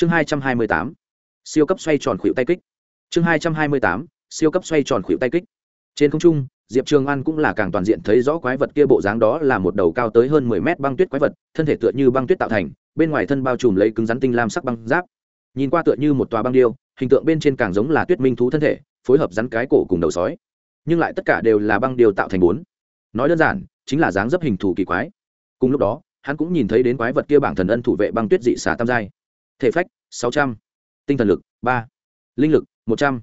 chương hai trăm hai mươi tám, siêu cấp xoay tròn khuỷu tay kích. Chương hai trăm hai mươi tám, siêu cấp xoay tròn khuỷu tay kích. Trên không trung, diệp trường an cũng là càng toàn diện thấy rõ quái vật kia bộ dáng đó là một đầu cao tới hơn mười mét băng tuyết quái vật, thân thể tựa như băng tuyết tạo thành, bên ngoài thân bao trùm lấy cứng rắn tinh lam sắc băng giáp. Nhìn qua tựa như một tòa băng điêu, hình tượng bên trên càng giống là tuyết minh thú thân thể, phối hợp rắn cái cổ cùng đầu sói. Nhưng lại tất cả đều là băng điêu tạo thành bốn. Nói đơn giản, chính là dáng dấp hình thù kỳ quái. Cùng lúc đó, hắn cũng nhìn thấy đến quái vật kia bảng thần ân thủ vệ băng tuyết dị xà tam giai thể phách, sáu trăm. Tinh thần lực, ba. Linh lực, một trăm.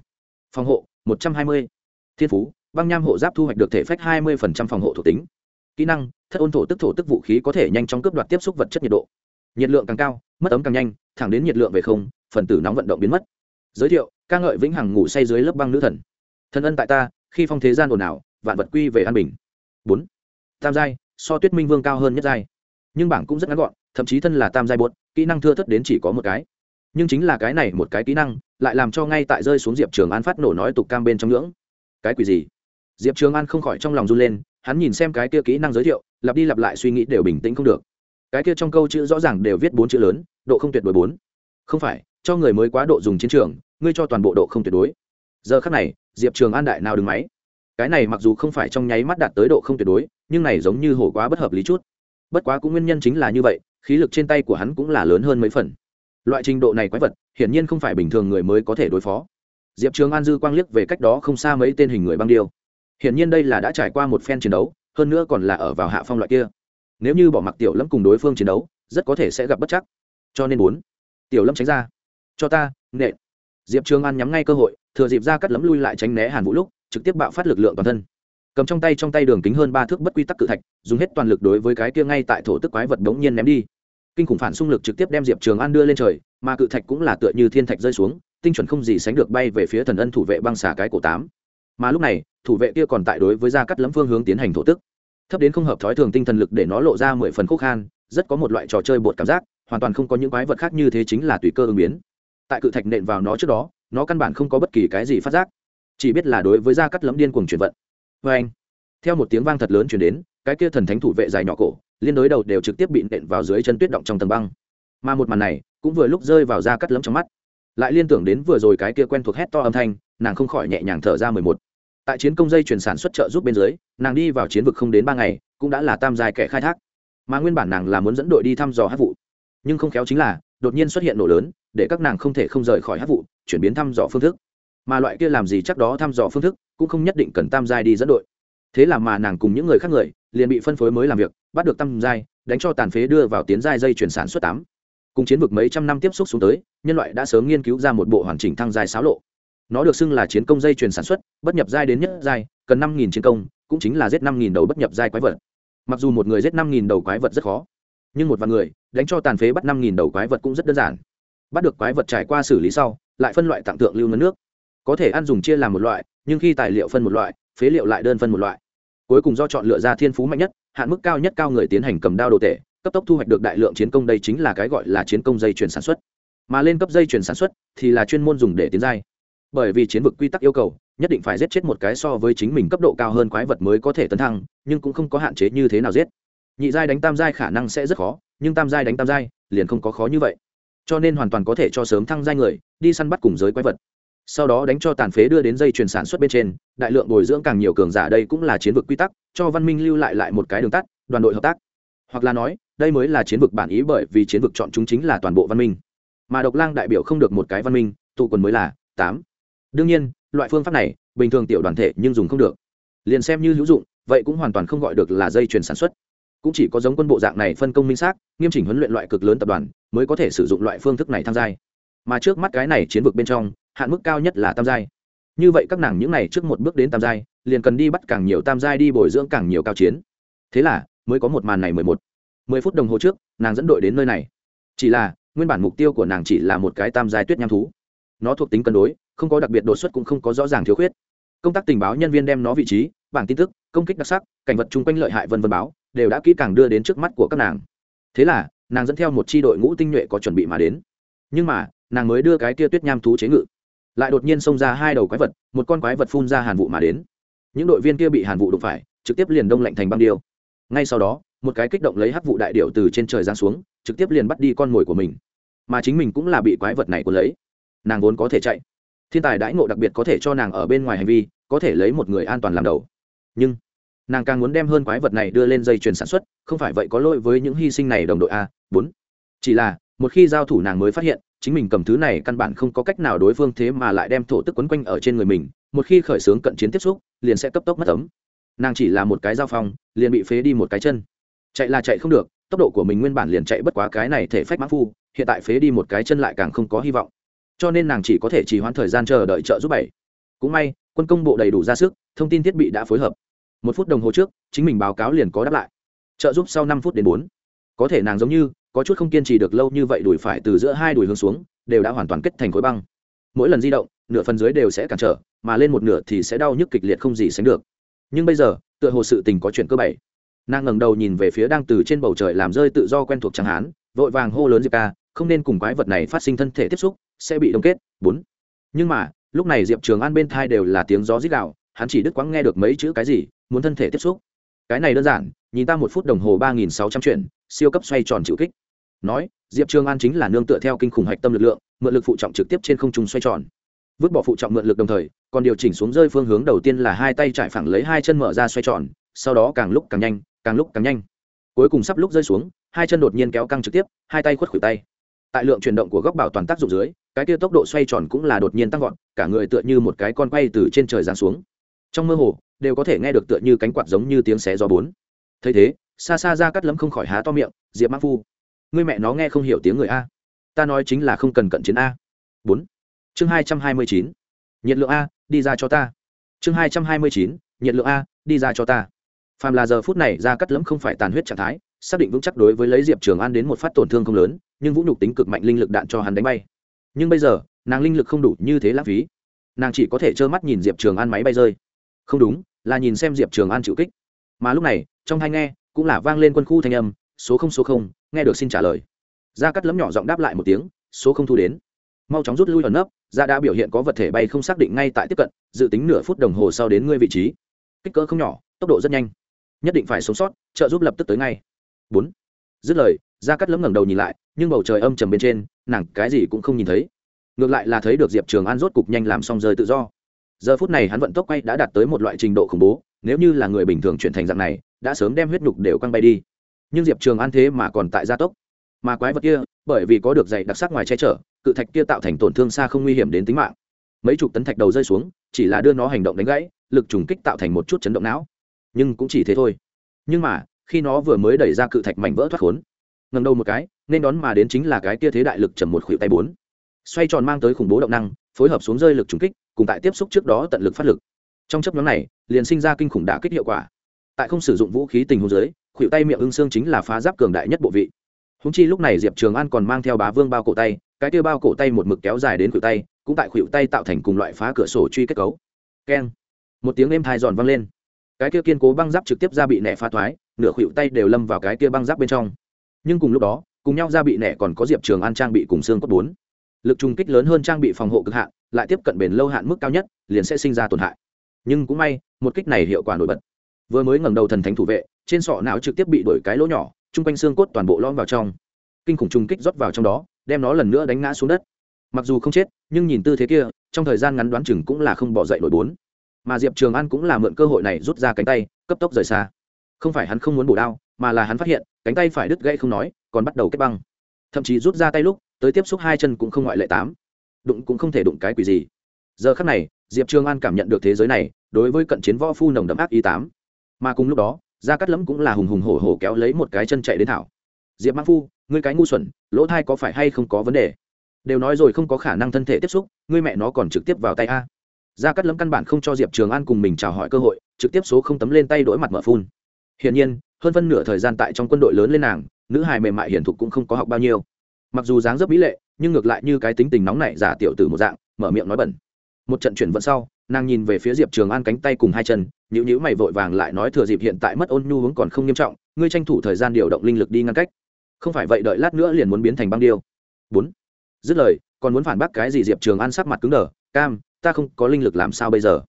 Phòng hộ, một trăm hai mươi. Thiên phú, băng nham hộ giáp thu hoạch được thể phách hai mươi phòng hộ thuộc tính. Kỹ năng, thất ôn thổ tức thổ tức vũ khí có thể nhanh chóng cướp đoạt tiếp xúc vật chất nhiệt độ. Nhiệt lượng càng cao, mất ấm càng nhanh, thẳng đến nhiệt lượng về không, phần tử nóng vận động biến mất. Giới thiệu, ca ngợi vĩnh hằng ngủ say dưới lớp băng nữ thần. Thân ân tại ta, khi phong thế gian ồn ào, vạn vật quy về an bình. Bốn. Tam giai, so tuyết minh vương cao hơn nhất giai. Nhưng bảng cũng rất ngắn gọn thậm chí thân là tam giai bột, kỹ năng thưa thất đến chỉ có một cái. Nhưng chính là cái này một cái kỹ năng, lại làm cho ngay tại rơi xuống diệp trường an phát nổ nói tục cam bên trong ngưỡng. Cái quỷ gì? Diệp trường an không khỏi trong lòng run lên, hắn nhìn xem cái kia kỹ năng giới thiệu, lặp đi lặp lại suy nghĩ đều bình tĩnh không được. Cái kia trong câu chữ rõ ràng đều viết bốn chữ lớn, độ không tuyệt đối bốn. Không phải, cho người mới quá độ dùng chiến trường, ngươi cho toàn bộ độ không tuyệt đối. Giờ khắc này, diệp trường an đại nào đừng máy? Cái này mặc dù không phải trong nháy mắt đạt tới độ không tuyệt đối, nhưng này giống như hổ quá bất hợp lý chút. Bất quá cũng nguyên nhân chính là như vậy khí lực trên tay của hắn cũng là lớn hơn mấy phần. Loại trình độ này quái vật, hiển nhiên không phải bình thường người mới có thể đối phó. Diệp trường an dư quang liếc về cách đó không xa mấy tên hình người băng điêu. Hiển nhiên đây là đã trải qua một phen chiến đấu, hơn nữa còn là ở vào hạ phong loại kia. Nếu như bỏ mặc tiểu lâm cùng đối phương chiến đấu, rất có thể sẽ gặp bất chắc. Cho nên bốn tiểu lâm tránh ra. Cho ta nệ diệp trường an nhắm ngay cơ hội, thừa dịp ra cắt lấm lui lại tránh né hàn vũ lúc, trực tiếp bạo phát lực lượng toàn thân. Cầm trong tay trong tay đường kính hơn ba thước bất quy tắc cự thạch, dùng hết toàn lực đối với cái kia ngay tại thổ tức quái vật đống nhiên ném đi kinh khủng phản xung lực trực tiếp đem diệp trường an đưa lên trời, mà cự thạch cũng là tựa như thiên thạch rơi xuống, tinh chuẩn không gì sánh được bay về phía thần ân thủ vệ băng xả cái cổ tám. Mà lúc này, thủ vệ kia còn tại đối với gia cắt lấm phương hướng tiến hành thổ tức. Thấp đến không hợp thói thường tinh thần lực để nó lộ ra mười phần khúc khan, rất có một loại trò chơi bột cảm giác, hoàn toàn không có những quái vật khác như thế chính là tùy cơ ứng biến. Tại cự thạch nện vào nó trước đó, nó căn bản không có bất kỳ cái gì phát giác. Chỉ biết là đối với gia cắt lấm điên cuồng chuyển vận. Vê anh, theo một tiếng vang thật lớn chuyển đến, cái kia thần thánh thủ vệ dài nhỏ cổ liên đối đầu đều trực tiếp bị nện vào dưới chân tuyết động trong tầng băng. Mà một màn này cũng vừa lúc rơi vào da cắt lấm trong mắt. Lại liên tưởng đến vừa rồi cái kia quen thuộc hét to âm thanh, nàng không khỏi nhẹ nhàng thở ra mười một. Tại chiến công dây chuyển sản xuất trợ giúp bên dưới, nàng đi vào chiến vực không đến ba ngày, cũng đã là tam dài kẻ khai thác. Mà nguyên bản nàng là muốn dẫn đội đi thăm dò hát vụ. Nhưng không khéo chính là, đột nhiên xuất hiện nổ lớn, để các nàng không thể không rời khỏi hát vụ, chuyển biến thăm dò phương thức. Mà loại kia làm gì chắc đó thăm dò phương thức, cũng không nhất định cần tam giai đi dẫn đội. Thế là mà nàng cùng những người khác người, liền bị phân phối mới làm việc bắt được tam giai, đánh cho tàn phế đưa vào tiến giai dây chuyển sản xuất tám. Cùng chiến vực mấy trăm năm tiếp xúc xuống tới, nhân loại đã sớm nghiên cứu ra một bộ hoàn chỉnh thăng giai xáo lộ. Nó được xưng là chiến công dây chuyển sản xuất, bất nhập giai đến nhất giai, cần năm nghìn chiến công, cũng chính là giết năm nghìn đầu bất nhập giai quái vật. Mặc dù một người giết năm nghìn đầu quái vật rất khó, nhưng một vài người, đánh cho tàn phế bắt năm nghìn đầu quái vật cũng rất đơn giản. Bắt được quái vật trải qua xử lý sau, lại phân loại tặng tượng lưu ngân nước. Có thể ăn dùng chia làm một loại, nhưng khi tài liệu phân một loại, phế liệu lại đơn phân một loại. Cuối cùng do chọn lựa ra thiên phú mạnh nhất hạn mức cao nhất cao người tiến hành cầm đao đồ tể, cấp tốc thu hoạch được đại lượng chiến công đây chính là cái gọi là chiến công dây chuyển sản xuất. Mà lên cấp dây chuyển sản xuất thì là chuyên môn dùng để tiến giai. Bởi vì chiến vực quy tắc yêu cầu, nhất định phải giết chết một cái so với chính mình cấp độ cao hơn quái vật mới có thể tấn thăng, nhưng cũng không có hạn chế như thế nào giết. Nhị giai đánh tam giai khả năng sẽ rất khó, nhưng tam giai đánh tam giai liền không có khó như vậy. Cho nên hoàn toàn có thể cho sớm thăng giai người, đi săn bắt cùng giới quái vật sau đó đánh cho tàn phế đưa đến dây chuyển sản xuất bên trên, đại lượng bồi dưỡng càng nhiều cường giả đây cũng là chiến vực quy tắc, cho văn minh lưu lại lại một cái đường tắt, đoàn đội hợp tác. Hoặc là nói, đây mới là chiến vực bản ý bởi vì chiến vực chọn chúng chính là toàn bộ văn minh. Mà độc lang đại biểu không được một cái văn minh, tụ quần mới là tám. Đương nhiên, loại phương pháp này, bình thường tiểu đoàn thể nhưng dùng không được. Liền xem như hữu dụng, vậy cũng hoàn toàn không gọi được là dây chuyền sản xuất. Cũng chỉ có giống quân bộ dạng này phân công minh xác, nghiêm chỉnh huấn luyện loại cực lớn tập đoàn, mới có thể sử dụng loại phương thức này tham gia. Mà trước mắt cái này chiến vực bên trong hạn mức cao nhất là tam giai. Như vậy các nàng những n à y trước một bước đến tam giai, liền cần đi bắt càng nhiều tam giai đi bồi dưỡng càng nhiều cao chiến. Thế là, mới có một màn này mười một. Mười phút đồng hồ trước, nàng dẫn đội đến nơi này. Chỉ là, nguyên bản mục tiêu của nàng chỉ là một cái tam giai tuyết nham thú. Nó thuộc tính cân đối, không có đặc biệt đột xuất cũng không có rõ ràng thiếu khuyết. Công tác tình báo nhân viên đem nó vị trí, bảng tin tức, công kích đặc sắc, cảnh vật chung quanh lợi hại vân vân báo, đều đã kỹ càng đưa đến trước mắt của các nàng. Thế là, nàng dẫn theo một tri đội ngũ tinh nhuệ có chuẩn bị mà đến. Nhưng mà, nàng mới đưa cái tia tuyết nham thú chế ngự lại đột nhiên xông ra hai đầu quái vật, một con quái vật phun ra hàn vụ mà đến. Những đội viên kia bị hàn vụ đụng phải, trực tiếp liền đông lạnh thành băng điêu. Ngay sau đó, một cái kích động lấy hắc vụ đại điệu từ trên trời giáng xuống, trực tiếp liền bắt đi con mồi của mình. Mà chính mình cũng là bị quái vật này của lấy. Nàng vốn có thể chạy. Thiên tài đãi ngộ đặc biệt có thể cho nàng ở bên ngoài hành vi, có thể lấy một người an toàn làm đầu. Nhưng, nàng càng muốn đem hơn quái vật này đưa lên dây chuyền sản xuất, không phải vậy có lỗi với những hy sinh này đồng đội a, bốn. Chỉ là, một khi giao thủ nàng mới phát hiện chính mình cầm thứ này căn bản không có cách nào đối phương thế mà lại đem thổ tức quấn quanh ở trên người mình, một khi khởi xướng cận chiến tiếp xúc, liền sẽ cấp tốc mất ấm. Nàng chỉ là một cái giao phong, liền bị phế đi một cái chân. Chạy là chạy không được, tốc độ của mình nguyên bản liền chạy bất quá cái này thể phách mã phu, hiện tại phế đi một cái chân lại càng không có hy vọng. Cho nên nàng chỉ có thể trì hoãn thời gian chờ đợi trợ giúp bảy. Cũng may, quân công bộ đầy đủ ra sức, thông tin thiết bị đã phối hợp. Một phút đồng hồ trước, chính mình báo cáo liền có đáp lại. Trợ giúp sau năm phút đến bốn. Có thể nàng giống như có chút không kiên trì được lâu như vậy đùi phải từ giữa hai đùi hướng xuống, đều đã hoàn toàn kết thành khối băng. Mỗi lần di động, nửa phần dưới đều sẽ cản trở, mà lên một nửa thì sẽ đau nhức kịch liệt không gì sánh được. Nhưng bây giờ, tựa hồ sự tình có chuyện cơ bảy nàng ngẩng đầu nhìn về phía đang từ trên bầu trời làm rơi tự do quen thuộc chẳng hán, vội vàng hô lớn diệp ca, không nên cùng quái vật này phát sinh thân thể tiếp xúc, sẽ bị đông kết. Bốn. Nhưng mà, lúc này diệp trường an bên thai đều là tiếng gió rít gạo hắn chỉ đứt quãng nghe được mấy chữ cái gì, muốn thân thể tiếp xúc. Cái này đơn giản, nhìn ta một phút đồng hồ ba nghìn sáu trăm chuyển siêu cấp xoay tròn chịu kích nói, diệp trường an chính là nương tựa theo kinh khủng hạch tâm lực lượng, mượn lực phụ trọng trực tiếp trên không trung xoay tròn. Vứt bỏ phụ trọng mượn lực đồng thời, còn điều chỉnh xuống rơi phương hướng đầu tiên là hai tay trải phẳng lấy hai chân mở ra xoay tròn, sau đó càng lúc càng nhanh, càng lúc càng nhanh. Cuối cùng sắp lúc rơi xuống, hai chân đột nhiên kéo căng trực tiếp, hai tay khuất khuỷu tay. Tại lượng chuyển động của góc bảo toàn tác dụng dưới, cái kia tốc độ xoay tròn cũng là đột nhiên tăng vọt, cả người tựa như một cái con quay từ trên trời giáng xuống. Trong mơ hồ, đều có thể nghe được tựa như cánh quạt giống như tiếng xé gió bốn. Thấy thế, xa xa ra cắt lấm không khỏi há to miệng, diệp mã phu Ngươi mẹ nó nghe không hiểu tiếng người a. Ta nói chính là không cần cận chiến a. Bốn. Chương hai trăm hai mươi chín. Nhiệt lượng a, đi ra cho ta. Chương hai trăm hai mươi chín. Nhiệt lượng a, đi ra cho ta. Phàm là giờ phút này ra cắt lẫm không phải tàn huyết trạng thái, xác định vững chắc đối với lấy diệp trường an đến một phát tổn thương không lớn, nhưng vũ nhục tính cực mạnh linh lực đạn cho hắn đánh bay. Nhưng bây giờ, nàng linh lực không đủ như thế lãng phí. Nàng chỉ có thể trơ mắt nhìn diệp trường an máy bay rơi. Không đúng, là nhìn xem diệp trường an chịu kích. Mà lúc này, trong hai nghe, cũng là vang lên quân khu thanh âm số không số không, nghe được xin trả lời. Gia cắt lấm nhỏ giọng đáp lại một tiếng, số không thu đến. Mau chóng rút lui ẩn nấp ra đã biểu hiện có vật thể bay không xác định ngay tại tiếp cận, dự tính nửa phút đồng hồ sau đến ngươi vị trí. Kích cỡ không nhỏ, tốc độ rất nhanh. Nhất định phải sống sót, trợ giúp lập tức tới ngay. Bốn. Dứt lời, gia cắt lấm ngẩng đầu nhìn lại, nhưng bầu trời âm trầm bên trên, nàng cái gì cũng không nhìn thấy. Ngược lại là thấy được diệp trường an rốt cục nhanh làm xong rơi tự do. Giờ phút này hắn vận tốc quay đã đạt tới một loại trình độ khủng bố, nếu như là người bình thường chuyển thành dạng này, đã sớm đem huyết nhục đều quăng bay đi nhưng diệp trường an thế mà còn tại gia tốc. Mà quái vật kia, bởi vì có được dày đặc sắc ngoài che chở, cự thạch kia tạo thành tổn thương xa không nguy hiểm đến tính mạng. Mấy chục tấn thạch đầu rơi xuống, chỉ là đưa nó hành động đánh gãy, lực trùng kích tạo thành một chút chấn động não. Nhưng cũng chỉ thế thôi. Nhưng mà, khi nó vừa mới đẩy ra cự thạch mảnh vỡ thoát khốn ngầm đầu một cái, nên đón mà đến chính là cái kia thế đại lực chầm một khuỷu tay bốn. Xoay tròn mang tới khủng bố động năng, phối hợp xuống rơi lực trùng kích, cùng tại tiếp xúc trước đó tận lực phát lực. Trong chấp nhóm này, liền sinh ra kinh khủng đả kích hiệu quả. Tại không sử dụng vũ khí tình huống dưới khuỷu tay miệng ưng xương chính là phá giáp cường đại nhất bộ vị. Húng chi lúc này diệp trường an còn mang theo bá vương bao cổ tay, cái kia bao cổ tay một mực kéo dài đến khuỷu tay, cũng tại khuỷu tay tạo thành cùng loại phá cửa sổ truy kết cấu. Keng. Một tiếng êm thai giòn vang lên. Cái kia kiên cố băng giáp trực tiếp ra bị nẻ phá thoái, nửa khuỷu tay đều lâm vào cái kia băng giáp bên trong. Nhưng cùng lúc đó, cùng nhau ra bị nẻ còn có diệp trường an trang bị cùng xương cốt bốn. Lực trùng kích lớn hơn trang bị phòng hộ cực hạn, lại tiếp cận bền lâu hạn mức cao nhất, liền sẽ sinh ra tổn hại. Nhưng cũng may, một kích này hiệu quả nổi bật. Vừa mới ngẩng đầu thần thánh thủ vệ trên sọ não trực tiếp bị đổi cái lỗ nhỏ, chung quanh xương cốt toàn bộ lõm vào trong. Kinh khủng trùng kích rót vào trong đó, đem nó lần nữa đánh ngã xuống đất. Mặc dù không chết, nhưng nhìn tư thế kia, trong thời gian ngắn đoán chừng cũng là không bỏ dậy nổi bốn. Mà diệp trường an cũng là mượn cơ hội này rút ra cánh tay, cấp tốc rời xa. Không phải hắn không muốn bổ đao, mà là hắn phát hiện, cánh tay phải đứt gãy không nói, còn bắt đầu kết băng. Thậm chí rút ra tay lúc, tới tiếp xúc hai chân cũng không ngoại lệ tám. Đụng cũng không thể đụng cái quỷ gì. Giờ khắc này, diệp trường an cảm nhận được thế giới này, đối với cận chiến võ phu nồng đậm ác y tám. Mà cùng lúc đó gia cắt lẫm cũng là hùng hùng hổ hổ kéo lấy một cái chân chạy đến thảo. Diệp mãn phu, ngươi cái ngu xuẩn, lỗ thai có phải hay không có vấn đề? Đều nói rồi không có khả năng thân thể tiếp xúc, ngươi mẹ nó còn trực tiếp vào tay a. Gia cắt lẫm căn bản không cho diệp trường an cùng mình chào hỏi cơ hội, trực tiếp số không tấm lên tay đổi mặt mở phun. Hiển nhiên, hơn phân nửa thời gian tại trong quân đội lớn lên nàng, nữ hài mềm mại hiển thục cũng không có học bao nhiêu. Mặc dù dáng dấp mỹ lệ, nhưng ngược lại như cái tính tình nóng nảy giả tiểu tử một dạng, mở miệng nói bẩn. Một trận chuyển vận sau nàng nhìn về phía diệp trường an cánh tay cùng hai chân nhữ nhữ mày vội vàng lại nói thừa dịp hiện tại mất ôn nhu hướng còn không nghiêm trọng ngươi tranh thủ thời gian điều động linh lực đi ngăn cách. Không phải vậy đợi lát nữa liền muốn biến thành băng điêu. Bốn. Dứt lời còn muốn phản bác cái gì diệp trường an sắc mặt cứng đờ cam ta không có linh lực làm sao bây giờ?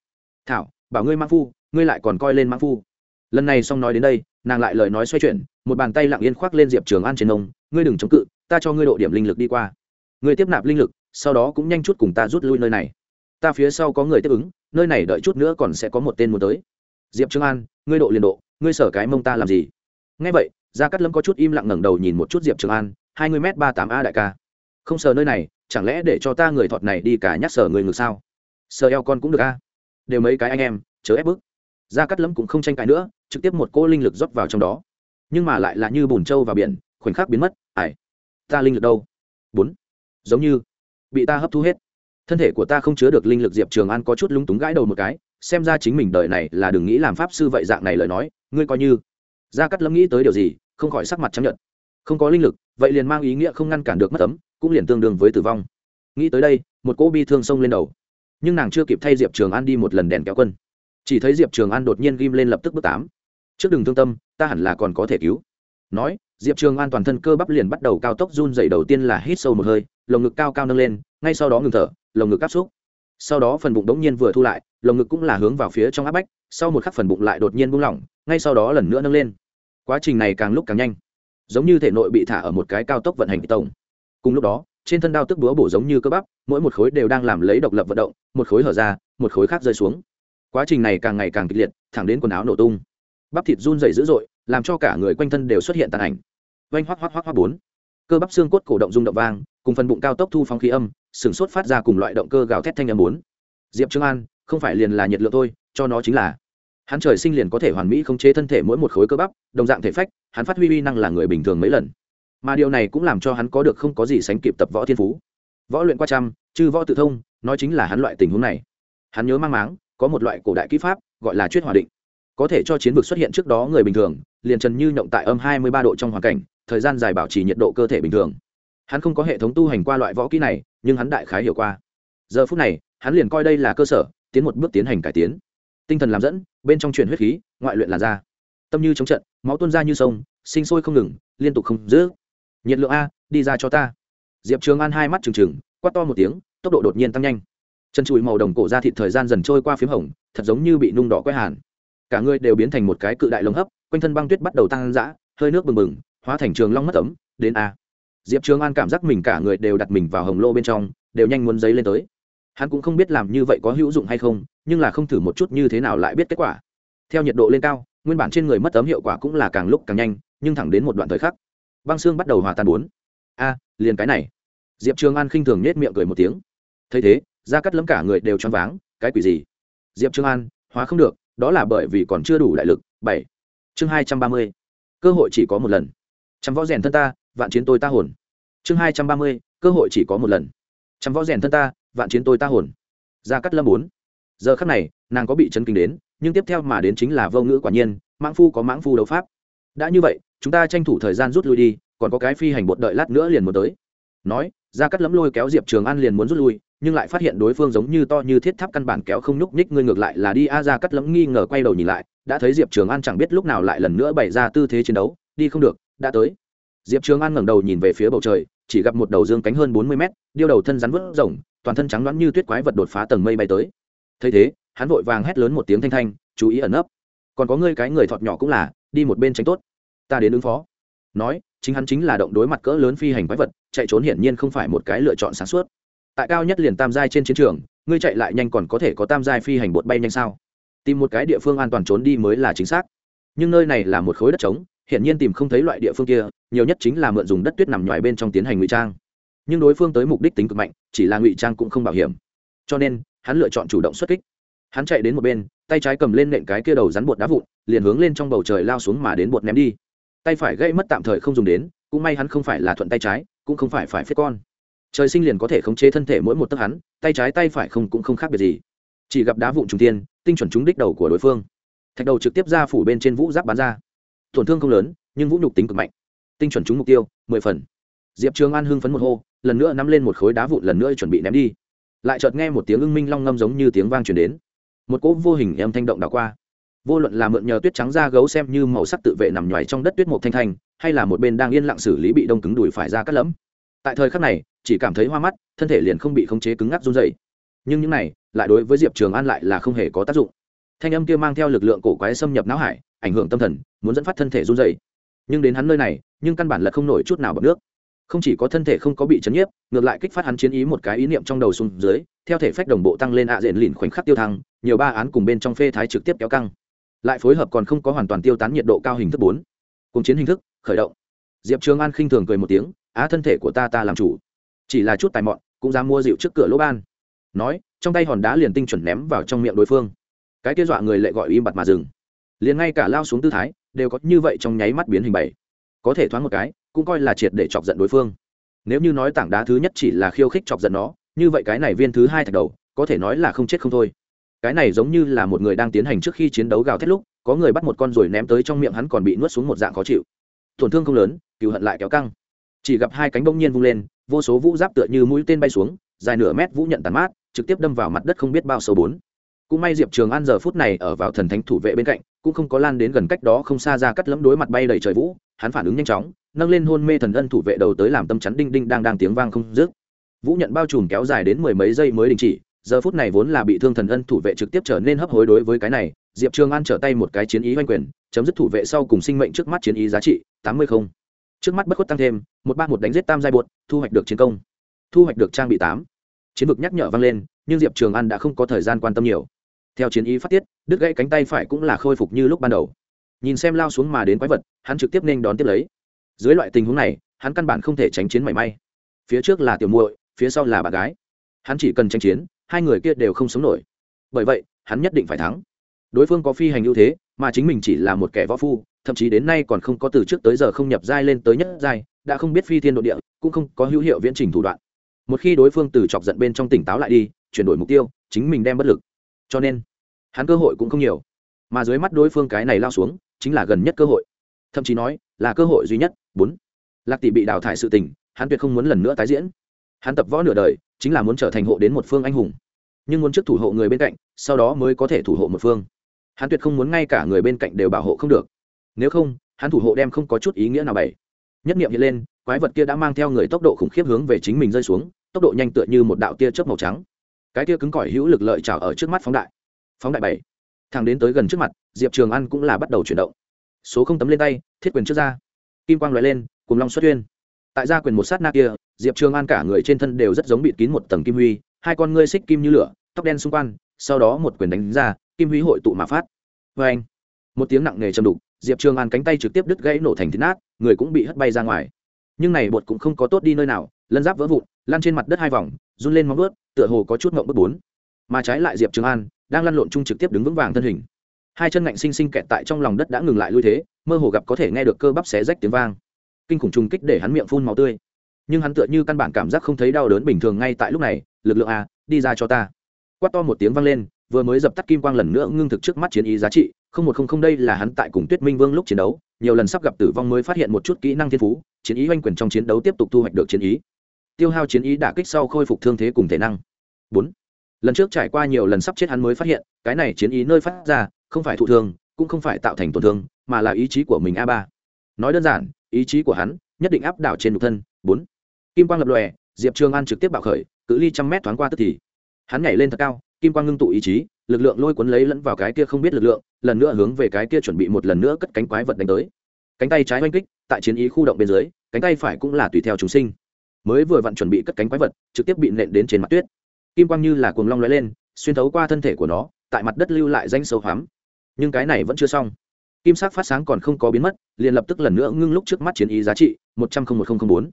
Thảo bảo ngươi mang phu ngươi lại còn coi lên mang phu. Lần này xong nói đến đây nàng lại lời nói xoay chuyển một bàn tay lặng yên khoác lên diệp trường an trên ông, ngươi đừng chống cự ta cho ngươi độ điểm linh lực đi qua. Ngươi tiếp nạp linh lực sau đó cũng nhanh chút cùng ta rút lui nơi này ta phía sau có người tiếp ứng, nơi này đợi chút nữa còn sẽ có một tên muốn tới. Diệp trương an, ngươi độ liền độ, ngươi sở cái mông ta làm gì? Ngay vậy, gia cát lâm có chút im lặng ngẩng đầu nhìn một chút diệp trường an, hai mươi m ba tám a đại ca. Không sờ nơi này, chẳng lẽ để cho ta người thọt này đi cả nhắc sờ người ngược sao? Sờ eo con cũng được a. Đều mấy cái anh em, chớ ép bức. Gia cát lâm cũng không tranh cãi nữa, trực tiếp một cô linh lực rót vào trong đó. Nhưng mà lại là như bùn trâu vào biển, khoảnh khắc biến mất. Ải ta linh lực đâu? Bốn. Giống như bị ta hấp thu hết thân thể của ta không chứa được linh lực diệp trường an có chút lúng túng gãi đầu một cái, xem ra chính mình đời này là đừng nghĩ làm pháp sư vậy dạng này lời nói, ngươi coi như. Gia cắt lâm nghĩ tới điều gì, không khỏi sắc mặt chấp nhận không có linh lực, vậy liền mang ý nghĩa không ngăn cản được mất ấm, cũng liền tương đương với tử vong. Nghĩ tới đây, một cỗ bi thương xông lên đầu. Nhưng nàng chưa kịp thay diệp trường an đi một lần đèn kéo quân. Chỉ thấy diệp trường an đột nhiên ghim lên lập tức bước tám. Trước đừng thương tâm, ta hẳn là còn có thể cứu. Nói, diệp trường an toàn thân cơ bắp liền bắt đầu cao tốc run dày đầu tiên là hít sâu một hơi, lồng ngực cao cao nâng lên, ngay sau đó ngừng thở lồng ngực áp xúc. Sau đó phần bụng đống nhiên vừa thu lại, lồng ngực cũng là hướng vào phía trong áp bách, sau một khắc phần bụng lại đột nhiên buông lỏng, ngay sau đó lần nữa nâng lên. Quá trình này càng lúc càng nhanh, giống như thể nội bị thả ở một cái cao tốc vận hành tổng. Cùng lúc đó, trên thân đao tức búa bổ giống như cơ bắp, mỗi một khối đều đang làm lấy độc lập vận động, một khối hở ra, một khối khác rơi xuống. Quá trình này càng ngày càng kịch liệt, thẳng đến quần áo nổ tung. Bắp thịt run dày dữ dội, làm cho cả người quanh thân đều xuất hiện tàn ảnh. Vanh hoác hoác hoác hoác bốn. Cơ bắp xương cốt cổ động rung động vang, cùng phần bụng cao tốc thu phóng khí âm sừng sốt phát ra cùng loại động cơ gào thét thanh âm bốn. Diệp trương an, không phải liền là nhiệt lượng thôi, cho nó chính là. Hắn trời sinh liền có thể hoàn mỹ khống chế thân thể mỗi một khối cơ bắp, đồng dạng thể phách, hắn phát huy uy năng là người bình thường mấy lần. Mà điều này cũng làm cho hắn có được không có gì sánh kịp tập võ thiên phú. Võ luyện qua trăm, chư võ tự thông, nói chính là hắn loại tình huống này. Hắn nhớ mang máng, có một loại cổ đại kỹ pháp, gọi là chuyết hòa định. Có thể cho chiến vực xuất hiện trước đó người bình thường, liền trần như nhộng tại âm hai mươi ba độ trong hoàn cảnh, thời gian dài bảo trì nhiệt độ cơ thể bình thường. Hắn không có hệ thống tu hành qua loại võ kỹ này nhưng hắn đại khái hiểu qua. Giờ phút này, hắn liền coi đây là cơ sở, tiến một bước tiến hành cải tiến. Tinh thần làm dẫn, bên trong truyền huyết khí, ngoại luyện làn da. Tâm như chống trận, máu tuôn ra như sông, sinh sôi không ngừng, liên tục không giữ nhiệt lượng a, đi ra cho ta. Diệp trường an hai mắt trừng trừng, quát to một tiếng, tốc độ đột nhiên tăng nhanh. Chân chùi màu đồng cổ ra thịt thời gian dần trôi qua p h í m hồng, thật giống như bị nung đỏ quét hàn. Cả người đều biến thành một cái cự đại lồng hấp, quanh thân băng tuyết bắt đầu tăng dã, hơi nước bừng bừng, hóa thành trường long mất ấm, đến a diệp trường an cảm giác mình cả người đều đặt mình vào hồng lô bên trong, đều nhanh muốn giấy lên tới. Hắn cũng không biết làm như vậy có hữu dụng hay không, nhưng là không thử một chút như thế nào lại biết kết quả. Theo nhiệt độ lên cao, nguyên bản trên người mất ấm hiệu quả cũng là càng lúc càng nhanh, nhưng thẳng đến một đoạn thời khắc, băng xương bắt đầu hòa tan bốn. A, liền cái này. Diệp trường an khinh thường nhết miệng cười một tiếng. Thấy thế ra cắt lấm cả người đều choáng váng, cái quỷ gì? Diệp trường an, hóa không được, đó là bởi vì còn chưa đủ đại lực. Bảy. Chương hai trăm ba mươi. Cơ hội chỉ có một lần. Chăm võ rèn thân ta vạn chiến tôi ta hồn. Chương hai trăm ba mươi, cơ hội chỉ có một lần. Chăm võ rèn thân ta, vạn chiến tôi ta hồn. Ra cắt lâm bốn. Giờ khắc này, nàng có bị chấn kinh đến, nhưng tiếp theo mà đến chính là vô ngữ quả nhiên, mãng phu có mãng phu đấu pháp. Đã như vậy, chúng ta tranh thủ thời gian rút lui đi, còn có cái phi hành bột đợi lát nữa liền muốn tới. Nói, ra cắt lấm lôi kéo diệp trường an liền muốn rút lui, nhưng lại phát hiện đối phương giống như to như thiết tháp căn bản kéo không nhúc nhích, ngươi ngược lại là đi a, ra cắt lấm nghi ngờ quay đầu nhìn lại, đã thấy diệp trường an chẳng biết lúc nào lại lần nữa bày ra tư thế chiến đấu, đi không được, đã tới diệp trường an ngẩng đầu nhìn về phía bầu trời, chỉ gặp một đầu dương cánh hơn bốn mươi mét, điêu đầu thân rắn vớt rồng, toàn thân trắng loãng như tuyết quái vật đột phá tầng mây bay tới. Thấy thế, hắn vội vàng hét lớn một tiếng thanh thanh, chú ý ẩn nấp. Còn có ngươi cái người thọt nhỏ cũng là, đi một bên tránh tốt. Ta đến ứng phó. Nói, chính hắn chính là động đối mặt cỡ lớn phi hành quái vật, chạy trốn hiển nhiên không phải một cái lựa chọn sáng suốt. Tại cao nhất liền tam giai trên chiến trường, ngươi chạy lại nhanh còn có thể có tam giai phi hành bột bay nhanh sao? Tìm một cái địa phương an toàn trốn đi mới là chính xác. Nhưng nơi này là một khối đất trống, hiển nhiên tìm không thấy loại địa phương kia nhiều nhất chính là mượn dùng đất tuyết nằm ngoài bên trong tiến hành ngụy trang. Nhưng đối phương tới mục đích tính cực mạnh, chỉ là ngụy trang cũng không bảo hiểm. Cho nên, hắn lựa chọn chủ động xuất kích. Hắn chạy đến một bên, tay trái cầm lên nện cái kia đầu rắn bột đá vụn, liền hướng lên trong bầu trời lao xuống mà đến bột ném đi. Tay phải gây mất tạm thời không dùng đến, cũng may hắn không phải là thuận tay trái, cũng không phải phải phết con. Trời sinh liền có thể khống chế thân thể mỗi một tấc hắn, tay trái tay phải không cũng không khác biệt gì. Chỉ gặp đá vụn trùng tiên tinh chuẩn trúng đích đầu của đối phương. Thạch đầu trực tiếp ra phủ bên trên vũ giáp bắn ra. Tổn thương không lớn, nhưng vũ nhục tính cực mạnh tinh chuẩn trúng mục tiêu, mười phần. Diệp trường an hưng phấn một hô, lần nữa nắm lên một khối đá vụn lần nữa chuẩn bị ném đi. Lại chợt nghe một tiếng ưng minh long ngâm giống như tiếng vang truyền đến. Một cỗ vô hình em thanh động đảo qua. Vô luận là mượn nhờ tuyết trắng ra gấu xem như màu sắc tự vệ nằm nhoài trong đất tuyết một thanh thanh, hay là một bên đang yên lặng xử lý bị đông cứng đùi phải ra cắt lẫm. Tại thời khắc này, chỉ cảm thấy hoa mắt, thân thể liền không bị khống chế cứng ngắc run dày nhưng những này, lại đối với diệp trường an lại là không hề có tác dụng. Thanh âm kia mang theo lực lượng cổ quái xâm nhập não hải, ảnh hưởng tâm thần, muốn dẫn phát thân thể run dày nhưng đến hắn nơi này, nhưng căn bản là không nổi chút nào bọc nước. Không chỉ có thân thể không có bị chấn nhiếp, ngược lại kích phát hắn chiến ý một cái ý niệm trong đầu xuống dưới, theo thể phách đồng bộ tăng lên ạ diện lìn khoảnh khắc tiêu thăng, nhiều ba án cùng bên trong phê thái trực tiếp kéo căng. Lại phối hợp còn không có hoàn toàn tiêu tán nhiệt độ cao hình thức bốn. Cùng chiến hình thức, khởi động. Diệp trường an khinh thường cười một tiếng, á, thân thể của ta ta làm chủ. Chỉ là chút tài mọn, cũng dám mua rượu trước cửa lỗ ban. Nói, trong tay hòn đá liền tinh chuẩn ném vào trong miệng đối phương. Cái kia dọa người lại gọi im bặt mà dừng. Liền ngay cả lao xuống tư thái đều có như vậy trong nháy mắt biến hình bảy có thể thoáng một cái, cũng coi là triệt để chọc giận đối phương. Nếu như nói tảng đá thứ nhất chỉ là khiêu khích chọc giận nó, như vậy cái này viên thứ hai thạch đầu, có thể nói là không chết không thôi. Cái này giống như là một người đang tiến hành trước khi chiến đấu gào thét lúc, có người bắt một con rồi ném tới trong miệng hắn còn bị nuốt xuống một dạng khó chịu. Tổn thương không lớn cựu hận lại kéo căng. Chỉ gặp hai cánh bỗng nhiên vung lên, vô số vũ giáp tựa như mũi tên bay xuống, dài nửa mét vũ nhận tàn mát, trực tiếp đâm vào mặt đất không biết bao sâu bốn cũng may diệp trường an giờ phút này ở vào thần thánh thủ vệ bên cạnh, cũng không có lan đến gần cách đó không xa ra cắt lẫm đối mặt bay đầy trời vũ, hắn phản ứng nhanh chóng, nâng lên hôn mê thần ân thủ vệ đầu tới làm tâm chắn đinh đinh đang đang tiếng vang không dứt. Vũ nhận bao trùm kéo dài đến mười mấy giây mới đình chỉ, giờ phút này vốn là bị thương thần ân thủ vệ trực tiếp trở nên hấp hối đối với cái này, diệp trường an trở tay một cái chiến ý oanh quyền, chấm dứt thủ vệ sau cùng sinh mệnh trước mắt chiến ý giá trị, tám mươi không. Trước mắt bất khuất tăng thêm, một ba một đánh giết tam giai bột thu hoạch được chiến công. Thu hoạch được trang bị tám. Chiến vực nhắc nhở vang lên, nhưng diệp trường an đã không có thời gian quan tâm nhiều theo chiến ý phát tiết, đứt gãy cánh tay phải cũng là khôi phục như lúc ban đầu. Nhìn xem lao xuống mà đến quái vật, hắn trực tiếp nên đón tiếp lấy. Dưới loại tình huống này, hắn căn bản không thể tránh chiến mảy may. Phía trước là tiểu muội, phía sau là bạn gái. Hắn chỉ cần tranh chiến, hai người kia đều không sống nổi. Bởi vậy, hắn nhất định phải thắng. Đối phương có phi hành ưu thế, mà chính mình chỉ là một kẻ võ phu, thậm chí đến nay còn không có từ trước tới giờ không nhập giai lên tới nhất giai, đã không biết phi thiên độ địa, cũng không có hữu hiệu viễn trình thủ đoạn. Một khi đối phương từ chọc giận bên trong tỉnh táo lại đi, chuyển đổi mục tiêu, chính mình đem bất lực cho nên, hắn cơ hội cũng không nhiều. Mà dưới mắt đối phương cái này lao xuống, chính là gần nhất cơ hội. Thậm chí nói, là cơ hội duy nhất, bốn. Lạc tỷ bị đào thải sự tình, hắn tuyệt không muốn lần nữa tái diễn. Hắn tập võ nửa đời, chính là muốn trở thành hộ đến một phương anh hùng. Nhưng muốn trước thủ hộ người bên cạnh, sau đó mới có thể thủ hộ một phương. Hắn tuyệt không muốn ngay cả người bên cạnh đều bảo hộ không được. Nếu không, hắn thủ hộ đem không có chút ý nghĩa nào bày. Nhất nghiệm hiện lên, quái vật kia đã mang theo người tốc độ khủng khiếp hướng về chính mình rơi xuống, tốc độ nhanh tựa như một đạo tia chớp màu trắng cái kia cứng cỏi hữu lực lợi trào ở trước mắt phóng đại. Phóng đại bảy. Thằng đến tới gần trước mặt, diệp trường ăn cũng là bắt đầu chuyển động. Số không tấm lên tay, thiết quyền trước ra. Kim quang loại lên cùng long xuất tuyên tại gia quyền một sát na kia, diệp trường an cả người trên thân đều rất giống bịt kín một tầng kim huy, hai con ngươi xích kim như lửa, tóc đen xung quanh, sau đó một quyền đánh ra, kim huy hội tụ mà phát. Vê anh, một tiếng nặng nề trầm đục, diệp trường an cánh tay trực tiếp đứt gãy nổ thành thịt nát, người cũng bị hất bay ra ngoài nhưng này bột cũng không có tốt đi nơi nào, lân giáp vỡ vụn, lăn trên mặt đất hai vòng, run lên móng ướt tựa hồ có chút ngộng bất bốn. Mà trái lại diệp trường an, đang lăn lộn chung trực tiếp đứng vững vàng thân hình. Hai chân ngạnh sinh sinh kẹt tại trong lòng đất đã ngừng lại lui thế, mơ hồ gặp có thể nghe được cơ bắp xé rách tiếng vang. Kinh khủng trùng kích để hắn miệng phun màu tươi. Nhưng hắn tựa như căn bản cảm giác không thấy đau đớn bình thường ngay tại lúc này, lực lượng a, đi ra cho ta. Quát to một tiếng vang lên, vừa mới dập tắt kim quang lần nữa ngưng thực trước mắt chiến ý giá trị không một không không đây là hắn tại cùng tuyết minh vương lúc chiến đấu, nhiều lần sắp gặp tử vong mới phát hiện một chút kỹ năng thiên phú, chiến ý oanh quyền trong chiến đấu tiếp tục thu hoạch được chiến ý. Tiêu hao chiến ý đả kích sau khôi phục thương thế cùng thể năng. Bốn. Lần trước trải qua nhiều lần sắp chết hắn mới phát hiện, cái này chiến ý nơi phát ra, không phải thụ thương, cũng không phải tạo thành tổn thương, mà là ý chí của mình a ba. Nói đơn giản, ý chí của hắn nhất định áp đảo trên nhục thân. Bốn. Kim quang lập lòe, diệp trường an trực tiếp bạo khởi, cự ly trăm mét thoáng qua tức thì. Hắn nhảy lên thật cao, kim quang ngưng tụ ý chí lực lượng lôi cuốn lấy lẫn vào cái kia không biết lực lượng, lần nữa hướng về cái kia chuẩn bị một lần nữa cất cánh quái vật đánh tới. Cánh tay trái oanh kích, tại chiến ý khu động bên dưới, cánh tay phải cũng là tùy theo chúng sinh. Mới vừa vặn chuẩn bị cất cánh quái vật, trực tiếp bị nện đến trên mặt tuyết. Kim quang như là cuồng long lóe lên, xuyên thấu qua thân thể của nó, tại mặt đất lưu lại danh sâu hoắm. Nhưng cái này vẫn chưa xong. Kim sắc phát sáng còn không có biến mất, liền lập tức lần nữa ngưng lúc trước mắt chiến ý giá trị, một trăm linh một nghìn bốn.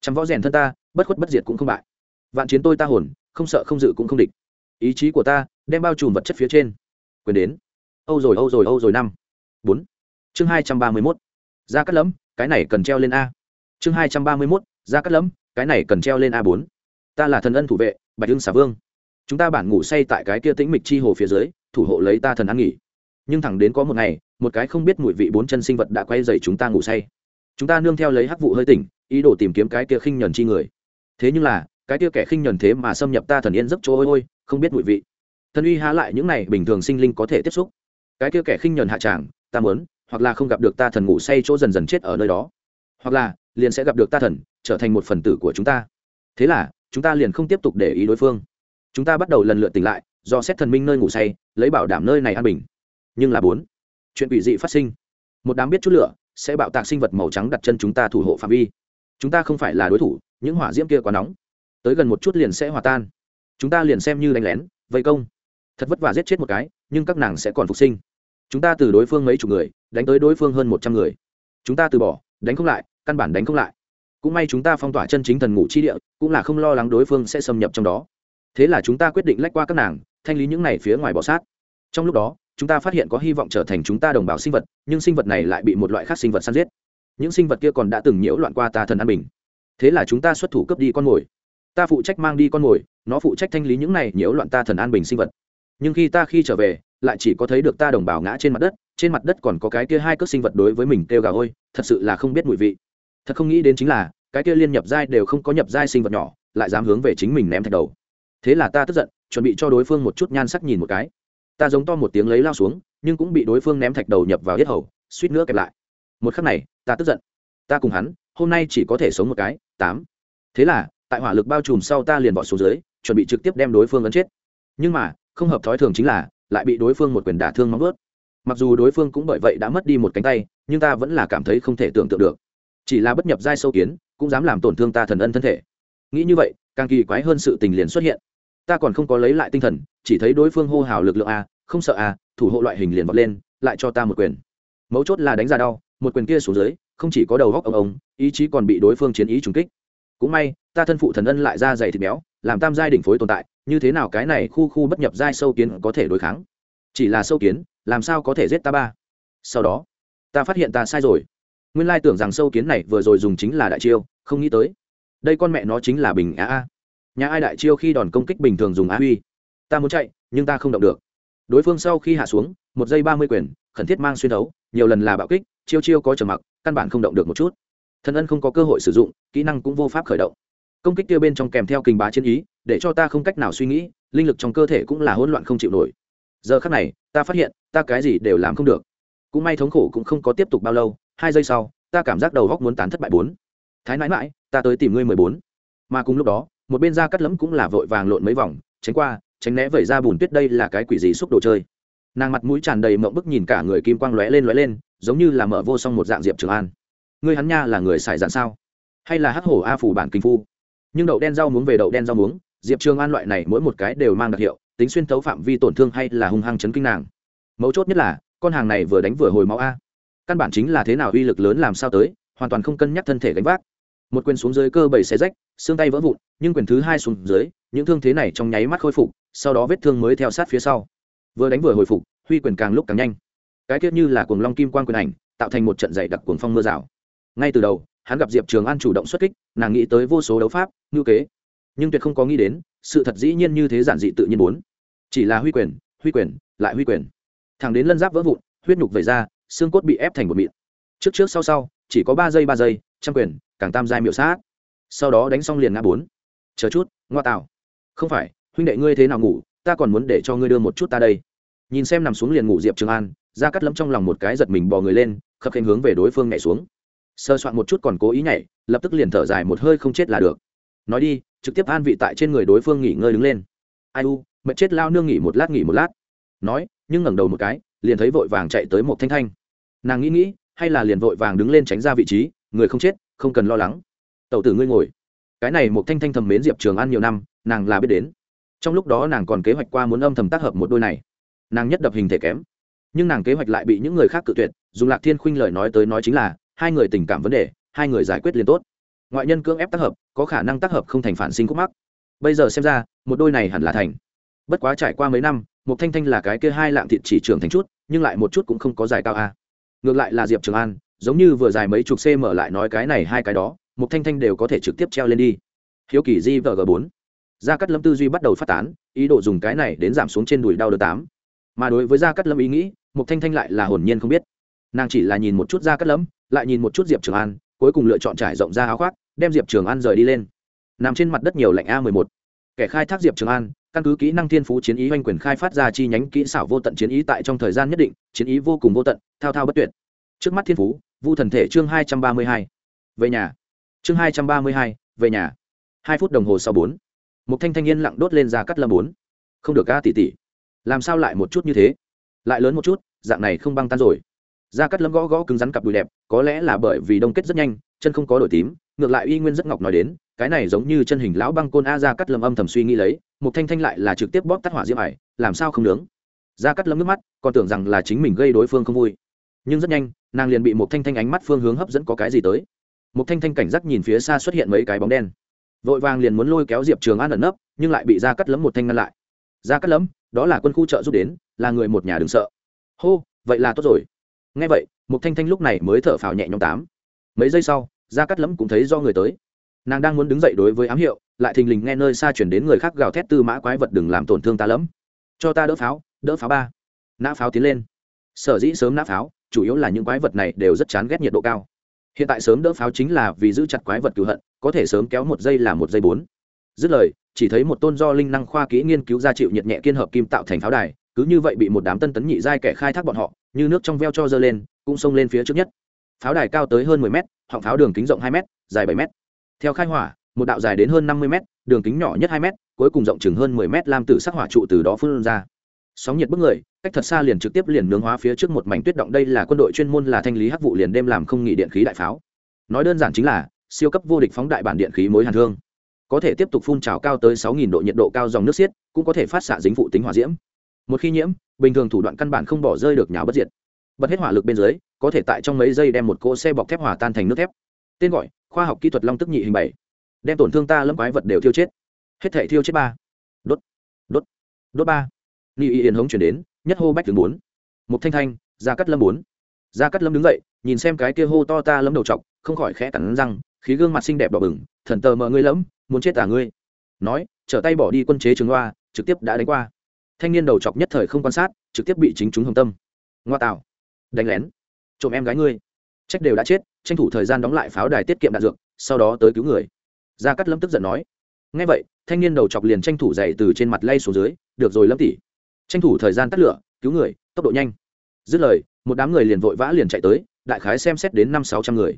Trăm võ rèn thân ta, bất khuất bất diệt cũng không bại. Vạn chiến tôi ta hồn, không sợ không dự cũng không địch ý chí của ta đem bao trùm vật chất phía trên. Quyền đến. Âu rồi âu rồi âu rồi năm. Bốn. Chương hai trăm ba mươi mốt. Ra cắt lẫm, cái này cần treo lên a. Chương hai trăm ba mươi mốt, ra cắt lẫm, cái này cần treo lên a bốn. Ta là thần ân thủ vệ, bạch hưng xà vương. Chúng ta bản ngủ say tại cái kia tĩnh mịch chi hồ phía dưới, thủ hộ lấy ta thần ăn nghỉ. Nhưng thẳng đến có một ngày, một cái không biết mùi vị bốn chân sinh vật đã quay dày chúng ta ngủ say. Chúng ta nương theo lấy hắc vụ hơi tỉnh, ý đồ tìm kiếm cái kia khinh nhuần chi người. Thế nhưng là cái kia kẻ khinh nhẫn thế mà xâm nhập ta thần yên giấc chỗ ôi ôi, không biết mùi vị. Thần uy há lại những này bình thường sinh linh có thể tiếp xúc. Cái kia kẻ khinh nhẫn hạ tràng, ta muốn, hoặc là không gặp được ta thần ngủ say chỗ dần dần chết ở nơi đó. Hoặc là, liền sẽ gặp được ta thần, trở thành một phần tử của chúng ta. Thế là, chúng ta liền không tiếp tục để ý đối phương. Chúng ta bắt đầu lần lượt tỉnh lại, do xét thần minh nơi ngủ say, lấy bảo đảm nơi này an bình. Nhưng là bốn, chuyện quỷ dị phát sinh. Một đám biết chút lửa, sẽ bạo tạc sinh vật màu trắng đặt chân chúng ta thủ hộ phạm vi. Chúng ta không phải là đối thủ, những hỏa diễm kia quá nóng tới gần một chút liền sẽ hòa tan. Chúng ta liền xem như đánh lén, vây công. Thật vất vả giết chết một cái, nhưng các nàng sẽ còn phục sinh. Chúng ta từ đối phương mấy chục người, đánh tới đối phương hơn một trăm người. Chúng ta từ bỏ, đánh không lại, căn bản đánh không lại. Cũng may chúng ta phong tỏa chân chính thần ngủ chi địa, cũng là không lo lắng đối phương sẽ xâm nhập trong đó. Thế là chúng ta quyết định lách qua các nàng, thanh lý những này phía ngoài bỏ sát. Trong lúc đó, chúng ta phát hiện có hy vọng trở thành chúng ta đồng bào sinh vật, nhưng sinh vật này lại bị một loại khác sinh vật săn giết. Những sinh vật kia còn đã từng nhiễu loạn qua ta thần an bình. Thế là chúng ta xuất thủ cướp đi con mồi ta phụ trách mang đi con mồi, nó phụ trách thanh lý những này nhiễu loạn ta thần an bình sinh vật. Nhưng khi ta khi trở về, lại chỉ có thấy được ta đồng bào ngã trên mặt đất, trên mặt đất còn có cái kia hai cước sinh vật đối với mình kêu gà ôi, thật sự là không biết mùi vị. Thật không nghĩ đến chính là, cái kia liên nhập giai đều không có nhập giai sinh vật nhỏ, lại dám hướng về chính mình ném thạch đầu. Thế là ta tức giận, chuẩn bị cho đối phương một chút nhan sắc nhìn một cái. Ta giống to một tiếng lấy lao xuống, nhưng cũng bị đối phương ném thạch đầu nhập vào yết hầu, suýt nữa kẹp lại. Một khắc này, ta tức giận. Ta cùng hắn, hôm nay chỉ có thể sống một cái, tám. Thế là tại hỏa lực bao trùm sau ta liền bỏ xuống dưới, chuẩn bị trực tiếp đem đối phương ấn chết. Nhưng mà, không hợp thói thường chính là, lại bị đối phương một quyền đả thương móng ướt mặc dù đối phương cũng bởi vậy đã mất đi một cánh tay, nhưng ta vẫn là cảm thấy không thể tưởng tượng được. Chỉ là bất nhập giai sâu kiến, cũng dám làm tổn thương ta thần ân thân thể. Nghĩ như vậy, càng kỳ quái hơn sự tình liền xuất hiện. Ta còn không có lấy lại tinh thần, chỉ thấy đối phương hô hào lực lượng a, không sợ a, thủ hộ loại hình liền vọt lên, lại cho ta một quyền. Mấu chốt là đánh ra đau, một quyền kia xuống dưới, không chỉ có đầu góc ông ông ý chí còn bị đối phương chiến ý trùng kích. Cũng may ta thân phụ thần ân lại ra dày thịt béo, làm tam giai đỉnh phối tồn tại, như thế nào cái này khu khu bất nhập giai sâu kiến có thể đối kháng? Chỉ là sâu kiến, làm sao có thể giết ta ba? Sau đó, ta phát hiện ta sai rồi. Nguyên lai tưởng rằng sâu kiến này vừa rồi dùng chính là đại chiêu, không nghĩ tới. Đây con mẹ nó chính là bình á a nhà ai đại chiêu khi đòn công kích bình thường dùng á huy? Ta muốn chạy, nhưng ta không động được. Đối phương sau khi hạ xuống, một giây ba mươi quyền, khẩn thiết mang xuyên đấu, nhiều lần là bạo kích, chiêu chiêu có trầm mặc, căn bản không động được một chút. Thân ân không có cơ hội sử dụng, kỹ năng cũng vô pháp khởi động công kích kia bên trong kèm theo kình bá chiến ý, để cho ta không cách nào suy nghĩ, linh lực trong cơ thể cũng là hỗn loạn không chịu nổi. Giờ khắc này, ta phát hiện, ta cái gì đều làm không được. Cũng may thống khổ cũng không có tiếp tục bao lâu, hai giây sau, ta cảm giác đầu góc muốn tán thất bại bốn. Thái nãi mãi ta tới tìm ngươi mười bốn. Mà cùng lúc đó, một bên da cắt lẫm cũng là vội vàng lộn mấy vòng, tránh qua, tránh né vẩy ra bùn tuyết đây là cái quỷ gì xúc đồ chơi. Nàng mặt mũi tràn đầy mộng bức nhìn cả người kim quang lóe lên lóe lên, giống như là mở vô song một dạng diệp trường an. Ngươi hắn nha là người xài dạn sao? Hay là hắc hổ a phủ bản kinh phu? Nhưng đậu đen rau muống về đậu đen rau muống, diệp trường an loại này mỗi một cái đều mang đặc hiệu, tính xuyên thấu phạm vi tổn thương hay là hung hăng chấn kinh nàng. Mấu chốt nhất là, con hàng này vừa đánh vừa hồi máu a. Căn bản chính là thế nào uy lực lớn làm sao tới, hoàn toàn không cân nhắc thân thể gánh vác. Một quyền xuống dưới cơ bầy xe rách, xương tay vỡ vụn, nhưng quyền thứ hai xuống dưới, những thương thế này trong nháy mắt khôi phục, sau đó vết thương mới theo sát phía sau. Vừa đánh vừa hồi phục, huy quyền càng lúc càng nhanh. Cái tiết như là cuồng long kim quan quyền ảnh, tạo thành một trận dày đặc cuồng phong mưa rào. Ngay từ đầu hắn gặp diệp trường an chủ động xuất kích, nàng nghĩ tới vô số đấu pháp, ngữ kế. Nhưng tuyệt không có nghĩ đến, sự thật dĩ nhiên như thế giản dị tự nhiên muốn chỉ là huy quyền huy quyền, lại huy quyền. Thẳng đến lân giáp vỡ vụn, huyết nhục vẩy ra, xương cốt bị ép thành một mịn. Trước trước sau sau, chỉ có ba giây ba giây, trăm quyền, càng tam giai miệu sát. Sau đó đánh xong liền ngã bốn. Chờ chút, ngoa tạo. Không phải, huynh đệ ngươi thế nào ngủ, ta còn muốn để cho ngươi đưa một chút ta đây. Nhìn xem nằm xuống liền ngủ diệp trường an ra cắt lẫm trong lòng một cái giật mình bò người lên, khập khanh hướng về đối phương nhảy xuống sơ soạn một chút còn cố ý nhảy, lập tức liền thở dài một hơi không chết là được. Nói đi, trực tiếp an vị tại trên người đối phương nghỉ ngơi đứng lên. Ai u, mệt chết lao nương nghỉ một lát nghỉ một lát. Nói, nhưng ngẩng đầu một cái, liền thấy vội vàng chạy tới một thanh thanh. Nàng nghĩ nghĩ, hay là liền vội vàng đứng lên tránh ra vị trí, người không chết, không cần lo lắng. Tẩu tử ngươi ngồi. Cái này một thanh thanh thầm mến diệp trường an nhiều năm, nàng là biết đến. Trong lúc đó nàng còn kế hoạch qua muốn âm thầm tác hợp một đôi này. Nàng nhất đập hình thể kém. Nhưng nàng kế hoạch lại bị những người khác cự tuyệt, dùng lạc thiên khuynh lời nói tới nói chính là hai người tình cảm vấn đề, hai người giải quyết liền tốt. Ngoại nhân cưỡng ép tác hợp, có khả năng tác hợp không thành phản sinh khúc mắc. Bây giờ xem ra, một đôi này hẳn là thành. Bất quá trải qua mấy năm một thanh thanh là cái kia hai lạng thịt chỉ trưởng thành chút, nhưng lại một chút cũng không có dài cao a. Ngược lại là diệp trường an, giống như vừa dài mấy chục cm lại nói cái này hai cái đó một thanh thanh đều có thể trực tiếp treo lên đi. Hiếu kỳ di vg bốn. Gia cắt lâm tư duy bắt đầu phát tán, ý đồ dùng cái này đến giảm xuống trên đùi đau đớn tám. Mà đối với gia cắt lâm ý nghĩ một thanh thanh lại là hồn nhiên không biết. Nàng chỉ là nhìn một chút gia cắt lâm lại nhìn một chút diệp trường an, cuối cùng lựa chọn trải rộng ra áo khoác, đem diệp trường an rời đi lên. Nằm trên mặt đất nhiều lạnh a mười một. Kẻ khai thác diệp trường an, căn cứ kỹ năng thiên phú chiến ý oanh quyền khai phát ra chi nhánh kỹ xảo vô tận chiến ý tại trong thời gian nhất định, chiến ý vô cùng vô tận, thao thao bất tuyệt. Trước mắt thiên phú, vu thần thể chương hai trăm ba mươi hai. Về nhà. Chương hai trăm ba mươi hai, về nhà. Hai phút đồng hồ sau bốn. Một thanh thanh niên lặng đốt lên ra cắt lâm bốn. Không được ca tỉ tỉ làm sao lại một chút như thế? Lại lớn một chút, dạng này không băng tan rồi da cắt lâm gõ gõ cứng rắn cặp đùi đẹp, có lẽ là bởi vì đông kết rất nhanh, chân không có đổi tím, ngược lại y nguyên rất ngọc nói đến, cái này giống như chân hình lão băng côn a ra cắt lâm âm thầm suy nghĩ lấy một thanh thanh lại là trực tiếp bóp tắt hỏa diễm ải, làm sao không nướng? Ra cắt lâm nước mắt, còn tưởng rằng là chính mình gây đối phương không vui. Nhưng rất nhanh, nàng liền bị một thanh thanh ánh mắt phương hướng hấp dẫn có cái gì tới. Một thanh thanh cảnh giác nhìn phía xa xuất hiện mấy cái bóng đen. Vội vàng liền muốn lôi kéo diệp trường an ẩn nấp, nhưng lại bị ra cắt lấm một thanh ngăn lại. Ra cắt lấm đó là quân khu trợ giúp đến, là người một nhà đừng sợ. Hô, vậy là tốt rồi ngay vậy, mục thanh thanh lúc này mới thở phào nhẹ nhõm tám. Mấy giây sau, gia cắt lẫm cũng thấy do người tới. Nàng đang muốn đứng dậy đối với ám hiệu, lại thình lình nghe nơi xa chuyển đến người khác gào thét tư mã quái vật đừng làm tổn thương ta lắm. Cho ta đỡ pháo đỡ pháo ba. Nã pháo tiến lên. Sở dĩ sớm nã pháo, chủ yếu là những quái vật này đều rất chán ghét nhiệt độ cao. Hiện tại sớm đỡ pháo chính là vì giữ chặt quái vật cứu hận, có thể sớm kéo một giây là một giây bốn. Dứt lời, chỉ thấy một tôn do linh năng khoa kỹ nghiên cứu ra chịu nhiệt nhẹ kiên hợp kim tạo thành pháo đài, cứ như vậy bị một đám tân tấn nhị giai kẻ khai thác bọn họ như nước trong veo cho dơ lên, cũng xông lên phía trước nhất. Pháo đài cao tới hơn 10 mét, họng pháo đường kính rộng 2 mét, dài 7 mét. Theo khai hỏa, một đạo dài đến hơn 50 mét, đường kính nhỏ nhất 2 mét, cuối cùng rộng chừng hơn 10 mét lam tử sắc hỏa trụ từ đó phun ra. Sóng nhiệt bức người, cách thật xa liền trực tiếp liền nướng hóa phía trước một mảnh tuyết động, đây là quân đội chuyên môn là thanh lý hắc vụ liền đêm làm không nghỉ điện khí đại pháo. Nói đơn giản chính là, siêu cấp vô địch phóng đại bản điện khí mối hàn thương có thể tiếp tục phun trào cao tới 6.000 độ nhiệt độ cao dòng nước xiết, cũng có thể phát xạ dính phụ tính hỏa diễm một khi nhiễm, bình thường thủ đoạn căn bản không bỏ rơi được nhào bất diệt. Bật hết hỏa lực bên dưới, có thể tại trong mấy giây đem một cỗ xe bọc thép hòa tan thành nước thép. Tên gọi, khoa học kỹ thuật long tức nhị hình bảy. Đem tổn thương ta lâm quái vật đều thiêu chết. Hết thể thiêu chết ba. Đốt đốt đốt ba. Ni y yên hống chuyển đến, nhất hô bách tướng bốn. Một thanh thanh, gia cắt lâm bốn. Gia cắt lâm đứng dậy, nhìn xem cái kia hô to ta lâm đầu t không khỏi khẽ cắn răng, khí gương mặt xinh đẹp đỏ bừng, thần tờ mờ ngươi lẫm, muốn chết à ngươi. Nói, trở tay bỏ đi quân chế trường loa trực tiếp đã đánh qua thanh niên đầu chọc nhất thời không quan sát trực tiếp bị chính chúng hồng tâm. Ngoa tạo. Đánh lén. Trộm em gái ngươi. Trách đều đã chết tranh thủ thời gian đóng lại pháo đài tiết kiệm đạn dược sau đó tới cứu người. Gia cắt lâm tức giận nói. Ngay vậy thanh niên đầu chọc liền tranh thủ dày từ trên mặt lay xuống dưới được rồi lâm tỉ, tranh thủ thời gian tắt lửa cứu người tốc độ nhanh. Dứt lời một đám người liền vội vã liền chạy tới đại khái xem xét đến năm sáu trăm người.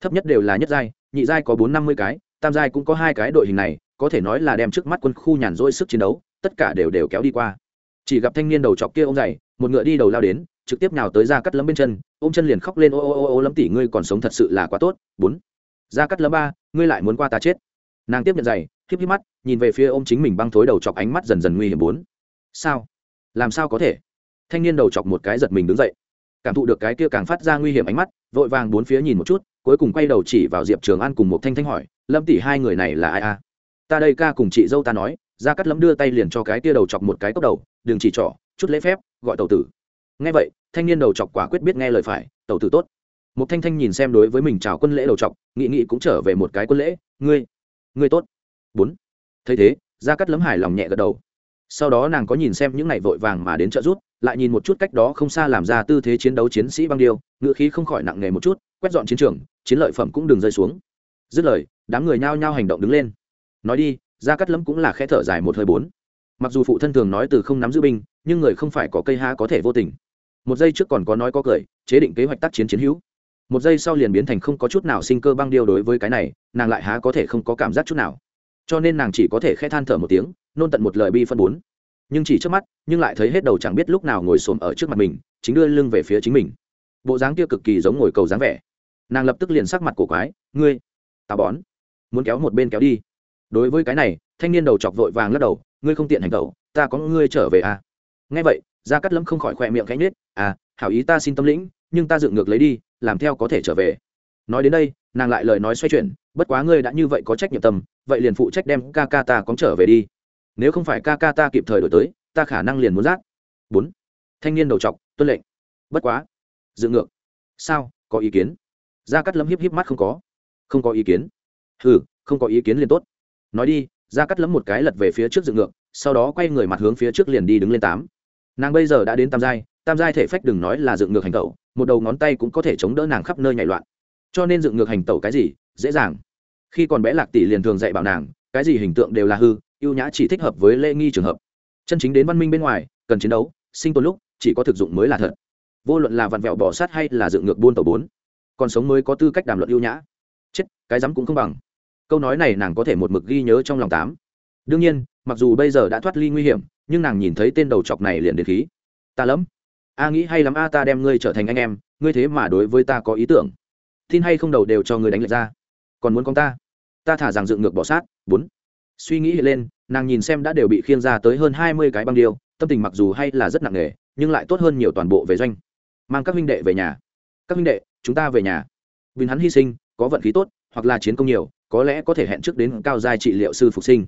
Thấp nhất đều là nhất giai nhị giai có bốn năm mươi cái tam giai cũng có hai cái đội hình này có thể nói là đem trước mắt quân khu nhàn rỗi sức chiến đấu tất cả đều đều kéo đi qua. Chỉ gặp thanh niên đầu chọc kia ông dày một ngựa đi đầu lao đến, trực tiếp nào tới ra cắt lấm bên chân, ôm chân liền khóc lên, ô ô ô ô lấm tỷ ngươi còn sống thật sự là quá tốt. Bốn. Ra cắt lấm ba, ngươi lại muốn qua ta chết. Nàng tiếp nhận giày híp híp mắt, nhìn về phía ôm chính mình băng thối đầu chọc ánh mắt dần dần nguy hiểm. Bốn. Sao? Làm sao có thể? Thanh niên đầu chọc một cái giật mình đứng dậy. Cảm thụ được cái kia càng phát ra nguy hiểm ánh mắt, vội vàng bốn phía nhìn một chút, cuối cùng quay đầu chỉ vào diệp trường an cùng một thanh thanh hỏi, lâm tỷ hai người này là ai a? Ta đây ca cùng chị dâu ta nói ra cắt lấm đưa tay liền cho cái kia đầu chọc một cái cốc đầu, đừng chỉ trỏ, chút lễ phép, gọi tàu tử. Nghe vậy, thanh niên đầu chọc quả quyết biết nghe lời phải tàu tử tốt. Một thanh thanh nhìn xem đối với mình chào quân lễ đầu chọc, nghị nghị cũng trở về một cái quân lễ, ngươi ngươi tốt. Bốn. Thấy thế ra cắt lấm hài lòng nhẹ gật đầu. Sau đó nàng có nhìn xem những ngày vội vàng mà đến trợ rút lại nhìn một chút cách đó không xa làm ra tư thế chiến đấu chiến sĩ băng điêu, ngựa khí không khỏi nặng nề một chút, quét dọn chiến trường, chiến lợi phẩm cũng đừng rơi xuống. Dứt lời, đám người nhao nhao hành động đứng lên. Nói đi ra cắt lấm cũng là khẽ thở dài một hơi bốn. Mặc dù phụ thân thường nói từ không nắm giữ binh, nhưng người không phải có cây ha có thể vô tình. Một giây trước còn có nói có cười, chế định kế hoạch tác chiến chiến hữu. Một giây sau liền biến thành không có chút nào sinh cơ băng điêu đối với cái này, nàng lại há có thể không có cảm giác chút nào. Cho nên nàng chỉ có thể khẽ than thở một tiếng, nôn tận một lời bi phân bốn. Nhưng chỉ trước mắt, nhưng lại thấy hết đầu chẳng biết lúc nào ngồi xổm ở trước mặt mình, chính đưa lưng về phía chính mình. Bộ dáng kia cực kỳ giống ngồi cầu dáng vẻ. Nàng lập tức liền sắc mặt cổ quái, ngươi tà bón, muốn kéo một bên kéo đi đối với cái này, thanh niên đầu chọc vội vàng lắc đầu, ngươi không tiện hành tẩu ta có ngươi trở về à? Nghe vậy, gia cát lâm không khỏi khỏe miệng cánh nết à hảo ý ta xin tâm lĩnh, nhưng ta dựng ngược lấy đi, làm theo có thể trở về. Nói đến đây, nàng lại lời nói xoay chuyển, bất quá ngươi đã như vậy có trách nhiệm tâm, vậy liền phụ trách đem ca ca ta cóng trở về đi. Nếu không phải ca ca ta kịp thời đổi tới, ta khả năng liền muốn rác bốn. Thanh niên đầu chọc, tuân lệnh. Bất quá, dựng ngược. Sao, có ý kiến? Gia cát lâm hiếp hiếp mắt không có. Không có ý kiến. Ừ không có ý kiến liền tốt nói đi, ra cắt lấm một cái lật về phía trước dựng ngược, sau đó quay người mặt hướng phía trước liền đi đứng lên tám. Nàng bây giờ đã đến tam giai tam giai thể phách đừng nói là dựng ngược hành tẩu, một đầu ngón tay cũng có thể chống đỡ nàng khắp nơi nhảy loạn. Cho nên dựng ngược hành tẩu cái gì, dễ dàng. Khi còn bé lạc tỷ liền thường dạy bảo nàng, cái gì hình tượng đều là hư, ưu nhã chỉ thích hợp với lễ nghi trường hợp. Chân chính đến văn minh bên ngoài, cần chiến đấu, sinh tồn lúc, chỉ có thực dụng mới là thật. Vô luận là vặn vẹo bỏ sát hay là dựng ngược buôn tàu bốn, còn sống mới có tư cách đàm luận ưu nhã. Chết, cái dám cũng không bằng câu nói này nàng có thể một mực ghi nhớ trong lòng tám. Đương nhiên, mặc dù bây giờ đã thoát ly nguy hiểm, nhưng nàng nhìn thấy tên đầu chọc này liền đến khí. Ta lắm. A nghĩ hay lắm a, ta đem ngươi trở thành anh em, ngươi thế mà đối với ta có ý tưởng. Tin hay không đầu đều cho ngươi đánh lệch ra. Còn muốn con ta? Ta thả rằng dựng ngược bỏ sát. Bốn. Suy nghĩ lên, nàng nhìn xem đã đều bị khiêng ra tới hơn hai mươi cái băng điêu, tâm tình mặc dù hay là rất nặng nề, nhưng lại tốt hơn nhiều toàn bộ về doanh. Mang các huynh đệ về nhà. Các huynh đệ, chúng ta về nhà. Vì hắn hy sinh, có vận khí tốt hoặc là chiến công nhiều, có lẽ có thể hẹn trước đến cao giai trị liệu sư phục sinh.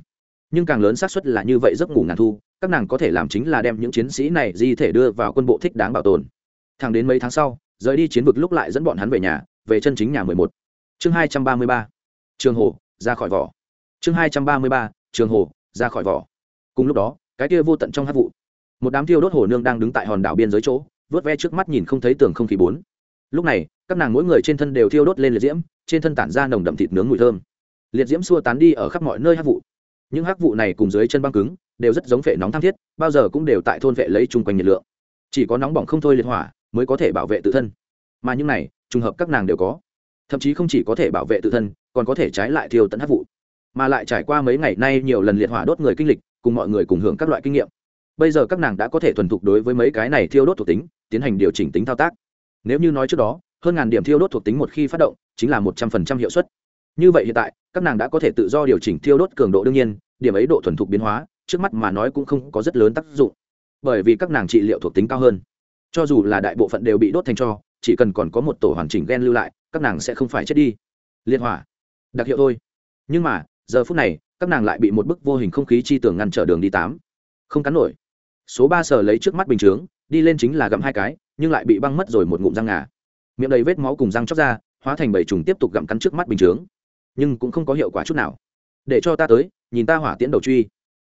Nhưng càng lớn xác suất là như vậy giấc ngủ ngàn thu, các nàng có thể làm chính là đem những chiến sĩ này di thể đưa vào quân bộ thích đáng bảo tồn. Thẳng đến mấy tháng sau, rời đi chiến vực lúc lại dẫn bọn hắn về nhà, về chân chính nhà mười một. Chương hai trăm ba mươi ba. Trường hồ, ra khỏi vỏ. Chương hai trăm ba mươi ba. Trường hồ, ra khỏi vỏ. Cùng lúc đó, cái kia vô tận trong hát vụ, một đám thiêu đốt hồ nương đang đứng tại hòn đảo biên giới chỗ, vớt ve trước mắt nhìn không thấy tường không khí bốn. Lúc này, các nàng mỗi người trên thân đều thiêu đốt lên liệt diễm trên thân tản ra nồng đậm thịt nướng mùi thơm. Liệt diễm xua tán đi ở khắp mọi nơi hắc vụ. Những hắc vụ này cùng dưới chân băng cứng, đều rất giống phệ nóng tham thiết, bao giờ cũng đều tại thôn vệ lấy chung quanh nhiệt lượng. Chỉ có nóng bỏng không thôi liệt hỏa mới có thể bảo vệ tự thân. Mà những này, trùng hợp các nàng đều có. Thậm chí không chỉ có thể bảo vệ tự thân, còn có thể trái lại thiêu tận hắc vụ. Mà lại trải qua mấy ngày nay nhiều lần liệt hỏa đốt người kinh lịch, cùng mọi người cùng hưởng các loại kinh nghiệm. Bây giờ các nàng đã có thể thuần thục đối với mấy cái này thiêu đốt thuộc tính, tiến hành điều chỉnh tính thao tác. Nếu như nói trước đó, hơn ngàn điểm thiêu đốt thuộc tính một khi phát động chính là một trăm phần trăm hiệu suất. Như vậy hiện tại, các nàng đã có thể tự do điều chỉnh thiêu đốt cường độ đương nhiên, điểm ấy độ thuần thục biến hóa, trước mắt mà nói cũng không có rất lớn tác dụng. Bởi vì các nàng trị liệu thuộc tính cao hơn. Cho dù là đại bộ phận đều bị đốt thành cho, chỉ cần còn có một tổ hoàn chỉnh gen lưu lại, các nàng sẽ không phải chết đi. Liên hỏa. Đặc hiệu thôi. Nhưng mà, giờ phút này, các nàng lại bị một bức vô hình không khí chi tường ngăn trở đường đi tám. Không cắn nổi. Số ba sở lấy trước mắt bình chướng, đi lên chính là gặm hai cái, nhưng lại bị băng mất rồi một ngụm răng ngà. Miệng đầy vết máu cùng răng chóc ra hóa thành bảy trùng tiếp tục gặm cắn trước mắt bình chướng. Nhưng cũng không có hiệu quả chút nào. Để cho ta tới, nhìn ta hỏa tiễn đầu truy.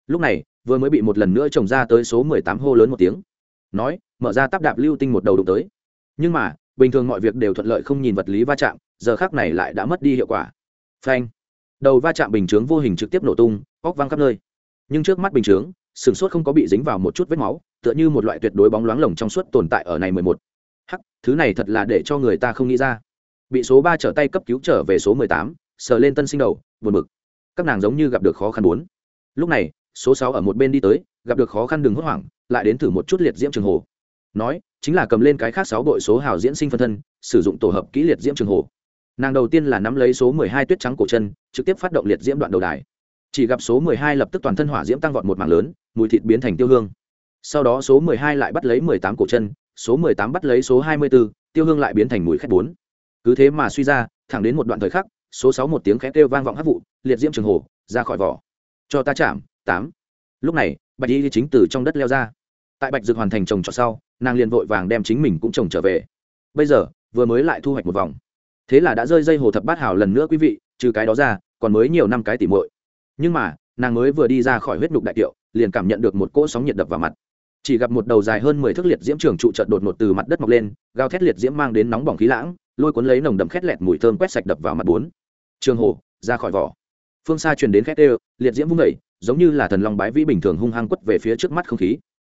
Lúc này, vừa mới bị một lần nữa trồng ra tới số mười tám hô lớn một tiếng. Nói, mở ra tắp đạp lưu tinh một đầu đụng tới. Nhưng mà, bình thường mọi việc đều thuận lợi không nhìn vật lý va chạm, giờ khác này lại đã mất đi hiệu quả. Phanh. Đầu va chạm bình chướng vô hình trực tiếp nổ tung óc văng khắp nơi. Nhưng trước mắt bình chướng sửng sốt không có bị dính vào một chút vết máu, tựa như một loại tuyệt đối bóng loáng lồng trong suốt tồn tại ở này mười một. Hắc, thứ này thật là để cho người ta không nghĩ ra bị số ba trở tay cấp cứu trở về số mười tám, sờ lên tân sinh đầu, buồn bực. Các nàng giống như gặp được khó khăn bốn. Lúc này, số sáu ở một bên đi tới, gặp được khó khăn đừng hốt hoảng, lại đến thử một chút liệt diễm trường hồ. Nói, chính là cầm lên cái khác sáu đội số hào diễn sinh phân thân, sử dụng tổ hợp kỹ liệt diễm trường hồ. Nàng đầu tiên là nắm lấy số mười hai tuyết trắng cổ chân, trực tiếp phát động liệt diễm đoạn đầu đài. Chỉ gặp số mười hai lập tức toàn thân hỏa diễm tăng vọt một mạng lớn, mùi thịt biến thành tiêu hương. Sau đó số mười hai lại bắt lấy mười tám cổ chân, số mười tám bắt lấy số hai mươi b ố tiêu hương lại biến thành mùi khét bốn cứ thế mà suy ra, thẳng đến một đoạn thời khắc, số sáu một tiếng khẽ kêu vang vọng hát vụ, liệt diễm trường hồ, ra khỏi vỏ. Cho ta chạm, tám. Lúc này, bạch y chính từ trong đất leo ra. Tại bạch dược hoàn thành trồng trọt sau, nàng liền vội vàng đem chính mình cũng trồng trở về. Bây giờ, vừa mới lại thu hoạch một vòng. Thế là đã rơi dây hồ thập bát hào lần nữa quý vị, trừ cái đó ra, còn mới nhiều năm cái tỉ muội. Nhưng mà, nàng mới vừa đi ra khỏi huyết nhục đại kiệu, liền cảm nhận được một cỗ sóng nhiệt đập vào mặt. Chỉ gặp một đầu dài hơn mười thước liệt diễm trường trụ trợt đột ngột từ mặt đất mọc lên gao thét liệt diễm mang đến nóng bỏng khí lãng lôi cuốn lấy nồng đậm khét lẹt mùi thơm quét sạch đập vào mặt bốn. Trường hồ, ra khỏi vỏ. Phương xa truyền đến khét ê liệt diễm vung vẩy giống như là thần long bái vĩ bình thường hung hăng quất về phía trước mắt không khí.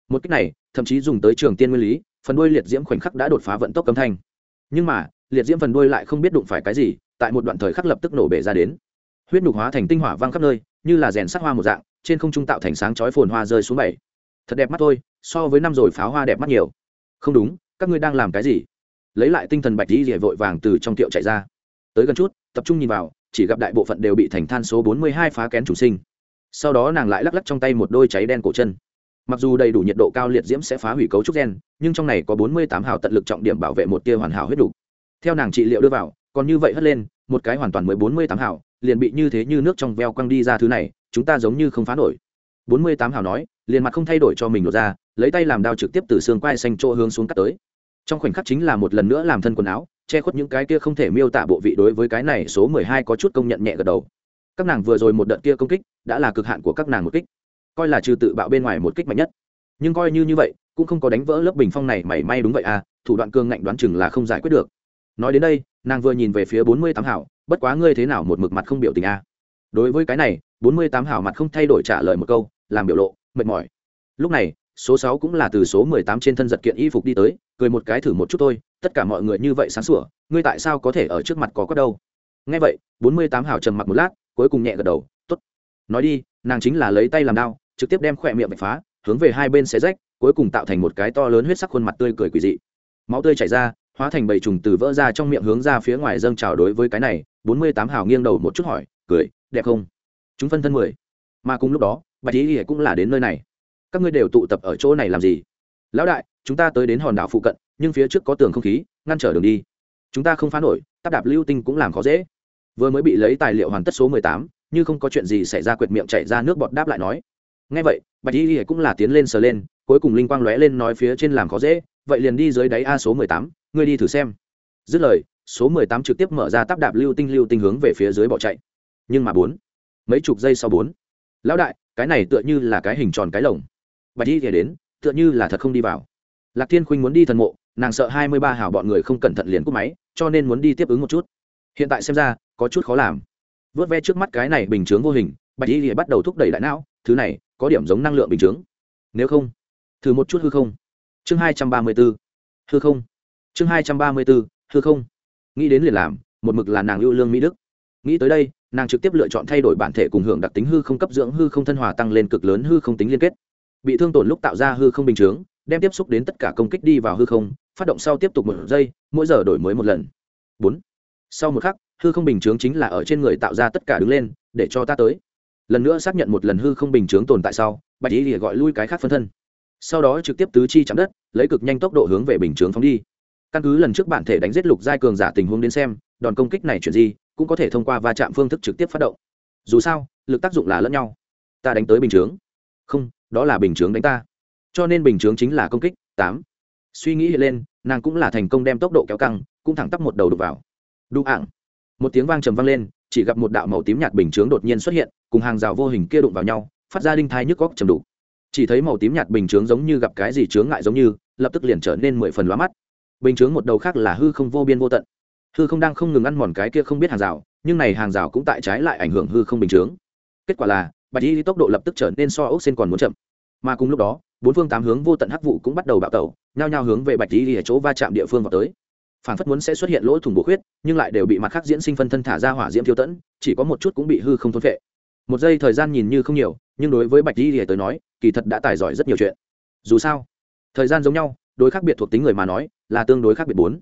Một cách này, thậm chí dùng tới trường tiên nguyên lý, phần đuôi liệt diễm khoảnh khắc đã đột phá vận tốc âm thanh. Nhưng mà, liệt diễm phần đuôi lại không biết đụng phải cái gì, tại một đoạn thời khắc lập tức nổ bể ra đến. Huyết nhục hóa thành tinh hỏa văng khắp nơi, như là rèn sắc hoa một dạng, trên không trung tạo thành sáng chói phồn hoa rơi xuống bảy. Thật đẹp mắt thôi, so với năm rồi pháo hoa đẹp mắt nhiều. Không đúng, các ngươi đang làm cái gì? Lấy lại tinh thần bạch lý rỉa vội vàng từ trong tiệu chạy ra. Tới gần chút, tập trung nhìn vào, chỉ gặp đại bộ phận đều bị thành than số bốn mươi hai phá kén chủ sinh. Sau đó nàng lại lắc lắc trong tay một đôi cháy đen cổ chân. Mặc dù đầy đủ nhiệt độ cao liệt diễm sẽ phá hủy cấu trúc gen, nhưng trong này có bốn mươi tám hào tận lực trọng điểm bảo vệ một tia hoàn hảo huyết đủ. Theo nàng trị liệu đưa vào, còn như vậy hất lên, một cái hoàn toàn mới bốn mươi tám hào, liền bị như thế như nước trong veo quăng đi ra thứ này, chúng ta giống như không phá nổi. bốn mươi tám hào nói, liền mặt không thay đổi cho mình lột ra, lấy tay làm đao trực tiếp từ xương quai xanh chỗ hướng xuống cắt tới trong khoảnh khắc chính là một lần nữa làm thân quần áo, che khuất những cái kia không thể miêu tả bộ vị đối với cái này số mười hai có chút công nhận nhẹ gật đầu. Các nàng vừa rồi một đợt kia công kích, đã là cực hạn của các nàng một kích. Coi là trừ tự bạo bên ngoài một kích mạnh nhất. Nhưng coi như như vậy, cũng không có đánh vỡ lớp bình phong này mảy may đúng vậy à thủ đoạn cương ngạnh đoán chừng là không giải quyết được. Nói đến đây, nàng vừa nhìn về phía bốn mươi tám hảo, bất quá ngươi thế nào một mực mặt không biểu tình à. đối với cái này, bốn mươi tám hảo mặt không thay đổi trả lời một câu, làm biểu lộ, mệt mỏi. Lúc này, số sáu cũng là từ số mười tám trên thân giật kiện y phục đi tới cười một cái thử một chút thôi, tất cả mọi người như vậy sáng sủa, ngươi tại sao có thể ở trước mặt có có đâu? Nghe vậy, bốn mươi tám hào trầm mặc một lát, cuối cùng nhẹ gật đầu t ố t nói đi, nàng chính là lấy tay làm đao, trực tiếp đem khỏe miệng bạch phá, hướng về hai bên xé rách, cuối cùng tạo thành một cái to lớn huyết sắc khuôn mặt tươi cười quỳ dị. Máu tươi chảy ra, hóa thành bầy trùng từ vỡ ra trong miệng hướng ra phía ngoài dâng trào đối với cái này, bốn mươi tám hào nghiêng đầu một chút hỏi, cười, đẹp không? Chúng phân thân mười. Mà cùng lúc đó, bạch lý cũng là đến nơi này. Các ngươi đều tụ tập ở chỗ này làm gì? Lão đại, chúng ta tới đến hòn đảo phụ cận, nhưng phía trước có tường không khí, ngăn trở đường đi. Chúng ta không phá nổi tắp đạp lưu tinh cũng làm khó dễ. Vừa mới bị lấy tài liệu hoàn tất số mười tám, như không có chuyện gì xảy ra quệt miệng chạy ra nước bọt đáp lại nói. Ngay vậy, bạch y cũng là tiến lên sờ lên, cuối cùng linh quang lóe lên nói phía trên làm khó dễ, vậy liền đi dưới đáy a số mười tám, ngươi đi thử xem. Dứt lời, số mười tám trực tiếp mở ra tắp đạp lưu tinh lưu tinh hướng về phía dưới bỏ chạy. Nhưng mà bốn, mấy chục giây sau bốn. Lão đại, cái này tựa như là cái hình tròn cái lồng. Bạch y thì đến tựa như là thật không đi vào. Lạc thiên khuynh muốn đi thần mộ, nàng sợ hai mươi ba hảo bọn người không cẩn thận liền cúp máy, cho nên muốn đi tiếp ứng một chút. Hiện tại xem ra, có chút khó làm. Vớt ve trước mắt cái này bình chướng vô hình, bạch y thì bắt đầu thúc đẩy đại não, thứ này, có điểm giống năng lượng bình chướng. Nếu không, thử một chút hư không. Chương hai trăm ba mươi b ố hư không. Chương hai trăm ba mươi b ố hư không. Nghĩ đến liền làm, một mực là nàng lưu lương mỹ đức. Nghĩ tới đây, nàng trực tiếp lựa chọn thay đổi bản thể cùng hưởng đặc tính hư không cấp dưỡng hư không thân hòa tăng lên cực lớn hư không tính liên kết bị thương tổn lúc tạo ra hư không bình chướng, đem tiếp xúc đến tất cả công kích đi vào hư không, phát động sau tiếp tục một giây, mỗi giờ đổi mới một lần. Bốn. Sau một khắc, hư không bình chướng chính là ở trên người tạo ra tất cả đứng lên, để cho ta tới. Lần nữa xác nhận một lần hư không bình chướng tồn tại sau, bạch ý lìa gọi lui cái khác phân thân. Sau đó trực tiếp tứ chi chạm đất, lấy cực nhanh tốc độ hướng về bình chướng phóng đi. Căn cứ lần trước bản thể đánh giết lục giai cường giả tình huống đến xem, đòn công kích này chuyển gì cũng có thể thông qua va chạm phương thức trực tiếp phát động. Dù sao, lực tác dụng là lẫn nhau. Ta đánh tới bình chướng. Không đó là bình chướng đánh ta. Cho nên bình chướng chính là công kích, tám. Suy nghĩ lên, nàng cũng là thành công đem tốc độ kéo căng, cũng thẳng tắp một đầu đục vào. Đục ạng một tiếng vang trầm vang lên, chỉ gặp một đạo màu tím nhạt bình chướng đột nhiên xuất hiện, cùng hàng rào vô hình kia đụng vào nhau, phát ra đinh thai nhức góc trầm đủ chỉ thấy màu tím nhạt bình chướng giống như gặp cái gì chướng ngại giống như, lập tức liền trở nên mười phần lóa mắt. Bình chướng một đầu khác là hư không vô biên vô tận. Hư không đang không ngừng ăn mòn cái kia không biết hàng rào, nhưng này hàng rào cũng tại trái lại ảnh hưởng hư không bình chướng. Kết quả là bạch y tốc độ lập tức trở nên so ốc xên còn muốn chậm. Mà cùng lúc đó, bốn phương tám hướng vô tận hắc vụ cũng bắt đầu bạo tẩu, nhao nhao hướng về bạch y ở chỗ va chạm địa phương vào tới. Phản phất muốn sẽ xuất hiện lỗ thủng bổ khuyết, nhưng lại đều bị mặt khác diễn sinh phân thân thả ra hỏa diễm thiêu tẫn, chỉ có một chút cũng bị hư không thốn vệ một giây thời gian nhìn như không nhiều, nhưng đối với bạch y tới nói, kỳ thật đã tài giỏi rất nhiều chuyện. Dù sao, thời gian giống nhau, đối khác biệt thuộc tính người mà nói, là tương đối khác biệt bốn.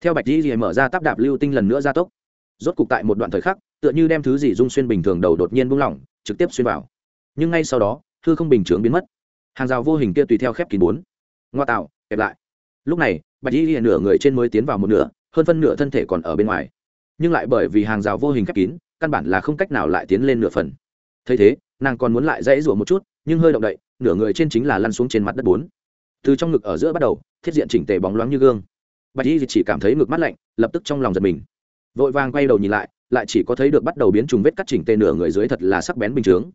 Theo bạch di mở ra tắp đạp lưu tinh lần nữa gia tốc. Rốt cục tại một đoạn thời khắc, tựa như đem thứ gì dung xuyên bình thường đầu đột nhiên buông lỏng trực tiếp xuyên vào. Nhưng ngay sau đó thư không bình chướng biến mất. Hàng rào vô hình kia tùy theo khép kín bốn. Ngoa tạo, kẹp lại. Lúc này, bạch y di nửa người trên mới tiến vào một nửa, hơn phân nửa thân thể còn ở bên ngoài. Nhưng lại bởi vì hàng rào vô hình khép kín, căn bản là không cách nào lại tiến lên nửa phần. Thấy thế, nàng còn muốn lại dãy rủa một chút, nhưng hơi động đậy, nửa người trên chính là lăn xuống trên mặt đất bốn. Từ trong ngực ở giữa bắt đầu, thiết diện chỉnh tề bóng loáng như gương. Bạch y chỉ cảm thấy ngực mắt lạnh, lập tức trong lòng giật mình. Vội vàng quay đầu nhìn lại lại chỉ có thấy được bắt đầu biến trùng vết cắt chỉnh tề nửa người dưới thật là sắc bén bình chướng.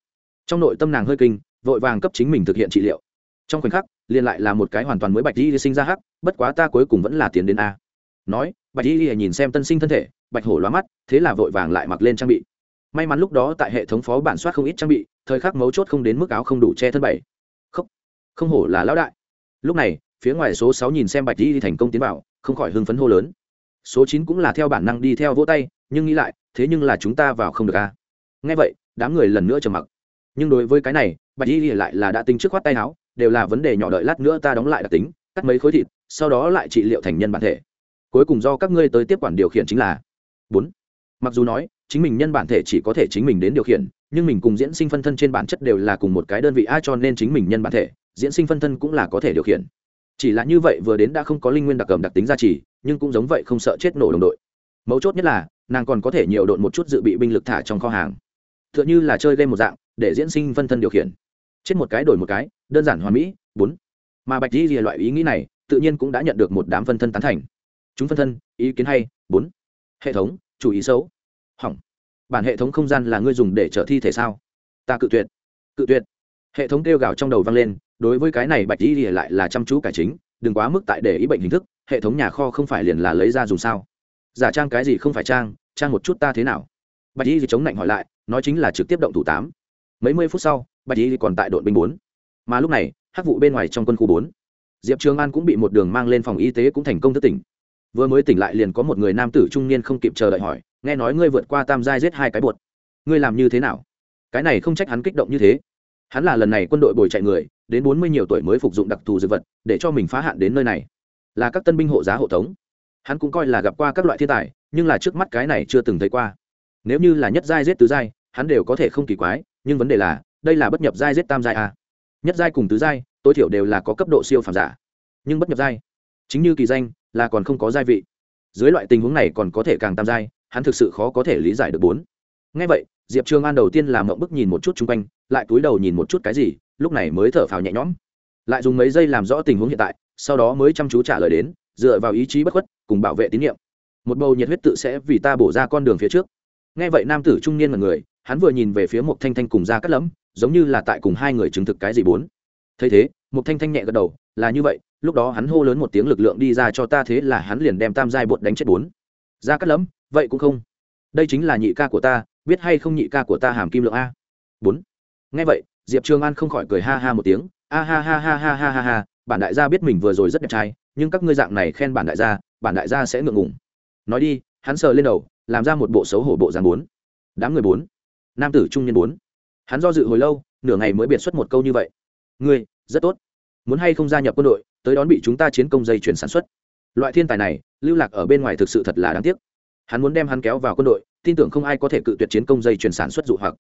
Trong nội tâm nàng hơi kinh, vội vàng cấp chính mình thực hiện trị liệu. Trong khoảnh khắc, liền lại là một cái hoàn toàn mới bạch y sinh ra hắc, bất quá ta cuối cùng vẫn là tiến đến a. Nói, bạch y nhìn xem tân sinh thân thể, bạch hổ loa mắt, thế là vội vàng lại mặc lên trang bị. May mắn lúc đó tại hệ thống phó bản soát không ít trang bị, thời khắc mấu chốt không đến mức áo không đủ che thân bảy không không hổ là lão đại. Lúc này, phía ngoài số sáu nhìn xem bạch di thành công tiến vào, không khỏi hưng phấn hô lớn. Số chín cũng là theo bản năng đi theo vỗ tay, nhưng nghĩ lại thế nhưng là chúng ta vào không được à? Nghe vậy, đám người lần nữa trầm mặc. Nhưng đối với cái này, bạch di lại là đã tính trước khoát tay áo, đều là vấn đề nhỏ đợi lát nữa ta đóng lại đặc tính, cắt mấy khối thịt, sau đó lại trị liệu thành nhân bản thể. Cuối cùng do các ngươi tới tiếp quản điều khiển chính là bốn. Mặc dù nói, chính mình nhân bản thể chỉ có thể chính mình đến điều khiển, nhưng mình cùng diễn sinh phân thân trên bản chất đều là cùng một cái đơn vị a cho nên chính mình nhân bản thể, diễn sinh phân thân cũng là có thể điều khiển. Chỉ là như vậy vừa đến đã không có linh nguyên đặc cầm đặc tính gia trì, nhưng cũng giống vậy không sợ chết nổ đồng đội. Mấu chốt nhất là nàng còn có thể nhiều độn một chút dự bị binh lực thả trong kho hàng. T h ư ợ n h ư là chơi game một dạng, để diễn sinh phân thân điều khiển. Chết một cái đổi một cái, đơn giản hoàn mỹ, bốn. Mà bạch di rìa loại ý nghĩ này, tự nhiên cũng đã nhận được một đám phân thân tán thành. Chúng phân thân, ý kiến hay, bốn. Hệ thống, chủ ý xấu. Hỏng. Bản hệ thống không gian là ngươi dùng để trở thi thể sao? Ta cự tuyệt. Cự tuyệt. Hệ thống kêu gào trong đầu vang lên, đối với cái này bạch di rìa lại là chăm chú cải chính, đừng quá mức tại để ý bệnh hình thức, hệ thống nhà kho không phải liền là lấy ra dùng sao? Giả trang cái gì không phải trang trang một chút ta thế nào? Bạch Y di chống lạnh hỏi lại, nói chính là trực tiếp động thủ tám. Mấy mươi phút sau, bạch Y di còn tại đội binh bốn. Mà lúc này, hắc vụ bên ngoài trong quân khu bốn. Diệp trường an cũng bị một đường mang lên phòng y tế cũng thành công thất tỉnh. Vừa mới tỉnh lại liền có một người nam tử trung niên không kịp chờ đợi hỏi, nghe nói ngươi vượt qua tam giai giết hai cái bột ngươi làm như thế nào? Cái này không trách hắn kích động như thế. Hắn là lần này quân đội bồi chạy người, đến bốn mươi nhiều tuổi mới phục dụng đặc thù dược vật, để cho mình phá hạn đến nơi này. Là các tân binh hộ giá hộ tống hắn cũng coi là gặp qua các loại thiên tài, nhưng là trước mắt cái này chưa từng thấy qua. Nếu như là nhất giai giết tứ giai, hắn đều có thể không kỳ quái, nhưng vấn đề là, đây là bất nhập giai giết tam giai a nhất giai cùng tứ giai, tối thiểu đều là có cấp độ siêu phàm giả. Nhưng bất nhập giai, chính như kỳ danh, là còn không có giai vị. Dưới loại tình huống này còn có thể càng tam giai, hắn thực sự khó có thể lý giải được bốn. Ngay vậy, diệp trường an đầu tiên làm mộng bức nhìn một chút chung quanh, lại cúi đầu nhìn một chút cái gì, lúc này mới thở phào nhẹ nhõm. Lại dùng mấy giây làm rõ tình huống hiện tại, sau đó mới chăm chú trả lời đến, dựa vào ý chí bất khuất cùng bảo vệ tín nhiệm. Một bầu nhiệt huyết tự sẽ vì ta bổ ra con đường phía trước. Nghe vậy nam tử trung niên là người, hắn vừa nhìn về phía một thanh thanh cùng ra cắt lẫm, giống như là tại cùng hai người chứng thực cái gì bốn. Thấy thế một thanh thanh nhẹ gật đầu, là như vậy, lúc đó hắn hô lớn một tiếng lực lượng đi ra cho ta thế là hắn liền đem tam giai bột đánh chết bốn. Ra cắt lẫm, vậy cũng không. Đây chính là nhị ca của ta, biết hay không nhị ca của ta hàm kim lượng a? Bốn. Nghe vậy, diệp trường an không khỏi cười ha ha một tiếng, a ha ha ha ha ha ha ha, bản đại gia biết mình vừa rồi rất đẹp trai, nhưng các ngươi dạng này khen bản đại gia bản đại gia sẽ ngượng ngùng. Nói đi, hắn sờ lên đầu, làm ra một bộ xấu hổ bộ dáng bốn. Đám người bốn. Nam tử, trung niên bốn. Hắn do dự hồi lâu, nửa ngày mới biệt xuất một câu như vậy. Ngươi, rất tốt. Muốn hay không gia nhập quân đội, tới đón bị chúng ta chiến công dây chuyển sản xuất. Loại thiên tài này, lưu lạc ở bên ngoài thực sự thật là đáng tiếc. Hắn muốn đem hắn kéo vào quân đội, tin tưởng không ai có thể cự tuyệt chiến công dây chuyển sản xuất dụ hoặc.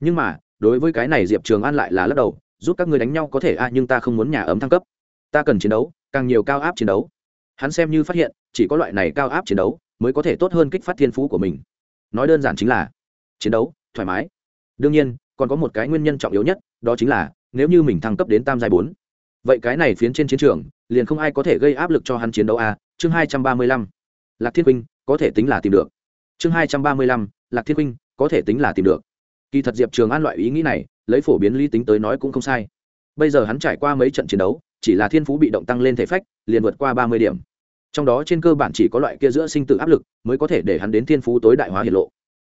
Nhưng mà, đối với cái này diệp trường an lại là lắc đầu, giúp các người đánh nhau có thể a nhưng ta không muốn nhà ấm thăng cấp. Ta cần chiến đấu, càng nhiều cao áp chiến đấu hắn xem như phát hiện, chỉ có loại này cao áp chiến đấu mới có thể tốt hơn kích phát thiên phú của mình. Nói đơn giản chính là chiến đấu, thoải mái. Đương nhiên, còn có một cái nguyên nhân trọng yếu nhất, đó chính là nếu như mình thăng cấp đến tam giai bốn, vậy cái này phiến trên chiến trường liền không ai có thể gây áp lực cho hắn chiến đấu a, chương hai trăm ba mươi lăm. Lạc thiên huynh có thể tính là tìm được. Chương hai trăm ba mươi lăm, lạc thiên huynh có thể tính là tìm được. Kỳ thật diệp trường an loại ý nghĩ này, lấy phổ biến lý tính tới nói cũng không sai. Bây giờ hắn trải qua mấy trận chiến đấu chỉ là thiên phú bị động tăng lên thể phách, liền vượt qua ba mươi điểm. Trong đó trên cơ bản chỉ có loại kia giữa sinh tử áp lực mới có thể để hắn đến thiên phú tối đại hóa hiển lộ.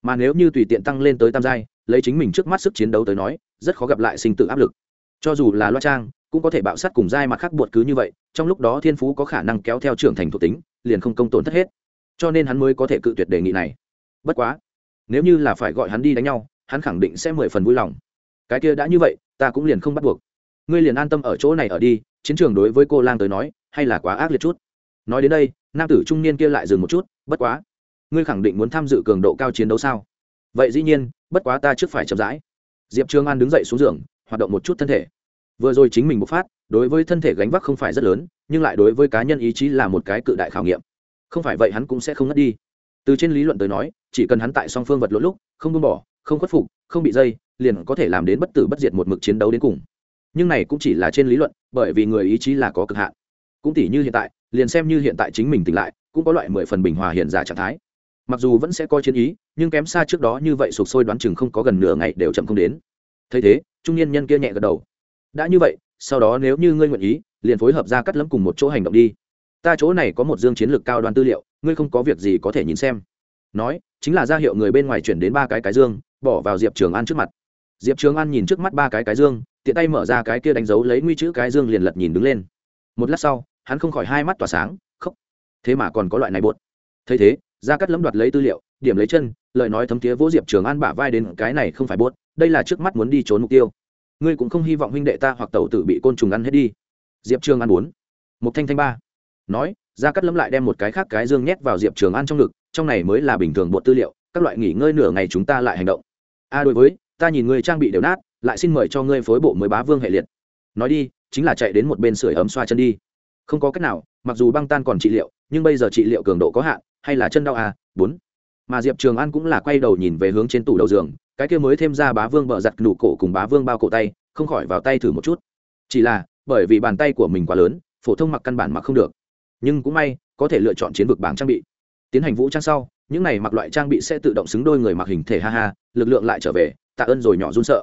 Mà nếu như tùy tiện tăng lên tới tam giai, lấy chính mình trước mắt sức chiến đấu tới nói, rất khó gặp lại sinh tử áp lực. Cho dù là loa trang, cũng có thể bạo sát cùng giai mặt khác buộc cứ như vậy, trong lúc đó thiên phú có khả năng kéo theo trưởng thành thuộc tính, liền không công tổn thất hết. Cho nên hắn mới có thể cự tuyệt đề nghị này. Bất quá, nếu như là phải gọi hắn đi đánh nhau, hắn khẳng định sẽ mười phần vui lòng. Cái kia đã như vậy, ta cũng liền không bắt buộc ngươi liền an tâm ở chỗ này ở đi, chiến trường đối với cô lang tới nói, hay là quá ác liệt chút. Nói đến đây, nam tử trung niên kia lại dừng một chút, bất quá, ngươi khẳng định muốn tham dự cường độ cao chiến đấu sao? Vậy dĩ nhiên, bất quá ta trước phải chậm rãi. Diệp Trương an đứng dậy xuống giường, hoạt động một chút thân thể. Vừa rồi chính mình bộc phát, đối với thân thể gánh vác không phải rất lớn, nhưng lại đối với cá nhân ý chí là một cái cự đại khảo nghiệm. Không phải vậy hắn cũng sẽ không ngất đi. Từ trên lý luận tới nói, chỉ cần hắn tại song phương vật lỗi lúc, không buông bỏ, không khuất phục, không bị dây, liền có thể làm đến bất tử bất diệt một mực chiến đấu đến cùng nhưng này cũng chỉ là trên lý luận, bởi vì người ý chí là có cực hạn. Cũng tỉ như hiện tại, liền xem như hiện tại chính mình tỉnh lại, cũng có loại mười phần bình hòa hiện giả trạng thái. Mặc dù vẫn sẽ có chiến ý, nhưng kém xa trước đó như vậy sụp sôi đoán chừng không có gần nửa ngày đều chậm không đến. Thấy thế, trung niên nhân kia nhẹ gật đầu. Đã như vậy, sau đó nếu như ngươi nguyện ý, liền phối hợp ra cắt lẫm cùng một chỗ hành động đi. Ta chỗ này có một dương chiến lược cao đoàn tư liệu, ngươi không có việc gì có thể nhìn xem. Nói, chính là ra hiệu người bên ngoài chuyển đến ba cái cái dương, bỏ vào diệp trường an trước mặt. Diệp trường an nhìn trước mắt ba cái cái dương tiện tay mở ra cái kia đánh dấu lấy nguy chữ cái dương liền lật nhìn đứng lên. Một lát sau, hắn không khỏi hai mắt tỏa sáng, khóc. Thế mà còn có loại này bột thấy thế ra cắt lấm đoạt lấy tư liệu, điểm lấy chân, lời nói thấm tía vỗ diệp trường an bả vai đến, cái này không phải bốt đây là trước mắt muốn đi trốn mục tiêu. Ngươi cũng không hy vọng huynh đệ ta hoặc tàu tử bị côn trùng ăn hết đi. Diệp trường an bốn. Một thanh thanh ba. Nói ra cắt lấm lại đem một cái khác cái dương nhét vào diệp trường an trong ngực, trong này mới là bình thường bột tư liệu, các loại nghỉ ngơi nửa ngày chúng ta lại hành động. A, đối với, ta nhìn ngươi trang bị đều nát lại xin mời cho ngươi phối bộ mới bá vương hệ liệt. Nói đi, chính là chạy đến một bên sưởi ấm xoa chân đi. Không có cách nào, mặc dù băng tan còn trị liệu, nhưng bây giờ trị liệu cường độ có hạn, hay là chân đau à? Bốn. Mà diệp trường an cũng là quay đầu nhìn về hướng trên tủ đầu giường, cái kia mới thêm ra bá vương bợ giặt nụ cổ cùng bá vương bao cổ tay, không khỏi vào tay thử một chút. Chỉ là, bởi vì bàn tay của mình quá lớn, phổ thông mặc căn bản mặc không được. Nhưng cũng may, có thể lựa chọn chiến vực bảng trang bị. Tiến hành vũ trang sau, những này mặc loại trang bị sẽ tự động xứng đôi người mặc hình thể, ha ha, lực lượng lại trở về, tạ ơn rồi nhỏ run sợ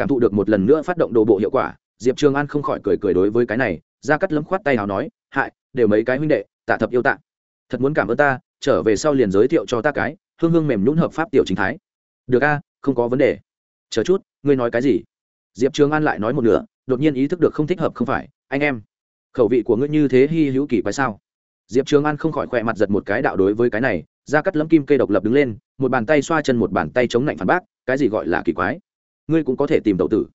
cảm thụ được một lần nữa phát động đồ bộ hiệu quả, diệp trường an không khỏi cười cười đối với cái này ra cắt lấm khoát tay nào nói, hại, đều mấy cái huynh đệ, tạ thập yêu tạ. Thật muốn cảm ơn ta, trở về sau liền giới thiệu cho ta cái, hương hương mềm nhún hợp pháp tiểu chính thái. Được a, không có vấn đề. Chờ chút, ngươi nói cái gì? Diệp trường an lại nói một nửa, đột nhiên ý thức được không thích hợp không phải, anh em, khẩu vị của ngươi như thế hy hữu kỳ quái sao? Diệp trường an không khỏi khỏe mặt giật một cái đạo đối với cái này ra cắt lấm kim cây độc lập đứng lên, một bàn tay xoa chân một bàn tay chống lạnh phản bác, cái gì gọi là kỳ quái? Ngươi cũng có thể tìm đầu tử.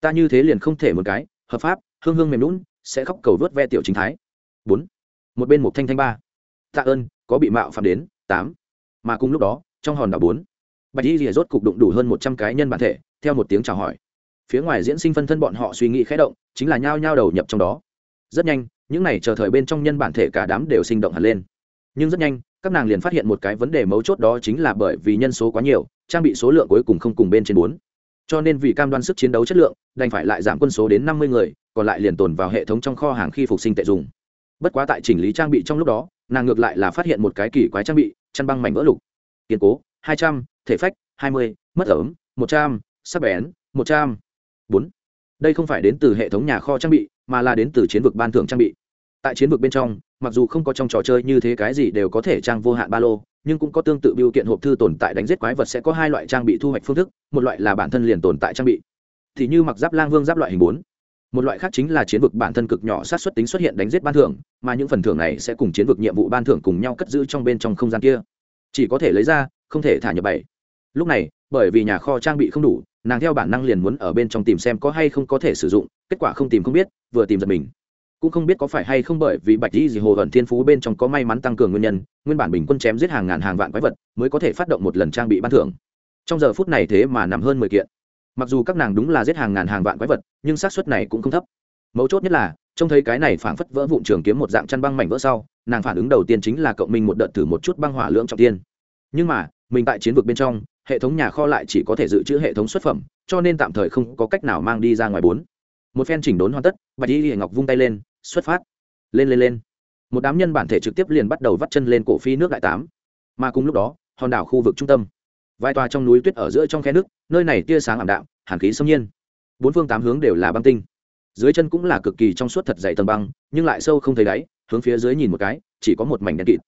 Ta như thế liền không thể một cái, hợp pháp, hương hương mềm lún sẽ khóc cầu vớt ve tiểu chính thái. Bốn. Một bên một thanh thanh ba. Tạ ơn, có bị mạo phạm đến. Tám. Mà cùng lúc đó, trong hòn đảo bốn, bạch y rìa rốt cục đụng đủ hơn một trăm cái nhân bản thể, theo một tiếng chào hỏi. Phía ngoài diễn sinh phân thân bọn họ suy nghĩ khẽ động, chính là nhao nhao đầu nhập trong đó. Rất nhanh, những này chờ thời bên trong nhân bản thể cả đám đều sinh động hẳn lên. Nhưng rất nhanh, các nàng liền phát hiện một cái vấn đề mấu chốt đó chính là bởi vì nhân số quá nhiều, trang bị số lượng cuối cùng không cùng bên trên bốn cho nên vì cam đoan sức chiến đấu chất lượng, đành phải lại giảm quân số đến năm mươi người, còn lại liền tồn vào hệ thống trong kho hàng khi phục sinh tệ dùng. Bất quá tại chỉnh lý trang bị trong lúc đó, nàng ngược lại là phát hiện một cái kỳ quái trang bị, chăn băng mảnh vỡ lục. Kiên cố, hai trăm, thể phách, hai mươi, mất ấm, một trăm, sắc bén, một trăm, bốn. Đây không phải đến từ hệ thống nhà kho trang bị, mà là đến từ chiến vực ban thưởng trang bị. Tại chiến vực bên trong, mặc dù không có trong trò chơi như thế cái gì đều có thể trang vô hạn ba lô nhưng cũng có tương tự biểu kiện hộp thư tồn tại đánh giết quái vật sẽ có hai loại trang bị thu hoạch phương thức, một loại là bản thân liền tồn tại trang bị, thì như mặc giáp lang vương giáp loại hình bốn. Một loại khác chính là chiến vực bản thân cực nhỏ sát xuất tính xuất hiện đánh giết ban thưởng, mà những phần thưởng này sẽ cùng chiến vực nhiệm vụ ban thưởng cùng nhau cất giữ trong bên trong không gian kia. Chỉ có thể lấy ra, không thể thả nhập bảy lúc này, bởi vì nhà kho trang bị không đủ, nàng theo bản năng liền muốn ở bên trong tìm xem có hay không có thể sử dụng, kết quả không tìm không biết, vừa tìm giật mình cũng không biết có phải hay không bởi vì bạch di dì hồ ẩn thiên phú bên trong có may mắn tăng cường nguyên nhân, nguyên bản bình quân chém giết hàng ngàn hàng vạn quái vật mới có thể phát động một lần trang bị ban thưởng. Trong giờ phút này thế mà nằm hơn mười kiện. Mặc dù các nàng đúng là giết hàng ngàn hàng vạn quái vật, nhưng xác suất này cũng không thấp. Mấu chốt nhất là, trông thấy cái này phảng phất vỡ vụn trường kiếm một dạng chăn băng mảnh vỡ sau, nàng phản ứng đầu tiên chính là cộng minh một đợt thử một chút băng hỏa lưỡng trọng tiên nhưng mà, mình tại chiến vực bên trong, hệ thống nhà kho lại chỉ có thể dự trữ hệ thống xuất phẩm, cho nên tạm thời không có cách nào mang đi ra ngoài bốn. Một phen chỉnh đốn hoàn tất, bạch y hiển ngọc vung tay lên xuất phát. Lên lên lên. Một đám nhân bản thể trực tiếp liền bắt đầu vắt chân lên cổ phi nước đại tám. Mà cùng lúc đó, hòn đảo khu vực trung tâm. Vài tòa trong núi tuyết ở giữa trong khe nước, nơi này tia sáng ảm đạm, hàn khí xâm nhiên. Bốn phương tám hướng đều là băng tinh. Dưới chân cũng là cực kỳ trong suốt thật dày tầng băng, nhưng lại sâu không thấy đáy, hướng phía dưới nhìn một cái, chỉ có một mảnh đen kịt.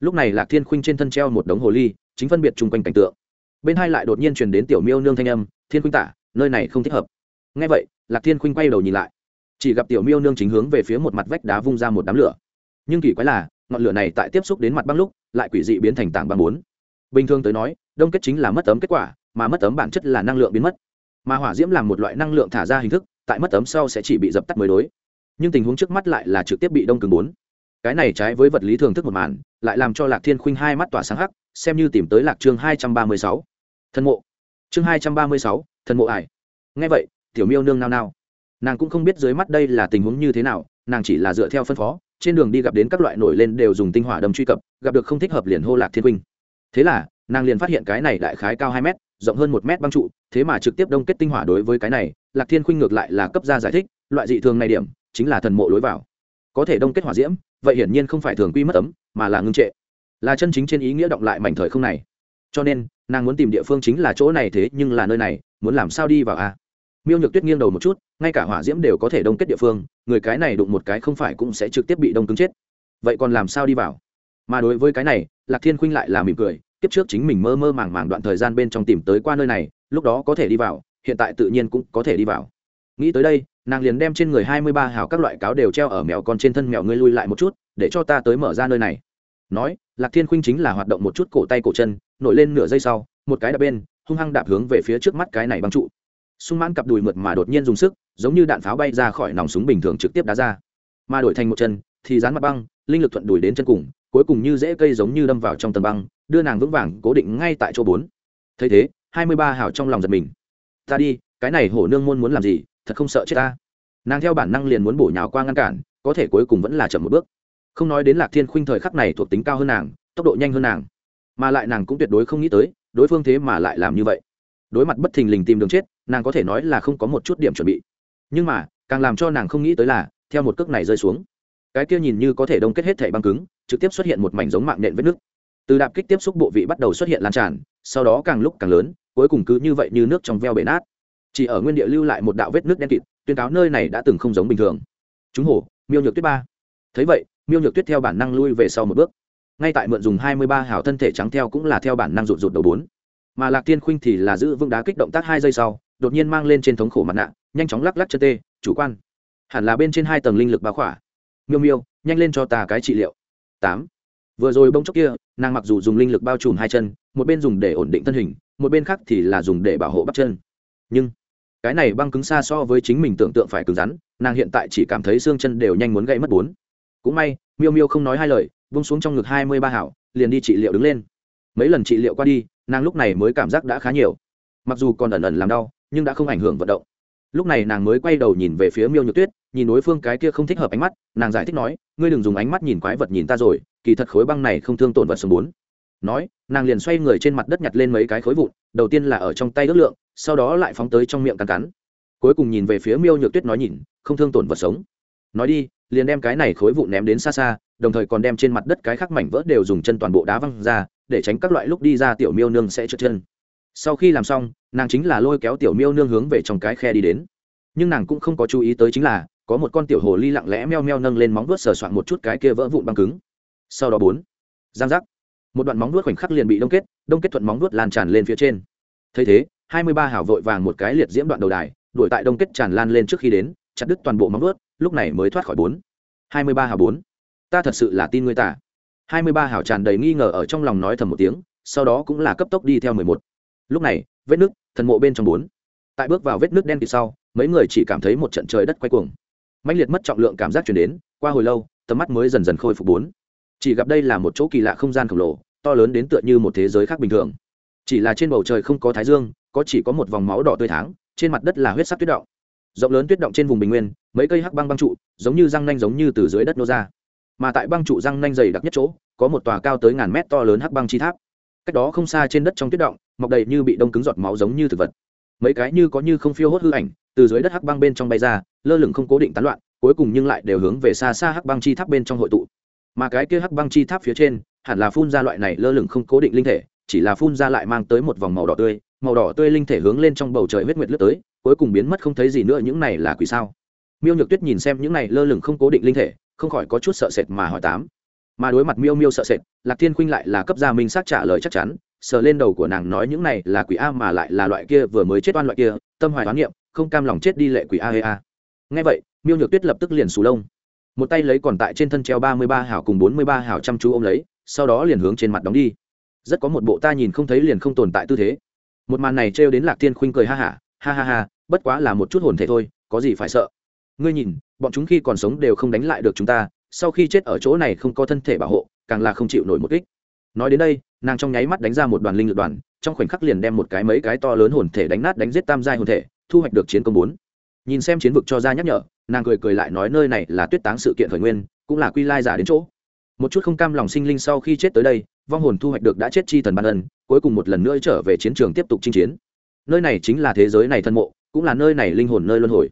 Lúc này lạc thiên khuynh trên thân treo một đống hồ ly, chính phân biệt chung quanh cảnh tượng. Bên hai lại đột nhiên truyền đến tiểu miêu nương thanh âm, thiên khuynh tả, nơi này không thích hợp. Ngay vậy, lạc thiên khuynh quay đầu nhìn lại chỉ gặp tiểu miêu nương chính hướng về phía một mặt vách đá vung ra một đám lửa. Nhưng kỳ quái là, ngọn lửa này tại tiếp xúc đến mặt băng lúc, lại quỷ dị biến thành tảng băng bốn. Bình thường tới nói, đông kết chính là mất ấm kết quả, mà mất ấm bản chất là năng lượng biến mất. Mà hỏa diễm là một loại năng lượng thả ra hình thức, tại mất ấm sau sẽ chỉ bị dập tắt mới đối. Nhưng tình huống trước mắt lại là trực tiếp bị đông cứng bốn. Cái này trái với vật lý thường thức một màn, lại làm cho lạc thiên khuynh hai mắt tỏa sáng hắc, xem như tìm tới lạc chương hai trăm ba mươi sáu. Thân mộ. Chương hai trăm ba mươi sáu, thân mộ ải. Ngay vậy, tiểu miêu nương nao nao nàng cũng không biết dưới mắt đây là tình huống như thế nào, nàng chỉ là dựa theo phân phó, trên đường đi gặp đến các loại nổi lên đều dùng tinh hỏa đâm truy cập, gặp được không thích hợp liền hô lạc thiên huynh. Thế là, nàng liền phát hiện cái này đại khái cao hai mét, rộng hơn một mét băng trụ, thế mà trực tiếp đông kết tinh hỏa đối với cái này, lạc thiên khuynh ngược lại là cấp ra giải thích, loại dị thường này điểm, chính là thần mộ lối vào. Có thể đông kết hỏa diễm, vậy hiển nhiên không phải thường quy mất ấm, mà là ngưng trệ. Là chân chính trên ý nghĩa động lại mảnh thời không này. Cho nên, nàng muốn tìm địa phương chính là chỗ này thế, nhưng là nơi này, muốn làm sao đi vào à? Miêu nhược tuyết nghiêng đầu một chút, ngay cả hỏa diễm đều có thể đông kết địa phương, người cái này đụng một cái không phải cũng sẽ trực tiếp bị đông cứng chết. Vậy còn làm sao đi vào? Mà đối với cái này, lạc thiên khuynh lại là mỉm cười, kiếp trước chính mình mơ mơ màng màng đoạn thời gian bên trong tìm tới qua nơi này, lúc đó có thể đi vào, hiện tại tự nhiên cũng có thể đi vào. Nghĩ tới đây, nàng liền đem trên người hai mươi ba hào các loại cáo đều treo ở mèo con trên thân mèo ngươi lui lại một chút, để cho ta tới mở ra nơi này. Nói, lạc thiên khuynh chính là hoạt động một chút cổ tay cổ chân, nổi lên nửa giây sau, một cái đạp bên, hung hăng đạp hướng về phía trước mắt cái này băng trụ sung mãn cặp đùi mượt mà đột nhiên dùng sức, giống như đạn pháo bay ra khỏi nòng súng bình thường trực tiếp đá ra. Mà đổi thành một chân, thì dán mặt băng, linh lực thuận đùi đến chân cùng, cuối cùng như dễ cây giống như đâm vào trong tầng băng, đưa nàng vững vàng, cố định ngay tại chỗ bốn. Thấy thế, hai mươi ba hào trong lòng giật mình. Ta đi, cái này hổ nương môn muốn làm gì, thật không sợ chết ta. Nàng theo bản năng liền muốn bổ nhào qua ngăn cản, có thể cuối cùng vẫn là chậm một bước. Không nói đến lạc thiên khuynh thời khắc này thuộc tính cao hơn nàng, tốc độ nhanh hơn nàng. Mà lại nàng cũng tuyệt đối không nghĩ tới, đối phương thế mà lại làm như vậy. Đối mặt bất thình lình tìm đường chết nàng có thể nói là không có một chút điểm chuẩn bị. Nhưng mà, càng làm cho nàng không nghĩ tới là, theo một cước này rơi xuống. Cái kia nhìn như có thể đông kết hết thảy băng cứng, trực tiếp xuất hiện một mảnh giống mạng nện vết nước từ đạp kích tiếp xúc bộ vị bắt đầu xuất hiện lan tràn, sau đó càng lúc càng lớn, cuối cùng cứ như vậy như nước trong veo bể nát. Chỉ ở nguyên địa lưu lại một đạo vết nước đen kịt, tuyên cáo nơi này đã từng không giống bình thường. Chúng hổ, miêu nhược tuyết ba. Thấy vậy, miêu nhược tuyết theo bản năng lui về sau một bước. Ngay tại mượn dùng hai mươi ba hào thân thể trắng theo cũng là theo bản năng rụt rụt đầu bốn. Mà lạc tiên khuynh thì là giữ vững đá kích động tác hai giây sau đột nhiên mang lên trên thống khổ mặt nạ, nhanh chóng lắc lắc chân tê, chủ quan. Hẳn là bên trên hai tầng linh lực báo khỏa. Miêu miêu, nhanh lên cho ta cái trị liệu. Tám. Vừa rồi bông chốc kia, nàng mặc dù dùng linh lực bao trùm hai chân, một bên dùng để ổn định thân hình, một bên khác thì là dùng để bảo hộ bắp chân. Nhưng, cái này băng cứng xa so với chính mình tưởng tượng phải cứng rắn, nàng hiện tại chỉ cảm thấy xương chân đều nhanh muốn gãy mất bốn. Cũng may, miêu miêu không nói hai lời vung xuống trong ngực hai mươi ba hảo, liền đi trị liệu đứng lên. Mấy lần trị liệu qua đi, nàng lúc này mới cảm giác đã khá nhiều. Mặc dù còn ẩn ẩn làm đau nhưng đã không ảnh hưởng vận động. Lúc này nàng mới quay đầu nhìn về phía miêu nhược tuyết, nhìn đối phương cái kia không thích hợp ánh mắt, nàng giải thích nói, ngươi đừng dùng ánh mắt nhìn quái vật nhìn ta rồi, kỳ thật khối băng này không thương tổn vật sống bốn. Nói, nàng liền xoay người trên mặt đất nhặt lên mấy cái khối vụn, đầu tiên là ở trong tay ước lượng, sau đó lại phóng tới trong miệng cắn cắn. Cuối cùng nhìn về phía miêu nhược tuyết nói nhìn, không thương tổn vật sống. Nói đi, liền đem cái này khối vụn ném đến xa xa, đồng thời còn đem trên mặt đất cái khác mảnh vỡ đều dùng chân toàn bộ đá văng ra, để tránh các loại lúc đi ra tiểu miêu nương sẽ trượt chân sau khi làm xong, nàng chính là lôi kéo tiểu miêu nương hướng về trong cái khe đi đến. Nhưng nàng cũng không có chú ý tới chính là, có một con tiểu hồ ly lặng lẽ meo meo nâng lên móng vuốt sờ soạn một chút cái kia vỡ vụn băng cứng. Sau đó bốn, giang giác. Một đoạn móng vuốt khoảnh khắc liền bị đông kết đông kết thuận móng vuốt lan tràn lên phía trên. Thấy thế, hai mươi ba hảo vội vàng một cái liệt diễm đoạn đầu đài, đuổi tại đông kết tràn lan lên trước khi đến, chặt đứt toàn bộ móng vuốt, lúc này mới thoát khỏi bốn. Hai mươi ba hảo bốn. Ta thật sự là tin ngươi ta. Hai mươi ba hảo tràn đầy nghi ngờ ở trong lòng nói thầm một tiếng, sau đó cũng là cấp tốc đi theo mười một lúc này, vết nước thần mộ bên trong bốn. Tại bước vào vết nước đen kịp sau, mấy người chỉ cảm thấy một trận trời đất quay cuồng. Mạnh liệt mất trọng lượng cảm giác chuyển đến, qua hồi lâu, tầm mắt mới dần dần khôi phục bốn. Chỉ gặp đây là một chỗ kỳ lạ không gian khổng lồ, to lớn đến tựa như một thế giới khác bình thường. Chỉ là trên bầu trời không có thái dương, có chỉ có một vòng máu đỏ tươi tháng, trên mặt đất là huyết sắc tuyết động. Rộng lớn tuyết động trên vùng bình nguyên, mấy cây hắc băng băng trụ, giống như răng nanh giống như từ dưới đất nô ra. Mà tại băng trụ răng nanh dày đặc nhất chỗ, có một tòa cao tới ngàn mét to lớn hắc băng chi tháp. Cách đó không xa trên đất trong tuyết động mọc đầy như bị đông cứng giọt máu giống như thực vật. Mấy cái như có như không phiêu hốt hư ảnh, từ dưới đất hắc băng bên trong bay ra, lơ lửng không cố định tán loạn, cuối cùng nhưng lại đều hướng về xa xa hắc băng chi tháp bên trong hội tụ. Mà cái kia hắc băng chi tháp phía trên, hẳn là phun ra loại này lơ lửng không cố định linh thể, chỉ là phun ra lại mang tới một vòng màu đỏ tươi, màu đỏ tươi linh thể hướng lên trong bầu trời huyết nguyệt lướt tới, cuối cùng biến mất không thấy gì nữa, những này là quỷ sao? Miêu nhược tuyết nhìn xem những này lơ lửng không cố định linh thể, không khỏi có chút sợ sệt mà hỏi tám. Mà đối mặt miêu miêu sợ sệt, lạc thiên khuynh lại là cấp gia minh xác trả lời chắc chắn sờ lên đầu của nàng nói những này là quỷ a mà lại là loại kia vừa mới chết oan loại kia tâm hoài toán niệm không cam lòng chết đi lệ quỷ a a a. Nghe vậy miêu nhược tuyết lập tức liền sù lông. Một tay lấy còn tại trên thân treo ba mươi ba hảo cùng bốn mươi ba hảo chăm chú ô m lấy sau đó liền hướng trên mặt đóng đi. Rất có một bộ ta nhìn không thấy liền không tồn tại tư thế. Một màn này trêu đến lạc thiên khuynh cười ha hả ha, ha ha ha bất quá là một chút hồn thể thôi có gì phải sợ. Ngươi nhìn bọn chúng khi còn sống đều không đánh lại được chúng ta sau khi chết ở chỗ này không có thân thể bảo hộ càng là không chịu nổi một kích nói đến đây, nàng trong nháy mắt đánh ra một đoàn linh lực đoàn, trong khoảnh khắc liền đem một cái mấy cái to lớn hồn thể đánh nát đánh giết tam giai hồn thể, thu hoạch được chiến công bốn. Nhìn xem chiến vực cho ra nhắc nhở, nàng cười cười lại nói nơi này là tuyết táng sự kiện khởi nguyên, cũng là quy lai giả đến chỗ. Một chút không cam lòng sinh linh sau khi chết tới đây, vong hồn thu hoạch được đã chết chi thần ban ân, cuối cùng một lần nữa trở về chiến trường tiếp tục chinh chiến. Nơi này chính là thế giới này thân mộ, cũng là nơi này linh hồn nơi luân hồi.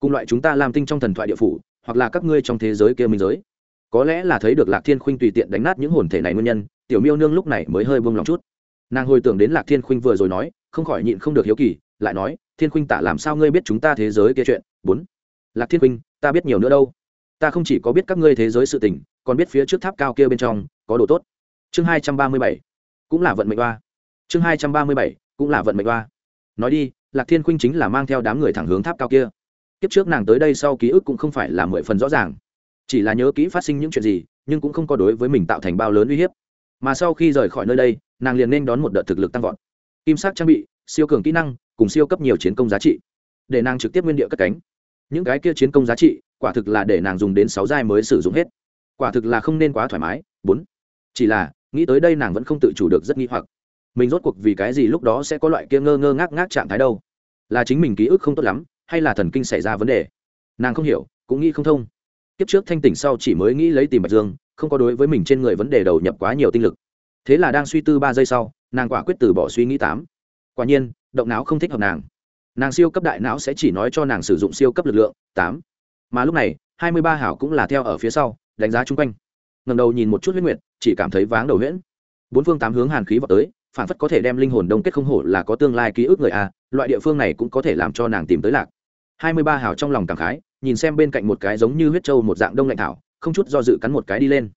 Cùng loại chúng ta làm tinh trong thần thoại địa phủ, hoặc là các ngươi trong thế giới kia minh giới. Có lẽ là thấy được lạc thiên khuynh tùy tiện đánh nát những hồn thể này nguyên nhân tiểu miêu nương lúc này mới hơi buông lòng chút. Nàng hồi tưởng đến lạc thiên khuynh vừa rồi nói, không khỏi nhịn không được hiếu kỳ, lại nói, thiên khuynh tả làm sao ngươi biết chúng ta thế giới kia chuyện? Bốn. Lạc thiên khuynh, ta biết nhiều nữa đâu. Ta không chỉ có biết các ngươi thế giới sự tình, còn biết phía trước tháp cao kia bên trong có đồ tốt. Chương hai trăm ba mươi bảy. Cũng là vận mệnh ba chương hai trăm ba mươi bảy, cũng là vận mệnh ba nói đi, lạc thiên khuynh chính là mang theo đám người thẳng hướng tháp cao kia. Kiếp trước nàng tới đây sau ký ức cũng không phải là mười phần rõ ràng. Chỉ là nhớ kỹ phát sinh những chuyện gì, nhưng cũng không có đối với mình tạo thành bao lớn uy hiếp mà sau khi rời khỏi nơi đây, nàng liền nên đón một đợt thực lực tăng vọt. Kim sắc trang bị, siêu cường kỹ năng, cùng siêu cấp nhiều chiến công giá trị. Để nàng trực tiếp nguyên địa cất cánh. Những cái kia chiến công giá trị, quả thực là để nàng dùng đến sáu giai mới sử dụng hết. Quả thực là không nên quá thoải mái. Bốn. Chỉ là, nghĩ tới đây nàng vẫn không tự chủ được rất nghi hoặc. Mình rốt cuộc vì cái gì lúc đó sẽ có loại kia ngơ ngơ ngác ngác trạng thái đâu? Là chính mình ký ức không tốt lắm, hay là thần kinh xảy ra vấn đề? Nàng không hiểu, cũng nghĩ không thông. Kiếp trước thanh tỉnh sau chỉ mới nghĩ lấy tìm bạch dương không có đối với mình trên người vấn đề đầu nhập quá nhiều tinh lực. Thế là đang suy tư ba giây sau, nàng quả quyết từ bỏ suy nghĩ tám. Quả nhiên, động não không thích hợp nàng. Nàng siêu cấp đại não sẽ chỉ nói cho nàng sử dụng siêu cấp lực lượng, tám. Mà lúc này, hai mươi ba hảo cũng là theo ở phía sau, đánh giá chung quanh. Ngầm đầu nhìn một chút huyết nguyệt, chỉ cảm thấy váng đầu huyễn. Bốn phương tám hướng hàn khí vào tới, phản phất có thể đem linh hồn đông kết không hổ là có tương lai ký ức người a, loại địa phương này cũng có thể làm cho nàng tìm tới lạc. hai mươi ba hảo trong lòng cảm khái, nhìn xem bên cạnh một cái giống như huyết trâu một dạng đông lạnh thảo không chút do dự cắn một cái đi lên.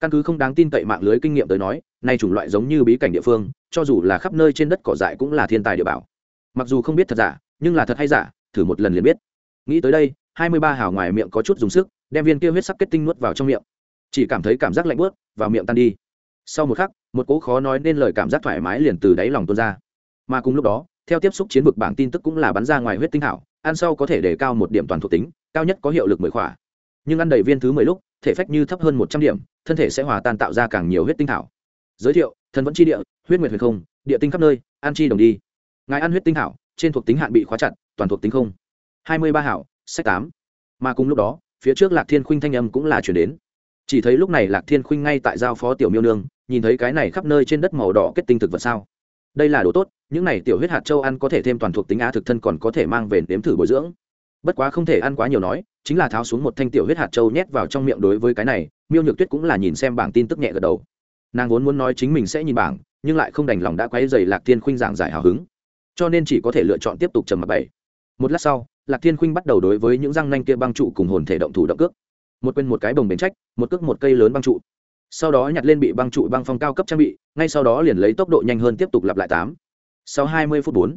Căn cứ không đáng tin cậy mạng lưới kinh nghiệm tới nói, nay chủng loại giống như bí cảnh địa phương, cho dù là khắp nơi trên đất cỏ dại cũng là thiên tài địa bảo. Mặc dù không biết thật giả, nhưng là thật hay giả, thử một lần liền biết. Nghĩ tới đây, hai mươi ba hào ngoài miệng có chút dùng sức, đem viên kia huyết sắc kết tinh nuốt vào trong miệng. Chỉ cảm thấy cảm giác lạnh bớt vào miệng tan đi. Sau một khắc, một cỗ khó nói nên lời cảm giác thoải mái liền từ đáy lòng tuôn ra. Mà cùng lúc đó, theo tiếp xúc chiến vực bảng tin tức cũng là bắn ra ngoài huyết tinh hảo, ăn sau có thể để cao một điểm toàn thuộc tính, cao nhất có hiệu lực mười khỏa. Nhưng ăn đầy viên thứ mười lúc thể phách như thấp hơn một trăm điểm thân thể sẽ hòa tan tạo ra càng nhiều huyết tinh thảo. Giới thiệu thần vẫn chi địa huyết nguyệt huyền không địa tinh khắp nơi an chi đồng đi. Ngài ăn huyết tinh thảo, trên thuộc tính hạn bị khóa chặt toàn thuộc tính không. Hai mươi ba hảo sách tám. Mà cùng lúc đó phía trước lạc thiên khuynh thanh âm cũng là chuyển đến. Chỉ thấy lúc này lạc thiên khuynh ngay tại giao phó tiểu miêu nương nhìn thấy cái này khắp nơi trên đất màu đỏ kết tinh thực vật sao? Đây là đồ tốt những này tiểu huyết hạt châu ăn có thể thêm toàn thuộc tính á thực thân còn có thể mang về nếm thử bồi dưỡng bất quá không thể ăn quá nhiều nói, chính là tháo xuống một thanh tiểu huyết hạt châu nhét vào trong miệng đối với cái này, miêu nhược tuyết cũng là nhìn xem bảng tin tức nhẹ gật đầu. Nàng vốn muốn nói chính mình sẽ nhìn bảng, nhưng lại không đành lòng đã quấy dày lạc thiên khuynh giảng giải hào hứng. Cho nên chỉ có thể lựa chọn tiếp tục trầm mặt bảy. Một lát sau, lạc thiên khuynh bắt đầu đối với những răng nanh kia băng trụ cùng hồn thể động thủ động cước. Một quên một cái bồng bến trách, một cước một cây lớn băng trụ. Sau đó nhặt lên bị băng trụ băng phong cao cấp trang bị, ngay sau đó liền lấy tốc độ nhanh hơn tiếp tục lặp lại tám. Sau hai mươi phút bốn,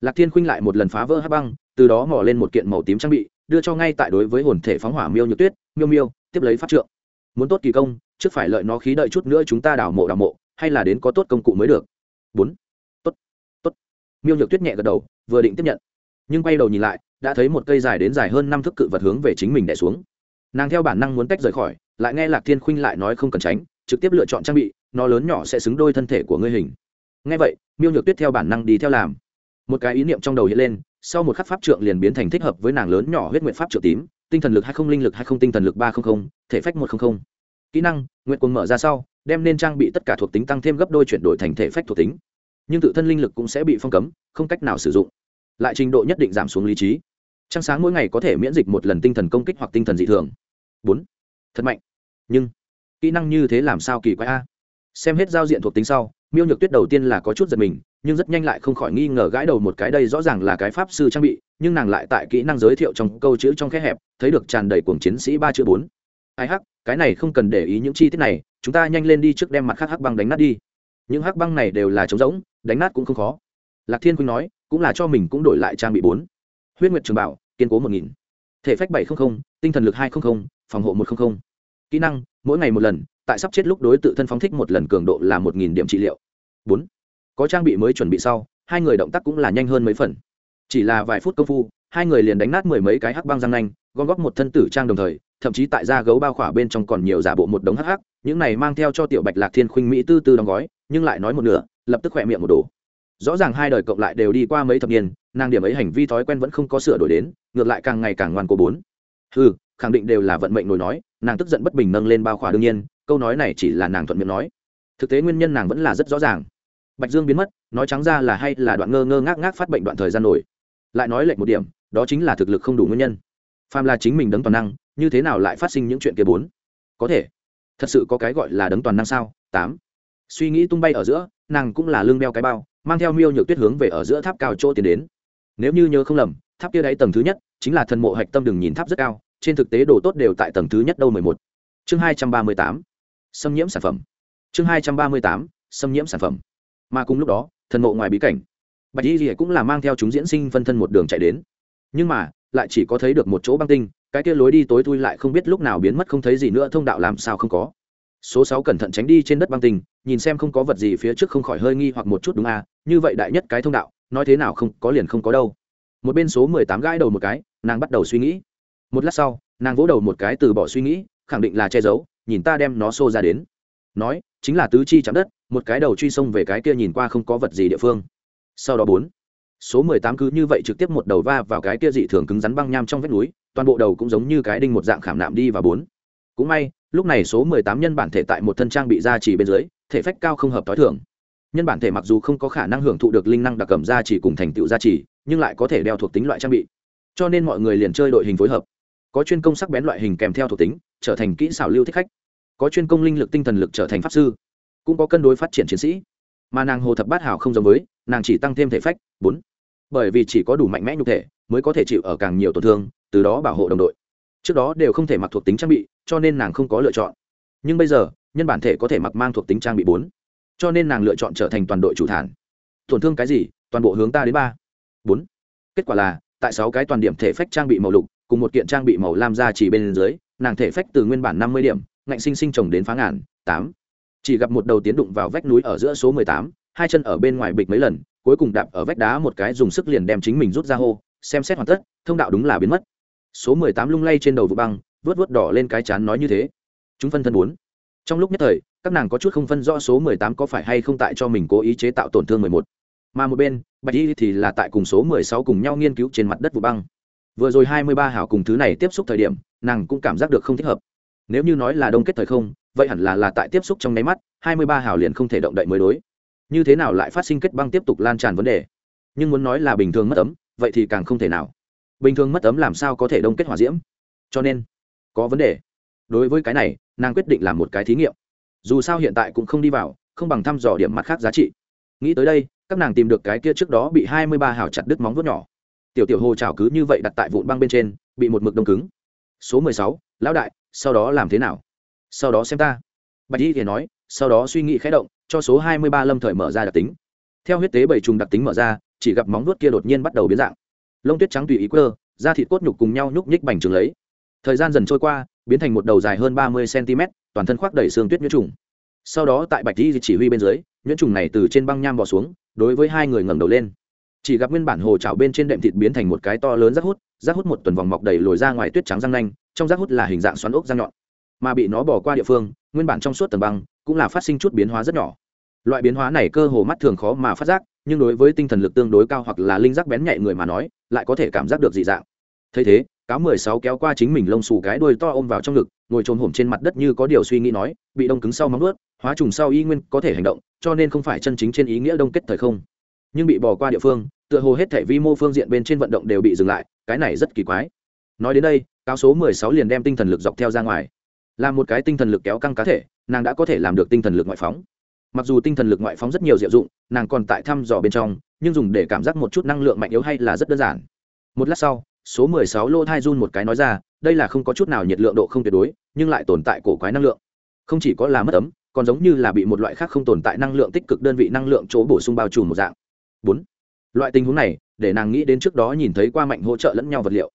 lạc thiên khuynh lại một lần phá vỡ hát băng từ đó mò lên một kiện màu tím trang bị, đưa cho ngay tại đối với hồn thể phóng hỏa miêu nhược tuyết, miêu miêu, tiếp lấy pháp trượng. Muốn tốt kỳ công, trước phải lợi nó khí đợi chút nữa chúng ta đào mộ đào mộ, hay là đến có tốt công cụ mới được. Bốn. Tốt tốt. Miêu nhược tuyết nhẹ gật đầu, vừa định tiếp nhận. Nhưng quay đầu nhìn lại, đã thấy một cây dài đến dài hơn năm thước cự vật hướng về chính mình đẻ xuống. Nàng theo bản năng muốn tách rời khỏi, lại nghe lạc thiên khuynh lại nói không cần tránh, trực tiếp lựa chọn trang bị, nó lớn nhỏ sẽ xứng đôi thân thể của ngươi hình. Ngay vậy, miêu nhược tuyết theo bản năng đi theo làm. Một cái ý niệm trong đầu hiện lên sau một khắc pháp trượng liền biến thành thích hợp với nàng lớn nhỏ huyết nguyện pháp trượng tím, tinh thần lực hai không linh lực hai không tinh thần lực ba không không, thể phách một không không. Kỹ năng nguyện quân mở ra sau, đem nên trang bị tất cả thuộc tính tăng thêm gấp đôi chuyển đổi thành thể phách thuộc tính. Nhưng tự thân linh lực cũng sẽ bị phong cấm, không cách nào sử dụng. Lại trình độ nhất định giảm xuống lý trí. Trăng sáng mỗi ngày có thể miễn dịch một lần tinh thần công kích hoặc tinh thần dị thường. Bốn. Thật mạnh. Nhưng, kỹ năng như thế làm sao kỳ quái a? Xem hết giao diện thuộc tính sau, miêu nhược tuyết đầu tiên là có chút giật mình nhưng rất nhanh lại không khỏi nghi ngờ gãi đầu một cái đây rõ ràng là cái pháp sư trang bị, nhưng nàng lại tại kỹ năng giới thiệu trong câu chữ trong khe hẹp, thấy được tràn đầy cuồng chiến sĩ ba chữ bốn. Ai hắc, cái này không cần để ý những chi tiết này, chúng ta nhanh lên đi trước đem mặt khác hắc băng đánh nát đi. Những hắc băng này đều là trống rỗng, đánh nát cũng không khó. Lạc thiên quynh nói, cũng là cho mình cũng đổi lại trang bị bốn. Huyết nguyệt trường bảo, kiên cố một nghìn. Thể phách bảy trăm linh tinh thần lực hai trăm linh phòng hộ một trăm linh kỹ năng, mỗi ngày một lần, tại sắp chết lúc đối tự thân phóng thích một lần cường độ là một nghìn điểm trị liệu. Bốn có trang bị mới chuẩn bị sau, hai người động tác cũng là nhanh hơn mấy phần. Chỉ là vài phút công phu, hai người liền đánh nát mười mấy cái hắc băng răng nanh, gom góp một thân tử trang đồng thời, thậm chí tại da gấu bao khỏa bên trong còn nhiều giả bộ một đống hắc hắc, những này mang theo cho tiểu bạch lạc thiên khuynh mỹ tư tư đóng gói, nhưng lại nói một nửa, lập tức khỏe miệng một đồ rõ ràng hai đời cộng lại đều đi qua mấy thập niên, nàng điểm ấy hành vi thói quen vẫn không có sửa đổi đến, ngược lại càng ngày càng ngoan cố bốn. Ừ khẳng định đều là vận mệnh nổi nói, nàng tức giận bất bình nâng lên bao khỏa đương nhiên, câu nói này chỉ là nàng thuận miệng nói. Thực tế nguyên nhân nàng vẫn là rất rõ ràng bạch dương biến mất, nói trắng ra là hay là đoạn ngơ ngơ ngác ngác phát bệnh đoạn thời gian nổi. Lại nói lệch một điểm, đó chính là thực lực không đủ nguyên nhân. Phàm là chính mình đấng toàn năng, như thế nào lại phát sinh những chuyện kia bốn? Có thể. Thật sự có cái gọi là đấng toàn năng sao? Tám. Suy nghĩ tung bay ở giữa, nàng cũng là lương đeo cái bao, mang theo miêu nhược tuyết hướng về ở giữa tháp cao chỗ tiến đến. Nếu như nhớ không lầm, tháp kia đáy tầng thứ nhất, chính là thần mộ hạch tâm đừng nhìn tháp rất cao, trên thực tế đồ tốt đều tại tầng thứ nhất đâu mười một. Chương hai trăm ba mươi tám. Xâm nhiễm sản phẩm. Chương hai trăm ba mươi tám. Xâm nhiễm sản phẩm mà cùng lúc đó, thần mộ ngoài bí cảnh. Bạch y rìa cũng là mang theo chúng diễn sinh phân thân một đường chạy đến. Nhưng mà, lại chỉ có thấy được một chỗ băng tinh, cái kia lối đi tối thui lại không biết lúc nào biến mất không thấy gì nữa, thông đạo làm sao không có. Số sáu cẩn thận tránh đi trên đất băng tinh, nhìn xem không có vật gì phía trước không khỏi hơi nghi hoặc một chút đúng à như vậy đại nhất cái thông đạo, nói thế nào không, có liền không có đâu. Một bên số mười tám gãi đầu một cái, nàng bắt đầu suy nghĩ. Một lát sau, nàng vỗ đầu một cái từ bỏ suy nghĩ, khẳng định là che giấu, nhìn ta đem nó xô ra đến. Nói, chính là tứ chi chạm đất một cái đầu truy xông về cái kia nhìn qua không có vật gì địa phương. Sau đó bốn, số mười tám cứ như vậy trực tiếp một đầu va vào cái kia dị thường cứng rắn băng nham trong vách núi, toàn bộ đầu cũng giống như cái đinh một dạng khảm nạm đi và bốn. Cũng may, lúc này số mười tám nhân bản thể tại một thân trang bị gia trì bên dưới, thể phách cao không hợp t h i nhân bản thể mặc dù không có khả năng hưởng thụ được linh năng đặc cầm gia trì cùng thành tựu gia trì, nhưng lại có thể đeo thuộc tính loại trang bị. Cho nên mọi người liền chơi đội hình phối hợp. Có chuyên công sắc bén loại hình kèm theo thuộc tính, trở thành kỹ xảo lưu thích khách. Có chuyên công linh lực tinh thần lực trở thành pháp sư cũng có cân đối phát triển chiến sĩ. Mà nàng hồ thập bát hảo không giống với, nàng chỉ tăng thêm thể phách, bốn. Bởi vì chỉ có đủ mạnh mẽ nhục thể, mới có thể chịu ở càng nhiều tổn thương, từ đó bảo hộ đồng đội. Trước đó đều không thể mặc thuộc tính trang bị, cho nên nàng không có lựa chọn. Nhưng bây giờ, nhân bản thể có thể mặc mang thuộc tính trang bị bốn. Cho nên nàng lựa chọn trở thành toàn đội chủ thản. Tổn thương cái gì? Toàn bộ hướng ta đến ba. Bốn. Kết quả là, tại sáu cái toàn điểm thể phách trang bị màu lục, cùng một kiện trang bị màu lam ra chỉ bên dưới, nàng thể phách từ nguyên bản năm mươi điểm, ngạnh sinh sinh trồng đến phá ngàn, tám chỉ gặp một đầu tiến đụng vào vách núi ở giữa số mười tám, hai chân ở bên ngoài bịch mấy lần, cuối cùng đạp ở vách đá một cái dùng sức liền đem chính mình rút ra hô, xem xét hoàn tất, thông đạo đúng là biến mất. Số mười tám lung lay trên đầu vụ băng vớt vớt đỏ lên cái chán nói như thế. Chúng phân thân bốn. Trong lúc nhất thời, các nàng có chút không phân rõ số mười tám có phải hay không tại cho mình cố ý chế tạo tổn thương mười một. Mà một bên, bạch y thì là tại cùng số mười sáu cùng nhau nghiên cứu trên mặt đất vụ băng. Vừa rồi hai mươi ba hảo cùng thứ này tiếp xúc thời điểm, nàng cũng cảm giác được không thích hợp nếu như nói là đông kết thời không, vậy hẳn là là tại tiếp xúc trong nháy mắt, hai mươi ba hào liền không thể động đậy mới đối. Như thế nào lại phát sinh kết băng tiếp tục lan tràn vấn đề? Nhưng muốn nói là bình thường mất ấm, vậy thì càng không thể nào. Bình thường mất ấm làm sao có thể đông kết hỏa diễm? Cho nên, có vấn đề. Đối với cái này, nàng quyết định làm một cái thí nghiệm. Dù sao hiện tại cũng không đi vào, không bằng thăm dò điểm mặt khác giá trị. Nghĩ tới đây, các nàng tìm được cái kia trước đó bị hai mươi ba hào chặt đứt móng vuốt nhỏ. Tiểu tiểu hồ trào cứ như vậy đặt tại vụn băng bên trên, bị một mực đông cứng. Số mười sáu, lão đại sau đó làm thế nào? Sau đó xem ta. Bạch y thì nói, sau đó suy nghĩ khé động, cho số hai mươi ba lâm thời mở ra đặc tính. Theo huyết tế bảy trùng đặc tính mở ra, chỉ gặp móng vuốt kia đột nhiên bắt đầu biến dạng. Lông tuyết trắng tùy ý quơ, da thịt cốt nhục cùng nhau nhúc nhích bành trừng lấy. Thời gian dần trôi qua, biến thành một đầu dài hơn ba mươi cm toàn thân khoác đầy xương tuyết nhuyễn trùng. Sau đó tại bạch di chỉ huy bên dưới, nhuyễn trùng này từ trên băng nham bỏ xuống, đối với hai người ngẩng đầu lên. Chỉ gặp nguyên bản hồ trào bên trên đệm thịt biến thành một cái to lớn rác hút rác hút một tuần vòng mọc đầy lồi ra ngoài tuyết trắng răng nanh trong rác hút là hình dạng xoắn ốc răng nhọn, mà bị nó bỏ qua địa phương, nguyên bản trong suốt tầng băng cũng là phát sinh chút biến hóa rất nhỏ. Loại biến hóa này cơ hồ mắt thường khó mà phát giác, nhưng đối với tinh thần lực tương đối cao hoặc là linh giác bén nhạy người mà nói, lại có thể cảm giác được dị dạng. Thấy thế, cáo mười sáu kéo qua chính mình lông xù cái đuôi to ôm vào trong ngực, ngồi trồm hổm trên mặt đất như có điều suy nghĩ nói, bị đông cứng sau móng ướt hóa trùng sau y nguyên có thể hành động, cho nên không phải chân chính trên ý nghĩa đông kết thời không. Nhưng bị bỏ qua địa phương, tựa hồ hết thể vi mô phương diện bên trên vận động đều bị dừng lại, cái này rất kỳ quái nói đến đây cao số mười sáu liền đem tinh thần lực dọc theo ra ngoài. Là một cái tinh thần lực kéo căng cá thể, nàng đã có thể làm được tinh thần lực ngoại phóng. Mặc dù tinh thần lực ngoại phóng rất nhiều diệu dụng, nàng còn tại thăm dò bên trong, nhưng dùng để cảm giác một chút năng lượng mạnh yếu hay là rất đơn giản. Một lát sau, số mười sáu lô thai run một cái nói ra, đây là không có chút nào nhiệt lượng độ không tuyệt đối, nhưng lại tồn tại cổ quái năng lượng. Không chỉ có là mất ấm, còn giống như là bị một loại khác không tồn tại năng lượng tích cực đơn vị năng lượng chỗ bổ sung bao trùm một dạng. Bốn. Loại tình huống này, để nàng nghĩ đến trước đó nhìn thấy qua mạnh hỗ trợ lẫn nhau vật liệu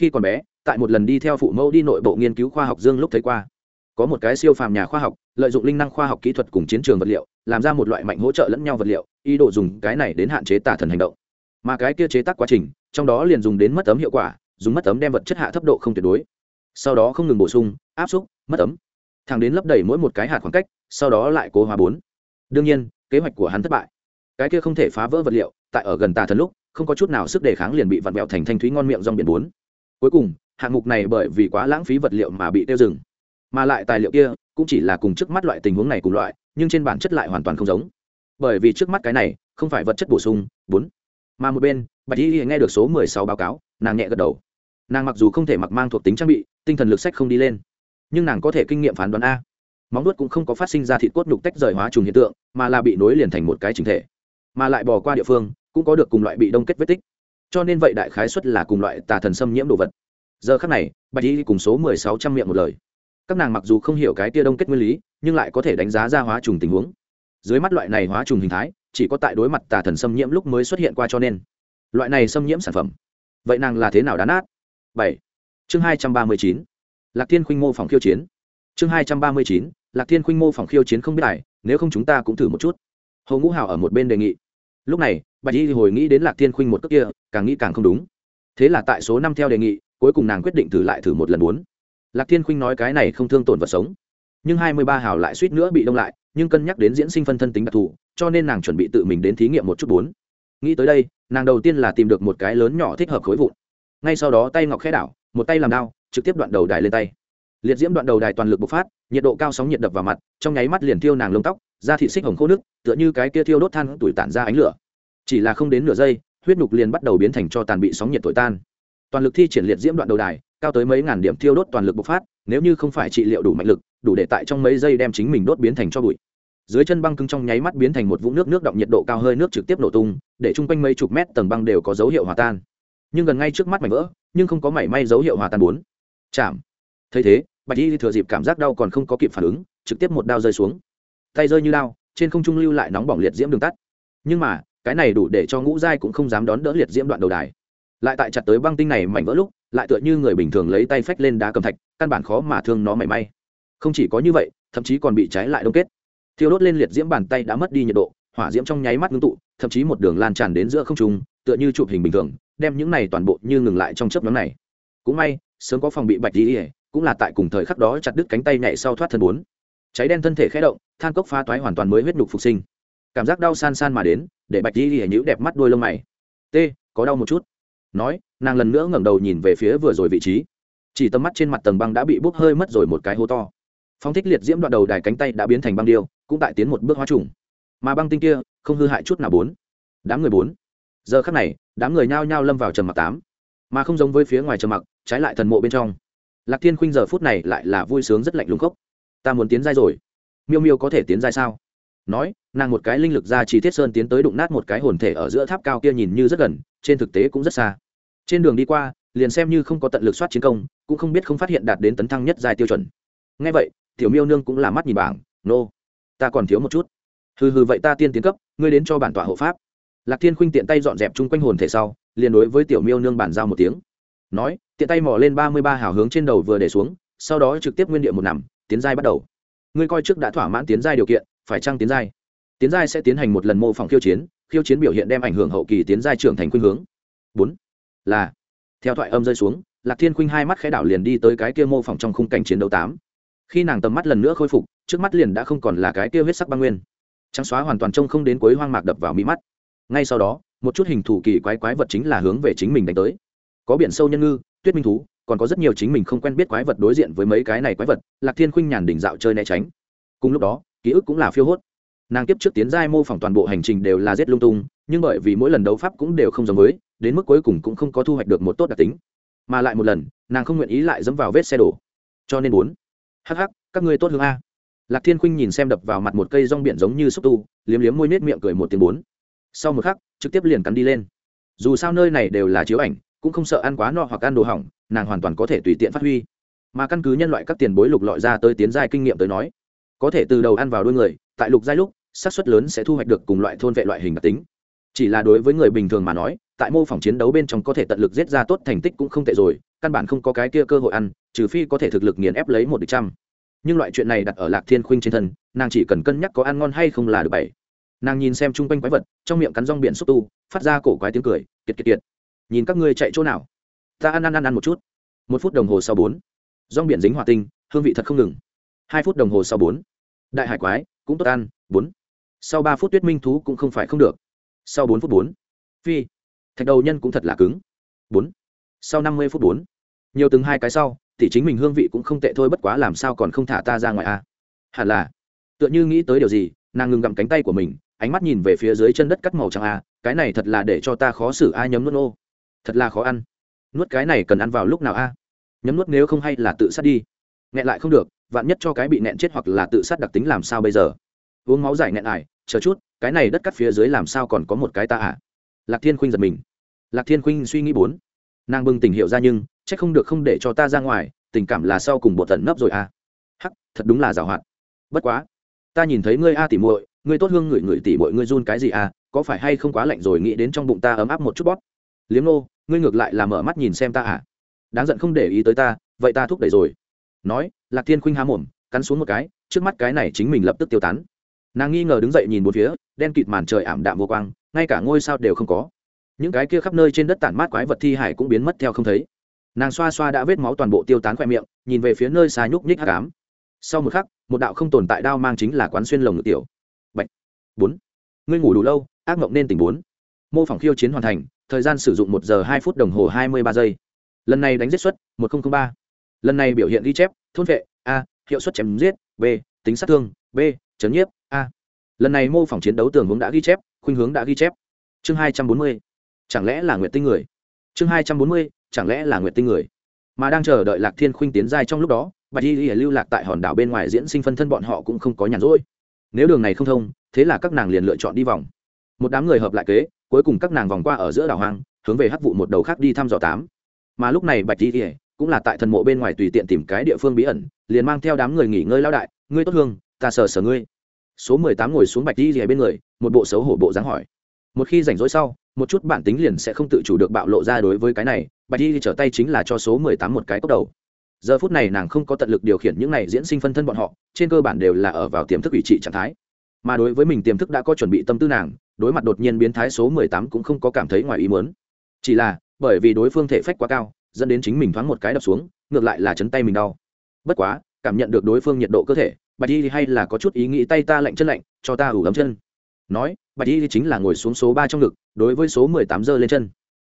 khi còn bé, tại một lần đi theo phụ mẫu đi nội bộ nghiên cứu khoa học dương lúc thấy qua. Có một cái siêu phàm nhà khoa học, lợi dụng linh năng khoa học kỹ thuật cùng chiến trường vật liệu, làm ra một loại mạnh hỗ trợ lẫn nhau vật liệu, ý đồ dùng cái này đến hạn chế tả thần hành động. Mà cái kia chế tác quá trình, trong đó liền dùng đến mất ấm hiệu quả, dùng mất ấm đem vật chất hạ thấp độ không tuyệt đối. Sau đó không ngừng bổ sung, áp xúc mất ấm. Thẳng đến lấp đầy mỗi một cái hạt khoảng cách, sau đó lại cố hóa bốn. Đương nhiên, kế hoạch của hắn thất bại. Cái kia không thể phá vỡ vật liệu, tại ở gần tà thần lúc, không có chút nào sức đề kháng liền bị vặn vẹo thành thanh thúy ngon miệng rong biển bốn cuối cùng, hạng mục này bởi vì quá lãng phí vật liệu mà bị tiêu dừng. Mà lại tài liệu kia cũng chỉ là cùng trước mắt loại tình huống này cùng loại, nhưng trên bản chất lại hoàn toàn không giống. Bởi vì trước mắt cái này, không phải vật chất bổ sung, bốn. Mà một bên, bạch y nghe được số mười sáu báo cáo, nàng nhẹ gật đầu. Nàng mặc dù không thể mặc mang thuộc tính trang bị, tinh thần lực sách không đi lên. Nhưng nàng có thể kinh nghiệm phán đoán a. Móng nuốt cũng không có phát sinh ra thịt cốt nhục tách rời hóa trùng hiện tượng, mà là bị nối liền thành một cái chính thể. Mà lại bỏ qua địa phương, cũng có được cùng loại bị đông kết vết tích cho nên vậy đại khái xuất là cùng loại tà thần xâm nhiễm đồ vật. Giờ khác này, bạch y cùng số mười sáu trăm miệng một lời. Các nàng mặc dù không hiểu cái tia đông kết nguyên lý, nhưng lại có thể đánh giá ra hóa trùng tình huống. Dưới mắt loại này hóa trùng hình thái, chỉ có tại đối mặt tà thần xâm nhiễm lúc mới xuất hiện qua cho nên. Loại này xâm nhiễm sản phẩm. Vậy nàng là thế nào đán át bảy. Chương hai trăm ba mươi chín. Lạc thiên khuynh mô phòng khiêu chiến. Chương hai trăm ba mươi chín. Lạc thiên khuynh mô phòng khiêu chiến không biết này nếu không chúng ta cũng thử một chút. Hồ ngũ hào ở một bên đề nghị. Lúc này bạch y hồi nghĩ đến lạc thiên khuynh một cước kia, càng nghĩ càng không đúng. Thế là tại số năm theo đề nghị, cuối cùng nàng quyết định thử lại thử một lần bốn. Lạc thiên khuynh nói cái này không thương tổn vật sống. Nhưng hai mươi ba hào lại suýt nữa bị đông lại, nhưng cân nhắc đến diễn sinh phân thân tính đặc thù, cho nên nàng chuẩn bị tự mình đến thí nghiệm một chút bốn. Nghĩ tới đây, nàng đầu tiên là tìm được một cái lớn nhỏ thích hợp khối vụn. Ngay sau đó tay ngọc khẽ đảo, một tay làm đao, trực tiếp đoạn đầu đài lên tay. Liệt diễm đoạn đầu đài toàn lực bộc phát, nhiệt độ cao sóng nhiệt đập vào mặt, trong nháy mắt liền thiêu nàng lông tóc, da thị xích hồng khô nước, tựa như cái kia thiêu đốt than tuổi tản ra ánh lửa chỉ là không đến nửa giây, huyết nhục liền bắt đầu biến thành cho tàn bị sóng nhiệt thổi tan. Toàn lực thi triển liệt diễm đoạn đầu đài, cao tới mấy ngàn điểm thiêu đốt toàn lực bộc phát, nếu như không phải trị liệu đủ mạnh lực, đủ để tại trong mấy giây đem chính mình đốt biến thành cho bụi. Dưới chân băng cứng trong nháy mắt biến thành một vũng nước nước động nhiệt độ cao hơi nước trực tiếp nổ tung, để chung quanh mấy chục mét tầng băng đều có dấu hiệu hòa tan. Nhưng gần ngay trước mắt mảnh vỡ, nhưng không có mảy may dấu hiệu hòa tan bốn. Chạm. Thấy thế, bạch y thừa dịp cảm giác đau còn không có kịp phản ứng, trực tiếp một đao rơi xuống. Tay rơi như đao, trên không trung lưu lại nóng bỏng liệt diễm đường tắt. Nhưng mà cái này đủ để cho ngũ giai cũng không dám đón đỡ liệt diễm đoạn đầu đài. Lại tại chặt tới băng tinh này mảnh vỡ lúc, lại tựa như người bình thường lấy tay phách lên đá cầm thạch, căn bản khó mà thương nó mảy may. Không chỉ có như vậy, thậm chí còn bị cháy lại đông kết. Thiêu đốt lên liệt diễm bàn tay đã mất đi nhiệt độ, hỏa diễm trong nháy mắt ngưng tụ, thậm chí một đường lan tràn đến giữa không trung, tựa như chụp hình bình thường, đem những này toàn bộ như ngừng lại trong chớp nhóm này. Cũng may, sớm có phòng bị bạch đi cũng là tại cùng thời khắc đó chặt đứt cánh tay nhảy sau thoát thân bốn. Cháy đen thân thể khẽ động, than cốc phá toái hoàn toàn mới huyết nhục phục sinh. Cảm giác đau san san mà đến để bạch di hỉa nhữ đẹp mắt đôi lông mày. T, có đau một chút. Nói, nàng lần nữa ngẩng đầu nhìn về phía vừa rồi vị trí. Chỉ tầm mắt trên mặt tầng băng đã bị bốc hơi mất rồi một cái hố to. Phong thích liệt diễm đoạn đầu đài cánh tay đã biến thành băng điêu, cũng tại tiến một bước hóa trùng. Mà băng tinh kia, không hư hại chút nào bốn. Đám người bốn. Giờ khắc này, đám người nhao nhao lâm vào trầm mặc tám. Mà không giống với phía ngoài trầm mặc, trái lại thần mộ bên trong. Lạc thiên khuynh giờ phút này lại là vui sướng rất lạnh lùng khốc. Ta muốn tiến giai rồi. Miêu miêu có thể tiến giai sao? Nói, nàng một cái linh lực ra chỉ thiết sơn tiến tới đụng nát một cái hồn thể ở giữa tháp cao kia nhìn như rất gần, trên thực tế cũng rất xa. Trên đường đi qua, liền xem như không có tận lực soát chiến công, cũng không biết không phát hiện đạt đến tấn thăng nhất dài tiêu chuẩn. Ngay vậy, tiểu miêu nương cũng là mắt nhìn bảng, nô、no. ta còn thiếu một chút. Hừ hừ, vậy ta tiên tiến cấp, ngươi đến cho bản tọa hộ pháp. Lạc thiên khuynh tiện tay dọn dẹp chung quanh hồn thể sau, liền đối với tiểu miêu nương bản giao một tiếng. Nói, tiện tay mò lên ba mươi ba hào hướng trên đầu vừa để xuống, sau đó trực tiếp nguyên địa một nằm, tiến giai bắt đầu. Ngươi coi trước đã thỏa mãn tiến giai điều kiện phải chăng tiến giai? Tiến giai sẽ tiến hành một lần mô phỏng khiêu chiến khiêu chiến biểu hiện đem ảnh hưởng hậu kỳ tiến giai trưởng thành khuynh hướng. Bốn, là, theo thoại âm rơi xuống, lạc thiên khuynh hai mắt khẽ đảo liền đi tới cái kia mô phỏng trong khung cảnh chiến đấu tám. Khi nàng tầm mắt lần nữa khôi phục, trước mắt liền đã không còn là cái kia huyết sắc băng nguyên. Trắng xóa hoàn toàn trông không đến cuối hoang mạc đập vào mi mắt. Ngay sau đó, một chút hình thủ kỳ quái quái vật chính là hướng về chính mình đánh tới. Có biển sâu nhân ngư, tuyết minh thú, còn có rất nhiều chính mình không quen biết quái vật đối diện với mấy cái này quái vật, lạc thiên khuynh nhàn đỉnh dạo chơi né tránh. Cùng lúc đó ký ức cũng là phiêu hốt. Nàng tiếp trước tiến giai mô phỏng toàn bộ hành trình đều là giết lung tung, nhưng bởi vì mỗi lần đấu pháp cũng đều không giống với, đến mức cuối cùng cũng không có thu hoạch được một tốt đặc tính. Mà lại một lần, nàng không nguyện ý lại dẫm vào vết xe đổ. Cho nên bốn hắc hắc, các ngươi tốt hướng a. Lạc thiên khuynh nhìn xem đập vào mặt một cây rong biển giống như xúc tu, liếm liếm môi nết miệng cười một tiếng bốn. Sau một khắc, trực tiếp liền cắn đi lên. Dù sao nơi này đều là chiếu ảnh, cũng không sợ ăn quá no hoặc ăn đồ hỏng, nàng hoàn toàn có thể tùy tiện phát huy. Mà căn cứ nhân loại các tiền bối lục lọi ra tới tiến giai kinh nghiệm tới nói có thể từ đầu ăn vào đuôi người, tại lục giai lúc, xác suất lớn sẽ thu hoạch được cùng loại thôn vệ loại hình đặc tính. Chỉ là đối với người bình thường mà nói, tại mô phỏng chiến đấu bên trong có thể tận lực giết ra tốt thành tích cũng không tệ rồi, căn bản không có cái kia cơ hội ăn, trừ phi có thể thực lực nghiền ép lấy một địch trăm. Nhưng loại chuyện này đặt ở lạc thiên khuynh trên thân, nàng chỉ cần cân nhắc có ăn ngon hay không là được bảy. Nàng nhìn xem chung quanh quái vật, trong miệng cắn rong biển xúc tu, phát ra cổ quái tiếng cười, kiệt kiệt kiệt. Nhìn các ngươi chạy chỗ nào? Ta ăn ăn ăn ăn một chút. Một phút đồng hồ sau bốn. Rong biển dính hỏa tinh, hương vị thật không ngừng hai phút đồng hồ sau bốn. Đại hải quái, cũng tốt ăn, bốn. Sau ba phút tuyết minh thú cũng không phải không được. Sau bốn phút bốn. Phi. Thạch đầu nhân cũng thật là cứng. Bốn. Sau năm mươi phút bốn. Nhiều từng hai cái sau, thì chính mình hương vị cũng không tệ thôi, bất quá làm sao còn không thả ta ra ngoài a hẳn là. Tựa như nghĩ tới điều gì, nàng ngừng gặm cánh tay của mình, ánh mắt nhìn về phía dưới chân đất cắt màu trắng a cái này thật là để cho ta khó xử a nhấm nuốt ô thật là khó ăn. Nuốt cái này cần ăn vào lúc nào a nhấm nuốt nếu không hay là tự sát đi. Nghẹn lại không được vạn nhất cho cái bị nẹn chết hoặc là tự sát đặc tính làm sao bây giờ? Uống máu giải nẹn ải, chờ chút, cái này đất cắt phía dưới làm sao còn có một cái ta à? Lạc thiên khuynh giật mình. Lạc thiên khuynh suy nghĩ bốn. Nàng bừng tỉnh hiệu ra nhưng c h ắ c không được không để cho ta ra ngoài, tình cảm là sau cùng bộ tận nấp rồi à? Hắc, thật đúng là giảo hoạt. Bất quá, ta nhìn thấy ngươi a tỉ muội, ngươi tốt hương ngửi ngửi tỉ muội ngươi run cái gì à? Có phải hay không quá lạnh rồi nghĩ đến trong bụng ta ấm áp một chút bóp? Liếm nô, ngươi ngược lại là mở mắt nhìn xem ta à? Đáng giận không để ý tới ta, vậy ta thúc đẩy rồi nói, lạc thiên khuynh há mồm, cắn xuống một cái, trước mắt cái này chính mình lập tức tiêu tán. Nàng nghi ngờ đứng dậy nhìn một phía, đen kịt màn trời ảm đạm vô quang, ngay cả ngôi sao đều không có. Những cái kia khắp nơi trên đất tản mát quái vật thi hải cũng biến mất theo không thấy. Nàng xoa xoa đã vết máu toàn bộ tiêu tán khoe miệng, nhìn về phía nơi xa nhúc nhích hát cám sau một khắc, một đạo không tồn tại đao mang chính là quán xuyên lồng ngực tiểu. Bạch. bốn. Ngươi ngủ đủ lâu, ác mộng nên tỉnh bốn. Mô phỏng khiêu chiến hoàn thành, thời gian sử dụng một giờ hai phút đồng hồ hai mươi ba giây. Lần này đánh giết xuất, một nghìn ba lần này biểu hiện ghi chép, thôn vệ, a, hiệu suất chém giết, b, tính sát thương, b, chấn nhiếp, a. Lần này mô phỏng chiến đấu tường hướng đã ghi chép, khuynh hướng đã ghi chép. Chương hai trăm bốn mươi, chẳng lẽ là nguyện tinh người? Chương hai trăm bốn mươi, chẳng lẽ là nguyện tinh người? Mà đang chờ đợi lạc thiên khuynh tiến giai trong lúc đó, bạch y lưu lạc tại hòn đảo bên ngoài diễn sinh phân thân bọn họ cũng không có nhàn rỗi. Nếu đường này không thông, thế là các nàng liền lựa chọn đi vòng. Một đám người hợp lại kế, cuối cùng các nàng vòng qua ở giữa đảo hoang, hướng về hắc vụ một đầu khác đi thăm dò tám. Mà lúc này bạch y cũng là tại thần mộ bên ngoài tùy tiện tìm cái địa phương bí ẩn, liền mang theo đám người nghỉ ngơi lao đại, ngươi tốt hương, ta sờ sờ ngươi. Số mười tám ngồi xuống bạch đi rìa bên người, một bộ xấu hổ bộ dáng hỏi. Một khi rảnh rỗi sau, một chút bản tính liền sẽ không tự chủ được bạo lộ ra đối với cái này, bạch đi trở tay chính là cho số mười tám một cái cốc đầu. Giờ phút này nàng không có tận lực điều khiển những này diễn sinh phân thân bọn họ, trên cơ bản đều là ở vào tiềm thức ủy trị trạng thái. Mà đối với mình tiềm thức đã có chuẩn bị tâm tư nàng, đối mặt đột nhiên biến thái số mười tám cũng không có cảm thấy ngoài ý muốn. Chỉ là, bởi vì đối phương thể phách quá cao dẫn đến chính mình thoáng một cái đập xuống, ngược lại là chấn tay mình đau. Bất quá, cảm nhận được đối phương nhiệt độ cơ thể, bạch y hay là có chút ý nghĩ tay ta lạnh chân lạnh, cho ta ủ ấm chân. Nói, bạch y chính là ngồi xuống số ba trong ngực, đối với số mười tám giờ lên chân.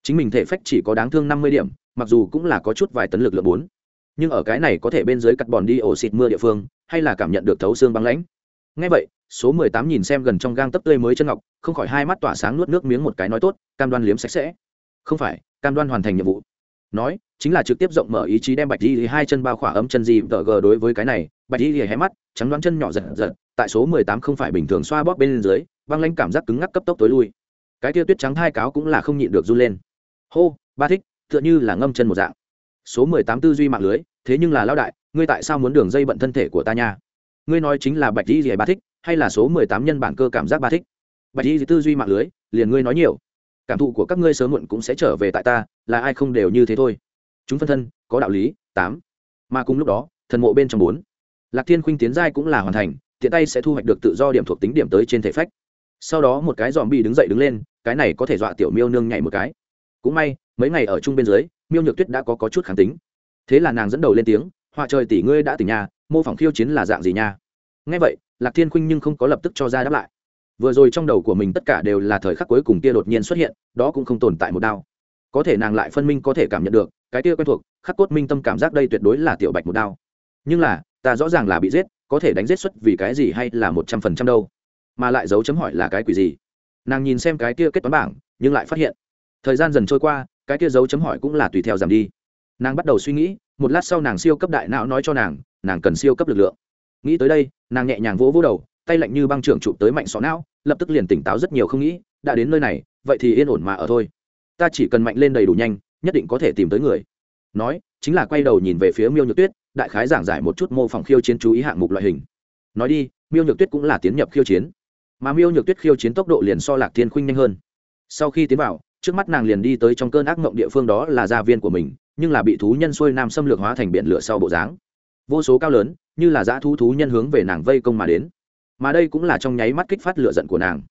Chính mình thể phách chỉ có đáng thương năm mươi điểm, mặc dù cũng là có chút vài tấn lực lượng bốn. Nhưng ở cái này có thể bên dưới cắt bòn đi ổ xịt mưa địa phương, hay là cảm nhận được thấu xương băng lãnh. Ngay vậy, số mười tám nhìn xem gần trong gang tấp tươi mới chân ngọc, không khỏi hai mắt tỏa sáng nuốt nước miếng một cái nói tốt, cam đoan liếm sạch sẽ. Không phải, cam đoan hoàn thành nhiệm vụ nói, chính là trực tiếp rộng mở ý chí đem bạch di hai chân bao khỏa ấm chân gì tờ gờ đối với cái này. Bạch di hé mắt, trắng đoán chân nhỏ giật giật, tại số mười tám không phải bình thường xoa bóp bên dưới, băng lãnh cảm giác cứng ngắc cấp tốc tối lui. Cái tia tuyết trắng hai cáo cũng là không nhịn được run lên. Hô, ba thích, tựa như là ngâm chân một dạng. Số mười tám tư duy mạng lưới, thế nhưng là lao đại, ngươi tại sao muốn đường dây bận thân thể của ta nha? Ngươi nói chính là bạch di gì ba thích, hay là số mười tám nhân bản cơ cảm giác ba thích? Bạch di tư duy mạng lưới, liền ngươi nói nhiều cảm thụ của các ngươi sớm muộn cũng sẽ trở về tại ta là ai không đều như thế thôi. Chúng phân thân có đạo lý tám. Mà cùng lúc đó thần mộ bên trong bốn. Lạc thiên khuynh tiến giai cũng là hoàn thành tiện tay sẽ thu hoạch được tự do điểm thuộc tính điểm tới trên thể phách. Sau đó một cái dòm bi đứng dậy đứng lên cái này có thể dọa tiểu miêu nương nhảy một cái. Cũng may mấy ngày ở chung bên dưới miêu nhược tuyết đã có, có chút kháng tính. Thế là nàng dẫn đầu lên tiếng họa trời tỷ ngươi đã tỉnh nhà mô phỏng khiêu chiến là dạng gì nha? Ngay vậy lạc thiên khuynh nhưng không có lập tức cho ra đáp lại vừa rồi trong đầu của mình tất cả đều là thời khắc cuối cùng kia đột nhiên xuất hiện, đó cũng không tồn tại một đao có thể nàng lại phân minh có thể cảm nhận được, cái kia quen thuộc, khắc cốt minh tâm cảm giác đây tuyệt đối là tiểu bạch một đao nhưng là, ta rõ ràng là bị giết, có thể đánh giết xuất vì cái gì hay là một trăm phần trăm đâu? Mà lại dấu chấm hỏi là cái quỷ gì? Nàng nhìn xem cái kia kết toán bảng, nhưng lại phát hiện, thời gian dần trôi qua, cái kia dấu chấm hỏi cũng là tùy theo giảm đi. Nàng bắt đầu suy nghĩ, một lát sau nàng siêu cấp đại não nói cho nàng nàng cần siêu cấp lực lượng. Nghĩ tới đây, nàng nhẹ nhàng vỗ vỗ đầu, tay lạnh như băng trưởng chụp tới mạnh sọ não lập tức liền tỉnh táo rất nhiều không nghĩ, đã đến nơi này, vậy thì yên ổn mà ở thôi. Ta chỉ cần mạnh lên đầy đủ nhanh, nhất định có thể tìm tới người. Nói, chính là quay đầu nhìn về phía miêu nhược tuyết, đại khái giảng giải một chút mô phỏng khiêu chiến chú ý hạng mục loại hình. Nói đi, miêu nhược tuyết cũng là tiến nhập khiêu chiến. Mà miêu nhược tuyết khiêu chiến tốc độ liền so lạc thiên khuynh nhanh hơn. Sau khi tiến vào, trước mắt nàng liền đi tới trong cơn ác mộng địa phương đó là gia viên của mình, nhưng là bị thú nhân xuôi nam xâm lược hóa thành biển lửa sau bộ dáng. Vô số cao lớn, như là dã thú thú nhân hướng về nàng vây công mà đến mà đây cũng là trong nháy mắt kích phát lửa giận của nàng.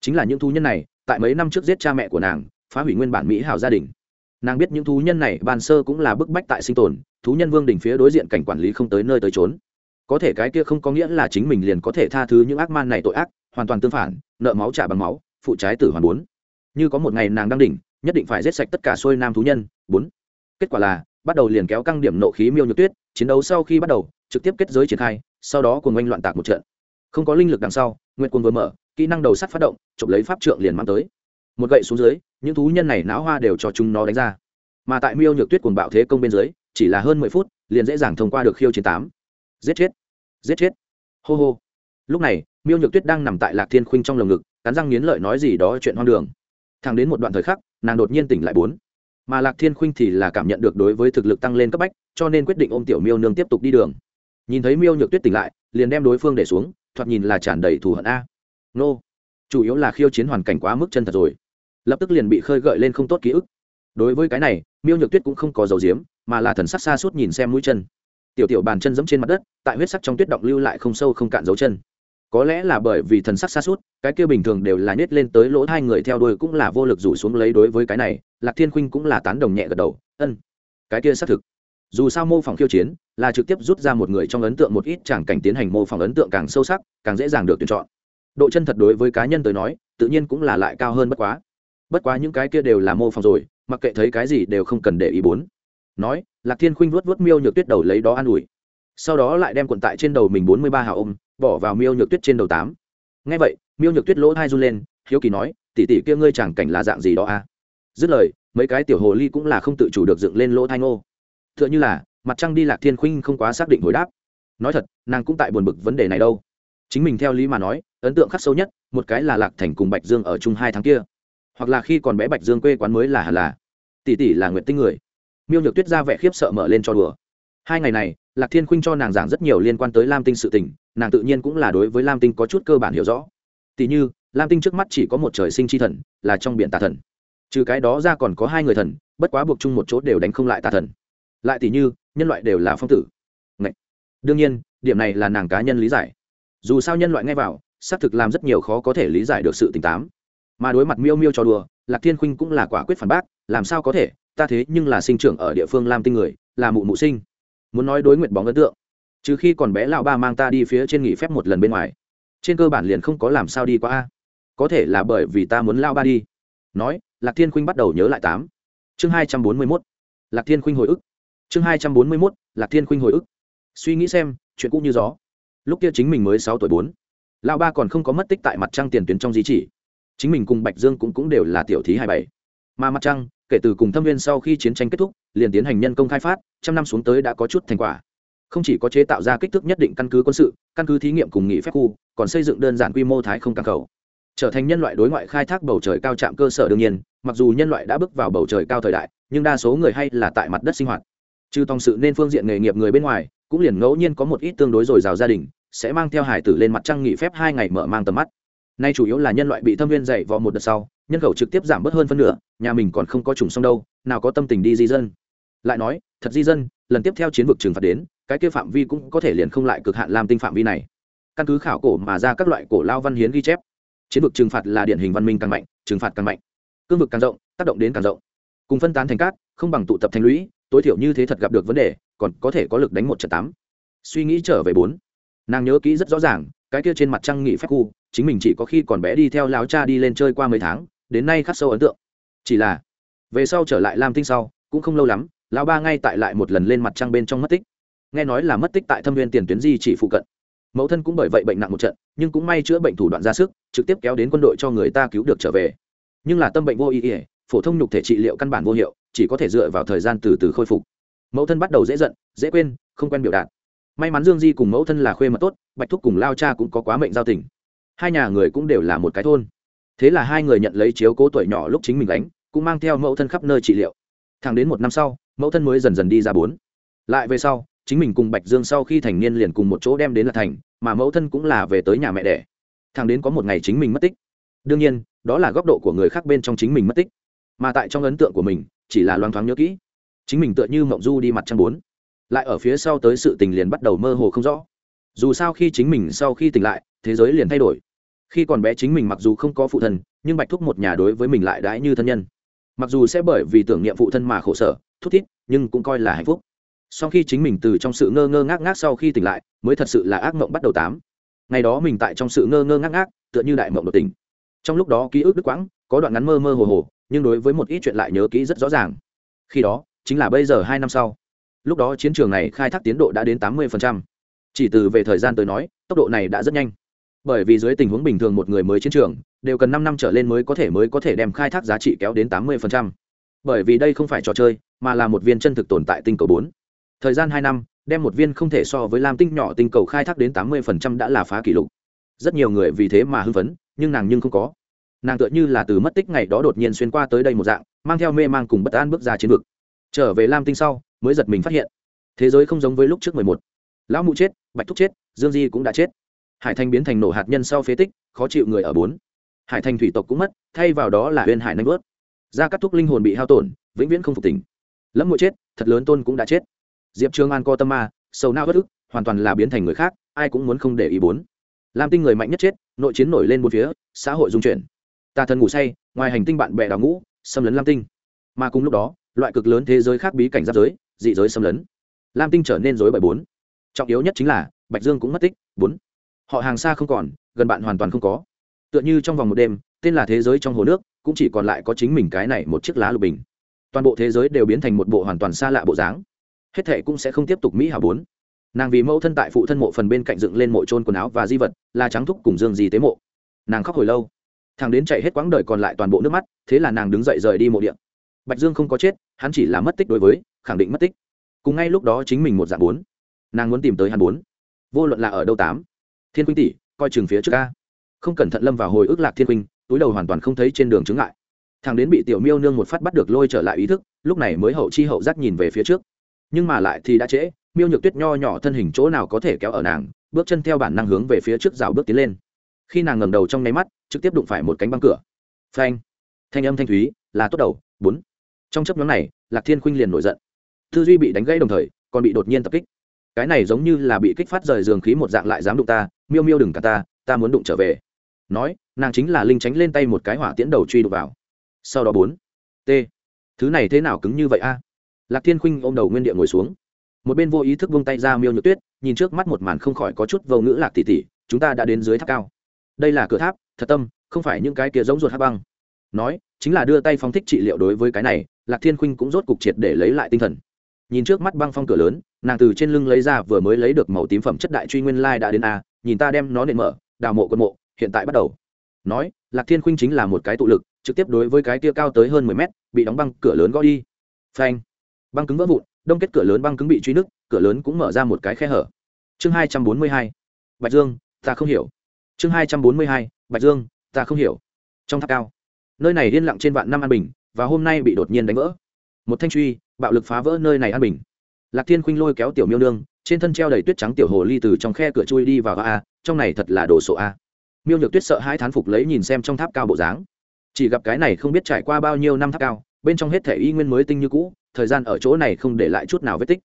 Chính là những thú nhân này, tại mấy năm trước giết cha mẹ của nàng, phá hủy nguyên bản mỹ hảo gia đình. Nàng biết những thú nhân này ban sơ cũng là bức bách tại sinh tồn, thú nhân vương đỉnh phía đối diện cảnh quản lý không tới nơi tới trốn có thể cái kia không có nghĩa là chính mình liền có thể tha thứ những ác man này tội ác, hoàn toàn tương phản, nợ máu trả bằng máu, phụ trái tử hoàn bốn. Như có một ngày nàng đang đỉnh, nhất định phải giết sạch tất cả xuôi nam thú nhân, bốn. Kết quả là, bắt đầu liền kéo căng điểm nộ khí miêu nhược tuyết, chiến đấu sau khi bắt đầu, trực tiếp kết giới triển khai, sau đó cùng oanh loạn tạc một trận không có linh lực đằng sau nguyện quân vừa mở, kỹ năng đầu sắt phát động, chụp lấy pháp trượng liền mang tới. Một gậy xuống dưới, những thú nhân này não hoa đều cho chúng nó đánh ra. Mà tại miêu nhược tuyết cuồng bạo thế công bên dưới, chỉ là hơn mười phút, liền dễ dàng thông qua được khiêu chiến tám. Giết chết! Giết chết! Hô hô! Lúc này, miêu nhược tuyết đang nằm tại lạc thiên khuynh trong lồng ngực, cắn răng nghiến lợi nói gì đó chuyện hoang đường. Thẳng đến một đoạn thời khắc, nàng đột nhiên tỉnh lại bốn. Mà lạc thiên khuynh thì là cảm nhận được đối với thực lực tăng lên cấp bách, cho nên quyết định ôm tiểu miêu nương tiếp tục đi đường. Nhìn thấy miêu nhược tuyết tỉnh lại, liền đem đối phương để xuống thoạt nhìn là tràn đầy thù hận a. Nô. Chủ yếu là khiêu chiến hoàn cảnh quá mức chân thật rồi. Lập tức liền bị khơi gợi lên không tốt ký ức. Đối với cái này, miêu nhược tuyết cũng không có dầu diếm mà là thần sắc xa suốt nhìn xem mũi chân. Tiểu tiểu bàn chân giẫm trên mặt đất, tại huyết sắc trong tuyết động lưu lại không sâu không cạn dấu chân. Có lẽ là bởi vì thần sắc xa suốt, cái kia bình thường đều là nhét lên tới lỗ hai người theo đuôi cũng là vô lực rủ xuống lấy đối với cái này, lạc thiên khuynh cũng là tán đồng nhẹ gật đầu, ân, cái kia xác thực dù sao mô phỏng khiêu chiến là trực tiếp rút ra một người trong ấn tượng một ít chẳng cảnh tiến hành mô phỏng ấn tượng càng sâu sắc, càng dễ dàng được tuyển chọn. Độ chân thật đối với cá nhân tới nói, tự nhiên cũng là lại cao hơn bất quá. Bất quá những cái kia đều là mô phỏng rồi, mặc kệ thấy cái gì đều không cần để ý bốn. Nói, lạc thiên khuynh vuốt vuốt miêu nhược tuyết đầu lấy đó an ủi. Sau đó lại đem quần tại trên đầu mình bốn mươi ba hào ôm, bỏ vào miêu nhược tuyết trên đầu tám. Ngay vậy, miêu nhược tuyết lỗ hai run lên, hiếu kỳ nói tỉ tỉ kia ngươi chẳng cảnh là dạng gì đó à? Dứt lời, mấy cái tiểu hồ ly cũng là không tự chủ được dựng lên lỗ thai ngô tựa như là, mặt trăng đi lạc thiên khuynh không quá xác định hồi đáp. Nói thật, nàng cũng tại buồn bực vấn đề này đâu. Chính mình theo lý mà nói, ấn tượng khắc sâu nhất, một cái là lạc thành cùng bạch dương ở chung hai tháng kia. Hoặc là khi còn bé bạch dương quê quán mới là hẳn là, tỷ tỷ là nguyện tinh người. Miêu nhược tuyết ra vẻ khiếp sợ mở lên cho đùa. Hai ngày này, lạc thiên khuynh cho nàng giảng rất nhiều liên quan tới lam tinh sự tình, nàng tự nhiên cũng là đối với lam tinh có chút cơ bản hiểu rõ. Tỷ như, lam tinh trước mắt chỉ có một trời sinh chi thần, là trong biển tà thần. Trừ cái đó ra còn có hai người thần, bất quá buộc chung một chỗ đều đánh không lại tà thần lại tỷ như, nhân loại đều là phong tử. Ngậy. đương nhiên, điểm này là nàng cá nhân lý giải. Dù sao nhân loại ngay vào, xác thực làm rất nhiều khó có thể lý giải được sự tình tám mà đối mặt miêu miêu cho đùa, lạc thiên khuynh cũng là quả quyết phản bác, làm sao có thể, ta thế nhưng là sinh trưởng ở địa phương lam tinh người, là mụ mụ sinh. Muốn nói đối nguyện bóng ấn tượng, trừ khi còn bé lão ba mang ta đi phía trên nghỉ phép một lần bên ngoài. Trên cơ bản liền không có làm sao đi qua a. Có thể là bởi vì ta muốn lao ba đi. Nói, lạc thiên khuynh bắt đầu nhớ lại tám. Chương hai trăm bốn mươi mốt. Lạc thiên khuynh hồi ức chương hai trăm bốn mươi mốt, lạc thiên khuynh hồi ức. Suy nghĩ xem, chuyện cũ như gió. Lúc kia chính mình mới sáu tuổi bốn. Lão ba còn không có mất tích tại mặt trăng tiền tuyến trong di chỉ. Chính mình cùng bạch dương cũng cũng đều là tiểu thí hai bảy. Mà mặt trăng, kể từ cùng thâm viên sau khi chiến tranh kết thúc, liền tiến hành nhân công khai phát, trăm năm xuống tới đã có chút thành quả. Không chỉ có chế tạo ra kích thước nhất định căn cứ quân sự, căn cứ thí nghiệm cùng nghị phép khu, còn xây dựng đơn giản quy mô thái không cảng cầu. Trở thành nhân loại đối ngoại khai thác bầu trời cao trạm cơ sở đương nhiên, mặc dù nhân loại đã bước vào bầu trời cao thời đại, nhưng đa số người hay là tại mặt đất sinh hoạt trừ tòng sự nên phương diện nghề nghiệp người bên ngoài, cũng liền ngẫu nhiên có một ít tương đối dồi dào gia đình, sẽ mang theo hải tử lên mặt trăng nghỉ phép hai ngày mở mang tầm mắt. Nay chủ yếu là nhân loại bị thâm viên dạy vào một đợt sau, nhân khẩu trực tiếp giảm bớt hơn phân nửa, nhà mình còn không có trùng sông đâu, nào có tâm tình đi di dân. Lại nói, thật di dân, lần tiếp theo chiến vực trừng phạt đến, cái kia phạm vi cũng có thể liền không lại cực hạn làm tinh phạm vi này. Căn cứ khảo cổ mà ra các loại cổ lao văn hiến ghi chép, chiến vực trừng phạt là điển hình văn minh càng mạnh, trừng phạt càng mạnh. Cương vực càng rộng, tác động đến càng rộng. Cùng phân tán thành cát không bằng tụ tập thành lũy tối thiểu như thế thật gặp được vấn đề, còn có thể có lực đánh một trận tám. Suy nghĩ trở về bốn. Nàng nhớ kỹ rất rõ ràng, cái kia trên mặt trăng nghỉ phép khu, chính mình chỉ có khi còn bé đi theo láo cha đi lên chơi qua mấy tháng, đến nay khắc sâu ấn tượng. Chỉ là, về sau trở lại lam tinh sau, cũng không lâu lắm, lão ba ngay tại lại một lần lên mặt trăng bên trong mất tích. Nghe nói là mất tích tại thâm viên tiền tuyến di chỉ phụ cận. Mẫu thân cũng bởi vậy bệnh nặng một trận, nhưng cũng may chữa bệnh thủ đoạn ra sức, trực tiếp kéo đến quân đội cho người ta cứu được trở về. Nhưng là tâm bệnh vô ý ỉa phổ thông nhục thể trị liệu căn bản vô hiệu chỉ có thể dựa vào thời gian từ từ khôi phục. Mẫu thân bắt đầu dễ giận, dễ quên, không quen biểu đạt. May mắn dương di cùng mẫu thân là khuê mật tốt, bạch thúc cùng lao cha cũng có quá mệnh giao tình. Hai nhà người cũng đều là một cái thôn. Thế là hai người nhận lấy chiếu cố tuổi nhỏ lúc chính mình đánh cũng mang theo mẫu thân khắp nơi trị liệu. Thẳng đến một năm sau, mẫu thân mới dần dần đi ra bốn. Lại về sau, chính mình cùng bạch dương sau khi thành niên liền cùng một chỗ đem đến là thành, mà mẫu thân cũng là về tới nhà mẹ đẻ. Thằng đến có một ngày chính mình mất tích. Đương nhiên, đó là góc độ của người khác bên trong chính mình mất tích. Mà tại trong ấn tượng của mình chỉ là loang thoáng nhớ kỹ. Chính mình tựa như mộng du đi mặt trăng bốn. Lại ở phía sau tới sự tình liền bắt đầu mơ hồ không rõ. Dù sao khi chính mình sau khi tỉnh lại, thế giới liền thay đổi. Khi còn bé chính mình mặc dù không có phụ thân, nhưng bạch thúc một nhà đối với mình lại đãi như thân nhân. Mặc dù sẽ bởi vì tưởng niệm phụ thân mà khổ sở, thút thít, nhưng cũng coi là hạnh phúc. Sau khi chính mình từ trong sự ngơ ngơ ngác ngác sau khi tỉnh lại, mới thật sự là ác mộng bắt đầu tám. Ngày đó mình tại trong sự ngơ ngơ ngác ngác, tựa như đại mộng đột tỉnh. Trong lúc đó ký ức đứt quãng, có đoạn ngắn mơ mơ hồ hồ nhưng đối với một ít chuyện lại nhớ kỹ rất rõ ràng. Khi đó, chính là bây giờ hai năm sau. Lúc đó chiến trường này khai thác tiến độ đã đến tám mươi chỉ từ về thời gian tới nói, tốc độ này đã rất nhanh. Bởi vì dưới tình huống bình thường một người mới chiến trường, đều cần năm năm trở lên mới có thể mới có thể đem khai thác giá trị kéo đến tám mươi bởi vì đây không phải trò chơi, mà là một viên chân thực tồn tại tinh cầu bốn. Thời gian hai năm, đem một viên không thể so với lam tinh nhỏ tinh cầu khai thác đến tám mươi đã là phá kỷ lục. Rất nhiều người vì thế mà hưng phấn, nhưng nàng nhưng không có nàng tựa như là từ mất tích ngày đó đột nhiên xuyên qua tới đây một dạng, mang theo mê mang cùng bất an bước ra chiến vực. Trở về lam tinh sau, mới giật mình phát hiện, thế giới không giống với lúc trước mười một. Lão mụ chết, bạch thúc chết, dương di cũng đã chết. Hải thành biến thành nổ hạt nhân sau phế tích, khó chịu người ở bốn. Hải thành thủy tộc cũng mất, thay vào đó là huyên hải nanh vớt Gia cắt thúc linh hồn bị hao tổn, vĩnh viễn không phục tỉnh. Lâm mụ chết, thật lớn tôn cũng đã chết. Diệp Trương an co tâm ma, sầu nao bất ức, hoàn toàn là biến thành người khác, ai cũng muốn không để ý bốn. Lam tinh người mạnh nhất chết, nội chiến nổi lên bốn phía, xã hội dung chuyển tà thần ngủ say, ngoài hành tinh bạn bè đào ngũ, xâm lấn lam tinh. Mà cùng lúc đó, loại cực lớn thế giới khác bí cảnh giáp giới, dị giới xâm lấn. Lam tinh trở nên dối bởi bốn. Trọng yếu nhất chính là, bạch dương cũng mất tích, bốn. Họ hàng xa không còn, gần bạn hoàn toàn không có. Tựa như trong vòng một đêm, tên là thế giới trong hồ nước, cũng chỉ còn lại có chính mình cái này một chiếc lá lục bình. Toàn bộ thế giới đều biến thành một bộ hoàn toàn xa lạ bộ dáng. Hết thệ cũng sẽ không tiếp tục mỹ hào bốn. Nàng vì mẫu thân tại phụ thân mộ phần bên cạnh dựng lên mộ trôn quần áo và di vật, là trắng thúc cùng dương gì tế mộ. Nàng khóc hồi lâu thằng đến chạy hết quãng đời còn lại toàn bộ nước mắt, thế là nàng đứng dậy rời đi mộ điện bạch dương không có chết, hắn chỉ là mất tích đối với, khẳng định mất tích. Cùng ngay lúc đó chính mình một dạng bốn. Nàng muốn tìm tới hắn bốn. Vô luận là ở đâu tám. Thiên quynh tỷ, coi chừng phía trước ca không cẩn thận lâm vào hồi ức lạc thiên quynh túi đầu hoàn toàn không thấy trên đường chứng lại thằng đến bị tiểu miêu nương một phát bắt được lôi trở lại ý thức, lúc này mới hậu chi hậu giác nhìn về phía trước. Nhưng mà lại thì đã trễ, miêu nhược tuyết nho nhỏ thân hình chỗ nào có thể kéo ở nàng, bước chân theo bản năng hướng về phía trước rào bước tiến lên. Khi nàng ngầm đầu trong nháy mắt trực tiếp đụng phải một cánh băng cửa. Phanh. Thanh âm thanh thúy, là tốt đầu, bốn. Trong chấp nhóm này, lạc thiên khuynh liền nổi giận. Tư duy bị đánh gãy đồng thời, còn bị đột nhiên tập kích. Cái này giống như là bị kích phát rời giường khí một dạng lại dám đụng ta, miêu miêu đừng cả ta ta muốn đụng trở về. Nói, nàng chính là linh tránh lên tay một cái hỏa tiễn đầu truy đục vào. Sau đó bốn. T. Thứ này thế nào cứng như vậy a? Lạc thiên khuynh ôm đầu nguyên địa ngồi xuống. Một bên vô ý thức vung tay ra miêu nhược tuyết, nhìn trước mắt một màn không khỏi có chút vô ngữ lạc tỉ tỉ chúng ta đã đến dưới tháp cao. Đây là cửa tháp thật tâm, không phải những cái kia giống ruột hát băng. Nói, chính là đưa tay phong thích trị liệu đối với cái này, lạc thiên khuynh cũng rốt cục triệt để lấy lại tinh thần. Nhìn trước mắt băng phong cửa lớn, nàng từ trên lưng lấy ra vừa mới lấy được màu tím phẩm chất đại truy nguyên lai đã đến a, nhìn ta đem nó nện mở, đào mộ quân mộ, hiện tại bắt đầu. Nói, lạc thiên khuynh chính là một cái tụ lực, trực tiếp đối với cái kia cao tới hơn mười mét, bị đóng băng cửa lớn gõ đi. Phanh. Băng cứng vỡ vụn, đông kết cửa lớn băng cứng bị truy nứt, cửa lớn cũng mở ra một cái khe hở. Chương hai trăm bốn mươi hai. Bạch dương, ta không hiểu. Chương hai trăm bốn mươi hai bạch dương, ta không hiểu. Trong tháp cao, nơi này yên lặng trên vạn năm an bình, và hôm nay bị đột nhiên đánh vỡ. Một thanh truy, bạo lực phá vỡ nơi này an bình. Lạc thiên khuynh lôi kéo tiểu miêu nương, trên thân treo đầy tuyết trắng tiểu hồ ly từ trong khe cửa chui đi vào a trong này thật là đồ sộ a. Miêu nhược tuyết sợ hai thán phục lấy nhìn xem trong tháp cao bộ dáng. Chỉ gặp cái này không biết trải qua bao nhiêu năm tháp cao, bên trong hết thể y nguyên mới tinh như cũ, thời gian ở chỗ này không để lại chút nào vết tích.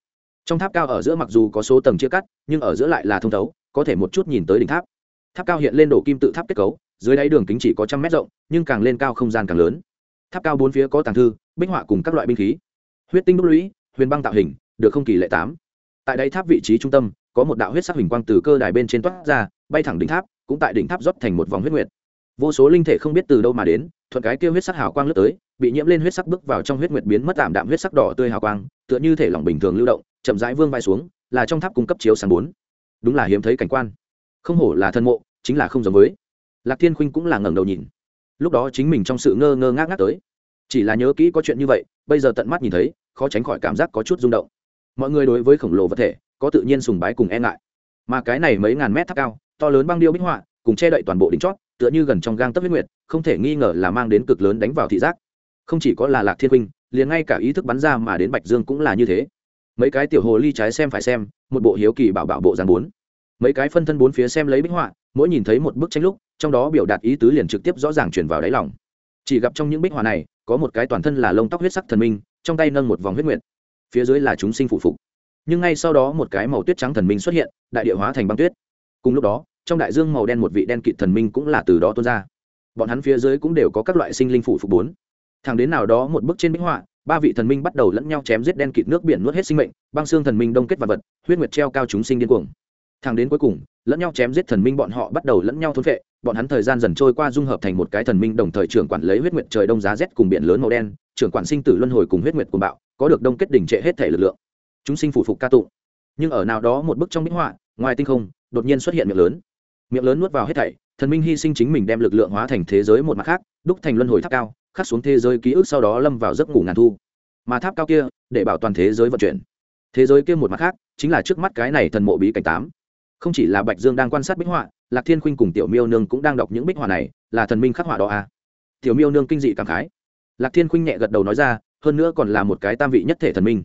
Trong tháp cao ở giữa mặc dù có số tầng chia cắt, nhưng ở giữa lại là thông thấu, có thể một chút nhìn tới đỉnh tháp tháp cao hiện lên đổ kim tự tháp kết cấu, dưới đáy đường kính chỉ có trăm mét rộng, nhưng càng lên cao không gian càng lớn. Tháp cao bốn phía có tàng thư, bích họa cùng các loại binh khí. Huyết tinh đúc lũy, huyền băng tạo hình, được không kỳ lệ tám. Tại đáy tháp vị trí trung tâm, có một đạo huyết sắc hình quang từ cơ đài bên trên toát ra, bay thẳng đỉnh tháp, cũng tại đỉnh tháp rót thành một vòng huyết nguyệt. Vô số linh thể không biết từ đâu mà đến, thuận cái kêu huyết sắc hào quang lướt tới, bị nhiễm lên huyết sắc bước vào trong huyết nguyệt biến mất tạm đạm huyết sắc đỏ tươi hào quang, tựa như thể lỏng bình thường lưu động, chậm rãi vương vai xuống, là trong tháp cung cấp chiếu sáng bốn. Đúng là hiếm thấy cảnh quan không hổ là thân mộ, chính là không giống với. Lạc thiên khuynh cũng là ngẩng đầu nhìn. Lúc đó chính mình trong sự ngơ ngơ ngác ngác tới. Chỉ là nhớ kỹ có chuyện như vậy, bây giờ tận mắt nhìn thấy, khó tránh khỏi cảm giác có chút rung động. Mọi người đối với khổng lồ vật thể, có tự nhiên sùng bái cùng e ngại. Mà cái này mấy ngàn mét tháp cao, to lớn băng điêu bích họa, cùng che đậy toàn bộ đỉnh chót, tựa như gần trong gang tấc huyết nguyệt, không thể nghi ngờ là mang đến cực lớn đánh vào thị giác. Không chỉ có là lạc thiên huynh liền ngay cả ý thức bắn ra mà đến bạch dương cũng là như thế. Mấy cái tiểu hồ ly trái xem phải xem, một bộ hiếu kỳ bảo bảo bộ giàn bốn mấy cái phân thân bốn phía xem lấy bích họa, mỗi nhìn thấy một bức tranh lúc, trong đó biểu đạt ý tứ liền trực tiếp rõ ràng truyền vào đáy lòng. Chỉ gặp trong những bích họa này, có một cái toàn thân là lông tóc huyết sắc thần minh, trong tay nâng một vòng huyết nguyệt. Phía dưới là chúng sinh phụ phục. Nhưng ngay sau đó một cái màu tuyết trắng thần minh xuất hiện, đại địa hóa thành băng tuyết. Cùng lúc đó, trong đại dương màu đen một vị đen kịt thần minh cũng là từ đó tuôn ra. Bọn hắn phía dưới cũng đều có các loại sinh linh phụ phục bốn. Thẳng đến nào đó một bức trên bích họa, ba vị thần minh bắt đầu lẫn nhau chém giết đen kịt nước biển nuốt hết sinh mệnh, băng xương thần minh đông kết vật vật, huyết nguyệt treo cao chúng sinh điên cuồng thẳng đến cuối cùng, lẫn nhau chém giết thần minh bọn họ bắt đầu lẫn nhau thôn vệ bọn hắn thời gian dần trôi qua dung hợp thành một cái thần minh đồng thời trưởng quản lấy huyết nguyệt trời đông giá rét cùng biển lớn màu đen, trưởng quản sinh tử luân hồi cùng huyết nguyệt cùng bạo, có được đông kết đỉnh trệ hết thể lực lượng. Chúng sinh phủ phục ca tụng. Nhưng ở nào đó một bức trong minh họa, ngoài tinh không, đột nhiên xuất hiện miệng lớn. Miệng lớn nuốt vào hết thảy, thần minh hy sinh chính mình đem lực lượng hóa thành thế giới một mặt khác, đúc thành luân hồi tháp cao, khắc xuống thế giới ký ức sau đó lâm vào giấc ngủ ngàn thu. Mà tháp cao kia, để bảo toàn thế giới vận chuyển. Thế giới kia một mặt khác, chính là trước mắt cái này thần mộ bí cảnh tám không chỉ là bạch dương đang quan sát bích họa, lạc thiên khuynh cùng tiểu miêu nương cũng đang đọc những bích họa này, là thần minh khắc họa đó à. tiểu miêu nương kinh dị cảm khái. Lạc thiên khuynh nhẹ gật đầu nói ra, hơn nữa còn là một cái tam vị nhất thể thần minh.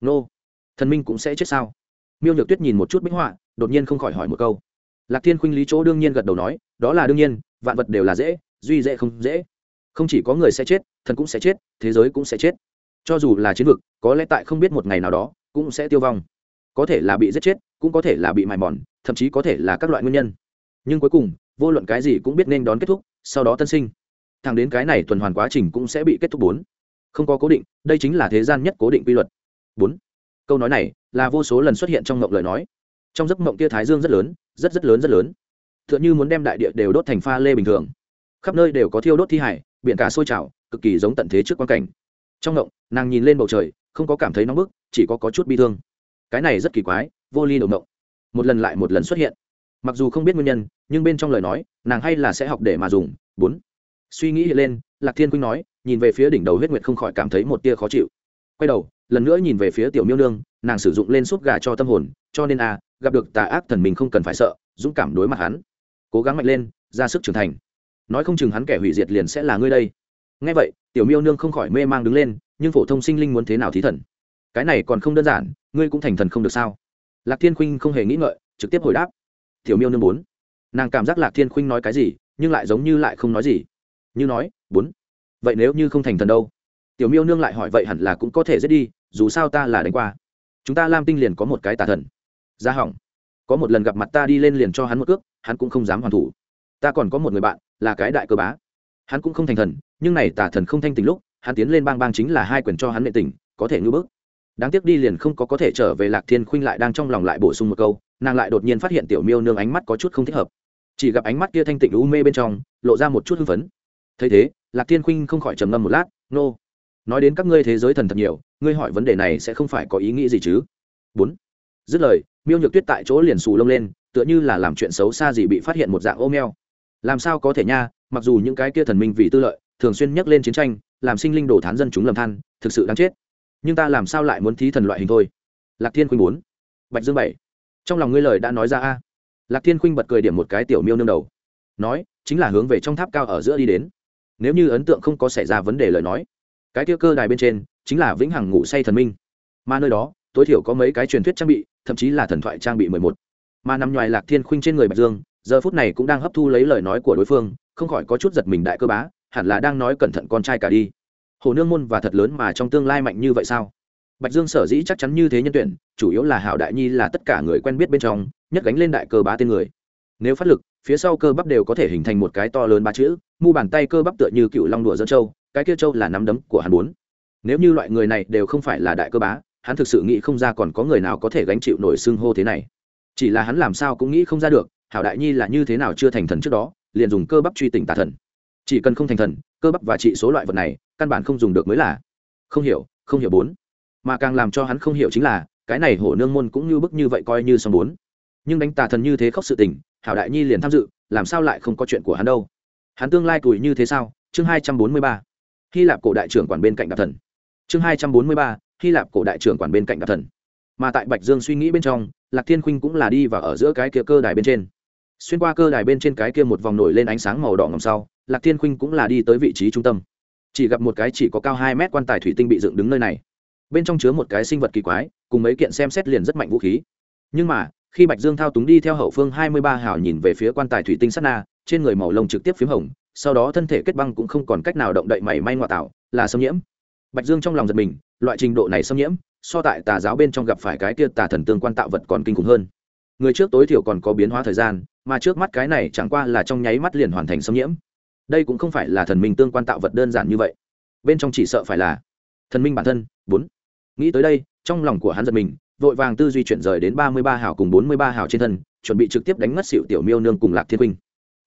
Nô, thần minh cũng sẽ chết sao? Miêu nhược tuyết nhìn một chút bích họa, đột nhiên không khỏi hỏi một câu. Lạc thiên khuynh lý chỗ đương nhiên gật đầu nói, đó là đương nhiên, vạn vật đều là dễ, duy dễ không dễ. Không chỉ có người sẽ chết, thần cũng sẽ chết, thế giới cũng sẽ chết. Cho dù là chiến vực, có lẽ tại không biết một ngày nào đó, cũng sẽ tiêu vong. Có thể là bị giết chết cũng có thể là bị mài mòn thậm chí có thể là các loại nguyên nhân. Nhưng cuối cùng vô luận cái gì cũng biết nên đón kết thúc sau đó tân sinh. Thẳng đến cái này tuần hoàn quá trình cũng sẽ bị kết thúc bốn. Không có cố định đây chính là thế gian nhất cố định quy luật. Bốn. Câu nói này là vô số lần xuất hiện trong mộng lời nói. Trong giấc mộng kia thái dương rất lớn rất rất lớn rất lớn. T h ư ợ n h ư muốn đem đại địa đều đốt thành pha lê bình thường. Khắp nơi đều có thiêu đốt thi hải biển cả sôi trào cực kỳ giống tận thế trước quan cảnh. Trong mộng nàng nhìn lên bầu trời không có cảm thấy nóng bức chỉ có, có chút bi thương. Cái này rất kỳ quái vô ly đầu mộng. Một lần lại một lần xuất hiện. Mặc dù không biết nguyên nhân, nhưng bên trong lời nói, nàng hay là sẽ học để mà dùng. Bốn. Suy nghĩ lên, lạc thiên quynh nói, nhìn về phía đỉnh đầu huyết nguyệt không khỏi cảm thấy một tia khó chịu. Quay đầu, lần nữa nhìn về phía tiểu miêu nương, nàng sử dụng lên suốt gà cho tâm hồn, cho nên a gặp được tà ác thần mình không cần phải sợ, dũng cảm đối mặt hắn. Cố gắng mạnh lên, ra sức trưởng thành. Nói không chừng hắn kẻ hủy diệt liền sẽ là ngươi đây. Ngay vậy, tiểu miêu nương không khỏi mê mang đứng lên, nhưng phổ thông sinh linh muốn thế nào thí thần? Cái này còn không đơn giản, ngươi cũng thành thần không được sao? Lạc thiên khuynh không hề nghĩ ngợi, trực tiếp hồi đáp. Tiểu miêu nương bốn. Nàng cảm giác lạc thiên khuynh nói cái gì, nhưng lại giống như lại không nói gì. Như nói, bốn. Vậy nếu như không thành thần đâu? Tiểu miêu nương lại hỏi, vậy hẳn là cũng có thể giết đi, dù sao ta là đánh qua. Chúng ta lam tinh liền có một cái tà thần. Ra hỏng, có một lần gặp mặt ta đi lên liền cho hắn một cước, hắn cũng không dám hoàn thủ. Ta còn có một người bạn, là cái đại cơ bá. Hắn cũng không thành thần, nhưng này tà thần không thanh tình lúc, hắn tiến lên bang bang chính là hai quyền cho hắn nệ tình, có thể ngưỡng bước đáng tiếc đi liền không có có thể trở về lạc thiên khuynh lại đang trong lòng lại bổ sung một câu, nàng lại đột nhiên phát hiện tiểu miêu nương ánh mắt có chút không thích hợp. Chỉ gặp ánh mắt kia thanh tịnh u mê bên trong, lộ ra một chút hưng phấn. Thấy thế, lạc thiên khuynh không khỏi trầm ngâm một lát, nô、no. nói đến các ngươi thế giới thần thật nhiều, ngươi hỏi vấn đề này sẽ không phải có ý nghĩ gì chứ? Bốn. Dứt lời, miêu nhược tuyết tại chỗ liền xù lông lên, tựa như là làm chuyện xấu xa gì bị phát hiện một dạng ô meo. Làm sao có thể nha, mặc dù những cái kia thần minh vì tư lợi, thường xuyên nhắc lên chiến tranh, làm sinh linh đồ thán dân chúng lầm than, thực sự đáng chết nhưng ta làm sao lại muốn thí thần loại hình thôi? Lạc thiên khuynh bốn, bạch dương bảy. Trong lòng ngươi lời đã nói ra a. Lạc thiên khuynh bật cười điểm một cái tiểu miêu nương đầu. Nói, chính là hướng về trong tháp cao ở giữa đi đến. Nếu như ấn tượng không có xảy ra vấn đề lời nói, cái tiêu cơ đài bên trên chính là vĩnh hằng ngủ say thần minh. Mà nơi đó, tối thiểu có mấy cái truyền thuyết trang bị, thậm chí là thần thoại trang bị mười một. Mà nằm ngoài lạc thiên khuynh trên người bạch dương, giờ phút này cũng đang hấp thu lấy lời nói của đối phương, không khỏi có chút giật mình đại cơ bá, hẳn là đang nói cẩn thận con trai cả đi hồ nương môn và thật lớn mà trong tương lai mạnh như vậy sao? Bạch dương sở dĩ chắc chắn như thế nhân tuyển, chủ yếu là hảo đại nhi là tất cả người quen biết bên trong, nhất gánh lên đại cơ bá tên người. Nếu phát lực, phía sau cơ bắp đều có thể hình thành một cái to lớn ba chữ, mu bàn tay cơ bắp tựa như cựu long đùa dân châu, cái kia châu là nắm đấm của hắn bốn nếu như loại người này đều không phải là đại cơ bá, hắn thực sự nghĩ không ra còn có người nào có thể gánh chịu nổi xưng hô thế này. Chỉ là hắn làm sao cũng nghĩ không ra được, hảo đại nhi là như thế nào chưa thành thần trước đó, liền dùng cơ bắp truy tỉnh tà thần. Chỉ cần không thành thần, cơ bắp và trị số loại vật này căn bản không dùng được mới là. Không hiểu không hiểu bốn. Mà càng làm cho hắn không hiểu chính là, cái này hổ nương môn cũng như bức như vậy coi như xong bốn. Nhưng đánh tà thần như thế khóc sự tình, hảo đại nhi liền tham dự, làm sao lại không có chuyện của hắn đâu? Hắn tương lai tuổi như thế sao? Chương hai trăm bốn mươi ba. Hy lạp cổ đại trưởng quản bên cạnh đạp thần. Chương hai trăm bốn mươi ba. Hy lạp cổ đại trưởng quản bên cạnh đạp thần. Mà tại bạch dương suy nghĩ bên trong, lạc thiên khuynh cũng là đi và ở giữa cái kia cơ đài bên trên. Xuyên qua cơ đài bên trên cái kia một vòng nổi lên ánh sáng màu đỏ ngầm sau, lạc thiên khuynh cũng là đi tới vị trí trung tâm chỉ gặp một cái chỉ có cao hai mét quan tài thủy tinh bị dựng đứng nơi này. Bên trong chứa một cái sinh vật kỳ quái, cùng mấy kiện xem xét liền rất mạnh vũ khí. Nhưng mà, khi bạch dương thao túng đi theo hậu phương hai mươi ba hào nhìn về phía quan tài thủy tinh sắt na, trên người màu lông trực tiếp p h í m hồng, sau đó thân thể kết băng cũng không còn cách nào động đậy mảy may ngoại tạo, là xâm nhiễm. Bạch dương trong lòng giật mình, loại trình độ này xâm nhiễm, so tại tà giáo bên trong gặp phải cái kia tà thần tương quan tạo vật còn kinh khủng hơn. Người trước tối thiểu còn có biến hóa thời gian, mà trước mắt cái này chẳng qua là trong nháy mắt liền hoàn thành xâm nhiễm đây cũng không phải là thần minh tương quan tạo vật đơn giản như vậy. Bên trong chỉ sợ phải là thần minh bản thân, bốn. Nghĩ tới đây, trong lòng của hắn giật mình, vội vàng tư duy chuyển rời đến ba mươi ba hào cùng bốn mươi ba hào trên thân, chuẩn bị trực tiếp đánh ngất xịu tiểu miêu nương cùng lạc thiên huynh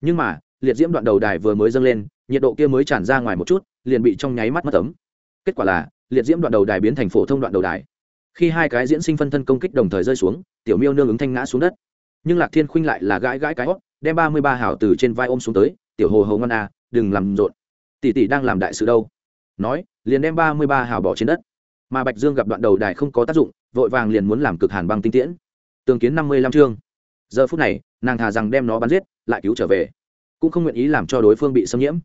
nhưng mà, liệt diễm đoạn đầu đài vừa mới dâng lên, nhiệt độ kia mới tràn ra ngoài một chút, liền bị trong nháy mắt mất tấm kết quả là, liệt diễm đoạn đầu đài biến thành phổ thông đoạn đầu đài. Khi hai cái diễn sinh phân thân công kích đồng thời rơi xuống, tiểu miêu nương ứng thanh ngã xuống đất. Nhưng lạc thiên khuynh lại là gãi gãi cái hót, đem ba mươi ba hào từ trên vai ôm xuống tới tiểu hồ hầu ngon à đừng làm rộn. Tỷ tỷ đang làm đại sự đâu? Nói, liền đem ba mươi ba hào bỏ trên đất. Mà bạch dương gặp đoạn đầu đài không có tác dụng, vội vàng liền muốn làm cực hàn băng tinh tiễn. Tường kiến năm mươi lăm chương. Giờ phút này, nàng thà rằng đem nó bắn giết, lại cứu trở về. Cũng không nguyện ý làm cho đối phương bị xâm nhiễm.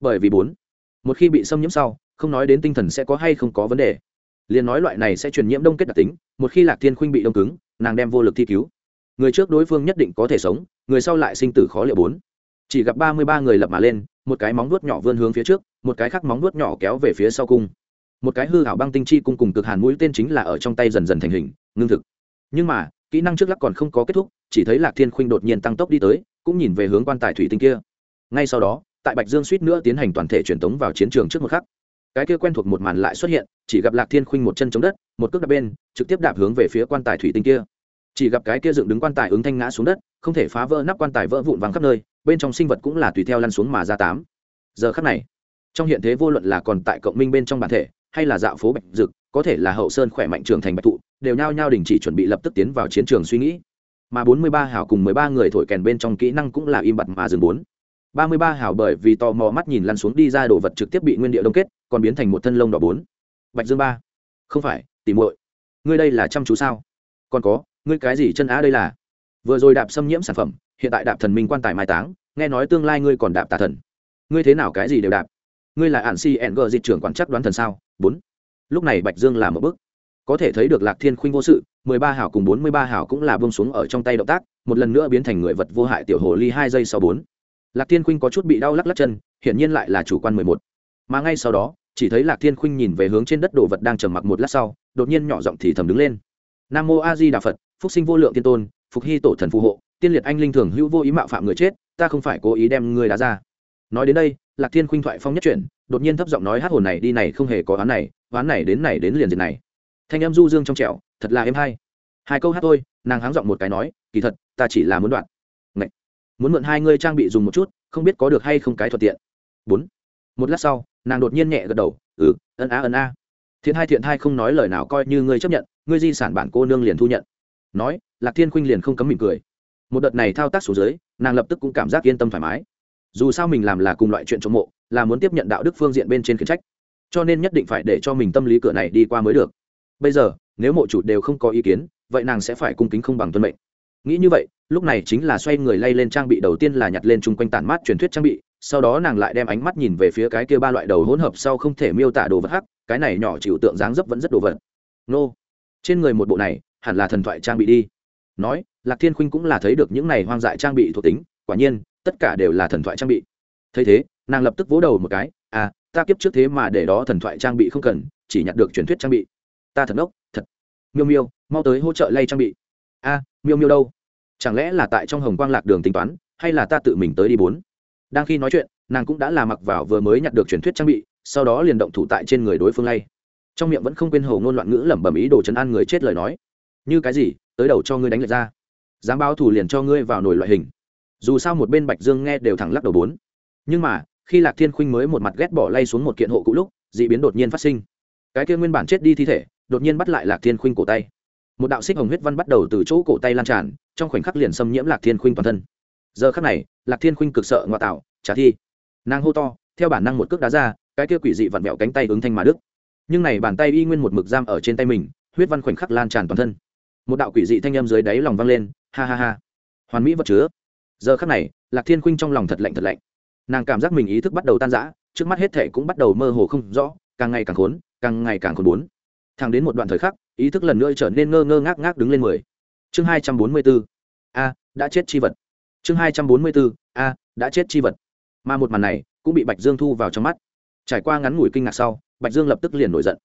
Bởi vì bốn, một khi bị xâm nhiễm sau, không nói đến tinh thần sẽ có hay không có vấn đề. Liền nói loại này sẽ truyền nhiễm đông kết đặc tính, một khi lạc thiên khuynh bị đông cứng, nàng đem vô lực thi cứu. Người trước đối phương nhất định có thể sống, người sau lại sinh tử khó liệu bốn chỉ gặp ba mươi ba người lập mà lên, một cái móng vuốt nhỏ vươn hướng phía trước, một cái khác móng vuốt nhỏ kéo về phía sau cung. Một cái hư hảo băng tinh chi cung cùng cực hàn mũi tên chính là ở trong tay dần dần thành hình, ngưng thực. Nhưng mà, kỹ năng trước lắc còn không có kết thúc, chỉ thấy lạc thiên khuynh đột nhiên tăng tốc đi tới, cũng nhìn về hướng quan tài thủy tinh kia. Ngay sau đó, tại bạch dương suýt nữa tiến hành toàn thể truyền tống vào chiến trường trước một khắc. Cái kia quen thuộc một màn lại xuất hiện, chỉ gặp lạc thiên khuynh một chân chống đất, một cước đạp bên, trực tiếp đạp hướng về phía quan tài thủy tinh kia chỉ gặp cái kia dựng đứng quan tài ứng thanh ngã xuống đất, không thể phá vỡ nắp quan tài vỡ vụn vàng khắp nơi, bên trong sinh vật cũng là tùy theo lăn xuống mà ra tám. Giờ khắc này, trong hiện thế vô luận là còn tại cộng minh bên trong bản thể, hay là dạo phố bạch dực, có thể là hậu sơn khỏe mạnh trường thành bạch thụ, đều nhao nhao đình chỉ chuẩn bị lập tức tiến vào chiến trường suy nghĩ. Mà bốn mươi ba hào cùng mười ba người thổi kèn bên trong kỹ năng cũng là im bặt mà dừng bốn. ba mươi ba hào bởi vì tò mò mắt nhìn lăn xuống đi ra đồ vật trực tiếp bị nguyên địa đông kết, còn biến thành một thân lông đỏ bốn. Bạch dương ba. Không phải tìm muội. Ngươi đây là chăm chú sao? Còn có ngươi cái gì chân á đây là? Vừa rồi đạp xâm nhiễm sản phẩm, hiện tại đạp thần minh quan tài mai táng, nghe nói tương lai ngươi còn đạp tà thần. Ngươi thế nào cái gì đều đạp? Ngươi là ạn si ẻn gờ dịch trưởng quản chắc đoán thần sao? Bốn. Lúc này bạch dương làm một bước. Có thể thấy được lạc thiên khuynh vô sự, mười ba hảo cùng bốn mươi ba hảo cũng là bông xuống ở trong tay động tác, một lần nữa biến thành người vật vô hại tiểu hồ ly hai giây sau bốn. Lạc thiên khuynh có chút bị đau lắc lắc chân, hiển nhiên lại là chủ quan mười một. Mà ngay sau đó, chỉ thấy lạc thiên khuynh nhìn về hướng trên đất đồ vật đang trầm mặc một lát sau, đột nhiên nhỏ giọng thì thầm đứng lên. Nam mô a di đà phật phúc sinh vô lượng tiên tôn, phục hy tổ thần phù hộ, tiên liệt anh linh thường hữu vô ý mạo phạm người chết, ta không phải cố ý đem người đá ra. Nói đến đây, lạc thiên khuynh thoại phong nhất chuyển, đột nhiên thấp giọng nói hát hồn này đi này không hề có oán này oán này đến này đến liền diệt này. Thanh em du dương trong trẻo, thật là em hay. Hai câu hát thôi, nàng háng giọng một cái nói, kỳ thật, ta chỉ là muốn đoạn. Ngậy. muốn mượn hai ngươi trang bị dùng một chút, không biết có được hay không cái thuận tiện. Bốn. Một lát sau, nàng đột nhiên nhẹ gật đầu ừ ân a ân a thiện hai thiện hai không nói lời nào coi như ngươi chấp nhận, ngươi di sản bản cô nương liền thu nhận nói, lạc thiên khuynh liền không cấm mỉm cười. Một đợt này thao tác xuống dưới, nàng lập tức cũng cảm giác yên tâm thoải mái. Dù sao mình làm là cùng loại chuyện trong mộ, là muốn tiếp nhận đạo đức phương diện bên trên khiển trách. Cho nên nhất định phải để cho mình tâm lý cửa này đi qua mới được. Bây giờ, nếu mộ chủ đều không có ý kiến, vậy nàng sẽ phải cung kính không bằng tuân mệnh. Nghĩ như vậy, lúc này chính là xoay người lay lên trang bị đầu tiên là nhặt lên chung quanh tản mát truyền thuyết trang bị, sau đó nàng lại đem ánh mắt nhìn về phía cái kia ba loại đầu hỗn hợp sau không thể miêu tả đồ vật hắc, cái này nhỏ chịu tượng dáng dấp vẫn rất đồ vật. Nô. Trên người một bộ này hẳn là thần thoại trang bị đi. Nói, lạc thiên khuynh cũng là thấy được những này hoang dại trang bị thuộc tính, quả nhiên, tất cả đều là thần thoại trang bị. Thấy thế, nàng lập tức vỗ đầu một cái à ta kiếp trước thế mà để đó thần thoại trang bị không cần, chỉ nhặt được truyền thuyết trang bị. Ta thật ốc thật. Miêu miêu, mau tới hỗ trợ lay trang bị. A, miêu miêu đâu? Chẳng lẽ là tại trong hồng quang lạc đường tính toán, hay là ta tự mình tới đi bốn? Đang khi nói chuyện, nàng cũng đã là mặc vào vừa mới nhặt được truyền thuyết trang bị, sau đó liền động thủ tại trên người đối phương lay. Trong miệng vẫn không quên hầu ngôn loạn ngữ lẩm bẩm ý đồ chấn an người chết lời nói như cái gì? Tới đầu cho ngươi đánh lệch ra. Dám báo thù liền cho ngươi vào nổi loại hình. Dù sao một bên bạch dương nghe đều thẳng lắc đầu bốn. Nhưng mà, khi lạc thiên khuynh mới một mặt ghét bỏ lay xuống một kiện hộ cũ lúc d ị biến đột nhiên phát sinh. Cái kia nguyên bản chết đi thi thể, đột nhiên bắt lại lạc thiên khuynh cổ tay. Một đạo xích hồng huyết văn bắt đầu từ chỗ cổ tay lan tràn, trong khoảnh khắc liền xâm nhiễm lạc thiên khuynh toàn thân. Giờ khắc này, lạc thiên khuynh cực sợ ngoại tạo, trả thi. Nàng hô to, theo bản năng một cước đá ra, cái kia quỷ dị vặn vẹo cánh tay ứng thanh mà đức nhưng này bàn tay y nguyên một mực giam ở trên tay mình, huyết văn khoảnh khắc lan tràn toàn thân một đạo quỷ dị thanh âm dưới đáy lòng vang lên, ha ha ha. Hoàn mỹ vật chứa. Giờ khắc này, lạc thiên khuynh trong lòng thật lạnh thật lạnh. Nàng cảm giác mình ý thức bắt đầu tan rã, trước mắt hết thệ cũng bắt đầu mơ hồ không rõ, càng ngày càng khốn, càng ngày càng khốn bốn thang đến một đoạn thời khắc, ý thức lần nữa trở nên ngơ ngơ ngác ngác đứng lên mười. Chương hai trăm bốn mươi bốn a, đã chết chi vật. Chương hai trăm bốn mươi bốn a, đã chết chi vật. Mà một màn này cũng bị bạch dương thu vào trong mắt. Trải qua ngắn ngủi kinh ngạc sau, bạch dương lập tức liền nổi giận.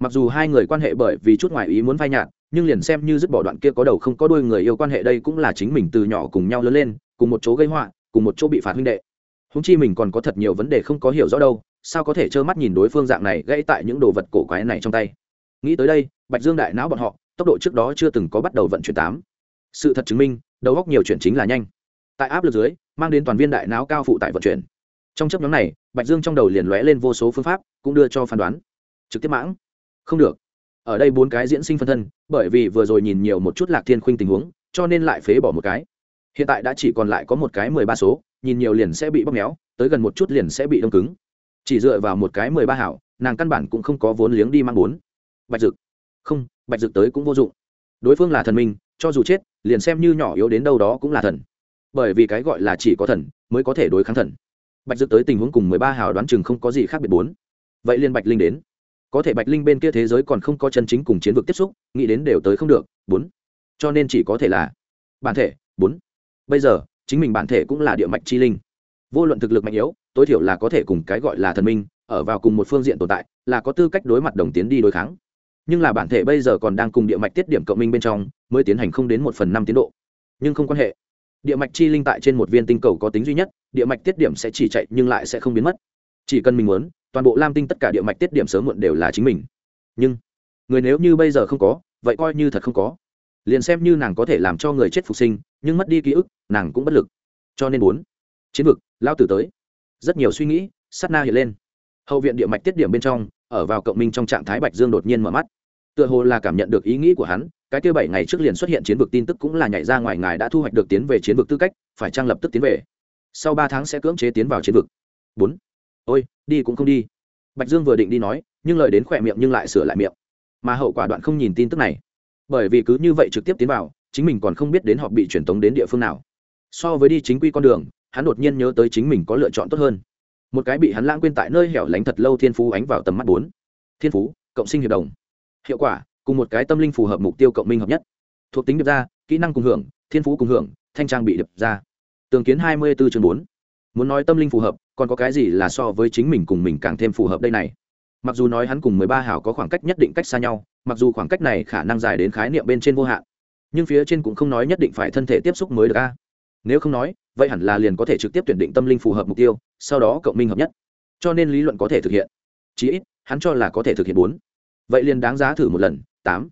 Mặc dù hai người quan hệ bởi vì chút ngoại ý muốn phai nhạt nhưng liền xem như dứt bỏ đoạn kia có đầu không có đuôi người yêu quan hệ đây cũng là chính mình từ nhỏ cùng nhau lớn lên, cùng một chỗ gây họa, cùng một chỗ bị phạt huynh đệ. Húng chi mình còn có thật nhiều vấn đề không có hiểu rõ đâu, sao có thể trơ mắt nhìn đối phương dạng này gãy tại những đồ vật cổ quái này trong tay? Nghĩ tới đây, bạch dương đại não bọn họ, tốc độ trước đó chưa từng có bắt đầu vận chuyển tám. Sự thật chứng minh, đầu góc nhiều chuyển chính là nhanh. Tại áp lực dưới, mang đến toàn viên đại não cao phụ tại vận chuyển. Trong chấp nhóm này, bạch dương trong đầu liền lóe lên vô số phương pháp, cũng đưa cho phán đoán. Trực tiếp mãng. Không được ở đây bốn cái diễn sinh phân thân, bởi vì vừa rồi nhìn nhiều một chút lạc thiên khuynh tình huống, cho nên lại phế bỏ một cái. Hiện tại đã chỉ còn lại có một cái mười ba số, nhìn nhiều liền sẽ bị bóp méo, tới gần một chút liền sẽ bị đông cứng. Chỉ dựa vào một cái mười ba hảo, nàng căn bản cũng không có vốn liếng đi mang bốn. Bạch dực. Không, bạch dực tới cũng vô dụng. Đối phương là thần minh, cho dù chết, liền xem như nhỏ yếu đến đâu đó cũng là thần. Bởi vì cái gọi là chỉ có thần, mới có thể đối kháng thần. Bạch dực tới tình huống cùng mười ba hào đoán chừng không có gì khác biệt bốn. Vậy liên bạch linh đến có thể bạch linh bên kia thế giới còn không có chân chính cùng chiến vực tiếp xúc, nghĩ đến đều tới không được, bốn. Cho nên chỉ có thể là bản thể, bốn. Bây giờ, chính mình bản thể cũng là địa mạch chi linh. Vô luận thực lực mạnh yếu, tối thiểu là có thể cùng cái gọi là thần minh, ở vào cùng một phương diện tồn tại, là có tư cách đối mặt đồng tiến đi đối kháng. Nhưng là bản thể bây giờ còn đang cùng địa mạch tiết điểm cộng minh bên trong, mới tiến hành không đến một phần năm tiến độ. Nhưng không quan hệ. Địa mạch chi linh tại trên một viên tinh cầu có tính duy nhất, địa mạch tiết điểm sẽ chỉ chạy nhưng lại sẽ không biến mất. Chỉ cần mình muốn toàn bộ lam tinh tất cả địa mạch tiết điểm sớm muộn đều là chính mình nhưng người nếu như bây giờ không có vậy coi như thật không có liền xem như nàng có thể làm cho người chết phục sinh nhưng mất đi ký ức nàng cũng bất lực cho nên bốn chiến vực lao tử tới rất nhiều suy nghĩ sát na hiện lên hậu viện địa mạch tiết điểm bên trong ở vào cộng minh trong trạng thái bạch dương đột nhiên mở mắt tựa hồ là cảm nhận được ý nghĩ của hắn cái kia bảy ngày trước liền xuất hiện chiến vực tin tức cũng là nhảy ra ngoài ngài đã thu hoạch được tiến về chiến vực tư cách phải trang lập tức tiến về sau ba tháng sẽ cưỡng chế tiến vào chiến vực bốn ôi, đi cũng không đi. Bạch dương vừa định đi nói, nhưng lời đến khỏe miệng nhưng lại sửa lại miệng. Mà hậu quả đoạn không nhìn tin tức này. Bởi vì cứ như vậy trực tiếp tiến vào, chính mình còn không biết đến họ bị truyền tống đến địa phương nào. So với đi chính quy con đường, hắn đột nhiên nhớ tới chính mình có lựa chọn tốt hơn. Một cái bị hắn lãng quên tại nơi hẻo lánh thật lâu thiên phú ánh vào tầm mắt bốn. Thiên phú, cộng sinh hiệp đồng. Hiệu quả, cùng một cái tâm linh phù hợp mục tiêu cộng minh hợp nhất. Thuộc tính điệp ra, kỹ năng cùng hưởng, thiên phú cùng hưởng, thanh trang bị điệp ra. Tường kiến hai mươi bốn chương bốn. Muốn nói tâm linh phù hợp còn có cái gì là so với chính mình cùng mình càng thêm phù hợp đây này? Mặc dù nói hắn cùng mười ba hảo có khoảng cách nhất định cách xa nhau, mặc dù khoảng cách này khả năng dài đến khái niệm bên trên vô hạn, nhưng phía trên cũng không nói nhất định phải thân thể tiếp xúc mới được a. Nếu không nói, vậy hẳn là liền có thể trực tiếp tuyển định tâm linh phù hợp mục tiêu, sau đó cộng minh hợp nhất. Cho nên lý luận có thể thực hiện. Chí ít, hắn cho là có thể thực hiện bốn. Vậy liền đáng giá thử một lần, tám.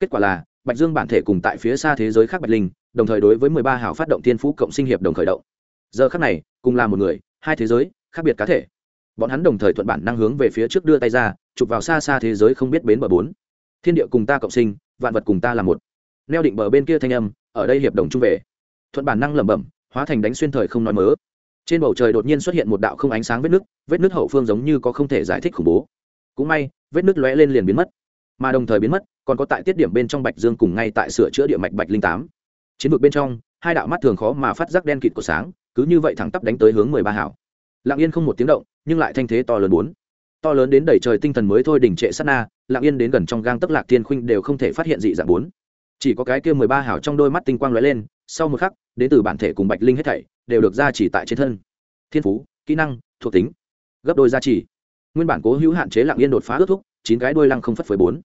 Kết quả là, bạch dương bản thể cùng tại phía xa thế giới khác bạch linh, đồng thời đối với mười ba hào phát động thiên phú cộng sinh hiệp đồng khởi động. Giờ khác này, cùng là một người hai thế giới khác biệt cá thể. Bọn hắn đồng thời thuận bản năng hướng về phía trước đưa tay ra, chụp vào xa xa thế giới không biết bến bờ bốn. Thiên địa cùng ta cộng sinh, vạn vật cùng ta là một. Neo định bờ bên kia thanh âm, ở đây hiệp đồng chung về. Thuận bản năng lẩm bẩm, hóa thành đánh xuyên thời không nói mớ. Trên bầu trời đột nhiên xuất hiện một đạo không ánh sáng vết nứt vết nứt hậu phương giống như có không thể giải thích khủng bố. Cũng may, vết nứt lóe lên liền biến mất. Mà đồng thời biến mất, còn có tại tiết điểm bên trong bạch dương cùng ngay tại sửa chữa địa mạch bạch linh tám. Chiến vực bên trong, hai đạo mắt thường khó mà phát giác đen kịt của sáng cứ như vậy thẳng tắp đánh tới hướng mười ba hảo. Lặng yên không một tiếng động, nhưng lại thanh thế to lớn bốn. To lớn đến đầy trời tinh thần mới thôi đỉnh trệ sát na, lặng yên đến gần trong gang tấc lạc thiên khuynh đều không thể phát hiện dị dạng bốn. Chỉ có cái kia mười ba hảo trong đôi mắt tinh quang lóe lên, sau một khắc, đến từ bản thể cùng bạch linh hết thảy, đều được gia chỉ tại trên thân. Thiên phú, kỹ năng, thuộc tính. Gấp đôi gia trì. Nguyên bản cố hữu hạn chế lặng yên đột phá ước thúc, chín cái đôi lăng không phất phới bốn.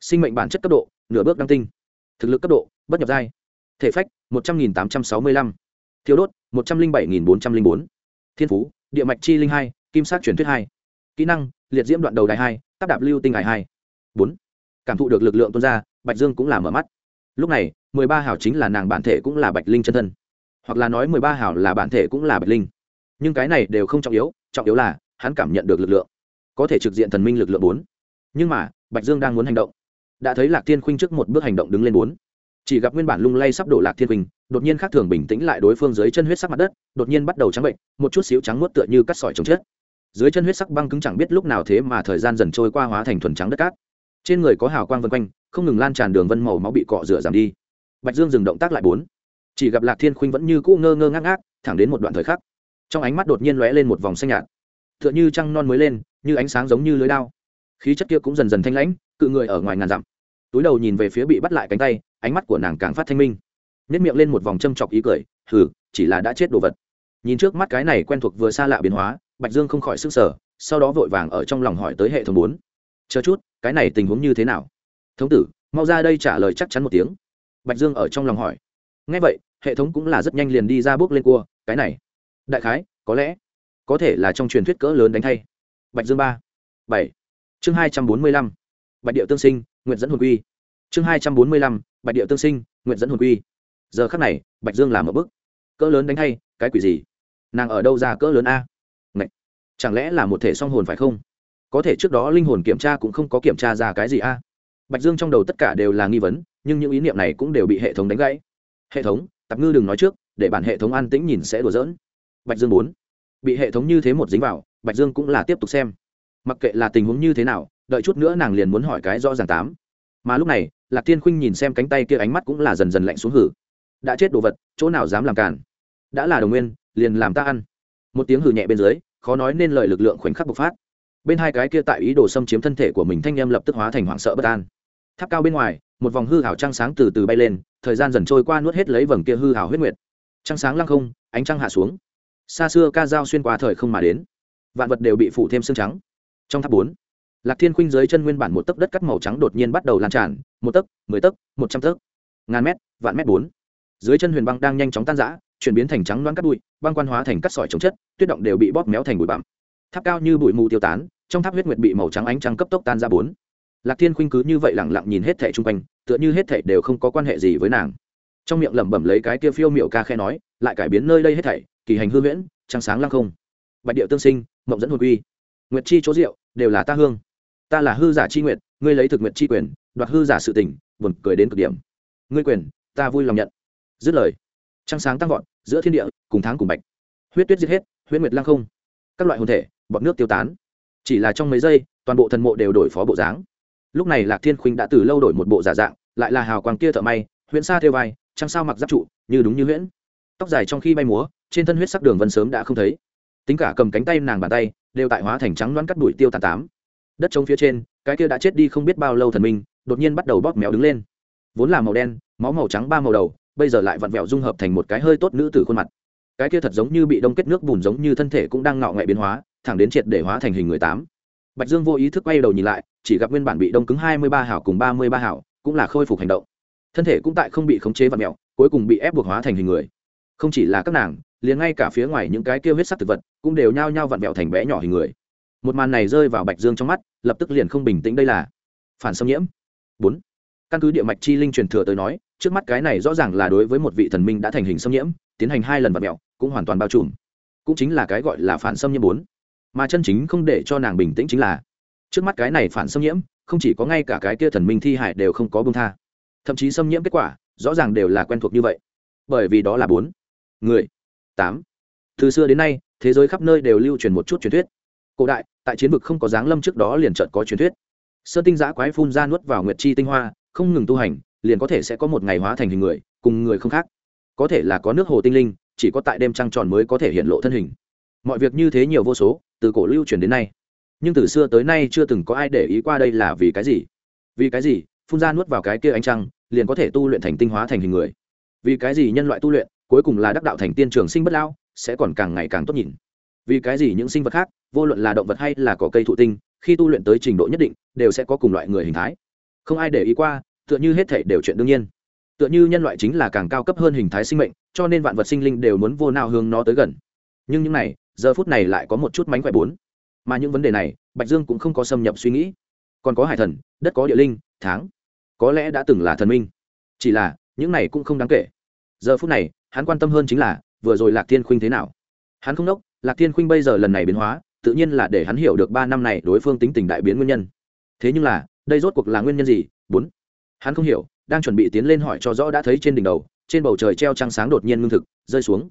Sinh mệnh bản chất cấp độ, nửa bước đăng tinh. Thực lực cấp độ, bất nhập giai. Thể phách, một trăm nghìn tám trăm sáu mươi lăm thiếu đốt, một trăm linh bảy nghìn bốn trăm linh bốn. Thiên phú, địa mạch chi linh hai, kim sát truyền thuyết hai. Kỹ năng, liệt diễm đoạn đầu đài hai, táp đạp lưu tinh hải hai. Bốn. Cảm thụ được lực lượng tuôn ra, bạch dương cũng là mở mắt. Lúc này, mười ba hảo chính là nàng bản thể cũng là bạch linh chân thân. Hoặc là nói mười ba hảo là bản thể cũng là bạch linh. Nhưng cái này đều không trọng yếu trọng yếu là hắn cảm nhận được lực lượng. Có thể trực diện thần minh lực lượng bốn. Nhưng mà, bạch dương đang muốn hành động. Đã thấy lạc thiên khuynh trước một bước hành động đứng lên bốn chỉ gặp nguyên bản lung lay sắp đổ lạc thiên khuynh đột nhiên khác thường bình tĩnh lại đối phương dưới chân huyết sắc mặt đất, đột nhiên bắt đầu trắng bệnh, một chút xíu trắng nuốt tựa như cắt sỏi trồng chết dưới chân huyết sắc băng cứng chẳng biết lúc nào thế mà thời gian dần trôi qua hóa thành thuần trắng đất cát. Trên người có hào quang vân quanh, không ngừng lan tràn đường vân màu máu bị cọ rửa giảm đi. Bạch dương dừng động tác lại bốn. Chỉ gặp lạc thiên khuynh vẫn như cũ ngơ ngơ ngác ngác, thẳng đến một đoạn thời khắc, trong ánh mắt đột nhiên lóe lên một vòng xanh nhạt. T h ư ợ n h ư trăng non mới lên, như ánh sáng giống như lưới đao. Khí chất kia cũng dần dần thanh lãnh, cự người ở ngoài ngàn dặm. Túi đầu nhìn về phía bị bắt lại cánh tay ánh mắt của nàng càng phát thanh minh. Nếp miệng lên một vòng châm chọc ý cười, hừ, chỉ là đã chết đồ vật. Nhìn trước mắt cái này quen thuộc vừa xa lạ biến hóa, bạch dương không khỏi s ư n g sở sau đó vội vàng ở trong lòng hỏi tới hệ thống bốn. Chờ chút, cái này tình huống như thế nào? Thống tử, mau ra đây trả lời chắc chắn một tiếng. Bạch dương ở trong lòng hỏi. Ngay vậy, hệ thống cũng là rất nhanh liền đi ra bước lên cua, cái này, đại khái, có lẽ, có thể là trong truyền thuyết cỡ lớn đánh thay. Bạch dương ba. Bảy. Chương hai trăm bốn mươi lăm. Bạch điệu tương sinh nguyện dẫn hồn quy chương hai trăm bốn mươi lăm bạch điệu tương sinh nguyện dẫn hồn quy. Giờ khắc này bạch dương làm một bức cỡ lớn đánh hay, cái quỷ gì? Nàng ở đâu ra cỡ lớn a? Ngậy. chẳng lẽ là một thể song hồn phải không? Có thể trước đó linh hồn kiểm tra cũng không có kiểm tra ra cái gì a? Bạch dương trong đầu tất cả đều là nghi vấn nhưng những ý niệm này cũng đều bị hệ thống đánh gãy. Hệ thống tạp ngư đừng nói trước để bản hệ thống an tĩnh nhìn sẽ đùa dỡn bạch dương bốn bị hệ thống như thế một dính vào bạch dương cũng là tiếp tục xem. Mặc kệ là tình huống như thế nào đợi chút nữa nàng liền muốn hỏi cái rõ ràng tám mà lúc này, lạc thiên khuynh nhìn xem cánh tay kia ánh mắt cũng là dần dần lạnh xuống hử. Đã chết đồ vật, chỗ nào dám làm cản đã là đồng nguyên, liền làm ta ăn. Một tiếng hử nhẹ bên dưới, khó nói nên lời lực lượng khoảnh khắc bộc phát. Bên hai cái kia tại ý đồ xâm chiếm thân thể của mình thanh em lập tức hóa thành hoảng sợ bất an. Tháp cao bên ngoài, một vòng hư hảo trăng sáng từ từ bay lên, thời gian dần trôi qua nuốt hết lấy vầng kia hư hảo huyết nguyệt. Trăng sáng lăng không, ánh trăng hạ xuống. Xa xưa ca dao xuyên qua thời không mà đến. Vạn vật đều bị phủ thêm xương trắng. Trong tháp bốn lạc thiên khuynh dưới chân nguyên bản một tấc đất cắt màu trắng đột nhiên bắt đầu lan tràn, một tấc, mười tấc, một trăm tấc, ngàn mét, vạn mét bốn. Dưới chân huyền băng đang nhanh chóng tan rã, chuyển biến thành trắng loáng cắt bụi, băng quan hóa thành cắt sỏi chống chất, tuyết động đều bị bóp méo thành bụi bặm. Tháp cao như bụi mù tiêu tán, trong tháp huyết nguyệt bị màu trắng ánh trắng cấp tốc tan ra bốn. Lạc thiên khuynh cứ như vậy lẳng lặng nhìn hết thẻ chung quanh, tựa như hết thảy đều không có quan hệ gì với nàng. Trong miệng lẩm bẩm lấy cái kia phiêu miệu ca khẽ nói, lại cải biến nơi đây hết thảy, kỳ hành hư huyễn, trăng sáng lăng không. Bạch điệu tương sinh, mộng dẫn hồn quy. Nguyệt chi chỗ rượu đều là ta hương ta là hư giả chi nguyện, ngươi lấy thực nguyện chi quyền đoạt hư giả sự tình buồn cười đến cực điểm. Ngươi quyền ta vui lòng nhận. Dứt lời trăng sáng tăng vọt giữa thiên địa cùng tháng cùng bạch. Huyết tuyết giết hết huyết nguyệt lăng không. Các loại hồn thể bọt nước tiêu tán. Chỉ là trong mấy giây toàn bộ thần mộ đều đổi phó bộ dáng. Lúc này lạc thiên khuynh đã từ lâu đổi một bộ giả dạng lại là hào quang kia thợ may huyễn sa theo vai trăng sao mặc giáp trụ như đúng như huyễn. Tóc dài trong khi bay múa trên thân huyết sắc đường vân sớm đã không thấy. Tính cả cầm cánh tay nàng bàn tay đều tại hóa thành trắng loãn cắt đuổi tiêu tàn tám đất trống phía trên, cái kia đã chết đi không biết bao lâu thần minh, đột nhiên bắt đầu bóp méo đứng lên. Vốn là màu đen, máu màu trắng ba màu đầu, bây giờ lại vặn vẹo dung hợp thành một cái hơi tốt nữ tử khuôn mặt. Cái kia thật giống như bị đông kết nước bùn giống như thân thể cũng đang ngạo nghệ biến hóa, thẳng đến triệt để hóa thành hình người tám. Bạch dương vô ý thức quay đầu nhìn lại, chỉ gặp nguyên bản bị đông cứng hai mươi ba hảo cùng ba mươi ba hảo, cũng là khôi phục hành động. Thân thể cũng tại không bị khống chế và mẹo, cuối cùng bị ép buộc hóa thành hình người. Không chỉ là các nàng, liền ngay cả phía ngoài những cái kia huyết sắc thực vật, cũng đều nhao nhao vặn vẹo thành bé nhỏ hình người một màn này rơi vào bạch dương trong mắt, lập tức liền không bình tĩnh đây là phản xâm nhiễm. Bốn, căn cứ địa mạch chi linh truyền thừa tới nói, trước mắt cái này rõ ràng là đối với một vị thần minh đã thành hình xâm nhiễm, tiến hành hai lần vật mẹo, cũng hoàn toàn bao trùm. Cũng chính là cái gọi là phản xâm nhiễm bốn. Mà chân chính không để cho nàng bình tĩnh chính là, trước mắt cái này phản xâm nhiễm, không chỉ có ngay cả cái kia thần minh thi hải đều không có bông tha. Thậm chí xâm nhiễm kết quả, rõ ràng đều là quen thuộc như vậy. Bởi vì đó là bốn. Người. Tám. Từ xưa đến nay, thế giới khắp nơi đều lưu truyền một chút truyền thuyết. Cổ đại tại chiến vực không có giáng lâm trước đó liền chợt có truyền thuyết. Sơn tinh giã quái phun ra nuốt vào nguyệt chi tinh hoa, không ngừng tu hành, liền có thể sẽ có một ngày hóa thành hình người, cùng người không khác. Có thể là có nước hồ tinh linh, chỉ có tại đêm trăng tròn mới có thể hiện lộ thân hình. Mọi việc như thế nhiều vô số, từ cổ lưu truyền đến nay. Nhưng từ xưa tới nay chưa từng có ai để ý qua đây là vì cái gì. Vì cái gì? Phun ra nuốt vào cái kia ánh trăng, liền có thể tu luyện thành tinh hóa thành hình người. Vì cái gì nhân loại tu luyện, cuối cùng là đắc đạo thành tiên trường sinh bất lão, sẽ còn càng ngày càng tốt nhìn vì cái gì những sinh vật khác, vô luận là động vật hay là cỏ cây thụ tinh, khi tu luyện tới trình độ nhất định, đều sẽ có cùng loại người hình thái. Không ai để ý qua, tựa như hết thể đều chuyện đương nhiên. Tựa như nhân loại chính là càng cao cấp hơn hình thái sinh mệnh, cho nên vạn vật sinh linh đều muốn vô nào hướng nó tới gần. Nhưng những này, giờ phút này lại có một chút mánh khỏe bốn. Mà những vấn đề này, bạch dương cũng không có xâm nhập suy nghĩ. Còn có hải thần, đất có địa linh, tháng. Có lẽ đã từng là thần minh. Chỉ là, những này cũng không đáng kể. Giờ phút này, hắn quan tâm hơn chính là, vừa rồi lạc thiên khuynh thế nào? Hắn không đốc lạc thiên khuynh bây giờ lần này biến hóa, tự nhiên là để hắn hiểu được ba năm này đối phương tính tình đại biến nguyên nhân. Thế nhưng là, đây rốt cuộc là nguyên nhân gì? Bốn. Hắn không hiểu, đang chuẩn bị tiến lên hỏi cho rõ đã thấy trên đỉnh đầu, trên bầu trời treo trăng sáng đột nhiên ngưng thực, rơi xuống.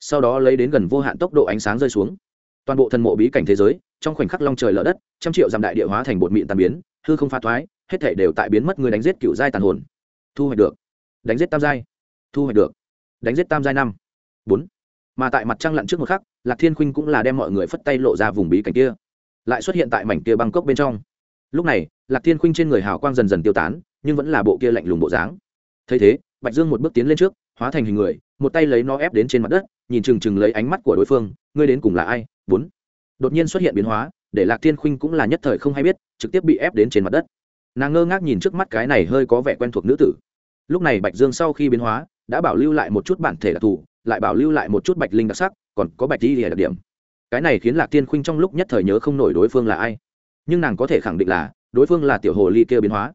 Sau đó lấy đến gần vô hạn tốc độ ánh sáng rơi xuống. Toàn bộ thần mộ bí cảnh thế giới, trong khoảnh khắc long trời lở đất, trăm triệu dặm đại địa hóa thành bột mịn tàn biến, hư không pha thoái, hết thể đều tại biến mất người đánh giết cựu giai tàn hồn. Thu hoạch được. Đánh giết tam giai. Thu hoạch được. Đánh giết tam giai năm. Bốn. Mà tại mặt trăng lặn trước một khắc lạc thiên khuynh cũng là đem mọi người phất tay lộ ra vùng bí cảnh kia, lại xuất hiện tại mảnh kia băng cốc bên trong. Lúc này, lạc thiên khuynh trên người hào quang dần dần tiêu tán, nhưng vẫn là bộ kia lạnh lùng bộ dáng. Thấy thế, bạch dương một bước tiến lên trước, hóa thành hình người, một tay lấy nó ép đến trên mặt đất, nhìn chừng chừng lấy ánh mắt của đối phương, ngươi đến cùng là ai? Bốn. Đột nhiên xuất hiện biến hóa, để lạc thiên khuynh cũng là nhất thời không hay biết, trực tiếp bị ép đến trên mặt đất. Nàng ngơ ngác nhìn trước mắt cái này hơi có vẻ quen thuộc nữ tử. Lúc này bạch dương sau khi biến hóa, đã bảo lưu lại một chút bản thể đặc thù lại bảo lưu lại một chút bạch linh đặc sắc, còn có bạch di đặc điểm. Cái này khiến lạc tiên khuynh trong lúc nhất thời nhớ không nổi đối phương là ai. Nhưng nàng có thể khẳng định là, đối phương là tiểu hồ ly kia biến hóa.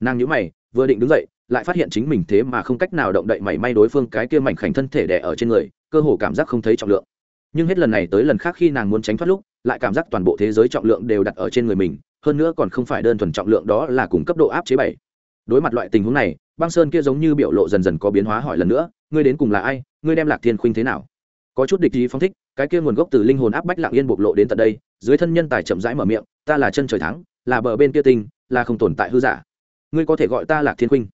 Nàng nhữ mày, vừa định đứng dậy, lại phát hiện chính mình thế mà không cách nào động đậy mảy may đối phương cái kia mảnh khảnh thân thể đẻ ở trên người, cơ hồ cảm giác không thấy trọng lượng. Nhưng hết lần này tới lần khác khi nàng muốn tránh thoát lúc, lại cảm giác toàn bộ thế giới trọng lượng đều đặt ở trên người mình, hơn nữa còn không phải đơn thuần trọng lượng đó là cùng cấp độ áp chế bảy. Đối mặt loại tình huống này, băng sơn kia giống như biểu lộ dần dần có biến hóa hỏi lần nữa, ngươi đến cùng là ai? Ngươi đem lạc thiên khuynh thế nào? Có chút địch ý phong thích, cái kia nguồn gốc từ linh hồn áp bách lặng yên bộc lộ đến tận đây, dưới thân nhân tài chậm rãi mở miệng, ta là chân trời thắng, là bờ bên kia tinh, là không tồn tại hư giả. Ngươi có thể gọi ta lạc thiên khuynh.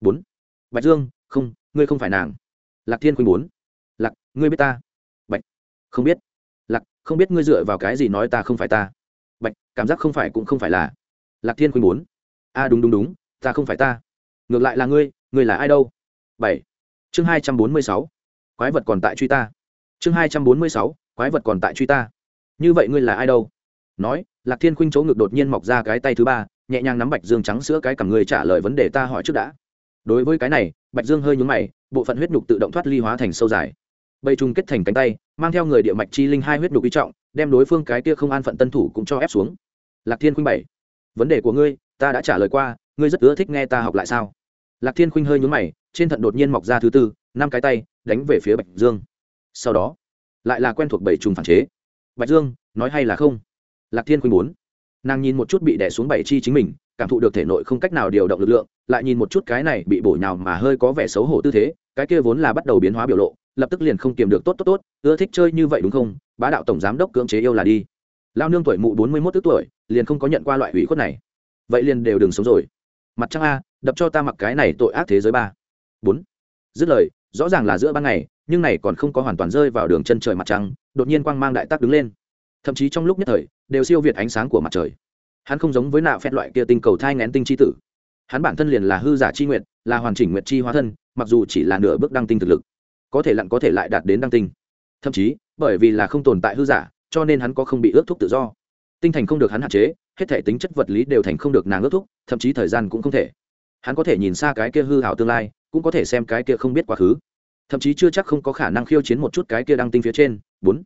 Bốn. Bạch dương, không, ngươi không phải nàng. Lạc thiên khuynh bốn. Lạc, ngươi biết ta? Bạch, không biết. Lạc, không biết ngươi dựa vào cái gì nói ta không phải ta? Bạch, cảm giác không phải cũng không phải là. Lạc thiên khuynh bốn. A đúng đúng đúng, ta không phải ta. Ngược lại là ngươi ngươi là ai đâu? Bảy. Chương hai trăm bốn mươi sáu quái vật còn tại truy ta. Chương hai trăm bốn mươi sáu, quái vật còn tại truy ta. Như vậy ngươi là ai đâu? Nói, lạc thiên khuynh chỗ ngực đột nhiên mọc ra cái tay thứ ba, nhẹ nhàng nắm bạch dương trắng sữa cái cầm người trả lời vấn đề ta hỏi trước đã. Đối với cái này, bạch dương hơi nhúng mày, bộ phận huyết nhục tự động thoát ly hóa thành sâu dài. Bầy trùng kết thành cánh tay, mang theo người địa mạch chi linh hai huyết nhục y trọng, đem đối phương cái kia không an phận tân thủ cũng cho ép xuống. Lạc thiên khuynh bảy vấn đề của ngươi, ta đã trả lời qua, ngươi rất ưa thích nghe ta học lại sao? Lạc thiên khuynh hơi nhúng mày, trên thận đột nhiên mọc ra thứ tư năm cái tay, đánh về phía bạch dương. Sau đó, lại là quen thuộc bảy trùng phản chế. Bạch dương, nói hay là không? Lạc thiên khuynh bốn. Nàng nhìn một chút bị đẻ xuống bảy chi chính mình, cảm thụ được thể nội không cách nào điều động lực lượng, lại nhìn một chút cái này bị bổ nhào mà hơi có vẻ xấu hổ tư thế, cái kia vốn là bắt đầu biến hóa biểu lộ, lập tức liền không kiềm được tốt tốt tốt, ưa thích chơi như vậy đúng không? Bá đạo tổng giám đốc cưỡng chế yêu là đi. Lao nương tuổi mụ bốn mươi mốt tuổi, liền không có nhận qua loại hủy khuất này. Vậy liền đều đừng sống rồi. Mặt trăng a, đập cho ta mặc cái này tội ác thế giới ba. Bốn. Dứt lời rõ ràng là giữa ban ngày, nhưng này còn không có hoàn toàn rơi vào đường chân trời mặt trăng, đột nhiên quang mang đại tác đứng lên. Thậm chí trong lúc nhất thời, đều siêu việt ánh sáng của mặt trời. Hắn không giống với nạ phép loại kia tinh cầu thai ngén tinh chi tử. Hắn bản thân liền là hư giả chi nguyện là hoàn chỉnh nguyện chi hóa thân, mặc dù chỉ là nửa bước đăng tinh thực lực, có thể lặn có thể lại đạt đến đăng tinh. Thậm chí, bởi vì là không tồn tại hư giả, cho nên hắn có không bị ước thúc tự do. Tinh thành không được hắn hạn chế, hết thể tính chất vật lý đều thành không được nàng ước thúc, thậm chí thời gian cũng không thể. Hắn có thể nhìn xa cái kia hư hảo tương lai cũng có thể xem cái kia không biết quá khứ. Thậm chí chưa chắc không có khả năng khiêu chiến một chút cái kia đăng tinh phía trên. Bốn.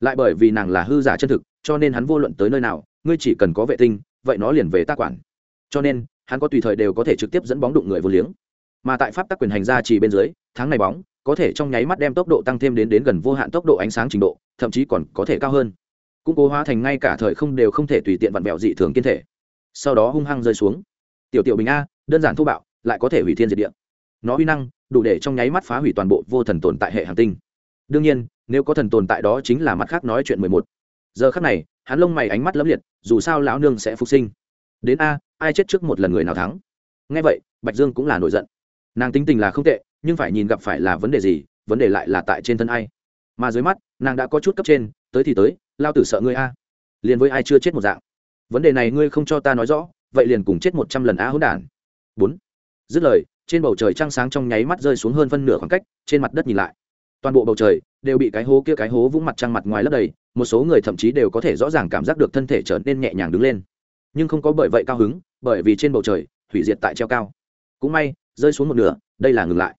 Lại bởi vì nàng là hư giả chân thực, cho nên hắn vô luận tới nơi nào, ngươi chỉ cần có vệ tinh, vậy nó liền về ta quản. Cho nên, hắn có tùy thời đều có thể trực tiếp dẫn bóng đụng người vô liếng. Mà tại pháp tắc quyền hành ra chỉ bên dưới, tháng này bóng, có thể trong nháy mắt đem tốc độ tăng thêm đến đến gần vô hạn tốc độ ánh sáng trình độ, thậm chí còn có thể cao hơn. Cũng cố hóa thành ngay cả thời không đều không thể tùy tiện vặn vẹo dị thường kiên thể. Sau đó hung hăng rơi xuống. Tiểu tiểu bình a, đơn giản thô bạo, lại có thể hủy thiên diệt địa nó uy năng, đủ để trong nháy mắt phá hủy toàn bộ vô thần tồn tại hệ hành tinh. Đương nhiên, nếu có thần tồn tại đó chính là mắt khác nói chuyện mười một. Giờ khác này, hắn lông mày ánh mắt lấm liệt, dù sao lão nương sẽ phục sinh. Đến a, ai chết trước một lần người nào thắng? Ngay vậy, bạch dương cũng là nổi giận. Nàng tính tình là không tệ, nhưng phải nhìn gặp phải là vấn đề gì, vấn đề lại là tại trên thân ai. Mà dưới mắt, nàng đã có chút cấp trên, tới thì tới, lao tử sợ ngươi a. Liền với ai chưa chết một dạng. Vấn đề này ngươi không cho ta nói rõ, vậy liền cùng chết một trăm lần a hỗn đản. Bốn. Dứt lời trên bầu trời trăng sáng trong nháy mắt rơi xuống hơn phân nửa khoảng cách, trên mặt đất nhìn lại. Toàn bộ bầu trời đều bị cái hố kia cái hố vũng mặt trăng mặt ngoài lấp đầy, một số người thậm chí đều có thể rõ ràng cảm giác được thân thể trở nên nhẹ nhàng đứng lên. Nhưng không có bởi vậy cao hứng, bởi vì trên bầu trời, hủy diệt tại treo cao. Cũng may, rơi xuống một nửa, đây là ngừng lại.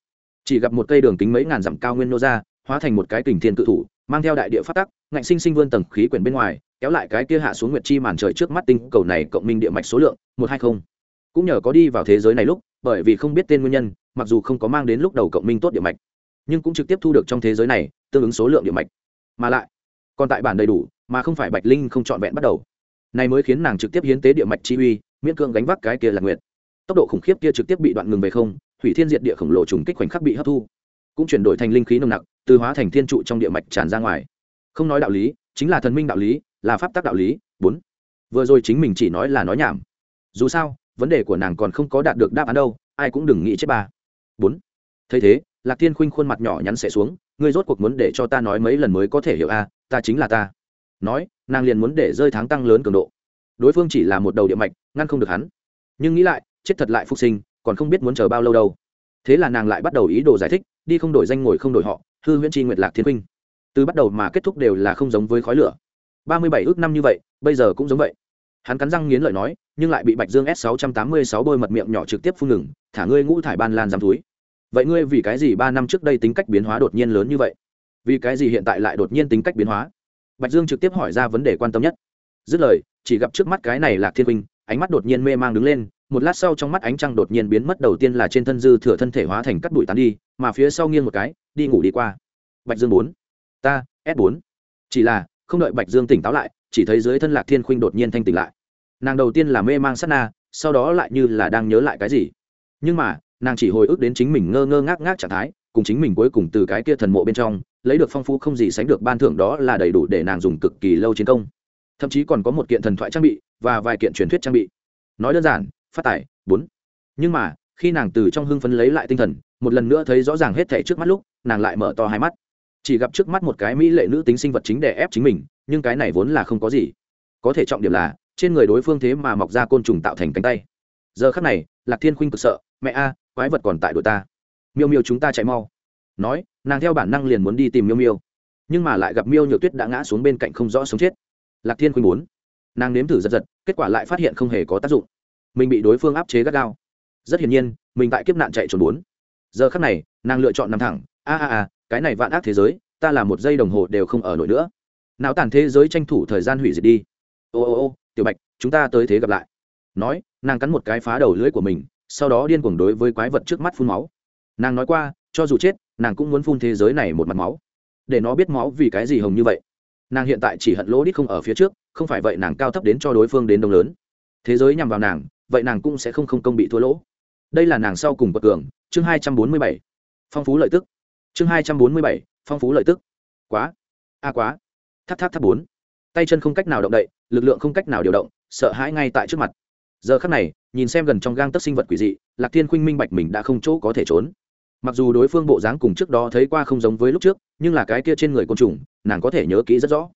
Chỉ gặp một cây đường kính mấy ngàn dặm cao nguyên nô ra, hóa thành một cái kình thiên cự thủ, mang theo đại địa phát tắc, ngạnh sinh sinh vươn tầng khí quyển bên ngoài, kéo lại cái kia hạ xuống nguyệt chi màn trời trước mắt tinh cầu này cộng minh địa mạch số lượng, một hai không. Cũng nhờ có đi vào thế giới này lúc bởi vì không biết tên nguyên nhân, mặc dù không có mang đến lúc đầu cộng minh tốt địa mạch, nhưng cũng trực tiếp thu được trong thế giới này tương ứng số lượng địa mạch. Mà lại, còn tại bản đầy đủ, mà không phải bạch linh không trọn vẹn bắt đầu. Này mới khiến nàng trực tiếp hiến tế địa mạch chi uy, miễn cưỡng gánh vác cái kia là nguyệt. Tốc độ khủng khiếp kia trực tiếp bị đoạn ngừng về không, thủy thiên diệt địa khổng lồ trùng kích khoảnh khắc bị hấp thu, cũng chuyển đổi thành linh khí nồng nặc, từ hóa thành thiên trụ trong địa mạch tràn ra ngoài. Không nói đạo lý, chính là thần minh đạo lý, là pháp tắc đạo lý. Bốn. Vừa rồi chính mình chỉ nói là nói nhảm. Dù sao vấn đề của nàng còn không có đạt được đáp án đâu, ai cũng đừng nghĩ chết ba. Bốn. Thấy thế, lạc thiên khuynh khuôn mặt nhỏ nhắn sẽ xuống, ngươi rốt cuộc muốn để cho ta nói mấy lần mới có thể hiểu a, ta chính là ta. Nói, nàng liền muốn để rơi tháng tăng lớn cường độ. Đối phương chỉ là một đầu địa mạch, ngăn không được hắn. Nhưng nghĩ lại, chết thật lại phục sinh, còn không biết muốn chờ bao lâu đâu. Thế là nàng lại bắt đầu ý đồ giải thích, đi không đổi danh ngồi không đổi họ, hư huyễn tri nguyệt lạc thiên huynh từ bắt đầu mà kết thúc đều là không giống với khói lửa. Ba mươi bảy ước năm như vậy, bây giờ cũng giống vậy hắn cắn răng nghiến lợi nói, nhưng lại bị bạch dương s sáu trăm tám mươi sáu bôi mật miệng nhỏ trực tiếp phun ngừng, thả ngươi ngũ thải ban lan giam túi. Vậy ngươi vì cái gì ba năm trước đây tính cách biến hóa đột nhiên lớn như vậy? Vì cái gì hiện tại lại đột nhiên tính cách biến hóa? Bạch dương trực tiếp hỏi ra vấn đề quan tâm nhất. Dứt lời, chỉ gặp trước mắt cái này là thiên huynh ánh mắt đột nhiên mê mang đứng lên, một lát sau trong mắt ánh trăng đột nhiên biến mất đầu tiên là trên thân dư thừa thân thể hóa thành cắt bụi tán đi, mà phía sau nghiêng một cái, đi ngủ đi qua. Bạch dương bốn, ta, s bốn. Chỉ là, không đợi bạch dương tỉnh táo lại, chỉ thấy dưới thân lạc thiên khuynh đột nhiên thanh tỉnh lại nàng đầu tiên là mê mang sát na, sau đó lại như là đang nhớ lại cái gì. Nhưng mà, nàng chỉ hồi ức đến chính mình ngơ ngơ ngác ngác trạng thái, cùng chính mình cuối cùng từ cái kia thần mộ bên trong, lấy được phong phú không gì sánh được ban thưởng đó là đầy đủ để nàng dùng cực kỳ lâu chiến công. Thậm chí còn có một kiện thần thoại trang bị, và vài kiện truyền thuyết trang bị. Nói đơn giản, phát tài, bốn. Nhưng mà, khi nàng từ trong hưng phấn lấy lại tinh thần, một lần nữa thấy rõ ràng hết thảy trước mắt lúc, nàng lại mở to hai mắt. Chỉ gặp trước mắt một cái mỹ lệ nữ tính sinh vật chính để ép chính mình, nhưng cái này vốn là không có gì. Có thể trọng điểm là trên người đối phương thế mà mọc ra côn trùng tạo thành cánh tay. Giờ khắc này, lạc thiên khuynh cực sợ, mẹ a, quái vật còn tại đội ta. Miêu miêu chúng ta chạy mau. Nói, nàng theo bản năng liền muốn đi tìm miêu miêu. Nhưng mà lại gặp miêu nhược tuyết đã ngã xuống bên cạnh không rõ sống chết. Lạc thiên khuynh muốn. Nàng nếm thử giật giật, kết quả lại phát hiện không hề có tác dụng. Mình bị đối phương áp chế gắt gao. Rất hiển nhiên, mình tại kiếp nạn chạy trốn bốn. Giờ khắc này, nàng lựa chọn nằm thẳng. A a a, cái này vạn ác thế giới, ta là một giây đồng hồ đều không ở nổi nữa. Não tàn thế giới tranh thủ thời gian hủy diệt đi. Ô ô ô tiểu bạch, chúng ta tới thế gặp lại. Nói, nàng cắn một cái phá đầu lưỡi của mình, sau đó điên cuồng đối với quái vật trước mắt phun máu. Nàng nói qua, cho dù chết, nàng cũng muốn phun thế giới này một mặt máu. Để nó biết máu vì cái gì hồng như vậy. Nàng hiện tại chỉ hận lỗ đít không ở phía trước, không phải vậy nàng cao thấp đến cho đối phương đến đông lớn. Thế giới nhằm vào nàng, vậy nàng cũng sẽ không không công bị thua lỗ. Đây là nàng sau cùng bậc cường, chương hai trăm bốn mươi bảy. Phong phú lợi tức. Chương hai trăm bốn mươi bảy, phong phú lợi tức. Quá. A quá. Tháp tháp tháp bốn tay chân không cách nào động đậy, lực lượng không cách nào điều động, sợ hãi ngay tại trước mặt. Giờ khắc này, nhìn xem gần trong gang tất sinh vật quỷ dị, lạc thiên khuynh minh bạch mình đã không chỗ có thể trốn. Mặc dù đối phương bộ dáng cùng trước đó thấy qua không giống với lúc trước, nhưng là cái kia trên người côn trùng, nàng có thể nhớ kỹ rất rõ.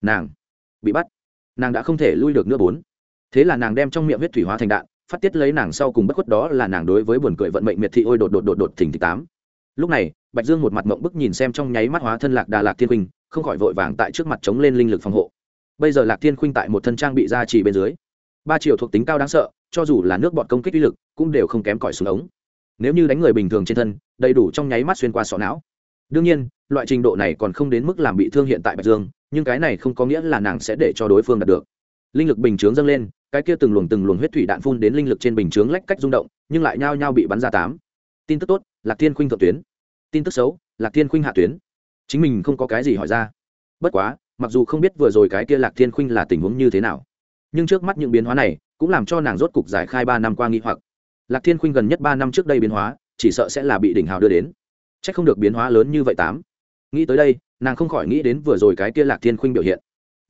Nàng bị bắt. Nàng đã không thể lui được nữa bốn. Thế là nàng đem trong miệng huyết thủy hóa thành đạn, phát tiết lấy nàng sau cùng bất khuất đó là nàng đối với buồn cười vận mệnh miệt thị ôi đột đột đột đột thỉnh thị tám. Lúc này, bạch dương một mặt mộng bức nhìn xem trong nháy mắt hóa thân lạc đà lạc thiên khuynh, không khỏi vội vàng tại trước mặt chống lên linh lực phòng hộ bây giờ lạc thiên khuynh tại một thân trang bị ra chỉ bên dưới. Ba triệu thuộc tính cao đáng sợ, cho dù là nước bọt công kích uy lực, cũng đều không kém cỏi xuống ống. Nếu như đánh người bình thường trên thân, đầy đủ trong nháy mắt xuyên qua sọ não. Đương nhiên, loại trình độ này còn không đến mức làm bị thương hiện tại bạch dương, nhưng cái này không có nghĩa là nàng sẽ để cho đối phương đạt được. Linh lực bình chướng dâng lên, cái kia từng luồng từng luồng huyết thủy đạn phun đến linh lực trên bình chướng lách cách rung động, nhưng lại nhao nhao bị bắn ra tám. Tin tức tốt, lạc thiên khuynh thượng tuyến. Tin tức xấu, lạc thiên khuynh hạ tuyến. Chính mình không có cái gì hỏi ra. Bất quá mặc dù không biết vừa rồi cái kia lạc thiên khuynh là tình huống như thế nào, nhưng trước mắt những biến hóa này cũng làm cho nàng rốt cục giải khai ba năm qua nghi hoặc. Lạc thiên khuynh gần nhất ba năm trước đây biến hóa, chỉ sợ sẽ là bị đỉnh hào đưa đến. C h ắ c không được biến hóa lớn như vậy tám. Nghĩ tới đây, nàng không khỏi nghĩ đến vừa rồi cái kia lạc thiên khuynh biểu hiện.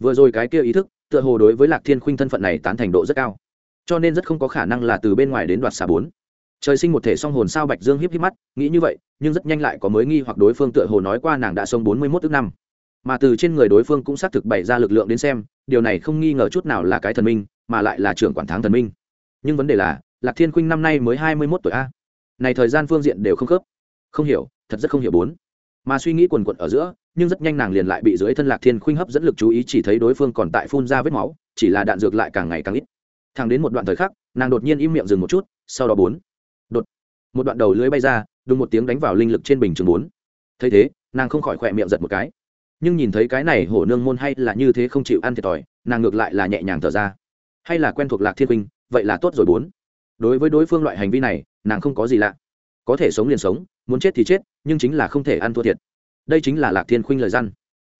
Vừa rồi cái kia ý thức, tựa hồ đối với lạc thiên khuynh thân phận này tán thành độ rất cao. Cho nên rất không có khả năng là từ bên ngoài đến đoạt xà bốn. Trời sinh một thể song hồn sao bạch dương hiếp hiếp mắt, nghĩ như vậy, nhưng rất nhanh lại có mới nghi hoặc đối phương tựa hồ nói qua nàng đã sống bốn mươi mốt ước năm mà từ trên người đối phương cũng xác thực bày ra lực lượng đến xem, điều này không nghi ngờ chút nào là cái thần minh, mà lại là trưởng quản thắng thần minh. Nhưng vấn đề là, lạc thiên khuynh năm nay mới hai mươi mốt tuổi a. Này thời gian phương diện đều không khớp. Không hiểu, thật rất không hiểu bốn. Mà suy nghĩ quần quận ở giữa, nhưng rất nhanh nàng liền lại bị dưới thân lạc thiên khuynh hấp dẫn lực chú ý chỉ thấy đối phương còn tại phun ra vết máu, chỉ là đạn dược lại càng ngày càng ít. Thẳng đến một đoạn thời khắc, nàng đột nhiên im miệng dừng một chút, sau đó bốn. Đột. Một đoạn đầu lưới bay ra đùng một tiếng đánh vào linh lực trên bình trường bốn. Thấy thế, nàng không khỏi khỏe miệng giật một cái nhưng nhìn thấy cái này hổ nương môn hay là như thế không chịu ăn thiệt thòi, nàng ngược lại là nhẹ nhàng thở ra. Hay là quen thuộc lạc thiên huynh, vậy là tốt rồi bốn. Đối với đối phương loại hành vi này, nàng không có gì lạ. Có thể sống liền sống, muốn chết thì chết, nhưng chính là không thể ăn thua thiệt. Đây chính là lạc thiên khuynh lời răn.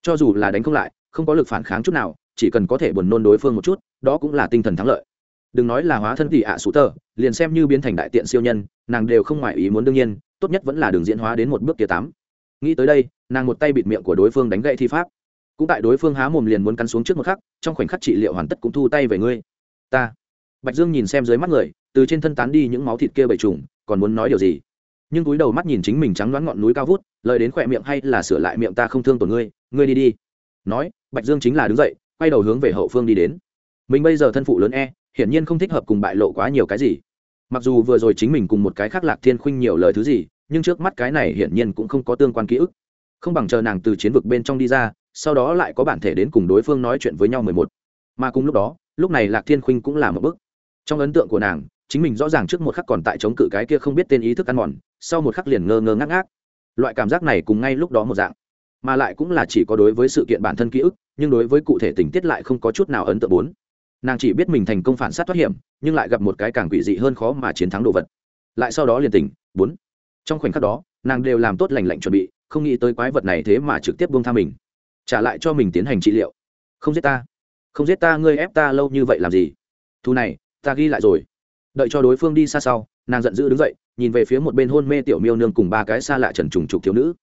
Cho dù là đánh không lại, không có lực phản kháng chút nào, chỉ cần có thể buồn nôn đối phương một chút, đó cũng là tinh thần thắng lợi. Đừng nói là hóa thân tỷ ạ à sủ tờ, liền xem như biến thành đại tiện siêu nhân, nàng đều không ngoại ý muốn đương nhiên, tốt nhất vẫn là đường diễn hóa đến một bước kia tám nghĩ tới đây, nàng một tay bịt miệng của đối phương đánh gậy thi pháp. Cũng tại đối phương há mồm liền muốn cắn xuống trước một khắc, trong khoảnh khắc trị liệu hoàn tất cũng thu tay về ngươi. Ta. Bạch dương nhìn xem dưới mắt người, từ trên thân tán đi những máu thịt kia bậy trùng còn muốn nói điều gì? Nhưng túi đầu mắt nhìn chính mình trắng đoán ngọn núi cao vút, lời đến khỏe miệng hay là sửa lại miệng ta không thương tổn ngươi ngươi đi đi. Nói, bạch dương chính là đứng dậy, quay đầu hướng về hậu phương đi đến. Mình bây giờ thân phụ lớn e hiển nhiên không thích hợp cùng bại lộ quá nhiều cái gì. Mặc dù vừa rồi chính mình cùng một cái khác lạc thiên khuynh nhiều lời thứ gì nhưng trước mắt cái này hiển nhiên cũng không có tương quan ký ức. Không bằng chờ nàng từ chiến vực bên trong đi ra, sau đó lại có bản thể đến cùng đối phương nói chuyện với nhau mười một. Mà cùng lúc đó, lúc này lạc thiên khuynh cũng là một bức trong ấn tượng của nàng, chính mình rõ ràng trước một khắc còn tại chống cự cái kia không biết tên ý thức ăn mòn, sau một khắc liền ngơ ngơ ngác ngác. Loại cảm giác này cùng ngay lúc đó một dạng, mà lại cũng là chỉ có đối với sự kiện bản thân ký ức, nhưng đối với cụ thể tình tiết lại không có chút nào ấn tượng bốn. Nàng chỉ biết mình thành công phản sát thoát hiểm, nhưng lại gặp một cái càng quỷ dị hơn khó mà chiến thắng đồ vật. Lại sau đó liền tỉnh, bốn trong khoảnh khắc đó, nàng đều làm tốt lành lạnh chuẩn bị, không nghĩ tới quái vật này thế mà trực tiếp buông tha mình. Trả lại cho mình tiến hành trị liệu. Không giết ta. Không giết ta, ngươi ép ta lâu như vậy làm gì? Thu này, ta ghi lại rồi. Đợi cho đối phương đi xa sau, nàng giận dữ đứng dậy, nhìn về phía một bên hôn mê tiểu miêu nương cùng ba cái xa lạ trần trùng trục thiếu nữ.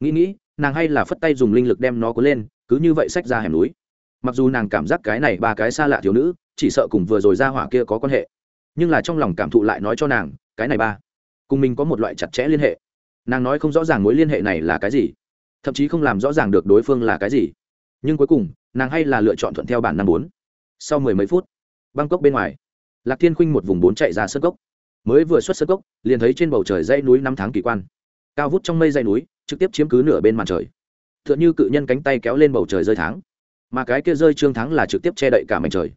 Nghĩ nghĩ, nàng hay là phất tay dùng linh lực đem nó cuốn lên, cứ như vậy xách ra hẻm núi. Mặc dù nàng cảm giác cái này ba cái xa lạ thiếu nữ, chỉ sợ cùng vừa rồi ra hỏa kia có quan hệ. Nhưng là trong lòng cảm thụ lại nói cho nàng, cái này ba cùng mình có một loại chặt chẽ liên hệ. Nàng nói không rõ ràng mối liên hệ này là cái gì, thậm chí không làm rõ ràng được đối phương là cái gì. Nhưng cuối cùng, nàng hay là lựa chọn thuận theo bản năm bốn. Sau mười mấy phút, bangkok bên ngoài, lạc thiên khuynh một vùng bốn chạy ra sân cốc. Mới vừa xuất sân cốc, liền thấy trên bầu trời dãy núi năm tháng kỳ quan. Cao vút trong mây dãy núi, trực tiếp chiếm cứ nửa bên màn trời. T h ư ợ n h ư cự nhân cánh tay kéo lên bầu trời rơi tháng. Mà cái kia rơi trương thắng là trực tiếp che đậy cả mảnh trời.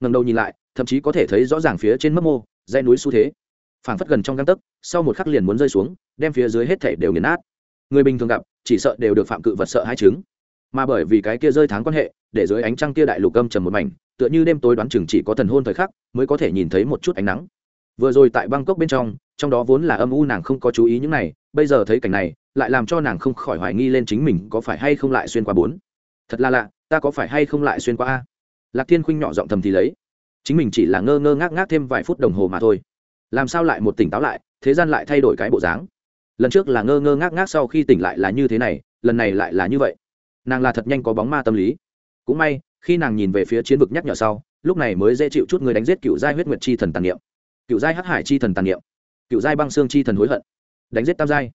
Ngầm đầu nhìn lại, thậm chí có thể thấy rõ ràng phía trên mấp mô, dãy núi xu thế phảng phất gần trong găng tấc, sau một khắc liền muốn rơi xuống, đem phía dưới hết thể đều nghiền nát. Người bình thường gặp, chỉ sợ đều được phạm cự vật sợ hai chứng. Mà bởi vì cái kia rơi tháng quan hệ, để dưới ánh trăng kia đại lục gâm trầm một mảnh, tựa như đêm tối đoán chừng chỉ có thần hôn thời khắc, mới có thể nhìn thấy một chút ánh nắng. Vừa rồi tại bangkok bên trong trong đó vốn là âm u nàng không có chú ý những này, bây giờ thấy cảnh này, lại làm cho nàng không khỏi hoài nghi lên chính mình có phải hay không lại xuyên qua bốn. Thật là lạ, ta có phải hay không lại xuyên qua a? Lạc thiên khuynh nhỏ giọng thầm thì lấy. Chính mình chỉ là ngơ ngơ ngác ngác thêm vài phút đồng hồ mà thôi làm sao lại một tỉnh táo lại, thế gian lại thay đổi cái bộ dáng. Lần trước là ngơ ngơ ngác ngác sau khi tỉnh lại là như thế này, lần này lại là như vậy. Nàng là thật nhanh có bóng ma tâm lý. Cũng may, khi nàng nhìn về phía chiến vực nhắc nhở sau, lúc này mới dễ chịu chút người đánh giết cựu giai huyết nguyệt chi thần tàn niệm. Cựu giai hắc hải chi thần tàn niệm. Cựu giai băng xương chi thần hối hận. Đánh giết tam giai.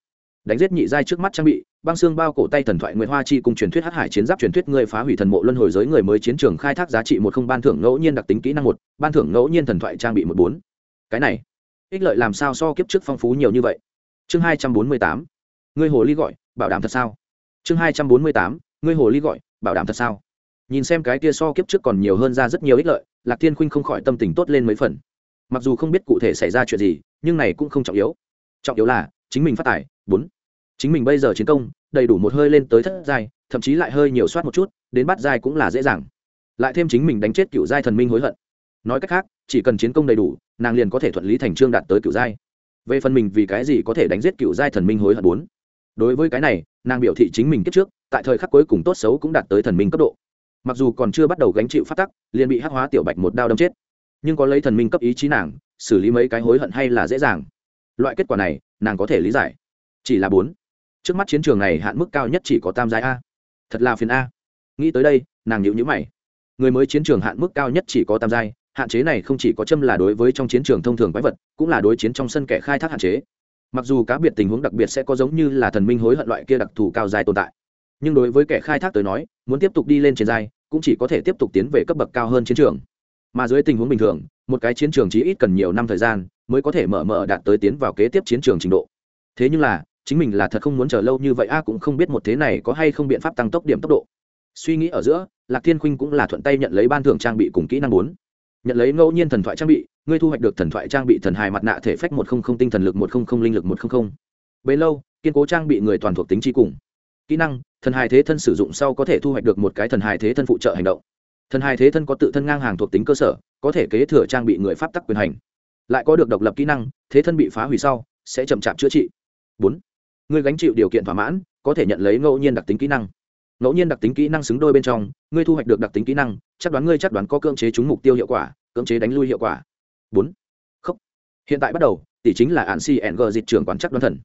Đánh giết nhị giai trước mắt trang bị, băng xương bao cổ tay thần thoại nguyễn hoa chi cùng truyền thuyết hắc hải chiến giáp truyền thuyết người phá hủy thần mộ luân hồi giới người mới chiến trường khai thác giá trị một không ban thưởng ngẫu nhiên đặc tính kỹ năng một, ban thưởng ngẫu nhiên thần thoại trang bị một bốn. Cái này ích lợi làm sao so kiếp trước phong phú nhiều như vậy? Chương hai trăm bốn mươi tám, ngươi hồ ly gọi, bảo đảm thật sao? Chương hai trăm bốn mươi tám, ngươi hồ ly gọi, bảo đảm thật sao? Nhìn xem cái kia so kiếp trước còn nhiều hơn ra rất nhiều ích lợi, lạc thiên khuynh không khỏi tâm tình tốt lên mấy phần. Mặc dù không biết cụ thể xảy ra chuyện gì, nhưng này cũng không trọng yếu. Trọng yếu là, chính mình phát tài, bốn. Chính mình bây giờ chiến công, đầy đủ một hơi lên tới thất giai, thậm chí lại hơi nhiều soát một chút, đến bắt giai cũng là dễ dàng. Lại thêm chính mình đánh chết cựu giai thần minh hối hận. Nói cách khác chỉ cần chiến công đầy đủ, nàng liền có thể thuận lý thành trương đạt tới cựu giai. Về phần mình vì cái gì có thể đánh giết cựu giai thần minh hối hận bốn? Đối với cái này, nàng biểu thị chính mình kết trước, tại thời khắc cuối cùng tốt xấu cũng đạt tới thần minh cấp độ. Mặc dù còn chưa bắt đầu gánh chịu phát tắc, liền bị hắc hóa tiểu bạch một đao đâm chết. Nhưng có lấy thần minh cấp ý chí nàng, xử lý mấy cái hối hận hay là dễ dàng. Loại kết quả này, nàng có thể lý giải. Chỉ là bốn. Trước mắt chiến trường này hạn mức cao nhất chỉ có tam giai a. Thật là phiền a. Nghĩ tới đây, nàng nhịu nhữ mày. Người mới chiến trường hạn mức cao nhất chỉ có tam giai hạn chế này không chỉ có châm là đối với trong chiến trường thông thường quái vật, cũng là đối chiến trong sân kẻ khai thác hạn chế. Mặc dù cá biệt tình huống đặc biệt sẽ có giống như là thần minh hối hận loại kia đặc thù cao dài tồn tại, nhưng đối với kẻ khai thác tới nói, muốn tiếp tục đi lên trên dài, cũng chỉ có thể tiếp tục tiến về cấp bậc cao hơn chiến trường. Mà dưới tình huống bình thường, một cái chiến trường chỉ ít cần nhiều năm thời gian mới có thể mở mở đạt tới tiến vào kế tiếp chiến trường trình độ. Thế nhưng là, chính mình là thật không muốn chờ lâu như vậy a, cũng không biết một thế này có hay không biện pháp tăng tốc điểm tốc độ. Suy nghĩ ở giữa, lạc thiên khuynh cũng là thuận tay nhận lấy ban thưởng trang bị cùng kỹ năng bốn nhận lấy ngẫu nhiên thần thoại trang bị, ngươi thu hoạch được thần thoại trang bị thần hài mặt nạ thể phách một không không, tinh thần lực một không không, linh lực một không không. bấy lâu, kiên cố trang bị người toàn thuộc tính tri cùng. Kỹ năng, thần hài thế thân sử dụng sau có thể thu hoạch được một cái thần hài thế thân phụ trợ hành động. Thần hài thế thân có tự thân ngang hàng thuộc tính cơ sở, có thể kế thừa trang bị người pháp tắc quyền hành. Lại có được độc lập kỹ năng, thế thân bị phá hủy sau, sẽ chậm chạp chữa trị. Bốn người gánh chịu điều kiện thỏa mãn, có thể nhận lấy ngẫu nhiên đặc tính kỹ năng. Ngẫu nhiên đặc tính kỹ năng xứng đôi bên trong, ngươi thu hoạch được đặc tính kỹ năng, chắc đoán ngươi chắc đoán có cưỡng chế trúng mục tiêu hiệu quả cưỡng chế đánh lui hiệu quả. Bốn. Khốc. Hiện tại bắt đầu, tỷ chính là ạn si ng dịch trưởng quán chắc đoán thần.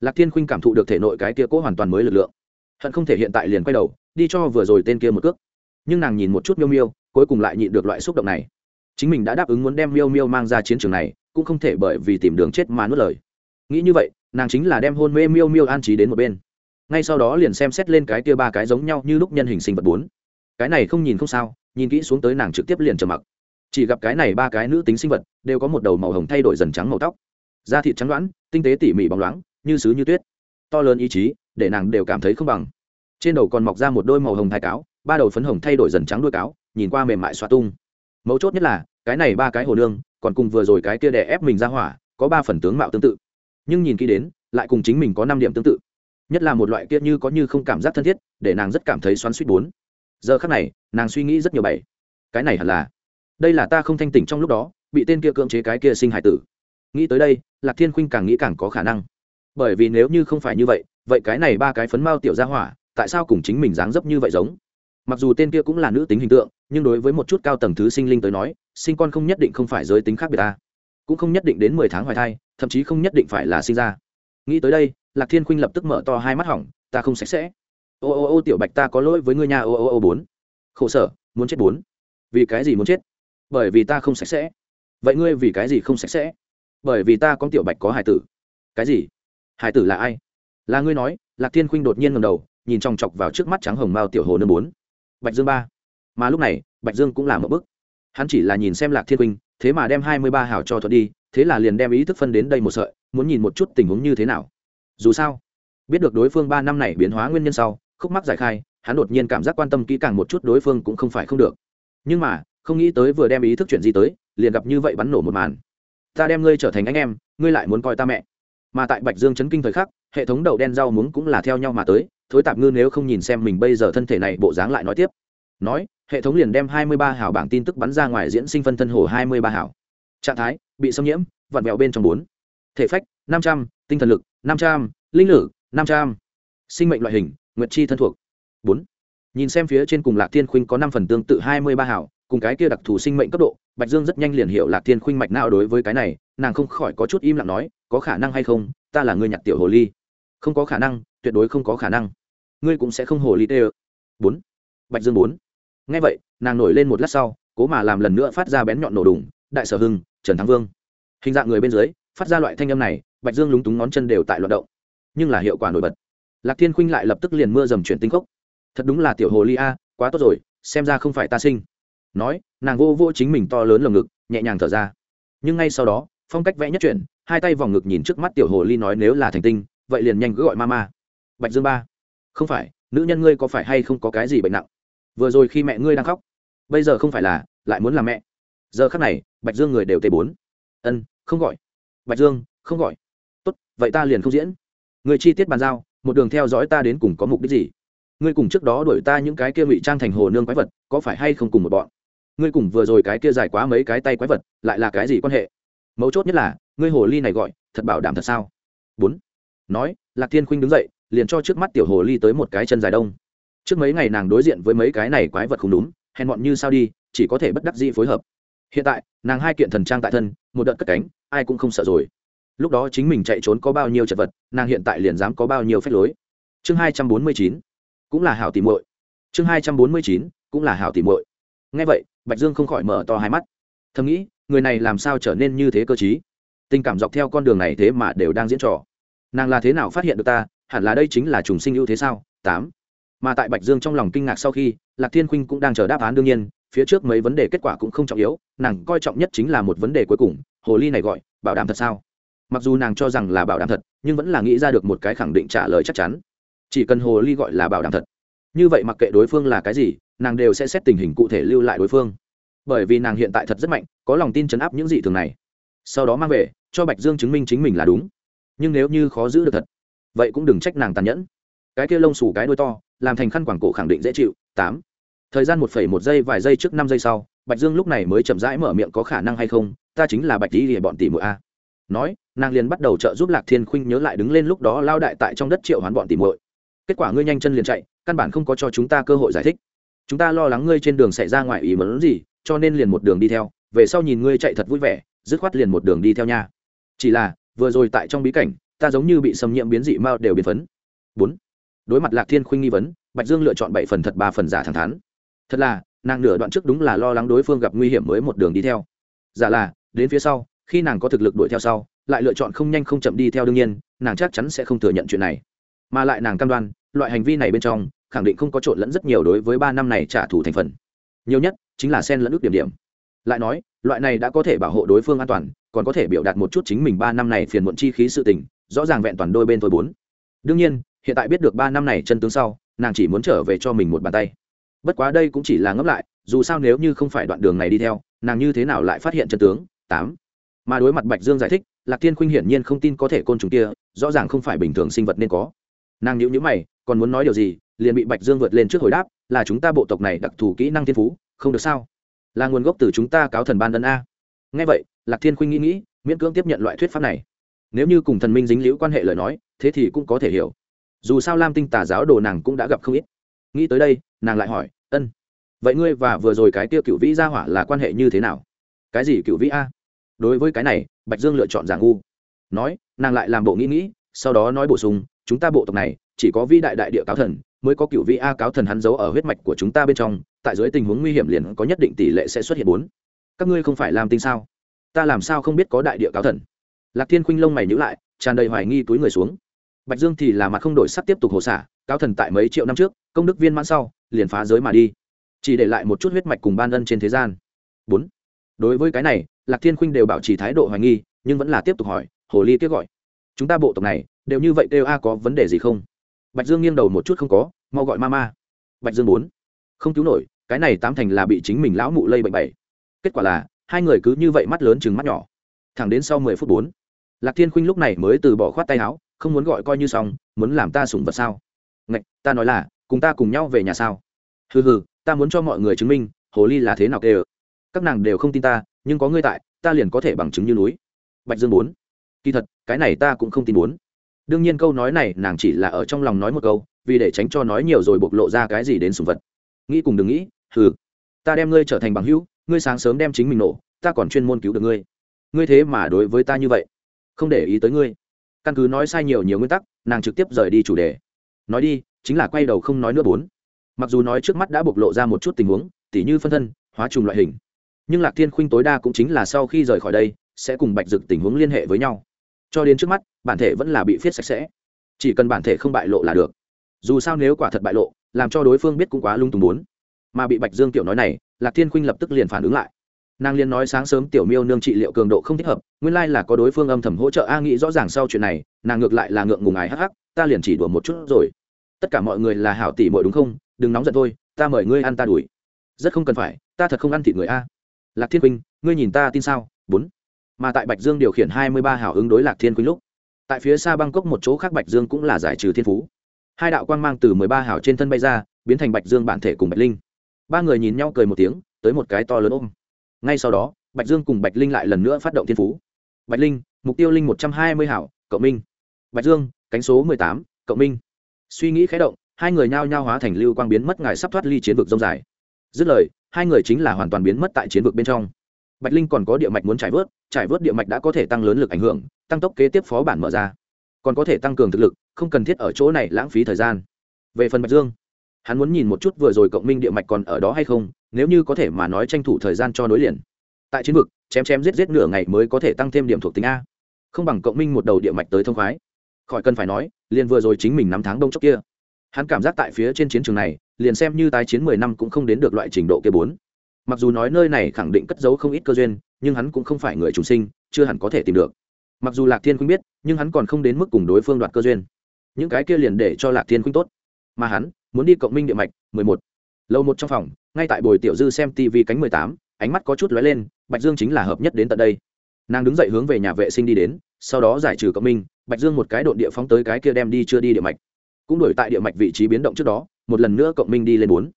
Lạc thiên khuynh cảm thụ được thể nội cái kia cố hoàn toàn mới lực lượng. Hận không thể hiện tại liền quay đầu, đi cho vừa rồi tên kia một cước. Nhưng nàng nhìn một chút miêu miêu, cuối cùng lại nhịn được loại xúc động này. Chính mình đã đáp ứng muốn đem miêu miêu mang ra chiến trường này, cũng không thể bởi vì tìm đường chết mà nuốt lời. Nghĩ như vậy, nàng chính là đem hôn mê miêu miêu an trí đến một bên. Ngay sau đó liền xem xét lên cái kia ba cái giống nhau như lúc nhân hình sinh vật bốn. Cái này không nhìn không sao, nhìn kỹ xuống tới nàng trực tiếp liền trầm mặc chỉ gặp cái này ba cái nữ tính sinh vật đều có một đầu màu hồng thay đổi dần trắng màu tóc. Da thịt trắng đoãn tinh tế tỉ mỉ bóng loáng, như sứ như tuyết. To lớn ý chí, để nàng đều cảm thấy không bằng. Trên đầu còn mọc ra một đôi màu hồng thai cáo, ba đầu phấn hồng thay đổi dần trắng đuôi cáo, nhìn qua mềm mại xoa tung. Mấu chốt nhất là, cái này ba cái hồ nương, còn cùng vừa rồi cái kia đè ép mình ra hỏa, có ba phần tướng mạo tương tự. Nhưng nhìn kỹ đến, lại cùng chính mình có năm điểm tương tự. Nhất là một loại kia như có như không cảm giác thân thiết, để nàng rất cảm thấy xoắn suýt bốn. Giờ khác này, nàng suy nghĩ rất nhiều bảy cái này hẳn là đây là ta không thanh tỉnh trong lúc đó, bị tên kia cưỡng chế cái kia sinh hải tử. Nghĩ tới đây, lạc thiên khuynh càng nghĩ càng có khả năng. Bởi vì nếu như không phải như vậy vậy cái này ba cái phấn mao tiểu ra hỏa, tại sao cùng chính mình dáng dấp như vậy giống? Mặc dù tên kia cũng là nữ tính hình tượng, nhưng đối với một chút cao tầng thứ sinh linh tới nói, sinh con không nhất định không phải giới tính khác biệt ta. Cũng không nhất định đến mười tháng hoài thai, thậm chí không nhất định phải là sinh ra. Nghĩ tới đây, lạc thiên khuynh lập tức mở to hai mắt hỏng, ta không sạch sẽ. Ô ô ô tiểu bạch ta có lỗi với ngươi nhà ô ô ô bốn. Khổ sở, muốn chết bốn. Vì cái gì muốn chết? Bởi vì ta không sạch sẽ. Vậy ngươi vì cái gì không sạch sẽ? Bởi vì ta có tiểu bạch có hải tử. Cái gì? Hải tử là ai? Là ngươi nói, lạc thiên khuynh đột nhiên ngầm đầu, nhìn chòng chọc vào trước mắt trắng hồng mao tiểu hồ nương bốn. Bạch dương ba. Mà lúc này, bạch dương cũng là một bức hắn chỉ là nhìn xem lạc thiên khuynh, thế mà đem hai mươi ba hảo cho thuật đi, thế là liền đem ý thức phân đến đây một sợi, muốn nhìn một chút tình huống như thế nào. Dù sao, biết được đối phương ba năm này biến hóa nguyên nhân sau, khúc mắc giải khai, hắn đột nhiên cảm giác quan tâm kỹ càng một chút đối phương cũng không phải không được. Nhưng mà không nghĩ tới vừa đem ý thức chuyện gì tới, liền gặp như vậy bắn nổ một màn. Ta đem ngươi trở thành anh em, ngươi lại muốn coi ta mẹ. Mà tại bạch dương chấn kinh thời khắc, hệ thống đậu đen rau muống cũng là theo nhau mà tới, thối tạp ngư nếu không nhìn xem mình bây giờ thân thể này bộ dáng lại nói tiếp. Nói, hệ thống liền đem hai mươi ba hảo bảng tin tức bắn ra ngoài diễn sinh phân thân hồ hai mươi ba hảo. Trạng thái, bị xâm nhiễm, vặn vẹo bên trong bốn. Thể phách, năm trăm, tinh thần lực, năm trăm, linh lử năm trăm. Sinh mệnh loại hình, nguyệt chi thân thuộc, bốn. Nhìn xem phía trên cùng lạc thiên khuynh có năm phần tương tự hai mươi ba hảo cùng cái kia đặc thù sinh mệnh cấp độ, bạch dương rất nhanh liền hiểu lạc thiên khuynh mạch nào đối với cái này, nàng không khỏi có chút im lặng nói, có khả năng hay không? Ta là người nhặt tiểu hồ ly. Không có khả năng, tuyệt đối không có khả năng. Ngươi cũng sẽ không hồ ly tê ơ. Bốn. Bạch dương bốn. Ngay vậy, nàng nổi lên một lát sau, cố mà làm lần nữa phát ra bén nhọn nổ đùng, đại sở hưng, trần thắng vương. Hình dạng người bên dưới, phát ra loại thanh âm này, bạch dương lúng túng ngón chân đều tại loạt động. Nhưng là hiệu quả nổi bật. Lạc thiên khuynh lại lập tức liền mưa dầm chuyển tinh cốc thật đúng là tiểu hồ ly a, quá tốt rồi, xem ra không phải ta sinh nói, nàng vô vô chính mình to lớn lồng ngực, nhẹ nhàng thở ra. Nhưng ngay sau đó, phong cách vẽ nhất chuyển, hai tay vòng ngực nhìn trước mắt tiểu hồ ly nói nếu là thành tinh, vậy liền nhanh cứ gọi ma ma bạch dương ba, không phải, nữ nhân ngươi có phải hay không có cái gì bệnh nặng? Vừa rồi khi mẹ ngươi đang khóc, bây giờ không phải là, lại muốn làm mẹ. Giờ khắc này, bạch dương người đều tê bốn. Ân, không gọi. Bạch dương, không gọi. Tốt, vậy ta liền không diễn. Người chi tiết bàn giao, một đường theo dõi ta đến cùng có mục đích gì? Ngươi cùng trước đó đuổi ta những cái kia ngụy trang thành hồ nương quái vật, có phải hay không cùng một bọn? Ngươi cùng vừa rồi cái kia dài quá mấy cái tay quái vật, lại là cái gì quan hệ? Mấu chốt nhất là, ngươi hồ ly này gọi, thật bảo đảm thật sao? Bốn. Nói, lạc thiên khuynh đứng dậy, liền cho trước mắt tiểu hồ ly tới một cái chân dài đông. Trước mấy ngày nàng đối diện với mấy cái này quái vật không đúng, hèn mọn như sao đi, chỉ có thể bất đắc dĩ phối hợp. Hiện tại, nàng hai kiện thần trang tại thân, một đợt cất cánh, ai cũng không sợ rồi. Lúc đó chính mình chạy trốn có bao nhiêu chật vật, nàng hiện tại liền dám có bao nhiêu phép lối. Chương hai trăm bốn mươi chín, cũng là hảo tìm muội. Chương hai trăm bốn mươi chín, cũng là hảo tìm muội. Nghe vậy bạch dương không khỏi mở to hai mắt. Thầm nghĩ, người này làm sao trở nên như thế cơ chí? Tình cảm dọc theo con đường này thế mà đều đang diễn trò. Nàng là thế nào phát hiện được ta? Hẳn là đây chính là trùng sinh ưu thế sao? Tám. Mà tại bạch dương trong lòng kinh ngạc sau khi, lạc thiên khuynh cũng đang chờ đáp án đương nhiên, phía trước mấy vấn đề kết quả cũng không trọng yếu, nàng coi trọng nhất chính là một vấn đề cuối cùng, hồ ly này gọi, bảo đảm thật sao? Mặc dù nàng cho rằng là bảo đảm thật, nhưng vẫn là nghĩ ra được một cái khẳng định trả lời chắc chắn. Chỉ cần hồ ly gọi là bảo đảm thật. Như vậy mặc kệ đối phương là cái gì nàng đều sẽ xét tình hình cụ thể lưu lại đối phương. Bởi vì nàng hiện tại thật rất mạnh, có lòng tin chấn áp những dị thường này. Sau đó mang về, cho bạch dương chứng minh chính mình là đúng. Nhưng nếu như khó giữ được thật, vậy cũng đừng trách nàng tàn nhẫn. Cái kia lông xù cái đôi to, làm thành khăn quảng cổ khẳng định dễ chịu. Tám. Thời gian một phẩy một giây, vài giây trước năm giây sau, bạch dương lúc này mới chậm rãi mở miệng có khả năng hay không, ta chính là bạch tý lìa bọn tỷ muội a. Nói, nàng liền bắt đầu trợ giúp lạc thiên khuynh nhớ lại đứng lên lúc đó lao đại tại trong đất triệu hoán bọn tỷ muội. Kết quả ngươi nhanh chân liền chạy, căn bản không có cho chúng ta cơ hội giải thích chúng ta lo lắng ngươi trên đường xảy ra ngoài ý muốn gì, cho nên liền một đường đi theo. Về sau nhìn ngươi chạy thật vui vẻ, dứt khoát liền một đường đi theo nha. Chỉ là, vừa rồi tại trong bí cảnh, ta giống như bị xâm nhiễm biến dị mao đều biến phấn. Bốn. Đối mặt lạc thiên khuynh nghi vấn, bạch dương lựa chọn bảy phần thật, ba phần giả thẳng thắn. Thật là, nàng nửa đoạn trước đúng là lo lắng đối phương gặp nguy hiểm mới một đường đi theo. Giả là, đến phía sau, khi nàng có thực lực đuổi theo sau, lại lựa chọn không nhanh không chậm đi theo đương nhiên, nàng chắc chắn sẽ không thừa nhận chuyện này. Mà lại nàng cam đoan, loại hành vi này bên trong khẳng định không có trộn lẫn rất nhiều đối với ba năm này trả thù thành phần. Nhiều nhất chính là sen lẫn ước điểm điểm. Lại nói, loại này đã có thể bảo hộ đối phương an toàn, còn có thể biểu đạt một chút chính mình ba năm này phiền muộn chi khí sự tình, rõ ràng vẹn toàn đôi bên thôi bốn. Đương nhiên, hiện tại biết được ba năm này chân tướng sau, nàng chỉ muốn trở về cho mình một bàn tay. Bất quá đây cũng chỉ là ngẫm lại, dù sao nếu như không phải đoạn đường này đi theo, nàng như thế nào lại phát hiện chân tướng? Tám. Mà đối mặt bạch dương giải thích, lạc thiên khuynh hiển nhiên không tin có thể côn trùng kia, rõ ràng không phải bình thường sinh vật nên có. Nàng nhữ nhữ mày, còn muốn nói điều gì liền bị bạch dương vượt lên trước hồi đáp, là chúng ta bộ tộc này đặc thù kỹ năng thiên phú, không được sao? Là nguồn gốc từ chúng ta cáo thần ban ân a. Ngay vậy, lạc thiên khuynh nghĩ nghĩ, miễn cưỡng tiếp nhận loại thuyết pháp này. Nếu như cùng thần minh dính liễu quan hệ lời nói, thế thì cũng có thể hiểu. Dù sao lam tinh tà giáo đồ nàng cũng đã gặp không ít. Nghĩ tới đây, nàng lại hỏi, ân, vậy ngươi và vừa rồi cái tiêu cựu vĩ gia hỏa là quan hệ như thế nào? Cái gì cựu vĩ a? Đối với cái này, bạch dương lựa chọn giả ngu. Nói, nàng lại làm bộ nghĩ nghĩ, sau đó nói bổ sung, chúng ta bộ tộc này chỉ có vĩ đại đại địa cáo thần mới có cựu vị a cáo thần hắn giấu ở huyết mạch của chúng ta bên trong, tại dưới tình huống nguy hiểm liền có nhất định tỷ lệ sẽ xuất hiện bốn. Các ngươi không phải làm tinh sao? Ta làm sao không biết có đại địa cáo thần? Lạc thiên khuynh lông mày nhữ lại, tràn đầy hoài nghi túi người xuống. Bạch dương thì là mặt không đổi sắc tiếp tục hồ xả, cáo thần tại mấy triệu năm trước, công đức viên mãn sau, liền phá giới mà đi. Chỉ để lại một chút huyết mạch cùng ban ân trên thế gian. Bốn. Đối với cái này, lạc thiên khuynh đều bảo trì thái độ hoài nghi, nhưng vẫn là tiếp tục hỏi, hồ ly kêu gọi, chúng ta bộ tộc này, đều như vậy kêu a, có vấn đề gì không? Bạch dương nghiêng đầu một chút không có mau gọi ma ma. Bạch dương bốn. Không cứu nổi, cái này tám thành là bị chính mình lão mụ lây bệnh bảy. Kết quả là, hai người cứ như vậy mắt lớn chừng mắt nhỏ. Thẳng đến sau mười phút bốn, lạc thiên khuynh lúc này mới từ bỏ khoát tay áo, không muốn gọi coi như xong, muốn làm ta sủng vật sao? Ngạch, ta nói là, cùng ta cùng nhau về nhà sao? Hừ hừ, ta muốn cho mọi người chứng minh, hồ ly là thế nào kê ờ các nàng đều không tin ta, nhưng có ngươi tại, ta liền có thể bằng chứng như núi. Bạch dương bốn. Kỳ thật, cái này ta cũng không tin bốn. Đương nhiên câu nói này nàng chỉ là ở trong lòng nói một câu vì để tránh cho nói nhiều rồi bộc lộ ra cái gì đến sùng vật. Nghĩ cùng đừng nghĩ, hừ, ta đem ngươi trở thành bằng hữu, ngươi sáng sớm đem chính mình nổ, ta còn chuyên môn cứu được ngươi. Ngươi thế mà đối với ta như vậy, không để ý tới ngươi. Căn cứ nói sai nhiều nhiều nguyên tắc, nàng trực tiếp rời đi chủ đề. Nói đi, chính là quay đầu không nói nữa bốn. Mặc dù nói trước mắt đã bộc lộ ra một chút tình huống, tỉ như phân thân, hóa trùng loại hình, nhưng lạc thiên khuynh tối đa cũng chính là sau khi rời khỏi đây, sẽ cùng bạch dực tình huống liên hệ với nhau. Cho đến trước mắt, bản thể vẫn là bị viết sạch sẽ. Chỉ cần bản thể không bại lộ là được dù sao nếu quả thật bại lộ, làm cho đối phương biết cũng quá lung tùng bốn. Mà bị bạch dương tiểu nói này, lạc thiên khuynh lập tức liền phản ứng lại. Nàng liền nói sáng sớm tiểu miêu nương trị liệu cường độ không thích hợp, nguyên lai là có đối phương âm thầm hỗ trợ, a nghĩ rõ ràng sau chuyện này, nàng ngược lại là ngượng ngùng ái hắc hắc, ta liền chỉ đùa một chút rồi. Tất cả mọi người là hảo tỷ muội đúng không? Đừng nóng giận thôi, ta mời ngươi ăn ta đuổi. Rất không cần phải, ta thật không ăn thịt người a. Lạc thiên khuynh, ngươi nhìn ta tin sao? Bốn. Mà tại bạch dương điều khiển hai mươi ba hảo ứng đối lạc thiên khuynh lúc, tại phía xa bangkok một chỗ khác bạch dương cũng là giải trừ thiên phú hai đạo quang mang từ mười ba hảo trên thân bay ra, biến thành bạch dương bản thể cùng bạch linh. Ba người nhìn nhau cười một tiếng, tới một cái to lớn ôm. Ngay sau đó, bạch dương cùng bạch linh lại lần nữa phát động thiên phú. Bạch linh, mục tiêu linh một trăm hai mươi hảo cộng minh. Bạch dương, cánh số mười tám, cộng minh. Suy nghĩ khé động, hai người nhao nhao hóa thành lưu quang biến mất ngài sắp thoát ly chiến vực rông dài. Dứt lời, hai người chính là hoàn toàn biến mất tại chiến vực bên trong. Bạch linh còn có địa mạch muốn trải vớt trải vớt địa mạch đã có thể tăng lớn lực ảnh hưởng, tăng tốc kế tiếp phó bản mở ra còn có thể tăng cường thực lực, không cần thiết ở chỗ này lãng phí thời gian. Về phần bạch dương, hắn muốn nhìn một chút vừa rồi cộng minh địa mạch còn ở đó hay không, nếu như có thể mà nói tranh thủ thời gian cho nối liền. Tại chiến vực, chém chém giết giết nửa ngày mới có thể tăng thêm điểm thuộc tính a. Không bằng cộng minh một đầu địa mạch tới thông khoái. Khỏi cần phải nói, liền vừa rồi chính mình năm tháng đông chốc kia. Hắn cảm giác tại phía trên chiến trường này, liền xem như tái chiến mười năm cũng không đến được loại trình độ kia bốn. Mặc dù nói nơi này khẳng định cất giấu không ít cơ duyên, nhưng hắn cũng không phải người chủ sinh, chưa hẳn có thể tìm được mặc dù lạc thiên khuynh biết, nhưng hắn còn không đến mức cùng đối phương đoạt cơ duyên. Những cái kia liền để cho lạc thiên khuynh tốt. Mà hắn, muốn đi cộng minh địa mạch, mười một. Lâu một trong phòng, ngay tại bồi tiểu dư xem tv cánh mười tám, ánh mắt có chút lóe lên, bạch dương chính là hợp nhất đến tận đây. Nàng đứng dậy hướng về nhà vệ sinh đi đến, sau đó giải trừ cộng minh, bạch dương một cái độn địa phóng tới cái kia đem đi chưa đi địa mạch. Cũng đổi tại địa mạch vị trí biến động trước đó, một lần nữa cộng minh đi lên bốn.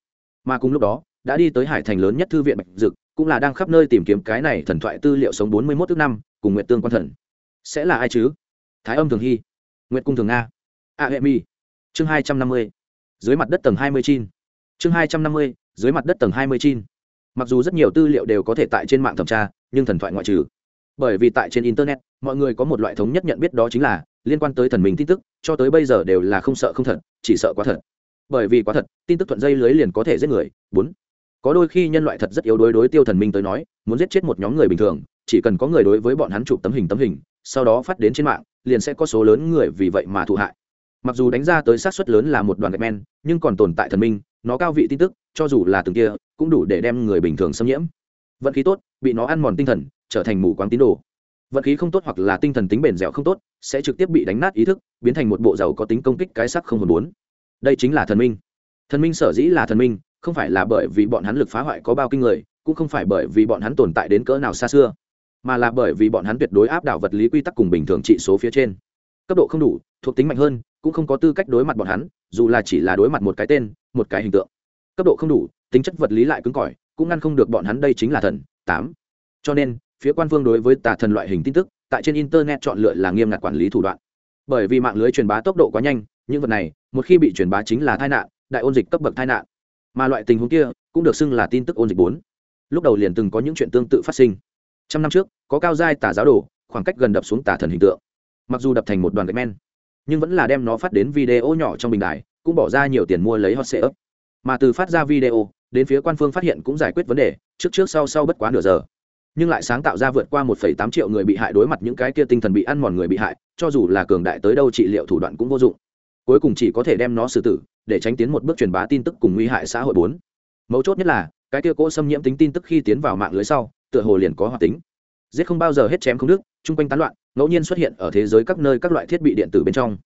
Mà cùng lúc đó, đã đi tới hải thành lớn nhất thư viện bạch dực, cũng là đang khắp nơi tìm kiếm cái này thần thoại tư liệu sống bốn mươi mốt thứ năm, cùng nguyện tương quan thần sẽ là ai chứ? Thái âm thường hy nguyện cung thường nga a hệ mi. Chương hai trăm năm mươi dưới mặt đất tầng hai mươi chín, chương hai trăm năm mươi dưới mặt đất tầng hai mươi chín. mặc dù rất nhiều tư liệu đều có thể tại trên mạng thẩm tra nhưng thần thoại ngoại trừ. Bởi vì tại trên internet mọi người có một loại thống nhất nhận biết đó chính là liên quan tới thần mình tin tức cho tới bây giờ đều là không sợ không thật chỉ sợ quá thật. Bởi vì quá thật tin tức thuận dây lưới liền có thể giết người. Bốn. Có đôi khi nhân loại thật rất yếu đối đối tiêu thần minh tới nói muốn giết chết một nhóm người bình thường chỉ cần có người đối với bọn hắn chụp tấm hình tấm hình sau đó phát đến trên mạng, liền sẽ có số lớn người vì vậy mà thụ hại. Mặc dù đánh ra tới sát suất lớn là một đoàn gạch men, nhưng còn tồn tại thần minh, nó cao vị tin tức, cho dù là từng kia, cũng đủ để đem người bình thường xâm nhiễm. Vận khí tốt, bị nó ăn mòn tinh thần, trở thành mù quáng tín đồ. Vận khí không tốt hoặc là tinh thần tính bền dẻo không tốt, sẽ trực tiếp bị đánh nát ý thức, biến thành một bộ giàu có tính công kích cái sắc không hồn bốn đây chính là thần minh. Thần minh sở dĩ là thần minh, không phải là bởi vì bọn hắn lực phá hoại có bao kinh người, cũng không phải bởi vì bọn hắn tồn tại đến cỡ nào xa xưa mà là bởi vì bọn hắn tuyệt đối áp đảo vật lý quy tắc cùng bình thường trị số phía trên. Cấp độ không đủ, thuộc tính mạnh hơn, cũng không có tư cách đối mặt bọn hắn, dù là chỉ là đối mặt một cái tên, một cái hình tượng. Cấp độ không đủ, tính chất vật lý lại cứng cỏi, cũng ngăn không được bọn hắn đây chính là thần, tám. Cho nên, phía quan phương đối với tà thần loại hình tin tức, tại trên internet chọn lựa là nghiêm ngặt quản lý thủ đoạn. Bởi vì mạng lưới truyền bá tốc độ quá nhanh, những vật này, một khi bị truyền bá chính là tai nạn, đại ôn dịch cấp bậc tai nạn. Mà loại tình huống kia, cũng được xưng là tin tức ôn dịch bốn. Lúc đầu liền từng có những chuyện tương tự phát sinh trăm năm trước có cao giai tà giáo đồ khoảng cách gần đập xuống tà thần hình tượng. Mặc dù đập thành một đoàn gạch men nhưng vẫn là đem nó phát đến video nhỏ trong bình đài cũng bỏ ra nhiều tiền mua lấy hot sale mà từ phát ra video đến phía quan phương phát hiện cũng giải quyết vấn đề trước trước sau sau bất quá nửa giờ. Nhưng lại sáng tạo ra vượt qua 1,8 triệu người bị hại đối mặt những cái kia tinh thần bị ăn mòn người bị hại cho dù là cường đại tới đâu trị liệu thủ đoạn cũng vô dụng. Cuối cùng chỉ có thể đem nó xử tử để tránh tiến một bước truyền bá tin tức cùng nguy hại xã hội bốn. Mấu chốt nhất là cái kia cỗ xâm nhiễm tính tin tức khi tiến vào mạng lưới sau tựa hồ liền có hoạt tính. Giết không bao giờ hết chém không đứt, chung quanh tán loạn ngẫu nhiên xuất hiện ở thế giới các nơi các loại thiết bị điện tử bên trong.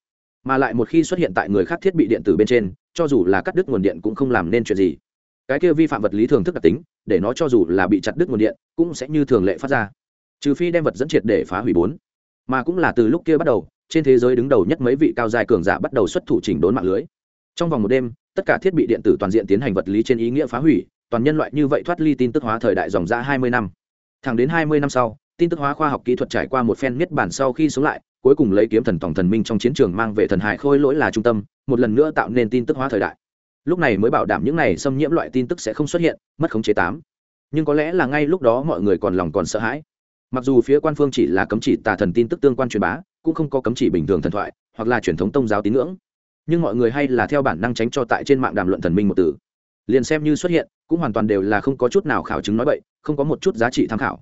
Mà lại một khi xuất hiện tại người khác thiết bị điện tử bên trên cho dù là cắt đứt nguồn điện cũng không làm nên chuyện gì. Cái kia vi phạm vật lý thường thức đặc tính để nó cho dù là bị chặt đứt nguồn điện cũng sẽ như thường lệ phát ra. Trừ phi đem vật dẫn triệt để phá hủy bốn. Mà cũng là từ lúc kia bắt đầu trên thế giới đứng đầu nhất mấy vị cao dài cường giả bắt đầu xuất thủ chỉnh đốn mạng lưới. Trong vòng một đêm tất cả thiết bị điện tử toàn diện tiến hành vật lý trên ý nghĩa phá hủy toàn nhân loại như vậy thoát ly tin tức hóa thời đại dòng ra hai mươi năm. Thẳng đến hai mươi năm sau, tin tức hóa khoa học kỹ thuật trải qua một phen miết bản sau khi sống lại, cuối cùng lấy kiếm thần tổng thần minh trong chiến trường mang về thần hải khôi lỗi là trung tâm, một lần nữa tạo nên tin tức hóa thời đại. Lúc này mới bảo đảm những này xâm nhiễm loại tin tức sẽ không xuất hiện, mất khống chế tám. Nhưng có lẽ là ngay lúc đó mọi người còn lòng còn sợ hãi. Mặc dù phía quan phương chỉ là cấm chỉ tà thần tin tức tương quan truyền bá, cũng không có cấm chỉ bình thường thần thoại, hoặc là truyền thống tôn giáo tín ngưỡng. Nhưng mọi người hay là theo bản năng tránh cho tại trên mạng đàm luận thần minh một từ. Liền xem như xuất hiện cũng hoàn toàn đều là không có chút nào khảo chứng nói bậy, không có một chút giá trị tham khảo.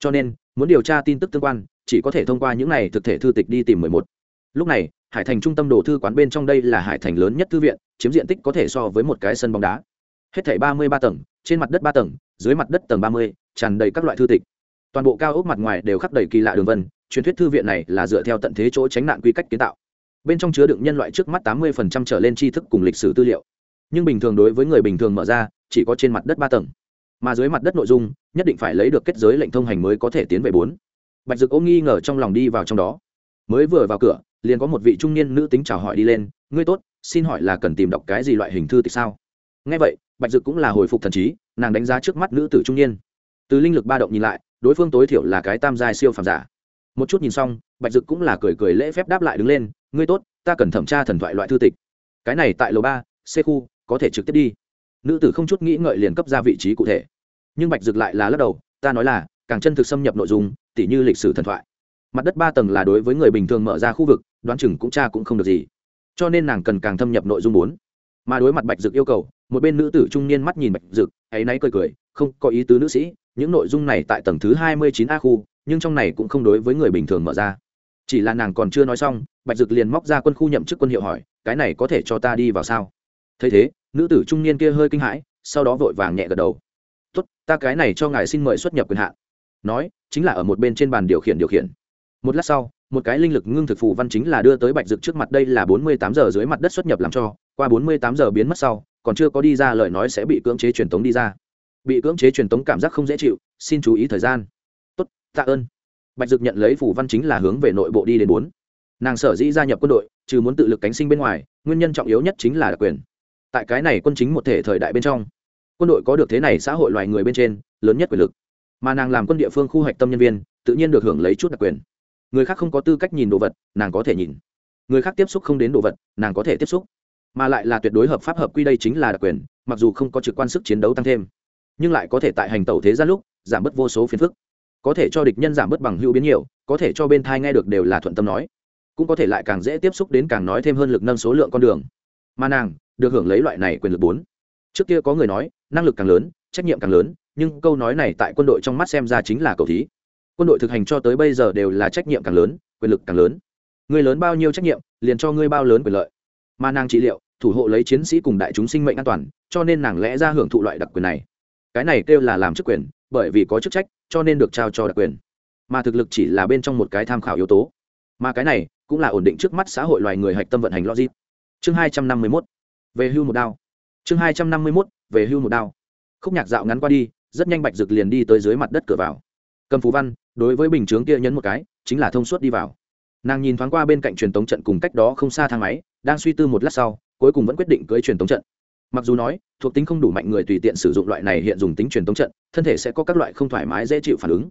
Cho nên, muốn điều tra tin tức tương quan, chỉ có thể thông qua những này thực thể thư tịch đi tìm mười một. Lúc này, hải thành trung tâm đồ thư quán bên trong đây là hải thành lớn nhất thư viện, chiếm diện tích có thể so với một cái sân bóng đá. Hết thảy ba mươi ba tầng, trên mặt đất ba tầng, dưới mặt đất tầng ba mươi, tràn đầy các loại thư tịch. Toàn bộ cao ốc mặt ngoài đều khắc đầy kỳ lạ đường vân, truyền thuyết thư viện này là dựa theo tận thế chỗ tránh nạn quy cách kiến tạo. Bên trong chứa đựng nhân loại trước mắt tám mươi trở lên tri thức cùng lịch sử tư liệu nhưng bình thường đối với người bình thường mở ra, chỉ có trên mặt đất ba tầng. Mà dưới mặt đất nội dung, nhất định phải lấy được kết giới lệnh thông hành mới có thể tiến về bốn. Bạch dực ôm nghi ngờ trong lòng đi vào trong đó. Mới vừa vào cửa, liền có một vị trung niên nữ tính chào hỏi đi lên, ngươi tốt, xin hỏi là cần tìm đọc cái gì loại hình thư tịch sao? Ngay vậy, bạch dực cũng là hồi phục thần trí, nàng đánh giá trước mắt nữ tử trung niên. Từ linh lực ba động nhìn lại, đối phương tối thiểu là cái tam giai siêu phàm giả. Một chút nhìn xong, bạch dực cũng là cười cười lễ phép đáp lại đứng lên, ngươi tốt, ta cần thẩm tra thần thoại loại thư tịch. Cái này tại lầu ba c khu có thể trực tiếp đi. Nữ tử không chút nghĩ ngợi liền cấp ra vị trí cụ thể. Nhưng bạch dực lại là lắc đầu, ta nói là, càng chân thực xâm nhập nội dung, tỉ như lịch sử thần thoại. Mặt đất ba tầng là đối với người bình thường mở ra khu vực, đoán chừng cũng cha cũng không được gì. Cho nên nàng cần càng thâm nhập nội dung bốn. Mà đối mặt bạch dực yêu cầu, một bên nữ tử trung niên mắt nhìn bạch dực, ấy náy cười cười, không có ý tứ nữ sĩ, những nội dung này tại tầng thứ hai mươi chín a khu, nhưng trong này cũng không đối với người bình thường mở ra. Chỉ là nàng còn chưa nói xong, bạch dực liền móc ra quân khu nhậm chức quân hiệu hỏi, cái này có thể cho ta đi vào sao? Thấy thế, nữ tử trung niên kia hơi kinh hãi, sau đó vội vàng nhẹ gật đầu. Tốt, ta cái này cho ngài xin mời xuất nhập quyền hạn. Nói, chính là ở một bên trên bàn điều khiển điều khiển. Một lát sau, một cái linh lực ngưng thực phù văn chính là đưa tới bạch dực trước mặt, đây là bốn mươi tám giờ dưới mặt đất xuất nhập làm cho, qua bốn mươi tám giờ biến mất sau, còn chưa có đi ra lời nói sẽ bị cưỡng chế truyền tống đi ra. Bị cưỡng chế truyền tống cảm giác không dễ chịu, xin chú ý thời gian. Tốt, tạ ơn. Bạch dực nhận lấy phù văn chính là hướng về nội bộ đi đến bốn. Nàng sở dĩ gia nhập quân đội, trừ muốn tự lực cánh sinh bên ngoài, nguyên nhân trọng yếu nhất chính là đặc quyền tại cái này quân chính một thể thời đại bên trong. Quân đội có được thế này xã hội loài người bên trên, lớn nhất quyền lực. Mà nàng làm quân địa phương khu hoạch tâm nhân viên, tự nhiên được hưởng lấy chút đặc quyền. Người khác không có tư cách nhìn đồ vật, nàng có thể nhìn. Người khác tiếp xúc không đến đồ vật, nàng có thể tiếp xúc. Mà lại là tuyệt đối hợp pháp hợp quy đây chính là đặc quyền, mặc dù không có trực quan sức chiến đấu tăng thêm. Nhưng lại có thể tại hành tẩu thế gian lúc, giảm bớt vô số phiền phức. Có thể cho địch nhân giảm bớt bằng hữu biến nhiều, có thể cho bên thai nghe được đều là thuận tâm nói. Cũng có thể lại càng dễ tiếp xúc đến càng nói thêm hơn lực nâng số lượng con đường. Mà nàng được hưởng lấy loại này quyền lực bốn. Trước kia có người nói, năng lực càng lớn, trách nhiệm càng lớn, nhưng câu nói này tại quân đội trong mắt xem ra chính là cầu thí. Quân đội thực hành cho tới bây giờ đều là trách nhiệm càng lớn, quyền lực càng lớn. Người lớn bao nhiêu trách nhiệm, liền cho ngươi bao lớn quyền lợi. Mà nàng trị liệu, thủ hộ lấy chiến sĩ cùng đại chúng sinh mệnh an toàn, cho nên nàng lẽ ra hưởng thụ loại đặc quyền này. Cái này kêu là làm chức quyền, bởi vì có chức trách, cho nên được trao cho đặc quyền. Mà thực lực chỉ là bên trong một cái tham khảo yếu tố. Mà cái này, cũng là ổn định trước mắt xã hội loài người hạch tâm vận hành logic. Chương hai trăm năm mươi mốt về hưu một đao. Chương hai trăm năm mươi mốt, về hưu một đao. Khúc nhạc dạo ngắn qua đi, rất nhanh bạch dực liền đi tới dưới mặt đất cửa vào. Cầm phú văn, đối với bình chướng kia nhấn một cái, chính là thông suốt đi vào. Nàng nhìn thoáng qua bên cạnh truyền tống trận cùng cách đó không xa thang máy, đang suy tư một lát sau, cuối cùng vẫn quyết định cưới truyền tống trận. Mặc dù nói, thuộc tính không đủ mạnh người tùy tiện sử dụng loại này hiện dùng tính truyền tống trận, thân thể sẽ có các loại không thoải mái dễ chịu phản ứng.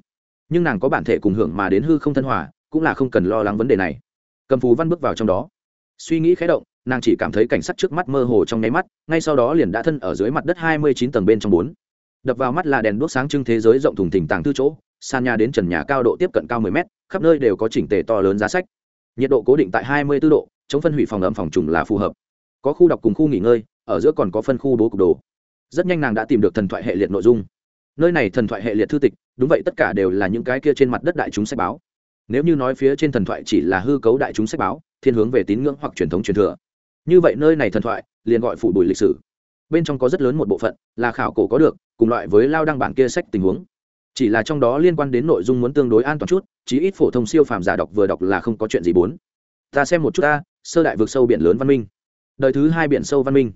Nhưng nàng có bản thể cùng hưởng mà đến hư không thân hòa, cũng là không cần lo lắng vấn đề này. Cầm phú văn bước vào trong đó. Suy nghĩ khé động nàng chỉ cảm thấy cảnh sắc trước mắt mơ hồ trong nháy mắt, ngay sau đó liền đã thân ở dưới mặt đất hai mươi chín tầng bên trong bốn. Đập vào mắt là đèn đuốc sáng trưng thế giới rộng thùng thình tàng tư chỗ, sàn nhà đến trần nhà cao độ tiếp cận cao 10 mét, khắp nơi đều có chỉnh tề to lớn giá sách. Nhiệt độ cố định tại 24 độ, chống phân hủy phòng ẩm phòng trùng là phù hợp. Có khu đọc cùng khu nghỉ ngơi, ở giữa còn có phân khu bố cục đồ. Rất nhanh nàng đã tìm được thần thoại hệ liệt nội dung. Nơi này thần thoại hệ liệt thư tịch, đúng vậy tất cả đều là những cái kia trên mặt đất đại chúng sách báo. Nếu như nói phía trên thần thoại chỉ là hư cấu đại chúng sách báo, thiên hướng về tín ngưỡng hoặc truyền thống truyền thừa như vậy nơi này thần thoại, liền gọi phụ bùi lịch sử. Bên trong có rất lớn một bộ phận là khảo cổ có được, cùng loại với lao đăng bản kia sách tình huống. Chỉ là trong đó liên quan đến nội dung muốn tương đối an toàn chút, chí ít phổ thông siêu phàm giả đọc vừa đọc là không có chuyện gì bốn. Ta xem một chút ta, sơ đại vượt sâu biển lớn văn minh. Đời thứ hai biển sâu văn minh.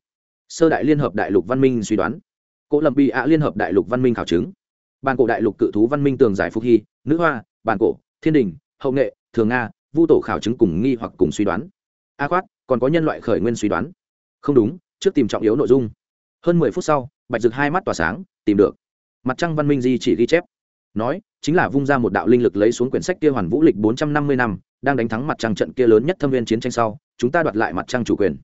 Sơ đại liên hợp đại lục văn minh suy đoán. Cỗ lầm bị ạ liên hợp đại lục văn minh khảo chứng. Bàn cổ đại lục cự thú văn minh tường giải phúc hy, nữ hoa bàn cổ, thiên đình, hậu nghệ, thường nga, vu tổ khảo chứng cùng nghi hoặc cùng suy đoán. A khoát còn có nhân loại khởi nguyên suy đoán. Không đúng, trước tìm trọng yếu nội dung. Hơn mười phút sau, bạch rực hai mắt tỏa sáng, tìm được. Mặt trăng văn minh di chỉ ghi chép. Nói, chính là vung ra một đạo linh lực lấy xuống quyển sách kia hoàn vũ lịch bốn trăm năm mươi năm, đang đánh thắng mặt trăng trận kia lớn nhất thâm viên chiến tranh sau, chúng ta đoạt lại mặt trăng chủ quyền.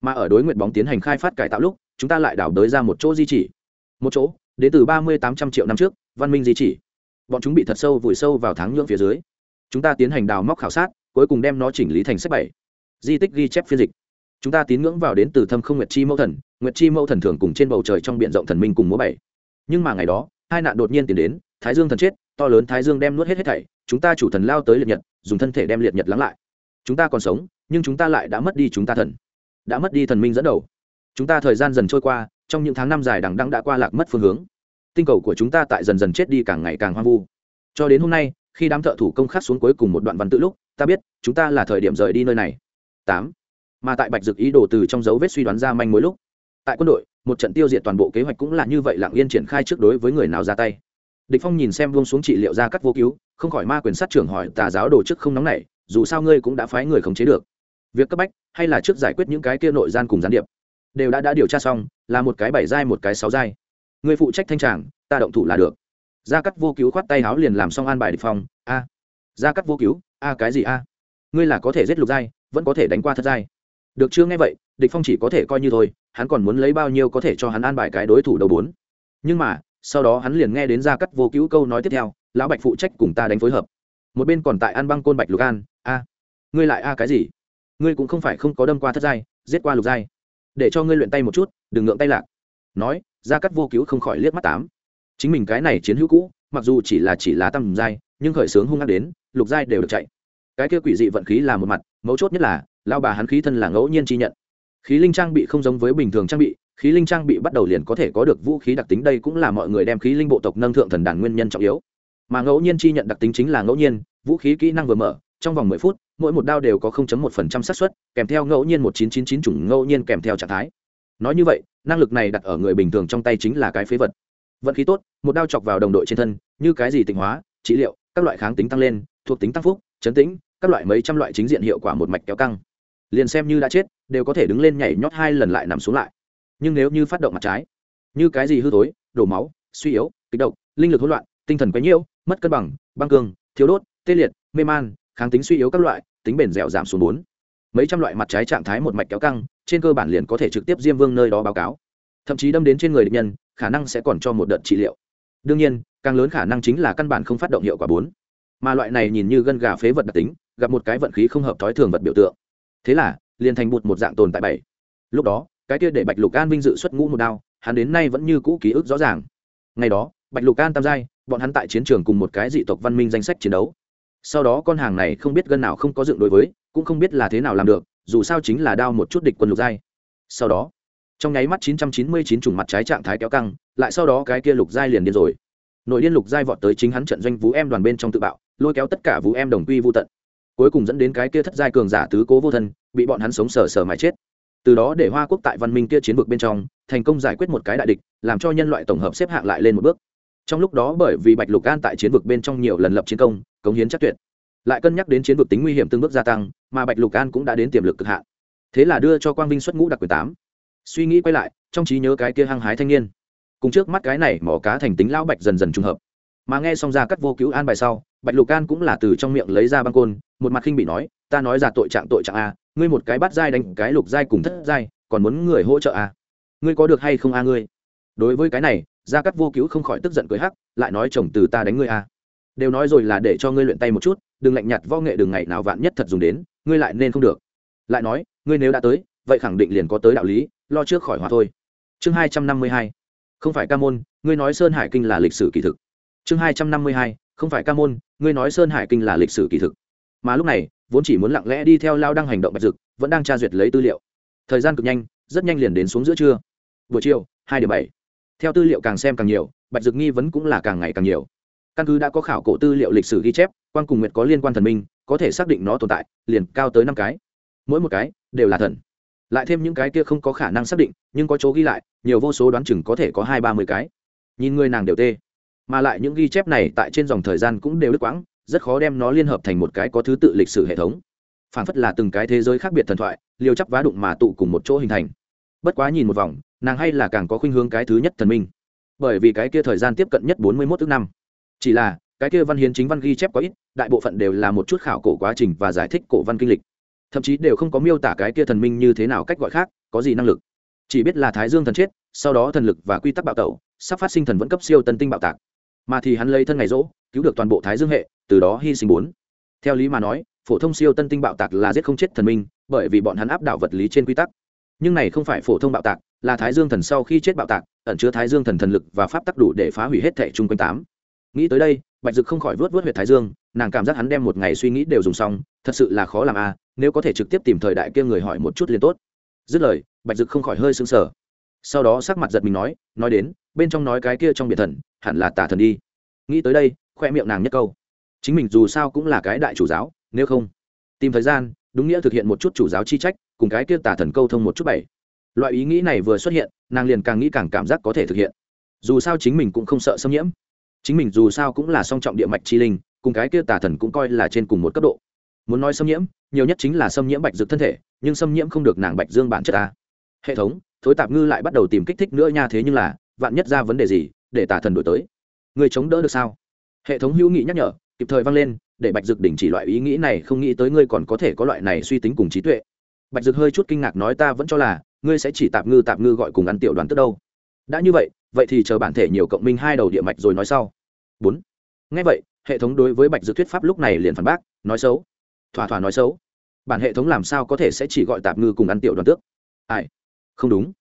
Mà ở đối nguyện bóng tiến hành khai phát cải tạo lúc, chúng ta lại đảo đới ra một chỗ di chỉ. Một chỗ đến từ ba mươi tám trăm triệu năm trước, văn minh di chỉ. Bọn chúng bị thật sâu vùi sâu vào tháng nhưỡng phía dưới. Chúng ta tiến hành đào móc khảo sát, cuối cùng đem nó chỉnh lý thành sách bảy di tích ghi chép phiên dịch. Chúng ta tín ngưỡng vào đến từ thâm không nguyệt chi mẫu thần, nguyệt chi mẫu thần thường cùng trên bầu trời trong b i ể n rộng thần minh cùng múa bảy nhưng mà ngày đó, hai nạn đột nhiên tiến đến, thái dương thần chết, to lớn thái dương đem nuốt hết hết thảy, chúng ta chủ thần lao tới liệt nhật, dùng thân thể đem liệt nhật lắng lại. Chúng ta còn sống, nhưng chúng ta lại đã mất đi chúng ta thần. Đã mất đi thần minh dẫn đầu. Chúng ta thời gian dần trôi qua, trong những tháng năm dài đằng đăng đã qua lạc mất phương hướng. Tinh cầu của chúng ta tại dần dần chết đi càng ngày càng hoang vu. Cho đến hôm nay, khi đám thợ thủ công khắc xuống cuối cùng một đoạn văn tự lúc, ta biết, chúng ta là thời điểm rời đi nơi này tám. Mà tại bạch dực ý đồ từ trong dấu vết suy đoán ra manh mối lúc, tại quân đội, một trận tiêu diệt toàn bộ kế hoạch cũng là như vậy lặng yên triển khai trước đối với người nào ra tay. Địch phong nhìn xem buông xuống trị liệu ra cắt vô cứu, không khỏi ma quyền sát trưởng hỏi, tà giáo đồ trước không nóng nảy, dù sao ngươi cũng đã phái người khống chế được. Việc cấp bách, hay là trước giải quyết những cái kia nội gian cùng gián điệp? Đều đã đã điều tra xong, là một cái bảy giai, một cái sáu giai. Người phụ trách thanh tràng, ta động thủ là được. Gia cắt vô cứu khoát tay háo liền làm xong an bài địch phong, a, gia cắt vô cứu, a cái gì a? Ngươi là có thể giết lục giai vẫn có thể đánh qua thất giai được chưa nghe vậy, địch phong chỉ có thể coi như thôi, hắn còn muốn lấy bao nhiêu có thể cho hắn an bài cái đối thủ đầu bốn. Nhưng mà, sau đó hắn liền nghe đến gia cắt vô cứu câu nói tiếp theo, lão bạch phụ trách cùng ta đánh phối hợp. Một bên còn tại an băng côn bạch lục an, a, ngươi lại a cái gì? Ngươi cũng không phải không có đâm qua thất giai giết qua lục giai để cho ngươi luyện tay một chút, đừng ngượng tay lạc. Nói, gia cắt vô cứu không khỏi liếc mắt tám. Chính mình cái này chiến hữu cũ, mặc dù chỉ là chỉ là tầm giai nhưng khởi sướng hung ác đến, lục giai đều được chạy. Cái kia quỷ dị vận khí là một mặt mấu chốt nhất là lao bà hắn khí thân là ngẫu nhiên chi nhận. Khí linh trang bị không giống với bình thường trang bị, khí linh trang bị bắt đầu liền có thể có được vũ khí đặc tính, đây cũng là mọi người đem khí linh bộ tộc nâng thượng thần đàn nguyên nhân trọng yếu. Mà ngẫu nhiên chi nhận đặc tính chính là ngẫu nhiên, vũ khí kỹ năng vừa mở, trong vòng mười phút, mỗi một đao đều có 0.1% xác suất, kèm theo ngẫu nhiên một chín chín chín chủng ngẫu nhiên kèm theo trạng thái. Nói như vậy, năng lực này đặt ở người bình thường trong tay chính là cái phế vật. Vận khí tốt, một đao chọc vào đồng đội trên thân, như cái gì tịnh hóa, trị liệu, các loại kháng tính tăng lên, thuộc tính tăng phúc, chấn tĩnh các loại mấy trăm loại chính diện hiệu quả một mạch kéo căng. Liền xem như đã chết đều có thể đứng lên nhảy nhót hai lần lại nằm xuống lại. Nhưng nếu như phát động mặt trái như cái gì hư tối đổ máu suy yếu kích động linh lực hỗn loạn tinh thần quấy nhiễu mất cân bằng băng cường, thiếu đốt tê liệt mê man kháng tính suy yếu các loại tính bền dẻo giảm xuống bốn. Mấy trăm loại mặt trái trạng thái một mạch kéo căng trên cơ bản liền có thể trực tiếp diêm vương nơi đó báo cáo. Thậm chí đâm đến trên người địch nhân khả năng sẽ còn cho một đợt trị liệu. Đương nhiên càng lớn khả năng chính là căn bản không phát động hiệu quả bốn. Mà loại này nhìn như gân gà phế vật đặc tính gặp một cái vận khí không hợp thói thường vật biểu tượng. Thế là, liền thành bụt một dạng tồn tại bảy. Lúc đó, cái kia để bạch lục an vinh dự xuất ngũ một đao, hắn đến nay vẫn như cũ ký ức rõ ràng. Ngày đó, bạch lục an tam giai, bọn hắn tại chiến trường cùng một cái dị tộc văn minh danh sách chiến đấu. Sau đó con hàng này không biết gân nào không có dựng đối với, cũng không biết là thế nào làm được, dù sao chính là đao một chút địch quân lục giai. Sau đó, trong nháy mắt 999 chủng mặt trái trạng thái kéo căng, lại sau đó cái kia lục giai liền điên rồi. Nội điên lục giai vọt tới chính hắn trận doanh vũ em đoàn bên trong tự bạo, lôi kéo tất cả vũ em đồng quy vô tận cuối cùng dẫn đến cái kia thất giai cường giả tứ cố vô thân, bị bọn hắn sống sờ sờ mãi chết. Từ đó để hoa quốc tại văn minh kia chiến vực bên trong, thành công giải quyết một cái đại địch, làm cho nhân loại tổng hợp xếp hạng lại lên một bước. Trong lúc đó bởi vì bạch lục an tại chiến vực bên trong nhiều lần lập chiến công, cống hiến chắc tuyệt. Lại cân nhắc đến chiến vực tính nguy hiểm từng bước gia tăng, mà bạch lục an cũng đã đến tiềm lực cực hạn. Thế là đưa cho quang vinh xuất ngũ đặc quyền tám. Suy nghĩ quay lại, trong trí nhớ cái kia hăng hái thanh niên. Cùng trước mắt cái này mỏ cá thành tính lão bạch dần dần trùng hợp. Mà nghe xong ra cắt vô cứu an bài sau bạch lục can cũng là từ trong miệng lấy ra băng côn, một mặt khinh bị nói, ta nói ra tội trạng tội trạng a, ngươi một cái bắt dai đánh cái lục dai cùng thất dai, còn muốn người hỗ trợ a? Ngươi có được hay không a ngươi? Đối với cái này, gia cắt vô cứu không khỏi tức giận cười hắc, lại nói, chồng từ ta đánh ngươi a. Đều nói rồi là để cho ngươi luyện tay một chút, đừng lạnh nhạt võ nghệ đường ngày nào vạn nhất thật dùng đến, ngươi lại nên không được. Lại nói, ngươi nếu đã tới, vậy khẳng định liền có tới đạo lý, lo trước khỏi hòa thôi. Chương hai trăm năm mươi hai, không phải ca môn, ngươi nói sơn hải kinh là lịch sử kỳ thực. Chương hai trăm năm mươi hai không phải ca môn, ngươi nói sơn hải kinh là lịch sử kỳ thực. Mà lúc này, vốn chỉ muốn lặng lẽ đi theo lao đăng hành động bạch dực, vẫn đang tra duyệt lấy tư liệu. Thời gian cực nhanh, rất nhanh liền đến xuống giữa trưa. Buổi chiều, hai điểm bảy. Theo tư liệu càng xem càng nhiều, bạch dực nghi vấn cũng là càng ngày càng nhiều. Căn cứ đã có khảo cổ tư liệu lịch sử ghi chép, quan cùng nguyệt có liên quan thần minh, có thể xác định nó tồn tại, liền cao tới năm cái. Mỗi một cái, đều là thần. Lại thêm những cái kia không có khả năng xác định, nhưng có chỗ ghi lại, nhiều vô số đoán chừng có thể có hai ba mươi cái. Nhìn người nàng đều tê mà lại những ghi chép này tại trên dòng thời gian cũng đều đứt quãng, rất khó đem nó liên hợp thành một cái có thứ tự lịch sử hệ thống. Phản phất là từng cái thế giới khác biệt thần thoại, liều chắc vá đụng mà tụ cùng một chỗ hình thành. Bất quá nhìn một vòng, nàng hay là càng có khuynh hướng cái thứ nhất thần minh. Bởi vì cái kia thời gian tiếp cận nhất bốn mươi mốt ước năm. Chỉ là, cái kia văn hiến chính văn ghi chép có ít, đại bộ phận đều là một chút khảo cổ quá trình và giải thích cổ văn kinh lịch. Thậm chí đều không có miêu tả cái kia thần minh như thế nào cách gọi khác, có gì năng lực. Chỉ biết là thái dương thần chết, sau đó thần lực và quy tắc bạo tẩu, sắp phát sinh thần vẫn cấp siêu tân tinh bạo tạc mà thì hắn lấy thân ngày rỗ, cứu được toàn bộ thái dương hệ, từ đó hy sinh bốn. Theo lý mà nói, phổ thông siêu tân tinh bạo tạc là giết không chết thần minh, bởi vì bọn hắn áp đảo vật lý trên quy tắc. Nhưng này không phải phổ thông bạo tạc, là thái dương thần sau khi chết bạo tạc, ẩn chứa thái dương thần thần lực và pháp tắc đủ để phá hủy hết thẻ chung quanh tám. Nghĩ tới đây, bạch dực không khỏi vớt vớt huyệt thái dương, nàng cảm giác hắn đem một ngày suy nghĩ đều dùng xong, thật sự là khó làm a nếu có thể trực tiếp tìm thời đại kia người hỏi một chút liền tốt. Dứt lời, bạch dực không khỏi hơi sững sờ sau đó sắc mặt giật mình nói nói đến, bên trong nói cái kia trong biệt thần, hẳn là tà thần đi. Nghĩ tới đây, khoe miệng nàng nhất câu. Chính mình dù sao cũng là cái đại chủ giáo, nếu không, tìm thời gian, đúng nghĩa thực hiện một chút chủ giáo chi trách, cùng cái kia tà thần câu thông một chút bảy. Loại ý nghĩ này vừa xuất hiện, nàng liền càng nghĩ càng cảm giác có thể thực hiện. Dù sao chính mình cũng không sợ xâm nhiễm. Chính mình dù sao cũng là song trọng địa mạch chi linh, cùng cái kia tà thần cũng coi là trên cùng một cấp độ. Muốn nói xâm nhiễm, nhiều nhất chính là xâm nhiễm bạch dược thân thể, nhưng xâm nhiễm không được nàng bạch dương bản chất ta. Hệ thống thối tạp ngư lại bắt đầu tìm kích thích nữa nha thế nhưng là, vạn nhất ra vấn đề gì, để tả thần đổi tới. Người chống đỡ được sao? Hệ thống hữu nghị nhắc nhở, kịp thời vang lên, để bạch dực đình chỉ loại ý nghĩ này, không nghĩ tới ngươi còn có thể có loại này suy tính cùng trí tuệ. Bạch dực hơi chút kinh ngạc nói ta vẫn cho là, ngươi sẽ chỉ tạp ngư tạp ngư gọi cùng ăn tiểu đoàn tức đâu. Đã như vậy vậy thì chờ bản thể nhiều cộng minh hai đầu địa mạch rồi nói sau. Bốn. Ngay vậy, hệ thống đối với bạch dực thuyết pháp lúc này liền phản bác, nói xấu. Thỏa thỏa nói xấu. Bản hệ thống làm sao có thể sẽ chỉ gọi tạp ngư cùng ăn tiểu đoàn tước? Ai? Không đúng.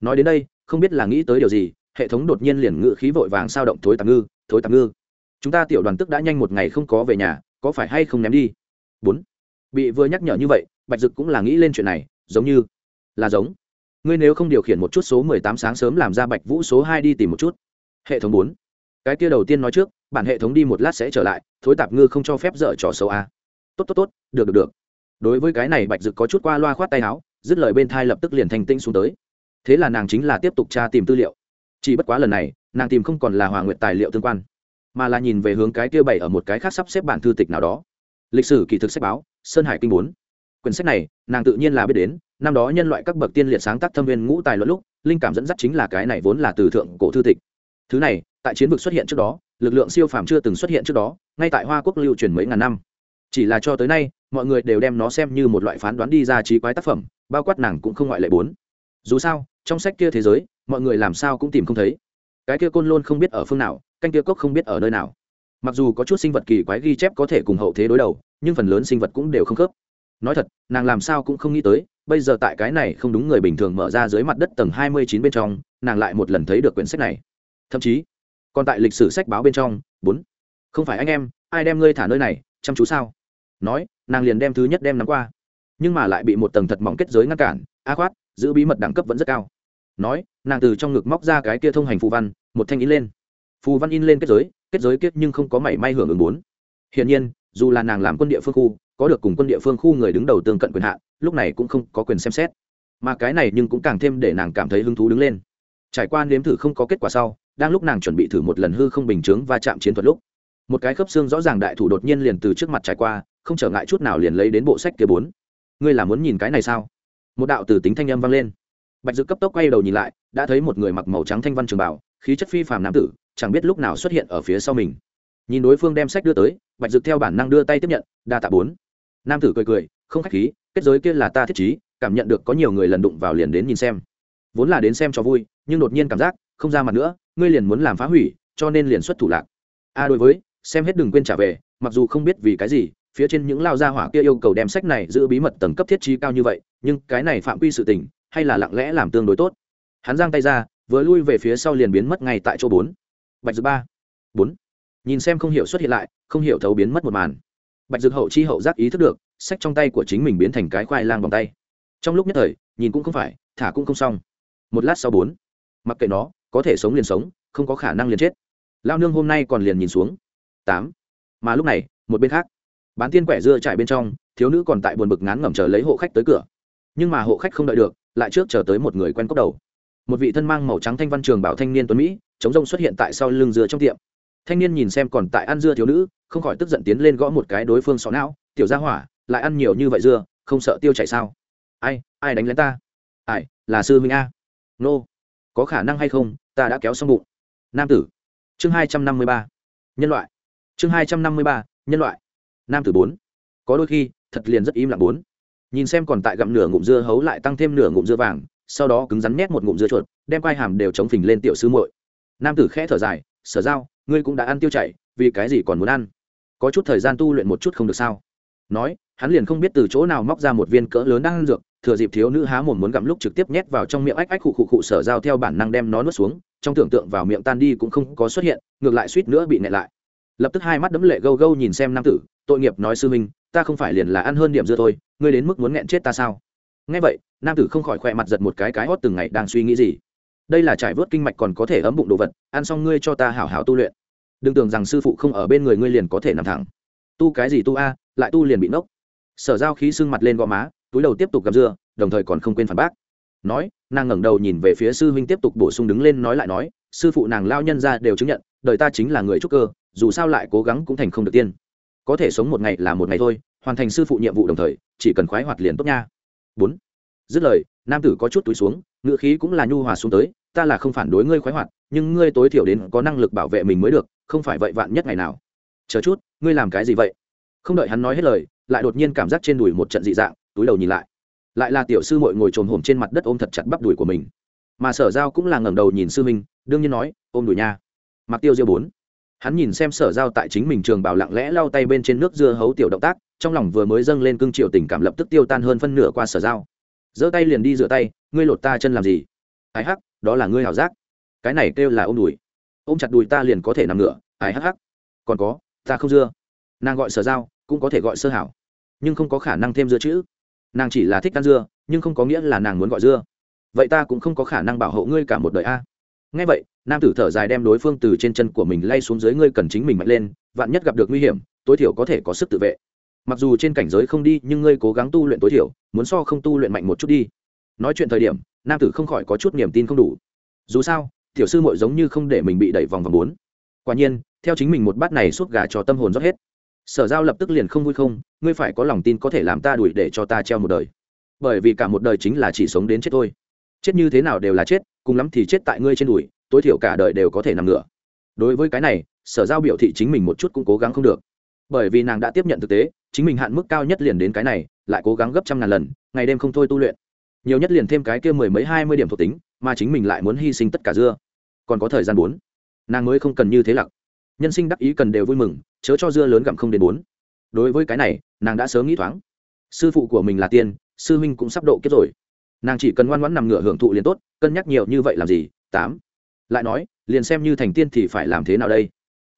Nói đến đây, không biết là nghĩ tới điều gì, hệ thống đột nhiên liền ngự khí vội vàng sao động thối tạp ngư, thối tạp ngư. Chúng ta tiểu đoàn tức đã nhanh một ngày không có về nhà, có phải hay không ném đi? Bốn. Bị vừa nhắc nhở như vậy, bạch dực cũng là nghĩ lên chuyện này, giống như là giống. Ngươi nếu không điều khiển một chút số mười tám sáng sớm làm ra bạch vũ số hai đi tìm một chút. Hệ thống bốn. Cái kia đầu tiên nói trước, bản hệ thống đi một lát sẽ trở lại, thối tạp ngư không cho phép dở trò xấu a. Tốt tốt tốt, được được được. Đối với cái này bạch dực có chút qua loa khoát tay áo dứt lời bên thai lập tức liền thanh tĩnh xuống tới. Thế là nàng chính là tiếp tục tra tìm tư liệu. Chỉ bất quá lần này, nàng tìm không còn là hòa nguyện tài liệu tương quan, mà là nhìn về hướng cái kia bảy ở một cái khác sắp xếp bản thư tịch nào đó. Lịch sử kỳ thực sách báo, sơn hải kinh bốn. Quyển sách này, nàng tự nhiên là biết đến, năm đó nhân loại các bậc tiên liệt sáng tác thâm viên ngũ tài luận lúc, linh cảm dẫn dắt chính là cái này vốn là từ thượng cổ thư tịch. Thứ này, tại chiến vực xuất hiện trước đó, lực lượng siêu phàm chưa từng xuất hiện trước đó, ngay tại hoa quốc lưu truyền mấy ngàn năm. Chỉ là cho tới nay, mọi người đều đem nó xem như một loại phán đoán đi ra trí quái tác phẩm bao quát nàng cũng không ngoại lệ bốn. Dù sao, trong sách kia thế giới, mọi người làm sao cũng tìm không thấy. Cái kia côn lôn không biết ở phương nào, canh kia cốc không biết ở nơi nào. Mặc dù có chút sinh vật kỳ quái ghi chép có thể cùng hậu thế đối đầu, nhưng phần lớn sinh vật cũng đều không khớp. Nói thật, nàng làm sao cũng không nghĩ tới, bây giờ tại cái này không đúng người bình thường mở ra dưới mặt đất tầng hai mươi chín bên trong, nàng lại một lần thấy được quyển sách này. Thậm chí, còn tại lịch sử sách báo bên trong, bốn. Không phải anh em, ai đem ngươi thả nơi này, chăm chú sao? Nói, nàng liền đem thứ nhất đem nắm qua nhưng mà lại bị một tầng thật mỏng kết giới ngăn cản, a khoát, giữ bí mật đẳng cấp vẫn rất cao. Nói, nàng từ trong ngực móc ra cái kia thông hành phù văn, một thanh in lên. Phù văn in lên kết giới kết giới kết nhưng không có mảy may hưởng ứng bốn hiển nhiên, dù là nàng làm quân địa phương khu, có được cùng quân địa phương khu người đứng đầu tương cận quyền hạn, lúc này cũng không có quyền xem xét. Mà cái này nhưng cũng càng thêm để nàng cảm thấy hứng thú đứng lên. Trải qua nếm thử không có kết quả sau, đang lúc nàng chuẩn bị thử một lần hư không bình chướng và chạm chiến thuật lúc, một cái khớp xương rõ ràng đại thủ đột nhiên liền từ trước mặt trải qua, không trở ngại chút nào liền lấy đến bộ sách kia bốn ngươi là muốn nhìn cái này sao? Một đạo từ tính thanh âm vang lên. Bạch dực cấp tốc quay đầu nhìn lại, đã thấy một người mặc màu trắng thanh văn trường bảo khí chất phi phàm nam tử, chẳng biết lúc nào xuất hiện ở phía sau mình. Nhìn đối phương đem sách đưa tới, bạch dực theo bản năng đưa tay tiếp nhận, đa tạ bốn. Nam tử cười cười, không khách khí, kết giới kia là ta thiết trí, cảm nhận được có nhiều người lần đụng vào liền đến nhìn xem. Vốn là đến xem cho vui, nhưng đột nhiên cảm giác, không ra mặt nữa, ngươi liền muốn làm phá hủy, cho nên liền xuất thủ lạc. A à, đối với, xem hết đừng quên trả về, mặc dù không biết vì cái gì phía trên những lao gia hỏa kia yêu cầu đem sách này giữ bí mật tầng cấp thiết trí cao như vậy, nhưng cái này phạm quy sự tình, hay là lặng lẽ làm tương đối tốt. Hắn giang tay ra, vừa lui về phía sau liền biến mất ngay tại chỗ bốn. Bạch dược ba. Bốn. Nhìn xem không hiểu xuất hiện lại, không hiểu thấu biến mất một màn. Bạch dược hậu chi hậu giác ý thức được, sách trong tay của chính mình biến thành cái khoai lang bằng tay. Trong lúc nhất thời, nhìn cũng không phải, thả cũng không xong. Một lát sau bốn. Mặc kệ nó, có thể sống liền sống, không có khả năng liền chết. Lao nương hôm nay còn liền nhìn xuống. Tám. Mà lúc này, một bên khác bán tiên quẻ dưa trải bên trong, thiếu nữ còn tại buồn bực ngán ngẩm chờ lấy hộ khách tới cửa. Nhưng mà hộ khách không đợi được, lại trước chờ tới một người quen cốc đầu. Một vị thân mang màu trắng thanh văn trường bảo thanh niên tuấn mỹ, chống rông xuất hiện tại sau lưng dưa trong tiệm. Thanh niên nhìn xem còn tại ăn dưa thiếu nữ, không khỏi tức giận tiến lên gõ một cái đối phương xó não, tiểu gia hỏa, lại ăn nhiều như vậy dưa, không sợ tiêu chảy sao? Ai ai đánh lén ta? Ai, là sư minh a. Nô, có khả năng hay không, ta đã kéo xong bụng. Nam tử. Chương hai trăm năm mươi ba. Nhân loại. Chương hai trăm năm mươi ba, nhân loại nam tử bốn. Có đôi khi, thật liền rất im lặng bốn. Nhìn xem còn tại gặm nửa ngụm dưa hấu lại tăng thêm nửa ngụm dưa vàng, sau đó cứng rắn nhét một ngụm dưa chuột, đem quai hàm đều chống phình lên tiểu sư muội. Nam tử khẽ thở dài, sở giao, ngươi cũng đã ăn tiêu chảy, vì cái gì còn muốn ăn? Có chút thời gian tu luyện một chút không được sao? Nói, hắn liền không biết từ chỗ nào móc ra một viên cỡ lớn đang ăn dược, thừa dịp thiếu nữ há mồm muốn gặm lúc trực tiếp nhét vào trong miệng ách ách khụ khụ khụ sở giao theo bản năng đem nó nuốt xuống, trong tưởng tượng vào miệng tan đi cũng không có xuất hiện, ngược lại suýt nữa bị nẹt lại lập tức hai mắt đấm lệ gâu gâu nhìn xem nam tử, tội nghiệp nói sư minh ta không phải liền là ăn hơn điểm dưa thôi, ngươi đến mức muốn nghẹn chết ta sao? Nghe vậy, nam tử không khỏi khỏe mặt giật một cái cái hót từng ngày đang suy nghĩ gì. Đây là trải vớt kinh mạch còn có thể ấm bụng đồ vật, ăn xong ngươi cho ta hảo hảo tu luyện. Đừng tưởng rằng sư phụ không ở bên người ngươi liền có thể nằm thẳng. Tu cái gì tu a, lại tu liền bị nốc. Sở giao khí sưng mặt lên gò má, túi đầu tiếp tục gặp dưa, đồng thời còn không quên phản bác. Nói, nàng ngẩng đầu nhìn về phía sư huynh tiếp tục bổ sung đứng lên nói lại nói, sư phụ nàng lao nhân ra đều chứng nhận, đời ta chính là người trúc cơ dù sao lại cố gắng cũng thành không được tiên. Có thể sống một ngày là một ngày thôi, hoàn thành sư phụ nhiệm vụ đồng thời, chỉ cần khoái hoạt liền tốt nha. Bốn. Dứt lời, nam tử có chút túi xuống ngựa khí cũng là nhu hòa xuống tới, ta là không phản đối ngươi khoái hoạt, nhưng ngươi tối thiểu đến có năng lực bảo vệ mình mới được, không phải vậy vạn nhất ngày nào. Chờ chút, ngươi làm cái gì vậy? Không đợi hắn nói hết lời, lại đột nhiên cảm giác trên đùi một trận dị dạng, túi đầu nhìn lại. Lại là tiểu sư mội ngồi trồm hổm trên mặt đất ôm thật chặt bắp đùi của mình. Mà sở giao cũng là ngẩng đầu nhìn sư minh đương nhiên nói, ôm đùi nha. Mặc tiêu diêu bốn hắn nhìn xem sở giao tại chính mình trường bảo lặng lẽ lau tay bên trên nước dưa hấu tiểu động tác, trong lòng vừa mới dâng lên cương triệu tình cảm lập tức tiêu tan hơn phân nửa qua sở giao. Giơ tay liền đi rửa tay, ngươi lột ta chân làm gì? Ai hắc, đó là ngươi hảo giác. Cái này kêu là ôm đùi. Ôm chặt đùi ta liền có thể nằm ngửa. Ai hắc hắc. Còn có, ta không dưa. Nàng gọi sở giao, cũng có thể gọi sơ hảo, nhưng không có khả năng thêm dưa chữ. Nàng chỉ là thích ăn dưa, nhưng không có nghĩa là nàng muốn gọi dưa. Vậy ta cũng không có khả năng bảo hộ ngươi cả một đời a ngay vậy, nam tử thở dài đem đối phương từ trên chân của mình lay xuống dưới ngươi cần chính mình mạnh lên, vạn nhất gặp được nguy hiểm, tối thiểu có thể có sức tự vệ. Mặc dù trên cảnh giới không đi, nhưng ngươi cố gắng tu luyện tối thiểu, muốn so không tu luyện mạnh một chút đi. Nói chuyện thời điểm, nam tử không khỏi có chút niềm tin không đủ. Dù sao, tiểu sư mội giống như không để mình bị đẩy vòng vòng bốn. Quả nhiên, theo chính mình một bát này suốt gà cho tâm hồn rót hết. Sở giao lập tức liền không vui không, ngươi phải có lòng tin có thể làm ta đuổi để cho ta treo một đời. Bởi vì cả một đời chính là chỉ sống đến chết thôi. Chết như thế nào đều là chết cùng lắm thì chết tại ngươi trên đùi, tối thiểu cả đời đều có thể nằm ngửa. Đối với cái này, sở giao biểu thị chính mình một chút cũng cố gắng không được. Bởi vì nàng đã tiếp nhận thực tế, chính mình hạn mức cao nhất liền đến cái này, lại cố gắng gấp trăm ngàn lần, ngày đêm không thôi tu luyện. Nhiều nhất liền thêm cái kia mười mấy, hai mươi điểm thuộc tính, mà chính mình lại muốn hy sinh tất cả dưa. Còn có thời gian bốn. Nàng mới không cần như thế lặc. Nhân sinh đắc ý cần đều vui mừng, chớ cho dưa lớn gặm không đến bốn. Đối với cái này, nàng đã sớm nghĩ thoáng. Sư phụ của mình là tiên, sư huynh cũng sắp độ kết rồi nàng chỉ cần ngoan ngoãn nằm ngửa hưởng thụ liền tốt, cân nhắc nhiều như vậy làm gì? Tám. Lại nói, liền xem như thành tiên thì phải làm thế nào đây?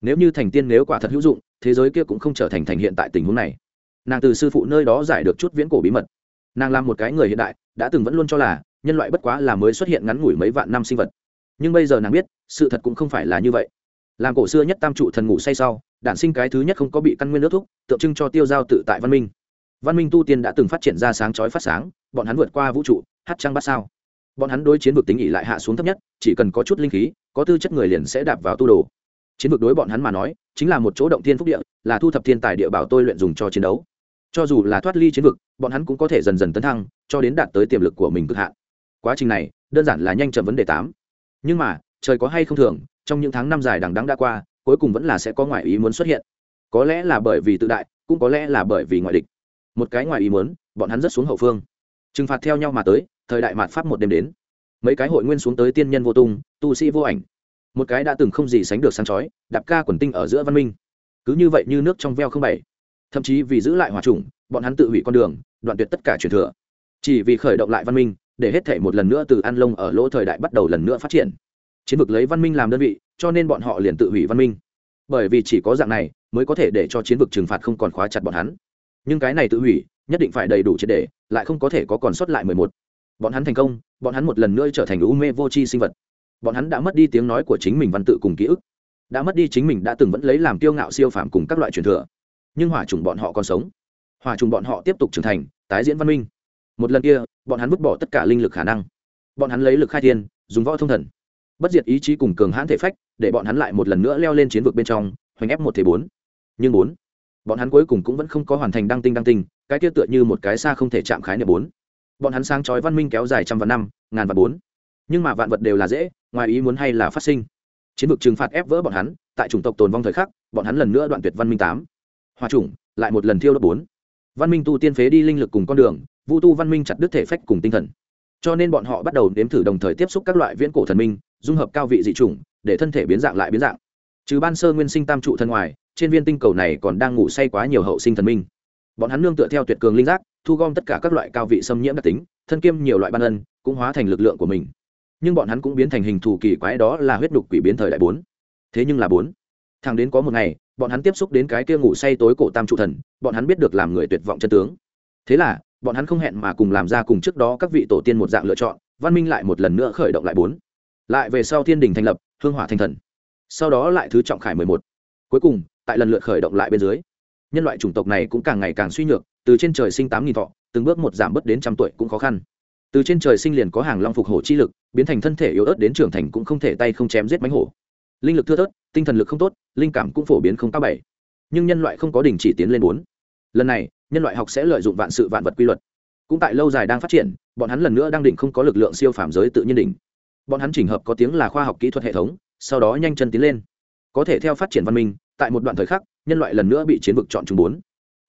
Nếu như thành tiên nếu quả thật hữu dụng, thế giới kia cũng không trở thành thành hiện tại tình huống này. Nàng từ sư phụ nơi đó giải được chút viễn cổ bí mật. Nàng làm một cái người hiện đại, đã từng vẫn luôn cho là, nhân loại bất quá là mới xuất hiện ngắn ngủi mấy vạn năm sinh vật. Nhưng bây giờ nàng biết, sự thật cũng không phải là như vậy. Làm cổ xưa nhất tam trụ thần ngủ say sau, đản sinh cái thứ nhất không có bị căn nguyên nước thúc, tượng trưng cho tiêu giao tự tại văn minh văn minh tu tiên đã từng phát triển ra sáng chói phát sáng, bọn hắn vượt qua vũ trụ, hát trăng bắt sao. Bọn hắn đối chiến vực tính ỉ lại hạ xuống thấp nhất, chỉ cần có chút linh khí, có tư chất người liền sẽ đạp vào tu đồ. Chiến vực đối bọn hắn mà nói, chính là một chỗ động thiên phúc địa, là thu thập thiên tài địa bảo tôi luyện dùng cho chiến đấu. Cho dù là thoát ly chiến vực, bọn hắn cũng có thể dần dần tấn thăng, cho đến đạt tới tiềm lực của mình cực hạn. Quá trình này, đơn giản là nhanh chậm vấn đề tám. Nhưng mà, trời có hay không thường, trong những tháng năm dài đằng đắng đã qua, cuối cùng vẫn là sẽ có ngoại ý muốn xuất hiện. Có lẽ là bởi vì tự đại, cũng có lẽ là bởi vì ngoại địch một cái ngoài ý muốn, bọn hắn rất xuống hậu phương. Trừng phạt theo nhau mà tới, thời đại mạt pháp một đêm đến. Mấy cái hội nguyên xuống tới tiên nhân vô tung, tu sĩ vô ảnh. Một cái đã từng không gì sánh được sáng chói, đạp ca quần tinh ở giữa văn minh. Cứ như vậy như nước trong veo không bảy. Thậm chí vì giữ lại hòa trùng bọn hắn tự hủy con đường, đoạn tuyệt tất cả truyền thừa. Chỉ vì khởi động lại văn minh, để hết thể một lần nữa từ an lông ở lỗ thời đại bắt đầu lần nữa phát triển. Chiến vực lấy văn minh làm đơn vị, cho nên bọn họ liền tự hủy văn minh. Bởi vì chỉ có dạng này, mới có thể để cho chiến vực trừng phạt không còn khóa chặt bọn hắn nhưng cái này tự hủy, nhất định phải đầy đủ triệt để, lại không có thể có còn sót lại mười một. Bọn hắn thành công, bọn hắn một lần nữa trở thành u mê vô tri sinh vật. Bọn hắn đã mất đi tiếng nói của chính mình văn tự cùng ký ức. Đã mất đi chính mình đã từng vẫn lấy làm kiêu ngạo siêu phạm cùng các loại truyền thừa. Nhưng hỏa trùng bọn họ còn sống. Hỏa trùng bọn họ tiếp tục trưởng thành, tái diễn văn minh. Một lần kia, bọn hắn vứt bỏ tất cả linh lực khả năng. Bọn hắn lấy lực khai thiên, dùng võ thông thần. Bất diệt ý chí cùng cường hãn thể phách, để bọn hắn lại một lần nữa leo lên chiến vực bên trong, hoành ép một thế bốn. Nhưng bốn bọn hắn cuối cùng cũng vẫn không có hoàn thành đăng tinh đăng tinh, cái kia tựa như một cái xa không thể chạm khái niệm bốn. Bọn hắn sáng chói văn minh kéo dài trăm vạn năm, ngàn vạn bốn. Nhưng mà vạn vật đều là dễ, ngoài ý muốn hay là phát sinh. Chiến vực trừng phạt ép vỡ bọn hắn, tại chủng tộc tồn vong thời khắc, bọn hắn lần nữa đoạn tuyệt văn minh tám. Hòa chủng, lại một lần thiêu đốt bốn. Văn minh tu tiên phế đi linh lực cùng con đường, vu tu văn minh chặt đứt thể phách cùng tinh thần. Cho nên bọn họ bắt đầu nếm thử đồng thời tiếp xúc các loại viễn cổ thần minh, dung hợp cao vị dị chủng, để thân thể biến dạng lại biến dạng. Trừ ban sơ nguyên sinh tam trụ thân ngoài trên viên tinh cầu này còn đang ngủ say quá nhiều hậu sinh thần minh. Bọn hắn nương tựa theo tuyệt cường linh giác, thu gom tất cả các loại cao vị xâm nhiễm đặc tính, thân kiêm nhiều loại ban ân, cũng hóa thành lực lượng của mình. Nhưng bọn hắn cũng biến thành hình thù kỳ quái đó là huyết đục quỷ biến thời đại bốn. Thế nhưng là bốn. Thằng đến có một ngày, bọn hắn tiếp xúc đến cái kia ngủ say tối cổ tam trụ thần, bọn hắn biết được làm người tuyệt vọng chân tướng. Thế là, bọn hắn không hẹn mà cùng làm ra cùng trước đó các vị tổ tiên một dạng lựa chọn, văn minh lại một lần nữa khởi động lại bốn. Lại về sau thiên đình thành lập, hương hỏa thanh thần. Sau đó lại thứ trọng khải mười một. Cuối cùng tại lần lượt khởi động lại bên dưới. Nhân loại chủng tộc này cũng càng ngày càng suy nhược, từ trên trời sinh tám nghìn thọ, từng bước một giảm bớt đến trăm tuổi cũng khó khăn. Từ trên trời sinh liền có hàng long phục hổ chi lực, biến thành thân thể yếu ớt đến trưởng thành cũng không thể tay không chém giết bánh hổ. Linh lực thưa thớt, tinh thần lực không tốt, linh cảm cũng phổ biến không cao bảy. Nhưng nhân loại không có đình chỉ tiến lên bốn. Lần này, nhân loại học sẽ lợi dụng vạn sự vạn vật quy luật. Cũng tại lâu dài đang phát triển, bọn hắn lần nữa đang định không có lực lượng siêu phàm giới tự nhiên đỉnh. Bọn hắn chỉnh hợp có tiếng là khoa học kỹ thuật hệ thống, sau đó nhanh chân tiến lên. Có thể theo phát triển văn minh tại một đoạn thời khắc, nhân loại lần nữa bị chiến vực chọn chung bốn.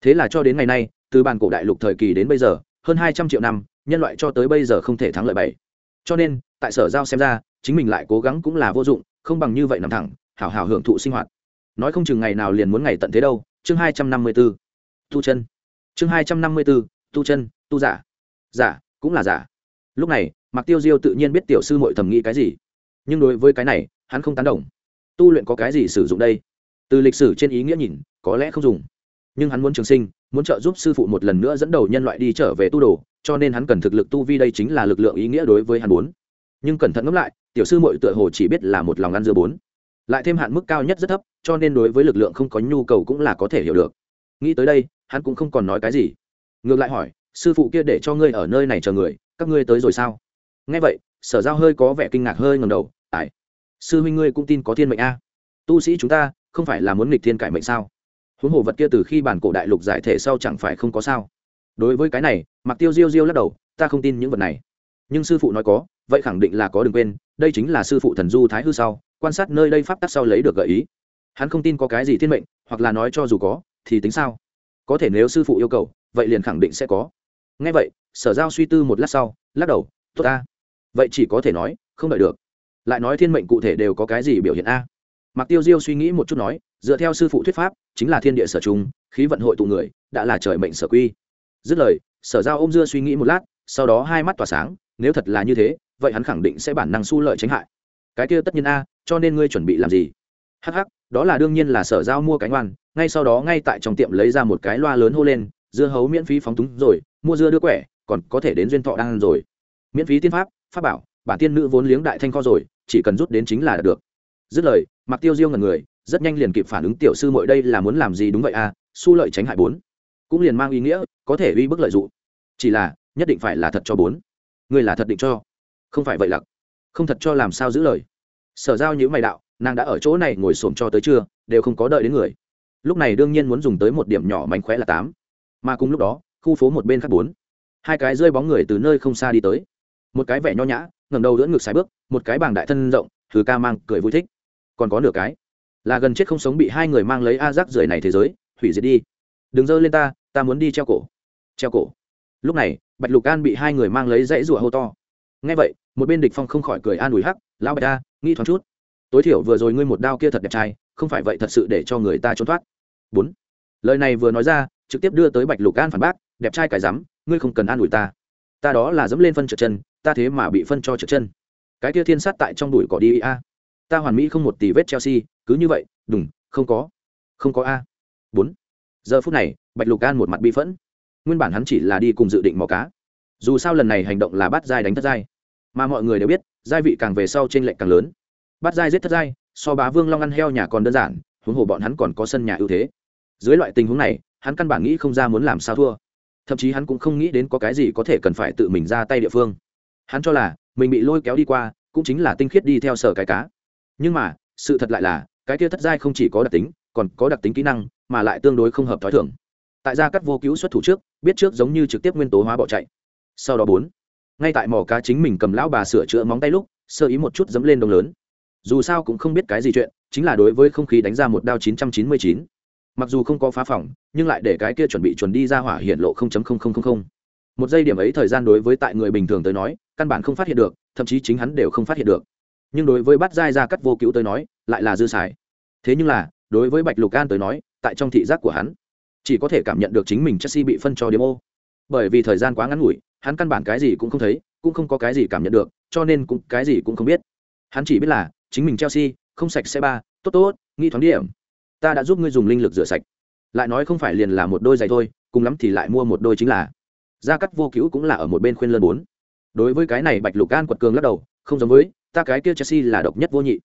Thế là cho đến ngày nay, từ bàn cổ đại lục thời kỳ đến bây giờ, hơn hai trăm triệu năm, nhân loại cho tới bây giờ không thể thắng lợi bảy. Cho nên, tại sở giao xem ra, chính mình lại cố gắng cũng là vô dụng, không bằng như vậy nằm thẳng, hảo hảo hưởng thụ sinh hoạt. Nói không chừng ngày nào liền muốn ngày tận thế đâu, chương hai trăm năm mươi b ố tu chân. Chương hai trăm năm mươi b ố tu chân, tu giả. Giả, cũng là giả. Lúc này, mạc tiêu diêu tự nhiên biết tiểu sư mội thầm nghĩ cái gì. Nhưng đối với cái này, hắn không tán đồng. Tu luyện có cái gì sử dụng đây? Từ lịch sử trên ý nghĩa nhìn, có lẽ không dùng. Nhưng hắn muốn trường sinh, muốn trợ giúp sư phụ một lần nữa dẫn đầu nhân loại đi trở về tu đồ, cho nên hắn cần thực lực tu vi đây chính là lực lượng ý nghĩa đối với hắn bốn nhưng cẩn thận ngẫm lại, tiểu sư mội tựa hồ chỉ biết là một lòng ăn dưa bốn. Lại thêm hạn mức cao nhất rất thấp, cho nên đối với lực lượng không có nhu cầu cũng là có thể hiểu được. Nghĩ tới đây, hắn cũng không còn nói cái gì. Ngược lại hỏi, sư phụ kia để cho ngươi ở nơi này chờ người, các ngươi tới rồi sao? Nghe vậy, sở giao hơi có vẻ kinh ngạc hơi ngầm đầu ải sư huynh ngươi cũng tin có thiên mệnh a? Tu sĩ chúng ta không phải là muốn nghịch thiên cải mệnh sao? Huống hồ vật kia từ khi bản cổ đại lục giải thể sau chẳng phải không có sao? Đối với cái này mặc tiêu diêu diêu lắc đầu, ta không tin những vật này. Nhưng sư phụ nói có, vậy khẳng định là có đừng quên, đây chính là sư phụ thần du thái hư sau, quan sát nơi đây pháp tắc sau lấy được gợi ý. Hắn không tin có cái gì thiên mệnh, hoặc là nói cho dù có, thì tính sao? Có thể nếu sư phụ yêu cầu, vậy liền khẳng định sẽ có. Ngay vậy, sở giao suy tư một lát sau, lắc đầu, tốt ta. Vậy chỉ có thể nói, không đợi được. Lại nói thiên mệnh cụ thể đều có cái gì biểu hiện a? Mặc tiêu diêu suy nghĩ một chút nói dựa theo sư phụ thuyết pháp chính là thiên địa sở trung khí vận hội tụ người đã là trời mệnh sở quy. Dứt lời sở giao ôm dưa suy nghĩ một lát sau đó hai mắt tỏa sáng nếu thật là như thế vậy hắn khẳng định sẽ bản năng su lợi tránh hại. Cái kia tất nhiên a cho nên ngươi chuẩn bị làm gì? Hắc hắc, đó là đương nhiên là sở giao mua cánh oan ngay sau đó ngay tại trong tiệm lấy ra một cái loa lớn hô lên dưa hấu miễn phí phóng túng rồi mua dưa đưa quẻ còn có thể đến duyên thọ đang rồi. Miễn phí tiên pháp pháp bảo bản tiên nữ vốn liếng đại thanh kho rồi chỉ cần rút đến chính là được. Dứt lời mặc tiêu diêu ngần người, rất nhanh liền kịp phản ứng, tiểu sư mội đây là muốn làm gì đúng vậy à? Su lợi tránh hại bốn. Cũng liền mang ý nghĩa, có thể uy bức lợi dụng. Chỉ là, nhất định phải là thật cho bốn. Người là thật định cho. Không phải vậy lặc. Không thật cho làm sao giữ lời. Sở giao nhữ mày đạo, nàng đã ở chỗ này ngồi xổm cho tới trưa, đều không có đợi đến người. Lúc này đương nhiên muốn dùng tới một điểm nhỏ mánh khóe là tám. Mà cùng lúc đó, khu phố một bên khác bốn. Hai cái rơi bóng người từ nơi không xa đi tới. Một cái vẻ nho nhã ngầm đầu đỡ ngực sài bước, một cái bảng đại thân rộng thứ ca mang cười vui thích còn có nửa cái. Là gần chết không sống bị hai người mang lấy a rác rưởi này thế giới, hủy diệt đi. Đừng dơ lên ta ta muốn đi treo cổ. Treo cổ. Lúc này, bạch lục an bị hai người mang lấy dãy rủa hô to. Ngay vậy, một bên địch phong không khỏi cười an ủi hắc, lão bạch ta nghĩ thoáng chút. Tối thiểu vừa rồi ngươi một đao kia thật đẹp trai, không phải vậy thật sự để cho người ta trốn thoát. Bốn. Lời này vừa nói ra, trực tiếp đưa tới bạch lục an phản bác, đẹp trai cái rắm, ngươi không cần an ủi ta. Ta đó là dẫm lên phân trượt chân, ta thế mà bị phân cho trượt chân. Cái kia thiên sát tại trong đùi cỏ đi a ta hoàn mỹ không một tỷ vết chelsea, cứ như vậy, đùng, không có. Không có a. Bốn. Giờ phút này, bạch lục an một mặt bi phẫn. Nguyên bản hắn chỉ là đi cùng dự định mò cá. Dù sao lần này hành động là bắt dai đánh thất dai. Mà mọi người đều biết giai vị càng về sau t r ê n lệch càng lớn. Bắt dai giết thất dai, so bá vương long ăn heo nhà còn đơn giản, huống hồ bọn hắn còn có sân nhà ưu thế. Dưới loại tình huống này, hắn căn bản nghĩ không ra muốn làm sao thua. Thậm chí hắn cũng không nghĩ đến có cái gì có thể cần phải tự mình ra tay địa phương. Hắn cho là, mình bị lôi kéo đi qua, cũng chính là tinh khiết đi theo sở cái cá nhưng mà, sự thật lại là, cái kia thất giai không chỉ có đặc tính, còn có đặc tính kỹ năng, mà lại tương đối không hợp t h ó i thưởng tại gia cắt vô cứu xuất thủ trước, biết trước giống như trực tiếp nguyên tố hóa bỏ chạy. Sau đó bốn, ngay tại mỏ cá chính mình cầm lão bà sửa chữa móng tay lúc, sơ ý một chút dẫm lên đông lớn. Dù sao cũng không biết cái gì chuyện, chính là đối với không khí đánh ra một đao chín trăm chín mươi chín. Mặc dù không có phá phỏng nhưng lại để cái kia chuẩn bị chuẩn đi ra hỏa hiện lộ một giây điểm ấy thời gian đối với tại người bình thường tới nói, căn bản không phát hiện được, thậm chí chính hắn đều không phát hiện được nhưng đối với Bát Giai ra cắt vô cứu tới nói, lại là dư xài. Thế nhưng là, đối với bạch lục an tới nói, tại trong thị giác của hắn, chỉ có thể cảm nhận được chính mình chelsea bị phân cho điểm ô. Bởi vì thời gian quá ngắn ngủi, hắn căn bản cái gì cũng không thấy, cũng không có cái gì cảm nhận được, cho nên cũng cái gì cũng không biết. Hắn chỉ biết là, chính mình chelsea, không sạch xe ba, tốt tốt nghi thoáng điểm. Ta đã giúp ngươi dùng linh lực rửa sạch. Lại nói không phải liền là một đôi giày thôi, cùng lắm thì lại mua một đôi chính là. Gia cắt vô cứu cũng là ở một bên khuyên lân bốn. Đối với cái này bạch lục gan quật cường lắc đầu không giống với, ta cái kia chelsea là độc nhất vô nhị.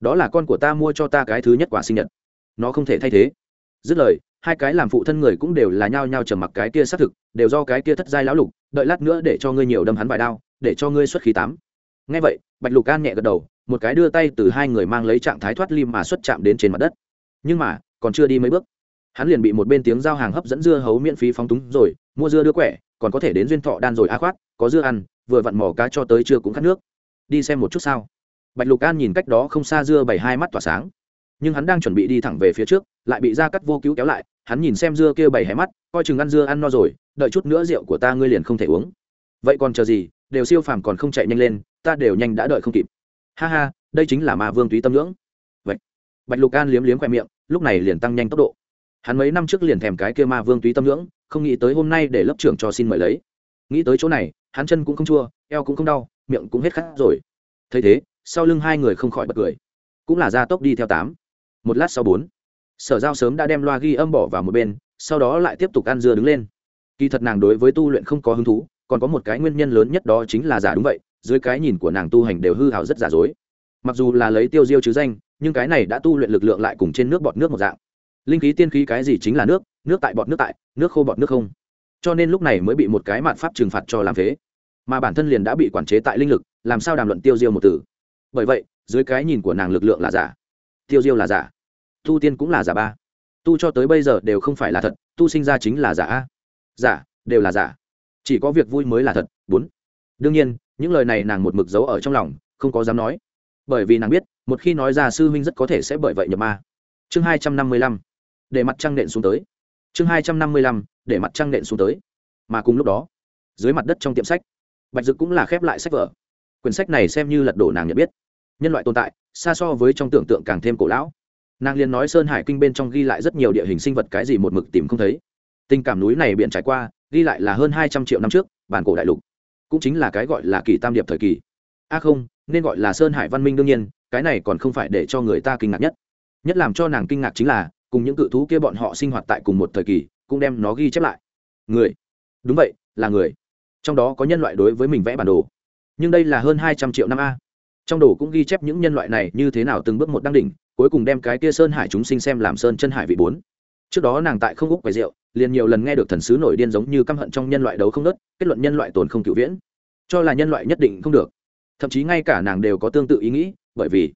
Đó là con của ta mua cho ta cái thứ nhất quả sinh nhật. Nó không thể thay thế. Dứt lời, hai cái làm phụ thân người cũng đều là nhao nhao trầm mặc cái kia xác thực, đều do cái kia thất giai lão lục, đợi lát nữa để cho ngươi nhiều đâm hắn vài đao, để cho ngươi xuất khí tám. Ngay vậy, bạch lục an nhẹ gật đầu, một cái đưa tay từ hai người mang lấy trạng thái thoát lim mà xuất chạm đến trên mặt đất. Nhưng mà, còn chưa đi mấy bước. Hắn liền bị một bên tiếng giao hàng hấp dẫn dưa hấu miễn phí phóng túng rồi, mua dưa đưa quẻ, còn có thể đến duyên thọ đan rồi a khoát, có dưa ăn, vừa vặn mỏ cá cho tới chưa cũng khát nước đi xem một chút sao? Bạch lục an nhìn cách đó không xa dưa bảy hai mắt tỏa sáng. Nhưng hắn đang chuẩn bị đi thẳng về phía trước, lại bị gia cắt vô cứu kéo lại, hắn nhìn xem dưa kia bảy hai mắt, coi chừng ăn dưa ăn no rồi, đợi chút nữa rượu của ta ngươi liền không thể uống. Vậy còn chờ gì, đều siêu phàm còn không chạy nhanh lên, ta đều nhanh đã đợi không kịp. Ha ha, đây chính là ma vương túy tâm ngưỡng vậy, bạch lục an liếm liếm khoe miệng, lúc này liền tăng nhanh tốc độ. Hắn mấy năm trước liền thèm cái kia ma vương túy tâm ngưỡng không nghĩ tới hôm nay để lớp trưởng cho xin mời lấy. Nghĩ tới chỗ này hắn chân cũng không chua, eo cũng không đau, miệng cũng hết khát rồi. Thấy thế, sau lưng hai người không khỏi bật cười. Cũng là ra tốc đi theo tám. Một lát sau bốn. Sở giao sớm đã đem loa ghi âm bỏ vào một bên, sau đó lại tiếp tục ăn dưa đứng lên. Kỳ thật nàng đối với tu luyện không có hứng thú, còn có một cái nguyên nhân lớn nhất đó chính là giả đúng vậy, dưới cái nhìn của nàng tu hành đều hư hào rất giả dối. Mặc dù là lấy tiêu diêu chứ danh, nhưng cái này đã tu luyện lực lượng lại cùng trên nước bọt nước một dạng. Linh khí, tiên khí cái gì chính là nước nước tại bọt nước tại, nước khô bọt nước không cho nên lúc này mới bị một cái mạn pháp trừng phạt cho làm thế mà bản thân liền đã bị quản chế tại linh lực, làm sao đàm luận tiêu diêu một từ? Bởi vậy, dưới cái nhìn của nàng lực lượng là giả. Tiêu diêu là giả. Tu tiên cũng là giả ba. Tu cho tới bây giờ đều không phải là thật, tu sinh ra chính là giả a. Giả, đều là giả. Chỉ có việc vui mới là thật, bốn. Đương nhiên, những lời này nàng một mực giấu ở trong lòng, không có dám nói. Bởi vì nàng biết, một khi nói ra sư huynh rất có thể sẽ bởi vậy nhập ma. Chương hai trăm năm mươi lăm. Để mặt trăng nện xuống tới chương hai trăm năm mươi lăm, để mặt trăng nện xuống tới. Mà cùng lúc đó, dưới mặt đất trong tiệm sách, bạch dực cũng là khép lại sách vở. Quyển sách này xem như lật đổ nàng nhận biết. Nhân loại tồn tại, xa so với trong tưởng tượng càng thêm cổ lão. Nàng liền nói sơn hải kinh bên trong ghi lại rất nhiều địa hình sinh vật cái gì một mực tìm không thấy. Tình cảm núi này biển trải qua, ghi lại là hơn hai trăm triệu năm trước, bản cổ đại lục. Cũng chính là cái gọi là kỳ tam điệp thời kỳ. A không, nên gọi là sơn hải văn minh đương nhiên, cái này còn không phải để cho người ta kinh ngạc nhất. Nhất làm cho nàng kinh ngạc chính là cùng những cự thú kia bọn họ sinh hoạt tại cùng một thời kỳ, cũng đem nó ghi chép lại. Người. Đúng vậy, là người. Trong đó có nhân loại đối với mình vẽ bản đồ. Nhưng đây là hơn hai trăm triệu năm a. Trong đồ cũng ghi chép những nhân loại này như thế nào từng bước một đăng đỉnh, cuối cùng đem cái kia sơn hải chúng sinh xem làm sơn chân hải vị bốn. Trước đó nàng tại không úc quầy rượu, liền nhiều lần nghe được thần sứ nổi điên giống như căm hận trong nhân loại đấu không nớt, kết luận nhân loại tồn không cựu viễn. Cho là nhân loại nhất định không được. Thậm chí ngay cả nàng đều có tương tự ý nghĩ, bởi vì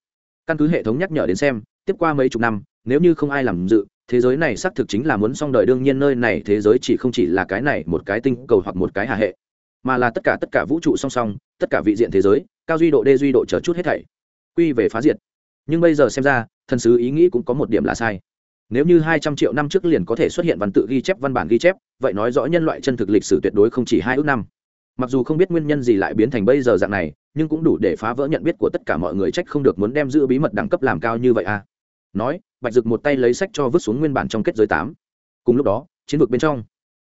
căn cứ hệ thống nhắc nhở đến xem, tiếp qua mấy chục năm nếu như không ai làm dự, thế giới này xác thực chính là muốn xong đời đương nhiên nơi này thế giới chỉ không chỉ là cái này, một cái tinh cầu hoặc một cái hạ hệ, mà là tất cả tất cả vũ trụ song song, tất cả vị diện thế giới, cao duy độ, đê duy độ chờ chút hết thảy, quy về phá diệt. Nhưng bây giờ xem ra, thần sứ ý nghĩ cũng có một điểm là sai. Nếu như hai trăm triệu năm trước liền có thể xuất hiện văn tự ghi chép, văn bản ghi chép, vậy nói rõ nhân loại chân thực lịch sử tuyệt đối không chỉ hai ước năm. Mặc dù không biết nguyên nhân gì lại biến thành bây giờ dạng này, nhưng cũng đủ để phá vỡ nhận biết của tất cả mọi người, trách không được muốn đem giữ bí mật đẳng cấp làm cao như vậy à. Nói bạch dực một tay lấy sách cho vứt xuống nguyên bản trong kết giới tám. Cùng lúc đó, chiến vực bên trong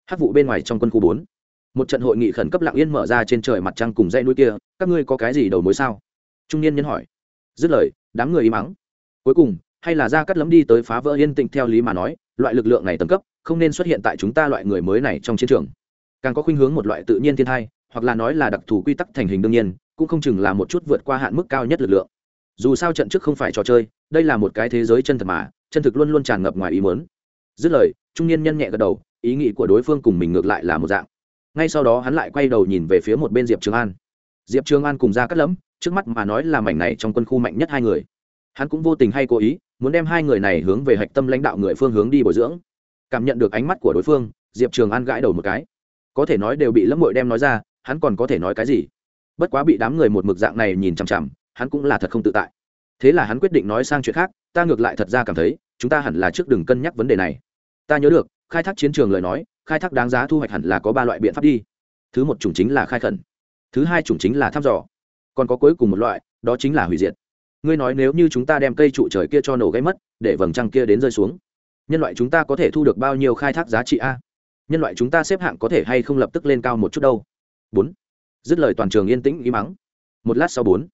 hát vụ bên ngoài trong quân khu bốn. Một trận hội nghị khẩn cấp lặng yên mở ra trên trời mặt trăng cùng dãy núi kia, các ngươi có cái gì đầu mối sao? Trung niên nhân hỏi. Dứt lời, đám người im mắng cuối cùng, hay là ra cắt lấm đi tới phá vỡ yên tĩnh theo lý mà nói, loại lực lượng này tầng cấp, không nên xuất hiện tại chúng ta loại người mới này trong chiến trường. Càng có khuynh hướng một loại tự nhiên thiên thai hoặc là nói là đặc thù quy tắc thành hình đương nhiên, cũng không chừng là một chút vượt qua hạn mức cao nhất lực lượng dù sao trận trước không phải trò chơi, đây là một cái thế giới chân thật mà, chân thực luôn luôn tràn ngập ngoài ý mớn dứt lời, trung niên nhân nhẹ gật đầu, ý nghĩ của đối phương cùng mình ngược lại là một dạng. Ngay sau đó hắn lại quay đầu nhìn về phía một bên diệp trường an. Diệp trường an cùng ra cắt lẫm, trước mắt mà nói là mảnh này trong quân khu mạnh nhất hai người. Hắn cũng vô tình hay cố ý, muốn đem hai người này hướng về hạch tâm lãnh đạo người phương hướng đi bồi dưỡng. Cảm nhận được ánh mắt của đối phương, diệp trường an gãi đầu một cái. Có thể nói đều bị lâm mội đem nói ra, hắn còn có thể nói cái gì? Bất quá bị đám người một mực dạng này nhìn chằm chằm hắn cũng là thật không tự tại. Thế là hắn quyết định nói sang chuyện khác, ta ngược lại thật ra cảm thấy, chúng ta hẳn là trước đừng cân nhắc vấn đề này. Ta nhớ được, khai thác chiến trường lời nói, khai thác đáng giá thu hoạch hẳn là có ba loại biện pháp đi. Thứ một chủng chính là khai khẩn, thứ hai chủng chính là thăm dò. Còn có cuối cùng một loại, đó chính là hủy diệt. Ngươi nói nếu như chúng ta đem cây trụ trời kia cho nổ gây mất, để vầng trăng kia đến rơi xuống, nhân loại chúng ta có thể thu được bao nhiêu khai thác giá trị a? Nhân loại chúng ta xếp hạng có thể hay không lập tức lên cao một chút đâu? Bốn. Dứt lời toàn trường yên tĩnh ý mắng một lát sau bốn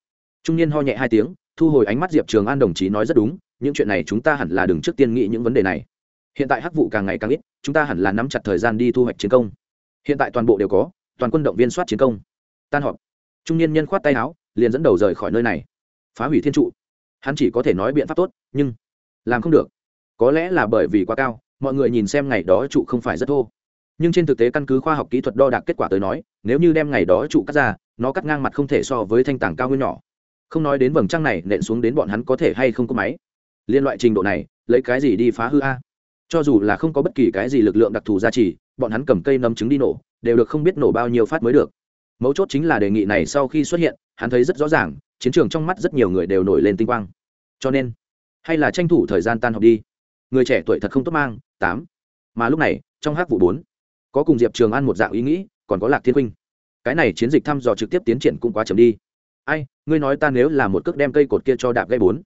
trung niên ho nhẹ hai tiếng, thu hồi ánh mắt diệp trường an đồng chí nói rất đúng, những chuyện này chúng ta hẳn là đừng trước tiên nghĩ những vấn đề này. Hiện tại hắc vụ càng ngày càng ít, chúng ta hẳn là nắm chặt thời gian đi thu hoạch chiến công. Hiện tại toàn bộ đều có, toàn quân động viên soát chiến công. Tan họp. Trung niên nhân khoát tay áo, liền dẫn đầu rời khỏi nơi này. Phá hủy thiên trụ. Hắn chỉ có thể nói biện pháp tốt, nhưng làm không được. Có lẽ là bởi vì quá cao, mọi người nhìn xem ngày đó trụ không phải rất thô. Nhưng trên thực tế căn cứ khoa học kỹ thuật đo đạc kết quả tới nói, nếu như đem ngày đó trụ cắt ra, nó cắt ngang mặt không thể so với thanh tảng cao nguyên nhỏ không nói đến vầng trăng này, nện xuống đến bọn hắn có thể hay không có máy. Liên loại trình độ này, lấy cái gì đi phá hư a? Cho dù là không có bất kỳ cái gì lực lượng đặc thù gia trì, bọn hắn cầm cây nấm trứng đi nổ, đều được không biết nổ bao nhiêu phát mới được. Mấu chốt chính là đề nghị này sau khi xuất hiện, hắn thấy rất rõ ràng, chiến trường trong mắt rất nhiều người đều nổi lên tinh quang. Cho nên, hay là tranh thủ thời gian tan học đi. Người trẻ tuổi thật không tốt mang, tám. Mà lúc này, trong hắc vụ bốn, có cùng diệp trường an một dạng ý nghĩ, còn có lạc thiên huynh cái này chiến dịch thăm dò trực tiếp tiến triển cũng quá chậm đi. Ai ngươi nói ta nếu là một cước đem cây cột kia cho đạp gây bốn,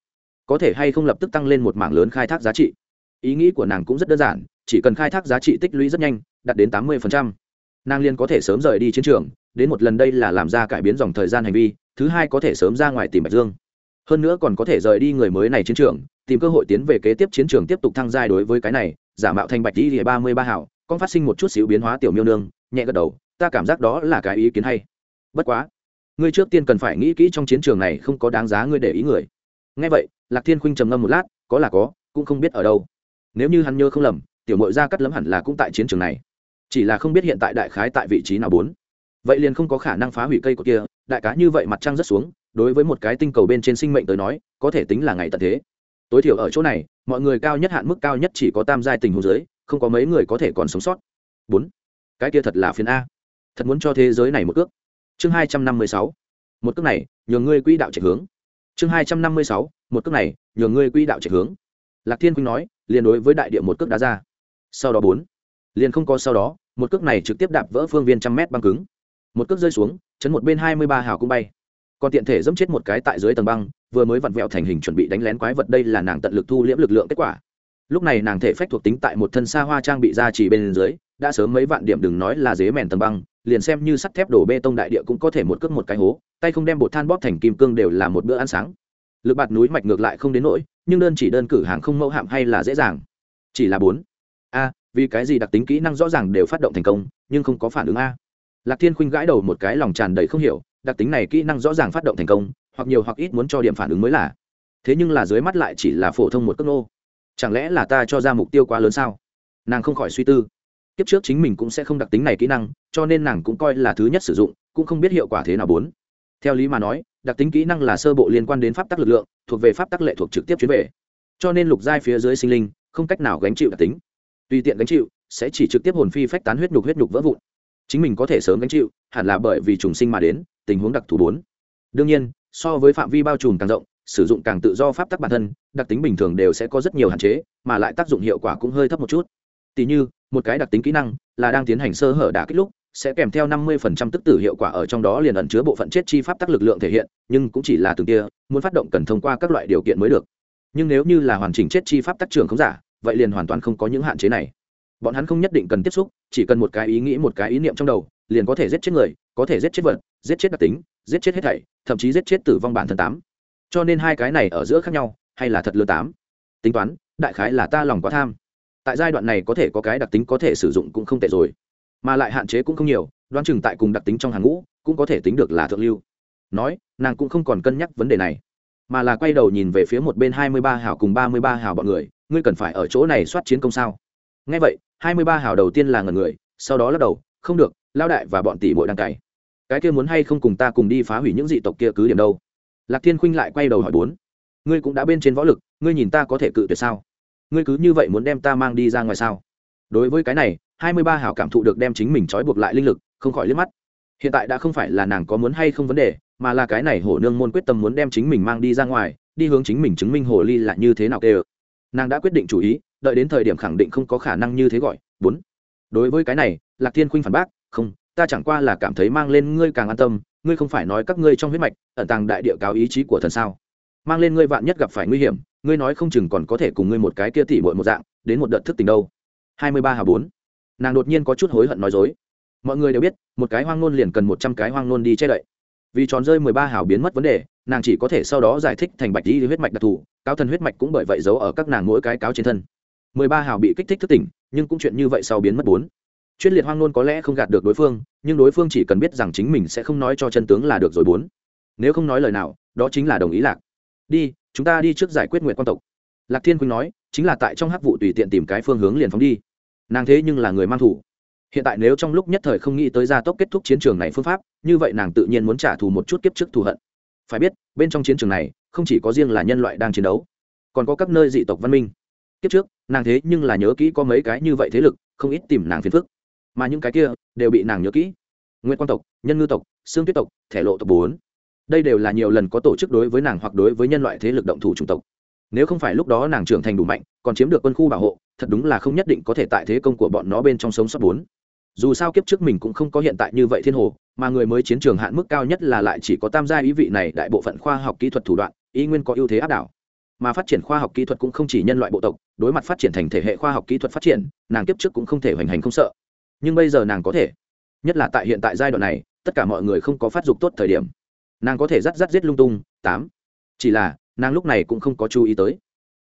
có thể hay không lập tức tăng lên một mảng lớn khai thác giá trị? Ý nghĩ của nàng cũng rất đơn giản, chỉ cần khai thác giá trị tích lũy rất nhanh, đạt đến tám mươi nàng liên có thể sớm rời đi chiến trường, đến một lần đây là làm ra cải biến dòng thời gian hành vi, thứ hai có thể sớm ra ngoài tìm bạch dương. Hơn nữa còn có thể rời đi người mới này chiến trường, tìm cơ hội tiến về kế tiếp chiến trường tiếp tục thăng giai đối với cái này, giả mạo thành bạch đi ba mươi ba hảo, con phát sinh một chút xíu biến hóa tiểu miêu nương, nhẹ gật đầu, ta cảm giác đó là cái ý kiến hay. Bất quá ngươi trước tiên cần phải nghĩ kỹ trong chiến trường này không có đáng giá ngươi để ý người. Ngay vậy, lạc thiên khuynh trầm ngâm một lát, có là có, cũng không biết ở đâu. Nếu như hắn nhớ không lầm, tiểu mội ra cắt lấm hẳn là cũng tại chiến trường này. Chỉ là không biết hiện tại đại khái tại vị trí nào bốn. Vậy liền không có khả năng phá hủy cây của kia, đại cá như vậy mặt trăng rất xuống, đối với một cái tinh cầu bên trên sinh mệnh tới nói, có thể tính là ngày tận thế. Tối thiểu ở chỗ này, mọi người cao nhất hạn mức cao nhất chỉ có tam giai tình hồ dưới, không có mấy người có thể còn sống sót. Bốn. Cái kia thật là phiền a. Thật muốn cho thế giới này một cước chương hai trăm năm mươi sáu, một cước này nhường ngươi quỹ đạo chạy hướng. Chương hai trăm năm mươi sáu, một cước này nhường ngươi quỹ đạo chạy hướng. Lạc thiên quynh nói, liền đối với đại địa một cước đá ra. Sau đó bốn, liền không có sau đó, một cước này trực tiếp đạp vỡ phương viên trăm mét băng cứng. Một cước rơi xuống, chấn một bên hai mươi ba hào cũng bay. Còn tiện thể dẫm chết một cái tại dưới tầng băng, vừa mới vặn vẹo thành hình chuẩn bị đánh lén quái vật đây là nàng tận lực thu liễm lực lượng kết quả. Lúc này nàng thể phách thuộc tính tại một thân xa hoa trang bị ra chỉ bên dưới đã sớm mấy vạn điểm đừng nói là dế mèn tầng băng, liền xem như sắt thép đổ bê tông đại địa cũng có thể một cước một cái hố, tay không đem bột than bóp thành kim cương đều là một bữa ăn sáng. Lực bạt núi mạch ngược lại không đến nỗi, nhưng đơn chỉ đơn cử hàng không mẫu hạm hay là dễ dàng. Chỉ là bốn. A, vì cái gì đặc tính kỹ năng rõ ràng đều phát động thành công, nhưng không có phản ứng a. Lạc thiên khuynh gãi đầu một cái lòng tràn đầy không hiểu, đặc tính này kỹ năng rõ ràng phát động thành công, hoặc nhiều hoặc ít muốn cho điểm phản ứng mới là. Thế nhưng là dưới mắt lại chỉ là phổ thông một cước nô. Chẳng lẽ là ta cho ra mục tiêu quá lớn sao? Nàng không khỏi suy tư kiếp trước chính mình cũng sẽ không đặc tính này kỹ năng, cho nên nàng cũng coi là thứ nhất sử dụng, cũng không biết hiệu quả thế nào bốn. Theo lý mà nói, đặc tính kỹ năng là sơ bộ liên quan đến pháp tắc lực lượng, thuộc về pháp tắc lệ thuộc trực tiếp chuyến về. Cho nên lục giai phía dưới sinh linh, không cách nào gánh chịu đặc tính. Tùy tiện gánh chịu, sẽ chỉ trực tiếp hồn phi phách tán huyết nhục huyết nhục vỡ vụn. Chính mình có thể sớm gánh chịu, hẳn là bởi vì trùng sinh mà đến, tình huống đặc thù bốn. Đương nhiên, so với phạm vi bao trùm càng rộng, sử dụng càng tự do pháp tắc bản thân, đặc tính bình thường đều sẽ có rất nhiều hạn chế, mà lại tác dụng hiệu quả cũng hơi thấp một chút. Tỉ như, một cái đặc tính kỹ năng là đang tiến hành sơ hở đả kích lúc, sẽ kèm theo năm mươi phần trăm tức tử hiệu quả ở trong đó liền ẩn chứa bộ phận chết chi pháp tác lực lượng thể hiện, nhưng cũng chỉ là từng kia, muốn phát động cần thông qua các loại điều kiện mới được. Nhưng nếu như là hoàn chỉnh chết chi pháp tác trường không giả, vậy liền hoàn toàn không có những hạn chế này. Bọn hắn không nhất định cần tiếp xúc, chỉ cần một cái ý nghĩ, một cái ý niệm trong đầu, liền có thể giết chết người, có thể giết chết vật, giết chết đặc tính, giết chết hết thảy, thậm chí giết chết tử vong bản thân tám. Cho nên hai cái này ở giữa khác nhau, hay là thật lừa tám. Tính toán, đại khái là ta lòng quá tham tại giai đoạn này có thể có cái đặc tính có thể sử dụng cũng không tệ rồi. Mà lại hạn chế cũng không nhiều, đoán chừng tại cùng đặc tính trong hàng ngũ, cũng có thể tính được là thượng lưu. Nói, nàng cũng không còn cân nhắc vấn đề này, mà là quay đầu nhìn về phía một bên hai mươi ba hào cùng ba mươi ba hào bọn người, ngươi cần phải ở chỗ này soát chiến công sao? Ngay vậy, hai mươi ba hào đầu tiên là ngần người, sau đó lắc đầu, không được, lao đại và bọn tỷ bội đang cày. Cái kia muốn hay không cùng ta cùng đi phá hủy những dị tộc kia cứ điểm đâu? Lạc thiên khuynh lại quay đầu hỏi bốn, ngươi cũng đã bên trên võ lực, ngươi nhìn ta có thể cự tuyệt sao? Ngươi cứ như vậy muốn đem ta mang đi ra ngoài sao? Đối với cái này, hai mươi ba hảo cảm thụ được đem chính mình trói buộc lại linh lực, không khỏi liếc mắt. Hiện tại đã không phải là nàng có muốn hay không vấn đề, mà là cái này hổ nương môn quyết tâm muốn đem chính mình mang đi ra ngoài, đi hướng chính mình chứng minh hồ ly là như thế nào kê ờ nàng đã quyết định chủ ý, đợi đến thời điểm khẳng định không có khả năng như thế gọi. Bốn. Đối với cái này, lạc thiên khuynh phản bác, không, ta chẳng qua là cảm thấy mang lên ngươi càng an tâm, ngươi không phải nói các ngươi trong huyết mạch, ẩn tàng đại địa cáo ý chí của thần sao? Mang lên ngươi vạn nhất gặp phải nguy hiểm ngươi nói không chừng còn có thể cùng ngươi một cái kia tỉ bội một dạng, đến một đợt thức tình đâu. Hai mươi ba hà bốn. Nàng đột nhiên có chút hối hận nói dối. Mọi người đều biết, một cái hoang nôn liền cần một trăm cái hoang nôn đi che đậy. Vì tròn rơi mười ba hào biến mất vấn đề, nàng chỉ có thể sau đó giải thích thành bạch đi huyết mạch đặc thù, cáo thần huyết mạch cũng bởi vậy giấu ở các nàng mỗi cái cáo trên thân. Mười ba hào bị kích thích thức tỉnh, nhưng cũng chuyện như vậy sau biến mất bốn. Chuyên liệt hoang nôn có lẽ không gạt được đối phương, nhưng đối phương chỉ cần biết rằng chính mình sẽ không nói cho chân tướng là được rồi bốn. Nếu không nói lời nào, đó chính là đồng ý lạc. Đi chúng ta đi trước giải quyết nguyện quan tộc. Lạc thiên quỳnh nói, chính là tại trong hắc vụ tùy tiện tìm cái phương hướng liền phóng đi. Nàng thế nhưng là người mang thủ. Hiện tại nếu trong lúc nhất thời không nghĩ tới gia tốc kết thúc chiến trường này phương pháp, như vậy nàng tự nhiên muốn trả thù một chút kiếp trước thù hận. Phải biết, bên trong chiến trường này, không chỉ có riêng là nhân loại đang chiến đấu, còn có các nơi dị tộc văn minh. Kiếp trước, nàng thế nhưng là nhớ kỹ có mấy cái như vậy thế lực, không ít tìm nàng phiền phức. Mà những cái kia, đều bị nàng nhớ kỹ. Nguyên quan tộc, nhân ngư tộc xương tuyết tộc thể lộ tộc bốn đây đều là nhiều lần có tổ chức đối với nàng hoặc đối với nhân loại thế lực động thủ chủng tộc. Nếu không phải lúc đó nàng trưởng thành đủ mạnh, còn chiếm được quân khu bảo hộ, thật đúng là không nhất định có thể tại thế công của bọn nó bên trong sống sót bốn. Dù sao kiếp trước mình cũng không có hiện tại như vậy thiên hồ, mà người mới chiến trường hạn mức cao nhất là lại chỉ có tam gia ý vị này đại bộ phận khoa học kỹ thuật thủ đoạn ý nguyên có ưu thế áp đảo. Mà phát triển khoa học kỹ thuật cũng không chỉ nhân loại bộ tộc, đối mặt phát triển thành thể hệ khoa học kỹ thuật phát triển, nàng kiếp trước cũng không thể hoành hành không sợ. Nhưng bây giờ nàng có thể. Nhất là tại hiện tại giai đoạn này, tất cả mọi người không có phát dục tốt thời điểm nàng có thể rắt rắt giết lung tung, tám. Chỉ là, nàng lúc này cũng không có chú ý tới.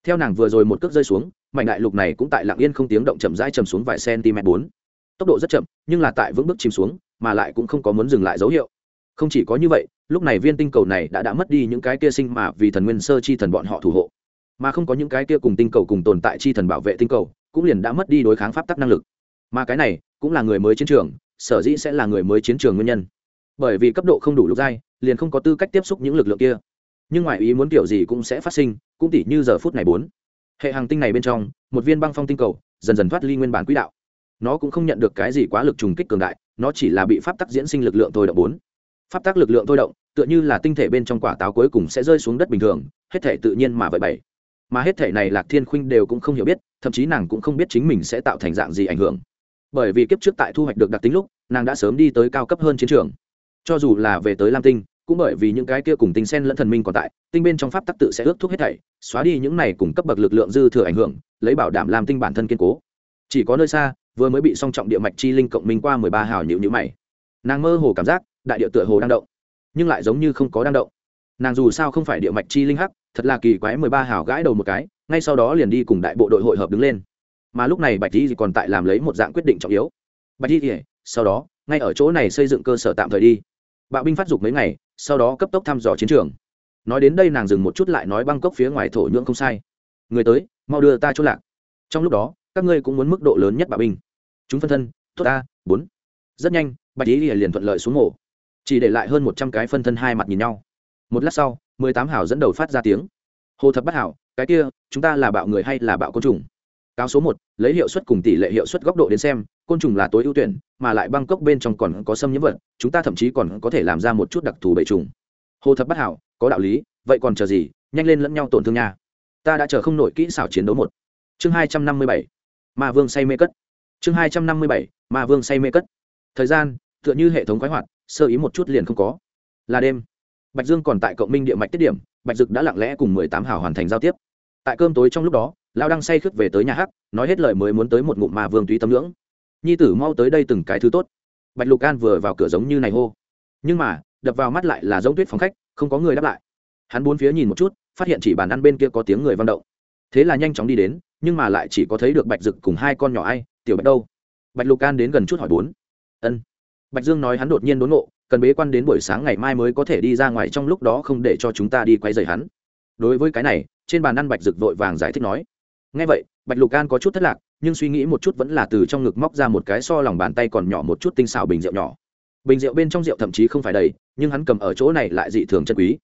Theo nàng vừa rồi một cước rơi xuống, mảnh đại lục này cũng tại lặng yên không tiếng động chậm rãi chầm xuống vài cm bốn. Tốc độ rất chậm, nhưng là tại vững bước chìm xuống, mà lại cũng không có muốn dừng lại dấu hiệu. Không chỉ có như vậy, lúc này viên tinh cầu này đã đã mất đi những cái kia sinh mà vì thần nguyên sơ chi thần bọn họ thủ hộ. Mà không có những cái kia cùng tinh cầu cùng tồn tại chi thần bảo vệ tinh cầu, cũng liền đã mất đi đối kháng pháp tắc năng lực. Mà cái này cũng là người mới chiến trường, sở dĩ sẽ là người mới chiến trường nguyên nhân. Bởi vì cấp độ không đủ lục giai liền không có tư cách tiếp xúc những lực lượng kia. Nhưng ngoài ý muốn kiểu gì cũng sẽ phát sinh, cũng tỉ như giờ phút này bốn. Hệ hàng tinh này bên trong, một viên băng phong tinh cầu, dần dần thoát ly nguyên bản quỹ đạo. Nó cũng không nhận được cái gì quá lực trùng kích cường đại, nó chỉ là bị pháp tắc diễn sinh lực lượng thôi động bốn. Pháp tắc lực lượng thôi động, tựa như là tinh thể bên trong quả táo cuối cùng sẽ rơi xuống đất bình thường, hết thể tự nhiên mà vậy bảy. Mà hết thể này lạc thiên khuynh đều cũng không hiểu biết, thậm chí nàng cũng không biết chính mình sẽ tạo thành dạng gì ảnh hưởng. Bởi vì kiếp trước tại thu hoạch được đặc tính lúc, nàng đã sớm đi tới cao cấp hơn chiến trường. Cho dù là về tới lam tinh cũng bởi vì những cái kia cùng tinh sen lẫn thần minh còn tại, tinh bên trong pháp tắc tự sẽ ước thuốc hết thảy, xóa đi những này cùng cấp bậc lực lượng dư thừa ảnh hưởng, lấy bảo đảm làm tinh bản thân kiên cố. Chỉ có nơi xa, vừa mới bị song trọng địa mạch chi linh cộng minh qua mười ba hào nhịu nhữ mày. Nàng mơ hồ cảm giác, đại địa tựa hồ đang động, nhưng lại giống như không có đang động. Nàng dù sao không phải địa mạch chi linh hắc, thật là kỳ quái mười ba hào gãi đầu một cái, ngay sau đó liền đi cùng đại bộ đội hội hợp đứng lên. Mà lúc này bạch di còn tại làm lấy một dạng quyết định trọng yếu. Bạch di thì, sau đó, ngay ở chỗ này xây dựng cơ sở tạm thời đi. Bạo binh phát dục mấy ngày sau đó cấp tốc thăm dò chiến trường. Nói đến đây nàng dừng một chút lại nói băng cốc phía ngoài thổ nhưỡng không sai. Người tới, mau đưa ta chỗ lạc. Trong lúc đó, các ngươi cũng muốn mức độ lớn nhất bạo binh. Chúng phân thân, tốt ta, bốn. Rất nhanh, bạch lý liền thuận lợi xuống mổ chỉ để lại hơn một trăm cái phân thân hai mặt nhìn nhau. Một lát sau, mười tám hảo dẫn đầu phát ra tiếng. Hồ thập bắt hảo cái kia, chúng ta là bạo người hay là bạo côn trùng? Cáo số một, lấy hiệu suất cùng tỷ lệ hiệu suất góc độ đến xem, côn trùng là tối ưu tuyển, mà lại băng cốc bên trong còn có xâm nhiễm vật, chúng ta thậm chí còn có thể làm ra một chút đặc thù bệ trùng. Hồ thập bất hảo, có đạo lý, vậy còn chờ gì, nhanh lên lẫn nhau tổn thương nha. Ta đã chờ không nổi kỹ xảo chiến đấu một. Chương hai trăm năm mươi bảy, ma vương say mê cất. Chương hai trăm năm mươi bảy, ma vương say mê cất. Thời gian, tựa như hệ thống khoái hoạt, sơ ý một chút liền không có. Là đêm. Bạch dương còn tại cộng minh địa mạch tiết điểm, bạch dực đã lặng lẽ cùng mười tám hảo hoàn thành giao tiếp. Tại cơm tối trong lúc đó lao đang say khướt về tới nhà hắc nói hết lời mới muốn tới một ngụm mà vương túy tâm ngưỡng nhi tử mau tới đây từng cái thứ tốt. Bạch lục an vừa vào cửa giống như này hô. Nhưng mà đập vào mắt lại là giống tuyết phòng khách không có người đáp lại. Hắn bốn phía nhìn một chút phát hiện chỉ bàn ăn bên kia có tiếng người văng động. Thế là nhanh chóng đi đến nhưng mà lại chỉ có thấy được bạch dực cùng hai con nhỏ ai tiểu bạch đâu? Bạch lục an đến gần chút hỏi bốn. Ân. Bạch dương nói hắn đột nhiên đốn ngộ, cần bế quan đến buổi sáng ngày mai mới có thể đi ra ngoài trong lúc đó không để cho chúng ta đi quay dày hắn. Đối với cái này trên bàn ăn bạch dực vội vàng giải thích nói ngay vậy, bạch lục an có chút thất lạc, nhưng suy nghĩ một chút vẫn là từ trong ngực móc ra một cái so lòng bàn tay còn nhỏ một chút tinh xảo bình rượu nhỏ. Bình rượu bên trong rượu thậm chí không phải đầy, nhưng hắn cầm ở chỗ này lại dị thường chân quý.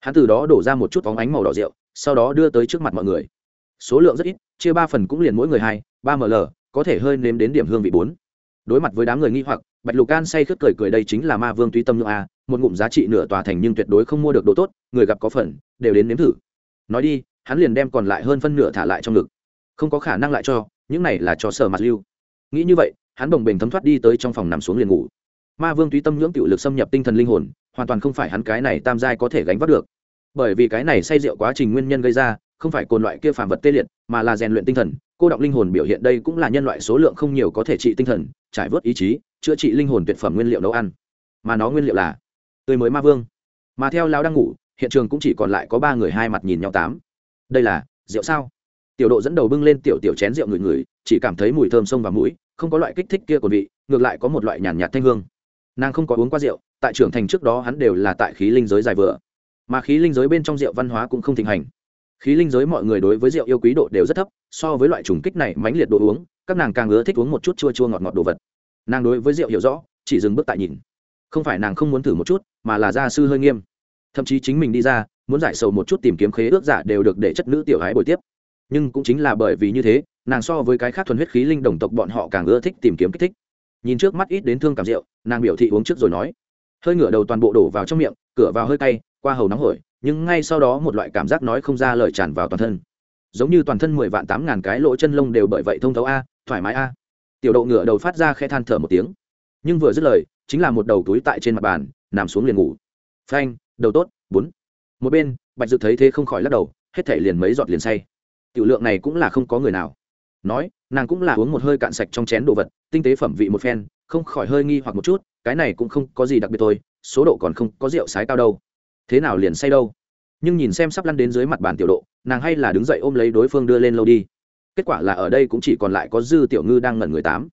Hắn từ đó đổ ra một chút phóng ánh màu đỏ rượu, sau đó đưa tới trước mặt mọi người. Số lượng rất ít, chia ba phần cũng liền mỗi người hai, ba ml, có thể hơi nếm đến điểm hương vị bốn. Đối mặt với đám người nghi hoặc, bạch lục can say khướt cười cười đây chính là ma vương túy tâm nhượng a, một ngụm giá trị nửa tòa thành nhưng tuyệt đối không mua được đồ tốt, người gặp có phần, đều đến nếm thử. Nói đi, hắn liền đem còn lại hơn phân nửa thả lại trong ngực không có khả năng lại cho, những này là cho sở mặt lưu. Nghĩ như vậy, hắn bồng bềnh thấm thoát đi tới trong phòng nằm xuống liền ngủ. Ma vương túy tâm nhưỡng tiểu lực xâm nhập tinh thần linh hồn, hoàn toàn không phải hắn cái này tam giai có thể gánh vác được. Bởi vì cái này say rượu quá trình nguyên nhân gây ra, không phải cồn loại kia phản vật tê liệt, mà là rèn luyện tinh thần. Cô động linh hồn biểu hiện đây cũng là nhân loại số lượng không nhiều có thể trị tinh thần, trải vớt ý chí, chữa trị linh hồn tuyệt phẩm nguyên liệu nấu ăn. Mà nó nguyên liệu là tươi mới ma vương. Mà theo lao đang ngủ, hiện trường cũng chỉ còn lại có ba người hai mặt nhìn nhau tám. Đây là rượu sao? Tiểu độ dẫn đầu bưng lên tiểu tiểu chén rượu người người chỉ cảm thấy mùi thơm sông và mũi, không có loại kích thích kia của vị, ngược lại có một loại nhàn nhạt thanh hương. Nàng không có uống qua rượu, tại trưởng thành trước đó hắn đều là tại khí linh giới dài vừa. Mà khí linh giới bên trong rượu văn hóa cũng không thịnh hành. Khí linh giới mọi người đối với rượu yêu quý độ đều rất thấp, so với loại trùng kích này mãnh liệt đồ uống, các nàng càng ưa thích uống một chút chua chua ngọt ngọt đồ vật. Nàng đối với rượu hiểu rõ, chỉ dừng bước tại nhìn. Không phải nàng không muốn thử một chút, mà là gia sư hơi nghiêm. Thậm chí chính mình đi ra, muốn giải sầu một chút tìm kiếm khế ước giả đều được để chất nữ tiểu hái bồi tiếp nhưng cũng chính là bởi vì như thế, nàng so với cái khác thuần huyết khí linh đồng tộc bọn họ càng ưa thích tìm kiếm kích thích. Nhìn trước mắt ít đến thương cảm rượu, nàng biểu thị uống trước rồi nói. Hơi ngửa đầu toàn bộ đổ vào trong miệng, cửa vào hơi cay, qua hầu nóng hổi, nhưng ngay sau đó một loại cảm giác nói không ra lời tràn vào toàn thân. Giống như toàn thân mười vạn tám ngàn cái lỗ chân lông đều bởi vậy thông thấu a, thoải mái a. Tiểu độ ngửa đầu phát ra khe than thở một tiếng. Nhưng vừa dứt lời, chính là một đầu túi tại trên mặt bàn, nằm xuống liền ngủ. Phanh, đầu tốt, bốn. Một bên, bạch dự thấy thế không khỏi lắc đầu, hết thể liền mấy giọt liền say tiểu lượng này cũng là không có người nào. Nói, nàng cũng là uống một hơi cạn sạch trong chén đồ vật, tinh tế phẩm vị một phen, không khỏi hơi nghi hoặc một chút, cái này cũng không có gì đặc biệt thôi, số độ còn không có rượu sái cao đâu. Thế nào liền say đâu? Nhưng nhìn xem sắp lăn đến dưới mặt bàn tiểu độ, nàng hay là đứng dậy ôm lấy đối phương đưa lên lâu đi. Kết quả là ở đây cũng chỉ còn lại có dư tiểu ngư đang ngẩn người tám.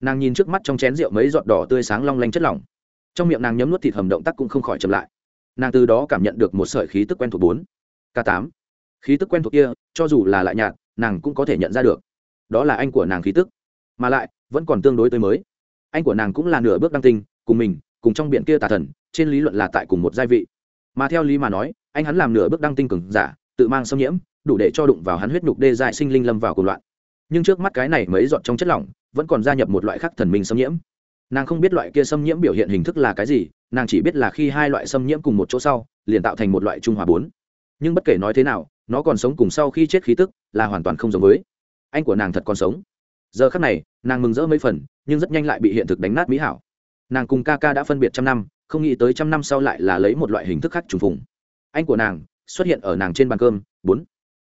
Nàng nhìn trước mắt trong chén rượu mấy giọt đỏ tươi sáng long lanh chất lỏng. Trong miệng nàng nhấm nuốt thịt hầm động tác cũng không khỏi chậm lại. Nàng từ đó cảm nhận được một sợi khí tức quen thuộc bốn. K tám khí tức quen thuộc kia, cho dù là lại nhạt, nàng cũng có thể nhận ra được. Đó là anh của nàng khí tức. Mà lại, vẫn còn tương đối tới mới. Anh của nàng cũng là nửa bước đăng tinh, cùng mình, cùng trong biển kia tà thần, trên lý luận là tại cùng một giai vị. Mà theo lý mà nói, anh hắn làm nửa bước đăng tinh cường giả, tự mang xâm nhiễm, đủ để cho đụng vào hắn huyết nhục đê dại sinh linh lâm vào cuộc loạn. Nhưng trước mắt cái này mấy giọt trong chất lỏng, vẫn còn gia nhập một loại khác thần minh xâm nhiễm. Nàng không biết loại kia xâm nhiễm biểu hiện hình thức là cái gì, nàng chỉ biết là khi hai loại xâm nhiễm cùng một chỗ sau, liền tạo thành một loại trung hòa bốn. Nhưng bất kể nói thế nào nó còn sống cùng sau khi chết khí tức là hoàn toàn không giống với. Anh của nàng thật còn sống. Giờ khắc này, nàng mừng rỡ mấy phần, nhưng rất nhanh lại bị hiện thực đánh nát mỹ hảo. Nàng cùng ca ca đã phân biệt trăm năm, không nghĩ tới trăm năm sau lại là lấy một loại hình thức khác trùng phùng. Anh của nàng xuất hiện ở nàng trên bàn cơm, bốn.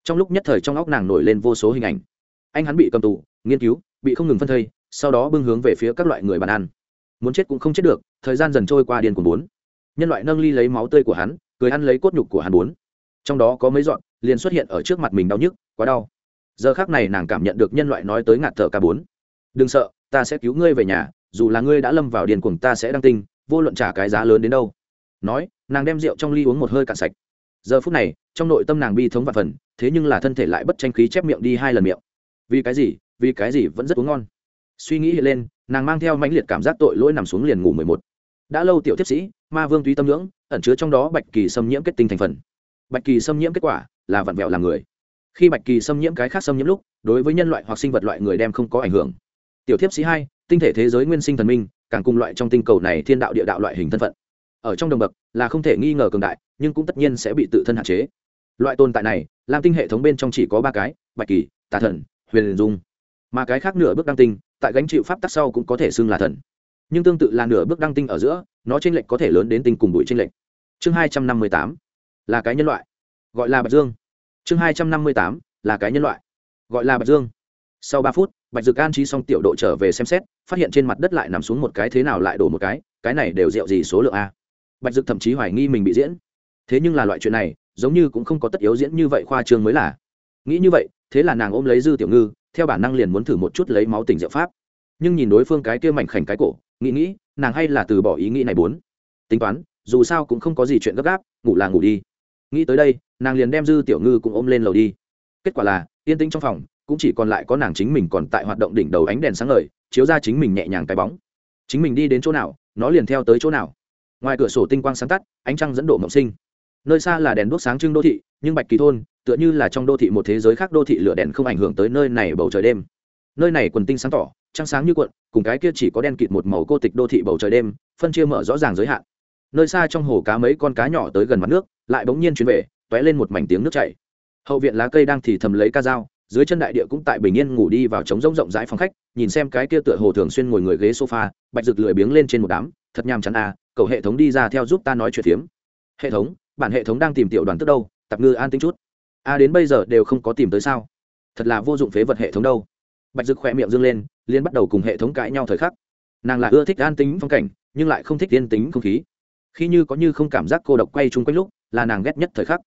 Trong lúc nhất thời trong óc nàng nổi lên vô số hình ảnh. Anh hắn bị cầm tù, nghiên cứu, bị không ngừng phân thây, sau đó bưng hướng về phía các loại người bàn ăn. Muốn chết cũng không chết được, thời gian dần trôi qua điên cuồng bốn. Nhân loại nâng ly lấy máu tươi của hắn, cười ăn lấy cốt nhục của hắn bốn trong đó có mấy dọn, liền xuất hiện ở trước mặt mình đau nhức, quá đau. Giờ khác này nàng cảm nhận được nhân loại nói tới ngạt thở ca bốn. Đừng sợ, ta sẽ cứu ngươi về nhà, dù là ngươi đã lâm vào điền cuồng ta sẽ đăng tinh, vô luận trả cái giá lớn đến đâu. Nói, nàng đem rượu trong ly uống một hơi cạn sạch. Giờ phút này, trong nội tâm nàng bi thống và phần, thế nhưng là thân thể lại bất tranh khí chép miệng đi hai lần miệng. Vì cái gì, vì cái gì vẫn rất uống ngon. Suy nghĩ lên, nàng mang theo mãnh liệt cảm giác tội lỗi nằm xuống liền ngủ mười một. Đã lâu tiểu thiếp sĩ, ma vương túy tâm ngưỡng ẩn chứa trong đó bạch kỳ xâm nhiễm kết tinh thành phần bạch kỳ xâm nhiễm kết quả là vặn vẹo làm người. Khi bạch kỳ xâm nhiễm cái khác xâm nhiễm lúc, đối với nhân loại hoặc sinh vật loại người đem không có ảnh hưởng. Tiểu thiếp sĩ hai, tinh thể thế giới nguyên sinh thần minh, càng cùng loại trong tinh cầu này thiên đạo địa đạo loại hình thân phận. Ở trong đồng bậc là không thể nghi ngờ cường đại, nhưng cũng tất nhiên sẽ bị tự thân hạn chế. Loại tồn tại này lam tinh hệ thống bên trong chỉ có ba cái, bạch kỳ, tà thần, huyền dung. Mà cái khác nửa bước đăng tinh, tại gánh chịu pháp tắc sau cũng có thể xưng là thần. Nhưng tương tự là nửa bước đăng tinh ở giữa, nó tranh lệch có thể lớn đến tinh cùng bụi tranh lệch. Chương hai trăm năm mươi tám là cái nhân loại, gọi là bạch dương. Chương hai trăm năm mươi tám, là cái nhân loại, gọi là bạch dương. Sau ba phút, bạch dực an trí xong tiểu độ trở về xem xét, phát hiện trên mặt đất lại nằm xuống một cái thế nào lại đổ một cái cái này đều rượu gì số lượng a? Bạch dực thậm chí hoài nghi mình bị diễn. Thế nhưng là loại chuyện này, giống như cũng không có tất yếu diễn như vậy khoa trương mới là. Nghĩ như vậy, thế là nàng ôm lấy dư tiểu ngư, theo bản năng liền muốn thử một chút lấy máu tỉnh diệu pháp. Nhưng nhìn đối phương cái kia mảnh khảnh cái cổ, nghĩ nghĩ, nàng hay là từ bỏ ý nghĩ này bốn. Tính toán, dù sao cũng không có gì chuyện gấp gáp, ngủ là ngủ đi nghĩ tới đây, nàng liền đem dư tiểu ngư cũng ôm lên lầu đi. Kết quả là, yên tĩnh trong phòng, cũng chỉ còn lại có nàng chính mình còn tại hoạt động đỉnh đầu ánh đèn sáng ngời, chiếu ra chính mình nhẹ nhàng cái bóng. Chính mình đi đến chỗ nào, nó liền theo tới chỗ nào. Ngoài cửa sổ tinh quang sáng tắt, ánh trăng dẫn độ mộng sinh. Nơi xa là đèn đuốc sáng trưng đô thị, nhưng bạch kỳ thôn, tựa như là trong đô thị một thế giới khác đô thị lửa đèn không ảnh hưởng tới nơi này bầu trời đêm. Nơi này quần tinh sáng tỏ, trăng sáng như cuộn, cùng cái kia chỉ có đen kịt một màu cô tịch đô thị bầu trời đêm, phân chia mở rõ ràng giới hạn nơi xa trong hồ cá mấy con cá nhỏ tới gần mặt nước, lại bỗng nhiên chuyển về t ó é lên một mảnh tiếng nước chảy. Hậu viện lá cây đang thì thầm lấy ca dao, dưới chân đại địa cũng tại bình yên ngủ đi vào trống rỗng rộng rãi phòng khách, nhìn xem cái kia tựa hồ thường xuyên ngồi người ghế sofa, bạch rực lười biếng lên trên một đám, thật nhàm chán à cầu hệ thống đi ra theo giúp ta nói chuyện phiếm. Hệ thống, bản hệ thống đang tìm tiểu đoàn tức đâu, tập ngư an tính chút. A à đến bây giờ đều không có tìm tới sao? Thật là vô dụng phế vật hệ thống đâu. Bạch dực khỏe miệng dương lên liên bắt đầu cùng hệ thống cãi nhau thời khắc. Nàng là ưa thích an tính phong cảnh, nhưng lại không thích yên tính không khí khi như có như không cảm giác cô độc quay chung quanh lúc, là nàng ghét nhất thời khắc.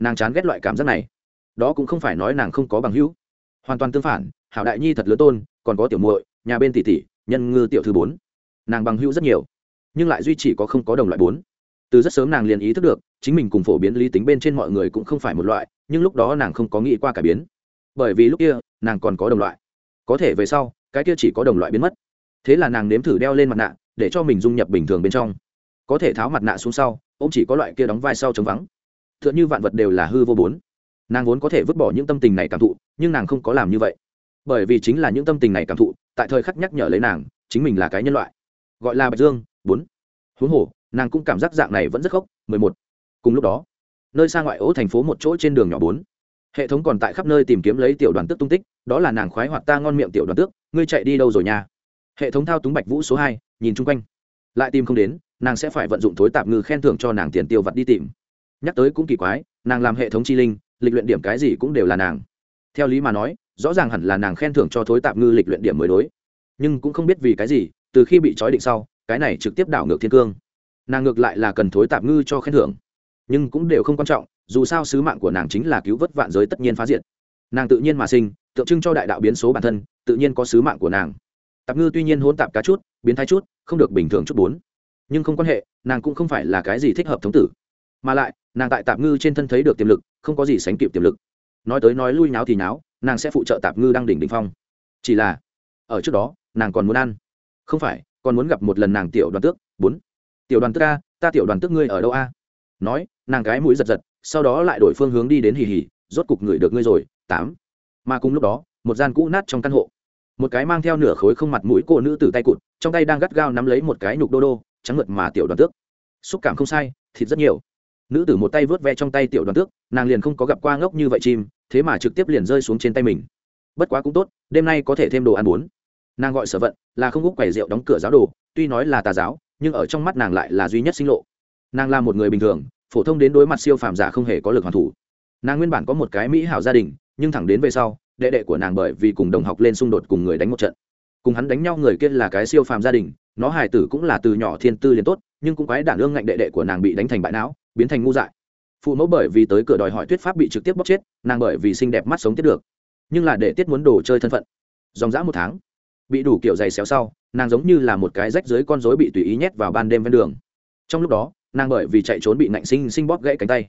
Nàng chán ghét loại cảm giác này. Đó cũng không phải nói nàng không có bằng hữu. Hoàn toàn tương phản, hảo đại nhi thật lớn tôn, còn có tiểu muội, nhà bên tỷ tỷ, nhân ngư tiểu thư bốn. Nàng bằng hữu rất nhiều, nhưng lại duy chỉ có không có đồng loại bốn. Từ rất sớm nàng liền ý thức được, chính mình cùng phổ biến lý tính bên trên mọi người cũng không phải một loại, nhưng lúc đó nàng không có nghĩ qua cả biến. Bởi vì lúc kia, nàng còn có đồng loại. Có thể về sau, cái kia chỉ có đồng loại biến mất. Thế là nàng nếm thử đeo lên mặt nạ, để cho mình dung nhập bình thường bên trong có thể tháo mặt nạ xuống sau ông chỉ có loại kia đóng vai sau chống vắng. T h ư ợ n h ư vạn vật đều là hư vô bốn. Nàng vốn có thể vứt bỏ những tâm tình này cảm thụ, nhưng nàng không có làm như vậy. Bởi vì chính là những tâm tình này cảm thụ, tại thời khắc nhắc nhở lấy nàng, chính mình là cái nhân loại. Gọi là bạch dương, bốn. Huống hồ, nàng cũng cảm giác dạng này vẫn rất khóc, mười một. Cùng lúc đó, nơi xa ngoại ô thành phố một chỗ trên đường nhỏ bốn. Hệ thống còn tại khắp nơi tìm kiếm lấy tiểu đoàn tước tung tích, đó là nàng khoái hoạt ta ngon miệng tiểu đoàn tước, ngươi chạy đi đâu rồi nha? Hệ thống thao túng bạch vũ số hai, nhìn chung quanh. Lại tìm không đến nàng sẽ phải vận dụng thối tạp ngư khen thưởng cho nàng tiền tiêu vặt đi tìm. Nhắc tới cũng kỳ quái, nàng làm hệ thống chi linh, lịch luyện điểm cái gì cũng đều là nàng. Theo lý mà nói, rõ ràng hẳn là nàng khen thưởng cho thối tạp ngư lịch luyện điểm mới đối. Nhưng cũng không biết vì cái gì, từ khi bị trói định sau, cái này trực tiếp đảo ngược thiên cương. Nàng ngược lại là cần thối tạp ngư cho khen thưởng. Nhưng cũng đều không quan trọng, dù sao sứ mạng của nàng chính là cứu vớt vạn giới tất nhiên phá diệt. Nàng tự nhiên mà sinh, tượng trưng cho đại đạo biến số bản thân, tự nhiên có sứ mạng của nàng. Tạp ngư tuy nhiên hôn tạp cá chút, biến thái chút, không được bình thường chút bốn nhưng không quan hệ, nàng cũng không phải là cái gì thích hợp thống tử. Mà lại, nàng tại tạp ngư trên thân thấy được tiềm lực, không có gì sánh kịp tiềm lực. Nói tới nói lui nháo thì nháo, nàng sẽ phụ trợ tạp ngư đang đỉnh đỉnh phong. Chỉ là, ở trước đó, nàng còn muốn ăn. Không phải, còn muốn gặp một lần nàng tiểu đoàn tước, bốn. Tiểu đoàn tước a, ta tiểu đoàn tước ngươi ở đâu a? Nói, nàng gái mũi giật giật, sau đó lại đổi phương hướng đi đến hì hì, rốt cục ngửi được ngươi rồi, tám. Mà cùng lúc đó, một gian cũ nát trong căn hộ. Một cái mang theo nửa khối không mặt mũi cô nữ tử tay cụt, trong tay đang gắt gao nắm lấy một cái nhục đô đô trắng mượt mà tiểu đoàn tước. Xúc cảm không sai, thịt rất nhiều. Nữ tử một tay vớt ve trong tay tiểu đoàn tước, nàng liền không có gặp qua ngốc như vậy chim, thế mà trực tiếp liền rơi xuống trên tay mình. Bất quá cũng tốt, đêm nay có thể thêm đồ ăn bốn nàng gọi sở vận, là không úc quầy rượu đóng cửa giáo đồ, tuy nói là tà giáo, nhưng ở trong mắt nàng lại là duy nhất sinh lộ. Nàng là một người bình thường, phổ thông đến đối mặt siêu phàm giả không hề có lực hoàn thủ. Nàng nguyên bản có một cái mỹ hảo gia đình, nhưng thẳng đến về sau, đệ đệ của nàng bởi vì cùng đồng học lên xung đột cùng người đánh một trận. Cùng hắn đánh nhau người kia là cái siêu phàm gia đình nó hài tử cũng là từ nhỏ thiên tư liền tốt, nhưng cũng quái đản ương ngạnh đệ đệ của nàng bị đánh thành bại não, biến thành ngu dại. Phụ mẫu bởi vì tới cửa đòi hỏi thuyết pháp bị trực tiếp bóc chết, nàng bởi vì xinh đẹp mắt sống tiếp được. Nhưng là để tiết muốn đồ chơi thân phận. Dòng dã một tháng, bị đủ kiểu giày xéo sau, nàng giống như là một cái rách dưới con rối bị tùy ý nhét vào ban đêm ven đường. Trong lúc đó, nàng bởi vì chạy trốn bị nạnh sinh sinh bóp gãy cánh tay.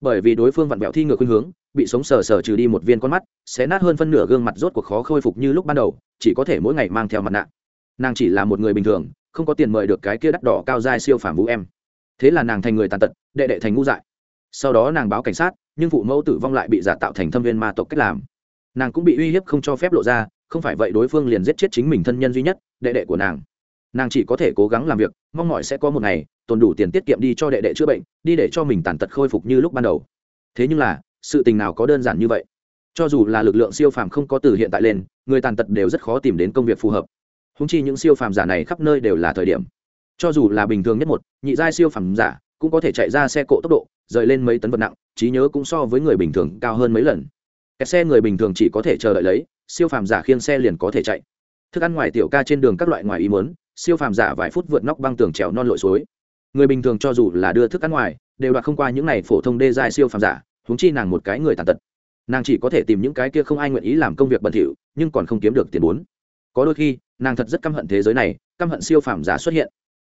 Bởi vì đối phương vặn vẹo thi ngược khuynh hướng, bị sống sờ sờ trừ đi một viên con mắt, xé nát hơn phân nửa gương mặt rốt cuộc khó khôi phục như lúc ban đầu, chỉ có thể mỗi ngày mang theo mặt nạ nàng chỉ là một người bình thường, không có tiền mời được cái kia đắt đỏ cao dai siêu phàm vũ em. Thế là nàng thành người tàn tật, đệ đệ thành ngu dại. Sau đó nàng báo cảnh sát, nhưng phụ mẫu tử vong lại bị giả tạo thành thâm viên ma tộc cách làm. Nàng cũng bị uy hiếp không cho phép lộ ra, không phải vậy đối phương liền giết chết chính mình thân nhân duy nhất, đệ đệ của nàng. Nàng chỉ có thể cố gắng làm việc, mong mỏi sẽ có một ngày, tồn đủ tiền tiết kiệm đi cho đệ đệ chữa bệnh, đi để cho mình tàn tật khôi phục như lúc ban đầu. Thế nhưng là, sự tình nào có đơn giản như vậy? Cho dù là lực lượng siêu phàm không có từ hiện tại lên, người tàn tật đều rất khó tìm đến công việc phù hợp húng chi những siêu phàm giả này khắp nơi đều là thời điểm. Cho dù là bình thường nhất một, nhị giai siêu phàm giả cũng có thể chạy ra xe cộ tốc độ, rời lên mấy tấn vật nặng, trí nhớ cũng so với người bình thường cao hơn mấy lần. Kẹt xe người bình thường chỉ có thể chờ đợi lấy, siêu phàm giả khiêng xe liền có thể chạy. Thức ăn ngoài tiểu ca trên đường các loại ngoài ý mớn siêu phàm giả vài phút vượt nóc băng tường trèo non lội suối. Người bình thường cho dù là đưa thức ăn ngoài, đều đoạt không qua những này phổ thông đê giai siêu phàm giả húng chi nàng một cái người tàn tật. Nàng chỉ có thể tìm những cái kia không ai nguyện ý làm công việc bẩn thỉu, nhưng còn không kiếm được tiền bốn. Có đôi khi nàng thật rất căm hận thế giới này, căm hận siêu phàm giả xuất hiện.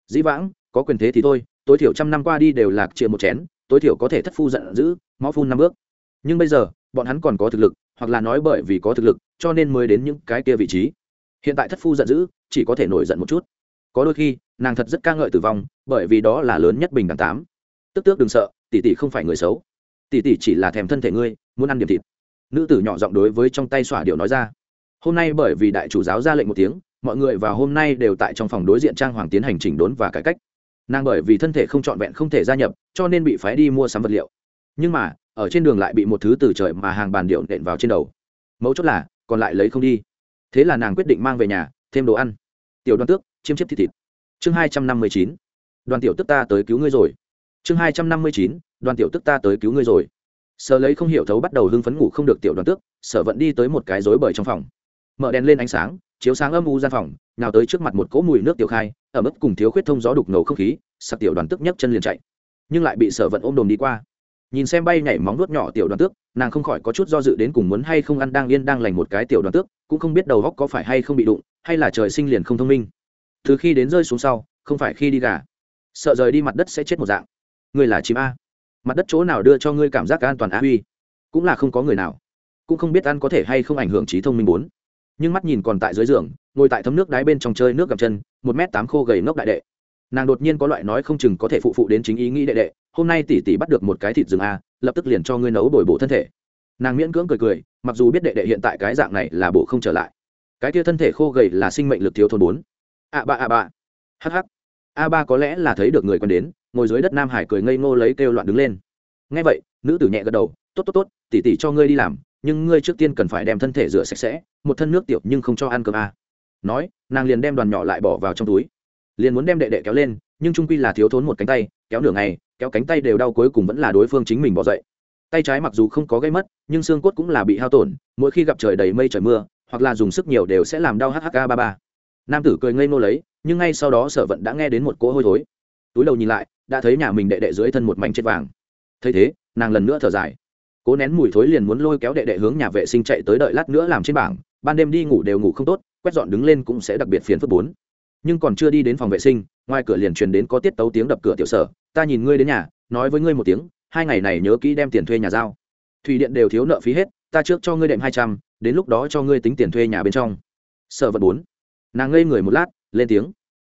Dĩ vãng, có quyền thế thì thôi, tối thiểu trăm năm qua đi đều lạc chia một chén, tối thiểu có thể thất phu giận dữ, máu phun năm bước. Nhưng bây giờ, bọn hắn còn có thực lực, hoặc là nói bởi vì có thực lực, cho nên mới đến những cái kia vị trí. Hiện tại thất phu giận dữ, chỉ có thể nổi giận một chút. Có đôi khi, nàng thật rất ca ngợi tử vong, bởi vì đó là lớn nhất bình đẳng tám. Tức tước đừng sợ, tỷ tỷ không phải người xấu. Tỷ tỷ chỉ là thèm thân thể ngươi, muốn ăn điểm thịt. Nữ tử nhỏ giọng đối với trong tay xỏa điệu nói ra. Hôm nay bởi vì đại chủ giáo ra lệnh một tiếng mọi người vào hôm nay đều tại trong phòng đối diện trang hoàng tiến hành chỉnh đốn và cải cách. Nàng bởi vì thân thể không trọn vẹn không thể gia nhập, cho nên bị phái đi mua sắm vật liệu. Nhưng mà, ở trên đường lại bị một thứ từ trời mà hàng bàn điệu nện vào trên đầu. Mấu chốt là, còn lại lấy không đi. Thế là nàng quyết định mang về nhà, thêm đồ ăn. Tiểu đoàn tước, chiêm chiếp thịt thịt. Chương hai trăm năm mươi chín. Đoàn tiểu tức ta tới cứu ngươi rồi. Chương hai trăm năm mươi chín. Đoàn tiểu tức ta tới cứu ngươi rồi. Sở lấy không hiểu thấu bắt đầu hưng phấn ngủ không được tiểu đoàn tước, sở vẫn đi tới một cái rối bời trong phòng. Mở đèn lên ánh sáng chiếu sáng âm u gian phòng nào tới trước mặt một cỗ mùi nước tiểu khai ở mức cùng thiếu khuyết thông gió đục ngầu không khí, sặc tiểu đoàn tức nhấc chân liền chạy. Nhưng lại bị sở vận ôm đồm đi qua. Nhìn xem bay nhảy móng nuốt nhỏ tiểu đoàn tước, nàng không khỏi có chút do dự đến cùng muốn hay không ăn đang yên đang lành một cái tiểu đoàn tước, cũng không biết đầu góc có phải hay không bị đụng, hay là trời sinh liền không thông minh. Từ khi đến rơi xuống sau, không phải khi đi gà. Sợ rời đi mặt đất sẽ chết một dạng. Ngươi là chim a. Mặt đất chỗ nào đưa cho ngươi cảm giác an toàn á huy? Cũng là không có người nào. Cũng không biết ăn có thể hay không ảnh hưởng trí thông minh bốn nhưng mắt nhìn còn tại dưới giường, ngồi tại thấm nước đáy bên trong chơi nước gặp chân, một m tám khô gầy ngốc đại đệ. Nàng đột nhiên có loại nói không chừng có thể phụ phụ đến chính ý nghĩ đệ đệ, hôm nay tỷ tỷ bắt được một cái thịt rừng a, lập tức liền cho ngươi nấu bồi bổ thân thể. Nàng miễn cưỡng cười cười, mặc dù biết đệ đệ hiện tại cái dạng này là bộ không trở lại. Cái kia thân thể khô gầy là sinh mệnh lực thiếu thôn bốn. A ba a ba. Hh a ba có lẽ là thấy được người còn đến, ngồi dưới đất nam hải cười ngây ngô lấy kêu loạn đứng lên. Ngay vậy, nữ tử nhẹ gật đầu, tốt tốt tốt, tỉ tỉ cho ngươi đi làm, nhưng ngươi trước tiên cần phải đem thân thể rửa sạch sẽ một thân nước tiểu nhưng không cho ăn cơm à? nói, nàng liền đem đoàn nhỏ lại bỏ vào trong túi. Liền muốn đem đệ đệ kéo lên, nhưng trung quy là thiếu thốn một cánh tay, kéo nửa ngày, kéo cánh tay đều đau cuối cùng vẫn là đối phương chính mình bỏ dậy. Tay trái mặc dù không có gây mất, nhưng xương cốt cũng là bị hao tổn, mỗi khi gặp trời đầy mây trời mưa, hoặc là dùng sức nhiều đều sẽ làm đau hhk ba ba. Nam tử cười ngây nô lấy, nhưng ngay sau đó sở vận đã nghe đến một cỗ hôi thối. Túi đầu nhìn lại, đã thấy nhà mình đệ đệ dưới thân một mảnh chết vàng. Thấy thế, nàng lần nữa thở dài. Cố nén mùi thối liền muốn lôi kéo đệ đệ hướng nhà vệ sinh chạy tới đợi lát nữa làm trên bảng ban đêm đi ngủ đều ngủ không tốt, quét dọn đứng lên cũng sẽ đặc biệt phiền phức bốn. Nhưng còn chưa đi đến phòng vệ sinh, ngoài cửa liền truyền đến có tiết tấu tiếng đập cửa tiểu sở, ta nhìn ngươi đến nhà, nói với ngươi một tiếng, hai ngày này nhớ kỹ đem tiền thuê nhà giao. Thủy điện đều thiếu nợ phí hết, ta trước cho ngươi đệm hai trăm, đến lúc đó cho ngươi tính tiền thuê nhà bên trong. Sợ vật bốn. Nàng ngây người một lát, lên tiếng.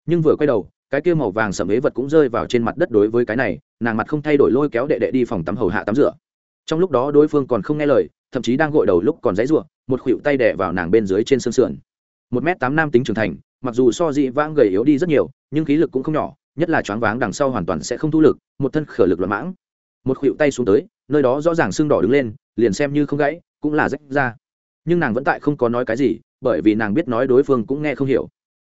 Nhưng vừa quay đầu, cái kia màu vàng sầm ế vật cũng rơi vào trên mặt đất đối với cái này, nàng mặt không thay đổi lôi kéo đệ đệ đi phòng tắm hầu hạ tắm rửa. Trong lúc đó đối phương còn không nghe lời thậm chí đang gội đầu lúc còn dãy ruộng một khuỷu tay đẻ vào nàng bên dưới trên xương sườn. Một m tám nam tính trưởng thành, mặc dù so dị vãng gầy yếu đi rất nhiều, nhưng khí lực cũng không nhỏ, nhất là choáng váng đằng sau hoàn toàn sẽ không thu lực, một thân khở lực loạn mãng. Một khuỷu tay xuống tới, nơi đó rõ ràng sưng đỏ đứng lên, liền xem như không gãy, cũng là rách ra. Nhưng nàng vẫn tại không có nói cái gì, bởi vì nàng biết nói đối phương cũng nghe không hiểu.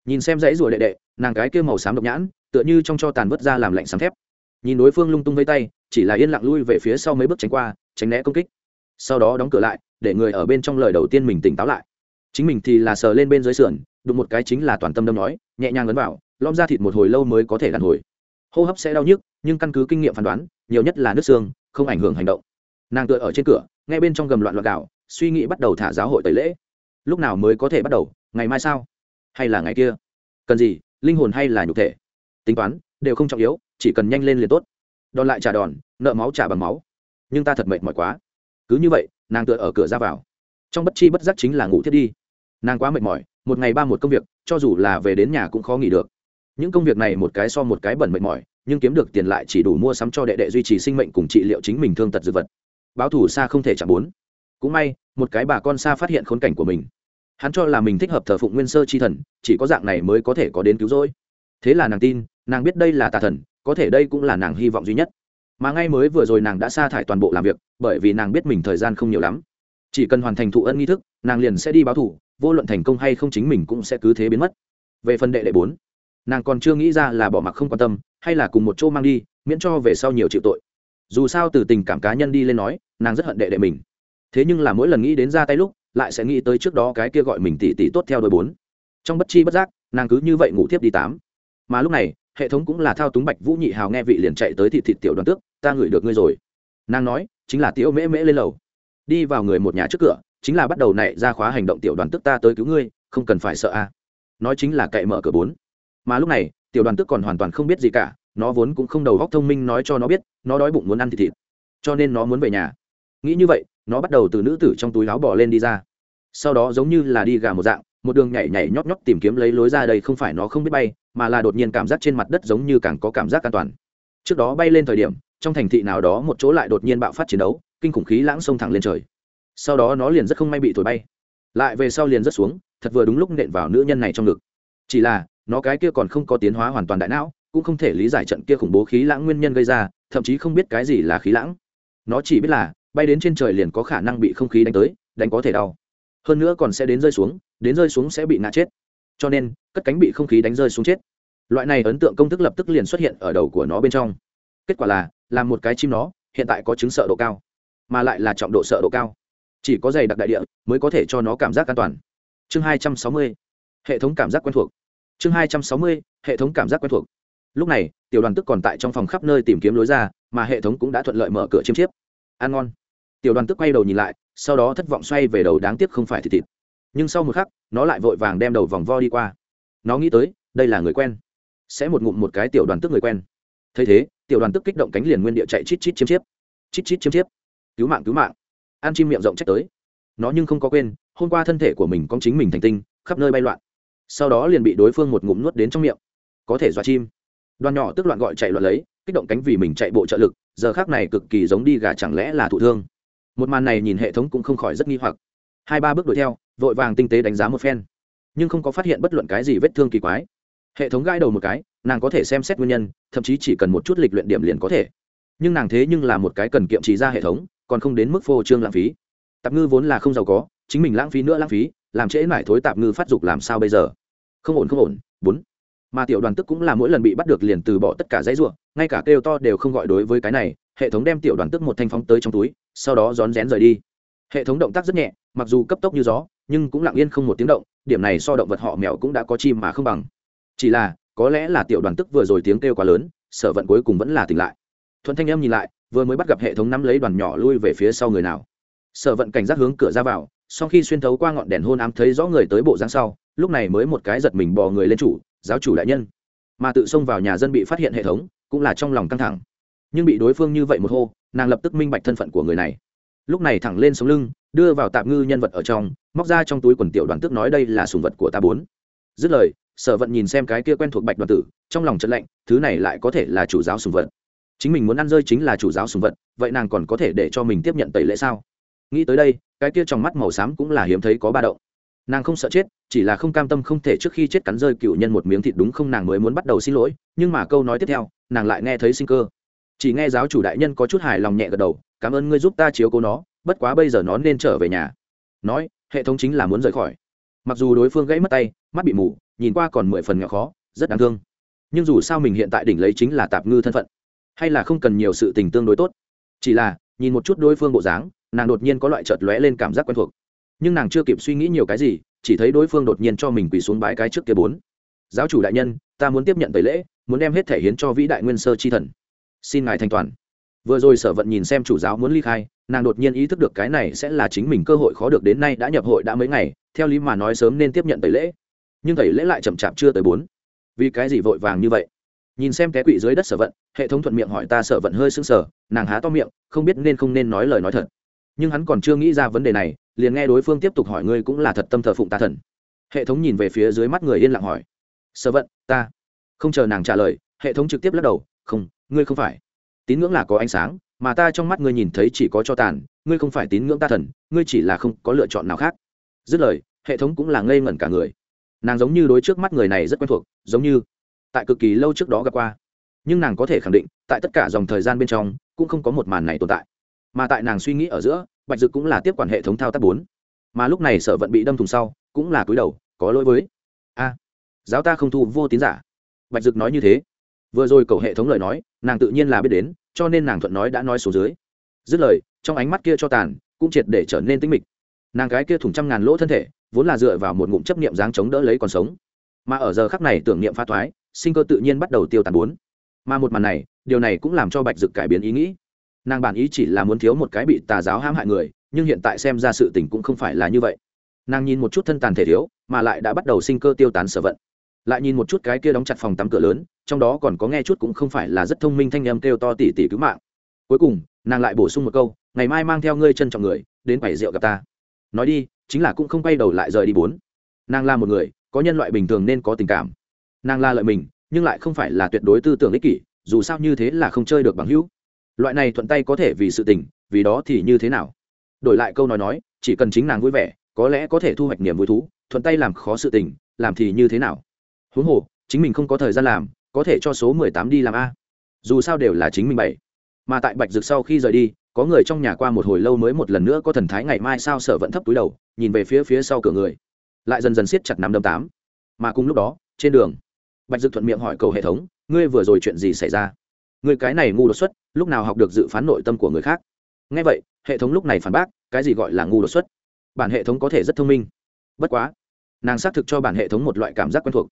Nhìn xem dãy rùa đệ đệ, nàng cái kia màu xám độc nhãn, tựa như trong cho tàn vứt ra làm lạnh sấm thép. Nhìn đối phương lung tung vây tay, chỉ là yên lặng lui về phía sau mấy bước tránh qua, tránh né công kích sau đó đóng cửa lại, để người ở bên trong lời đầu tiên mình tỉnh táo lại. Chính mình thì là sờ lên bên dưới sườn, đụng một cái chính là toàn tâm đâm nói, nhẹ nhàng ấn vào lom ra thịt một hồi lâu mới có thể đàn hồi. Hô hấp sẽ đau nhức, nhưng căn cứ kinh nghiệm phán đoán, nhiều nhất là nước xương, không ảnh hưởng hành động. Nàng tựa ở trên cửa ngay bên trong gầm loạn loạn đảo suy nghĩ bắt đầu thả giáo hội tẩy lễ. Lúc nào mới có thể bắt đầu, ngày mai sao? Hay là ngày kia? Cần gì, linh hồn hay là nhục thể? Tính toán, đều không trọng yếu, chỉ cần nhanh lên liền tốt. Đòn lại trả đòn, nợ máu trả bằng máu. Nhưng ta thật mệt mỏi quá cứ như vậy, nàng tựa ở cửa ra vào. Trong bất chi bất giác chính là ngủ thiết đi. Nàng quá mệt mỏi, một ngày ba một công việc, cho dù là về đến nhà cũng khó nghỉ được. Những công việc này một cái so một cái bẩn mệt mỏi, nhưng kiếm được tiền lại chỉ đủ mua sắm cho đệ đệ duy trì sinh mệnh cùng trị liệu chính mình thương tật dư vật. Báo thủ xa không thể chạm bốn. Cũng may, một cái bà con xa phát hiện khốn cảnh của mình. Hắn cho là mình thích hợp thờ phụng nguyên sơ chi thần, chỉ có dạng này mới có thể có đến cứu rỗi. Thế là nàng tin, nàng biết đây là tà thần, có thể đây cũng là nàng hy vọng duy nhất mà ngay mới vừa rồi nàng đã sa thải toàn bộ làm việc, bởi vì nàng biết mình thời gian không nhiều lắm. Chỉ cần hoàn thành thụ ân nghi thức, nàng liền sẽ đi báo thủ, vô luận thành công hay không chính mình cũng sẽ cứ thế biến mất. Về phần đệ đệ bốn, nàng còn chưa nghĩ ra là bỏ mặc không quan tâm, hay là cùng một chỗ mang đi, miễn cho về sau nhiều chịu tội. Dù sao từ tình cảm cá nhân đi lên nói, nàng rất hận đệ đệ mình. Thế nhưng là mỗi lần nghĩ đến ra tay lúc, lại sẽ nghĩ tới trước đó cái kia gọi mình tỉ tỉ tốt theo đôi bốn. Trong bất chi bất giác, nàng cứ như vậy ngủ tiếp đi tám. Mà lúc này, hệ thống cũng là thao túng bạch vũ nhị hào nghe vị liền chạy tới thị thị tiểu đoàn tước ta ngửi được ngươi rồi. Nàng nói, chính là tiểu mễ mễ lên lầu. Đi vào người một nhà trước cửa, chính là bắt đầu nảy ra khóa hành động tiểu đoàn tức ta tới cứu ngươi, không cần phải sợ a. Nói chính là cậy mở cửa bốn. Mà lúc này, tiểu đoàn tức còn hoàn toàn không biết gì cả, nó vốn cũng không đầu góc thông minh nói cho nó biết, nó đói bụng muốn ăn thịt thịt. Cho nên nó muốn về nhà. Nghĩ như vậy, nó bắt đầu từ nữ tử trong túi áo bỏ lên đi ra. Sau đó giống như là đi gà một dạng, một đường nhảy nhảy nhót nhót tìm kiếm lấy lối ra đây không phải nó không biết bay, mà là đột nhiên cảm giác trên mặt đất giống như càng có cảm giác an toàn. Trước đó bay lên thời điểm trong thành thị nào đó một chỗ lại đột nhiên bạo phát chiến đấu, kinh khủng khí lãng xông thẳng lên trời. Sau đó nó liền rất không may bị thổi bay. Lại về sau liền rất xuống, thật vừa đúng lúc nện vào nữ nhân này trong ngực. Chỉ là, nó cái kia còn không có tiến hóa hoàn toàn đại não, cũng không thể lý giải trận kia khủng bố khí lãng nguyên nhân gây ra, thậm chí không biết cái gì là khí lãng. Nó chỉ biết là, bay đến trên trời liền có khả năng bị không khí đánh tới, đánh có thể đau. Hơn nữa còn sẽ đến rơi xuống, đến rơi xuống sẽ bị ngã chết. Cho nên, cất cánh bị không khí đánh rơi xuống chết. Loại này ấn tượng công thức lập tức liền xuất hiện ở đầu của nó bên trong kết quả là, làm một cái chim nó, hiện tại có chứng sợ độ cao, mà lại là trọng độ sợ độ cao. Chỉ có giày đặc đại địa mới có thể cho nó cảm giác an toàn. Chương hai trăm sáu mươi, hệ thống cảm giác quen thuộc. Chương hai trăm sáu mươi, hệ thống cảm giác quen thuộc. Lúc này, tiểu đoàn tức còn tại trong phòng khắp nơi tìm kiếm lối ra, mà hệ thống cũng đã thuận lợi mở cửa chiêm chiếp. Ăn ngon. Tiểu đoàn tức quay đầu nhìn lại, sau đó thất vọng xoay về đầu đáng tiếc không phải thịt thịt. Nhưng sau một khắc, nó lại vội vàng đem đầu vòng vo đi qua. Nó nghĩ tới, đây là người quen. Sẽ một ngụm một cái tiểu đoàn tức người quen thấy thế, tiểu đoàn tức kích động cánh liền nguyên địa chạy chít chít chiếm chiếp. Chít chít chiếm chiếp. Cứu mạng cứu mạng. An chim miệng rộng trách tới. Nó nhưng không có quên, hôm qua thân thể của mình có chính mình thành tinh, khắp nơi bay loạn. Sau đó liền bị đối phương một ngụm nuốt đến trong miệng. Có thể dọa chim. Đoàn nhỏ tức loạn gọi chạy loạn lấy, kích động cánh vì mình chạy bộ trợ lực, giờ khác này cực kỳ giống đi gà chẳng lẽ là thụ thương. Một màn này nhìn hệ thống cũng không khỏi rất nghi hoặc. Hai ba bước đuổi theo, vội vàng tinh tế đánh giá một phen. Nhưng không có phát hiện bất luận cái gì vết thương kỳ quái hệ thống gai đầu một cái, nàng có thể xem xét nguyên nhân, thậm chí chỉ cần một chút lịch luyện điểm liền có thể. Nhưng nàng thế nhưng là một cái cần kiệm trì ra hệ thống, còn không đến mức phô trương lãng phí. Tạp ngư vốn là không giàu có, chính mình lãng phí nữa lãng phí, làm trễ mải thối tạp ngư phát dục làm sao bây giờ? Không ổn không ổn, bốn. Mà tiểu đoàn tức cũng là mỗi lần bị bắt được liền từ bỏ tất cả dãy ruộng, ngay cả kêu to đều không gọi đối với cái này, hệ thống đem tiểu đoàn tức một thanh phóng tới trong túi, sau đó rón rén rời đi. Hệ thống động tác rất nhẹ, mặc dù cấp tốc như gió, nhưng cũng lặng yên không một tiếng động, điểm này so động vật họ mèo cũng đã có chim mà không bằng chỉ là, có lẽ là tiểu đoàn tức vừa rồi tiếng kêu quá lớn, sở vận cuối cùng vẫn là tỉnh lại. Thuận thanh em nhìn lại, vừa mới bắt gặp hệ thống nắm lấy đoàn nhỏ lui về phía sau người nào. Sở vận cảnh giác hướng cửa ra vào, sau khi xuyên thấu qua ngọn đèn hôn ám thấy rõ người tới bộ dáng sau, lúc này mới một cái giật mình bò người lên chủ, giáo chủ đại nhân. Mà tự xông vào nhà dân bị phát hiện hệ thống, cũng là trong lòng căng thẳng. Nhưng bị đối phương như vậy một hô, nàng lập tức minh bạch thân phận của người này. Lúc này thẳng lên sống lưng, đưa vào tạm ngư nhân vật ở trong, móc ra trong túi quần tiểu đoàn tước nói đây là sùng vật của ta bốn. Dứt lời sở vận nhìn xem cái kia quen thuộc bạch đoàn tử, trong lòng trận lạnh, thứ này lại có thể là chủ giáo sùng vật. Chính mình muốn ăn rơi chính là chủ giáo sùng vật, vậy nàng còn có thể để cho mình tiếp nhận tẩy lễ sao? Nghĩ tới đây, cái kia trong mắt màu xám cũng là hiếm thấy có ba động. Nàng không sợ chết, chỉ là không cam tâm không thể trước khi chết cắn rơi cựu nhân một miếng thịt đúng không, nàng mới muốn bắt đầu xin lỗi, nhưng mà câu nói tiếp theo, nàng lại nghe thấy sinh cơ. Chỉ nghe giáo chủ đại nhân có chút hài lòng nhẹ gật đầu, cảm ơn ngươi giúp ta chiếu cố nó, bất quá bây giờ nó nên trở về nhà. Nói, hệ thống chính là muốn rời khỏi. Mặc dù đối phương gãy mất tay, mắt bị mù nhìn qua còn mười phần nhỏ khó, rất đáng thương. Nhưng dù sao mình hiện tại đỉnh lấy chính là tạp ngư thân phận, hay là không cần nhiều sự tình tương đối tốt. Chỉ là, nhìn một chút đối phương bộ dáng, nàng đột nhiên có loại chợt lóe lên cảm giác quen thuộc. Nhưng nàng chưa kịp suy nghĩ nhiều cái gì, chỉ thấy đối phương đột nhiên cho mình quỳ xuống bái cái trước kia bốn. Giáo chủ đại nhân, ta muốn tiếp nhận tẩy lễ, muốn đem hết thể hiến cho vĩ đại nguyên sơ chi thần. Xin ngài thanh toàn. Vừa rồi sở vận nhìn xem chủ giáo muốn ly khai, nàng đột nhiên ý thức được cái này sẽ là chính mình cơ hội khó được đến nay đã nhập hội đã mấy ngày, theo lý mà nói sớm nên tiếp nhận tẩy lễ nhưng thầy lễ lại chậm chạp chưa tới bốn. Vì cái gì vội vàng như vậy? Nhìn xem té quỵ dưới đất sở vận, hệ thống thuận miệng hỏi ta sở vận hơi sưng sở nàng há to miệng, không biết nên không nên nói lời nói thật. Nhưng hắn còn chưa nghĩ ra vấn đề này, liền nghe đối phương tiếp tục hỏi ngươi cũng là thật tâm thờ phụng ta thần. Hệ thống nhìn về phía dưới mắt người yên lặng hỏi. Sở vận, ta. Không chờ nàng trả lời, hệ thống trực tiếp lắc đầu, không, ngươi không phải. Tín ngưỡng là có ánh sáng, mà ta trong mắt ngươi nhìn thấy chỉ có cho tàn, ngươi không phải tín ngưỡng ta thần, ngươi chỉ là không có lựa chọn nào khác. Dứt lời, hệ thống cũng là ngây ngẩn cả người nàng giống như đối trước mắt người này rất quen thuộc, giống như tại cực kỳ lâu trước đó gặp qua. Nhưng nàng có thể khẳng định, tại tất cả dòng thời gian bên trong, cũng không có một màn này tồn tại. Mà tại nàng suy nghĩ ở giữa, bạch dực cũng là tiếp quản hệ thống thao tác bốn. Mà lúc này sở vận bị đâm thùng sau, cũng là cúi đầu, có lỗi với. A, giáo ta không thu vô tín giả. Bạch dực nói như thế. Vừa rồi cầu hệ thống lời nói, nàng tự nhiên là biết đến, cho nên nàng thuận nói đã nói số dưới. Dứt lời, trong ánh mắt kia cho tàn, cũng triệt để trở nên tinh mịch. Nàng gái kia thủng trăm ngàn lỗ thân thể vốn là dựa vào một ngụm chấp niệm dáng chống đỡ lấy còn sống. Mà ở giờ khắc này tưởng niệm pha thoái, sinh cơ tự nhiên bắt đầu tiêu tàn bốn. Mà một màn này, điều này cũng làm cho bạch dực cải biến ý nghĩ. Nàng bản ý chỉ là muốn thiếu một cái bị tà giáo hãm hại người, nhưng hiện tại xem ra sự tình cũng không phải là như vậy. Nàng nhìn một chút thân tàn thể thiếu, mà lại đã bắt đầu sinh cơ tiêu tán sở vận. Lại nhìn một chút cái kia đóng chặt phòng tắm cửa lớn, trong đó còn có nghe chút cũng không phải là rất thông minh thanh em kêu to tỉ tỉ cứu mạng. Cuối cùng, nàng lại bổ sung một câu, ngày mai mang theo ngươi chân trọng người, đến quầy rượu gặp ta nói đi, chính là cũng không quay đầu lại rời đi bốn. Nàng là một người, có nhân loại bình thường nên có tình cảm. Nàng la lợi mình, nhưng lại không phải là tuyệt đối tư tưởng ích kỷ, dù sao như thế là không chơi được bằng hữu. Loại này thuận tay có thể vì sự tình, vì đó thì như thế nào? Đổi lại câu nói nói, chỉ cần chính nàng vui vẻ, có lẽ có thể thu hoạch niềm vui thú, thuận tay làm khó sự tình, làm thì như thế nào? Huống hồ, chính mình không có thời gian làm, có thể cho số mười tám đi làm a. Dù sao đều là chính mình bảy mà tại bạch dực sau khi rời đi có người trong nhà qua một hồi lâu mới một lần nữa có thần thái ngày mai sao sở vẫn thấp túi đầu, nhìn về phía phía sau cửa người. Lại dần dần siết chặt năm đâm tám. Mà cùng lúc đó, trên đường, bạch dực thuận miệng hỏi cầu hệ thống, ngươi vừa rồi chuyện gì xảy ra? Người cái này ngu đột xuất, lúc nào học được dự phán nội tâm của người khác? Ngay vậy, hệ thống lúc này phản bác, cái gì gọi là ngu đột xuất? Bản hệ thống có thể rất thông minh. Bất quá, nàng xác thực cho bản hệ thống một loại cảm giác quen thuộc.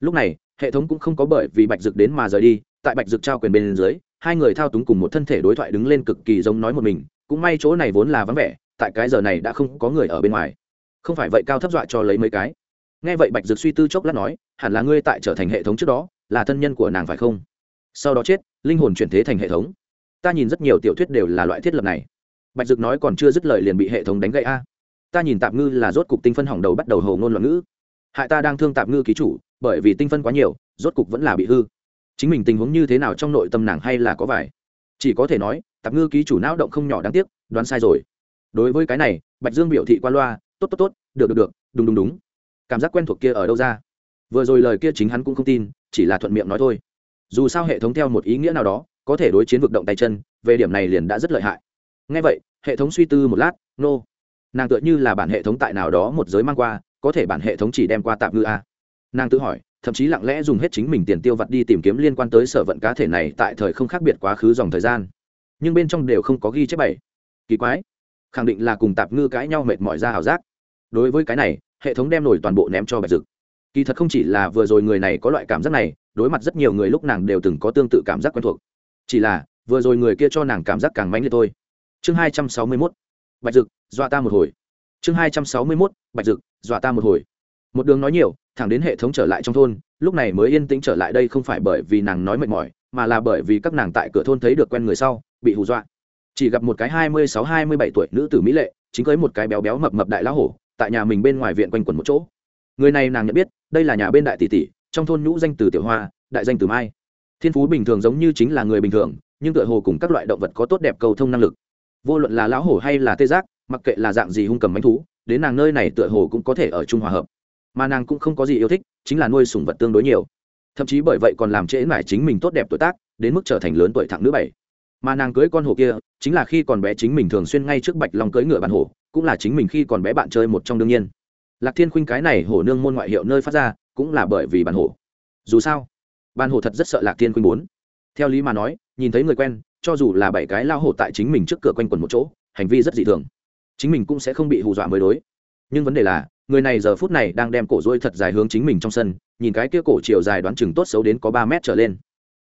Lúc này, hệ thống cũng không có bởi vì bạch dực đến mà rời đi, tại bạch dực trao quyền bên dưới hai người thao túng cùng một thân thể đối thoại đứng lên cực kỳ giống nói một mình, cũng may chỗ này vốn là vắng vẻ, tại cái giờ này đã không có người ở bên ngoài. Không phải vậy cao thấp dọa cho lấy mấy cái. Nghe vậy bạch dược suy tư chốc lát nói, hẳn là ngươi tại trở thành hệ thống trước đó, là thân nhân của nàng phải không? Sau đó chết, linh hồn chuyển thế thành hệ thống. Ta nhìn rất nhiều tiểu thuyết đều là loại thiết lập này. Bạch dược nói còn chưa dứt lời liền bị hệ thống đánh gậy a. Ta nhìn tạm ngư là rốt cục tinh phân hỏng đầu bắt đầu hầu ngôn loạn ngữ. Hại ta đang thương tạm ngư ký chủ, bởi vì tinh phân quá nhiều, rốt cục vẫn là bị hư chính mình tình huống như thế nào trong nội tâm nàng hay là có vài. Chỉ có thể nói tạm ngư ký chủ não động không nhỏ đáng tiếc, đoán sai rồi. Đối với cái này, bạch dương biểu thị qua loa, tốt tốt tốt, được được được, đúng đúng đúng. Cảm giác quen thuộc kia ở đâu ra? Vừa rồi lời kia chính hắn cũng không tin, chỉ là thuận miệng nói thôi. Dù sao hệ thống theo một ý nghĩa nào đó, có thể đối chiến vực động tay chân, về điểm này liền đã rất lợi hại. Ngay vậy, hệ thống suy tư một lát, nô、no. nàng tựa như là bản hệ thống tại nào đó một giới mang qua, có thể bản hệ thống chỉ đem qua tạm ngư a? Nàng tự hỏi thậm chí lặng lẽ dùng hết chính mình tiền tiêu vặt đi tìm kiếm liên quan tới sở vận cá thể này tại thời không khác biệt quá khứ dòng thời gian. Nhưng bên trong đều không có ghi chép bảy. Kỳ quái. Khẳng định là cùng tạp ngư cãi nhau mệt mỏi ra hảo giác. Đối với cái này, hệ thống đem nổi toàn bộ ném cho bạch dực. Kỳ thật không chỉ là vừa rồi người này có loại cảm giác này, đối mặt rất nhiều người lúc nàng đều từng có tương tự cảm giác quen thuộc. Chỉ là, vừa rồi người kia cho nàng cảm giác càng mãnh liệt thôi. Chương hai trăm sáu mươi mốt. Bạch dực, dọa ta một hồi. Chương hai trăm sáu mươi mốt. Bạch dực, dọa ta một hồi một đường nói nhiều, thẳng đến hệ thống trở lại trong thôn, lúc này mới yên tĩnh trở lại đây không phải bởi vì nàng nói mệt mỏi, mà là bởi vì các nàng tại cửa thôn thấy được quen người sau, bị hù dọa. Chỉ gặp một cái hai mươi sáu, hai mươi bảy tuổi nữ tử mỹ lệ, chính cưới một cái béo béo mập mập đại lão hổ, tại nhà mình bên ngoài viện quanh quẩn một chỗ. Người này nàng nhận biết, đây là nhà bên đại tỷ tỷ, trong thôn nhũ danh từ tiểu hoa, đại danh từ mai. Thiên phú bình thường giống như chính là người bình thường, nhưng tựa hồ cùng các loại động vật có tốt đẹp cầu thông năng lực. Vô luận là lão hổ hay là tê giác, mặc kệ là dạng gì hung cầm bánh thú, đến nàng nơi này tựa hồ cũng có thể ở chung hòa hợp mà nàng cũng không có gì yêu thích, chính là nuôi sủng vật tương đối nhiều. Thậm chí bởi vậy còn làm trễ mải chính mình tốt đẹp tuổi tác, đến mức trở thành lớn tuổi thẳng nữ bảy. Mà nàng cưới con hổ kia, chính là khi còn bé chính mình thường xuyên ngay trước bạch long cưới ngựa bàn hổ cũng là chính mình khi còn bé bạn chơi một trong đương nhiên. Lạc thiên khuynh cái này hổ nương môn ngoại hiệu nơi phát ra, cũng là bởi vì bàn hổ dù sao, bàn hổ thật rất sợ lạc thiên khuynh bốn theo lý mà nói, nhìn thấy người quen, cho dù là bảy cái lao hổ tại chính mình trước cửa quanh quần một chỗ, hành vi rất dị thường. Chính mình cũng sẽ không bị hù dọa mới đối. Nhưng vấn đề là người này giờ phút này đang đem cổ dôi thật dài hướng chính mình trong sân, nhìn cái kia cổ chiều dài đoán chừng tốt xấu đến có ba mét trở lên.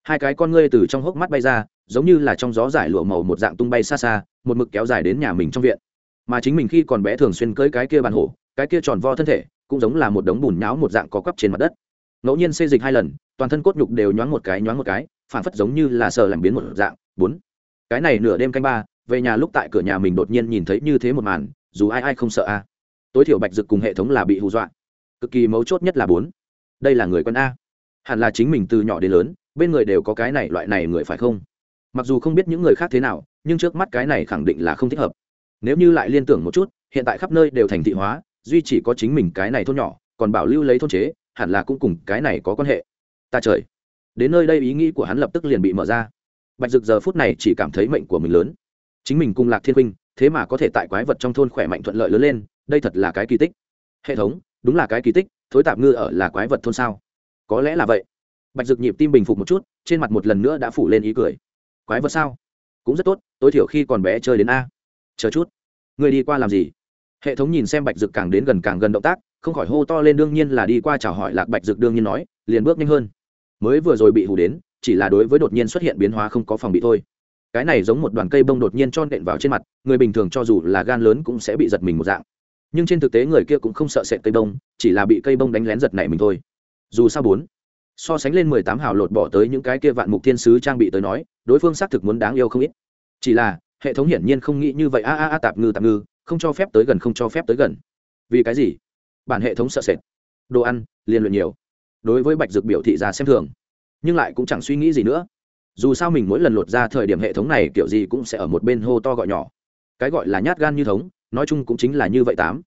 Hai cái con ngươi từ trong hốc mắt bay ra, giống như là trong gió giải lụa màu một dạng tung bay xa xa, một mực kéo dài đến nhà mình trong viện. Mà chính mình khi còn bé thường xuyên cưới cái kia bàn hổ, cái kia tròn vo thân thể, cũng giống là một đống bùn nháo một dạng có quắp trên mặt đất. Ngẫu nhiên xê dịch hai lần, toàn thân cốt nhục đều nhoáng một cái, nhoáng một cái phản phất giống như là sờ làm biến một dạng. Bốn. Cái này nửa đêm canh ba, về nhà lúc tại cửa nhà mình đột nhiên nhìn thấy như thế một màn, dù ai ai không sợ a tối thiểu bạch dực cùng hệ thống là bị hù dọa. Cực kỳ mấu chốt nhất là bốn. Đây là người quân a. Hẳn là chính mình từ nhỏ đến lớn, bên người đều có cái này loại này người phải không? Mặc dù không biết những người khác thế nào, nhưng trước mắt cái này khẳng định là không thích hợp. Nếu như lại liên tưởng một chút, hiện tại khắp nơi đều thành thị hóa, duy chỉ có chính mình cái này thôn nhỏ, còn bảo lưu lấy thôn chế, hẳn là cũng cùng cái này có quan hệ. Ta trời. Đến nơi đây ý nghĩ của hắn lập tức liền bị mở ra. Bạch dực giờ phút này chỉ cảm thấy mệnh của mình lớn. Chính mình cùng lạc thiên huynh, thế mà có thể tại quái vật trong thôn khỏe mạnh thuận lợi lớn lên đây thật là cái kỳ tích. Hệ thống, đúng là cái kỳ tích, thối tạp ngư ở là quái vật thôn sao? Có lẽ là vậy. Bạch dực nhịp tim bình phục một chút, trên mặt một lần nữa đã phủ lên ý cười. Quái vật sao? Cũng rất tốt, tối thiểu khi còn bé chơi đến a. Chờ chút. Người đi qua làm gì? Hệ thống nhìn xem bạch dực càng đến gần càng gần động tác, không khỏi hô to lên đương nhiên là đi qua chào hỏi lạc bạch dực đương nhiên nói, liền bước nhanh hơn. Mới vừa rồi bị hù đến, chỉ là đối với đột nhiên xuất hiện biến hóa không có phòng bị thôi. Cái này giống một đoàn cây bông đột nhiên cho nện vào trên mặt, người bình thường cho dù là gan lớn cũng sẽ bị giật mình một dạng nhưng trên thực tế người kia cũng không sợ sệt cây bông, chỉ là bị cây bông đánh lén giật này mình thôi. Dù sao bốn, so sánh lên mười tám hào lột bỏ tới những cái kia vạn mục thiên sứ trang bị tới nói, đối phương xác thực muốn đáng yêu không ít. Chỉ là, hệ thống hiển nhiên không nghĩ như vậy, a a a tạp ngư tạp ngư, không cho phép tới gần, không cho phép tới gần. Vì cái gì? Bản hệ thống sợ sệt. Đồ ăn liên luyện nhiều. Đối với bạch dược biểu thị ra xem thường. Nhưng lại cũng chẳng suy nghĩ gì nữa. Dù sao mình mỗi lần lột ra thời điểm hệ thống này kiểu gì cũng sẽ ở một bên hô to gọi nhỏ. Cái gọi là nhát gan như thống nói chung cũng chính là như vậy tám.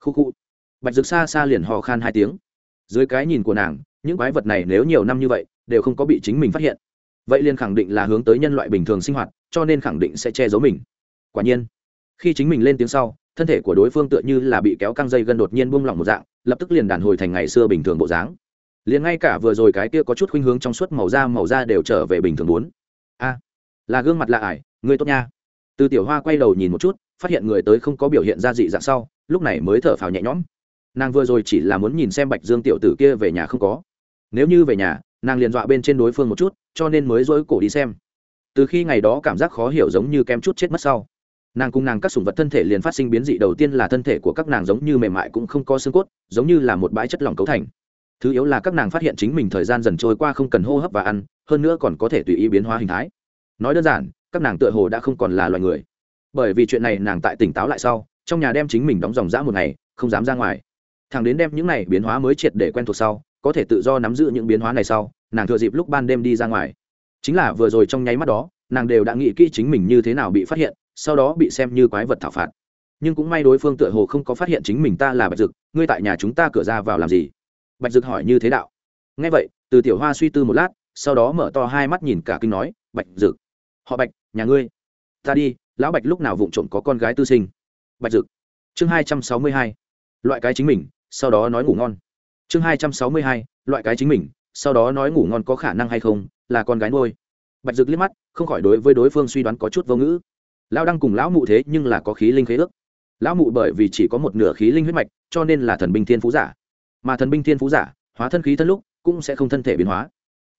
Khu khu. Bạch dược xa xa liền hò khan hai tiếng. Dưới cái nhìn của nàng, những quái vật này nếu nhiều năm như vậy, đều không có bị chính mình phát hiện. Vậy liền khẳng định là hướng tới nhân loại bình thường sinh hoạt, cho nên khẳng định sẽ che giấu mình. Quả nhiên, khi chính mình lên tiếng sau, thân thể của đối phương tựa như là bị kéo căng dây gần đột nhiên buông lỏng một dạng, lập tức liền đàn hồi thành ngày xưa bình thường bộ dáng. Liền ngay cả vừa rồi cái kia có chút khuynh hướng trong suốt màu da màu da đều trở về bình thường bốn. A, là gương mặt lạ ải, người tốt nha. Từ tiểu hoa quay đầu nhìn một chút phát hiện người tới không có biểu hiện ra dị dạng sau, lúc này mới thở phào nhẹ nhõm. Nàng vừa rồi chỉ là muốn nhìn xem bạch dương tiểu tử kia về nhà không có. Nếu như về nhà, nàng liền dọa bên trên đối phương một chút, cho nên mới dối cổ đi xem. Từ khi ngày đó cảm giác khó hiểu giống như kem chút chết mất sau, nàng cùng nàng các sủng vật thân thể liền phát sinh biến dị. Đầu tiên là thân thể của các nàng giống như mềm mại cũng không có xương cốt, giống như là một bãi chất lỏng cấu thành. Thứ yếu là các nàng phát hiện chính mình thời gian dần trôi qua không cần hô hấp và ăn, hơn nữa còn có thể tùy ý biến hóa hình thái. Nói đơn giản, các nàng tựa hồ đã không còn là loài người bởi vì chuyện này nàng tại tỉnh táo lại sau, trong nhà đem chính mình đóng dòng dã một ngày, không dám ra ngoài. Thằng đến đem những này biến hóa mới triệt để quen thuộc sau, có thể tự do nắm giữ những biến hóa này sau, nàng thừa dịp lúc ban đêm đi ra ngoài. Chính là vừa rồi trong nháy mắt đó, nàng đều đã nghĩ kỹ chính mình như thế nào bị phát hiện, sau đó bị xem như quái vật thảo phạt. Nhưng cũng may đối phương tựa hồ không có phát hiện chính mình ta là bạch dực, ngươi tại nhà chúng ta cửa ra vào làm gì? Bạch dực hỏi như thế đạo. Nghe vậy, từ tiểu hoa suy tư một lát, sau đó mở to hai mắt nhìn cả kinh nói, bạch dực, họ bạch, nhà ngươi, ta đi lão bạch lúc nào vụng trộm có con gái tư sinh? Bạch dực. Chương hai trăm sáu mươi hai. Loại cái chính mình, sau đó nói ngủ ngon. Chương hai trăm sáu mươi hai, loại cái chính mình, sau đó nói ngủ ngon có khả năng hay không, là con gái nuôi. Bạch dực liếc mắt, không khỏi đối với đối phương suy đoán có chút vô ngữ. Lão đang cùng lão mụ thế nhưng là có khí linh khế ước. Lão mụ bởi vì chỉ có một nửa khí linh huyết mạch, cho nên là thần binh thiên phú giả. Mà thần binh thiên phú giả, hóa thân khí thân lúc, cũng sẽ không thân thể biến hóa,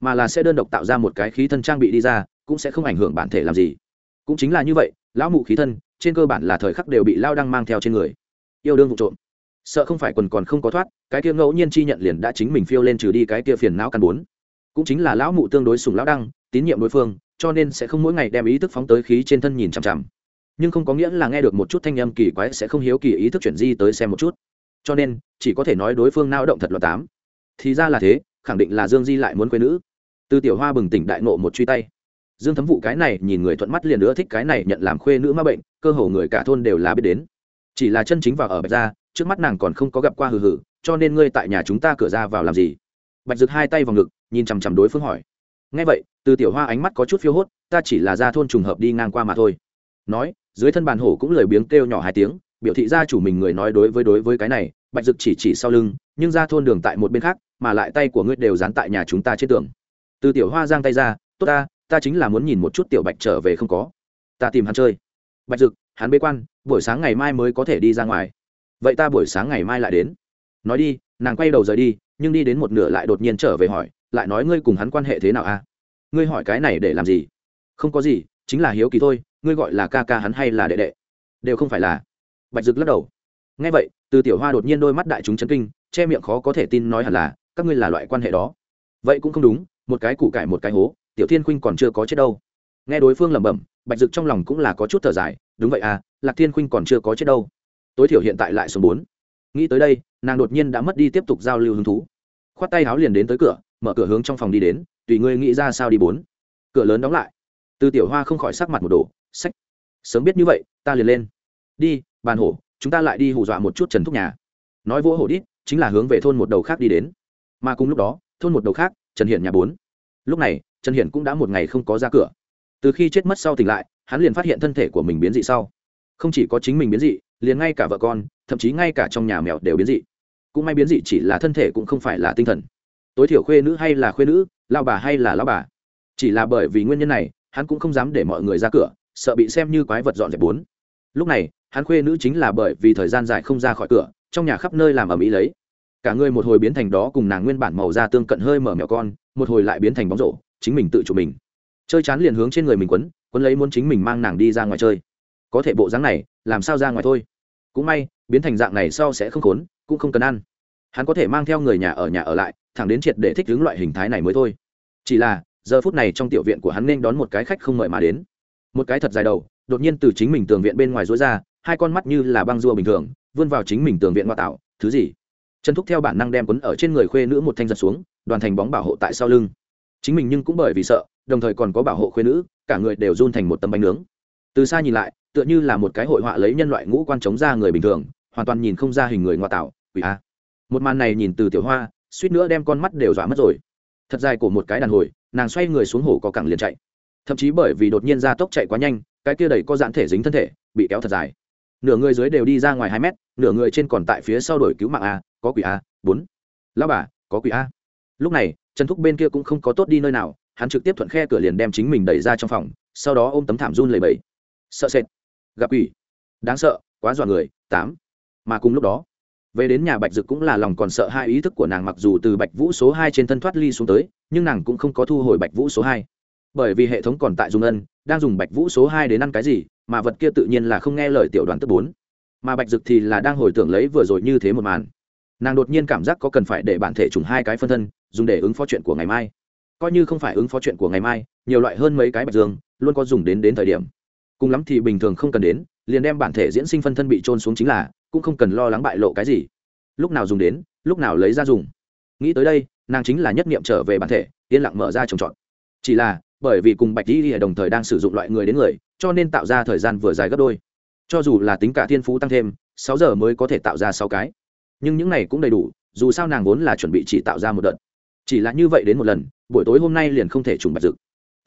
mà là sẽ đơn độc tạo ra một cái khí thân trang bị đi ra, cũng sẽ không ảnh hưởng bản thể làm gì cũng chính là như vậy, lão mụ khí thân, trên cơ bản là thời khắc đều bị lao đăng mang theo trên người. Yêu đương vụ trộm. Sợ không phải quần còn không có thoát, cái kia ngẫu nhiên chi nhận liền đã chính mình phiêu lên trừ đi cái kia phiền não căn bốn. Cũng chính là lão mụ tương đối sùng lão đăng, tín nhiệm đối phương, cho nên sẽ không mỗi ngày đem ý thức phóng tới khí trên thân nhìn chằm chằm. Nhưng không có nghĩa là nghe được một chút thanh âm kỳ quái sẽ không hiếu kỳ ý thức chuyển di tới xem một chút. Cho nên, chỉ có thể nói đối phương nao động thật loạn tám. Thì ra là thế, khẳng định là dương di lại muốn quê nữ. Từ tiểu hoa bừng tỉnh đại nộ một truy tay dương thấm vụ cái này nhìn người thuận mắt liền nữa thích cái này nhận làm khuê nữ ma bệnh, cơ hồ người cả thôn đều là biết đến. Chỉ là chân chính vào ở bạch gia, trước mắt nàng còn không có gặp qua hừ hừ, cho nên ngươi tại nhà chúng ta cửa ra vào làm gì? Bạch rực hai tay vào ngực, nhìn chằm chằm đối phương hỏi. Ngay vậy, từ tiểu hoa ánh mắt có chút phiêu hốt, ta chỉ là ra thôn trùng hợp đi ngang qua mà thôi. Nói, dưới thân bàn hổ cũng lười biếng kêu nhỏ hai tiếng, biểu thị gia chủ mình người nói đối với đối với cái này, bạch dực chỉ chỉ sau lưng, nhưng ra thôn đường tại một bên khác, mà lại tay của ngươi đều dán tại nhà chúng ta trên tường. Từ tiểu hoa giang tay ra, tốt ta ta chính là muốn nhìn một chút tiểu bạch trở về không có. Ta tìm hắn chơi. Bạch dực, hắn bế quan, buổi sáng ngày mai mới có thể đi ra ngoài. Vậy ta buổi sáng ngày mai lại đến. Nói đi, nàng quay đầu rời đi, nhưng đi đến một nửa lại đột nhiên trở về hỏi, lại nói ngươi cùng hắn quan hệ thế nào a? À? ngươi hỏi cái này để làm gì? Không có gì, chính là hiếu kỳ thôi, ngươi gọi là ca ca hắn hay là đệ đệ? Đều không phải là. Bạch dực lắc đầu. Ngay vậy, từ tiểu hoa đột nhiên đôi mắt đại chúng chấn kinh, che miệng khó có thể tin nói hẳn là, các ngươi là loại quan hệ đó. Vậy cũng không đúng, một cái củ cải một cái hố tiểu thiên khuynh còn chưa có chết đâu. Nghe đối phương lẩm bẩm, bạch dực trong lòng cũng là có chút thở dài, đúng vậy à lạc thiên khuynh còn chưa có chết đâu. Tối thiểu hiện tại lại số bốn. Nghĩ tới đây, nàng đột nhiên đã mất đi tiếp tục giao lưu hứng thú. Khoát tay háo liền đến tới cửa, mở cửa hướng trong phòng đi đến, tùy ngươi nghĩ ra sao đi bốn. Cửa lớn đóng lại. Từ tiểu hoa không khỏi sắc mặt một đồ sách. Sớm biết như vậy, ta liền lên. Đi, bàn hổ, chúng ta lại đi hù dọa một chút trần thúc nhà. Nói vỗ hổ đít, chính là hướng về thôn một đầu khác đi đến. Mà cùng lúc đó, thôn một đầu khác, trần hiển nhà bốn. Lúc này trần hiển cũng đã một ngày không có ra cửa. Từ khi chết mất sau tỉnh lại, hắn liền phát hiện thân thể của mình biến dị sau. Không chỉ có chính mình biến dị, liền ngay cả vợ con, thậm chí ngay cả trong nhà mèo đều biến dị. Cũng may biến dị chỉ là thân thể cũng không phải là tinh thần. Tối thiểu khuê nữ hay là khuê nữ, lao bà hay là lao bà. Chỉ là bởi vì nguyên nhân này, hắn cũng không dám để mọi người ra cửa, sợ bị xem như quái vật dọn dẹp bốn. Lúc này, hắn khuê nữ chính là bởi vì thời gian dài không ra khỏi cửa, trong nhà khắp nơi làm ở mỹ lấy. Cả người một hồi biến thành đó cùng nàng nguyên bản màu da tương cận hơi mở mèo con, một hồi lại biến thành bóng rổ chính mình tự chủ mình. Chơi chán liền hướng trên người mình quấn quấn lấy muốn chính mình mang nàng đi ra ngoài chơi. Có thể bộ dáng này, làm sao ra ngoài thôi? Cũng may, biến thành dạng này sau sẽ không khốn, cũng không cần ăn. Hắn có thể mang theo người nhà ở nhà ở lại, thẳng đến triệt để thích ứng loại hình thái này mới thôi. Chỉ là, giờ phút này trong tiểu viện của hắn nên đón một cái khách không mời mà đến. Một cái thật dài đầu, đột nhiên từ chính mình tường viện bên ngoài rối ra, hai con mắt như là băng rua bình thường, vươn vào chính mình tường viện ngoại tạo, thứ gì? Trần thúc theo bản năng đem quấn ở trên người khuê nữ một thanh giật xuống, đoàn thành bóng bảo hộ tại sau lưng chính mình nhưng cũng bởi vì sợ, đồng thời còn có bảo hộ khuyên nữ, cả người đều run thành một tấm bánh nướng. Từ xa nhìn lại, tựa như là một cái hội họa lấy nhân loại ngũ quan chống ra người bình thường, hoàn toàn nhìn không ra hình người ngoại tạo, quỷ a. Một màn này nhìn từ tiểu hoa, suýt nữa đem con mắt đều dọa mất rồi. Thật dài của một cái đàn hồi, nàng xoay người xuống hổ có cẳng liền chạy. Thậm chí bởi vì đột nhiên ra tốc chạy quá nhanh, cái kia đẩy có dạn thể dính thân thể, bị kéo thật dài. Nửa người dưới đều đi ra ngoài hai mét, nửa người trên còn tại phía sau đổi cứu mạng a, có quỷ a, bốn. Lao bà, có quỷ a. Lúc này trần thúc bên kia cũng không có tốt đi nơi nào, hắn trực tiếp thuận khe cửa liền đem chính mình đẩy ra trong phòng, sau đó ôm tấm thảm run lầy bẫy sợ sệt. Gặp quỷ. Đáng sợ, quá dọa người, tám. Mà cùng lúc đó, về đến nhà bạch dực cũng là lòng còn sợ hai ý thức của nàng mặc dù từ bạch vũ số hai trên thân thoát ly xuống tới, nhưng nàng cũng không có thu hồi bạch vũ số hai. Bởi vì hệ thống còn tại dung ân, đang dùng bạch vũ số hai đến ăn cái gì, mà vật kia tự nhiên là không nghe lời tiểu đoàn tức bốn. Mà bạch dực thì là đang hồi tưởng lấy vừa rồi như thế một màn nàng đột nhiên cảm giác có cần phải để bản thể trùng hai cái phân thân, dùng để ứng phó chuyện của ngày mai. Coi như không phải ứng phó chuyện của ngày mai, nhiều loại hơn mấy cái bạch dương luôn có dùng đến đến thời điểm. Cùng lắm thì bình thường không cần đến, liền đem bản thể diễn sinh phân thân bị trôn xuống chính là, cũng không cần lo lắng bại lộ cái gì. Lúc nào dùng đến, lúc nào lấy ra dùng. Nghĩ tới đây, nàng chính là nhất niệm trở về bản thể, yên lặng mở ra trồng trọt. Chỉ là, bởi vì cùng bạch di đồng thời đang sử dụng loại người đến người, cho nên tạo ra thời gian vừa dài gấp đôi. Cho dù là tính cả thiên phú tăng thêm, sáu giờ mới có thể tạo ra sáu cái nhưng những này cũng đầy đủ, dù sao nàng vốn là chuẩn bị chỉ tạo ra một đợt. Chỉ là như vậy đến một lần, buổi tối hôm nay liền không thể trùng bạch dực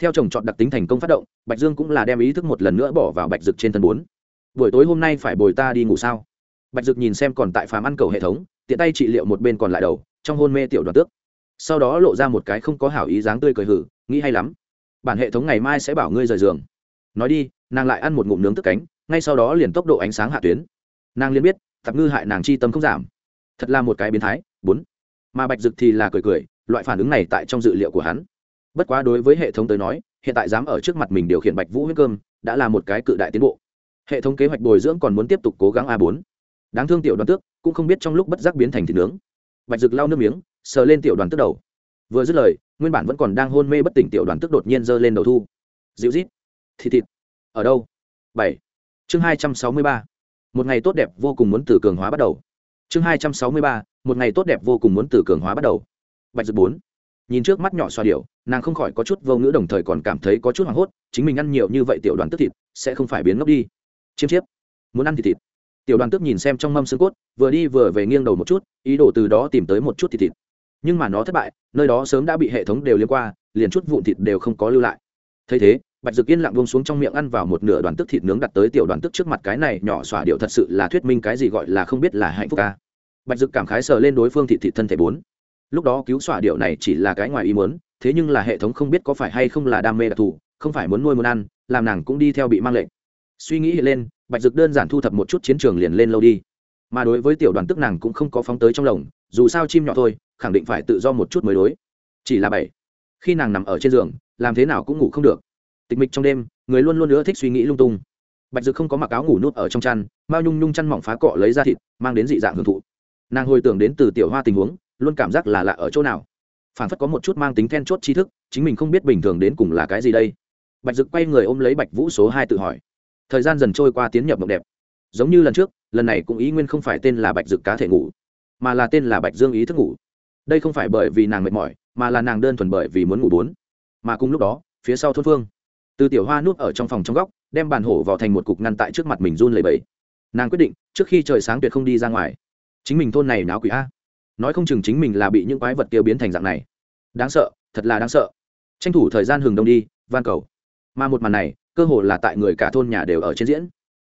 theo chồng chọn đặc tính thành công phát động, bạch dương cũng là đem ý thức một lần nữa bỏ vào bạch dực trên thân bốn. Buổi tối hôm nay phải bồi ta đi ngủ sao? Bạch dực nhìn xem còn tại phàm ăn cầu hệ thống, tiện tay trị liệu một bên còn lại đầu, trong hôn mê tiểu đoàn tước. Sau đó lộ ra một cái không có hảo ý dáng tươi cười hử, nghĩ hay lắm. Bản hệ thống ngày mai sẽ bảo ngươi rời giường. Nói đi, nàng lại ăn một ngụm nướng tức cánh, ngay sau đó liền tốc độ ánh sáng hạ tuyến. Nàng liền biết tập ngư hại nàng chi tâm không giảm thật là một cái biến thái, bốn. Mà bạch dực thì là cười cười, loại phản ứng này tại trong dự liệu của hắn. Bất quá đối với hệ thống tới nói, hiện tại dám ở trước mặt mình điều khiển bạch vũ huyết cơm, đã là một cái cự đại tiến bộ. Hệ thống kế hoạch bồi dưỡng còn muốn tiếp tục cố gắng a bốn. Đáng thương tiểu đoàn tước, cũng không biết trong lúc bất giác biến thành thịt nướng. Bạch dực lau nước miếng, sờ lên tiểu đoàn tước đầu. Vừa dứt lời, nguyên bản vẫn còn đang hôn mê bất tỉnh tiểu đoàn tước đột nhiên giơ lên đầu thu. Dịu rít thịt thịt. Ở đâu? Bảy. Chương hai trăm sáu mươi ba. Một ngày tốt đẹp vô cùng muốn từ cường hóa bắt đầu chương hai trăm sáu mươi ba, một ngày tốt đẹp vô cùng muốn từ cường hóa bắt đầu. Bạch dực bốn. Nhìn trước mắt nhỏ xoa điệu nàng không khỏi có chút vô ngữ đồng thời còn cảm thấy có chút hoảng hốt, chính mình ăn nhiều như vậy tiểu đoàn tức thịt, sẽ không phải biến ngốc đi. Chiêm chiếp. Muốn ăn thịt thịt. Tiểu đoàn tức nhìn xem trong mâm xương cốt, vừa đi vừa về nghiêng đầu một chút, ý đồ từ đó tìm tới một chút thịt thịt. Nhưng mà nó thất bại, nơi đó sớm đã bị hệ thống đều liên qua, liền chút vụn thịt đều không có lưu lại. Thấy thế bạch dực yên lặng buông xuống trong miệng ăn vào một nửa đoàn tức thịt nướng đặt tới tiểu đoàn tức trước mặt cái này nhỏ xỏa điệu thật sự là thuyết minh cái gì gọi là không biết là hạnh phúc ca. Bạch dực cảm khái sờ lên đối phương thịt thịt thân thể bốn. Lúc đó cứu xỏa điệu này chỉ là cái ngoài ý muốn, thế nhưng là hệ thống không biết có phải hay không là đam mê đặc thù, không phải muốn nuôi muốn ăn, làm nàng cũng đi theo bị mang lệnh. Suy nghĩ lên, bạch dực đơn giản thu thập một chút chiến trường liền lên lâu đi. Mà đối với tiểu đoàn tức nàng cũng không có phóng tới trong lồng, dù sao chim nhỏ thôi, khẳng định phải tự do một chút mới đối. Chỉ là bảy. Khi nàng nằm ở trên giường, làm thế nào cũng ngủ không được tịch mịch trong đêm, người luôn luôn nữa thích suy nghĩ lung tung. Bạch dực không có mặc áo ngủ nút ở trong chăn, mao nhung nhung chăn mỏng phá cọ lấy ra thịt, mang đến dị dạng hưởng thụ. Nàng hồi tưởng đến từ tiểu hoa tình huống, luôn cảm giác là lạ ở chỗ nào. Phản phất có một chút mang tính then chốt tri thức, chính mình không biết bình thường đến cùng là cái gì đây. Bạch dực quay người ôm lấy bạch vũ số hai tự hỏi. Thời gian dần trôi qua tiến nhập mộng đẹp. Giống như lần trước, lần này cũng ý nguyên không phải tên là bạch dực cá thể ngủ, mà là tên là bạch dương ý thức ngủ. Đây không phải bởi vì nàng mệt mỏi, mà là nàng đơn thuần bởi vì muốn ngủ bốn. Mà cùng lúc đó, phía sau thôn phương từ tiểu hoa núp ở trong phòng trong góc, đem bàn hổ vào thành một cục ngăn tại trước mặt mình run lầy bẫy nàng quyết định, trước khi trời sáng tuyệt không đi ra ngoài. Chính mình thôn này náo quỷ a. Nói không chừng chính mình là bị những quái vật kia biến thành dạng này. Đáng sợ, thật là đáng sợ. Tranh thủ thời gian hừng đông đi, van cầu. Mà một màn này, cơ hồ là tại người cả thôn nhà đều ở trên diễn.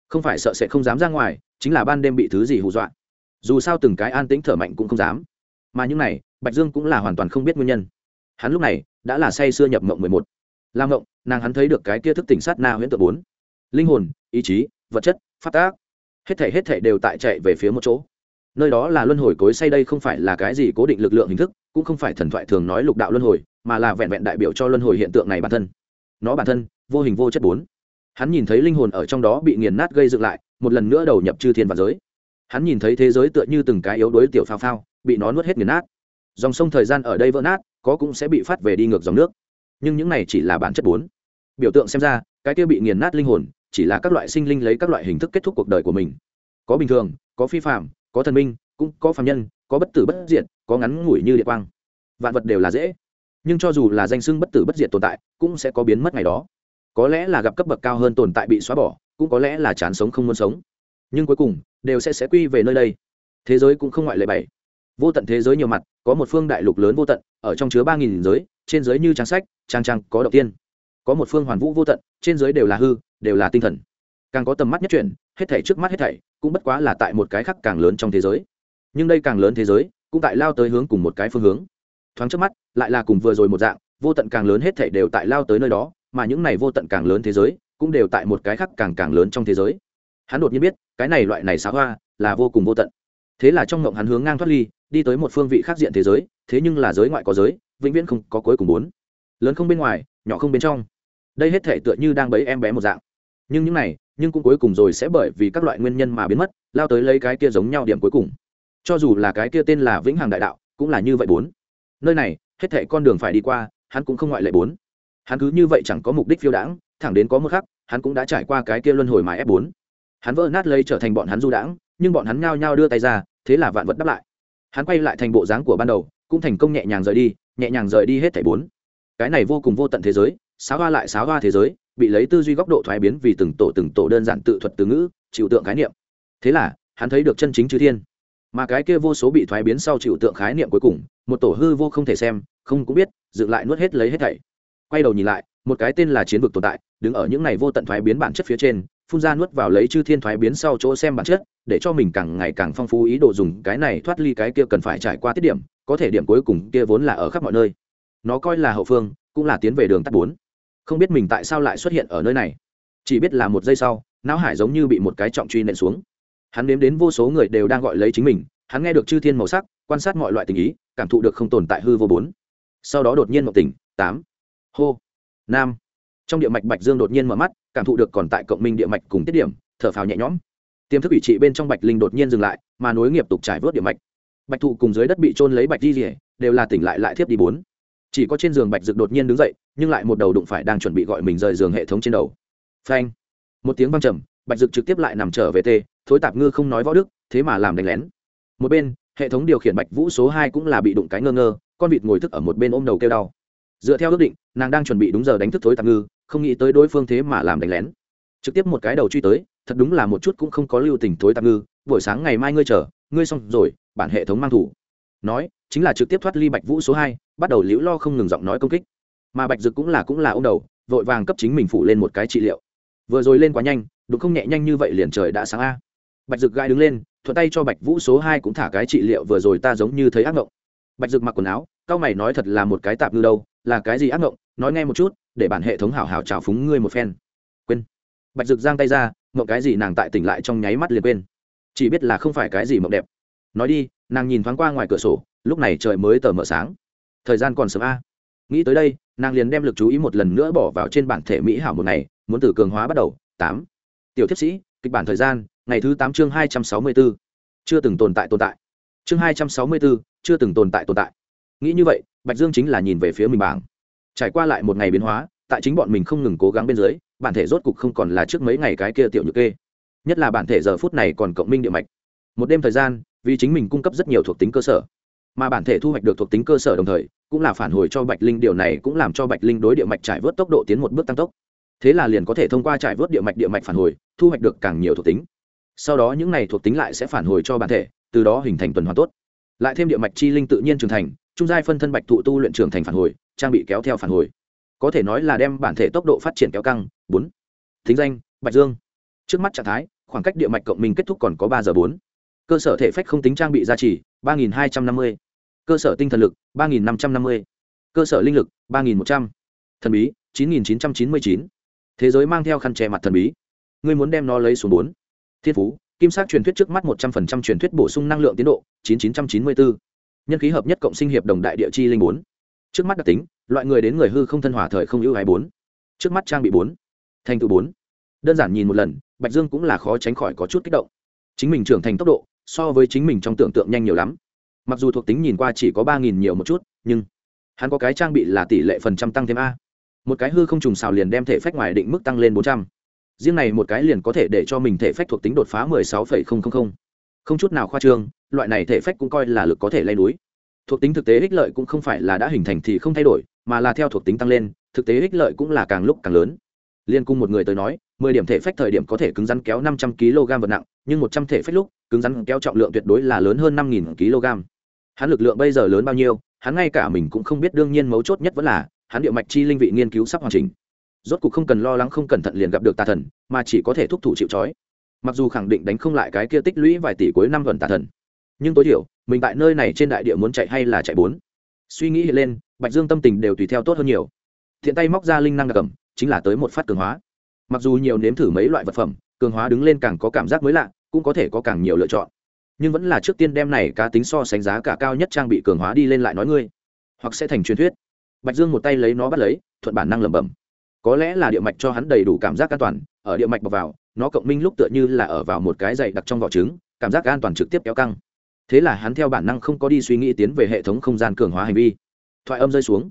Không phải sợ sẽ không dám ra ngoài, chính là ban đêm bị thứ gì hù dọa. Dù sao từng cái an tĩnh thở mạnh cũng không dám. Mà những này, bạch dương cũng là hoàn toàn không biết nguyên nhân. Hắn lúc này, đã là say sưa nhập mộng mười một làm ngộng nàng hắn thấy được cái kia thức tỉnh sát na huyễn tự bốn. Linh hồn, ý chí, vật chất phát tác. Hết thể hết thể đều tại chạy về phía một chỗ. Nơi đó là luân hồi cối say đây không phải là cái gì cố định lực lượng hình thức, cũng không phải thần thoại thường nói lục đạo luân hồi, mà là vẹn vẹn đại biểu cho luân hồi hiện tượng này bản thân. Nó bản thân, vô hình vô chất bốn. Hắn nhìn thấy linh hồn ở trong đó bị nghiền nát gây dựng lại, một lần nữa đầu nhập chư thiên và giới. Hắn nhìn thấy thế giới tựa như từng cái yếu đuối tiểu phao phao, bị nó nuốt hết nghiền nát. Dòng sông thời gian ở đây vỡ nát, có cũng sẽ bị phát về đi ngược dòng nước nhưng những này chỉ là bản chất bốn. Biểu tượng xem ra, cái kia bị nghiền nát linh hồn, chỉ là các loại sinh linh lấy các loại hình thức kết thúc cuộc đời của mình. Có bình thường, có phi phạm có thần minh, cũng có phạm nhân, có bất tử bất diệt, có ngắn ngủi như địa quang. Vạn vật đều là dễ. Nhưng cho dù là danh xưng bất tử bất diệt tồn tại, cũng sẽ có biến mất ngày đó. Có lẽ là gặp cấp bậc cao hơn tồn tại bị xóa bỏ, cũng có lẽ là chán sống không muốn sống. Nhưng cuối cùng, đều sẽ sẽ quy về nơi đây. Thế giới cũng không ngoại lệ bảy vô tận thế giới nhiều mặt, có một phương đại lục lớn vô tận, ở trong chứa ba nghìn giới, trên giới như trang sách, trang trang, có động tiên. Có một phương hoàn vũ vô tận, trên giới đều là hư, đều là tinh thần. Càng có tầm mắt nhất chuyển, hết thảy trước mắt hết thảy, cũng bất quá là tại một cái khác càng lớn trong thế giới. Nhưng đây càng lớn thế giới, cũng tại lao tới hướng cùng một cái phương hướng. Thoáng trước mắt, lại là cùng vừa rồi một dạng, vô tận càng lớn hết thảy đều tại lao tới nơi đó, mà những này vô tận càng lớn thế giới, cũng đều tại một cái khác càng càng lớn trong thế giới. Hắn đột nhiên biết, cái này loại này xá hoa, là vô cùng vô tận thế là trong ngộng hắn hướng ngang thoát ly, đi tới một phương vị khác diện thế giới, thế nhưng là giới ngoại có giới, vĩnh viễn không có cuối cùng bốn. Lớn không bên ngoài, nhỏ không bên trong. Đây hết thể tựa như đang bấy em bé một dạng. Nhưng những này, nhưng cũng cuối cùng rồi sẽ bởi vì các loại nguyên nhân mà biến mất, lao tới lấy cái kia giống nhau điểm cuối cùng. Cho dù là cái kia tên là vĩnh hằng đại đạo, cũng là như vậy bốn. Nơi này, hết thể con đường phải đi qua, hắn cũng không ngoại lệ bốn. Hắn cứ như vậy chẳng có mục đích phiêu đãng, thẳng đến có một khắc, hắn cũng đã trải qua cái kia luân hồi mà ép bốn. Hắn vỡ nát lấy trở thành bọn hắn du đãng nhưng bọn hắn nhao nhao đưa tay ra, thế là vạn vật đáp lại. Hắn quay lại thành bộ dáng của ban đầu, cũng thành công nhẹ nhàng rời đi, nhẹ nhàng rời đi hết thảy bốn. Cái này vô cùng vô tận thế giới, xáo hoa lại xáo hoa thế giới, bị lấy tư duy góc độ thoái biến vì từng tổ từng tổ đơn giản tự thuật từ ngữ, chịu tượng khái niệm. Thế là, hắn thấy được chân chính chư thiên. Mà cái kia vô số bị thoái biến sau chịu tượng khái niệm cuối cùng, một tổ hư vô không thể xem, không cũng biết, dựng lại nuốt hết lấy hết thảy. Quay đầu nhìn lại, một cái tên là chiến vực tồn tại, đứng ở những này vô tận thoái biến bản chất phía trên phun ra nuốt vào lấy chư thiên thoái biến sau chỗ xem bản chất, để cho mình càng ngày càng phong phú ý đồ dùng cái này thoát ly cái kia cần phải trải qua tiết điểm, có thể điểm cuối cùng kia vốn là ở khắp mọi nơi. Nó coi là hậu phương, cũng là tiến về đường tắt bốn. Không biết mình tại sao lại xuất hiện ở nơi này. Chỉ biết là một giây sau, não hải giống như bị một cái trọng truy nện xuống. Hắn nếm đến vô số người đều đang gọi lấy chính mình, hắn nghe được chư thiên màu sắc, quan sát mọi loại tình ý, cảm thụ được không tồn tại hư vô bốn. Sau đó đột nhiên một tỉnh, tám. Hô. Nam. Trong địa mạch bạch dương đột nhiên mở mắt cảm thụ được còn tại cộng minh địa mạch cùng tiết điểm, thở phào nhẹ nhõm. Tiềm thức ủy trị bên trong bạch linh đột nhiên dừng lại, mà nối nghiệp tục trải vớt địa mạch. Bạch thụ cùng dưới đất bị trôn lấy bạch di rỉa đều là tỉnh lại lại thiếp đi bốn. Chỉ có trên giường bạch dực đột nhiên đứng dậy, nhưng lại một đầu đụng phải đang chuẩn bị gọi mình rời giường hệ thống trên đầu. Phanh! Một tiếng văng trầm, bạch dực trực tiếp lại nằm trở về tê, thối tạp ngư không nói võ đức, thế mà làm đánh lén. Một bên, hệ thống điều khiển bạch vũ số hai cũng là bị đụng cái ngơ ngơ, con vịt ngồi thức ở một bên ôm đầu kêu đau. Dựa theo ước định, nàng đang chuẩn bị đúng giờ đánh thức thối tạp ngư không nghĩ tới đối phương thế mà làm đánh lén. Trực tiếp một cái đầu truy tới, thật đúng là một chút cũng không có lưu tình thối tạp ngư, buổi sáng ngày mai ngươi chờ, ngươi xong rồi, bản hệ thống mang thủ. Nói, chính là trực tiếp thoát ly bạch vũ số hai, bắt đầu liễu lo không ngừng giọng nói công kích. Mà bạch dực cũng là cũng là ông đầu, vội vàng cấp chính mình phụ lên một cái trị liệu. Vừa rồi lên quá nhanh, đúng không nhẹ nhanh như vậy liền trời đã sáng a. Bạch dực gai đứng lên, thuận tay cho bạch vũ số hai cũng thả cái trị liệu vừa rồi ta giống như thấy ác ngộng. Bạch dực mặc quần áo, cao mày nói thật là một cái tạp ngư đâu, là cái gì ác ngộng? Nói nghe một chút, để bản hệ thống hảo hảo trào phúng ngươi một phen. Quên. Bạch dực giang tay ra, mộng cái gì nàng tại tỉnh lại trong nháy mắt liền quên. Chỉ biết là không phải cái gì mộng đẹp. Nói đi, nàng nhìn thoáng qua ngoài cửa sổ, lúc này trời mới tờ mờ sáng. Thời gian còn sớm a. Nghĩ tới đây, nàng liền đem l ự c chú ý một lần nữa bỏ vào trên bản thể mỹ hảo một ngày, muốn từ cường hóa bắt đầu. Tám. Tiểu thiếp sĩ, kịch bản thời gian, ngày thứ tám chương hai trăm sáu mươi b ố chưa từng tồn tại tồn tại. Chương hai trăm sáu mươi b ố chưa từng tồn tại tồn tại. Nghĩ như vậy, bạch dương chính là nhìn về phía mình bảng trải qua lại một ngày biến hóa, tại chính bọn mình không ngừng cố gắng bên dưới, bản thể rốt cục không còn là trước mấy ngày cái kia tiểu nhược kê. Nhất là bản thể giờ phút này còn cộng minh địa mạch. Một đêm thời gian, vì chính mình cung cấp rất nhiều thuộc tính cơ sở. Mà bản thể thu hoạch được thuộc tính cơ sở đồng thời, cũng là phản hồi cho bạch linh, điều này cũng làm cho bạch linh đối địa mạch trải vớt tốc độ tiến một bước tăng tốc. Thế là liền có thể thông qua trải vớt địa mạch địa mạch phản hồi, thu hoạch được càng nhiều thuộc tính. Sau đó những này thuộc tính lại sẽ phản hồi cho bản thể, từ đó hình thành tuần hoàn tốt. Lại thêm địa mạch chi linh tự nhiên trưởng thành trung giai phân thân bạch thụ tu luyện trưởng thành phản hồi, trang bị kéo theo phản hồi. Có thể nói là đem bản thể tốc độ phát triển kéo căng. Bốn. Thính danh, bạch dương. Trước mắt trạng thái, khoảng cách địa mạch cộng minh kết thúc còn có ba giờ bốn. Cơ sở thể phách không tính trang bị gia trì, ba nghìn hai trăm năm mươi. Cơ sở tinh thần lực, ba nghìn năm trăm năm mươi. Cơ sở linh lực, ba nghìn một trăm. L thần bí, chín nghìn chín trăm chín mươi chín. Thế giới mang theo khăn che mặt thần bí. Ngươi muốn đem nó lấy xuống bốn. Thiên phú, kim sắc truyền thuyết trước mắt một trăm phần trăm truyền thuyết bổ sung năng lượng tiến độ, chín chín trăm chín mươi bốn nhân khí hợp nhất cộng sinh hiệp đồng đại địa chi linh bốn. Trước mắt đặc tính, loại người đến người hư không thân hỏa thời không ưu ái bốn. Trước mắt trang bị bốn, thành tựu bốn. Đơn giản nhìn một lần, bạch dương cũng là khó tránh khỏi có chút kích động. Chính mình trưởng thành tốc độ, so với chính mình trong tưởng tượng nhanh nhiều lắm. Mặc dù thuộc tính nhìn qua chỉ có ba nghìn nhiều một chút, nhưng hắn có cái trang bị là tỷ lệ phần trăm tăng thêm a. Một cái hư không trùng xào liền đem thể phách ngoài định mức tăng lên bốn trăm. Riêng này một cái liền có thể để cho mình thể phách thuộc tính đột phá mười sáu phẩy không không không không chút nào khoa trương, loại này thể phách cũng coi là lực có thể lay núi. Thuộc tính thực tế ích lợi cũng không phải là đã hình thành thì không thay đổi, mà là theo thuộc tính tăng lên, thực tế ích lợi cũng là càng lúc càng lớn. Liên cung một người tới nói, mười điểm thể phách thời điểm có thể cứng rắn kéo năm trăm kg vật nặng, nhưng một trăm thể phách lúc, cứng rắn kéo trọng lượng tuyệt đối là lớn hơn năm nghìn kg. Hắn lực lượng bây giờ lớn bao nhiêu, hắn ngay cả mình cũng không biết, đương nhiên mấu chốt nhất vẫn là, hắn địa mạch chi linh vị nghiên cứu sắp hoàn chỉnh. Rốt cuộc không cần lo lắng, không cẩn thận liền gặp được tà thần, mà chỉ có thể thúc thủ chịu trói mặc dù khẳng định đánh không lại cái kia tích lũy vài tỷ cuối năm gần tà thần, nhưng tối thiểu, mình tại nơi này trên đại địa muốn chạy hay là chạy bốn? Suy nghĩ lên, bạch dương tâm tình đều tùy theo tốt hơn nhiều. Thiện tay móc ra linh năng đặc cầm chính là tới một phát cường hóa. Mặc dù nhiều nếm thử mấy loại vật phẩm, cường hóa đứng lên càng có cảm giác mới lạ, cũng có thể có càng nhiều lựa chọn. Nhưng vẫn là trước tiên đem này cá tính so sánh giá cả cao nhất trang bị cường hóa đi lên lại nói ngươi. Hoặc sẽ thành truyền thuyết. Bạch dương một tay lấy nó bắt lấy, thuận bản năng lẩm bẩm. Có lẽ là địa mạch cho hắn đầy đủ cảm giác an toàn, ở địa mạch bọc vào nó cộng minh lúc tựa như là ở vào một cái dày đặc trong vỏ trứng, cảm giác an toàn trực tiếp kéo căng. Thế là hắn theo bản năng không có đi suy nghĩ tiến về hệ thống không gian cường hóa hành vi. Thoại âm rơi xuống,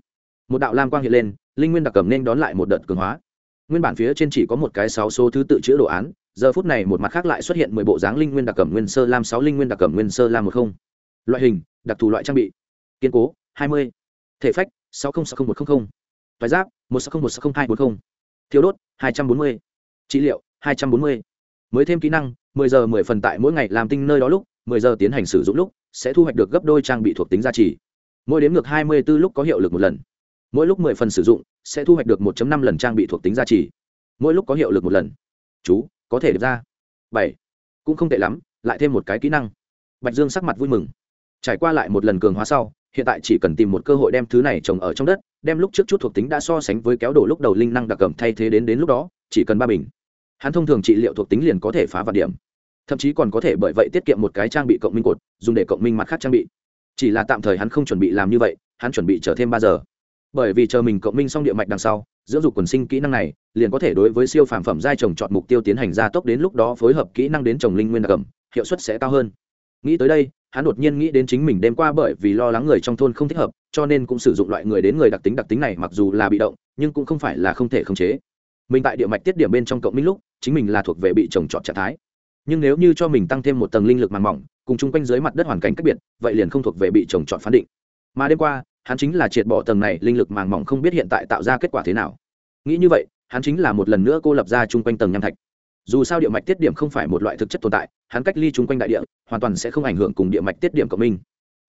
một đạo lam quang hiện lên, linh nguyên đặc cầm nên đón lại một đợt cường hóa. Nguyên bản phía trên chỉ có một cái sáu số thứ tự chữ đồ án, giờ phút này một mặt khác lại xuất hiện mười bộ dáng linh nguyên đặc cẩm nguyên sơ lam sáu, linh nguyên đặc cẩm nguyên sơ lam một không. Loại hình, đặc thù loại trang bị. Kiên cố, hai mươi. Thể phách, sáu mươi sáu một trăm linh vải giáp, một sáu một sáu hai bốn mươi thiếu đốt, hai trăm bốn mươi. Trị liệu hai trăm bốn mươi. Mới thêm kỹ năng, mười giờ mười phần tại mỗi ngày làm tinh nơi đó lúc 10 giờ tiến hành sử dụng lúc, sẽ thu hoạch được gấp đôi trang bị thuộc tính gia trì mỗi đếm ngược 24 lúc có hiệu lực một lần. Mỗi lúc 10 phần sử dụng, sẽ thu hoạch được 1.5 lần trang bị thuộc tính gia trì mỗi lúc có hiệu lực một lần. Chú, có thể được ra. Bảy, cũng không tệ lắm, lại thêm một cái kỹ năng. Bạch dương sắc mặt vui mừng. Trải qua lại một lần cường hóa sau, hiện tại chỉ cần tìm một cơ hội đem thứ này trồng ở trong đất, đem lúc trước chút thuộc tính đã so sánh với kéo đổ lúc đầu linh năng đặc cầm thay thế đến đến lúc đó, chỉ cần ba bình hắn thông thường trị liệu thuộc tính liền có thể phá vạn điểm. Thậm chí còn có thể bởi vậy tiết kiệm một cái trang bị cộng minh cột dùng để cộng minh mặt khác trang bị. Chỉ là tạm thời hắn không chuẩn bị làm như vậy hắn chuẩn bị chờ thêm ba giờ. Bởi vì chờ mình cộng minh xong địa mạch đằng sau dưỡng dục quần sinh kỹ năng này liền có thể đối với siêu phàm phẩm giai trồng chọn mục tiêu tiến hành gia tốc đến lúc đó phối hợp kỹ năng đến trồng linh nguyên đặc cầm, hiệu suất sẽ cao hơn. Nghĩ tới đây hắn đột nhiên nghĩ đến chính mình đêm qua bởi vì lo lắng người trong thôn không thích hợp cho nên cũng sử dụng loại người đến người đặc tính đặc tính này mặc dù là bị động nhưng cũng không phải là không thể khống chế. Mình tại địa mạch tiết điểm bên trong cộng minh lúc chính mình là thuộc về bị trồng trọt trạng thái. Nhưng nếu như cho mình tăng thêm một tầng linh lực màng mỏng, cùng chung quanh dưới mặt đất hoàn cảnh cách biệt, vậy liền không thuộc về bị trồng trọt phán định. Mà đêm qua, hắn chính là triệt bỏ tầng này linh lực màng mỏng không biết hiện tại tạo ra kết quả thế nào. Nghĩ như vậy, hắn chính là một lần nữa cô lập ra chung quanh tầng nham thạch. Dù sao địa mạch tiết điểm không phải một loại thực chất tồn tại, hắn cách ly chung quanh đại địa, hoàn toàn sẽ không ảnh hưởng cùng địa mạch tiết điểm của mình.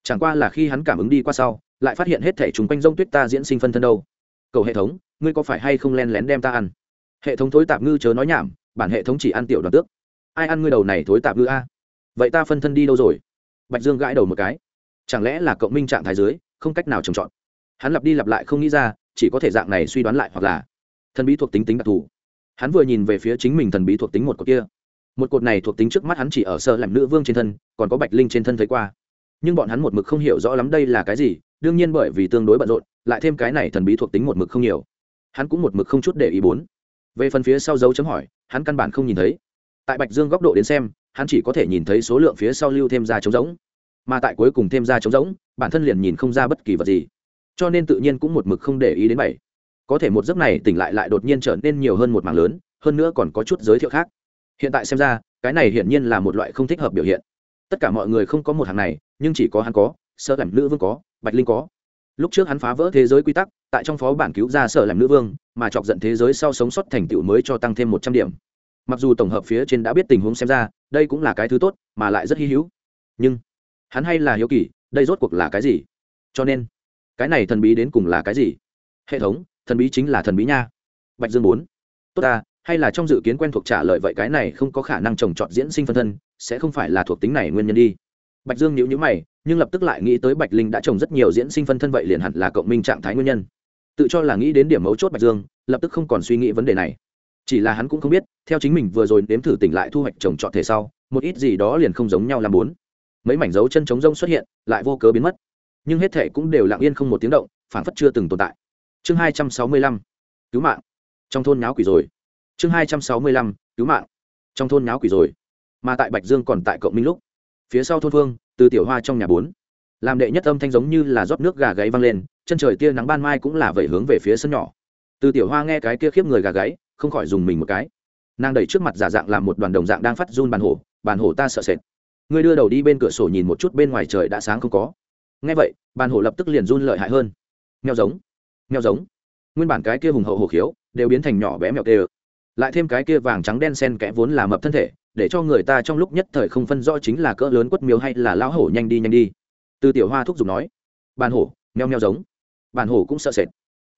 Chẳng qua là khi hắn cảm ứng đi qua sau, lại phát hiện hết thể chung quanh rông tuyết ta diễn sinh phân thân đâu. Cầu hệ thống, ngươi có phải hay không len lén đem ta ăn? Hệ thống thối tạp ngư chớ nói nhảm, bản hệ thống chỉ ăn tiểu đoàn tước. Ai ăn ngươi đầu này thối tạp ngư a? Vậy ta phân thân đi đâu rồi? Bạch dương gãi đầu một cái. Chẳng lẽ là cộng minh trạng thái dưới, không cách nào trồng trọt? Hắn lặp đi lặp lại không nghĩ ra, chỉ có thể dạng này suy đoán lại hoặc là thần bí thuộc tính tính đặc thù. Hắn vừa nhìn về phía chính mình thần bí thuộc tính một cột kia. Một cột này thuộc tính trước mắt hắn chỉ ở sơ làm nữ vương trên thân, còn có bạch linh trên thân thấy qua. Nhưng bọn hắn một mực không hiểu rõ lắm đây là cái gì, đương nhiên bởi vì tương đối bận rộn, lại thêm cái này thần bí thuộc tính một mực không nhiều. Hắn cũng một mực không chút để ý bốn về phần phía sau dấu chấm hỏi, hắn căn bản không nhìn thấy. Tại bạch dương góc độ đến xem, hắn chỉ có thể nhìn thấy số lượng phía sau lưu thêm ra trống rỗng. Mà tại cuối cùng thêm ra trống rỗng, bản thân liền nhìn không ra bất kỳ vật gì. Cho nên tự nhiên cũng một mực không để ý đến bảy. Có thể một giấc này tỉnh lại lại đột nhiên trở nên nhiều hơn một mảng lớn, hơn nữa còn có chút giới thiệu khác. Hiện tại xem ra, cái này hiển nhiên là một loại không thích hợp biểu hiện. Tất cả mọi người không có một hàng này, nhưng chỉ có hắn có, sơ cảnh nữ vương có, bạch linh có lúc trước hắn phá vỡ thế giới quy tắc, tại trong phó bản cứu ra sở làm nữ vương, mà chọc giận thế giới sau sống sót thành tựu mới cho tăng thêm một trăm điểm. Mặc dù tổng hợp phía trên đã biết tình huống xem ra, đây cũng là cái thứ tốt, mà lại rất hy hữu. Nhưng, hắn hay là hiếu kỳ, đây rốt cuộc là cái gì? Cho nên, cái này thần bí đến cùng là cái gì? Hệ thống, thần bí chính là thần bí nha. Bạch dương bốn tốt ta, hay là trong dự kiến quen thuộc trả lời vậy cái này không có khả năng trồng trọt diễn sinh phân thân, sẽ không phải là thuộc tính này nguyên nhân đi. Bạch dương nhíu nhíu mày nhưng lập tức lại nghĩ tới bạch linh đã trồng rất nhiều diễn sinh phân thân vậy liền hẳn là cộng minh trạng thái nguyên nhân. Tự cho là nghĩ đến điểm mấu chốt bạch dương, lập tức không còn suy nghĩ vấn đề này. Chỉ là hắn cũng không biết, theo chính mình vừa rồi nếm thử tỉnh lại thu hoạch trồng trọt thể sau, một ít gì đó liền không giống nhau làm bốn. Mấy mảnh dấu chân trống rông xuất hiện, lại vô cớ biến mất. Nhưng hết thể cũng đều lặng yên không một tiếng động phản phất chưa từng tồn tại. Chương hai trăm sáu mươi lăm, cứu mạng. Trong thôn nháo quỷ rồi. Chương hai trăm sáu mươi lăm, cứu mạng. Trong thôn nháo quỷ rồi. Mà tại bạch dương còn tại cộng minh lúc. Phía sau thôn phương từ tiểu hoa trong nhà bốn. Làm đệ nhất âm thanh giống như là rót nước gà gáy văng lên, chân trời tia nắng ban mai cũng là vẩy hướng về phía sân nhỏ. Từ tiểu hoa nghe cái kia khiếp người gà gáy, không khỏi dùng mình một cái. Nàng đẩy trước mặt giả dạng làm một đoàn đồng dạng đang phát run bàn hổ bàn hổ ta sợ sệt. Ngươi đưa đầu đi bên cửa sổ nhìn một chút bên ngoài trời đã sáng không có. Nghe vậy, bàn hổ lập tức liền run lợi hại hơn. Mèo giống mèo giống. Nguyên bản cái kia hùng hậu hổ khiếu đều biến thành nhỏ bé mèo tê lại thêm cái kia vàng trắng đen sen kẽ vốn là mập thân thể để cho người ta trong lúc nhất thời không phân rõ chính là cỡ lớn quất miếu hay là lão hổ nhanh đi nhanh đi. Từ tiểu hoa thúc giục nói, bàn hổ, meo meo giống. Bàn hổ cũng sợ sệt.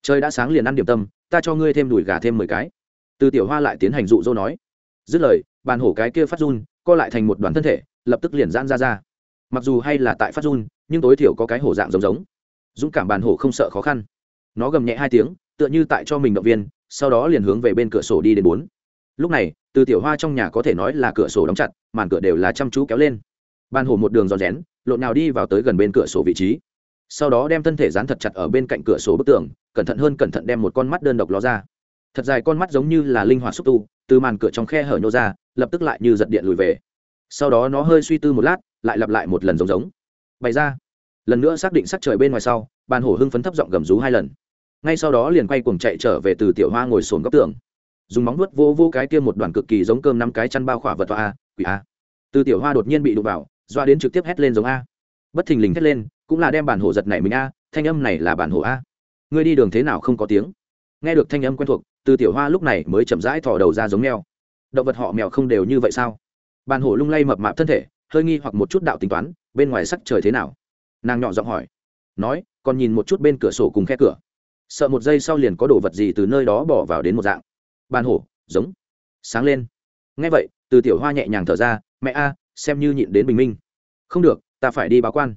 Trời đã sáng liền ăn điểm tâm, ta cho ngươi thêm đùi gà thêm mười cái. Từ tiểu hoa lại tiến hành dụ dỗ nói. Dứt lời, bàn hổ cái kia phát run, co lại thành một đoàn thân thể, lập tức liền giãn ra ra. Mặc dù hay là tại phát run, nhưng tối thiểu có cái hổ dạng giống giống. Dũng cảm bàn hổ không sợ khó khăn. Nó gầm nhẹ hai tiếng, tựa như tại cho mình động viên, sau đó liền hướng về bên cửa sổ đi đến bốn lúc này, từ tiểu hoa trong nhà có thể nói là cửa sổ đóng chặt, màn cửa đều là chăm chú kéo lên. Bàn hồ một đường giòn rén, lộn nào đi vào tới gần bên cửa sổ vị trí. Sau đó đem thân thể dán thật chặt ở bên cạnh cửa sổ bức tường, cẩn thận hơn cẩn thận đem một con mắt đơn độc ló ra. Thật dài con mắt giống như là linh hoạt xúc tu, từ màn cửa trong khe hở nhô ra, lập tức lại như giật điện lùi về. Sau đó nó hơi suy tư một lát, lại lặp lại một lần giống giống. Bày ra. Lần nữa xác định sắc trời bên ngoài sau bàn hổ hưng phấn thấp giọng gầm rú hai lần. Ngay sau đó liền quay cuồng chạy trở về từ tiểu hoa ngồi sồn góc tường dùng móng nuốt vô vô cái kia một đoàn cực kỳ giống cơm năm cái chăn bao khỏa vật toa a, quỷ a. Từ tiểu hoa đột nhiên bị đụng vào, doa đến trực tiếp hét lên giống a. Bất thình lình hét lên, cũng là đem bản hổ giật này mình a, thanh âm này là bản hổ a. Ngươi đi đường thế nào không có tiếng? Nghe được thanh âm quen thuộc, từ tiểu hoa lúc này mới chậm rãi thò đầu ra giống mèo. Động vật họ mèo không đều như vậy sao? Bản hổ lung lay mập mạp thân thể, hơi nghi hoặc một chút đạo tính toán, bên ngoài sắc trời thế nào? Nàng nhỏ giọng hỏi. Nói, còn nhìn một chút bên cửa sổ cùng khe cửa. Sợ một giây sau liền có đồ vật gì từ nơi đó bỏ vào đến một dạng ban hổ, giống. Sáng lên. Ngay vậy, từ tiểu hoa nhẹ nhàng thở ra, mẹ a, xem như nhịn đến bình minh. Không được, ta phải đi báo quan.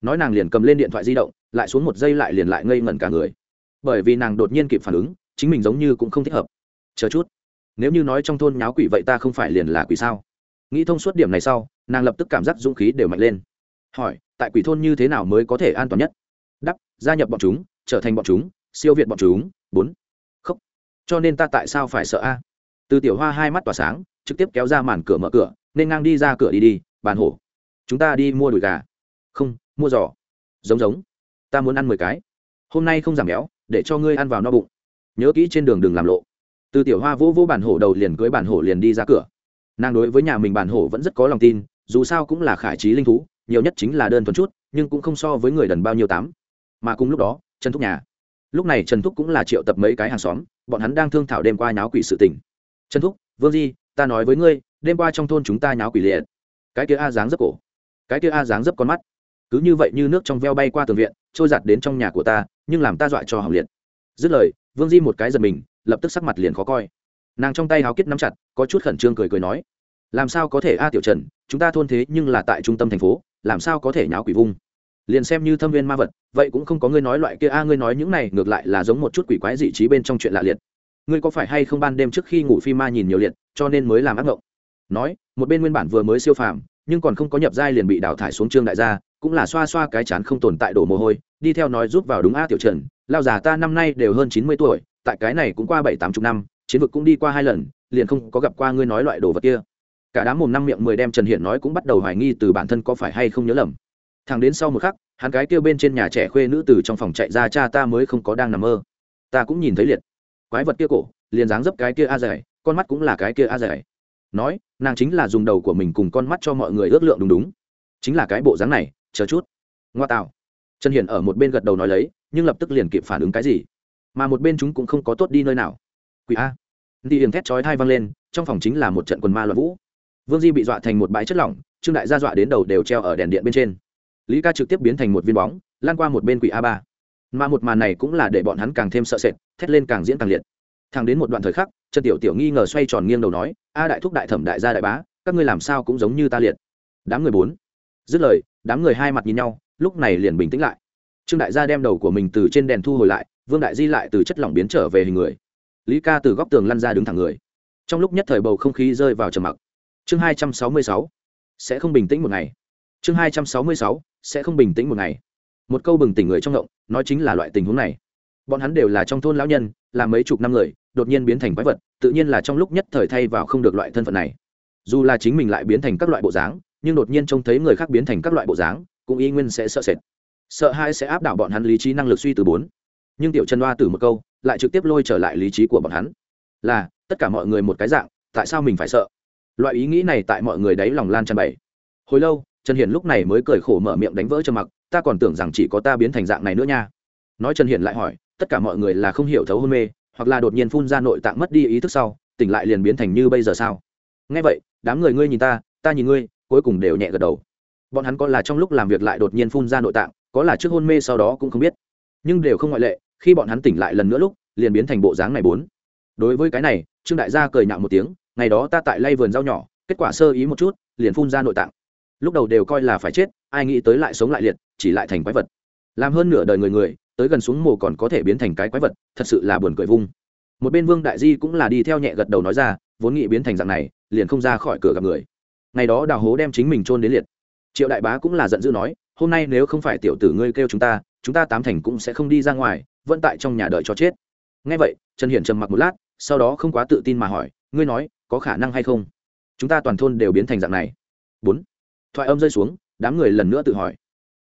Nói nàng liền cầm lên điện thoại di động, lại xuống một giây lại liền lại ngây ngẩn cả người. Bởi vì nàng đột nhiên kịp phản ứng, chính mình giống như cũng không thích hợp. Chờ chút. Nếu như nói trong thôn nháo quỷ vậy ta không phải liền là quỷ sao? Nghĩ thông suốt điểm này sau, nàng lập tức cảm giác dũng khí đều mạnh lên. Hỏi, tại quỷ thôn như thế nào mới có thể an toàn nhất? Đắp, gia nhập bọn chúng, trở thành bọn chúng, siêu việt bọn chúng. Bốn cho nên ta tại sao phải sợ a? Từ tiểu hoa hai mắt tỏa sáng, trực tiếp kéo ra màn cửa mở cửa, nên ngang đi ra cửa đi đi, bàn hổ. Chúng ta đi mua đùi gà. Không, mua giò. Giống giống. Ta muốn ăn mười cái. Hôm nay không giảm béo, để cho ngươi ăn vào no bụng. Nhớ kỹ trên đường đừng làm lộ. Từ tiểu hoa vỗ vỗ bản hổ đầu liền cưới bản hổ liền đi ra cửa. Nàng đối với nhà mình bản hổ vẫn rất có lòng tin, dù sao cũng là khải trí linh thú, nhiều nhất chính là đơn thuần chút, nhưng cũng không so với người đần bao nhiêu tám. Mà cùng lúc đó, trần thúc nhà lúc này trần thúc cũng là triệu tập mấy cái hàng xóm, bọn hắn đang thương thảo đêm qua nháo quỷ sự tình. Trần thúc, vương di, ta nói với ngươi, đêm qua trong thôn chúng ta nháo quỷ liệt. Cái kia a dáng dấp cổ. Cái kia a dáng dấp con mắt. Cứ như vậy như nước trong veo bay qua tường viện, trôi giặt đến trong nhà của ta, nhưng làm ta dọa cho hỏng liệt. Dứt lời, vương di một cái giật mình, lập tức sắc mặt liền khó coi. Nàng trong tay háo kết nắm chặt, có chút khẩn trương cười cười nói, làm sao có thể a tiểu trần, chúng ta thôn thế nhưng là tại trung tâm thành phố, làm sao có thể nháo quỷ vung? Liền xem như thâm viên ma vật, vậy cũng không có ngươi nói loại kia, a, ngươi nói những này ngược lại là giống một chút quỷ quái dị trí bên trong chuyện lạ liệt. Ngươi có phải hay không ban đêm trước khi ngủ phi ma nhìn nhiều liệt, cho nên mới làm ác ngộng? Nói, một bên nguyên bản vừa mới siêu phàm, nhưng còn không có nhập giai liền bị đào thải xuống trương đại gia, cũng là xoa xoa cái chán không tồn tại đổ mồ hôi, đi theo nói giúp vào đúng a tiểu trần, lao già ta năm nay đều hơn chín mươi tuổi, tại cái này cũng qua bảy tám chục năm, chiến vực cũng đi qua hai lần, liền không có gặp qua ngươi nói loại đồ vật kia. Cả đám mồm năm miệng mười đem trần hiển nói cũng bắt đầu hoài nghi từ bản thân có phải hay không nhớ lầm thằng đến sau một khắc, hắn cái kêu bên trên nhà trẻ khuê nữ từ trong phòng chạy ra, cha ta mới không có đang nằm mơ. Ta cũng nhìn thấy liệt. Quái vật kia cổ, liền dáng dấp cái kia a dài con mắt cũng là cái kia a dài nói, nàng chính là dùng đầu của mình cùng con mắt cho mọi người ước lượng đúng đúng. Chính là cái bộ dáng này, chờ chút. Ngoa tạo. Trần hiển ở một bên gật đầu nói lấy, nhưng lập tức liền kịp phản ứng cái gì. Mà một bên chúng cũng không có tốt đi nơi nào. Quỷ a. Đi hiền thét chói thai văng lên, trong phòng chính là một trận quần ma loạn vũ. Vương di bị dọa thành một bãi chất lỏng, trương đại gia dọa đến đầu đều treo ở đèn điện bên trên lý ca trực tiếp biến thành một viên bóng, lan qua một bên quỷ a ba. Mà một màn này cũng là để bọn hắn càng thêm sợ sệt, thét lên càng diễn càng liệt. Thang đến một đoạn thời khắc, trần tiểu tiểu nghi ngờ xoay tròn nghiêng đầu nói, a đại thúc đại thẩm đại gia đại bá, các ngươi làm sao cũng giống như ta liệt. Đám người bốn. Dứt lời, đám người hai mặt nhìn nhau, lúc này liền bình tĩnh lại. Trương đại gia đem đầu của mình từ trên đèn thu hồi lại, vương đại di lại từ chất lỏng biến trở về hình người. Lý ca từ góc tường lăn ra đứng thẳng người. Trong lúc nhất thời bầu không khí rơi vào trầm mặc. Chương hai trăm sáu mươi sáu. Sẽ không bình tĩnh một ngày. Chương hai trăm sáu mươi sáu sẽ không bình tĩnh một ngày. Một câu bừng tỉnh người trong động nói chính là loại tình huống này. Bọn hắn đều là trong thôn lão nhân, là mấy chục năm người, đột nhiên biến thành quái vật, tự nhiên là trong lúc nhất thời thay vào không được loại thân phận này. Dù là chính mình lại biến thành các loại bộ dáng, nhưng đột nhiên trông thấy người khác biến thành các loại bộ dáng, cũng y nguyên sẽ sợ sệt. Sợ hai sẽ áp đảo bọn hắn lý trí năng lực suy từ bốn. Nhưng tiểu chân đoa từ một câu, lại trực tiếp lôi trở lại lý trí của bọn hắn. Là, tất cả mọi người một cái dạng, tại sao mình phải sợ? Loại ý nghĩ này tại mọi người đáy lòng lan tràn bày hồi lâu trần hiển lúc này mới cười khổ mở miệng đánh vỡ trầm mặc, ta còn tưởng rằng chỉ có ta biến thành dạng này nữa nha. Nói trần hiển lại hỏi, tất cả mọi người là không hiểu thấu hôn mê, hoặc là đột nhiên phun ra nội tạng mất đi ý thức sau, tỉnh lại liền biến thành như bây giờ sao? Nghe vậy, đám người ngươi nhìn ta ta nhìn ngươi, cuối cùng đều nhẹ gật đầu. Bọn hắn có là trong lúc làm việc lại đột nhiên phun ra nội tạng, có là trước hôn mê sau đó cũng không biết. Nhưng đều không ngoại lệ, khi bọn hắn tỉnh lại lần nữa lúc, liền biến thành bộ dáng này bốn. Đối với cái này, trương đại gia cười nhạo một tiếng, ngày đó ta tại lay vườn rau nhỏ, kết quả sơ ý một chút, liền phun ra nội tạng lúc đầu đều coi là phải chết, ai nghĩ tới lại sống lại liệt, chỉ lại thành quái vật. Làm hơn nửa đời người người, tới gần xuống mồ còn có thể biến thành cái quái vật, thật sự là buồn cười vung. Một bên vương đại di cũng là đi theo nhẹ gật đầu nói ra, vốn nghĩ biến thành dạng này, liền không ra khỏi cửa gặp người. Ngày đó đào hố đem chính mình trôn đến liệt. Triệu đại bá cũng là giận dữ nói, hôm nay nếu không phải tiểu tử ngươi kêu chúng ta chúng ta tám thành cũng sẽ không đi ra ngoài, vẫn tại trong nhà đợi cho chết. Ngay vậy, trần hiển trầm mặc một lát, sau đó không quá tự tin mà hỏi, ngươi nói, có khả năng hay không? Chúng ta toàn thôn đều biến thành dạng này. Bốn thoại âm rơi xuống, đám người lần nữa tự hỏi.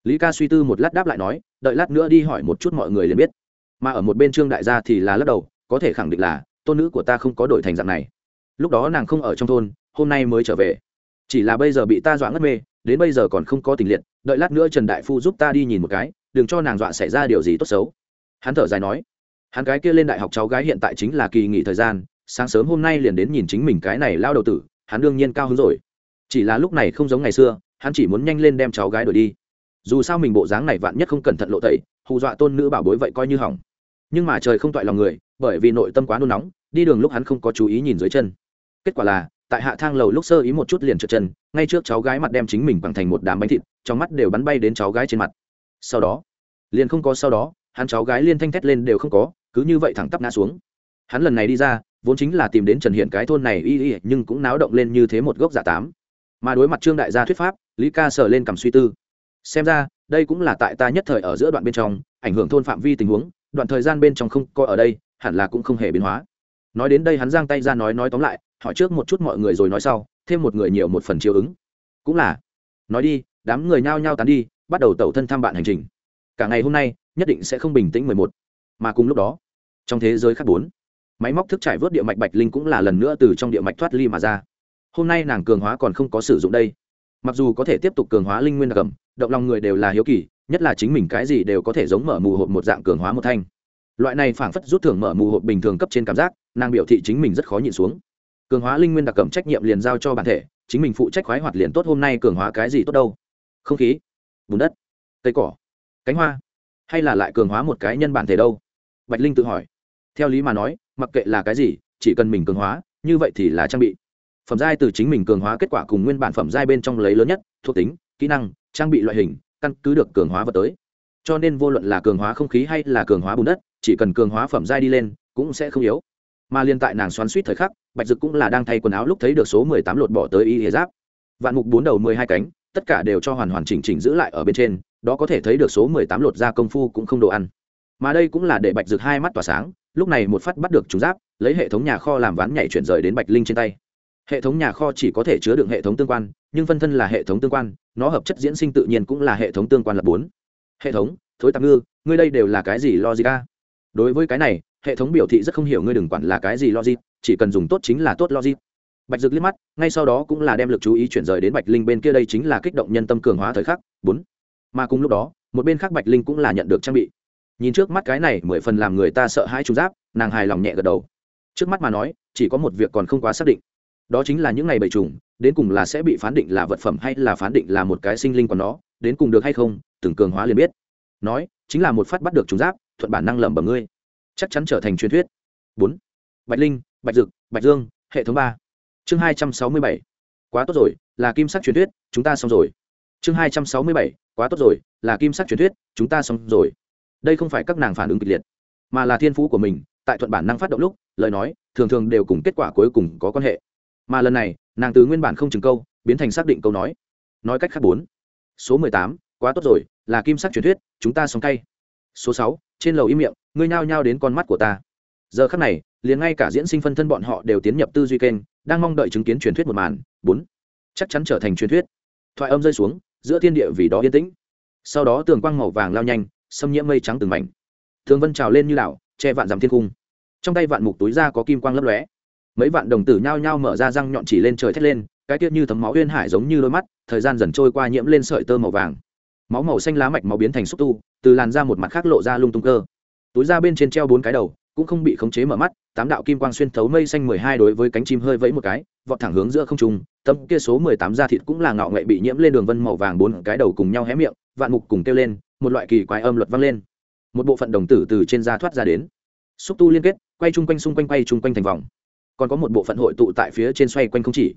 Lý ca suy tư một lát đáp lại nói, đợi lát nữa đi hỏi một chút mọi người liền biết. Mà ở một bên trương đại gia thì là lắc đầu, có thể khẳng định là, tôn nữ của ta không có đổi thành dạng này. Lúc đó nàng không ở trong thôn, hôm nay mới trở về. Chỉ là bây giờ bị ta dọa ngất mê, đến bây giờ còn không có tình liệt, đợi lát nữa trần đại phu giúp ta đi nhìn một cái, đừng cho nàng dọa xảy ra điều gì tốt xấu. Hắn thở dài nói, hắn gái kia lên đại học cháu gái hiện tại chính là kỳ nghỉ thời gian, sáng sớm hôm nay liền đến nhìn chính mình cái này lao đầu tử, hắn đương nhiên cao hứng rồi. Chỉ là lúc này không giống ngày xưa hắn chỉ muốn nhanh lên đem cháu gái đuổi đi. Dù sao mình bộ dáng này vạn nhất không cẩn thận lộ tẩy, hù dọa tôn nữ bảo bối vậy coi như hỏng. Nhưng mà trời không toại lòng người, bởi vì nội tâm quá nôn nóng, đi đường lúc hắn không có chú ý nhìn dưới chân. Kết quả là, tại hạ thang lầu lúc sơ ý một chút liền trượt chân, ngay trước cháu gái mặt đem chính mình bằng thành một đám bánh thịt, trong mắt đều bắn bay đến cháu gái trên mặt. Sau đó, liền không có sau đó, hắn cháu gái liên thanh thét lên đều không có, cứ như vậy thẳng tắp ngã xuống. Hắn lần này đi ra, vốn chính là tìm đến trần hiện cái thôn này y y, nhưng cũng náo động lên như thế một gốc giả tám mà đối mặt trương đại gia thuyết pháp, lý ca sờ lên cầm suy tư. Xem ra, đây cũng là tại ta nhất thời ở giữa đoạn bên trong, ảnh hưởng thôn phạm vi tình huống, đoạn thời gian bên trong không coi ở đây, hẳn là cũng không hề biến hóa. Nói đến đây hắn giang tay ra nói nói tóm lại, hỏi trước một chút mọi người rồi nói sau, thêm một người nhiều một phần chiếu ứng. Cũng là. Nói đi, đám người nhao nhao tán đi, bắt đầu tẩu thân thăm bạn hành trình. Cả ngày hôm nay, nhất định sẽ không bình tĩnh mười một. Mà cùng lúc đó, trong thế giới khác bốn, máy móc thức trải vớt địa mạch bạch linh cũng là lần nữa từ trong địa mạch thoát ly mà ra hôm nay nàng cường hóa còn không có sử dụng đây. Mặc dù có thể tiếp tục cường hóa linh nguyên đặc cầm động lòng người đều là hiếu kỳ, nhất là chính mình cái gì đều có thể giống mở mù hộp một dạng cường hóa một thanh. Loại này phảng phất rút thưởng mở mù hộp bình thường cấp trên cảm giác, nàng biểu thị chính mình rất khó nhịn xuống. Cường hóa linh nguyên đặc cầm trách nhiệm liền giao cho bản thể, chính mình phụ trách khoái hoạt liền tốt hôm nay cường hóa cái gì tốt đâu. Không khí, bùn đất, cây cỏ, cánh hoa, hay là lại cường hóa một cái nhân bản thể đâu? Bạch linh tự hỏi. Theo lý mà nói, mặc kệ là cái gì, chỉ cần mình cường hóa, như vậy thì là trang bị phẩm giai từ chính mình cường hóa kết quả cùng nguyên bản phẩm giai bên trong lấy lớn nhất, thuộc tính, kỹ năng, trang bị loại hình, căn cứ được cường hóa vật tới. Cho nên vô luận là cường hóa không khí hay là cường hóa bùn đất, chỉ cần cường hóa phẩm giai đi lên, cũng sẽ không yếu. Mà liên tại nàng xoắn suýt thời khắc, bạch dực cũng là đang thay quần áo lúc thấy được số mười tám lột bỏ tới y hề giáp. Vạn mục bốn đầu mười hai cánh, tất cả đều cho hoàn hoàn chỉnh chỉnh giữ lại ở bên trên, đó có thể thấy được số mười tám lột ra công phu cũng không đồ ăn. Mà đây cũng là để bạch dực hai mắt tỏa sáng, lúc này một phát bắt được chúng giáp, lấy hệ thống nhà kho làm ván nhảy chuyển rời đến bạch linh trên tay hệ thống nhà kho chỉ có thể chứa đựng hệ thống tương quan, nhưng phân thân là hệ thống tương quan, nó hợp chất diễn sinh tự nhiên cũng là hệ thống tương quan là bốn. Hệ thống, thối tạp ngư, ngươi đây đều là cái gì logic a? Đối với cái này, hệ thống biểu thị rất không hiểu ngươi đừng quản là cái gì logic, chỉ cần dùng tốt chính là tốt logic. Bạch dực liếc mắt, ngay sau đó cũng là đem lực chú ý chuyển rời đến bạch linh bên kia đây chính là kích động nhân tâm cường hóa thời khắc, bốn. Mà cùng lúc đó, một bên khác bạch linh cũng là nhận được trang bị. Nhìn trước mắt cái này mười phần làm người ta sợ hãi trung giáp, nàng hài lòng nhẹ gật đầu. Trước mắt mà nói, chỉ có một việc còn không quá xác định đó chính là những ngày bầy trùng, đến cùng là sẽ bị phán định là vật phẩm hay là phán định là một cái sinh linh của nó, đến cùng được hay không, từng cường hóa liền biết. Nói, chính là một phát bắt được trùng giáp, thuận bản năng lầm bầm ngươi. Chắc chắn trở thành truyền thuyết. Bốn, bạch linh, bạch dực, bạch dương, hệ thống ba. Chương hai trăm sáu mươi bảy. Quá tốt rồi, là kim sắc truyền thuyết, chúng ta xong rồi. Chương hai trăm sáu mươi bảy, quá tốt rồi, là kim sắc truyền thuyết, chúng ta xong rồi. Đây không phải các nàng phản ứng kịch liệt, mà là thiên phú của mình, tại thuận bản năng phát động lúc, lời nói, thường thường đều cùng kết quả cuối cùng có quan hệ mà lần này, nàng từ nguyên bản không chừng câu, biến thành xác định câu nói. Nói cách khác bốn. Số mười tám, quá tốt rồi, là kim sắc truyền thuyết, chúng ta sống cay. Số sáu, trên lầu im miệng, ngươi nhao nhao đến con mắt của ta. Giờ khắc này, liền ngay cả diễn sinh phân thân bọn họ đều tiến nhập tư duy kênh, đang mong đợi chứng kiến truyền thuyết một màn. Bốn. Chắc chắn trở thành truyền thuyết. Thoại âm rơi xuống, giữa thiên địa vì đó yên tĩnh. Sau đó tường quang màu vàng lao nhanh, xâm nhiễm mây trắng từng mảnh. Thường vân trào lên như đảo, che vạn dằm thiên cung. Trong tay vạn mục túi ra có kim quang lấp lóe mấy vạn đồng tử nhao nhao mở ra răng nhọn chỉ lên trời thét lên, cái tiết như thấm máu uyên hải giống như đôi mắt, thời gian dần trôi qua nhiễm lên sợi tơ màu vàng. Máu màu xanh lá mạch máu biến thành xúc tu, từ làn ra một mặt khác lộ ra lung tung cơ. Túi ra bên trên treo bốn cái đầu, cũng không bị khống chế mở mắt, tám đạo kim quang xuyên thấu mây xanh mười hai đối với cánh chim hơi vẫy một cái, vọt thẳng hướng giữa không trung tâm kia số mười tám da thịt cũng là ngạo nghệ bị nhiễm lên đường vân màu vàng bốn cái đầu cùng nhau hé miệng, vạn mục cùng kêu lên, một loại kỳ quái âm luật vang lên. Một bộ phận đồng tử từ trên da thoát ra đến. Xúc tu liên kết, quay chung quanh xung quanh quay chung quanh thành vòng còn có một bộ phận hội tụ tại phía trên xoay quanh không chỉ.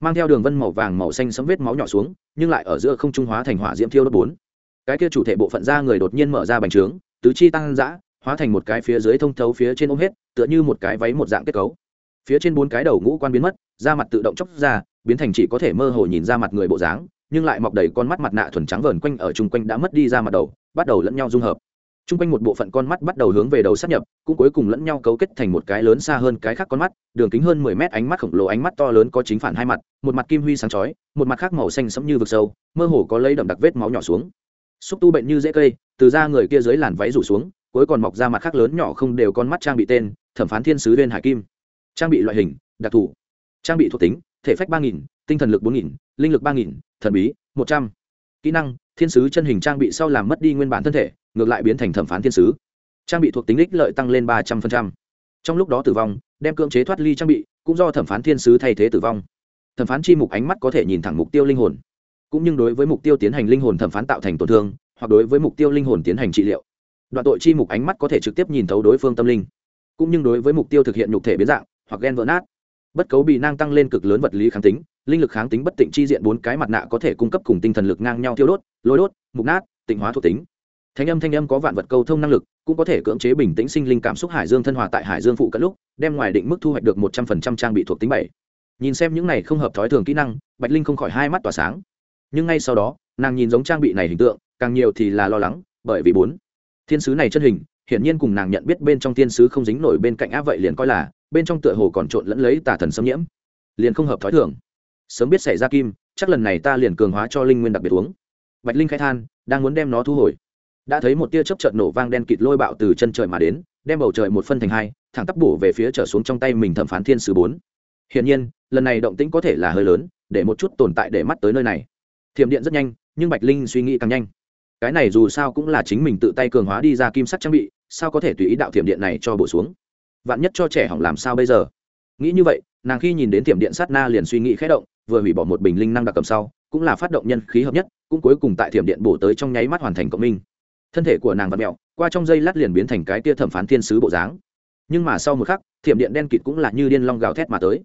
Mang theo đường vân màu vàng màu xanh sấm vết máu nhỏ xuống, nhưng lại ở giữa không trung hóa thành hỏa diễm thiêu đốt bốn. Cái kia chủ thể bộ phận da người đột nhiên mở ra bành trướng, tứ chi tăng dã, hóa thành một cái phía dưới thông thấu phía trên ôm hết, tựa như một cái váy một dạng kết cấu. Phía trên bốn cái đầu ngũ quan biến mất, da mặt tự động chóc ra, biến thành chỉ có thể mơ hồ nhìn ra mặt người bộ dáng, nhưng lại mọc đầy con mắt mặt nạ thuần trắng vờn quanh ở chung quanh đã mất đi ra mặt đầu, bắt đầu lẫn nhau dung hợp chung quanh một bộ phận con mắt bắt đầu hướng về đầu sát nhập, cũng cuối cùng lẫn nhau cấu kết thành một cái lớn xa hơn cái khác con mắt, đường kính hơn mười mét ánh mắt khổng lồ ánh mắt to lớn có chính phản hai mặt, một mặt kim huy sáng chói, một mặt khác màu xanh sẫm như vực sâu, mơ hồ có lấy đậm đặc vết máu nhỏ xuống. Xúc tu bệnh như dễ cây, từ da người kia dưới làn váy rủ xuống, cuối còn mọc ra mặt khác lớn nhỏ không đều con mắt trang bị tên, thẩm phán thiên sứ viên hải kim. Trang bị loại hình, đặc thù. Trang bị thuộc tính, thể phách ba nghìn, tinh thần lực bốn nghìn, linh lực ba nghìn, thần bí, một trăm kỹ năng, thiên sứ chân hình trang bị sau làm mất đi nguyên bản thân thể, ngược lại biến thành thẩm phán thiên sứ. Trang bị thuộc tính ích lợi tăng lên ba trăm linh trong lúc đó tử vong, đem cưỡng chế thoát ly trang bị, cũng do thẩm phán thiên sứ thay thế tử vong. Thẩm phán chi mục ánh mắt có thể nhìn thẳng mục tiêu linh hồn. Cũng nhưng đối với mục tiêu tiến hành linh hồn thẩm phán tạo thành tổn thương, hoặc đối với mục tiêu linh hồn tiến hành trị liệu. Đoạn tội chi mục ánh mắt có thể trực tiếp nhìn thấu đối phương tâm linh. Cũng nhưng đối với mục tiêu thực hiện nhục thể biến dạng, hoặc ghen vỡ nát. Bất cấu bị năng tăng lên cực lớn vật lý kháng tính linh lực kháng tính bất tịnh chi diện bốn cái mặt nạ có thể cung cấp cùng tinh thần lực ngang nhau thiêu đốt, lôi đốt, mục nát, tịnh hóa thuộc tính. Thanh âm thanh âm có vạn vật câu thông năng lực, cũng có thể cưỡng chế bình tĩnh sinh linh cảm xúc hải dương thân hòa tại hải dương phụ cận lúc, đem ngoài định mức thu hoạch được một trăm phần trăm trang bị thuộc tính bảy. Nhìn xem những này không hợp thói thường kỹ năng, bạch linh không khỏi hai mắt tỏa sáng. Nhưng ngay sau đó, nàng nhìn giống trang bị này hình tượng, càng nhiều thì là lo lắng, bởi vì bốn. Thiên sứ này chân hình, hiển nhiên cùng nàng nhận biết bên trong thiên sứ không dính nổi bên cạnh áp vậy liền coi là, bên trong tựa hồ còn trộn lẫn lấy tà thần xâm nhiễm. Liền không hợp thói thường sớm biết xảy ra kim, chắc lần này ta liền cường hóa cho linh nguyên đặc biệt uống. Bạch linh khai than, đang muốn đem nó thu hồi. Đã thấy một tia chớp chợt nổ vang đen kịt lôi bạo từ chân trời mà đến, đem bầu trời một phân thành hai, thẳng tắp bổ về phía trở xuống trong tay mình thẩm phán thiên sứ bốn. Hiển nhiên, lần này động tĩnh có thể là hơi lớn, để một chút tồn tại để mắt tới nơi này. Thiểm điện rất nhanh, nhưng bạch linh suy nghĩ càng nhanh. Cái này dù sao cũng là chính mình tự tay cường hóa đi ra kim sắc trang bị, sao có thể tùy ý đạo thiểm điện này cho bổ xuống? Vạn nhất cho trẻ hỏng làm sao bây giờ? Nghĩ như vậy, nàng khi nhìn đến thiểm điện sát na liền suy nghĩ khẽ động vừa hủy bỏ một bình linh năng đặc cầm sau, cũng là phát động nhân khí hợp nhất, cũng cuối cùng tại thiểm điện bổ tới trong nháy mắt hoàn thành cộng minh. Thân thể của nàng vật mẹo qua trong dây lát liền biến thành cái tia thẩm phán thiên sứ bộ dáng. Nhưng mà sau một khắc, thiểm điện đen kịt cũng là như điên long gào thét mà tới.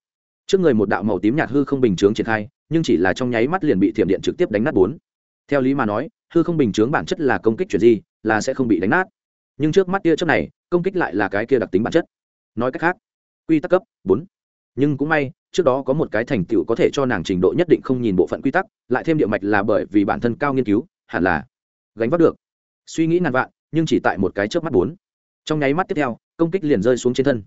Trước người một đạo màu tím nhạt hư không bình chướng triển khai, nhưng chỉ là trong nháy mắt liền bị thiểm điện trực tiếp đánh nát bốn. Theo lý mà nói, hư không bình chướng bản chất là công kích chuyển gì là sẽ không bị đánh nát. Nhưng trước mắt tia trước này, công kích lại là cái kia đặc tính bản chất. Nói cách khác, quy tắc cấp bốn. Nhưng cũng may trước đó có một cái thành tựu có thể cho nàng trình độ nhất định không nhìn bộ phận quy tắc, lại thêm địa mạch là bởi vì bản thân cao nghiên cứu, hẳn là gánh vác được. Suy nghĩ ngàn vạn, nhưng chỉ tại một cái trước mắt bốn. Trong nháy mắt tiếp theo, công kích liền rơi xuống trên thân.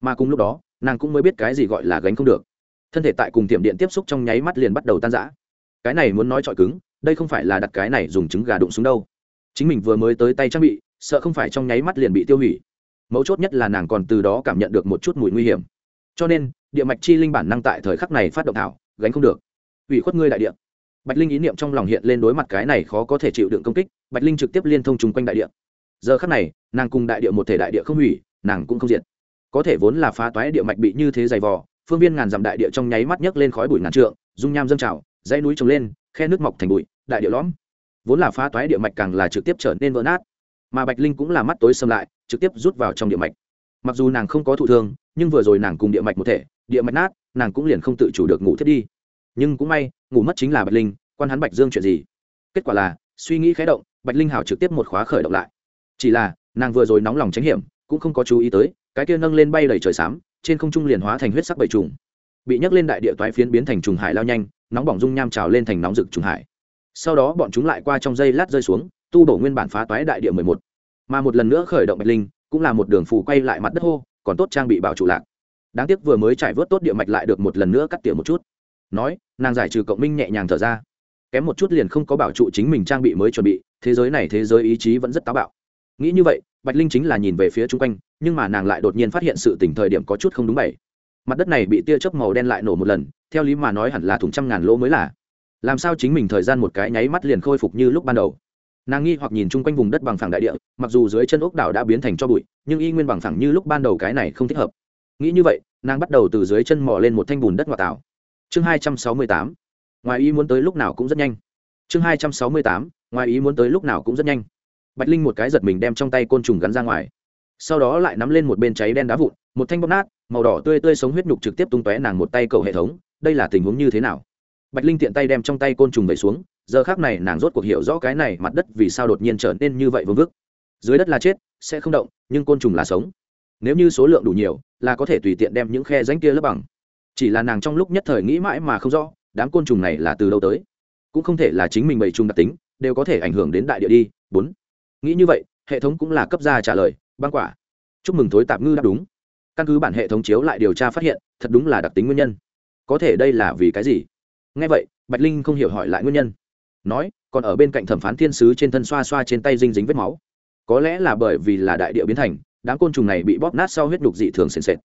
Mà cùng lúc đó, nàng cũng mới biết cái gì gọi là gánh không được. Thân thể tại cùng tiệm điện tiếp xúc trong nháy mắt liền bắt đầu tan rã. Cái này muốn nói trọi cứng, đây không phải là đặt cái này dùng trứng gà đụng xuống đâu. Chính mình vừa mới tới tay trang bị, sợ không phải trong nháy mắt liền bị tiêu hủy. Mấu chốt nhất là nàng còn từ đó cảm nhận được một chút mùi nguy hiểm. Cho nên địa mạch chi linh bản năng tại thời khắc này phát động thảo, gánh không được. Ủy khuất ngươi đại địa. Bạch linh ý niệm trong lòng hiện lên đối mặt cái này khó có thể chịu đựng công kích, bạch linh trực tiếp liên thông chung quanh đại địa. Giờ khắc này, nàng cùng đại địa một thể đại địa không hủy, nàng cũng không diệt. Có thể vốn là phá toái địa mạch bị như thế dày vò, phương viên ngàn dặm đại địa trong nháy mắt nhấc lên khói bụi ngàn trượng, dung nham dâng trào, dãy núi trồng lên, khe nước mọc thành bụi, đại địa lõm. Vốn là phá toái địa mạch càng là trực tiếp trở nên vỡ nát. Mà bạch linh cũng là mắt tối xâm lại, trực tiếp rút vào trong địa mạch. Mặc dù nàng không có thụ thương, nhưng vừa rồi nàng cùng địa mạch một thể địa mạch nát, nàng cũng liền không tự chủ được ngủ thiết đi. Nhưng cũng may, ngủ mất chính là bạch linh, quan hắn bạch dương chuyện gì? Kết quả là, suy nghĩ khé động, bạch linh hào trực tiếp một khóa khởi động lại. Chỉ là, nàng vừa rồi nóng lòng tránh hiểm, cũng không có chú ý tới, cái kia nâng lên bay đầy trời xám, trên không trung liền hóa thành huyết sắc bảy trùng. Bị nhấc lên đại địa toái phiến biến thành trùng hải lao nhanh, nóng bỏng dung nham trào lên thành nóng rực trùng hải. Sau đó bọn chúng lại qua trong dây lát rơi xuống, tu bổ nguyên bản phá toái đại địa mười một. Mà một lần nữa khởi động bạch linh, cũng là một đường phù quay lại mặt đất hô, còn tốt trang bị bảo trụ lạc đáng tiếc vừa mới trải vớt tốt địa mạch lại được một lần nữa cắt tỉa một chút. Nói, nàng giải trừ cộng minh nhẹ nhàng thở ra. Kém một chút liền không có bảo trụ chính mình trang bị mới chuẩn bị, thế giới này thế giới ý chí vẫn rất táo bạo. Nghĩ như vậy, bạch linh chính là nhìn về phía chung quanh, nhưng mà nàng lại đột nhiên phát hiện sự tỉnh thời điểm có chút không đúng bảy. Mặt đất này bị tia chớp màu đen lại nổ một lần, theo lý mà nói hẳn là thùng trăm ngàn lỗ mới là. Làm sao chính mình thời gian một cái nháy mắt liền khôi phục như lúc ban đầu? Nàng nghi hoặc nhìn chung quanh vùng đất bằng phẳng đại địa, mặc dù dưới chân ốc đảo đã biến thành cho bụi, nhưng y nguyên bằng phẳng như lúc ban đầu cái này không thích hợp nghĩ như vậy, nàng bắt đầu từ dưới chân mò lên một thanh bùn đất ngoại tảo. Chương hai trăm sáu mươi tám, ngoài ý muốn tới lúc nào cũng rất nhanh. Chương hai trăm sáu mươi tám, ngoài ý muốn tới lúc nào cũng rất nhanh. Bạch linh một cái giật mình đem trong tay côn trùng gắn ra ngoài. Sau đó lại nắm lên một bên cháy đen đá vụn, một thanh bóp nát, màu đỏ tươi tươi sống huyết nhục trực tiếp tung tóe nàng một tay cầu hệ thống, đây là tình huống như thế nào? Bạch linh tiện tay đem trong tay côn trùng vẩy xuống, giờ khác này nàng rốt cuộc hiểu rõ cái này mặt đất vì sao đột nhiên trở nên như vậy vương vức. Dưới đất là chết, sẽ không động, nhưng côn trùng là sống nếu như số lượng đủ nhiều, là có thể tùy tiện đem những khe ránh kia lấp bằng. Chỉ là nàng trong lúc nhất thời nghĩ mãi mà không rõ, đám côn trùng này là từ đâu tới. Cũng không thể là chính mình bầy trùng đặc tính, đều có thể ảnh hưởng đến đại địa đi. Bốn. Nghĩ như vậy, hệ thống cũng là cấp ra trả lời, băng quả. Chúc mừng thối tạp ngư đáp đúng. Căn cứ bản hệ thống chiếu lại điều tra phát hiện, thật đúng là đặc tính nguyên nhân. Có thể đây là vì cái gì? Ngay vậy, bạch linh không hiểu hỏi lại nguyên nhân. Nói, còn ở bên cạnh thẩm phán thiên sứ trên thân xoa xoa trên tay dinh dính vết máu. Có lẽ là bởi vì là đại địa biến thành đám côn trùng này bị bóp nát sau huyết đục dị thường sền sệt.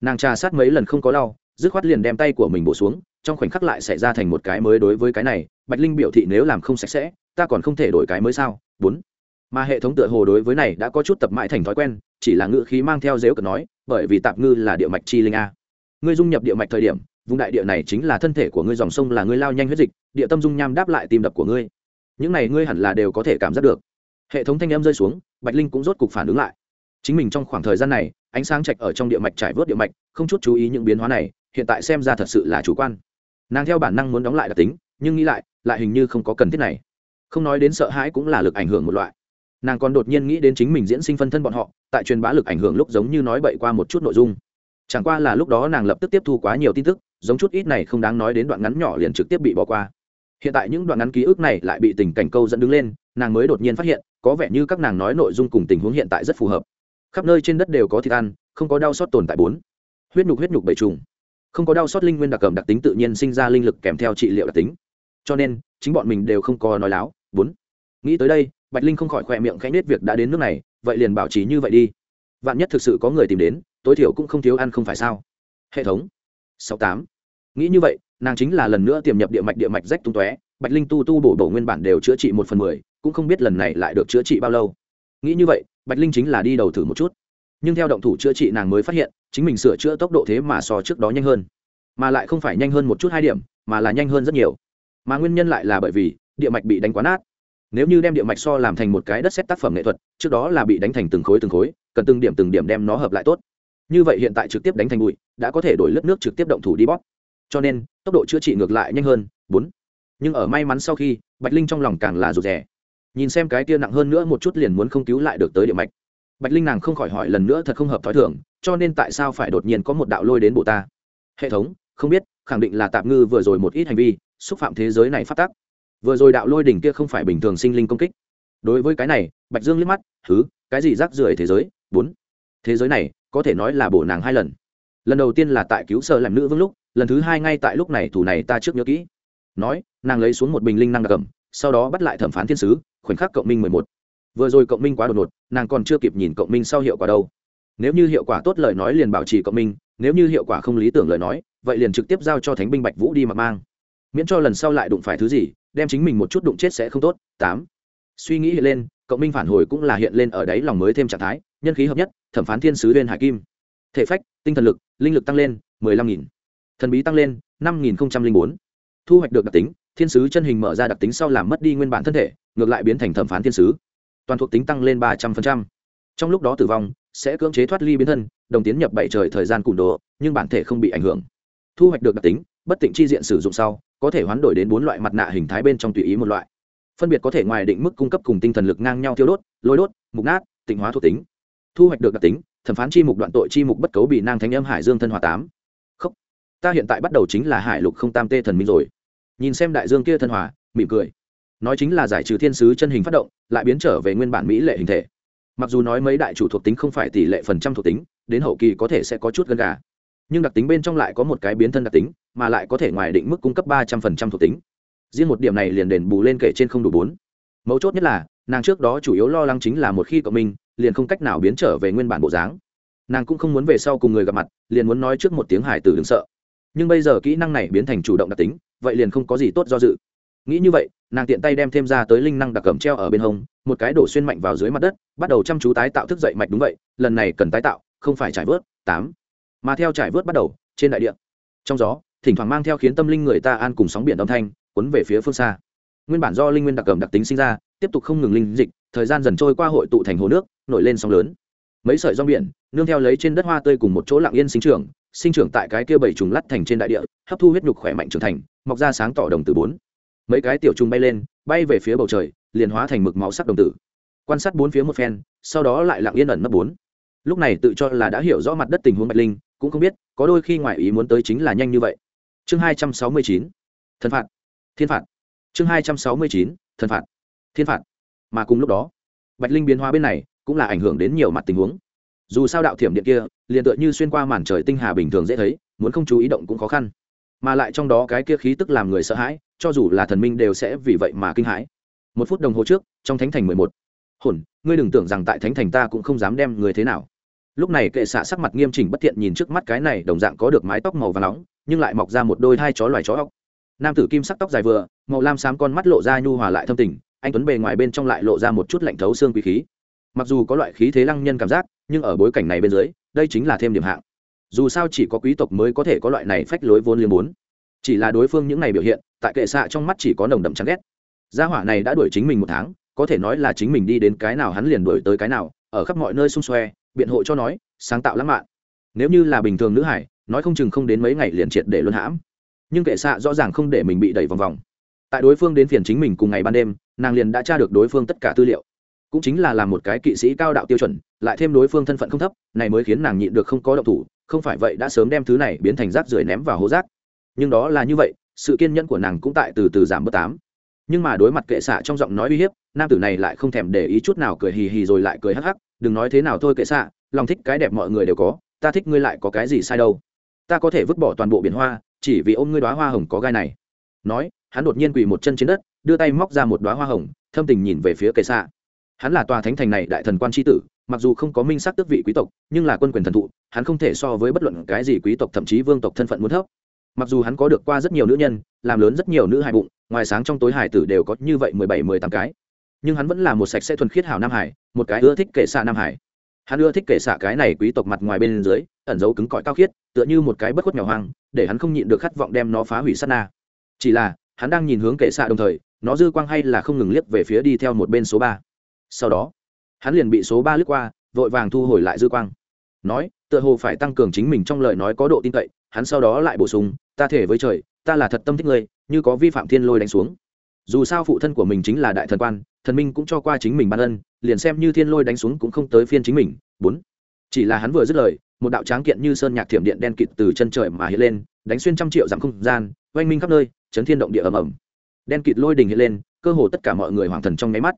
Nàng trà sát mấy lần không có đau, dứt khoát liền đem tay của mình bổ xuống, trong khoảnh khắc lại xảy ra thành một cái mới đối với cái này, bạch linh biểu thị nếu làm không sạch sẽ, ta còn không thể đổi cái mới sao? Bốn. Mà hệ thống tựa hồ đối với này đã có chút tập mãi thành thói quen, chỉ là ngữ khí mang theo dếu cờ nói, bởi vì tạp ngư là địa mạch chi linh a. Ngươi dung nhập địa mạch thời điểm, vùng đại địa này chính là thân thể của ngươi, dòng sông là ngươi lao nhanh huyết dịch, địa tâm dung nham đáp lại tim đập của ngươi. Những này ngươi hẳn là đều có thể cảm giác được. Hệ thống thanh âm rơi xuống, bạch linh cũng rốt cục phản ứng lại chính mình trong khoảng thời gian này, ánh sáng chạch ở trong địa mạch trải vớt địa mạch, không chút chú ý những biến hóa này, hiện tại xem ra thật sự là chủ quan. Nàng theo bản năng muốn đóng lại đặc tính, nhưng nghĩ lại lại hình như không có cần thiết này. Không nói đến sợ hãi cũng là lực ảnh hưởng một loại. Nàng còn đột nhiên nghĩ đến chính mình diễn sinh phân thân bọn họ, tại truyền bá lực ảnh hưởng lúc giống như nói bậy qua một chút nội dung. Chẳng qua là lúc đó nàng lập tức tiếp thu quá nhiều tin tức, giống chút ít này không đáng nói đến đoạn ngắn nhỏ liền trực tiếp bị bỏ qua. Hiện tại những đoạn ngắn ký ức này lại bị tình cảnh câu dẫn đứng lên, nàng mới đột nhiên phát hiện, có vẻ như các nàng nói nội dung cùng tình huống hiện tại rất phù hợp khắp nơi trên đất đều có thịt ăn, không có đau xót tồn tại bốn. Huyết nhục huyết nhục bảy trùng không có đau xót linh nguyên đặc cầm đặc tính tự nhiên sinh ra linh lực kèm theo trị liệu đặc tính. Cho nên, chính bọn mình đều không có nói láo, bốn. Nghĩ tới đây, bạch linh không khỏi khoe miệng khẽ nết việc đã đến nước này, vậy liền bảo trì như vậy đi. Vạn nhất thực sự có người tìm đến, tối thiểu cũng không thiếu ăn không phải sao? Hệ thống. Sáu tám. Nghĩ như vậy, nàng chính là lần nữa tiềm nhập địa mạch địa mạch rách tung tóe, bạch linh tu tu bổ bổ nguyên bản đều chữa trị một phần mười, cũng không biết lần này lại được chữa trị bao lâu. Nghĩ như vậy bạch linh chính là đi đầu thử một chút. Nhưng theo động thủ chữa trị nàng mới phát hiện, chính mình sửa chữa tốc độ thế mà so trước đó nhanh hơn. Mà lại không phải nhanh hơn một chút hai điểm, mà là nhanh hơn rất nhiều. Mà nguyên nhân lại là bởi vì, địa mạch bị đánh quá nát. Nếu như đem địa mạch so làm thành một cái đất xét tác phẩm nghệ thuật, trước đó là bị đánh thành từng khối từng khối, cần từng điểm từng điểm đem nó hợp lại tốt. Như vậy hiện tại trực tiếp đánh thành bụi, đã có thể đổi lớp nước trực tiếp động thủ đi bóp. Cho nên, tốc độ chữa trị ngược lại nhanh hơn, bốn. Nhưng ở may mắn sau khi, bạch linh trong lòng càng là rụt rè nhìn xem cái kia nặng hơn nữa một chút liền muốn không cứu lại được tới địa mạch. Bạch linh nàng không khỏi hỏi lần nữa thật không hợp t h ó i thưởng cho nên tại sao phải đột nhiên có một đạo lôi đến bộ ta? Hệ thống, không biết, khẳng định là tạm ngư vừa rồi một ít hành vi, xúc phạm thế giới này phát tác. Vừa rồi đạo lôi đỉnh kia không phải bình thường sinh linh công kích. Đối với cái này, bạch dương liếc mắt thứ cái gì rác rưởi thế giới? Bốn. Thế giới này, có thể nói là bổ nàng hai lần. Lần đầu tiên là tại cứu sợ làm nữ vương lúc, lần thứ hai ngay tại lúc này, thủ này ta trước nhớ kỹ. Nói, nàng lấy xuống một bình linh năng đặc cầm sau đó bắt lại thẩm phán thiên sứ, khoảnh khắc cộng minh mười một. Vừa rồi cộng minh quá đột ngột, nàng còn chưa kịp nhìn cộng minh sau hiệu quả đâu. Nếu như hiệu quả tốt lời nói liền bảo trì cộng minh, nếu như hiệu quả không lý tưởng lời nói, vậy liền trực tiếp giao cho thánh binh bạch vũ đi mặc mang. Miễn cho lần sau lại đụng phải thứ gì, đem chính mình một chút đụng chết sẽ không tốt. Tám. Suy nghĩ hiện lên, cộng minh phản hồi cũng là hiện lên ở đáy lòng mới thêm trạng thái, nhân khí hợp nhất, thẩm phán thiên sứ viên hải kim. Thể phách, tinh thần lực, linh lực tăng lên, mười lăm nghìn. Thần bí tăng lên, năm nghìn bốn. Thu hoạch được đặc tính thiên sứ chân hình mở ra đặc tính sau làm mất đi nguyên bản thân thể, ngược lại biến thành thẩm phán thiên sứ. Toàn thuộc tính tăng lên ba trăm linh trong lúc đó tử vong, sẽ cưỡng chế thoát ly biến thân, đồng tiến nhập bảy trời thời gian cùn đồ, nhưng bản thể không bị ảnh hưởng. Thu hoạch được đặc tính, bất tịnh chi diện sử dụng sau, có thể hoán đổi đến bốn loại mặt nạ hình thái bên trong tùy ý một loại. Phân biệt có thể ngoài định mức cung cấp cùng tinh thần lực ngang nhau thiêu đốt, lôi đốt, mục nát, tịnh hóa thuộc tính. Thu hoạch được đặc tính, thẩm phán chi mục đoạn tội chi mục bất cấu bị nang thánh âm hải dương thân hòa tám. Khốc. Ta hiện tại bắt đầu chính là hải lục không tam tê thần minh rồi nhìn xem đại dương kia thân hòa, mỉm cười. Nói chính là giải trừ thiên sứ chân hình phát động, lại biến trở về nguyên bản mỹ lệ hình thể. Mặc dù nói mấy đại chủ thuộc tính không phải tỷ lệ phần trăm thuộc tính, đến hậu kỳ có thể sẽ có chút gần gà. Nhưng đặc tính bên trong lại có một cái biến thân đặc tính, mà lại có thể ngoài định mức cung cấp ba trăm phần trăm thuộc tính. Riêng một điểm này liền đền bù lên kể trên không đủ bốn. Mấu chốt nhất là, nàng trước đó chủ yếu lo lắng chính là một khi cộng minh liền không cách nào biến trở về nguyên bản bộ dáng. Nàng cũng không muốn về sau cùng người gặp mặt, liền muốn nói trước một tiếng hải tử đừng sợ nhưng bây giờ kỹ năng này biến thành chủ động đặc tính, vậy liền không có gì tốt do dự. Nghĩ như vậy, nàng tiện tay đem thêm ra tới linh năng đặc cầm treo ở bên hông, một cái đổ xuyên mạnh vào dưới mặt đất, bắt đầu chăm chú tái tạo thức dậy mạch đúng vậy, lần này cần tái tạo, không phải trải vớt, tám. Mà theo trải vớt bắt đầu, trên đại địa. Trong gió, thỉnh thoảng mang theo khiến tâm linh người ta an cùng sóng biển âm thanh, cuốn về phía phương xa. Nguyên bản do linh nguyên đặc cầm đặc tính sinh ra, tiếp tục không ngừng linh dịch, thời gian dần trôi qua hội tụ thành hồ nước, nổi lên sóng lớn. Mấy sợi rong biển, nương theo lấy trên đất hoa tươi cùng một chỗ lặng yên sinh trưởng sinh trưởng tại cái kia bảy trùng lắt thành trên đại địa, hấp thu huyết nhục khỏe mạnh trưởng thành, mọc ra sáng tỏ đồng từ bốn. Mấy cái tiểu trùng bay lên, bay về phía bầu trời, liền hóa thành mực máu sắc đồng tử. Quan sát bốn phía một phen, sau đó lại lặng yên ẩn nấp bốn. Lúc này tự cho là đã hiểu rõ mặt đất tình huống bạch linh, cũng không biết, có đôi khi ngoại ý muốn tới chính là nhanh như vậy. Chương hai trăm sáu mươi chín thân phạt. Thiên phạt. Chương hai trăm sáu mươi chín thân phạt. Thiên phạt. Mà cùng lúc đó, bạch linh biến hóa bên này, cũng là ảnh hưởng đến nhiều mặt tình huống dù sao đạo thiểm điện kia, liền tựa như xuyên qua màn trời tinh hà bình thường dễ thấy, muốn không chú ý động cũng khó khăn. Mà lại trong đó cái kia khí tức làm người sợ hãi, cho dù là thần minh đều sẽ vì vậy mà kinh hãi. Một phút đồng hồ trước, trong thánh thành mười một. Hồn, ngươi đừng tưởng rằng tại thánh thành ta cũng không dám đem người thế nào. Lúc này kệ xạ sắc mặt nghiêm chỉnh bất thiện nhìn trước mắt cái này đồng dạng có được mái tóc màu và nóng, nhưng lại mọc ra một đôi hai chó loài chó óc. Nam tử kim sắc tóc dài vừa, màu lam xám con mắt lộ ra nhu hòa lại thâm tình, anh tuấn bề ngoài bên trong lại lộ ra một chút lạnh thấu xương quý khí. Mặc dù có loại khí thế lăng nhân cảm giác nhưng ở bối cảnh này bên dưới, đây chính là thêm điểm hạng. Dù sao chỉ có quý tộc mới có thể có loại này phách lối vốn liêm bốn. Chỉ là đối phương những này biểu hiện, tại kệ xạ trong mắt chỉ có nồng đậm chán ghét. Gia hỏa này đã đuổi chính mình một tháng, có thể nói là chính mình đi đến cái nào hắn liền đuổi tới cái nào, ở khắp mọi nơi xung xoe, biện hộ cho nói, sáng tạo lãng mạn. Nếu như là bình thường nữ hải, nói không chừng không đến mấy ngày liền triệt để luân hãm. Nhưng kệ xạ rõ ràng không để mình bị đẩy vòng vòng. Tại đối phương đến phiền chính mình cùng ngày ban đêm, nàng liền đã tra được đối phương tất cả tư liệu cũng chính là làm một cái kỵ sĩ cao đạo tiêu chuẩn, lại thêm đối phương thân phận không thấp, này mới khiến nàng nhịn được không có động thủ, không phải vậy đã sớm đem thứ này biến thành rác rưởi ném vào hố rác. Nhưng đó là như vậy, sự kiên nhẫn của nàng cũng tại từ từ giảm bớt tám. Nhưng mà đối mặt kệ xạ trong giọng nói uy hiếp, nam tử này lại không thèm để ý chút nào cười hì hì rồi lại cười hắc hắc, đừng nói thế nào thôi kệ xạ, lòng thích cái đẹp mọi người đều có, ta thích ngươi lại có cái gì sai đâu. Ta có thể vứt bỏ toàn bộ biển hoa, chỉ vì ôm ngươi đoá hoa hồng có gai này. Nói, hắn đột nhiên quỳ một chân trên đất, đưa tay móc ra một đoá hoa hồng, thâm tình nhìn về phía kệ xạ hắn là tòa thánh thành này đại thần quan tri tử, mặc dù không có minh sắc tước vị quý tộc, nhưng là quân quyền thần thụ, hắn không thể so với bất luận cái gì quý tộc, thậm chí vương tộc thân phận muốn thấp. Mặc dù hắn có được qua rất nhiều nữ nhân, làm lớn rất nhiều nữ hài bụng, ngoài sáng trong tối hải tử đều có như vậy mười bảy, mười tám cái. Nhưng hắn vẫn là một sạch sẽ thuần khiết hảo nam hải một cái ưa thích kệ xạ nam hải hắn ưa thích kệ xạ cái này quý tộc mặt ngoài bên dưới, ẩn giấu cứng cỏi cao khiết, tựa như một cái bất khuất mèo hoang, để hắn không nhịn được khát vọng đem nó phá hủy sát na. Chỉ là, hắn đang nhìn hướng kệ xạ đồng thời, nó dư quang hay là không ngừng liếc về phía đi theo một bên số ba sau đó, hắn liền bị số ba lướt qua, vội vàng thu hồi lại dư quang. Nói, tựa hồ phải tăng cường chính mình trong lời nói có độ tin cậy, hắn sau đó lại bổ sung, ta thể với trời, ta là thật tâm thích ngươi, như có vi phạm thiên lôi đánh xuống. Dù sao phụ thân của mình chính là đại thần quan, thần minh cũng cho qua chính mình ban ân, liền xem như thiên lôi đánh xuống cũng không tới phiên chính mình. Bốn, chỉ là hắn vừa dứt lời, một đạo tráng kiện như sơn nhạc thiểm điện đen kịt từ chân trời mà hiện lên, đánh xuyên trăm triệu dặm không gian, oanh minh khắp nơi, chấn thiên động địa ầm ầm. Đen kịt lôi đình hiện lên, cơ hồ tất cả mọi người hoàng thần trong nháy mắt.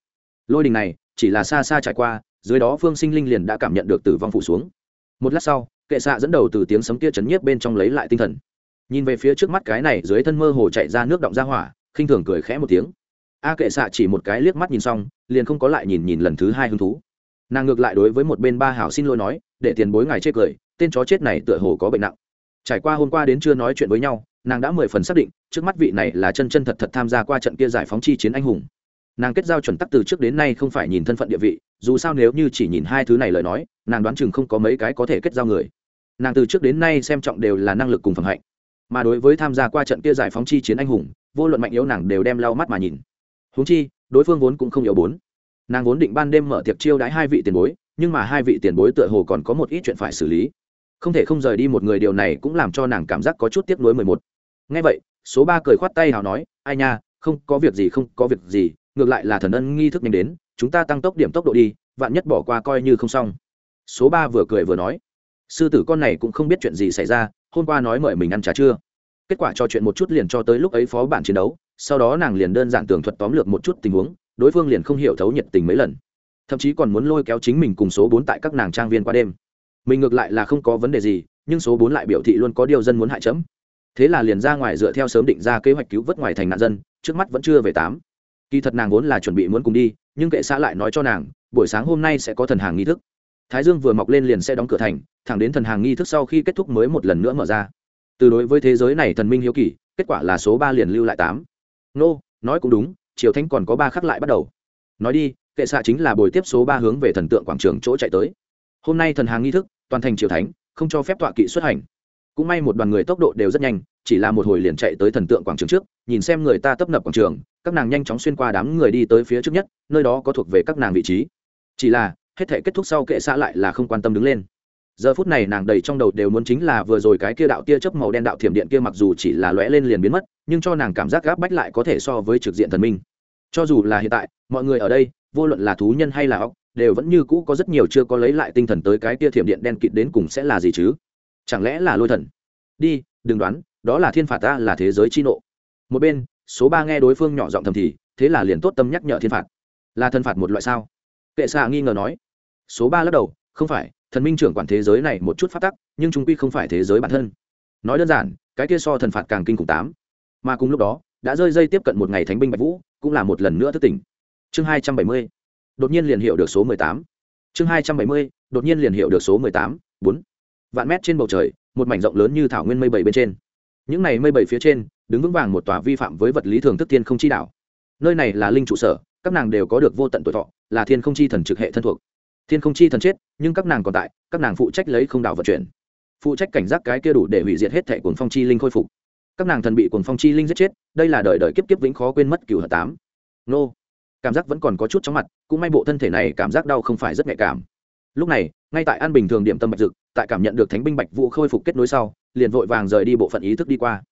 Lôi đình này chỉ là xa xa trải qua, dưới đó phương sinh linh liền đã cảm nhận được tử vong phủ xuống. Một lát sau, kệ xạ dẫn đầu từ tiếng sấm kia chấn nhiếp bên trong lấy lại tinh thần. Nhìn về phía trước mắt cái này dưới thân mơ hồ chạy ra nước động ra hỏa, khinh thường cười khẽ một tiếng. A kệ xạ chỉ một cái liếc mắt nhìn xong, liền không có lại nhìn nhìn lần thứ hai hứng thú. Nàng ngược lại đối với một bên ba hảo xin lỗi nói, để tiền bối ngài chê cười, tên chó chết này tựa hồ có bệnh nặng. Trải qua hôm qua đến chưa nói chuyện với nhau, nàng đã mười phần xác định, trước mắt vị này là chân chân thật thật tham gia qua trận kia giải phóng chi chiến anh hùng nàng kết giao chuẩn tắc từ trước đến nay không phải nhìn thân phận địa vị, dù sao nếu như chỉ nhìn hai thứ này lời nói, nàng đoán chừng không có mấy cái có thể kết giao người. Nàng từ trước đến nay xem trọng đều là năng lực cùng phẩm hạnh. Mà đối với tham gia qua trận kia giải phóng chi chiến anh hùng, vô luận mạnh yếu nàng đều đem lau mắt mà nhìn. Húng chi, đối phương vốn cũng không yếu bốn. Nàng vốn định ban đêm mở tiệc chiêu đãi hai vị tiền bối, nhưng mà hai vị tiền bối tựa hồ còn có một ít chuyện phải xử lý. Không thể không rời đi một người điều này cũng làm cho nàng cảm giác có chút tiếc nuối mười một. Ngay vậy, số ba cười khoát tay hào nói, ai nha, không có việc gì, không có việc gì ngược lại là thần ân nghi thức nhanh đến, chúng ta tăng tốc điểm tốc độ đi, vạn nhất bỏ qua coi như không xong. Số ba vừa cười vừa nói. Sư tử con này cũng không biết chuyện gì xảy ra, hôm qua nói mời mình ăn trà trưa kết quả trò chuyện một chút liền cho tới lúc ấy phó bản chiến đấu, sau đó nàng liền đơn giản tường thuật tóm lược một chút tình huống, đối phương liền không hiểu thấu nhiệt tình mấy lần. Thậm chí còn muốn lôi kéo chính mình cùng số bốn tại các nàng trang viên qua đêm. Mình ngược lại là không có vấn đề gì, nhưng số bốn lại biểu thị luôn có điều dân muốn hại chấm. Thế là liền ra ngoài dựa theo sớm định ra kế hoạch cứu vớt ngoài thành nạn dân, trước mắt vẫn chưa về tám kỳ thật nàng vốn là chuẩn bị muốn cùng đi, nhưng kệ xã lại nói cho nàng, buổi sáng hôm nay sẽ có thần hàng nghi thức. Thái dương vừa mọc lên liền sẽ đóng cửa thành, thẳng đến thần hàng nghi thức sau khi kết thúc mới một lần nữa mở ra. Từ đối với thế giới này thần minh hiếu kỳ, kết quả là số ba liền lưu lại tám. Nô, nói cũng đúng, triều thanh còn có ba khắc lại bắt đầu. Nói đi, kệ xạ chính là buổi tiếp số ba hướng về thần tượng quảng trường chỗ chạy tới. Hôm nay thần hàng nghi thức, toàn thành triều thánh, không cho phép tọa kỵ xuất hành. Cũng may một đoàn người tốc độ đều rất nhanh, chỉ là một hồi liền chạy tới thần tượng quảng trường trước, nhìn xem người ta tấp nập quảng trường các nàng nhanh chóng xuyên qua đám người đi tới phía trước nhất, nơi đó có thuộc về các nàng vị trí. Chỉ là, hết thể kết thúc sau kệ xã lại là không quan tâm đứng lên. Giờ phút này nàng đầy trong đầu đều muốn chính là vừa rồi cái kia đạo tia chớp màu đen đạo thiểm điện kia mặc dù chỉ là lóe lên liền biến mất, nhưng cho nàng cảm giác gáp bách lại có thể so với trực diện thần minh. Cho dù là hiện tại, mọi người ở đây, vô luận là thú nhân hay là óc đều vẫn như cũ có rất nhiều chưa có lấy lại tinh thần tới cái kia thiểm điện đen kịt đến cùng sẽ là gì chứ? Chẳng lẽ là lôi thần? Đi, đừng đoán, đó là thiên phạt ta, là thế giới chi nộ. Một bên số ba nghe đối phương nhỏ giọng thầm thì, thế là liền tốt tâm nhắc nhở thiên phạt. Là thân phạt một loại sao? Kệ xạ nghi ngờ nói. Số ba lắc đầu, không phải, thần minh trưởng quản thế giới này một chút phát tắc, nhưng chúng quy không phải thế giới bản thân. Nói đơn giản, cái kia so thần phạt càng kinh khủng tám. Mà cùng lúc đó, đã rơi dây tiếp cận một ngày thánh binh bạch vũ, cũng là một lần nữa thức tỉnh. Chương hai trăm bảy mươi, đột nhiên liền hiệu được số mười tám. Chương hai trăm bảy mươi, đột nhiên liền hiệu được số mười tám, bốn. Vạn mét trên bầu trời, một mảnh rộng lớn như thảo nguyên mây bảy bên trên. Những này mây bảy phía trên đứng vững vàng một tòa vi phạm với vật lý thường thức thiên không chi đảo. Nơi này là linh trụ sở, các nàng đều có được vô tận tuổi thọ, là thiên không chi thần trực hệ thân thuộc. Thiên không chi thần chết, nhưng các nàng còn tại, các nàng phụ trách lấy không đảo vận chuyển. Phụ trách cảnh giác cái kia đủ để hủy diệt hết thẻ cuồng phong chi linh khôi phục. Các nàng thần bị cuồng phong chi linh giết chết, đây là đời đời kiếp kiếp vĩnh khó quên mất cửu hợp tám. Nô. Cảm giác vẫn còn có chút chóng mặt, cũng may bộ thân thể này cảm giác đau không phải rất nhạy cảm. Lúc này, ngay tại an bình thường điểm tâm bạch dực, tại cảm nhận được thánh binh bạch vũ khôi phục kết nối sau, liền vội vàng rời đi bộ phận ý thức đi qua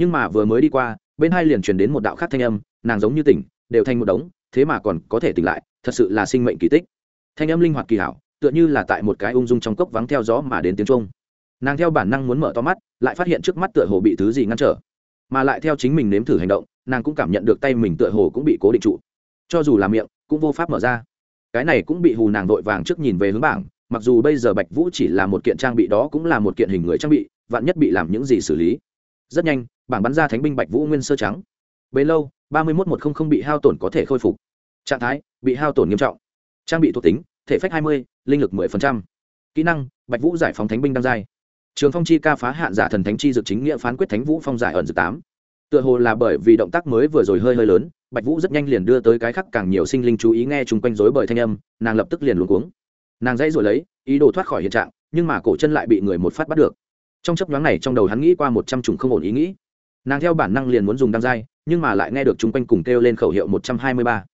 nhưng mà vừa mới đi qua, bên hai liền truyền đến một đạo khác thanh âm, nàng giống như tỉnh, đều thành một đống, thế mà còn có thể tỉnh lại, thật sự là sinh mệnh kỳ tích. Thanh âm linh hoạt kỳ hảo, tựa như là tại một cái ung dung trong cốc vắng theo gió mà đến tiếng trung nàng theo bản năng muốn mở to mắt, lại phát hiện trước mắt tựa hồ bị thứ gì ngăn trở. Mà lại theo chính mình nếm thử hành động, nàng cũng cảm nhận được tay mình tựa hồ cũng bị cố định trụ. Cho dù là miệng, cũng vô pháp mở ra. Cái này cũng bị hù nàng vội vàng trước nhìn về hướng bảng, mặc dù bây giờ bạch vũ chỉ là một kiện trang bị đó cũng là một kiện hình người trang bị, vạn nhất bị làm những gì xử lý. Rất nhanh bảng bắn ra thánh binh bạch vũ nguyên sơ trắng. Bấy lâu, ba mươi một một không không bị hao tổn có thể khôi phục. Trạng thái, bị hao tổn nghiêm trọng. Trang bị thuộc tính, thể phách hai mươi, linh lực 10%. kỹ năng, bạch vũ giải phóng thánh binh đăng giai. Trường phong chi ca phá hạn giả thần thánh chi dược chính nghĩa phán quyết thánh vũ phong giải ẩn dược tám. Tựa hồ là bởi vì động tác mới vừa rồi hơi hơi lớn, bạch vũ rất nhanh liền đưa tới cái khắc càng nhiều sinh linh chú ý nghe chung quanh rối bởi thanh âm, nàng lập tức liền luống cuống. Nàng dãy rồi lấy, ý đồ thoát khỏi hiện trạng, nhưng mà cổ chân lại bị người một phát bắt được. Trong chấp nhoáng này trong đầu hắn nghĩ qua một trăm chủng không ổn ý nghĩ nàng theo bản năng liền muốn dùng đăng giai, nhưng mà lại nghe được chung quanh cùng kêu lên khẩu hiệu một trăm hai mươi ba.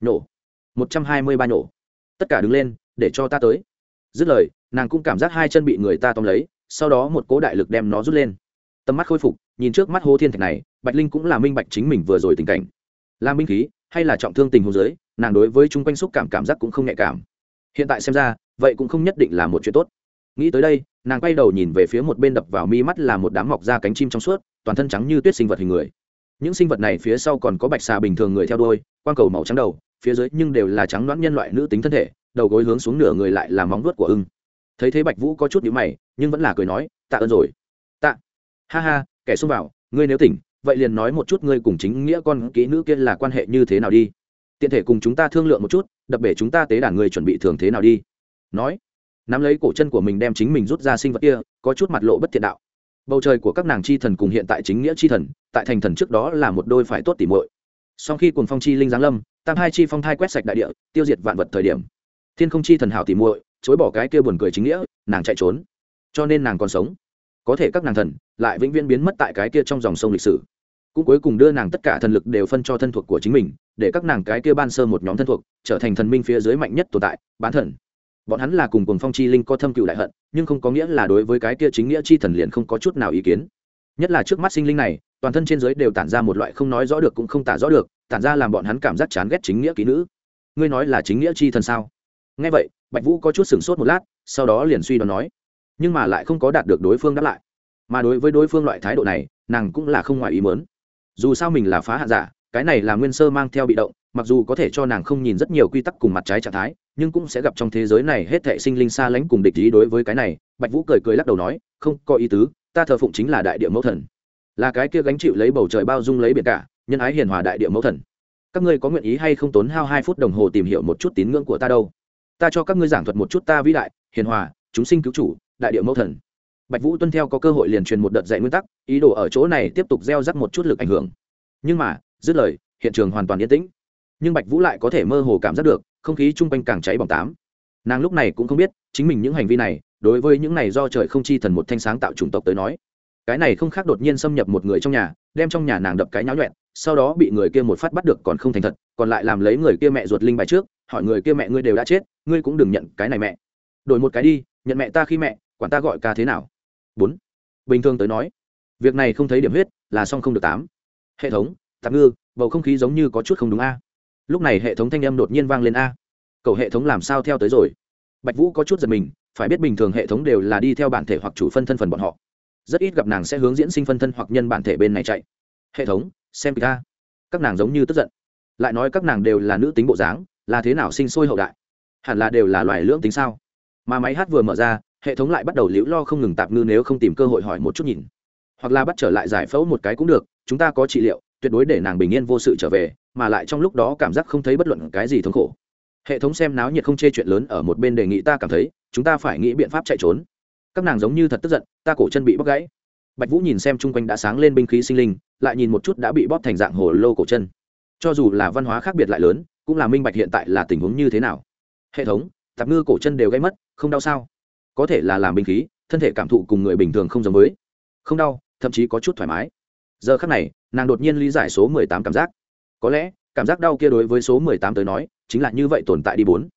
Nổ. một trăm hai mươi ba nổ. Tất cả đứng lên, để cho ta tới. Dứt lời, nàng cũng cảm giác hai chân bị người ta tóm lấy, sau đó một cố đại lực đem nó rút lên. Tầm mắt khôi phục, nhìn trước mắt hô thiên thạch này, bạch linh cũng là minh bạch chính mình vừa rồi tình cảnh. Làm minh khí, hay là trọng thương tình hồ dưới, nàng đối với chung quanh xúc cảm cảm giác cũng không nhạy cảm. Hiện tại xem ra, vậy cũng không nhất định là một chuyện tốt. Nghĩ tới đây, nàng quay đầu nhìn về phía một bên đập vào mi mắt là một đám mọc da cánh chim trong suốt toàn thân trắng như tuyết sinh vật hình người. Những sinh vật này phía sau còn có bạch xà bình thường người theo đôi quang cầu màu trắng đầu, phía dưới nhưng đều là trắng đoán nhân loại nữ tính thân thể, đầu gối hướng xuống nửa người lại là móng vuốt của ưng. Thấy thế bạch vũ có chút nhíu mày, nhưng vẫn là cười nói, tạ ơn rồi. Tạ. Ha ha, kẻ xông vào, ngươi nếu tỉnh, vậy liền nói một chút ngươi cùng chính nghĩa con kỹ nữ kia là quan hệ như thế nào đi. Tiện thể cùng chúng ta thương lượng một chút, đập bể chúng ta tế đàn người chuẩn bị thường thế nào đi. Nói, nắm lấy cổ chân của mình đem chính mình rút ra sinh vật kia, có chút mặt lộ bất thiện đạo bầu trời của các nàng chi thần cùng hiện tại chính nghĩa chi thần, tại thành thần trước đó là một đôi phải tốt tỉ muội. Sau khi cùng phong chi linh giáng lâm, tam hai chi phong thai quét sạch đại địa, tiêu diệt vạn vật thời điểm. Thiên không chi thần hảo tỉ muội, chối bỏ cái kia buồn cười chính nghĩa, nàng chạy trốn. Cho nên nàng còn sống. Có thể các nàng thần lại vĩnh viễn biến mất tại cái kia trong dòng sông lịch sử. Cũng cuối cùng đưa nàng tất cả thần lực đều phân cho thân thuộc của chính mình, để các nàng cái kia ban sơ một nhóm thân thuộc, trở thành thần minh phía dưới mạnh nhất tồn tại, bán thần bọn hắn là cùng cùng phong chi linh có thâm cựu đại hận, nhưng không có nghĩa là đối với cái kia chính nghĩa chi thần liền không có chút nào ý kiến. Nhất là trước mắt sinh linh này, toàn thân trên giới đều tản ra một loại không nói rõ được cũng không tả rõ được, tản ra làm bọn hắn cảm giác chán ghét chính nghĩa ký nữ. Ngươi nói là chính nghĩa chi thần sao? Nghe vậy, bạch vũ có chút sửng sốt một lát, sau đó liền suy đoán nói, nhưng mà lại không có đạt được đối phương đáp lại. Mà đối với đối phương loại thái độ này, nàng cũng là không ngoài ý mớn dù sao mình là phá hạ giả, cái này là nguyên sơ mang theo bị động mặc dù có thể cho nàng không nhìn rất nhiều quy tắc cùng mặt trái trạng thái, nhưng cũng sẽ gặp trong thế giới này hết thệ sinh linh xa lánh cùng địch ý đối với cái này, bạch vũ cười cười lắc đầu nói, không, có ý tứ, ta thờ phụng chính là đại địa mẫu thần. Là cái kia gánh chịu lấy bầu trời bao dung lấy biển cả, nhân ái hiền hòa đại địa mẫu thần. Các ngươi có nguyện ý hay không tốn hao hai phút đồng hồ tìm hiểu một chút tín ngưỡng của ta đâu? Ta cho các ngươi giảng thuật một chút ta vĩ đại, hiền hòa, chúng sinh cứu chủ, đại địa mẫu thần. Bạch vũ tuân theo có cơ hội liền truyền một đợt dạy nguyên tắc, ý đồ ở chỗ này tiếp tục gieo rắc một chút lực ảnh hưởng. Nhưng mà, dứt lời, hiện trường hoàn toàn yên tĩnh nhưng bạch vũ lại có thể mơ hồ cảm giác được, không khí chung quanh càng cháy bỏng tám. Nàng lúc này cũng không biết, chính mình những hành vi này, đối với những này do trời không chi thần một thanh sáng tạo chủng tộc tới nói, cái này không khác đột nhiên xâm nhập một người trong nhà, đem trong nhà nàng đập cái nháo nhuẹn sau đó bị người kia một phát bắt được còn không thành thật, còn lại làm lấy người kia mẹ ruột linh bài trước, hỏi người kia mẹ ngươi đều đã chết, ngươi cũng đừng nhận cái này mẹ. Đổi một cái đi, nhận mẹ ta khi mẹ, quản ta gọi ca thế nào? Bốn. Bình thường tới nói, việc này không thấy điểm huyết, là xong không được tám. Hệ thống tạm ngư, bầu không khí giống như có chút không đúng a lúc này hệ thống thanh âm đột nhiên vang lên a. Cầu hệ thống làm sao theo tới rồi? Bạch vũ có chút giật mình, phải biết bình thường hệ thống đều là đi theo bản thể hoặc chủ phân thân phần bọn họ. Rất ít gặp nàng sẽ hướng diễn sinh phân thân hoặc nhân bản thể bên này chạy. Hệ thống, xem kịch ta các nàng giống như tức giận. Lại nói các nàng đều là nữ tính bộ dáng, là thế nào sinh sôi hậu đại? Hẳn là đều là loài lưỡng tính sao? Mà máy hát vừa mở ra, hệ thống lại bắt đầu liễu lo không ngừng tạp ngư nếu không tìm cơ hội hỏi một chút nhìn. Hoặc là bắt trở lại giải phẫu một cái cũng được, chúng ta có trị liệu, tuyệt đối để nàng bình yên vô sự trở về mà lại trong lúc đó cảm giác không thấy bất luận cái gì thống khổ. Hệ thống xem náo nhiệt không chê chuyện lớn ở một bên đề nghị ta cảm thấy, chúng ta phải nghĩ biện pháp chạy trốn. Các nàng giống như thật tức giận, ta cổ chân bị bóc gãy. Bạch vũ nhìn xem chung quanh đã sáng lên binh khí sinh linh, lại nhìn một chút đã bị bóp thành dạng hồ lô cổ chân. Cho dù là văn hóa khác biệt lại lớn, cũng là minh bạch hiện tại là tình huống như thế nào. Hệ thống, tạp ngư cổ chân đều gãy mất, không đau sao? Có thể là làm binh khí, thân thể cảm thụ cùng người bình thường không giống với. Không đau, thậm chí có chút thoải mái. Giờ khắc này, nàng đột nhiên lý giải số mười tám cảm giác có lẽ, cảm giác đau kia đối với số mười tám tới nói, chính là như vậy tồn tại đi bốn.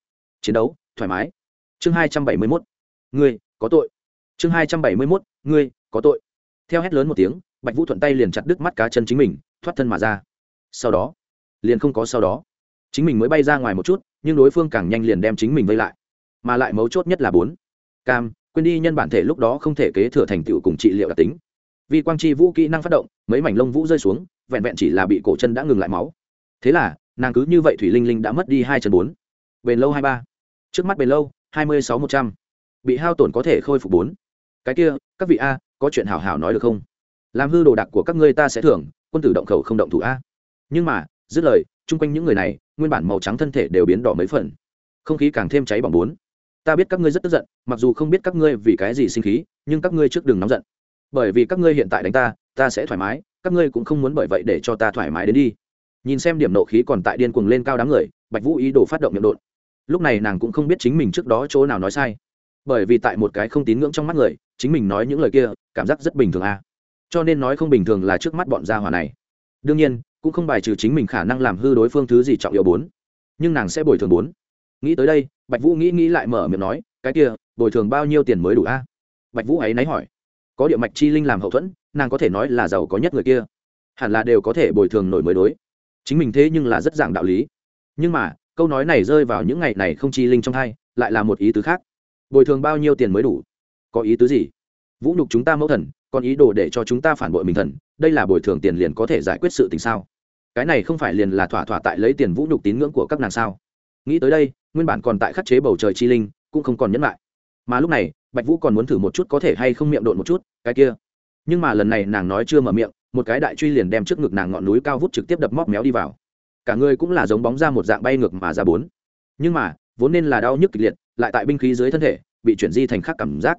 Chiến đấu, thoải mái. Chương hai trăm bảy mươi mốt. Ngươi, có tội. Chương hai trăm bảy mươi mốt, ngươi, có tội. Theo hét lớn một tiếng, bạch vũ thuận tay liền chặt đứt mắt cá chân chính mình, thoát thân mà ra. Sau đó, liền không có sau đó. Chính mình mới bay ra ngoài một chút, nhưng đối phương càng nhanh liền đem chính mình vây lại. Mà lại mấu chốt nhất là bốn. Cam, quên đi nhân bản thể lúc đó không thể kế thừa thành tựu cùng trị liệu đặc tính. Vì quang chi vũ kỹ năng phát động, mấy mảnh lông vũ rơi xuống vẹn vẹn chỉ là bị cổ chân đã ngừng lại máu. Thế là, nàng cứ như vậy thủy linh linh đã mất đi hai chân bốn. Bền lâu hai ba. Trước mắt bền lâu, hai mươi sáu một trăm. Bị hao tổn có thể khôi phục bốn. Cái kia, các vị a, có chuyện hảo hảo nói được không? Làm hư đồ đạc của các ngươi ta sẽ thưởng, quân tử động khẩu không động thủ a. Nhưng mà, dứt lời, chung quanh những người này, nguyên bản màu trắng thân thể đều biến đỏ mấy phần. Không khí càng thêm cháy bỏng bốn. Ta biết các ngươi rất tức giận, mặc dù không biết các ngươi vì cái gì sinh khí, nhưng các ngươi trước đừng nóng giận. Bởi vì các ngươi hiện tại đánh ta ta sẽ thoải mái các ngươi cũng không muốn bởi vậy để cho ta thoải mái đến đi. Nhìn xem điểm nộ khí còn tại điên cuồng lên cao đám người, bạch vũ ý đồ phát động miệng đột. Lúc này nàng cũng không biết chính mình trước đó chỗ nào nói sai. Bởi vì tại một cái không tín ngưỡng trong mắt người, chính mình nói những lời kia, cảm giác rất bình thường a cho nên nói không bình thường là trước mắt bọn gia hỏa này. Đương nhiên, cũng không bài trừ chính mình khả năng làm hư đối phương thứ gì trọng yếu bốn. Nhưng nàng sẽ bồi thường bốn. Nghĩ tới đây, bạch vũ nghĩ nghĩ lại mở miệng nói, cái kia, bồi thường bao nhiêu tiền mới đủ a bạch vũ ấy náy hỏi. Có địa mạch chi linh làm hậu thuẫn nàng có thể nói là giàu có nhất người kia. Hẳn là đều có thể bồi thường nổi mới đối. Chính mình thế nhưng là rất giảng đạo lý. Nhưng mà, câu nói này rơi vào những ngày này không chi linh trong hai, lại là một ý tứ khác. Bồi thường bao nhiêu tiền mới đủ? Có ý tứ gì? Vũ nhục chúng ta mẫu thần, còn ý đồ để cho chúng ta phản bội mình thần, đây là bồi thường tiền liền có thể giải quyết sự tình sao? Cái này không phải liền là thỏa thỏa tại lấy tiền vũ nhục tín ngưỡng của các nàng sao? Nghĩ tới đây, nguyên bản còn tại khắc chế bầu trời chi linh, cũng không còn nhẫn lại. Mà lúc này, bạch vũ còn muốn thử một chút có thể hay không miệng độn một chút, cái kia nhưng mà lần này nàng nói chưa mở miệng, một cái đại truy liền đem trước ngực nàng ngọn núi cao vút trực tiếp đập móc méo đi vào. Cả người cũng là giống bóng ra một dạng bay ngược mà ra bốn. Nhưng mà, vốn nên là đau nhức kịch liệt, lại tại binh khí dưới thân thể, bị chuyển di thành khác cảm giác.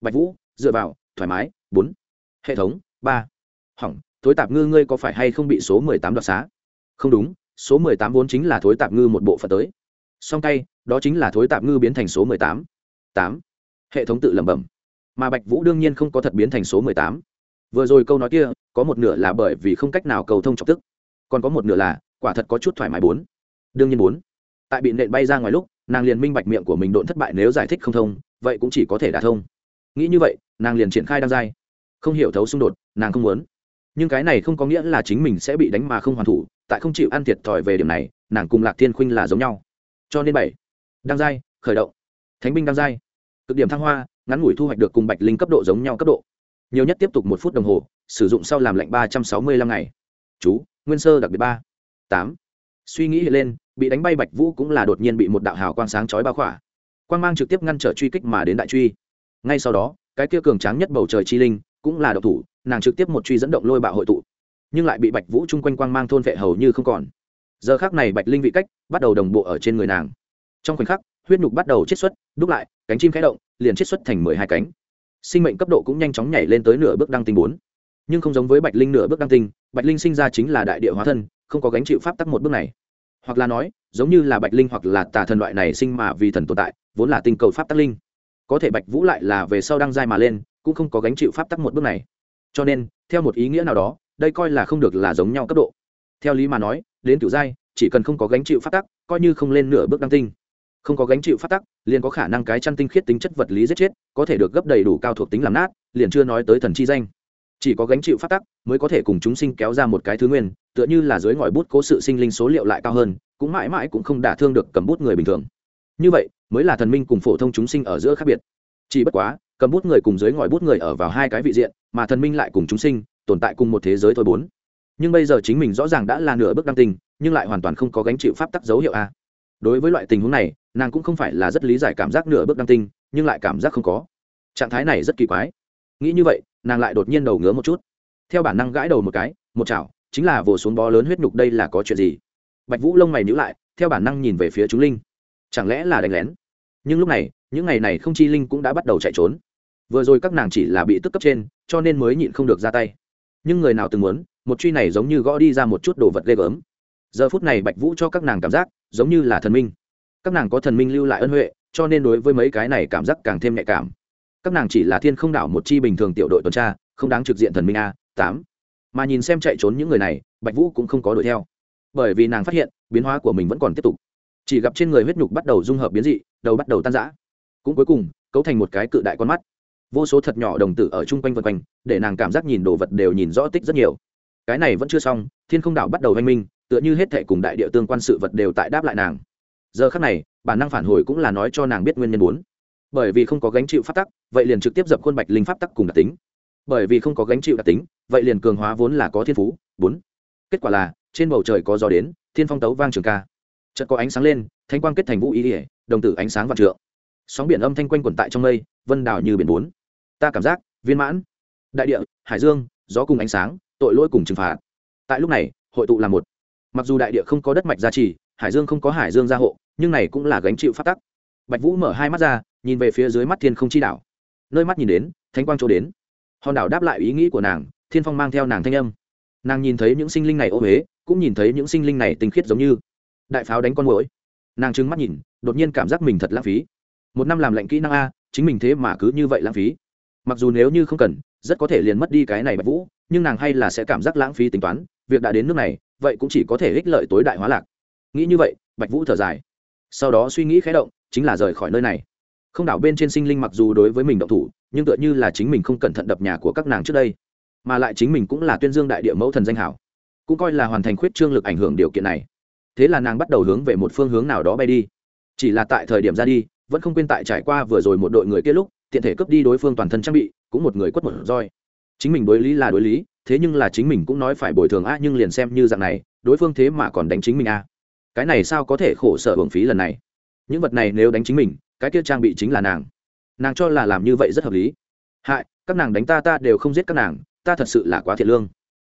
Bạch vũ, dựa vào, thoải mái, bốn. Hệ thống, ba. Hỏng, thối tạp ngư ngươi có phải hay không bị số mười tám đoạt xá? Không đúng, số mười tám vốn chính là thối tạp ngư một bộ phận tới. Song tay, đó chính là thối tạp ngư biến thành số mười tám. Tám. Hệ thống tự lẩm bẩm. Mà bạch vũ đương nhiên không có thật biến thành số mười tám vừa rồi câu nói kia, có một nửa là bởi vì không cách nào cầu thông chọc tức. Còn có một nửa là, quả thật có chút thoải mái bốn. Đương nhiên bốn. Tại bị nện bay ra ngoài lúc, nàng liền minh bạch miệng của mình độn thất bại nếu giải thích không thông, vậy cũng chỉ có thể đả thông. Nghĩ như vậy, nàng liền triển khai đăng giai. Không hiểu thấu xung đột, nàng không muốn. Nhưng cái này không có nghĩa là chính mình sẽ bị đánh mà không hoàn thủ, tại không chịu ăn thiệt thòi về điểm này, nàng cùng lạc thiên khuynh là giống nhau. Cho nên bảy. Đăng giai, khởi động. Thánh binh đăng giai. Cực điểm thăng hoa, ngắn ngủi thu hoạch được cùng bạch linh cấp độ giống nhau cấp độ nhiều nhất tiếp tục một phút đồng hồ, sử dụng sau làm lạnh ba trăm sáu mươi lăm ngày. Chú, nguyên sơ đặc biệt ba. Tám. Suy nghĩ lên, bị đánh bay bạch vũ cũng là đột nhiên bị một đạo hào quang sáng chói bao khỏa. Quang mang trực tiếp ngăn trở truy kích mà đến đại truy. Ngay sau đó, cái kia cường tráng nhất bầu trời chi linh cũng là độc thủ, nàng trực tiếp một truy dẫn động lôi bạo hội tụ. Nhưng lại bị bạch vũ chung quanh quang mang thôn vệ hầu như không còn. Giờ khác này bạch linh vị cách bắt đầu đồng bộ ở trên người nàng. Trong khoảnh khắc, huyết nhục bắt đầu chiết xuất, đúc lại, cánh chim khẽ động, liền chiết xuất thành mười hai cánh sinh mệnh cấp độ cũng nhanh chóng nhảy lên tới nửa bước đăng tinh bốn. Nhưng không giống với bạch linh nửa bước đăng tinh, bạch linh sinh ra chính là đại địa hóa thân, không có gánh chịu pháp tắc một bước này. Hoặc là nói, giống như là bạch linh hoặc là tà thần loại này sinh mà vì thần tồn tại, vốn là tinh cầu pháp tắc linh. Có thể bạch vũ lại là về sau đăng giai mà lên, cũng không có gánh chịu pháp tắc một bước này. Cho nên, theo một ý nghĩa nào đó, đây coi là không được là giống nhau cấp độ. Theo lý mà nói, đến kiểu giai, chỉ cần không có gánh chịu pháp tắc, coi như không lên nửa bước đăng tinh không có gánh chịu pháp tắc, liền có khả năng cái chăn tinh khiết tính chất vật lý giết chết, có thể được gấp đầy đủ cao thuộc tính làm nát, liền chưa nói tới thần chi danh. Chỉ có gánh chịu pháp tắc mới có thể cùng chúng sinh kéo ra một cái thứ nguyên, tựa như là dưới ngòi bút cố sự sinh linh số liệu lại cao hơn, cũng mãi mãi cũng không đả thương được cầm bút người bình thường. Như vậy, mới là thần minh cùng phổ thông chúng sinh ở giữa khác biệt. Chỉ bất quá, cầm bút người cùng dưới ngòi bút người ở vào hai cái vị diện, mà thần minh lại cùng chúng sinh, tồn tại cùng một thế giới thôi bốn. Nhưng bây giờ chính mình rõ ràng đã là nửa bước đăng tình, nhưng lại hoàn toàn không có gánh chịu pháp tắc dấu hiệu a. Đối với loại tình huống này nàng cũng không phải là rất lý giải cảm giác nửa bước đăng tinh, nhưng lại cảm giác không có. Trạng thái này rất kỳ quái. Nghĩ như vậy, nàng lại đột nhiên đầu ngứa một chút. Theo bản năng gãi đầu một cái, một chảo, chính là vồ xuống bó lớn huyết nhục đây là có chuyện gì? Bạch vũ lông mày nhữ lại, theo bản năng nhìn về phía chúng linh. Chẳng lẽ là đánh lén? Nhưng lúc này, những ngày này không chi linh cũng đã bắt đầu chạy trốn. Vừa rồi các nàng chỉ là bị tức cấp trên, cho nên mới nhịn không được ra tay. Nhưng người nào từng muốn, một truy này giống như gõ đi ra một chút đồ vật ghê gớm. Giờ phút này bạch vũ cho các nàng cảm giác, giống như là thần minh các nàng có thần minh lưu lại ân huệ, cho nên đối với mấy cái này cảm giác càng thêm nhạy cảm. Các nàng chỉ là thiên không đảo một chi bình thường tiểu đội tuần tra, không đáng trực diện thần minh a, tám. Mà nhìn xem chạy trốn những người này, bạch vũ cũng không có đuổi theo. Bởi vì nàng phát hiện, biến hóa của mình vẫn còn tiếp tục. Chỉ gặp trên người huyết nhục bắt đầu dung hợp biến dị, đầu bắt đầu tan rã. Cũng cuối cùng, cấu thành một cái cự đại con mắt. Vô số thật nhỏ đồng tử ở chung quanh vân quanh, để nàng cảm giác nhìn đồ vật đều nhìn rõ tích rất nhiều. Cái này vẫn chưa xong, thiên không đảo bắt đầu oanh minh, tựa như hết thệ cùng đại địa tương quan sự vật đều tại đáp lại nàng giờ khắc này, bản năng phản hồi cũng là nói cho nàng biết nguyên nhân bốn bởi vì không có gánh chịu pháp tắc, vậy liền trực tiếp dập khuôn bạch linh pháp tắc cùng đặc tính. Bởi vì không có gánh chịu đặc tính, vậy liền cường hóa vốn là có thiên phú. Bốn. Kết quả là, trên bầu trời có gió đến, thiên phong tấu vang trường ca. Chợt có ánh sáng lên, thanh quang kết thành vũ ý ỉa đồng tử ánh sáng vạn trượng. Sóng biển âm thanh quanh quẩn tại trong mây, vân đảo như biển bốn. Ta cảm giác, viên mãn. Đại địa, hải dương, gió cùng ánh sáng, tội lỗi cùng trừng phạt. Tại lúc này, hội tụ là một. Mặc dù đại địa không có đất mạch gia trì hải dương không có hải dương gia hộ, nhưng này cũng là gánh chịu phát tắc. Bạch vũ mở hai mắt ra, nhìn về phía dưới mắt thiên không chi đảo. Nơi mắt nhìn đến, thánh quang chỗ đến. Hòn đảo đáp lại ý nghĩ của nàng, thiên phong mang theo nàng thanh âm. Nàng nhìn thấy những sinh linh này ô huế cũng nhìn thấy những sinh linh này tinh khiết giống như. Đại pháo đánh con mũi nàng trừng mắt nhìn, đột nhiên cảm giác mình thật lãng phí. Một năm làm lệnh kỹ năng a, chính mình thế mà cứ như vậy lãng phí. Mặc dù nếu như không cần, rất có thể liền mất đi cái này bạch vũ, nhưng nàng hay là sẽ cảm giác lãng phí tính toán, việc đã đến nước này, vậy cũng chỉ có thể ích lợi tối đại hóa lạc nghĩ như vậy, bạch vũ thở dài. Sau đó suy nghĩ khé động, chính là rời khỏi nơi này. Không đảo bên trên sinh linh mặc dù đối với mình động thủ, nhưng tựa như là chính mình không cẩn thận đập nhà của các nàng trước đây. Mà lại chính mình cũng là tuyên dương đại địa mẫu thần danh hảo. Cũng coi là hoàn thành khuyết trương lực ảnh hưởng điều kiện này. Thế là nàng bắt đầu hướng về một phương hướng nào đó bay đi. Chỉ là tại thời điểm ra đi, vẫn không quên tại trải qua vừa rồi một đội người kia lúc, tiện thể cướp đi đối phương toàn thân trang bị, cũng một người quất một roi. Chính mình đối lý là đối lý, thế nhưng là chính mình cũng nói phải bồi thường a nhưng liền xem như dạng này, đối phương thế mà còn đánh chính mình a cái này sao có thể khổ sở hưởng phí lần này? Những vật này nếu đánh chính mình, cái kia trang bị chính là nàng. Nàng cho là làm như vậy rất hợp lý. Hại, các nàng đánh ta ta đều không giết các nàng, ta thật sự là quá thiệt lương.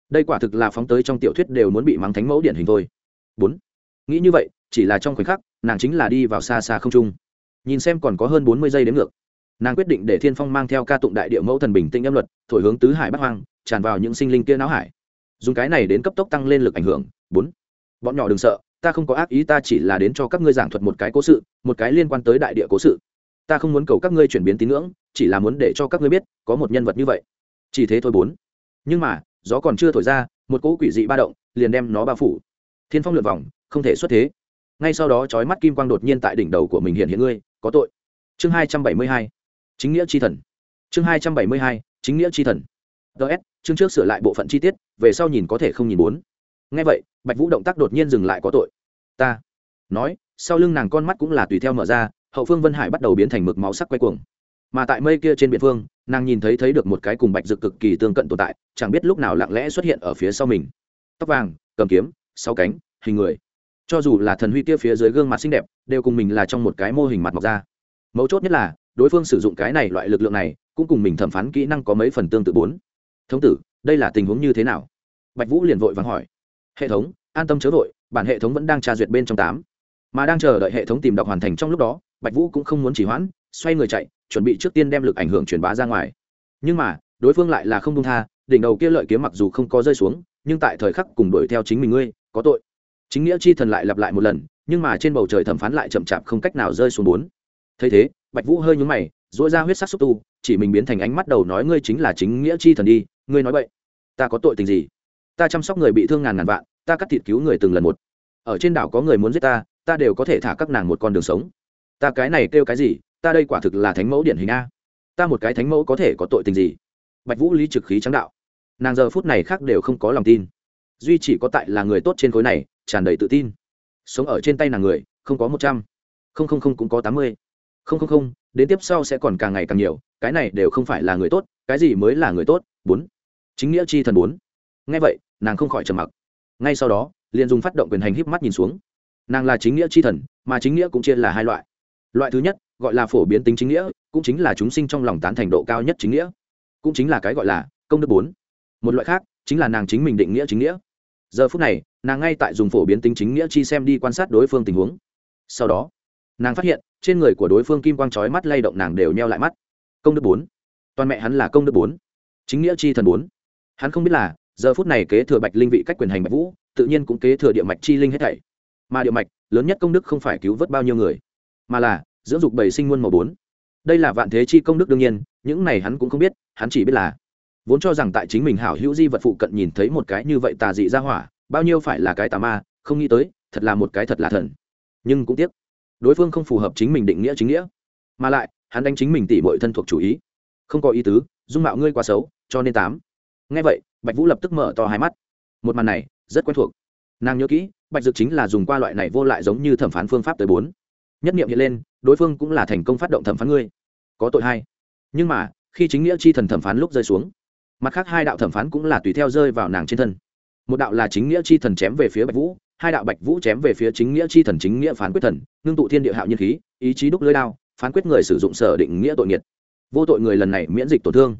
Đây quả thực là phóng tới trong tiểu thuyết đều muốn bị mắng thánh mẫu điển hình thôi. Bốn, nghĩ như vậy, chỉ là trong khoảnh khắc, nàng chính là đi vào xa xa không trung. Nhìn xem còn có hơn bốn mươi giây đến ngược. Nàng quyết định để thiên phong mang theo ca tụng đại địa mẫu thần bình tĩnh âm luật, thổi hướng tứ hải bắc hoang, tràn vào những sinh linh kia não hải. Dùng cái này đến cấp tốc tăng lên lực ảnh hưởng. Bốn, bọn nhỏ đừng sợ ta không có ác ý, ta chỉ là đến cho các ngươi giảng thuật một cái cố sự, một cái liên quan tới đại địa cố sự. Ta không muốn cầu các ngươi chuyển biến tín ngưỡng, chỉ là muốn để cho các ngươi biết, có một nhân vật như vậy. Chỉ thế thôi bốn. Nhưng mà, gió còn chưa thổi ra, một cỗ quỷ dị ba động liền đem nó bao phủ. Thiên phong lượt vòng, không thể xuất thế. Ngay sau đó trói mắt kim quang đột nhiên tại đỉnh đầu của mình hiện hiện ngươi, có tội. Chương hai trăm bảy mươi hai, chính nghĩa c h i thần. Chương hai trăm bảy mươi hai, chính nghĩa c h i thần. Ts chương trước sửa lại bộ phận chi tiết, về sau nhìn có thể không nhìn bốn nghe vậy, bạch vũ động tác đột nhiên dừng lại có tội. Ta? Nói, sau lưng nàng con mắt cũng là tùy theo mở ra, hậu phương vân hải bắt đầu biến thành mực máu sắc quay cuồng. Mà tại mây kia trên biển phương, nàng nhìn thấy thấy được một cái cùng bạch dực cực kỳ tương cận tồn tại, chẳng biết lúc nào lặng lẽ xuất hiện ở phía sau mình. Tóc vàng, cầm kiếm sau cánh, hình người. Cho dù là thần huy kia phía dưới gương mặt xinh đẹp, đều cùng mình là trong một cái mô hình mặt mọc ra. Mấu chốt nhất là, đối phương sử dụng cái này loại lực lượng này, cũng cùng mình thẩm phán kỹ năng có mấy phần tương tự bốn. Thống tử, đây là tình huống như thế nào? Bạch vũ liền vội vàng hỏi hệ thống, an tâm chớ vội, bản hệ thống vẫn đang tra duyệt bên trong tám. Mà đang chờ đợi hệ thống tìm đọc hoàn thành trong lúc đó, bạch vũ cũng không muốn chỉ hoãn, xoay người chạy, chuẩn bị trước tiên đem lực ảnh hưởng truyền bá ra ngoài. Nhưng mà, đối phương lại là không công tha, đỉnh đầu kia lợi kiếm mặc dù không có rơi xuống, nhưng tại thời khắc cùng đuổi theo chính mình ngươi, có tội. Chính nghĩa chi thần lại lặp lại một lần, nhưng mà trên bầu trời thẩm phán lại chậm chạp không cách nào rơi xuống bốn. Thấy thế, bạch vũ hơi nhúng mày dỗi ra huyết sắc xúc tu, chỉ mình biến thành ánh mắt đầu nói ngươi chính là chính nghĩa chi thần đi, ngươi nói vậy ta có tội tình gì? Ta chăm sóc người bị thương ngàn ngàn vạn, ta cắt thịt cứu người từng lần một. Ở trên đảo có người muốn giết ta ta đều có thể thả các nàng một con đường sống. Ta cái này kêu cái gì, ta đây quả thực là thánh mẫu điển hình a. Ta một cái thánh mẫu có thể có tội tình gì? Bạch vũ lý trực khí trắng đạo. Nàng giờ phút này khác đều không có lòng tin. Duy chỉ có tại là người tốt trên khối này, tràn đầy tự tin. Sống ở trên tay nàng người, không có một trăm. Không không không cũng có tám mươi. Không không không, đến tiếp sau sẽ còn càng ngày càng nhiều, cái này đều không phải là người tốt, cái gì mới là người tốt? Bốn. Chính nghĩa chi thần bốn ngay vậy, nàng không khỏi trầm mặc. Ngay sau đó, liền dùng phát động quyền hành híp mắt nhìn xuống. Nàng là chính nghĩa chi thần, mà chính nghĩa cũng chia là hai loại. Loại thứ nhất, gọi là phổ biến tính chính nghĩa, cũng chính là chúng sinh trong lòng tán thành độ cao nhất chính nghĩa. Cũng chính là cái gọi là công đức bốn. Một loại khác, chính là nàng chính mình định nghĩa chính nghĩa. Giờ phút này, nàng ngay tại dùng phổ biến tính chính nghĩa chi xem đi quan sát đối phương tình huống. Sau đó, nàng phát hiện, trên người của đối phương kim quang trói mắt lay động nàng đều neo lại mắt. Công đức bốn. Toàn mẹ hắn là công đức bốn. Chính nghĩa chi thần bốn. Hắn không biết là giờ phút này kế thừa bạch linh vị cách quyền hành bạch vũ, tự nhiên cũng kế thừa địa mạch chi linh hết thảy. Mà địa mạch, lớn nhất công đức không phải cứu vớt bao nhiêu người, mà là dưỡng dục bầy sinh muôn màu bốn. Đây là vạn thế chi công đức đương nhiên, những này hắn cũng không biết, hắn chỉ biết là vốn cho rằng tại chính mình hảo hữu di vật phụ cận nhìn thấy một cái như vậy tà dị ra hỏa, bao nhiêu phải là cái tà ma, không nghĩ tới, thật là một cái thật là thần. Nhưng cũng tiếc, đối phương không phù hợp chính mình định nghĩa chính nghĩa. Mà lại, hắn đánh chính mình tỉ mọi thân thuộc chủ ý. Không có ý tứ, dung mạo ngươi quá xấu, cho nên tám. Ngay vậy bạch vũ lập tức mở to hai mắt. Một màn này, rất quen thuộc. Nàng nhớ kỹ, bạch dực chính là dùng qua loại này vô lại giống như thẩm phán phương pháp tới bốn. Nhất nghiệm hiện lên, đối phương cũng là thành công phát động thẩm phán ngươi. Có tội hay. Nhưng mà, khi chính nghĩa chi thần thẩm phán lúc rơi xuống, mặt khác hai đạo thẩm phán cũng là tùy theo rơi vào nàng trên thân. Một đạo là chính nghĩa chi thần chém về phía bạch vũ, hai đạo bạch vũ chém về phía chính nghĩa chi thần chính nghĩa phán quyết thần, ngưng tụ thiên địa hạo nhiên khí, ý chí đúc lưới đao, phán quyết người sử dụng sở định nghĩa tội nghiệt. Vô tội người lần này miễn dịch tổn thương.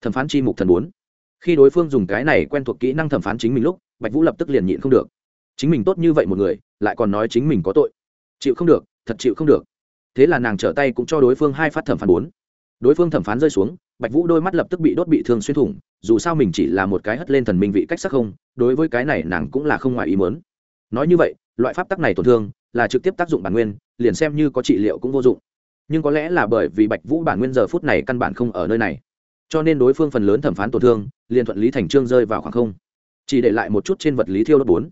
Thẩm phán chi mục thần bốn khi đối phương dùng cái này quen thuộc kỹ năng thẩm phán chính mình lúc, bạch vũ lập tức liền nhịn không được. Chính mình tốt như vậy một người, lại còn nói chính mình có tội. Chịu không được, thật chịu không được. Thế là nàng trở tay cũng cho đối phương hai phát thẩm phán bốn. Đối phương thẩm phán rơi xuống, bạch vũ đôi mắt lập tức bị đốt bị thương xuyên thủng, dù sao mình chỉ là một cái hất lên thần minh vị cách sắc không, đối với cái này nàng cũng là không ngoài ý mớn nói như vậy, loại pháp tắc này tổn thương, là trực tiếp tác dụng bản nguyên, liền xem như có trị liệu cũng vô dụng. Nhưng có lẽ là bởi vì bạch vũ bản nguyên giờ phút này căn bản không ở nơi này cho nên đối phương phần lớn thẩm phán tổn thương, liền thuận lý thành trương rơi vào khoảng không. Chỉ để lại một chút trên vật lý thiêu đốt bốn.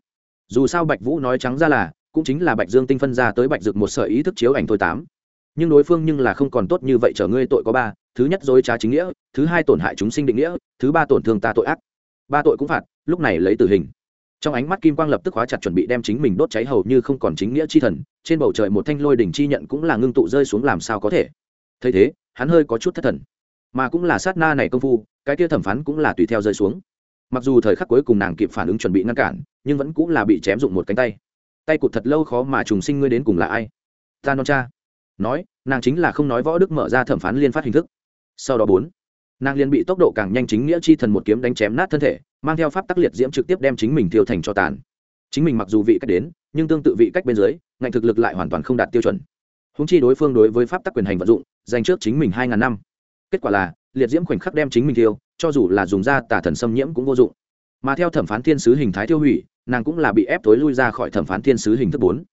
Dù sao bạch vũ nói trắng ra là, cũng chính là bạch dương tinh phân ra tới bạch dực một sợi ý thức chiếu ảnh thôi tám. Nhưng đối phương nhưng là không còn tốt như vậy, trở ngươi tội có ba, thứ nhất dối trá chính nghĩa, thứ hai tổn hại chúng sinh định nghĩa, thứ ba tổn thương ta tội ác. Ba tội cũng phạt, lúc này lấy tử hình. Trong ánh mắt kim quang lập tức hóa chặt chuẩn bị đem chính mình đốt cháy hầu như không còn chính nghĩa chi thần, trên bầu trời một thanh lôi đỉnh chi nhận cũng là ngưng tụ rơi xuống làm sao có thể. Thấy thế, hắn hơi có chút thất thần mà cũng là sát na này công phu, cái kia thẩm phán cũng là tùy theo rơi xuống. Mặc dù thời khắc cuối cùng nàng kịp phản ứng chuẩn bị ngăn cản, nhưng vẫn cũng là bị chém dụng một cánh tay. Tay cụt thật lâu khó mà trùng sinh ngươi đến cùng là ai? Ta non cha. Nói, nàng chính là không nói võ đức mở ra thẩm phán liên phát hình thức. Sau đó bốn, nàng liền bị tốc độ càng nhanh chính nghĩa chi thần một kiếm đánh chém nát thân thể, mang theo pháp tắc liệt diễm trực tiếp đem chính mình thiêu thành cho tàn. Chính mình mặc dù vị cách đến, nhưng tương tự vị cách bên dưới, ngạnh thực lực lại hoàn toàn không đạt tiêu chuẩn. Húng chi đối phương đối với pháp tắc quyền hành vận dụng, dành trước chính mình hai ngàn năm kết quả là liệt diễm khoảnh khắc đem chính mình thiêu, cho dù là dùng da tà thần xâm nhiễm cũng vô dụng. Mà theo thẩm phán thiên sứ hình thái tiêu hủy nàng cũng là bị ép tối lui ra khỏi thẩm phán thiên sứ hình thức bốn.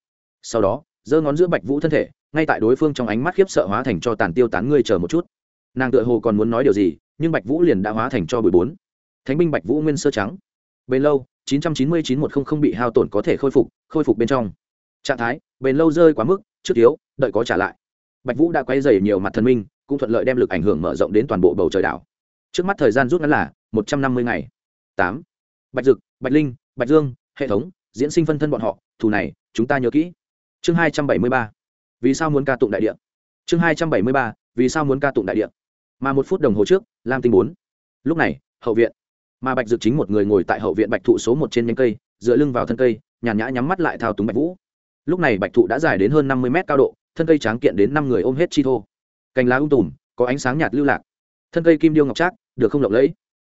Sau đó giơ ngón giữa bạch vũ thân thể ngay tại đối phương trong ánh mắt khiếp sợ hóa thành cho tàn tiêu tán ngươi chờ một chút. Nàng tựa hồ còn muốn nói điều gì nhưng bạch vũ liền đã hóa thành cho bụi bốn. Thánh binh bạch vũ nguyên sơ trắng. Bền lâu chín trăm chín mươi chín một không không bị hao tổn có thể khôi phục khôi phục bên trong. Trạng thái bền lâu rơi quá mức trước thiếu đợi có trả lại. Bạch vũ đã quay dày nhiều mặt thần minh cũng thuận lợi đem lực ảnh hưởng mở rộng đến toàn bộ bầu trời đảo. Trước mắt thời gian rút ngắn là một trăm năm mươi ngày. Tám. Bạch dực, bạch linh, bạch dương, hệ thống, diễn sinh phân thân bọn họ, thù này, chúng ta nhớ kỹ. Chương hai trăm bảy mươi ba. Vì sao muốn ca tụng đại địa? Chương hai trăm bảy mươi ba, vì sao muốn ca tụng đại địa? Mà một phút đồng hồ trước, lam tinh bốn. Lúc này, hậu viện. Mà bạch dực chính một người ngồi tại hậu viện bạch thụ số một trên nhánh cây, dựa lưng vào thân cây, nhàn nhã nhắm mắt lại thao túng bạch vũ. Lúc này bạch thụ đã dài đến hơn năm mươi mét cao độ, thân cây tráng kiện đến năm người ôm hết chi thô cành lá ung tùm, có ánh sáng nhạt lưu lạc. Thân cây kim điêu ngọc trác, được không lộng lẫy.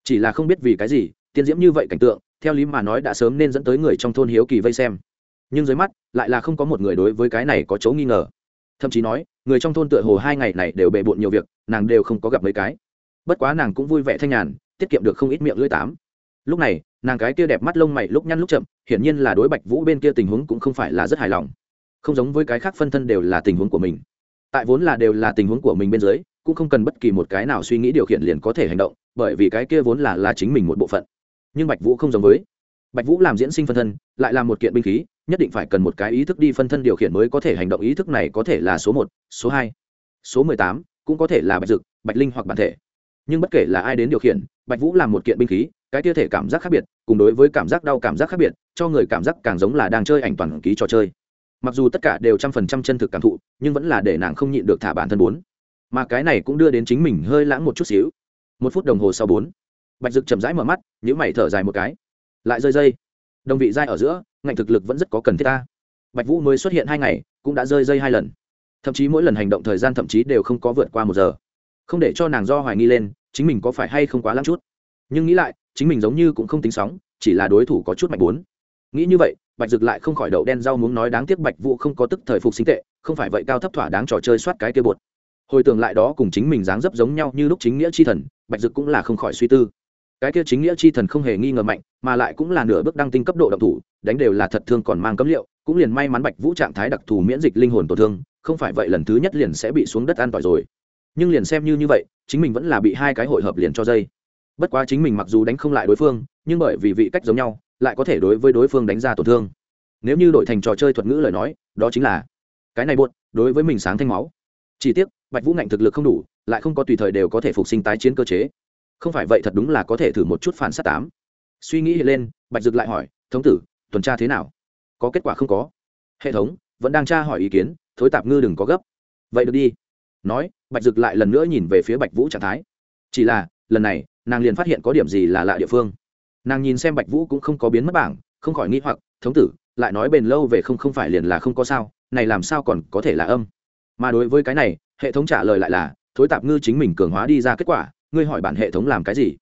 Chỉ là không biết vì cái gì, tiên diễm như vậy cảnh tượng, theo lý mà nói đã sớm nên dẫn tới người trong thôn hiếu kỳ vây xem. Nhưng dưới mắt, lại là không có một người đối với cái này có chỗ nghi ngờ. Thậm chí nói, người trong thôn tựa hồ hai ngày này đều bề bộn nhiều việc, nàng đều không có gặp mấy cái. Bất quá nàng cũng vui vẻ thanh nhàn, tiết kiệm được không ít miệng lưỡi tám. Lúc này, nàng cái kia đẹp mắt lông mày lúc nhăn lúc chậm, hiển nhiên là đối bạch vũ bên kia tình huống cũng không phải là rất hài lòng. Không giống với cái khác phân thân đều là tình huống của mình tại vốn là đều là tình huống của mình bên dưới, cũng không cần bất kỳ một cái nào suy nghĩ điều khiển liền có thể hành động, bởi vì cái kia vốn là là chính mình một bộ phận. Nhưng bạch vũ không giống với. Bạch vũ làm diễn sinh phân thân, lại là một kiện binh khí, nhất định phải cần một cái ý thức đi phân thân điều khiển mới có thể hành động. Ý thức này có thể là số một, số hai, số mười tám, cũng có thể là bạch dực, bạch linh hoặc bản thể. Nhưng bất kể là ai đến điều khiển, bạch vũ làm một kiện binh khí, cái tia thể cảm giác khác biệt, cùng đối với cảm giác đau cảm giác khác biệt, cho người cảm giác càng giống là đang chơi ảnh toàn ký trò chơi mặc dù tất cả đều trăm phần trăm chân thực cảm thụ, nhưng vẫn là để nàng không nhịn được thả bản thân bốn. Mà cái này cũng đưa đến chính mình hơi lãng một chút xíu. Một phút đồng hồ sau bốn, bạch dực chậm rãi mở mắt nhữ mày thở dài một cái. Lại rơi dây. Đồng vị dai ở giữa, ngạnh thực lực vẫn rất có cần thiết ta. Bạch vũ mới xuất hiện hai ngày, cũng đã rơi dây hai lần. Thậm chí mỗi lần hành động thời gian thậm chí đều không có vượt qua một giờ. Không để cho nàng do hoài nghi lên, chính mình có phải hay không quá lắm chút. Nhưng nghĩ lại, chính mình giống như cũng không tính sóng, chỉ là đối thủ có chút mạnh bốn nghĩ như vậy, bạch dực lại không khỏi đậu đen rau muốn nói đáng tiếc bạch vũ không có tức thời phục sinh tệ, không phải vậy cao thấp thỏa đáng trò chơi soát cái kia bột. Hồi tưởng lại đó cùng chính mình dáng dấp giống nhau như lúc chính nghĩa chi thần, bạch dực cũng là không khỏi suy tư. Cái kia chính nghĩa chi thần không hề nghi ngờ mạnh, mà lại cũng là nửa bước đăng tinh cấp độ độc thủ, đánh đều là thật thương còn mang cấm liệu, cũng liền may mắn bạch vũ trạng thái đặc thù miễn dịch linh hồn tổn thương, không phải vậy lần thứ nhất liền sẽ bị xuống đất an tỏi rồi. Nhưng liền xem như như vậy, chính mình vẫn là bị hai cái hội hợp liền cho dây. Bất quá chính mình mặc dù đánh không lại đối phương, nhưng bởi vì vị cách giống nhau lại có thể đối với đối phương đánh ra tổn thương. Nếu như đổi thành trò chơi thuật ngữ lời nói, đó chính là, cái này buồn đối với mình sáng thanh máu. Chỉ tiếc, bạch vũ ngạnh thực lực không đủ, lại không có tùy thời đều có thể phục sinh tái chiến cơ chế. Không phải vậy thật đúng là có thể thử một chút phản sát tám. Suy nghĩ lên, bạch dực lại hỏi, thống tử, tuần tra thế nào? Có kết quả không có. Hệ thống, vẫn đang tra hỏi ý kiến, thối tạp ngư đừng có gấp. Vậy được đi. Nói, bạch dực lại lần nữa nhìn về phía bạch vũ trạng thái. Chỉ là, lần này, nàng liền phát hiện có điểm gì là lạ địa phương nàng nhìn xem bạch vũ cũng không có biến mất bảng, không khỏi nghĩ hoặc, thống tử, lại nói bền lâu về không không phải liền là không có sao, này làm sao còn có thể là âm? Mà đối với cái này, hệ thống trả lời lại là, thối tạp ngư chính mình cường hóa đi ra kết quả, ngươi hỏi bản hệ thống làm cái gì?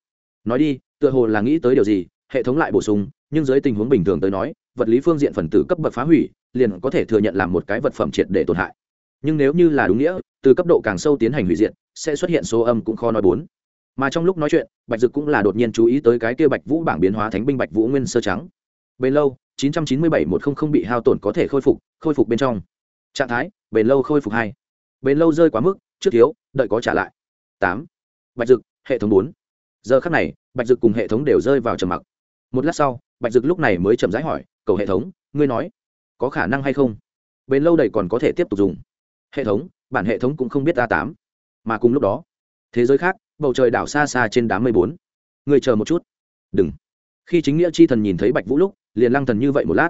Nói đi, tựa hồ là nghĩ tới điều gì, hệ thống lại bổ sung, nhưng dưới tình huống bình thường tới nói, vật lý phương diện phần tử cấp bậc phá hủy, liền có thể thừa nhận làm một cái vật phẩm triệt để tổn hại. Nhưng nếu như là đúng nghĩa, từ cấp độ càng sâu tiến hành hủy diệt, sẽ xuất hiện số âm cũng khó nói bốn mà trong lúc nói chuyện, bạch dực cũng là đột nhiên chú ý tới cái kia bạch vũ bảng biến hóa thánh binh bạch vũ nguyên sơ trắng. Bền lâu 997 100 bị hao tổn có thể khôi phục khôi phục bên trong. Trạng thái, bền lâu khôi phục hai. Bền lâu rơi quá mức, trước thiếu, đợi có trả lại. Tám. Bạch dực, hệ thống bốn. Giờ khắc này, bạch dực cùng hệ thống đều rơi vào trầm mặc. Một lát sau, bạch dực lúc này mới chậm rãi hỏi, cầu hệ thống, ngươi nói, có khả năng hay không? Bền lâu đầy còn có thể tiếp tục dùng. Hệ thống, bản hệ thống cũng không biết a tám. Mà cùng lúc đó, thế giới khác bầu trời đảo xa xa trên đám mây bốn. Người chờ một chút. Đừng. Khi chính nghĩa chi thần nhìn thấy bạch vũ lúc, liền lăng thần như vậy một lát.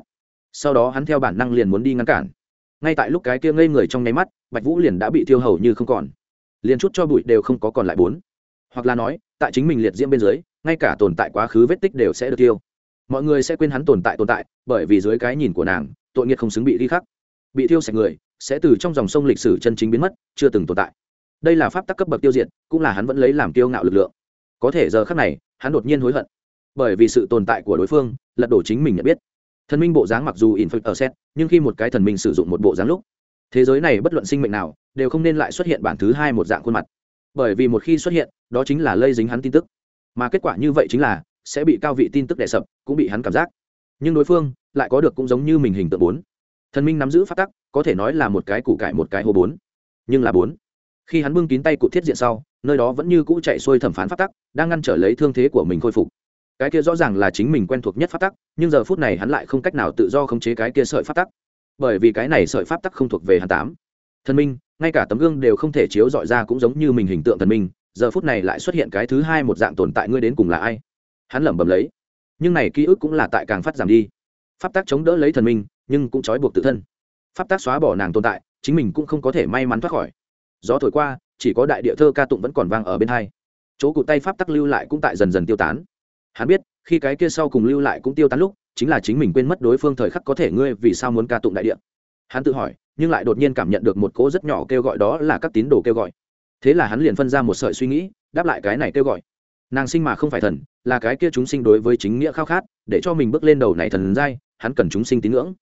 Sau đó hắn theo bản năng liền muốn đi ngăn cản. Ngay tại lúc cái kia ngây người trong nháy mắt, bạch vũ liền đã bị tiêu hầu như không còn. Liền chút cho bụi đều không có còn lại bốn. Hoặc là nói, tại chính mình liệt diễm bên dưới, ngay cả tồn tại quá khứ vết tích đều sẽ được tiêu. Mọi người sẽ quên hắn tồn tại tồn tại, bởi vì dưới cái nhìn của nàng, tội nghiệt không xứng bị ghi khắc. Bị tiêu sạch người, sẽ từ trong dòng sông lịch sử chân chính biến mất, chưa từng tồn tại đây là pháp tắc cấp bậc tiêu diệt, cũng là hắn vẫn lấy làm tiêu ngạo lực lượng. Có thể giờ khác này, hắn đột nhiên hối hận. Bởi vì sự tồn tại của đối phương, lật đổ chính mình nhận biết. Thần minh bộ dáng mặc dù in ở xét, nhưng khi một cái thần minh sử dụng một bộ dáng lúc, thế giới này bất luận sinh mệnh nào, đều không nên lại xuất hiện bản thứ hai một dạng khuôn mặt. Bởi vì một khi xuất hiện, đó chính là lây dính hắn tin tức. Mà kết quả như vậy chính là, sẽ bị cao vị tin tức đè sập, cũng bị hắn cảm giác. Nhưng đối phương, lại có được cũng giống như mình hình tượng bốn. Thần minh nắm giữ phát tắc, có thể nói là một cái củ cải một cái hô bốn. Nhưng là bốn khi hắn bưng kín tay cụ thiết diện sau, nơi đó vẫn như cũ chạy xuôi thẩm phán phát tắc, đang ngăn trở lấy thương thế của mình khôi phục. Cái kia rõ ràng là chính mình quen thuộc nhất phát tắc, nhưng giờ phút này hắn lại không cách nào tự do khống chế cái kia sợi phát tắc. Bởi vì cái này sợi pháp tắc không thuộc về hắn tám. Thần minh, ngay cả tấm gương đều không thể chiếu dọi ra cũng giống như mình hình tượng thần minh, giờ phút này lại xuất hiện cái thứ hai một dạng tồn tại ngươi đến cùng là ai? Hắn lẩm bẩm lấy. Nhưng này ký ức cũng là tại càng phát giảm đi. Pháp tắc chống đỡ lấy thần minh, nhưng cũng trói buộc tự thân. Pháp tắc xóa bỏ nàng tồn tại, chính mình cũng không có thể may mắn thoát khỏi gió thổi qua, chỉ có đại địa thơ ca tụng vẫn còn vang ở bên hai. Chỗ cụ tay pháp tắc lưu lại cũng tại dần dần tiêu tán. Hắn biết, khi cái kia sau cùng lưu lại cũng tiêu tán lúc, chính là chính mình quên mất đối phương thời khắc có thể ngươi vì sao muốn ca tụng đại địa. Hắn tự hỏi, nhưng lại đột nhiên cảm nhận được một cỗ rất nhỏ kêu gọi đó là các tín đồ kêu gọi. Thế là hắn liền phân ra một sợi suy nghĩ, đáp lại cái này kêu gọi. Nàng sinh mà không phải thần, là cái kia chúng sinh đối với chính nghĩa khao khát, để cho mình bước lên đầu này thần giai, hắn cần chúng sinh tín ngưỡng.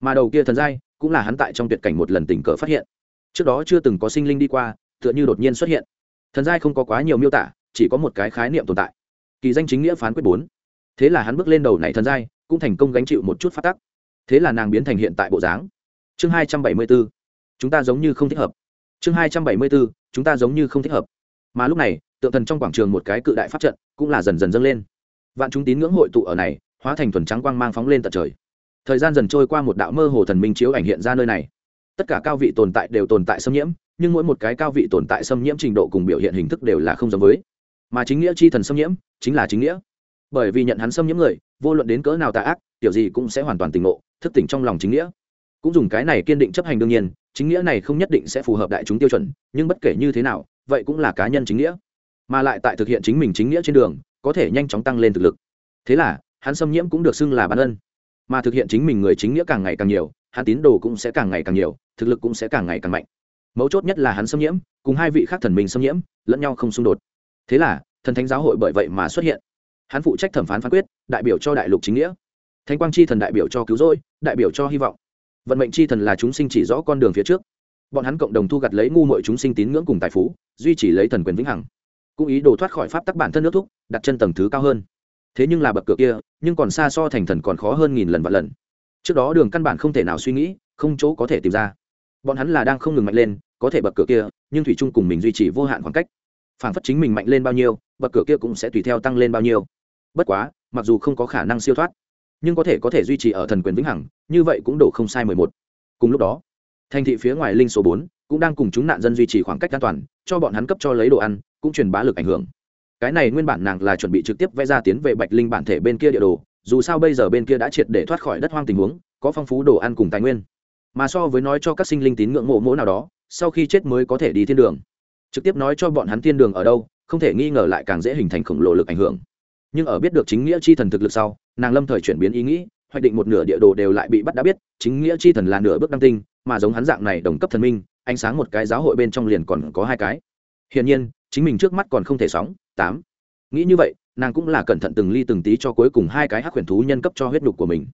Mà đầu kia thần giai, cũng là hắn tại trong tuyệt cảnh một lần tình cờ phát hiện trước đó chưa từng có sinh linh đi qua, tựa như đột nhiên xuất hiện. Thần giai không có quá nhiều miêu tả, chỉ có một cái khái niệm tồn tại. Kỳ danh chính nghĩa phán quyết bốn. Thế là hắn bước lên đầu này thần giai, cũng thành công gánh chịu một chút phát tắc. Thế là nàng biến thành hiện tại bộ dáng. Chương hai trăm bảy mươi b ố chúng ta giống như không thích hợp. Chương hai trăm bảy mươi b ố chúng ta giống như không thích hợp. Mà lúc này, tượng thần trong quảng trường một cái cự đại pháp trận cũng là dần dần dâng lên. Vạn chúng tín ngưỡng hội tụ ở này, hóa thành thuần trắng quang mang phóng lên tận trời. Thời gian dần trôi qua một đạo mơ hồ thần minh chiếu ảnh hiện ra nơi này tất cả cao vị tồn tại đều tồn tại xâm nhiễm, nhưng mỗi một cái cao vị tồn tại xâm nhiễm trình độ cùng biểu hiện hình thức đều là không giống với. Mà chính nghĩa chi thần xâm nhiễm, chính là chính nghĩa. Bởi vì nhận hắn xâm nhiễm người, vô luận đến cỡ nào tà ác kiểu gì cũng sẽ hoàn toàn tỉnh ngộ, thức tỉnh trong lòng chính nghĩa. Cũng dùng cái này kiên định chấp hành đương nhiên, chính nghĩa này không nhất định sẽ phù hợp đại chúng tiêu chuẩn, nhưng bất kể như thế nào, vậy cũng là cá nhân chính nghĩa. Mà lại tại thực hiện chính mình chính nghĩa trên đường, có thể nhanh chóng tăng lên thực lực. Thế là, hắn xâm nhiễm cũng được xưng là bản ân. Mà thực hiện chính mình người chính nghĩa càng ngày càng nhiều hắn tín đồ cũng sẽ càng ngày càng nhiều, thực lực cũng sẽ càng ngày càng mạnh. Mấu chốt nhất là hắn xâm nhiễm, cùng hai vị khác thần mình xâm nhiễm, lẫn nhau không xung đột. Thế là, thần thánh giáo hội bởi vậy mà xuất hiện. Hắn phụ trách thẩm phán phán quyết, đại biểu cho đại lục chính nghĩa. Thánh quang chi thần đại biểu cho cứu rỗi, đại biểu cho hy vọng. Vận mệnh chi thần là chúng sinh chỉ rõ con đường phía trước. Bọn hắn cộng đồng thu gặt lấy ngu muội chúng sinh tín ngưỡng cùng tài phú, duy trì lấy thần quyền vĩnh hằng. Cũng ý đồ thoát khỏi pháp tắc bản thân nước thúc, đặt chân tầng thứ cao hơn. Thế nhưng là bậc cửa kia, nhưng còn xa so thành thần còn khó hơn nghìn lần vạn lần trước đó đường căn bản không thể nào suy nghĩ, không chỗ có thể tìm ra. Bọn hắn là đang không ngừng mạnh lên, có thể bậc cửa kia, nhưng thủy trung cùng mình duy trì vô hạn khoảng cách. Phản phất chính mình mạnh lên bao nhiêu, bậc cửa kia cũng sẽ tùy theo tăng lên bao nhiêu. Bất quá, mặc dù không có khả năng siêu thoát, nhưng có thể có thể duy trì ở thần quyền vĩnh hằng, như vậy cũng đổ không sai mười một. Cùng lúc đó, thành thị phía ngoài linh số bốn cũng đang cùng chúng nạn dân duy trì khoảng cách an toàn, cho bọn hắn cấp cho lấy đồ ăn, cũng truyền bá lực ảnh hưởng. Cái này nguyên bản nàng là chuẩn bị trực tiếp vẽ ra tiến về bạch linh bản thể bên kia địa đồ dù sao bây giờ bên kia đã triệt để thoát khỏi đất hoang tình huống, có phong phú đồ ăn cùng tài nguyên. Mà so với nói cho các sinh linh tín ngưỡng mộ mỗ nào đó, sau khi chết mới có thể đi thiên đường. Trực tiếp nói cho bọn hắn thiên đường ở đâu, không thể nghi ngờ lại càng dễ hình thành khổng lồ lực ảnh hưởng. Nhưng ở biết được chính nghĩa chi thần thực lực sau, nàng lâm thời chuyển biến ý nghĩ, hoạch định một nửa địa đồ đều lại bị bắt đã biết, chính nghĩa chi thần là nửa bước đăng tinh, mà giống hắn dạng này đồng cấp thần minh, ánh sáng một cái giáo hội bên trong liền còn có hai cái. Hiển nhiên, chính mình trước mắt còn không thể sóng. Tám. Nghĩ như vậy nàng cũng là cẩn thận từng ly từng tí cho cuối cùng hai cái hắc huyền thú nhân cấp cho huyết nhục của mình.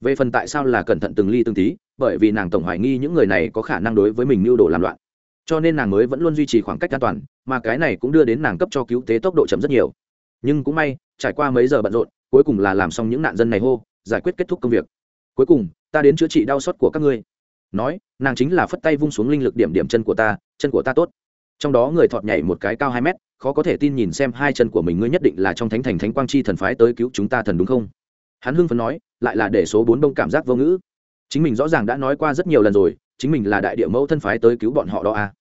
Về phần tại sao là cẩn thận từng ly từng tí, bởi vì nàng tổng hoài nghi những người này có khả năng đối với mình mưu đồ làm loạn. Cho nên nàng mới vẫn luôn duy trì khoảng cách an toàn, mà cái này cũng đưa đến nàng cấp cho cứu tế tốc độ chậm rất nhiều. Nhưng cũng may, trải qua mấy giờ bận rộn, cuối cùng là làm xong những nạn dân này hô, giải quyết kết thúc công việc. Cuối cùng, ta đến chữa trị đau xót của các ngươi. Nói, nàng chính là phất tay vung xuống linh lực điểm điểm chân của ta, chân của ta tốt trong đó người thọt nhảy một cái cao hai mét, khó có thể tin nhìn xem hai chân của mình, ngươi nhất định là trong thánh thành thánh quang chi thần phái tới cứu chúng ta thần đúng không? Hắn hưng phấn nói, lại là để số bốn đông cảm giác vô ngữ. Chính mình rõ ràng đã nói qua rất nhiều lần rồi, chính mình là đại địa mẫu thân phái tới cứu bọn họ đó à?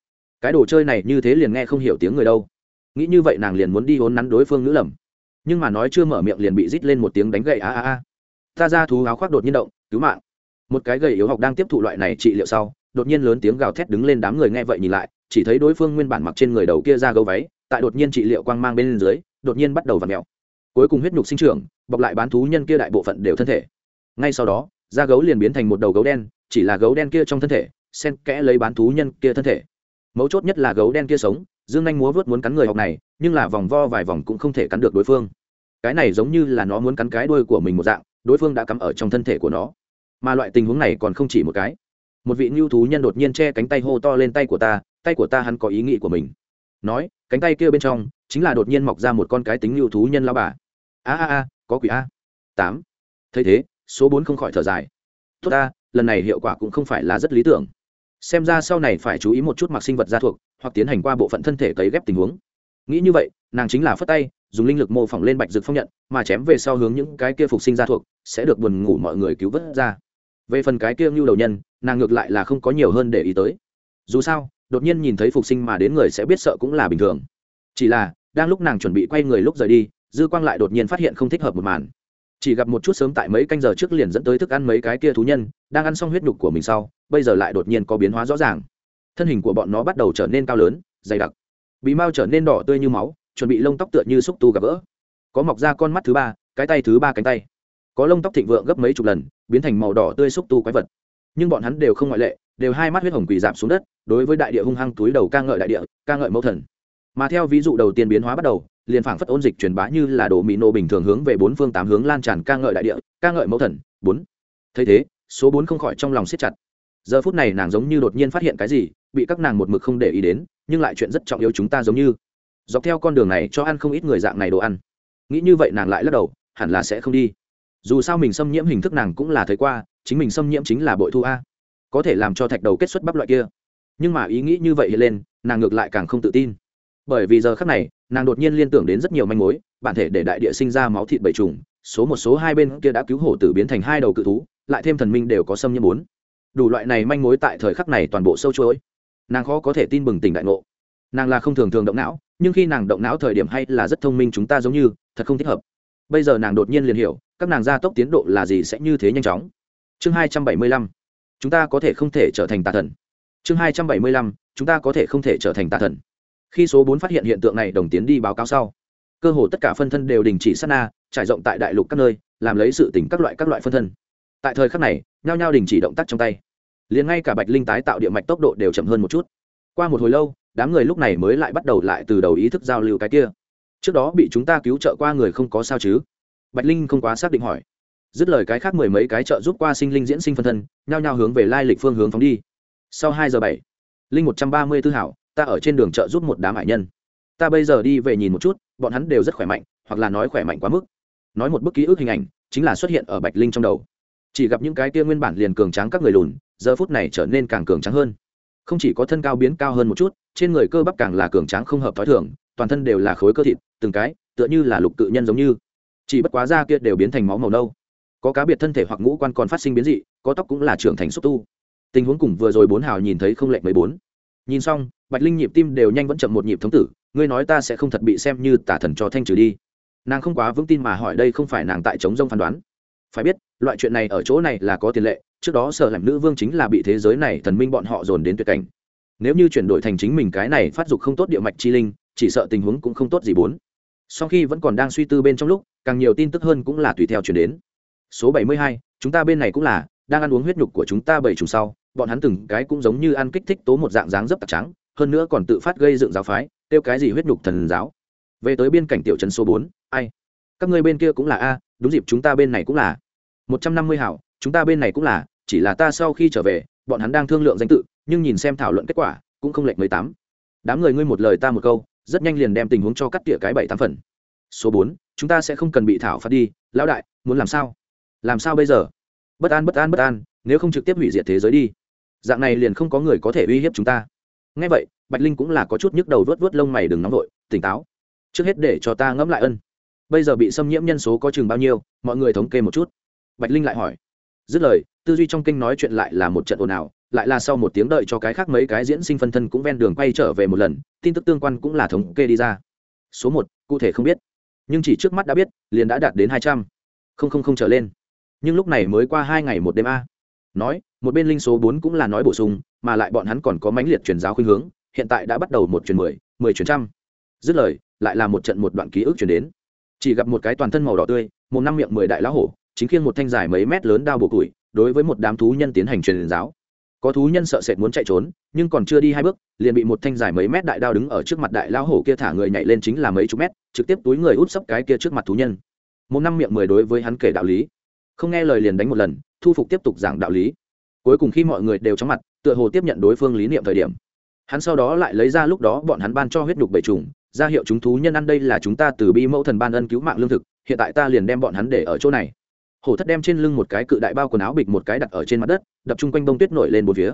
Cái đồ chơi này như thế liền nghe không hiểu tiếng người đâu. Nghĩ như vậy nàng liền muốn đi hốn nắn đối phương ngữ lầm. Nhưng mà nói chưa mở miệng liền bị rít lên một tiếng đánh gậy a a a. Ta ra thú áo khoác đột nhiên động, cứu mạng. Một cái gầy yếu học đang tiếp thụ loại này trị liệu sau đột nhiên lớn tiếng gào thét đứng lên đám người nghe vậy nhìn lại, chỉ thấy đối phương nguyên bản mặc trên người đầu kia ra gấu váy, tại đột nhiên trị liệu quang mang bên dưới, đột nhiên bắt đầu v ặ mẹo cuối cùng huyết nhục sinh trưởng, bọc lại bán thú nhân kia đại bộ phận đều thân thể. Ngay sau đó, da gấu liền biến thành một đầu gấu đen, chỉ là gấu đen kia trong thân thể sen kẽ lấy bán thú nhân kia thân thể. Mấu chốt nhất là gấu đen kia sống, dương anh múa vớt muốn cắn người học này, nhưng là vòng vo vài vòng cũng không thể cắn được đối phương. Cái này giống như là nó muốn cắn cái đuôi của mình một dạng, đối phương đã cắm ở trong thân thể của nó. Mà loại tình huống này còn không chỉ một cái một vị ngưu thú nhân đột nhiên che cánh tay hô to lên tay của ta, tay của ta hắn có ý nghĩ của mình. Nói, cánh tay kia bên trong chính là đột nhiên mọc ra một con cái tính ngưu thú nhân lao bà. A a a, có quỷ a. Tám. Thấy thế, số bốn không khỏi thở dài. Tốt ta, lần này hiệu quả cũng không phải là rất lý tưởng. Xem ra sau này phải chú ý một chút mặc sinh vật gia thuộc, hoặc tiến hành qua bộ phận thân thể cấy ghép tình huống. Nghĩ như vậy, nàng chính là phất tay, dùng linh lực mô phỏng lên bạch dực phong nhận, mà chém về sau hướng những cái kia phục sinh gia thuộc, sẽ được buồn ngủ mọi người cứu vớt ra về phần cái kia ngưu đầu nhân, nàng ngược lại là không có nhiều hơn để ý tới. Dù sao, đột nhiên nhìn thấy phục sinh mà đến người sẽ biết sợ cũng là bình thường. Chỉ là, đang lúc nàng chuẩn bị quay người lúc rời đi, dư quang lại đột nhiên phát hiện không thích hợp một màn. Chỉ gặp một chút sớm tại mấy canh giờ trước liền dẫn tới thức ăn mấy cái kia thú nhân, đang ăn xong huyết nhục của mình sau, bây giờ lại đột nhiên có biến hóa rõ ràng. Thân hình của bọn nó bắt đầu trở nên cao lớn, dày đặc. Bị mau trở nên đỏ tươi như máu, chuẩn bị lông tóc tựa như xúc tu gặp vỡ có mọc ra con mắt thứ ba, cái tay thứ ba cánh tay có lông tóc thịnh vượng gấp mấy chục lần, biến thành màu đỏ tươi xúc tu quái vật. Nhưng bọn hắn đều không ngoại lệ, đều hai mắt huyết hồng quỳ giảm xuống đất, đối với đại địa hung hăng túi đầu ca ngợi đại địa, ca ngợi mẫu thần. Mà theo ví dụ đầu tiên biến hóa bắt đầu, liền phảng phất ôn dịch truyền bá như là đồ mỹ nô bình thường hướng về bốn phương tám hướng lan tràn ca ngợi đại địa, ca ngợi mẫu thần, bốn. Thấy thế, số bốn không khỏi trong lòng siết chặt. Giờ phút này nàng giống như đột nhiên phát hiện cái gì, bị các nàng một mực không để ý đến, nhưng lại chuyện rất trọng yếu chúng ta giống như. Dọc theo con đường này cho ăn không ít người dạng này đồ ăn. Nghĩ như vậy nàng lại lắc đầu, hẳn là sẽ không đi dù sao mình xâm nhiễm hình thức nàng cũng là thấy qua, chính mình xâm nhiễm chính là bội thu a. Có thể làm cho thạch đầu kết xuất bắp loại kia. Nhưng mà ý nghĩ như vậy hiện lên, nàng ngược lại càng không tự tin. Bởi vì giờ khác này, nàng đột nhiên liên tưởng đến rất nhiều manh mối, bản thể để đại địa sinh ra máu thịt bảy trùng số một số hai bên kia đã cứu hổ tử biến thành hai đầu cự thú, lại thêm thần minh đều có xâm nhiễm bốn. Đủ loại này manh mối tại thời khắc này toàn bộ sâu chuỗi. Nàng khó có thể tin bừng tỉnh đại ngộ. Nàng là không thường thường động não, nhưng khi nàng động não thời điểm hay là rất thông minh chúng ta giống như, thật không thích hợp. Bây giờ nàng đột nhiên liền hiểu các nàng gia tốc tiến độ là gì sẽ như thế nhanh chóng. Chương hai trăm bảy mươi lăm, chúng ta có thể không thể trở thành tà thần. Chương hai trăm bảy mươi lăm, chúng ta có thể không thể trở thành tà thần. Khi số bốn phát hiện hiện tượng này, đồng tiến đi báo cáo sau. Cơ hồ tất cả phân thân đều đình chỉ sát na, trải rộng tại đại lục các nơi, làm lấy sự tỉnh các loại các loại phân thân. Tại thời khắc này, nhao nhao đình chỉ động tác trong tay. Liền ngay cả bạch linh tái tạo địa mạch tốc độ đều chậm hơn một chút. Qua một hồi lâu, đám người lúc này mới lại bắt đầu lại từ đầu ý thức giao lưu cái kia. Trước đó bị chúng ta cứu trợ qua người không có sao chứ? Bạch linh không quá xác định hỏi. Dứt lời cái khác mười mấy cái trợ giúp qua sinh linh diễn sinh phân thân, nhao nhao hướng về lai lịch phương hướng phóng đi. Sau hai giờ bảy, linh một trăm ba mươi tư hảo, ta ở trên đường trợ giúp một đám hải nhân. Ta bây giờ đi về nhìn một chút, bọn hắn đều rất khỏe mạnh, hoặc là nói khỏe mạnh quá mức. Nói một bức ký ức hình ảnh, chính là xuất hiện ở bạch linh trong đầu. Chỉ gặp những cái kia nguyên bản liền cường tráng các người lùn, giờ phút này trở nên càng cường tráng hơn. Không chỉ có thân cao biến cao hơn một chút, trên người cơ bắp càng là cường tráng không hợp t h ó i thường, toàn thân đều là khối cơ thịt, từng cái, tựa như là lục tự nhân giống như chỉ bất quá da kia đều biến thành máu màu nâu. Có cá biệt thân thể hoặc ngũ quan còn phát sinh biến dị, có tóc cũng là trưởng thành xúc tu. Tình huống cùng vừa rồi bốn hào nhìn thấy không lệnh mười bốn. Nhìn xong, bạch linh nhịp tim đều nhanh vẫn chậm một nhịp thống tử, ngươi nói ta sẽ không thật bị xem như tả thần cho thanh trừ đi. Nàng không quá vững tin mà hỏi đây không phải nàng tại chống rông phán đoán. Phải biết, loại chuyện này ở chỗ này là có tiền lệ, trước đó sở làm nữ vương chính là bị thế giới này thần minh bọn họ dồn đến tuyệt cảnh. Nếu như chuyển đổi thành chính mình cái này phát dục không tốt địa mạch chi linh, chỉ sợ tình huống cũng không tốt gì bốn. Sau khi vẫn còn đang suy tư bên trong lúc càng nhiều tin tức hơn cũng là tùy theo chuyển đến. Số bảy mươi hai, chúng ta bên này cũng là, đang ăn uống huyết nhục của chúng ta bảy trùng sau, bọn hắn từng cái cũng giống như ăn kích thích tố một dạng dáng dấp tạc trắng, hơn nữa còn tự phát gây dựng giáo phái tiêu cái gì huyết nhục thần giáo. Về tới biên cảnh tiểu trấn số bốn, ai? Các ngươi bên kia cũng là a, đúng dịp chúng ta bên này cũng là. một trăm năm mươi hảo, chúng ta bên này cũng là, chỉ là ta sau khi trở về, bọn hắn đang thương lượng danh tự, nhưng nhìn xem thảo luận kết quả, cũng không lệch mấy tám. Đám người ngươi một lời ta một câu, rất nhanh liền đem tình huống cho cắt tỉa cái bảy tám phần số bốn, chúng ta sẽ không cần bị thảo phạt đi, lão đại, muốn làm sao? Làm sao bây giờ? Bất an bất an bất an, nếu không trực tiếp hủy diệt thế giới đi. Dạng này liền không có người có thể uy hiếp chúng ta. Ngay vậy, bạch linh cũng là có chút nhức đầu vớt vớt lông mày đừng nóng vội, tỉnh táo. Trước hết để cho ta ngẫm lại ân. Bây giờ bị xâm nhiễm nhân số có chừng bao nhiêu, mọi người thống kê một chút. Bạch linh lại hỏi. Dứt lời, tư duy trong kinh nói chuyện lại là một trận ồn ào, lại là sau một tiếng đợi cho cái khác mấy cái diễn sinh phân thân cũng ven đường quay trở về một lần, tin tức tương quan cũng là thống kê đi ra. Số một, cụ thể không biết nhưng chỉ trước mắt đã biết, liền đã đạt đến hai trăm. Không không không trở lên. Nhưng lúc này mới qua hai ngày một đêm a. Nói, một bên linh số bốn cũng là nói bổ sung, mà lại bọn hắn còn có mãnh liệt truyền giáo khuynh hướng, hiện tại đã bắt đầu một truyền mười mười truyền trăm. Dứt lời, lại là một trận một đoạn ký ức chuyển đến. Chỉ gặp một cái toàn thân màu đỏ tươi, một năm miệng mười đại lão hổ, chính khiêng một thanh dài mấy mét lớn đao bổ củi, đối với một đám thú nhân tiến hành truyền giáo có thú nhân sợ sệt muốn chạy trốn, nhưng còn chưa đi hai bước, liền bị một thanh dài mấy mét đại đao đứng ở trước mặt đại lao hổ kia thả người nhảy lên chính là mấy chục mét, trực tiếp túi người út sấp cái kia trước mặt thú nhân. Một năm miệng mười đối với hắn kể đạo lý. Không nghe lời liền đánh một lần, thu phục tiếp tục giảng đạo lý. Cuối cùng khi mọi người đều chóng mặt, tựa hồ tiếp nhận đối phương lý niệm thời điểm, hắn sau đó lại lấy ra lúc đó bọn hắn ban cho huyết đục bảy trùng ra hiệu chúng thú nhân ăn đây là chúng ta từ bi mẫu thần ban ân cứu mạng lương thực, hiện tại ta liền đem bọn hắn để ở chỗ này hổ thất đem trên lưng một cái cự đại bao quần áo bịch một cái đặt ở trên mặt đất, đập chung quanh bông tuyết nổi lên một phía.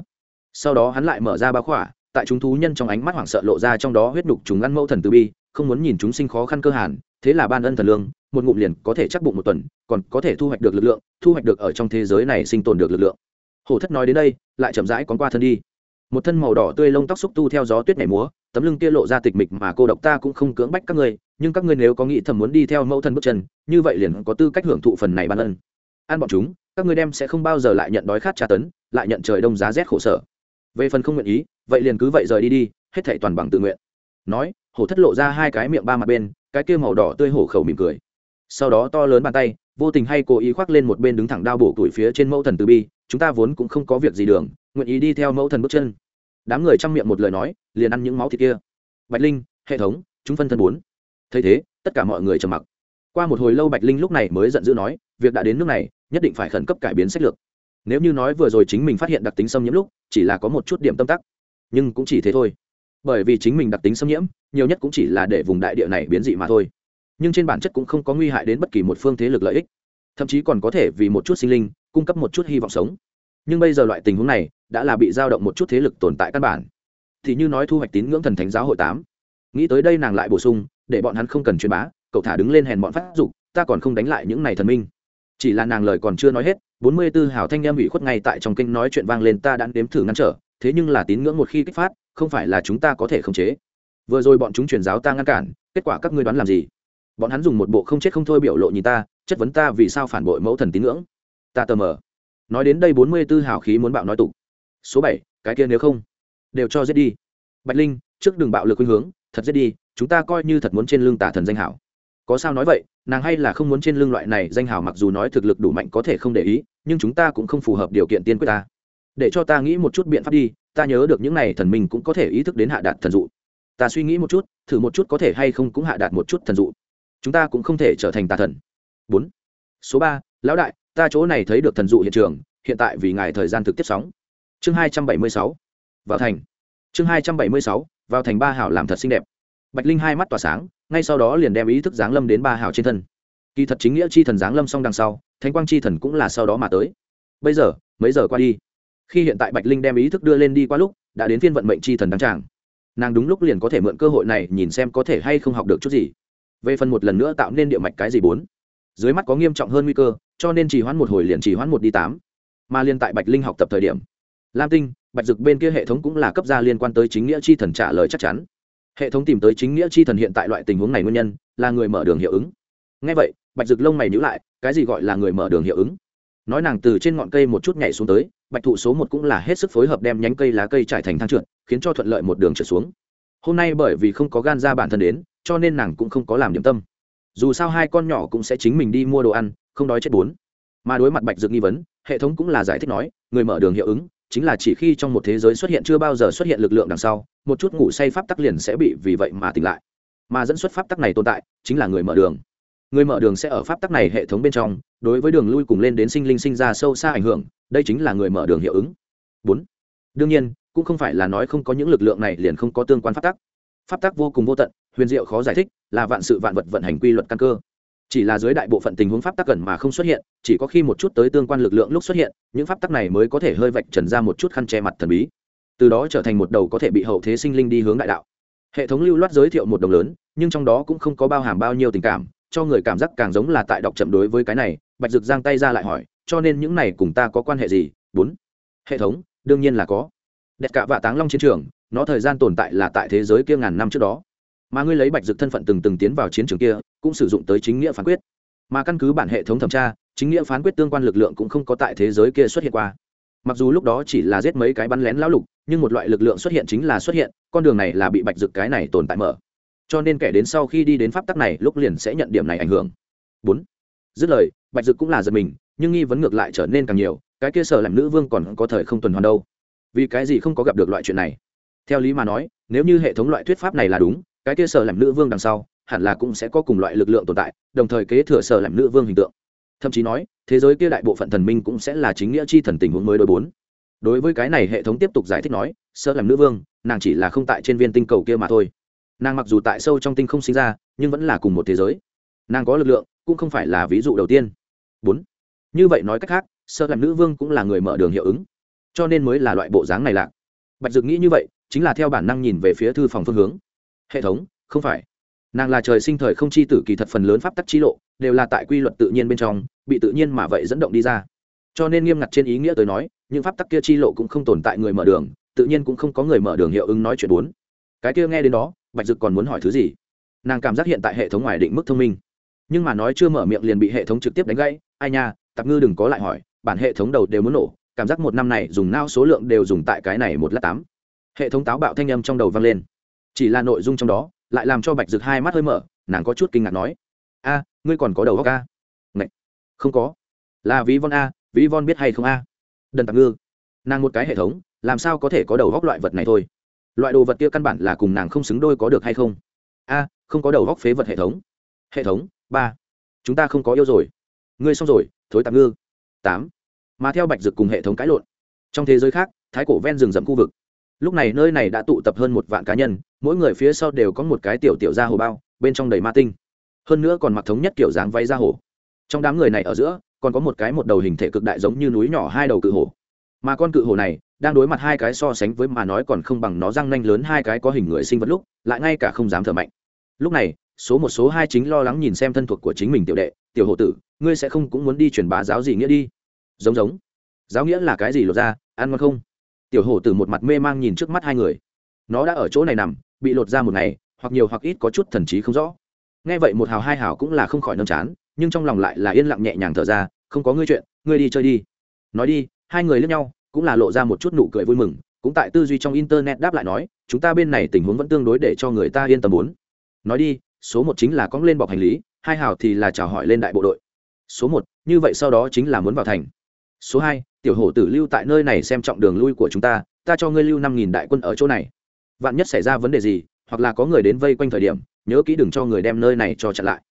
Sau đó hắn lại mở ra bao khỏa, tại chúng thú nhân trong ánh mắt hoảng sợ lộ ra trong đó huyết đục chúng ăn mẫu thần từ bi, không muốn nhìn chúng sinh khó khăn cơ hàn, thế là ban ân thần lương, một ngụm liền có thể chắc bụng một tuần, còn có thể thu hoạch được lực lượng, thu hoạch được ở trong thế giới này sinh tồn được lực lượng. Hổ thất nói đến đây, lại chậm rãi con qua thân đi một thân màu đỏ tươi lông tóc xúc tu theo gió tuyết nhảy múa, tấm lưng kia lộ ra tịch mịch mà cô độc ta cũng không cưỡng bách các ngươi, nhưng các ngươi nếu có nghĩ thầm muốn đi theo mẫu thân bước chân, như vậy liền có tư cách hưởng thụ phần này ban ân. Ăn bọn chúng, các ngươi đem sẽ không bao giờ lại nhận đói khát tra tấn, lại nhận trời đông giá rét khổ sở. Về phần không nguyện ý, vậy liền cứ vậy rời đi đi, hết thảy toàn bằng tự nguyện. Nói, hổ thất lộ ra hai cái miệng ba mặt bên, cái kia màu đỏ tươi hổ khẩu mỉm cười. Sau đó to lớn bàn tay, vô tình hay cố ý khoác lên một bên đứng thẳng đao bổ tuổi phía trên mẫu thần từ bi, chúng ta vốn cũng không có việc gì đường nguyện ý đi theo mẫu thần bước chân. Đám người chăm miệng một lời nói, liền ăn những máu thịt kia. Bạch linh, hệ thống, chúng phân thân bốn. Thấy thế, tất cả mọi người trầm mặc. Qua một hồi lâu bạch linh lúc này mới giận dữ nói, việc đã đến nước này, nhất định phải khẩn cấp cải biến sách lược. Nếu như nói vừa rồi chính mình phát hiện đặc tính xâm nhiễm lúc, chỉ là có một chút điểm tâm tắc. Nhưng cũng chỉ thế thôi. Bởi vì chính mình đặc tính xâm nhiễm, nhiều nhất cũng chỉ là để vùng đại địa này biến dị mà thôi. Nhưng trên bản chất cũng không có nguy hại đến bất kỳ một phương thế lực lợi ích. Thậm chí còn có thể vì một chút sinh linh, cung cấp một chút hy vọng sống nhưng bây giờ loại tình huống này đã là bị giao động một chút thế lực tồn tại căn bản. Thì như nói thu hoạch tín ngưỡng thần thánh giáo hội tám. Nghĩ tới đây nàng lại bổ sung, để bọn hắn không cần truyền bá, cậu thả đứng lên hèn bọn phát dục, ta còn không đánh lại những này thần minh. Chỉ là nàng lời còn chưa nói hết, bốn mươi tư hào thanh em ủy khuất ngay tại trong kinh nói chuyện vang lên ta đã đếm thử ngăn trở, thế nhưng là tín ngưỡng một khi kích phát, không phải là chúng ta có thể khống chế. Vừa rồi bọn chúng truyền giáo ta ngăn cản, kết quả các ngươi đoán làm gì? Bọn hắn dùng một bộ không chết không thôi biểu lộ nhìn ta, chất vấn ta vì sao phản bội mẫu thần tín ngưỡng. Ta tờ mờ nói đến đây bốn mươi tư hào khí muốn bạo nói tục. Số bảy, cái kia nếu không, đều cho giết đi. Bạch linh, trước đường bạo lực khuynh hướng, thật giết đi, chúng ta coi như thật muốn trên lưng tả thần danh hảo. Có sao nói vậy, nàng hay là không muốn trên lưng loại này danh hào mặc dù nói thực lực đủ mạnh có thể không để ý, nhưng chúng ta cũng không phù hợp điều kiện tiên quyết ta. Để cho ta nghĩ một chút biện pháp đi, ta nhớ được những này thần mình cũng có thể ý thức đến hạ đạt thần dụ. Ta suy nghĩ một chút, thử một chút có thể hay không cũng hạ đạt một chút thần dụ. Chúng ta cũng không thể trở thành tà thần. Bốn. Số ba, lão đại ta chỗ này thấy được thần dụ hiện trường, hiện tại vì ngài thời gian thực tiếp sóng. Chương hai trăm bảy mươi sáu, vào thành. Chương hai trăm bảy mươi sáu, vào thành ba hảo làm thật xinh đẹp. Bạch linh hai mắt tỏa sáng, ngay sau đó liền đem ý thức giáng lâm đến ba hảo trên thân. Kỳ thật chính nghĩa chi thần giáng lâm xong đằng sau, thánh quang chi thần cũng là sau đó mà tới. Bây giờ, mấy giờ qua đi? Khi hiện tại bạch linh đem ý thức đưa lên đi qua lúc, đã đến phiên vận mệnh chi thần đăng tràng. Nàng đúng lúc liền có thể mượn cơ hội này nhìn xem có thể hay không học được chút gì. Về phần một lần nữa tạo nên địa mạch cái gì bốn. Dưới mắt có nghiêm trọng hơn nguy cơ cho nên chỉ hoãn một hồi liền chỉ hoãn một đi tám. Mà liên tại bạch linh học tập thời điểm, lam tinh, bạch dực bên kia hệ thống cũng là cấp ra liên quan tới chính nghĩa chi thần trả lời chắc chắn. Hệ thống tìm tới chính nghĩa chi thần hiện tại loại tình huống này nguyên nhân, là người mở đường hiệu ứng. Ngay vậy, bạch dực lông mày nhữ lại, cái gì gọi là người mở đường hiệu ứng? Nói nàng từ trên ngọn cây một chút nhảy xuống tới, bạch thụ số một cũng là hết sức phối hợp đem nhánh cây lá cây trải thành thang trượt, khiến cho thuận lợi một đường trượt xuống. Hôm nay bởi vì không có gan ra bản thân đến, cho nên nàng cũng không có làm điểm tâm. Dù sao hai con nhỏ cũng sẽ chính mình đi mua đồ ăn không đói chết bốn. Mà đối mặt bạch dược nghi vấn, hệ thống cũng là giải thích nói, người mở đường hiệu ứng, chính là chỉ khi trong một thế giới xuất hiện chưa bao giờ xuất hiện lực lượng đằng sau, một chút ngủ say pháp tắc liền sẽ bị vì vậy mà tỉnh lại. Mà dẫn xuất pháp tắc này tồn tại, chính là người mở đường. Người mở đường sẽ ở pháp tắc này hệ thống bên trong, đối với đường lui cùng lên đến sinh linh sinh ra sâu xa ảnh hưởng, đây chính là người mở đường hiệu ứng. Bốn. Đương nhiên, cũng không phải là nói không có những lực lượng này liền không có tương quan pháp tắc. Pháp tắc vô cùng vô tận, huyền diệu khó giải thích, là vạn sự vạn vật vận hành quy luật căn cơ chỉ là dưới đại bộ phận tình huống pháp tắc gần mà không xuất hiện, chỉ có khi một chút tới tương quan lực lượng lúc xuất hiện, những pháp tắc này mới có thể hơi vạch trần ra một chút khăn che mặt thần bí. Từ đó trở thành một đầu có thể bị hậu thế sinh linh đi hướng đại đạo. Hệ thống lưu loát giới thiệu một đồng lớn, nhưng trong đó cũng không có bao hàm bao nhiêu tình cảm, cho người cảm giác càng giống là tại đọc chậm đối với cái này, bạch dực giang tay ra lại hỏi, cho nên những này cùng ta có quan hệ gì? Bốn. Hệ thống, đương nhiên là có. Đẹp cả vạ táng long chiến trường, nó thời gian tồn tại là tại thế giới kia ngàn năm trước đó mà ngươi lấy bạch dực thân phận từng từng tiến vào chiến trường kia, cũng sử dụng tới chính nghĩa phán quyết. Mà căn cứ bản hệ thống thẩm tra, chính nghĩa phán quyết tương quan lực lượng cũng không có tại thế giới kia xuất hiện qua. Mặc dù lúc đó chỉ là giết mấy cái bắn lén lão lục, nhưng một loại lực lượng xuất hiện chính là xuất hiện, con đường này là bị bạch dực cái này tồn tại mở. Cho nên kẻ đến sau khi đi đến pháp tắc này, lúc liền sẽ nhận điểm này ảnh hưởng. Bốn. Dứt lời, bạch dực cũng là giật mình, nhưng nghi vấn ngược lại trở nên càng nhiều, cái kia sở làm nữ vương còn có thời không tuần hoàn đâu. Vì cái gì không có gặp được loại chuyện này? Theo lý mà nói, nếu như hệ thống loại thuyết pháp này là đúng cái kia sở làm nữ vương đằng sau, hẳn là cũng sẽ có cùng loại lực lượng tồn tại, đồng thời kế thừa sở làm nữ vương hình tượng. Thậm chí nói, thế giới kia đại bộ phận thần minh cũng sẽ là chính nghĩa chi thần tình huống mới đôi bốn. Đối với cái này hệ thống tiếp tục giải thích nói, sở làm nữ vương, nàng chỉ là không tại trên viên tinh cầu kia mà thôi. Nàng mặc dù tại sâu trong tinh không sinh ra, nhưng vẫn là cùng một thế giới. Nàng có lực lượng, cũng không phải là ví dụ đầu tiên. Bốn. Như vậy nói cách khác, sở làm nữ vương cũng là người mở đường hiệu ứng. Cho nên mới là loại bộ dáng này lạc bạch dực nghĩ như vậy, chính là theo bản năng nhìn về phía thư phòng phương hướng hệ thống, không phải. Nàng là trời sinh thời không chi tử kỳ thật phần lớn pháp tắc chi lộ, đều là tại quy luật tự nhiên bên trong, bị tự nhiên mà vậy dẫn động đi ra. Cho nên nghiêm ngặt trên ý nghĩa tới nói, những pháp tắc kia chi lộ cũng không tồn tại người mở đường, tự nhiên cũng không có người mở đường hiệu ứng nói chuyện bốn. Cái kia nghe đến đó, bạch dực còn muốn hỏi thứ gì? Nàng cảm giác hiện tại hệ thống ngoài định mức thông minh. Nhưng mà nói chưa mở miệng liền bị hệ thống trực tiếp đánh gãy, ai nha, tạp ngư đừng có lại hỏi, bản hệ thống đầu đều muốn nổ, cảm giác một năm này dùng nao số lượng đều dùng tại cái này một lát tám. Hệ thống táo bạo thanh âm trong đầu vang lên chỉ là nội dung trong đó, lại làm cho bạch rực hai mắt hơi mở, nàng có chút kinh ngạc nói, a, ngươi còn có đầu góc a? Ngậy. không có. Là ví von a ví von biết hay không a? Đần tạp ngư. Nàng một cái hệ thống, làm sao có thể có đầu góc loại vật này thôi? Loại đồ vật kia căn bản là cùng nàng không xứng đôi có được hay không? A, không có đầu góc phế vật hệ thống. Hệ thống, ba, chúng ta không có yêu rồi. Ngươi xong rồi, thối tạm ngư. Tám, mà theo bạch dực cùng hệ thống cãi lộn, trong thế giới khác, thái cổ ven rừng rậm khu vực lúc này nơi này đã tụ tập hơn một vạn cá nhân, mỗi người phía sau đều có một cái tiểu tiểu ra hồ bao, bên trong đầy ma tinh. Hơn nữa còn mặc thống nhất kiểu dáng váy da hồ. Trong đám người này ở giữa, còn có một cái một đầu hình thể cực đại giống như núi nhỏ hai đầu cự hồ. Mà con cự hồ này, đang đối mặt hai cái so sánh với mà nói còn không bằng nó răng nanh lớn hai cái có hình người sinh vật lúc, lại ngay cả không dám thở mạnh. Lúc này, số một, số hai chính lo lắng nhìn xem thân thuộc của chính mình tiểu đệ, tiểu hộ tử, ngươi sẽ không cũng muốn đi truyền bá giáo gì nghĩa đi? Giống giống. Giáo nghĩa là cái gì lột ra, ăn ngon không? Tiểu hổ từ một mặt mê mang nhìn trước mắt hai người. Nó đã ở chỗ này nằm, bị lột ra một ngày, hoặc nhiều hoặc ít có chút thần trí không rõ. Nghe vậy một hào hai hào cũng là không khỏi nâm chán, nhưng trong lòng lại là yên lặng nhẹ nhàng thở ra, không có ngươi chuyện, ngươi đi chơi đi. Nói đi, hai người lướt nhau, cũng là lộ ra một chút nụ cười vui mừng, cũng tại tư duy trong internet đáp lại nói, chúng ta bên này tình huống vẫn tương đối để cho người ta yên tâm muốn nói đi, số một chính là cóng lên bọc hành lý, hai hào thì là chào hỏi lên đại bộ đội. Số một, như vậy sau đó chính là muốn vào thành. Số hai tiểu hổ tử lưu tại nơi này xem trọng đường lui của chúng ta ta cho ngươi lưu năm nghìn đại quân ở chỗ này. Vạn nhất xảy ra vấn đề gì, hoặc là có người đến vây quanh thời điểm, nhớ kỹ đừng cho người đem nơi này cho chặn lại.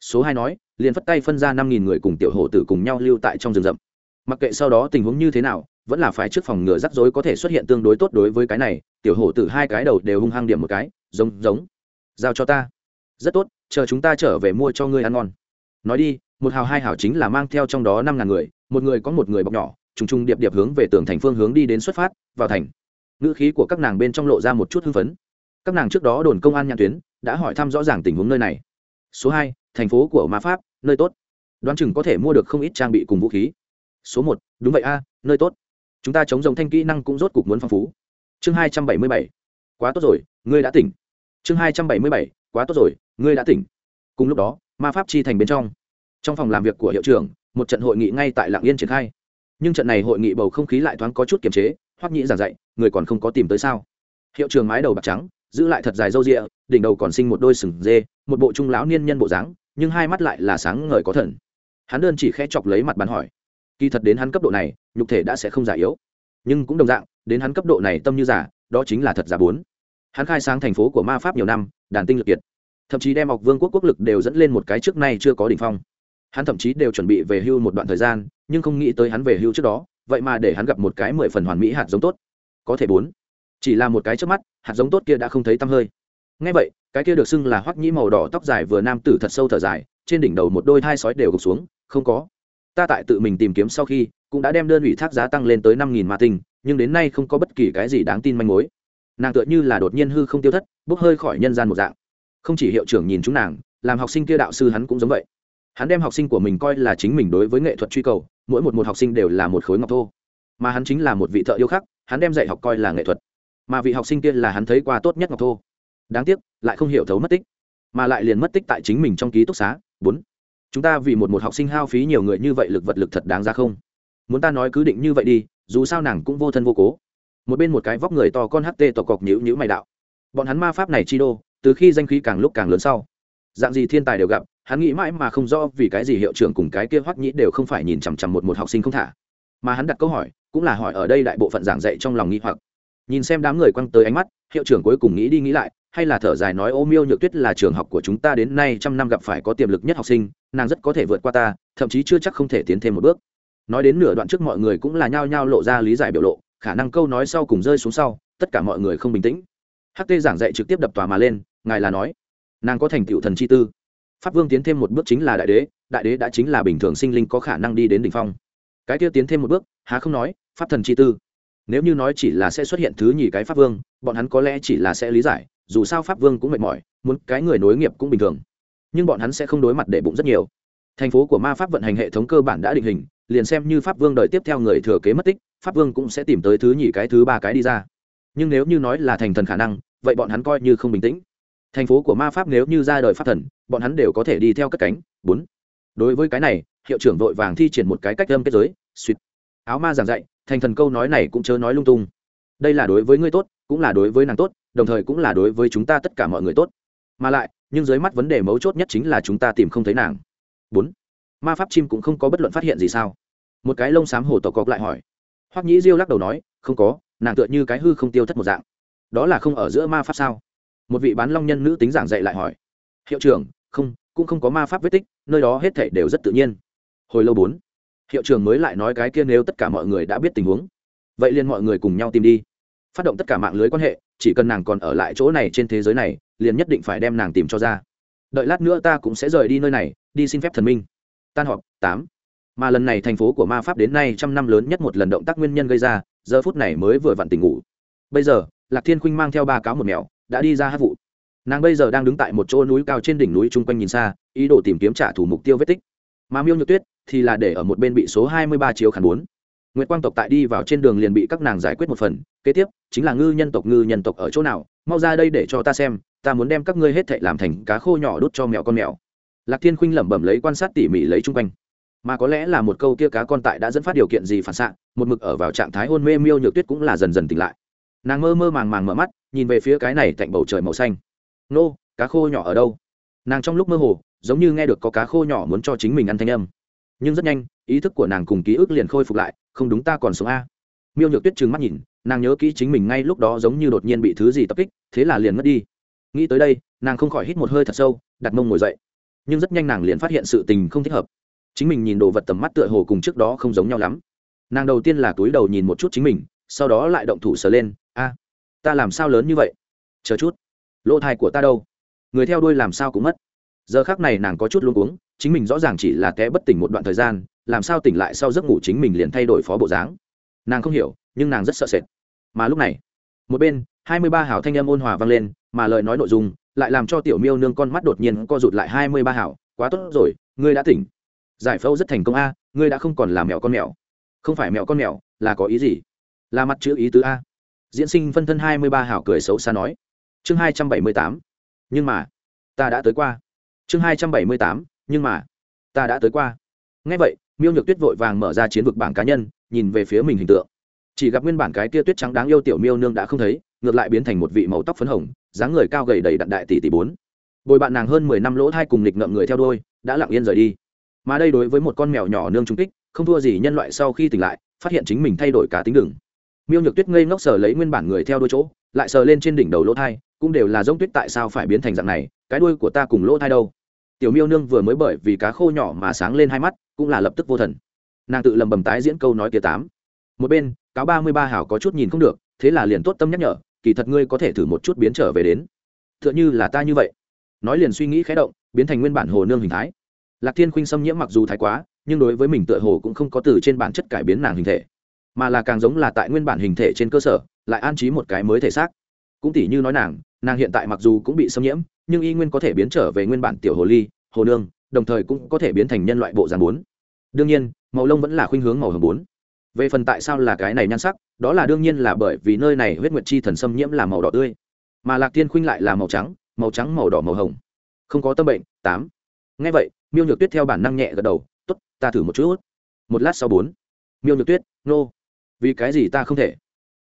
Số hai nói, liền phất tay phân ra năm nghìn người cùng tiểu hổ tử cùng nhau lưu tại trong rừng rậm. Mặc kệ sau đó tình huống như thế nào, vẫn là phải trước phòng ngừa rắc rối có thể xuất hiện tương đối tốt đối với cái này, tiểu hổ tử hai cái đầu đều hung hăng điểm một cái, giống giống. Giao cho ta. Rất tốt, chờ chúng ta trở về mua cho ngươi ăn ngon. Nói đi, một hào hai hào chính là mang theo trong đó năm ngàn người, một người có một người bọc nhỏ trùng trùng điệp điệp hướng về tường thành phương hướng đi đến xuất phát, vào thành. Ngữ khí của các nàng bên trong lộ ra một chút hưng phấn. Các nàng trước đó đồn công an nhãn tuyến, đã hỏi thăm rõ ràng tình huống nơi này. Số hai, thành phố của ma pháp, nơi tốt. Đoán chừng có thể mua được không ít trang bị cùng vũ khí. Số một, đúng vậy a, nơi tốt. Chúng ta chống dòng thanh kỹ năng cũng rốt cục muốn phong phú. Chương hai trăm bảy mươi bảy. Quá tốt rồi, ngươi đã tỉnh. Chương hai trăm bảy mươi bảy, quá tốt rồi, ngươi đã tỉnh. Cùng lúc đó, ma pháp chi thành bên trong. Trong phòng làm việc của hiệu trưởng, một trận hội nghị ngay tại lạng yên triển khai nhưng trận này hội nghị bầu không khí lại thoáng có chút kiềm chế, hoắc nhĩ giảng dạy, người còn không có tìm tới sao? Hiệu trường mái đầu bạc trắng, giữ lại thật dài râu rịa, đỉnh đầu còn sinh một đôi sừng dê, một bộ trung lão niên nhân bộ dáng, nhưng hai mắt lại là sáng ngời có thần. Hắn đơn chỉ khẽ chọc lấy mặt bàn hỏi. Kỳ thật đến hắn cấp độ này, nhục thể đã sẽ không giả yếu. Nhưng cũng đồng dạng, đến hắn cấp độ này tâm như giả đó chính là thật giả bốn. Hắn khai sáng thành phố của ma pháp nhiều năm, đàn tinh lực kiệt. Thậm chí đem học vương quốc quốc lực đều dẫn lên một cái trước nay chưa có đ ỉ n h phong. Hắn thậm chí đều chuẩn bị về hưu một đoạn thời gian nhưng không nghĩ tới hắn về hưu trước đó, vậy mà để hắn gặp một cái mười phần hoàn mỹ hạt giống tốt. Có thể bốn. Chỉ là một cái trước mắt, hạt giống tốt kia đã không thấy tăm hơi. Ngay vậy, cái kia được xưng là hoắc nhĩ màu đỏ tóc dài vừa nam tử thật sâu thở dài, trên đỉnh đầu một đôi thai sói đều gục xuống, không có. Ta tại tự mình tìm kiếm sau khi, cũng đã đem đơn ủy thác giá tăng lên tới năm nghìn ma tinh, nhưng đến nay không có bất kỳ cái gì đáng tin manh mối. Nàng tựa như là đột nhiên hư không tiêu thất, bốc hơi khỏi nhân gian một dạng. Không chỉ hiệu trưởng nhìn chúng nàng, làm học sinh kia đạo sư hắn cũng giống vậy hắn đem học sinh của mình coi là chính mình đối với nghệ thuật truy cầu, mỗi một một học sinh đều là một khối ngọc thô. Mà hắn chính là một vị thợ yêu khắc, hắn đem dạy học coi là nghệ thuật. Mà vị học sinh kia là hắn thấy qua tốt nhất ngọc thô. Đáng tiếc, lại không hiểu thấu mất tích, mà lại liền mất tích tại chính mình trong ký túc xá. Bốn, chúng ta vì một một học sinh hao phí nhiều người như vậy lực vật lực thật đáng ra không? Muốn ta nói cứ định như vậy đi, dù sao nàng cũng vô thân vô cố. Một bên một cái vóc người to con ht tỏ cọc nhữ nhữ mày đạo. Bọn hắn ma pháp này chi đô, từ khi danh khí càng lúc càng lớn sau, dạng gì thiên tài đều gặp hắn nghĩ mãi mà không rõ vì cái gì hiệu trưởng cùng cái kia hoắc nhĩ đều không phải nhìn chằm chằm một một học sinh không thả. Mà hắn đặt câu hỏi, cũng là hỏi ở đây đại bộ phận giảng dạy trong lòng nghi hoặc. Nhìn xem đám người quăng tới ánh mắt, hiệu trưởng cuối cùng nghĩ đi nghĩ lại, hay là thở dài nói, ô miêu nhược tuyết là trường học của chúng ta đến nay trăm năm gặp phải có tiềm lực nhất học sinh, nàng rất có thể vượt qua ta, thậm chí chưa chắc không thể tiến thêm một bước. Nói đến nửa đoạn trước mọi người cũng là nhao nhao lộ ra lý giải biểu lộ, khả năng câu nói sau cùng rơi xuống sau, tất cả mọi người không bình tĩnh. Ht giảng dạy trực tiếp đập tòa mà lên, ngài là nói, nàng có thành tựu thần chi tư pháp vương tiến thêm một bước chính là đại đế đại đế đã chính là bình thường sinh linh có khả năng đi đến đ ỉ n h phong. Cái kia tiến thêm một bước, há không nói, pháp thần chi tư. Nếu như nói chỉ là sẽ xuất hiện thứ nhì cái pháp vương, bọn hắn có lẽ chỉ là sẽ lý giải, dù sao pháp vương cũng mệt mỏi, muốn cái người nối nghiệp cũng bình thường. Nhưng bọn hắn sẽ không đối mặt để bụng rất nhiều. Thành phố của ma pháp vận hành hệ thống cơ bản đã định hình, liền xem như pháp vương đợi tiếp theo người thừa kế mất tích, pháp vương cũng sẽ tìm tới thứ nhì cái thứ ba cái đi ra. Nhưng nếu như nói là thành thần khả năng, vậy bọn hắn coi như không bình tĩnh thành phố của ma pháp nếu như ra đời pháp thần, bọn hắn đều có thể đi theo cất cánh. Bốn. Đối với cái này, hiệu trưởng vội vàng thi triển một cái cách âm kết giới. Suýt. Áo ma giảng dạy, thành thần câu nói này cũng chớ nói lung tung. Đây là đối với ngươi tốt, cũng là đối với nàng tốt, đồng thời cũng là đối với chúng ta tất cả mọi người tốt. Mà lại, nhưng dưới mắt vấn đề mấu chốt nhất chính là chúng ta tìm không thấy nàng. Bốn. Ma pháp chim cũng không có bất luận phát hiện gì sao. Một cái lông xám hổ tộc cọc lại hỏi. Hoắc nhĩ diêu lắc đầu nói, không có, nàng tựa như cái hư không tiêu thất một dạng. Đó là không ở giữa ma pháp sao? Một vị bán long nhân nữ tính giảng dạy lại hỏi, hiệu trưởng, không, cũng không có ma pháp vết tích, nơi đó hết thể đều rất tự nhiên. Hồi lâu bốn, hiệu trưởng mới lại nói cái kia nếu tất cả mọi người đã biết tình huống, vậy liền mọi người cùng nhau tìm đi. Phát động tất cả mạng lưới quan hệ, chỉ cần nàng còn ở lại chỗ này trên thế giới này, liền nhất định phải đem nàng tìm cho ra. Đợi lát nữa ta cũng sẽ rời đi nơi này, đi xin phép thần minh. Tan họp, tám. Mà lần này thành phố của ma pháp đến nay trăm năm lớn nhất một lần động tác nguyên nhân gây ra, giờ phút này mới vừa vặn tỉnh ngủ. Bây giờ, lạc thiên khuynh mang theo ba cáo một mèo đã đi ra hát vụ. Nàng bây giờ đang đứng tại một chỗ núi cao trên đỉnh núi chung quanh nhìn xa, ý đồ tìm kiếm trả thù mục tiêu vết tích. Mà miêu nhược tuyết thì là để ở một bên bị số hai mươi ba chiếu khản bốn. Nguyễn quang tộc tại đi vào trên đường liền bị các nàng giải quyết một phần, kế tiếp chính là ngư nhân tộc, ngư nhân tộc ở chỗ nào, mau ra đây để cho ta xem, ta muốn đem các ngươi hết thệ làm thành cá khô nhỏ đốt cho mèo con mèo. Lạc thiên khuynh lẩm bẩm lấy quan sát tỉ mỉ lấy chung quanh. Mà có lẽ là một câu kia cá con tại đã dẫn phát điều kiện gì phản xạ, một mực ở vào trạng thái hôn mê miêu nhược tuyết cũng là dần dần tỉnh lại nàng mơ mơ màng màng mở mắt, nhìn về phía cái này cạnh bầu trời màu xanh. Nô, cá khô nhỏ ở đâu? Nàng trong lúc mơ hồ, giống như nghe được có cá khô nhỏ muốn cho chính mình ăn thanh âm. Nhưng rất nhanh, ý thức của nàng cùng ký ức liền khôi phục lại, không đúng ta còn sống a. Miêu nhược tuyết trừng mắt nhìn, nàng nhớ kỹ chính mình ngay lúc đó giống như đột nhiên bị thứ gì tập kích, thế là liền mất đi. Nghĩ tới đây, nàng không khỏi hít một hơi thật sâu, đặt mông ngồi dậy. Nhưng rất nhanh nàng liền phát hiện sự tình không thích hợp. Chính mình nhìn đồ vật tầm mắt tựa hồ cùng trước đó không giống nhau lắm. Nàng đầu tiên là túi đầu nhìn một chút chính mình, sau đó lại động thủ sờ lên a ta làm sao lớn như vậy? Chờ chút. Lỗ thai của ta đâu? Người theo đuôi làm sao cũng mất. Giờ khác này nàng có chút luôn uống chính mình rõ ràng chỉ là té bất tỉnh một đoạn thời gian, làm sao tỉnh lại sau giấc ngủ chính mình liền thay đổi phó bộ dáng. Nàng không hiểu, nhưng nàng rất sợ sệt. Mà lúc này, một bên, hai mươi ba hảo thanh âm ôn hòa vang lên, mà lời nói nội dung lại làm cho tiểu miêu nương con mắt đột nhiên co rụt lại hai mươi ba hảo, quá tốt rồi, ngươi đã tỉnh. Giải phẫu rất thành công a, ngươi đã không còn là mèo con mèo. Không phải mèo con mèo, là có ý gì? Là mặt chữ ý tứ a diễn sinh phân thân hai mươi ba hảo cười xấu xa nói. Chương hai trăm bảy mươi tám, nhưng mà, ta đã tới qua. Chương hai trăm bảy mươi tám, nhưng mà, ta đã tới qua. Ngay vậy, miêu nhược tuyết vội vàng mở ra chiến vực bảng cá nhân, nhìn về phía mình hình tượng. Chỉ gặp nguyên bản cái kia tuyết trắng đáng yêu tiểu miêu nương đã không thấy, ngược lại biến thành một vị màu tóc phấn hồng, dáng người cao gầy đầy đặn đại tỷ tỷ bốn. Bồi bạn nàng hơn mười năm lỗ thai cùng nghịch ngợm người theo đôi, đã lặng yên rời đi. Mà đây đối với một con mèo nhỏ nương trung kích, không thua gì nhân loại sau khi tỉnh lại, phát hiện chính mình thay đổi cá tính đường miêu nhược tuyết ngây ngốc sờ lấy nguyên bản người theo đôi chỗ, lại sờ lên trên đỉnh đầu lỗ thai, cũng đều là giống tuyết tại sao phải biến thành dạng này, cái đuôi của ta cùng lỗ thai đâu? Tiểu miêu nương vừa mới bởi vì cá khô nhỏ mà sáng lên hai mắt, cũng là lập tức vô thần. Nàng tự lầm bầm tái diễn câu nói kia tám. Một bên, cáo ba mươi ba hảo có chút nhìn không được, thế là liền tốt tâm nhắc nhở, kỳ thật ngươi có thể thử một chút biến trở về đến. T h ư ợ n h ư là ta như vậy. Nói liền suy nghĩ khé động, biến thành nguyên bản hồ nương hình thái. Lạc thiên khuynh xâm nhiễm mặc dù thái quá, nhưng đối với mình tựa hồ cũng không có từ trên bản chất cải biến nàng hình thể mà là càng giống là tại nguyên bản hình thể trên cơ sở, lại an trí một cái mới thể xác. Cũng tỉ như nói nàng nàng hiện tại mặc dù cũng bị xâm nhiễm, nhưng y nguyên có thể biến trở về nguyên bản tiểu hồ ly, hồ nương, đồng thời cũng có thể biến thành nhân loại bộ dàn bốn. Đương nhiên, màu lông vẫn là khuynh hướng màu hồng bốn. Về phần tại sao là cái này nhan sắc, đó là đương nhiên là bởi vì nơi này huyết nguyệt chi thần xâm nhiễm là màu đỏ tươi. Mà lạc tiên khuynh lại là màu trắng màu trắng, màu đỏ, màu hồng. Không có tâm bệnh, tám. Ngay vậy, miêu nhược tuyết theo bản năng nhẹ gật đầu t ố t ta thử một chút. Một lát sau bốn. Miêu nhược tuyết, nô vì cái gì ta không thể?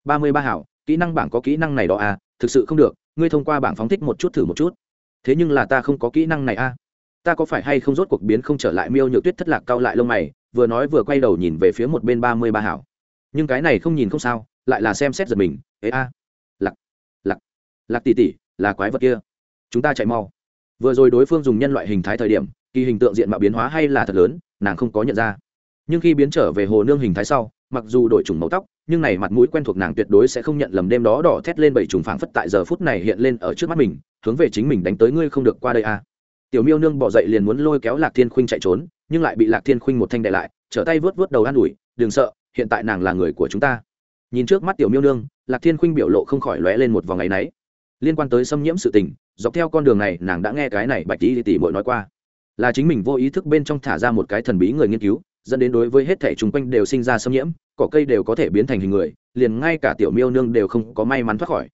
Ba mươi ba hảo, kỹ năng bảng có kỹ năng này đó à thực sự không được, ngươi thông qua bảng phóng thích một chút thử một chút. Thế nhưng là ta không có kỹ năng này à. Ta có phải hay không rốt cuộc biến không trở lại miêu nhược tuyết thất lạc cao lại lông mày, vừa nói vừa quay đầu nhìn về phía một bên ba mươi ba hảo. Nhưng cái này không nhìn không sao, lại là xem xét giật mình, ế a. Lạc lạc lạc tỉ tỉ là quái vật kia. Chúng ta chạy mau. Vừa rồi đối phương dùng nhân loại hình thái thời điểm, kỳ hình tượng diện mạo biến hóa hay là thật lớn, nàng không có nhận ra. Nhưng khi biến trở về hồ nương hình thái sau mặc dù đổi trùng màu tóc, nhưng này mặt mũi quen thuộc nàng tuyệt đối sẽ không nhận lầm đêm đó đỏ thét lên bảy trùng phảng phất tại giờ phút này hiện lên ở trước mắt mình, hướng về chính mình đánh tới ngươi không được qua đây à? tiểu miêu nương bỏ dậy liền muốn lôi kéo lạc thiên khuynh chạy trốn, nhưng lại bị lạc thiên khuynh một thanh đại lại, trở tay vớt vớt đầu an ủi, đừng sợ, hiện tại nàng là người của chúng ta. Nhìn trước mắt tiểu miêu nương, lạc thiên khuynh biểu lộ không khỏi lóe lên một vòng ngày náy. Liên quan tới xâm nhiễm sự tình, dọc theo con đường này nàng đã nghe cái này bạch tỷ tỷ bội nói qua. Là chính mình vô ý thức bên trong thả ra một cái thần bí người nghiên cứu dẫn đến đối với hết thể chung quanh đều sinh ra xâm nhiễm, cỏ cây đều có thể biến thành hình người, liền ngay cả tiểu miêu nương đều không có may mắn thoát khỏi.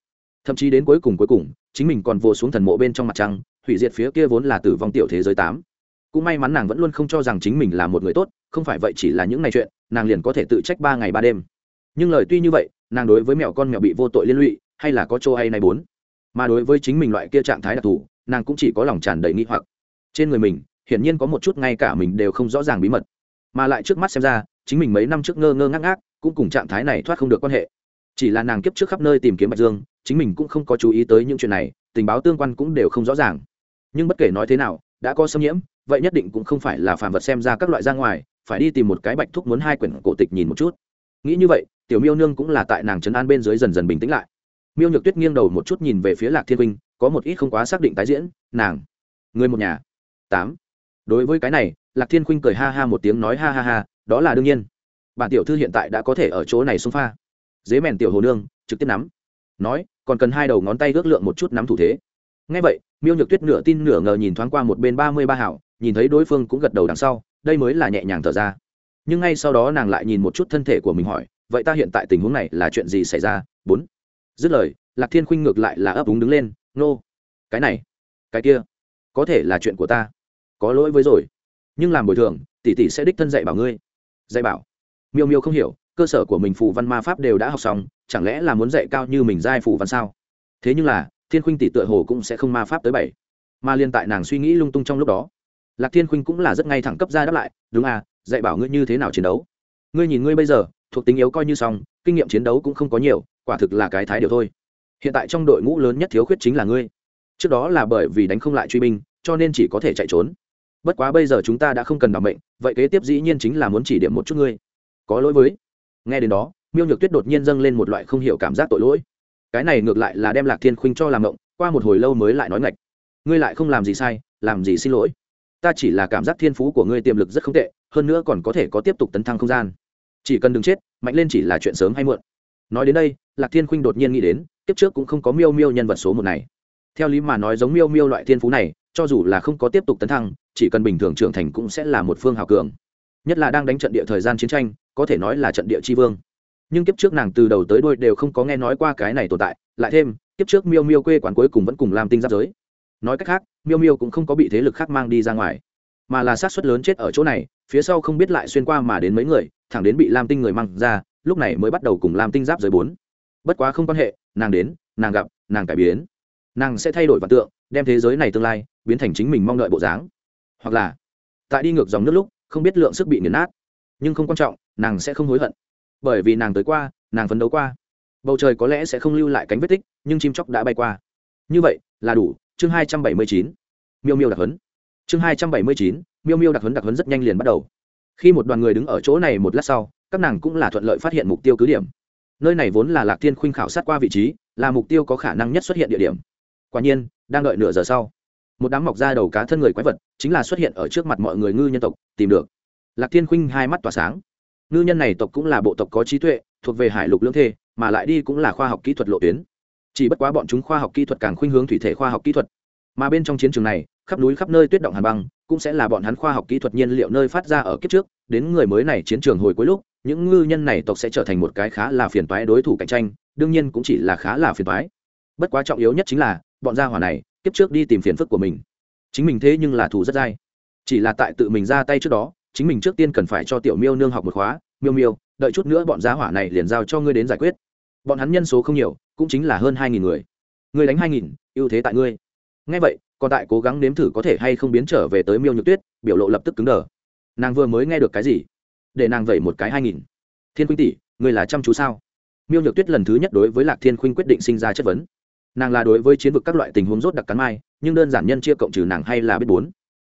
Thậm chí đến cuối cùng cuối cùng, chính mình còn vô xuống thần mộ bên trong mặt trăng, hủy diệt phía kia vốn là tử vong tiểu thế giới tám. Cũng may mắn nàng vẫn luôn không cho rằng chính mình là một người tốt, không phải vậy chỉ là những ngày chuyện, nàng liền có thể tự trách ba ngày ba đêm. Nhưng lời tuy như vậy, nàng đối với mẹo con mèo bị vô tội liên lụy, hay là có chỗ hay này bốn. Mà đối với chính mình loại kia trạng thái đặc thù, nàng cũng chỉ có lòng tràn đầy nghi hoặc. Trên người mình, hiển nhiên có một chút ngay cả mình đều không rõ ràng bí mật mà lại trước mắt xem ra, chính mình mấy năm trước ngơ ngơ ngác ngác, cũng cùng trạng thái này thoát không được quan hệ. Chỉ là nàng kiếp trước khắp nơi tìm kiếm bạch dương, chính mình cũng không có chú ý tới những chuyện này, tình báo tương quan cũng đều không rõ ràng. Nhưng bất kể nói thế nào, đã có xâm nhiễm, vậy nhất định cũng không phải là phản vật xem ra các loại ra ngoài, phải đi tìm một cái bạch thúc muốn hai quyển cổ tịch nhìn một chút. Nghĩ như vậy, tiểu miêu nương cũng là tại nàng trấn an bên dưới dần dần bình tĩnh lại. Miêu nhược tuyết nghiêng đầu một chút nhìn về phía lạc thiên vinh, có một ít không quá xác định tái diễn, nàng, người một nhà. Tám. Đối với cái này lạc thiên khuynh cười ha ha một tiếng nói ha ha ha, đó là đương nhiên. Bản tiểu thư hiện tại đã có thể ở chỗ này xung pha. Dế mèn tiểu hồ nương, trực tiếp nắm. Nói, còn cần hai đầu ngón tay ước lượng một chút nắm thủ thế. Ngay vậy, miêu nhược tuyết nửa tin nửa ngờ nhìn thoáng qua một bên ba mươi ba hảo, nhìn thấy đối phương cũng gật đầu đằng sau, đây mới là nhẹ nhàng thở ra. Nhưng ngay sau đó nàng lại nhìn một chút thân thể của mình hỏi, vậy ta hiện tại tình huống này là chuyện gì xảy ra? Bốn. Dứt lời, lạc thiên khuynh ngược lại là ấp úng đứng lên, nô、no. cái này, cái kia, có thể là chuyện của ta. Có lỗi với rồi nhưng làm bồi thường, tỷ tỷ sẽ đích thân dạy bảo ngươi. Dạy bảo? Miêu miêu không hiểu, cơ sở của mình phù văn ma pháp đều đã học xong, chẳng lẽ là muốn dạy cao như mình giai phù văn sao? Thế nhưng là, thiên khuynh tỷ tựa hồ cũng sẽ không ma pháp tới bảy. Mà liên tại nàng suy nghĩ lung tung trong lúc đó, lạc thiên khuynh cũng là rất ngay thẳng cấp ra đáp lại, đúng à dạy bảo ngươi như thế nào chiến đấu? Ngươi nhìn ngươi bây giờ, thuộc tính yếu coi như xong, kinh nghiệm chiến đấu cũng không có nhiều, quả thực là cái thái điều thôi. Hiện tại trong đội ngũ lớn nhất thiếu khuyết chính là ngươi. Trước đó là bởi vì đánh không lại truy binh, cho nên chỉ có thể chạy trốn bất quá bây giờ chúng ta đã không cần đảm mệnh, vậy kế tiếp dĩ nhiên chính là muốn chỉ điểm một chút ngươi. Có lỗi với. Nghe đến đó, miêu nhược tuyết đột nhiên dâng lên một loại không hiểu cảm giác tội lỗi. Cái này ngược lại là đem lạc thiên khuynh cho làm mộng qua một hồi lâu mới lại nói ngạch. Ngươi lại không làm gì sai, làm gì xin lỗi. Ta chỉ là cảm giác thiên phú của ngươi tiềm lực rất không tệ, hơn nữa còn có thể có tiếp tục tấn thăng không gian. Chỉ cần đừng chết, mạnh lên chỉ là chuyện sớm hay muộn. Nói đến đây, lạc thiên khuynh đột nhiên nghĩ đến tiếp trước cũng không có miêu miêu nhân vật số một này. Theo lý mà nói giống miêu miêu loại thiên phú này cho dù là không có tiếp tục tấn thăng, chỉ cần bình thường trưởng thành cũng sẽ là một phương hào cường. Nhất là đang đánh trận địa thời gian chiến tranh, có thể nói là trận địa tri vương. Nhưng kiếp trước nàng từ đầu tới đôi đều không có nghe nói qua cái này tồn tại, lại thêm, kiếp trước miêu miêu quê quán cuối cùng vẫn cùng làm tinh giáp giới. Nói cách khác, miêu miêu cũng không có bị thế lực khác mang đi ra ngoài, mà là sát suất lớn chết ở chỗ này, phía sau không biết lại xuyên qua mà đến mấy người, thẳng đến bị lam tinh người mang ra, lúc này mới bắt đầu cùng lam tinh giáp giới bốn. Bất quá không quan hệ, nàng đến, nàng gặp, nàng cải biến. Nàng sẽ thay đổi vạn tượng đem thế giới này tương lai biến thành chính mình mong đợi bộ dáng. Hoặc là, tại đi ngược dòng nước lúc, không biết lượng sức bị nghiền nát. Nhưng không quan trọng, nàng sẽ không hối hận. Bởi vì nàng tới qua, nàng phấn đấu qua. Bầu trời có lẽ sẽ không lưu lại cánh vết tích, nhưng chim chóc đã bay qua. Như vậy, là đủ. Chương hai trăm bảy mươi chín. Miêu miêu đặc hấn chương hai trăm bảy mươi chín. Miêu miêu đặc hấn đặc hấn rất nhanh liền bắt đầu. Khi một đoàn người đứng ở chỗ này một lát sau, các nàng cũng là thuận lợi phát hiện mục tiêu cứ điểm. Nơi này vốn là lạc thiên khuynh khảo sát qua vị trí, là mục tiêu có khả năng nhất xuất hiện địa điểm. Quả nhiên đang đợi nửa giờ sau. Một đám mọc ra đầu cá thân người quái vật chính là xuất hiện ở trước mặt mọi người ngư nhân tộc, tìm được. Lạc thiên khuynh hai mắt tỏa sáng. Ngư nhân này tộc cũng là bộ tộc có trí tuệ, thuộc về hải lục lương thê, mà lại đi cũng là khoa học kỹ thuật lộ tuyến. Chỉ bất quá bọn chúng khoa học kỹ thuật càng khuynh hướng thủy thể khoa học kỹ thuật. Mà bên trong chiến trường này, khắp núi khắp nơi tuyết động hàn băng, cũng sẽ là bọn hắn khoa học kỹ thuật nhiên liệu nơi phát ra ở kiếp trước, đến người mới này chiến trường hồi cuối lúc, những ngư nhân này tộc sẽ trở thành một cái khá là phiền toái đối thủ cạnh tranh, đương nhiên cũng chỉ là khá là phiền toái. Bất quá trọng yếu nhất chính là bọn gia hỏa này, kiếp trước đi tìm phiền phức của mình. Chính mình thế nhưng là thủ rất dai. Chỉ là tại tự mình ra tay trước đó, chính mình trước tiên cần phải cho tiểu miêu nương học một khóa. Miêu miêu, đợi chút nữa bọn gia hỏa này liền giao cho ngươi đến giải quyết. Bọn hắn nhân số không nhiều, cũng chính là hơn hai nghìn người. Người đánh hai nghìn, ưu thế tại ngươi. Ngay vậy, còn tại cố gắng nếm thử có thể hay không biến trở về tới miêu nhược tuyết, biểu lộ lập tức cứng đờ. Nàng vừa mới nghe được cái gì? Để nàng vẩy một cái hai nghìn. Thiên Quyên tỷ người là chăm chú sao? Miêu nhược tuyết lần thứ nhất đối với lạc thiên khuynh quyết định sinh ra chất vấn nàng là đối với chiến vực các loại tình huống rốt đặc cắn mai, nhưng đơn giản nhân chia cộng trừ nàng hay là biết bốn.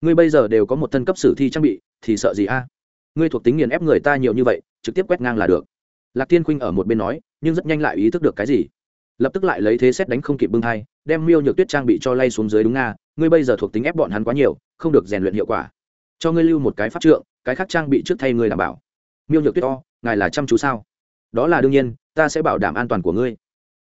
Ngươi bây giờ đều có một thân cấp sử thi trang bị, thì sợ gì a? Ngươi thuộc tính nghiền ép người ta nhiều như vậy, trực tiếp quét ngang là được. Lạc thiên khuynh ở một bên nói, nhưng rất nhanh lại ý thức được cái gì. Lập tức lại lấy thế xét đánh không kịp bưng thai, đem miêu nhược tuyết trang bị cho lay xuống dưới đúng nga, ngươi bây giờ thuộc tính ép bọn hắn quá nhiều, không được rèn luyện hiệu quả. Cho ngươi lưu một cái pháp trượng, cái khác trang bị trước thay ngươi đảm bảo. Miêu nhược tuyết o ngài là chăm chú sao? Đó là đương nhiên, ta sẽ bảo đảm an toàn của ngươi.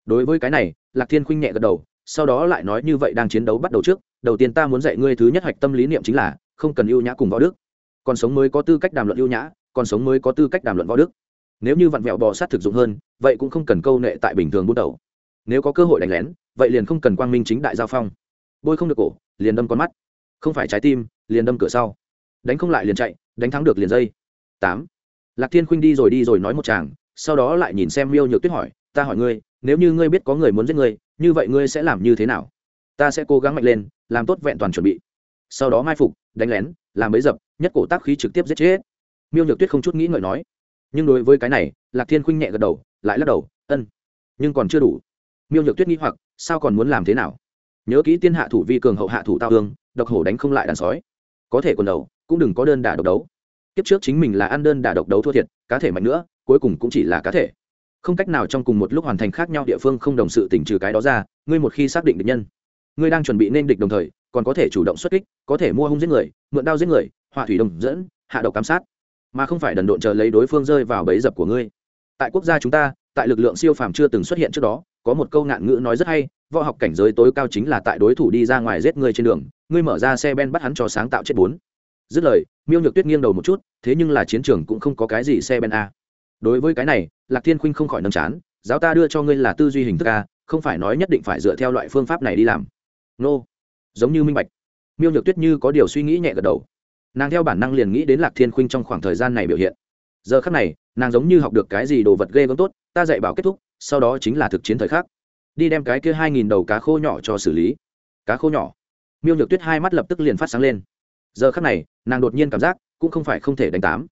Đối với cái này lạc thiên khuynh nhẹ gật đầu, sau đó lại nói như vậy đang chiến đấu bắt đầu trước, đầu tiên ta muốn dạy ngươi thứ nhất hoạch tâm lý niệm chính là, không cần ưu nhã cùng võ đức. Còn sống mới có tư cách đàm luận ưu nhã, còn sống mới có tư cách đàm luận võ đức. Nếu như vặn vẹo bò sát thực dụng hơn, vậy cũng không cần câu nệ tại bình thường bút đầu. Nếu có cơ hội đánh lén, vậy liền không cần quang minh chính đại giao phong. Bôi không được cổ, liền đâm con mắt. Không phải trái tim, liền đâm cửa sau. Đánh không lại liền chạy, đánh thắng được liền dây. Tám. Lạc thiên khuynh đi rồi đi rồi nói một chàng, sau đó lại nhìn xem miêu nhược tuyết hỏi, ta hỏi ngươi nếu như ngươi biết có người muốn giết ngươi, như vậy ngươi sẽ làm như thế nào? Ta sẽ cố gắng mạnh lên, làm tốt vẹn toàn chuẩn bị. Sau đó mai phục, đánh lén, làm bấy dập, nhất cổ tác khí trực tiếp giết chết. Miêu nhược tuyết không chút nghĩ ngợi nói. Nhưng đối với cái này, lạc thiên khuynh nhẹ gật đầu, lại lắc đầu, ân, nhưng còn chưa đủ. Miêu nhược tuyết nghĩ hoặc, sao còn muốn làm thế nào? Nhớ kỹ tiên hạ thủ vi cường hậu hạ thủ tao hương, độc hổ đánh không lại đàn sói. Có thể quần đầu, cũng đừng có đơn đả độc đấu. Kiếp trước chính mình là ăn đơn đả độc đấu thua thiệt, cá thể mạnh nữa, cuối cùng cũng chỉ là cá thể không cách nào trong cùng một lúc hoàn thành khác nhau địa phương không đồng sự tỉnh trừ cái đó ra, ngươi một khi xác định địch nhân, ngươi đang chuẩn bị nên địch đồng thời, còn có thể chủ động xuất kích, có thể mua hung giết người, mượn đao giết người, họa thủy đồng dẫn, hạ độc giám sát. Mà không phải đần độn chờ lấy đối phương rơi vào bẫy dập của ngươi. Tại quốc gia chúng ta, tại lực lượng siêu phàm chưa từng xuất hiện trước đó, có một câu ngạn ngữ nói rất hay, võ học cảnh giới tối cao chính là tại đối thủ đi ra ngoài giết ngươi trên đường, ngươi mở ra xe ben bắt hắn cho sáng tạo chết bốn. Dứt lời, miêu nhược tuyết nghiêng đầu một chút, thế nhưng là chiến trường cũng không có cái gì xe ben a đối với cái này, lạc thiên khuynh không khỏi nâng chán, giáo ta đưa cho ngươi là tư duy hình thức a, không phải nói nhất định phải dựa theo loại phương pháp này đi làm. Nô. Giống như minh bạch. Miêu nhược tuyết như có điều suy nghĩ nhẹ gật đầu. Nàng theo bản năng liền nghĩ đến lạc thiên khuynh trong khoảng thời gian này biểu hiện. Giờ khắc này, nàng giống như học được cái gì đồ vật ghê gớm tốt, ta dạy bảo kết thúc, sau đó chính là thực chiến thời khắc. Đi đem cái kia hai nghìn đầu cá khô nhỏ cho xử lý. Cá khô nhỏ. Miêu nhược tuyết hai mắt lập tức liền phát sáng lên. Giờ khắc này, nàng đột nhiên cảm giác, cũng không phải không thể đánh tám.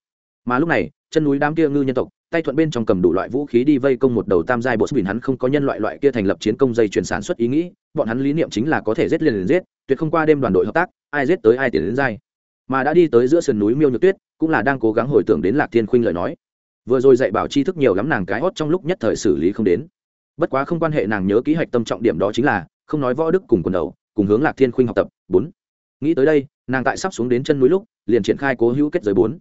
Mà lúc này, chân núi đám kia ngư nhân tộc tay thuận bên trong cầm đủ loại vũ khí đi vây công một đầu tam giai bộ bình. Hắn không có nhân loại loại kia thành lập chiến công dây chuyển sản xuất ý nghĩ. Bọn hắn lý niệm chính là có thể giết liền liền giết, tuyệt không qua đêm đoàn đội hợp tác, ai giết tới ai tiền đến giai. Mà đã đi tới giữa sườn núi miêu nhược tuyết, cũng là đang cố gắng hồi tưởng đến lạc thiên khuynh lời nói. Vừa rồi dạy bảo tri thức nhiều lắm nàng cái hót trong lúc nhất thời xử lý không đến. Bất quá không quan hệ nàng nhớ ký hạch tâm trọng điểm đó chính là, không nói võ đức cùng quần đầu, cùng hướng lạc thiên khuynh học tập. Bốn. Nghĩ tới đây, nàng tại sắp xuống đến chân núi lúc, liền triển khai cố hữu kết giới bốn.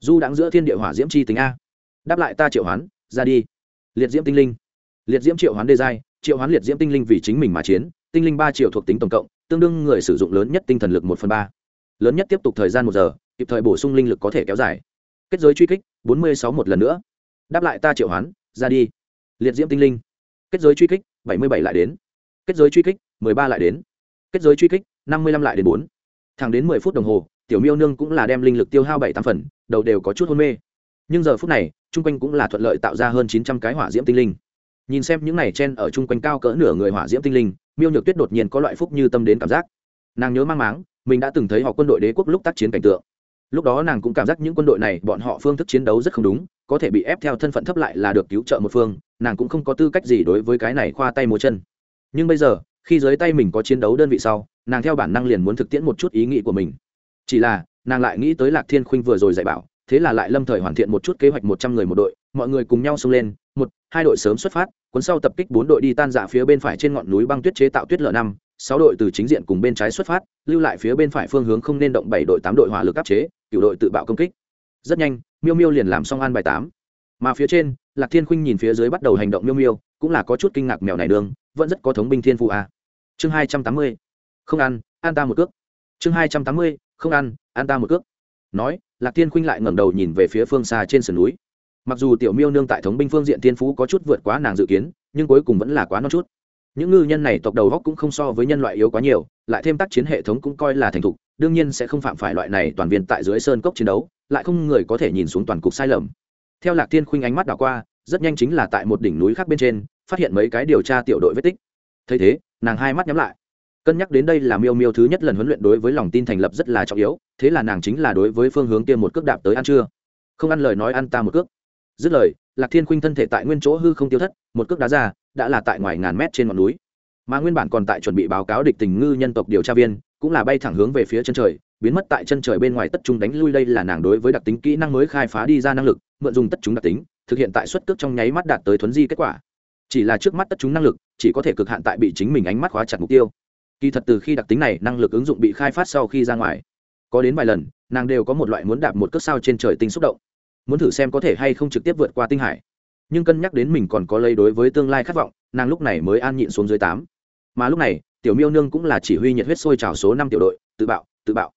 Du đãng giữa thiên địa hỏa diễm chi tính a đáp lại ta triệu hoán, ra đi. Liệt diễm tinh linh. Liệt diễm triệu hoán đê giai, triệu hoán liệt diễm tinh linh vì chính mình mà chiến, tinh linh ba triệu thuộc tính tổng cộng, tương đương người sử dụng lớn nhất tinh thần lực một phần ba. Lớn nhất tiếp tục thời gian một giờ, kịp thời bổ sung linh lực có thể kéo dài. Kết giới truy kích, bốn mươi sáu một lần nữa. Đáp lại ta triệu hoán, ra đi. Liệt diễm tinh linh. Kết giới truy kích, bảy mươi bảy lại đến. Kết giới truy kích, mười ba lại đến. Kết giới truy kích, năm mươi lăm lại đến bốn. Thẳng đến mười phút đồng hồ, tiểu miêu nương cũng là đem linh lực tiêu hao bảy tám phần, đầu đều có chút hôn mê nhưng giờ phút này, chung quanh cũng là thuận lợi tạo ra hơn chín trăm cái hỏa diễm tinh linh. Nhìn xem những này chen ở chung quanh cao cỡ nửa người hỏa diễm tinh linh, miêu nhược tuyết đột nhiên có loại phúc như tâm đến cảm giác. Nàng nhớ mang máng, mình đã từng thấy họ quân đội đế quốc lúc tác chiến cảnh tượng. Lúc đó nàng cũng cảm giác những quân đội này, bọn họ phương thức chiến đấu rất không đúng, có thể bị ép theo thân phận thấp lại là được cứu trợ một phương, nàng cũng không có tư cách gì đối với cái này khoa tay múa chân. Nhưng bây giờ, khi dưới tay mình có chiến đấu đơn vị sau, nàng theo bản năng liền muốn thực tiễn một chút ý nghĩ của mình. Chỉ là, nàng lại nghĩ tới lạc thiên khuynh vừa rồi dạy bảo thế là lại lâm thời hoàn thiện một chút kế hoạch một trăm người một đội, mọi người cùng nhau xông lên, một, hai đội sớm xuất phát, cuốn sau tập kích bốn đội đi tan dạ phía bên phải trên ngọn núi băng tuyết chế tạo tuyết lở năm, sáu đội từ chính diện cùng bên trái xuất phát, lưu lại phía bên phải phương hướng không nên động bảy đội tám đội hỏa lực áp chế, cựu đội tự bạo công kích. Rất nhanh, miêu miêu liền làm xong an bài tám. Mà phía trên, lạc thiên khuynh nhìn phía dưới bắt đầu hành động miêu miêu, cũng là có chút kinh ngạc mèo này đường, vẫn rất có thống binh thiên phụ a à. chương hai trăm tám mươi, không ăn ăn ta một cước. Chương hai trăm tám mươi, không ăn ăn ta một cước nói, lạc thiên khuynh lại ngẩng đầu nhìn về phía phương xa trên sườn núi. Mặc dù tiểu miêu nương tại thống binh phương diện tiên phú có chút vượt quá nàng dự kiến, nhưng cuối cùng vẫn là quá non chút. Những ngư nhân này tộc đầu góc cũng không so với nhân loại yếu quá nhiều, lại thêm tác chiến hệ thống cũng coi là thành thục, đương nhiên sẽ không phạm phải loại này toàn viên tại dưới sơn cốc chiến đấu, lại không người có thể nhìn xuống toàn cục sai lầm. Theo lạc thiên khuynh ánh mắt đảo qua, rất nhanh chính là tại một đỉnh núi khác bên trên, phát hiện mấy cái điều tra tiểu đội vết tích. Thấy thế, nàng hai mắt nhắm lại cân nhắc đến đây là miêu miêu thứ nhất lần huấn luyện đối với lòng tin thành lập rất là trọng yếu, thế là nàng chính là đối với phương hướng tiêm một cước đạp tới ăn chưa không ăn lời nói ăn ta một cước. Dứt lời, lạc thiên khuynh thân thể tại nguyên chỗ hư không tiêu thất, một cước đá ra, đã là tại ngoài ngàn mét trên ngọn núi. Mà nguyên bản còn tại chuẩn bị báo cáo địch tình ngư nhân tộc điều tra viên, cũng là bay thẳng hướng về phía chân trời, biến mất tại chân trời bên ngoài tất chúng đánh lui đây là nàng đối với đặc tính kỹ năng mới khai phá đi ra năng lực, mượn dùng tất chúng đặc tính, thực hiện tại suất cước trong nháy mắt đạt tới thuấn di kết quả. Chỉ là trước mắt tất chúng năng lực, chỉ có thể cực hạn tại bị chính mình ánh mắt khóa chặt mục tiêu kỳ thật từ khi đặc tính này năng lực ứng dụng bị khai phát sau khi ra ngoài, có đến vài lần, nàng đều có một loại muốn đạp một cước sao trên trời tinh xúc động. Muốn thử xem có thể hay không trực tiếp vượt qua tinh hải. Nhưng cân nhắc đến mình còn có lấy đối với tương lai khát vọng, nàng lúc này mới an nhịn xuống dưới tám. Mà lúc này, tiểu miêu nương cũng là chỉ huy nhiệt huyết sôi trào số năm tiểu đội, tự bạo tự bạo.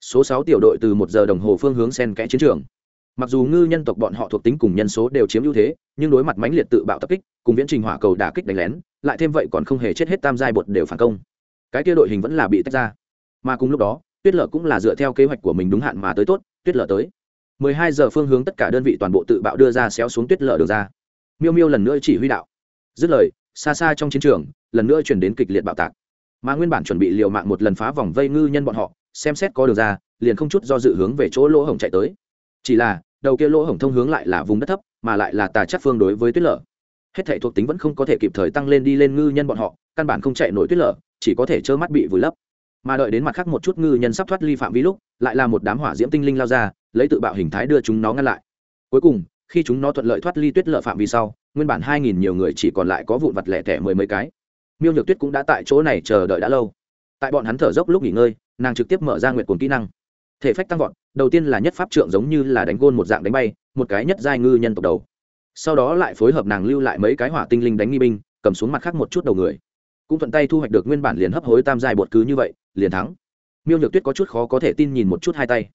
Số sáu tiểu đội từ một giờ đồng hồ phương hướng sen kẽ chiến trường. Mặc dù ngư nhân tộc bọn họ thuộc tính cùng nhân số đều chiếm ưu thế, nhưng đối mặt mãnh liệt tự bạo tập kích, cùng viễn trình hỏa cầu đả kích đánh lén, lại thêm vậy còn không hề chết hết tam giai bột đều phản công cái kia đội hình vẫn là bị tách ra. Mà cùng lúc đó, tuyết lở cũng là dựa theo kế hoạch của mình đúng hạn mà tới tốt, tuyết lở tới. 12 giờ phương hướng tất cả đơn vị toàn bộ tự bạo đưa ra xéo xuống tuyết lở đường ra. Miêu miêu lần nữa chỉ huy đạo. Dứt lời, xa xa trong chiến trường, lần nữa chuyển đến kịch liệt bạo tạc. Mà nguyên bản chuẩn bị liều mạng một lần phá vòng vây ngư nhân bọn họ, xem xét có đường ra, liền không chút do dự hướng về chỗ lỗ hổng chạy tới. Chỉ là, đầu kia lỗ hổng thông hướng lại là vùng đất thấp, mà lại là tà chắc phương đối với tuyết lở. Hết thảy thuộc tính vẫn không có thể kịp thời tăng lên đi lên ngư nhân bọn họ, căn bản không chạy nổi tuyết lở chỉ có thể trơ mắt bị vùi lấp. Mà đợi đến mặt khác một chút ngư nhân sắp thoát ly phạm vi lúc, lại là một đám hỏa diễm tinh linh lao ra, lấy tự bạo hình thái đưa chúng nó ngăn lại. Cuối cùng, khi chúng nó thuận lợi thoát ly tuyết lợ phạm vi sau, nguyên bản hai nghìn nhiều người chỉ còn lại có vụn vặt lẻ tẻ mười mấy cái. Miêu nhược tuyết cũng đã tại chỗ này chờ đợi đã lâu. Tại bọn hắn thở dốc lúc nghỉ ngơi, nàng trực tiếp mở ra nguyện cuồng kỹ năng. Thể phách tăng vọt, đầu tiên là nhất pháp trượng giống như là đánh gôn một dạng đánh bay, một cái nhất giai ngư nhân tộc đầu. Sau đó lại phối hợp nàng lưu lại mấy cái hỏa tinh linh đánh nghi binh, cầm xuống mặt khác một chút đầu người cũng thuận tay thu hoạch được nguyên bản liền hấp hối tam giai bột cứ như vậy, liền thắng. Miêu nhược tuyết có chút khó có thể tin nhìn một chút hai tay.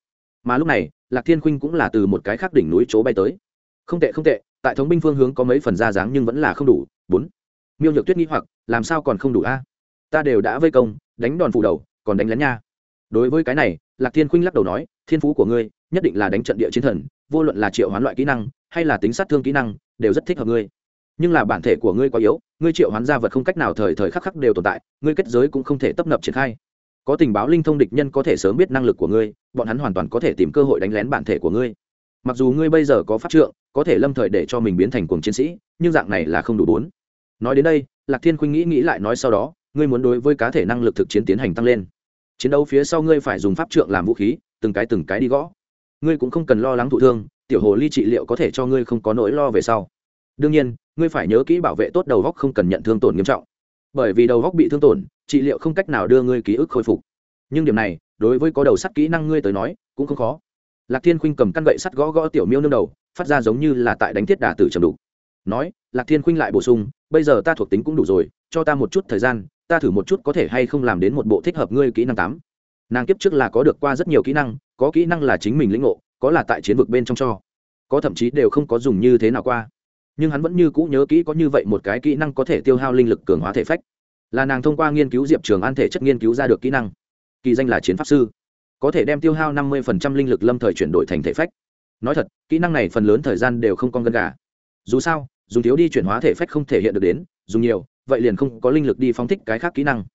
Mà lúc này, lạc thiên khuynh cũng là từ một cái khác đỉnh núi chỗ bay tới. Không tệ không tệ, tại thống binh phương hướng có mấy phần ra dáng nhưng vẫn là không đủ, bốn. Miêu nhược tuyết nghĩ hoặc, làm sao còn không đủ a? Ta đều đã vây công, đánh đòn phủ đầu, còn đánh lén nha. Đối với cái này, lạc thiên khuynh lắc đầu nói, thiên phú của ngươi, nhất định là đánh trận địa chiến thần, vô luận là triệu hoán loại kỹ năng, hay là tính sát thương kỹ năng, đều rất thích hợp ngươi. Nhưng là bản thể của ngươi quá yếu ngươi triệu hoán gia vật không cách nào thời thời khắc khắc đều tồn tại, ngươi kết giới cũng không thể tấp nập triển khai. Có tình báo linh thông địch nhân có thể sớm biết năng lực của ngươi, bọn hắn hoàn toàn có thể tìm cơ hội đánh lén bản thể của ngươi. Mặc dù ngươi bây giờ có pháp trượng, có thể lâm thời để cho mình biến thành cuồng chiến sĩ, nhưng dạng này là không đủ bốn. Nói đến đây, lạc thiên khuynh nghĩ nghĩ lại nói sau đó, ngươi muốn đối với cá thể năng lực thực chiến tiến hành tăng lên. Chiến đấu phía sau ngươi phải dùng pháp trượng làm vũ khí, từng cái từng cái đi gõ. Ngươi cũng không cần lo lắng thụ thương, tiểu hồ ly trị liệu có thể cho ngươi không có nỗi lo về sau đương nhiên, ngươi phải nhớ kỹ bảo vệ tốt đầu góc không cần nhận thương tổn nghiêm trọng. Bởi vì đầu góc bị thương tổn, trị liệu không cách nào đưa ngươi ký ức khôi phục. Nhưng điểm này, đối với có đầu sắt kỹ năng ngươi tới nói, cũng không khó. Lạc thiên khuynh cầm căn gậy sắt gõ gõ tiểu miêu nương đầu, phát ra giống như là tại đánh thiết đà tử trầm đục. Nói, lạc thiên khuynh lại bổ sung, bây giờ ta thuộc tính cũng đủ rồi, cho ta một chút thời gian, ta thử một chút có thể hay không làm đến một bộ thích hợp ngươi kỹ năng tám. Nàng kiếp trước là có được qua rất nhiều kỹ năng, có kỹ năng là chính mình lĩnh ngộ, có là tại chiến vực bên trong cho. Có thậm chí đều không có dùng như thế nào qua nhưng hắn vẫn như cũ nhớ kỹ có như vậy một cái kỹ năng có thể tiêu hao linh lực cường hóa thể phách. Là nàng thông qua nghiên cứu diệp trường an thể chất nghiên cứu ra được kỹ năng. Kỳ danh là chiến pháp sư. Có thể đem tiêu hao năm mươi linh lực lâm thời chuyển đổi thành thể phách. Nói thật, kỹ năng này phần lớn thời gian đều không con gân gà. Dù sao, dùng thiếu đi chuyển hóa thể phách không thể hiện được đến, dùng nhiều, vậy liền không có linh lực đi phóng thích cái khác kỹ năng.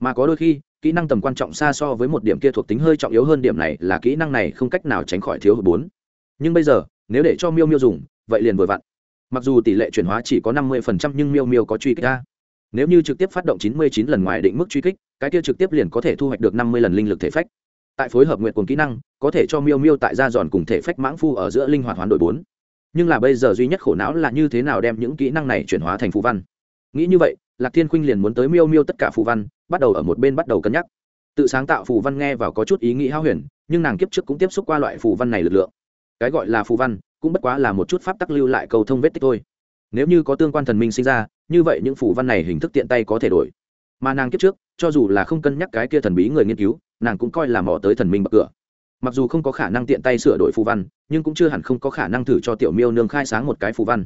Mà có đôi khi, kỹ năng tầm quan trọng xa so với một điểm kia thuộc tính hơi trọng yếu hơn điểm này là kỹ năng này không cách nào tránh khỏi thiếu hụt bốn. Nhưng bây giờ, nếu để cho miêu miêu dùng, vậy liền vừa vặn mặc dù tỷ lệ chuyển hóa chỉ có năm mươi nhưng miêu miêu có truy kích ra. Nếu như trực tiếp phát động chín mươi chín lần ngoài định mức truy kích, cái kia trực tiếp liền có thể thu hoạch được năm mươi lần linh lực thể phách. Tại phối hợp nguyện cùng kỹ năng, có thể cho miêu miêu tại gia giòn cùng thể phách mãng phu ở giữa linh hoạt hoán đổi bốn. Nhưng là bây giờ duy nhất khổ não là như thế nào đem những kỹ năng này chuyển hóa thành phù văn? Nghĩ như vậy, lạc thiên khuynh liền muốn tới miêu miêu tất cả phù văn, bắt đầu ở một bên bắt đầu cân nhắc. Tự sáng tạo phù văn nghe vào có chút ý nghĩ hao huyền, nhưng nàng kiếp trước cũng tiếp xúc qua loại phù văn này lực lượng. Cái gọi là phù văn cũng bất quá là một chút pháp tắc lưu lại cầu thông vết tích thôi. Nếu như có tương quan thần minh sinh ra, như vậy những phù văn này hình thức tiện tay có thể đổi. Mà nàng kiếp trước, cho dù là không cân nhắc cái kia thần bí người nghiên cứu, nàng cũng coi là mò tới thần minh bậc cửa. Mặc dù không có khả năng tiện tay sửa đổi phù văn, nhưng cũng chưa hẳn không có khả năng thử cho tiểu miêu nương khai sáng một cái phù văn.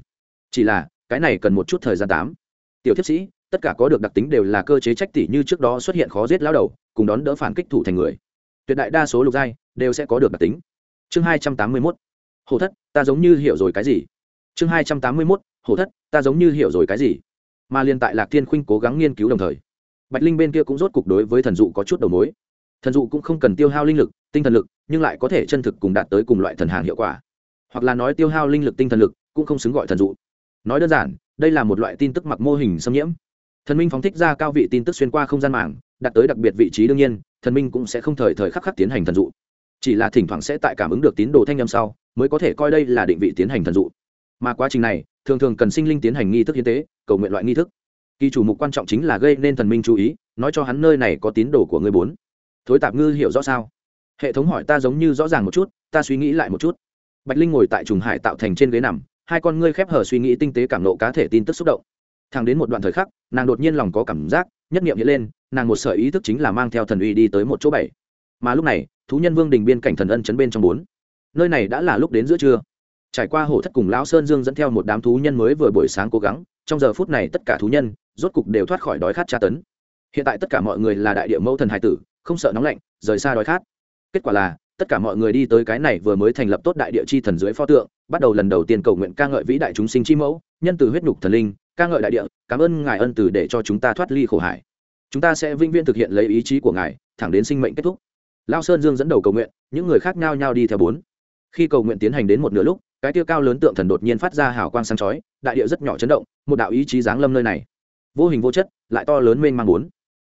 Chỉ là, cái này cần một chút thời gian tám. Tiểu thiếp sĩ, tất cả có được đặc tính đều là cơ chế trách tỷ như trước đó xuất hiện khó giết lao đầu, cùng đón đỡ phản kích thủ thành người. Tuyệt đại đa số lục giai đều sẽ có được đặc tính. Chương hai trăm tám mươi mốt hổ thất, ta giống như hiểu rồi cái gì? Chương hai trăm tám mươi mốt, hổ thất, ta giống như hiểu rồi cái gì? Mà liên tại lạc thiên khuynh cố gắng nghiên cứu đồng thời, bạch linh bên kia cũng rốt cục đối với thần dụ có chút đầu mối. Thần dụ cũng không cần tiêu hao linh lực, tinh thần lực, nhưng lại có thể chân thực cùng đạt tới cùng loại thần hàng hiệu quả. Hoặc là nói tiêu hao linh lực tinh thần lực, cũng không xứng gọi thần dụ. Nói đơn giản, đây là một loại tin tức mặc mô hình xâm nhiễm. Thần minh phóng thích ra cao vị tin tức xuyên qua không gian mạng, đạt tới đặc biệt vị trí đương nhiên, thần minh cũng sẽ không thời thời khắc khắc tiến hành thần dụ chỉ là thỉnh thoảng sẽ tại cảm ứng được tín đồ thanh âm sau, mới có thể coi đây là định vị tiến hành thần dụ. Mà quá trình này, thường thường cần sinh linh tiến hành nghi thức hiến tế, cầu nguyện loại nghi thức. Kỳ chủ mục quan trọng chính là gây nên thần minh chú ý, nói cho hắn nơi này có tín đồ của người bốn. Thối tạp ngư hiểu rõ sao? Hệ thống hỏi ta giống như rõ ràng một chút, ta suy nghĩ lại một chút. Bạch linh ngồi tại trùng hải tạo thành trên ghế nằm, hai con ngươi khép hở suy nghĩ tinh tế cảm nộ cá thể tin tức xúc động. Thẳng đến một đoạn thời khắc, nàng đột nhiên lòng có cảm giác, nhất nghiệm hiện lên, nàng một sợi ý thức chính là mang theo thần uy đi tới một chỗ bảy mà lúc này, thú nhân vương đình biên cảnh thần ân chấn bên trong bốn. Nơi này đã là lúc đến giữa trưa. Trải qua hổ thất cùng lão sơn dương dẫn theo một đám thú nhân mới vừa buổi sáng cố gắng, trong giờ phút này tất cả thú nhân, rốt cục đều thoát khỏi đói khát tra tấn. Hiện tại tất cả mọi người là đại địa mẫu thần hải tử, không sợ nóng lạnh, rời xa đói khát. Kết quả là, tất cả mọi người đi tới cái này vừa mới thành lập tốt đại địa chi thần dưới pho tượng, bắt đầu lần đầu tiên cầu nguyện ca ngợi vĩ đại chúng sinh chi mẫu, nhân từ huyết nhục thần linh, ca ngợi đại địa, cảm ơn ngài ân từ để cho chúng ta thoát ly khổ hải. Chúng ta sẽ vĩnh viễn thực hiện lấy ý chí của ngài, thẳng đến sinh mệnh kết thúc lao sơn dương dẫn đầu cầu nguyện, những người khác nhao nhao đi theo bốn. Khi cầu nguyện tiến hành đến một nửa lúc, cái tiêu cao lớn tượng thần đột nhiên phát ra hào quang sáng chói, đại địa rất nhỏ chấn động, một đạo ý chí giáng lâm nơi này. Vô hình vô chất, lại to lớn mênh mang bốn.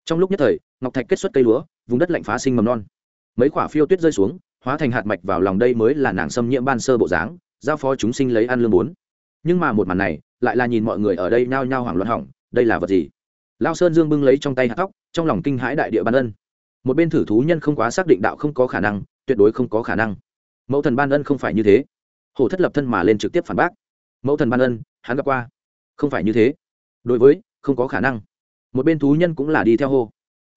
Trong lúc nhất thời, ngọc thạch kết xuất cây lúa, vùng đất lạnh phá sinh mầm non. Mấy quả phiêu tuyết rơi xuống, hóa thành hạt mạch vào lòng đây mới là nàng xâm nhiễm ban sơ bộ dáng, giao phó chúng sinh lấy ăn lương bốn. Nhưng mà một màn này, lại là nhìn mọi người ở đây nhao nhao hoảng loạn hỏng, đây là vật gì? Lao sơn dương bưng lấy trong tay hạt tóc, trong lòng kinh hãi đại địa ban ân một bên thử thú nhân không quá xác định đạo không có khả năng, tuyệt đối không có khả năng. Mẫu thần ban ân không phải như thế. Hổ thất lập thân mà lên trực tiếp phản bác. Mẫu thần ban ân, hắn gặp qua. Không phải như thế. Đối với, không có khả năng. Một bên thú nhân cũng là đi theo hô.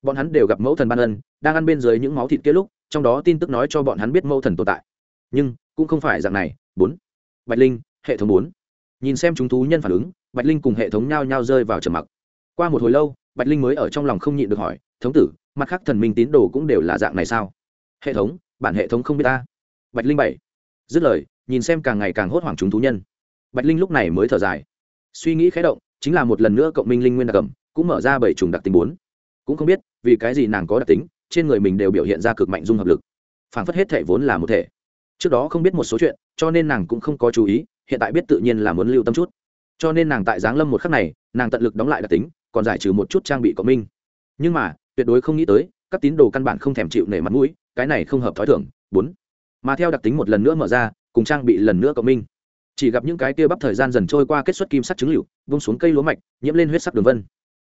Bọn hắn đều gặp mẫu thần ban ân, đang ăn bên dưới những máu thịt kia lúc, trong đó tin tức nói cho bọn hắn biết mẫu thần tồn tại. Nhưng, cũng không phải dạng này. Bốn. Bạch linh, hệ thống bốn. Nhìn xem chúng thú nhân phản ứng, bạch linh cùng hệ thống nhao nhao rơi vào trầm mặc. Qua một hồi lâu, bạch linh mới ở trong lòng không nhịn được hỏi, thống tử mặt khác thần minh tín đồ cũng đều là dạng này sao? Hệ thống, bản hệ thống không biết ta. Bạch linh bảy. Dứt lời, nhìn xem càng ngày càng hốt hoảng chúng thú nhân. Bạch linh lúc này mới thở dài. Suy nghĩ khé động, chính là một lần nữa cộng minh linh nguyên đặc cầm cũng mở ra bảy trùng đặc tính bốn. Cũng không biết, vì cái gì nàng có đặc tính, trên người mình đều biểu hiện ra cực mạnh dung hợp lực. Phảng phất hết thể vốn là một thể. Trước đó không biết một số chuyện, cho nên nàng cũng không có chú ý, hiện tại biết tự nhiên là muốn lưu tâm chút. Cho nên nàng tại giáng lâm một khắc này, nàng tận lực đóng lại đặc tính, còn giải trừ một chút trang bị cộng minh. Nhưng mà tuyệt đối không nghĩ tới, các tín đồ căn bản không thèm chịu nể mặt mũi, cái này không hợp thói thường. Bốn, mà theo đặc tính một lần nữa mở ra, cùng trang bị lần nữa cộng minh. Chỉ gặp những cái kia bắp thời gian dần trôi qua kết xuất kim sắc trứng liệu, vung xuống cây lúa mạch, nhiễm lên huyết sắc đường vân.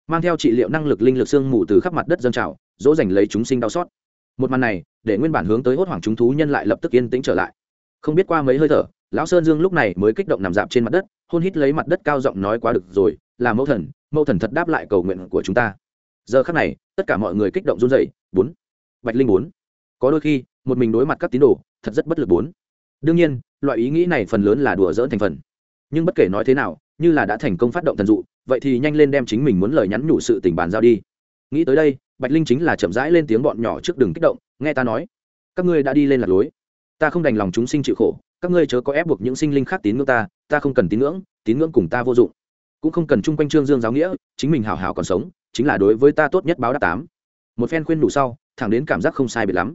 Mang theo trị liệu năng lực linh lực xương mù từ khắp mặt đất dâng trào, dỗ dành lấy chúng sinh đau xót. Một màn này, để nguyên bản hướng tới hốt hoảng chúng thú nhân lại lập tức yên tĩnh trở lại. Không biết qua mấy hơi thở, lão sơn dương lúc này mới kích động nằm dạp trên mặt đất, hôn hít lấy mặt đất cao giọng nói quá được rồi, là mẫu thần mẫu thần thật đáp lại cầu nguyện của chúng ta giờ khắc này, tất cả mọi người kích động run dậy bốn. Bạch linh bốn. Có đôi khi, một mình đối mặt các tín đồ, thật rất bất lực bốn. Đương nhiên, loại ý nghĩ này phần lớn là đùa dỡn thành phần. Nhưng bất kể nói thế nào, như là đã thành công phát động thần dụ, vậy thì nhanh lên đem chính mình muốn lời nhắn nhủ sự tình bàn giao đi. Nghĩ tới đây, bạch linh chính là chậm rãi lên tiếng bọn nhỏ trước đường kích động, nghe ta nói. Các ngươi đã đi lên lạc lối. Ta không đành lòng chúng sinh chịu khổ, các ngươi chớ có ép buộc những sinh linh khác tín ngưỡng ta ta không cần tín ngưỡng tín ngưỡng cùng ta vô dụng. Cũng không cần chung quanh trương dương giáo nghĩa, chính mình hào hào còn sống chính là đối với ta tốt nhất báo đáp tám. Một phen khuyên đủ sau, thẳng đến cảm giác không sai biệt lắm.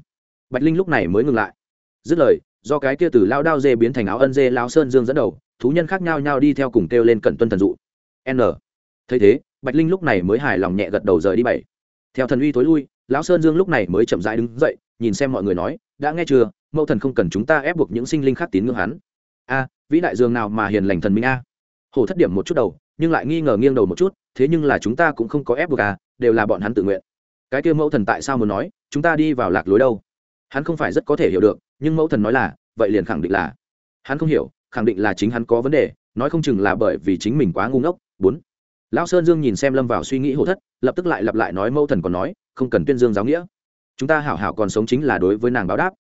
Bạch linh lúc này mới ngừng lại. Dứt lời, do cái kia từ lao đao dê biến thành áo ân dê, lao sơn dương dẫn đầu, thú nhân khác nhau nhau đi theo cùng kêu lên cận tuân thần dụ. N. Thấy thế, bạch linh lúc này mới hài lòng nhẹ gật đầu rời đi bảy. Theo thần uy tối lui, lão sơn dương lúc này mới chậm rãi đứng dậy, nhìn xem mọi người nói, đã nghe chưa? Mẫu thần không cần chúng ta ép buộc những sinh linh khác tín ngưỡng hắn. A, vĩ đại dương nào mà hiền lành thần minh a? Hồ thất điểm một chút đầu nhưng lại nghi ngờ nghiêng đầu một chút, thế nhưng là chúng ta cũng không có ép buộc à đều là bọn hắn tự nguyện. Cái kia mẫu thần tại sao muốn nói, chúng ta đi vào lạc lối đâu? Hắn không phải rất có thể hiểu được, nhưng mẫu thần nói là, vậy liền khẳng định là. Hắn không hiểu, khẳng định là chính hắn có vấn đề, nói không chừng là bởi vì chính mình quá ngu ngốc. Bốn. Lão sơn dương nhìn xem lâm vào suy nghĩ hổ thất, lập tức lại lặp lại nói mẫu thần còn nói, không cần tuyên dương giáo nghĩa. Chúng ta hảo hảo còn sống chính là đối với nàng báo đáp.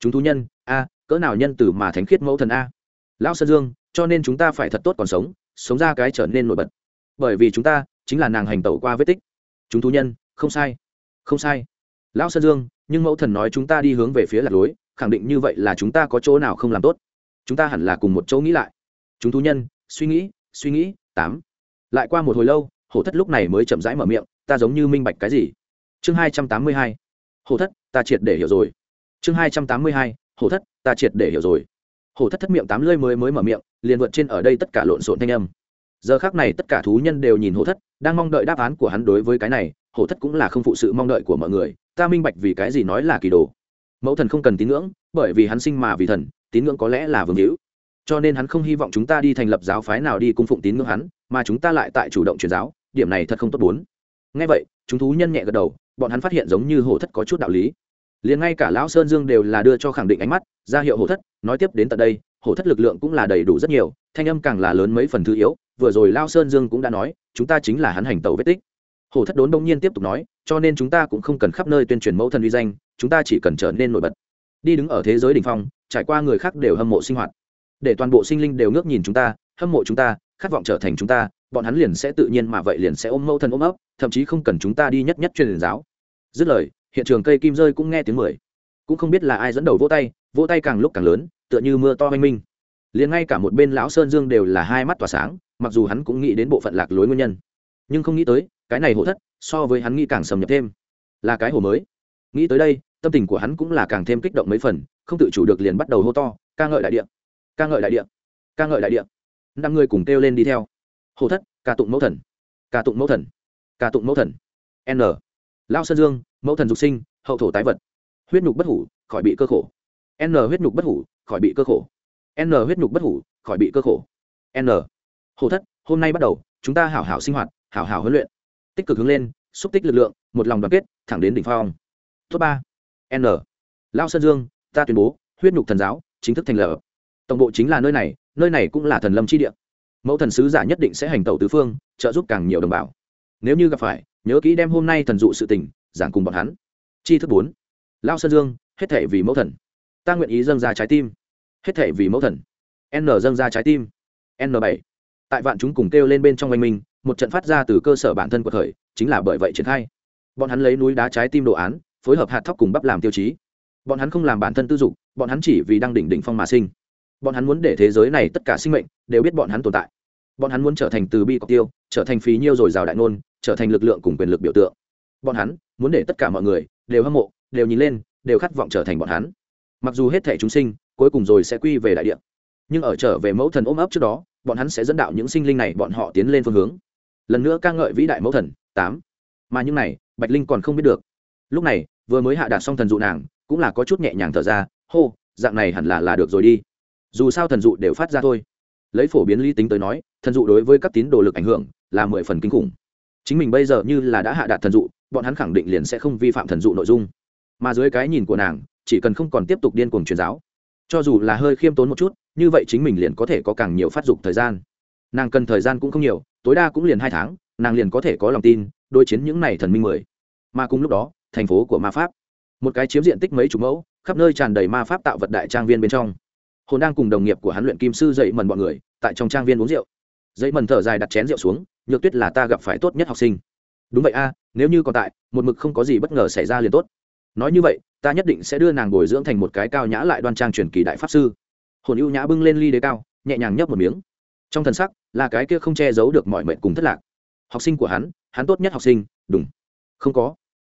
Chúng thú nhân, a, cỡ nào nhân từ mà thánh khiết mẫu thần a? Lão sơn dương, cho nên chúng ta phải thật tốt còn sống sống ra cái trở nên nổi bật. Bởi vì chúng ta chính là nàng hành tẩu qua vết tích. Chúng thú nhân, không sai không sai. Lão sơn dương, nhưng mẫu thần nói chúng ta đi hướng về phía lạc lối, khẳng định như vậy là chúng ta có chỗ nào không làm tốt. Chúng ta hẳn là cùng một chỗ nghĩ lại. Chúng thú nhân, suy nghĩ suy nghĩ, tám. Lại qua một hồi lâu, hổ thất lúc này mới chậm rãi mở miệng, ta giống như minh bạch cái gì? Chương hai trăm tám mươi hai. Hổ thất, ta triệt để hiểu rồi. Chương hai trăm tám mươi hai. Hổ thất, ta triệt để hiểu rồi hổ thất thất miệng tám lưỡi mới mới mở miệng, liền vượt trên ở đây tất cả lộn xộn thanh âm. Giờ khác này tất cả thú nhân đều nhìn hổ thất, đang mong đợi đáp án của hắn đối với cái này, hổ thất cũng là không phụ sự mong đợi của mọi người, ta minh bạch vì cái gì nói là kỳ đồ. Mẫu thần không cần tín ngưỡng, bởi vì hắn sinh mà vì thần, tín ngưỡng có lẽ là vương hữu. Cho nên hắn không hy vọng chúng ta đi thành lập giáo phái nào đi cung phụng tín ngưỡng hắn, mà chúng ta lại tại chủ động truyền giáo, điểm này thật không tốt bốn. Ngay vậy, chúng thú nhân nhẹ gật đầu, bọn hắn phát hiện giống như hổ thất có chút đạo lý liền ngay cả lão sơn dương đều là đưa cho khẳng định ánh mắt, ra hiệu hổ thất, nói tiếp đến tận đây, hổ thất lực lượng cũng là đầy đủ rất nhiều, thanh âm càng là lớn mấy phần thứ yếu, vừa rồi lao sơn dương cũng đã nói, chúng ta chính là hắn hành tàu vết tích. Hổ thất đốn đông nhiên tiếp tục nói, cho nên chúng ta cũng không cần khắp nơi tuyên truyền mẫu thân uy danh, chúng ta chỉ cần trở nên nổi bật. Đi đứng ở thế giới đ ỉ n h phong, trải qua người khác đều hâm mộ sinh hoạt. Để toàn bộ sinh linh đều ngước nhìn chúng ta, hâm mộ chúng ta, khát vọng trở thành chúng ta, bọn hắn liền sẽ tự nhiên mà vậy liền sẽ ôm mẫu thân ôm ấp, thậm chí không cần chúng ta đi nhất nhất truyền giáo. Dứt lời hiện trường cây kim rơi cũng nghe tiếng mười. Cũng không biết là ai dẫn đầu vỗ tay vỗ tay càng lúc càng lớn, tựa như mưa to oanh minh. Liền ngay cả một bên lão sơn dương đều là hai mắt tỏa sáng, mặc dù hắn cũng nghĩ đến bộ phận lạc lối nguyên nhân. Nhưng không nghĩ tới, cái này hổ thất, so với hắn nghĩ càng sầm nhập thêm. Là cái hổ mới. Nghĩ tới đây, tâm tình của hắn cũng là càng thêm kích động mấy phần, không tự chủ được liền bắt đầu hô to, ca ngợi đại địa! Ca ngợi đại địa! Ca ngợi đại địa! Năm người cùng kêu lên đi theo. Hổ thất, ca tụng mẫu thần. Ca tụng mẫu thần. Ca tụng mẫu thần. N lao sơn dương, mẫu thần dục sinh, hậu thổ tái vật. Huyết nhục bất hủ, khỏi bị cơ khổ. N, huyết nhục bất hủ, khỏi bị cơ khổ. N, huyết nhục bất hủ, khỏi bị cơ khổ. N. Hồ thất, hôm nay bắt đầu, chúng ta hảo hảo sinh hoạt, hảo hảo huấn luyện. Tích cực hướng lên, xúc tích lực lượng, một lòng đoàn kết, thẳng đến đỉnh phong. Top ba. N. Lao sơn dương, ta tuyên bố, huyết nhục thần giáo, chính thức thành lập. Tổng bộ chính là nơi này nơi này cũng là thần lâm chi địa. Mẫu thần sứ giả nhất định sẽ hành tẩu tứ phương, trợ giúp càng nhiều đồng bào nếu như gặp phải, nhớ kỹ đem hôm nay thần dụ sự tình, giảng cùng bọn hắn. Chi thức bốn. Lao sơn dương, hết thể vì mẫu thần. Ta nguyện ý dâng ra trái tim. Hết thể vì mẫu thần. N dâng ra trái tim. N bảy. Tại vạn chúng cùng kêu lên bên trong oanh minh, một trận phát ra từ cơ sở bản thân của thời, chính là bởi vậy triển khai. Bọn hắn lấy núi đá trái tim đồ án, phối hợp hạt thóc cùng bắp làm tiêu chí. Bọn hắn không làm bản thân tư dục, bọn hắn chỉ vì đang đỉnh đỉnh phong mà sinh. Bọn hắn muốn để thế giới này tất cả sinh mệnh, đều biết bọn hắn tồn tại bọn hắn muốn trở thành từ bi cọc tiêu, trở thành phí nhiêu rồi rào đại ngôn, trở thành lực lượng cùng quyền lực biểu tượng. Bọn hắn muốn để tất cả mọi người đều hâm mộ, đều nhìn lên, đều khát vọng trở thành bọn hắn. Mặc dù hết thể chúng sinh cuối cùng rồi sẽ quy về đại địa, nhưng ở trở về mẫu thần ôm ấp trước đó, bọn hắn sẽ dẫn đạo những sinh linh này bọn họ tiến lên phương hướng. Lần nữa ca ngợi vĩ đại mẫu thần, tám. Mà những này, bạch linh còn không biết được. Lúc này, vừa mới hạ đạt xong thần dụ nàng, cũng là có chút nhẹ nhàng thở ra, hô, dạng này hẳn là là được rồi đi. Dù sao thần dụ đều phát ra thôi lấy phổ biến lý tính tới nói, thần dụ đối với các tín đồ lực ảnh hưởng là mười phần kinh khủng. Chính mình bây giờ như là đã hạ đạt thần dụ, bọn hắn khẳng định liền sẽ không vi phạm thần dụ nội dung. Mà dưới cái nhìn của nàng, chỉ cần không còn tiếp tục điên cuồng truyền giáo, cho dù là hơi khiêm tốn một chút, như vậy chính mình liền có thể có càng nhiều phát dục thời gian. Nàng cần thời gian cũng không nhiều, tối đa cũng liền hai tháng, nàng liền có thể có lòng tin, đối chiến những này thần minh mười. Mà cùng lúc đó, thành phố của ma pháp, một cái chiếm diện tích mấy chục mẫu, khắp nơi tràn đầy ma pháp tạo vật đại trang viên bên trong hồn đang cùng đồng nghiệp của hắn luyện kim sư dậy mần bọn người, tại trong trang viên uống rượu. Dậy mần thở dài đặt chén rượu xuống, nhược tuyết là ta gặp phải tốt nhất học sinh. Đúng vậy a, nếu như còn tại, một mực không có gì bất ngờ xảy ra liền tốt. Nói như vậy, ta nhất định sẽ đưa nàng bồi dưỡng thành một cái cao nhã lại đoan trang truyền kỳ đại pháp sư. Hồn ưu nhã bưng lên ly đế cao, nhẹ nhàng nhấp một miếng. Trong thần sắc, là cái kia không che giấu được mọi mệnh cùng thất lạc. Học sinh của hắn hắn tốt nhất học sinh, đúng. Không có.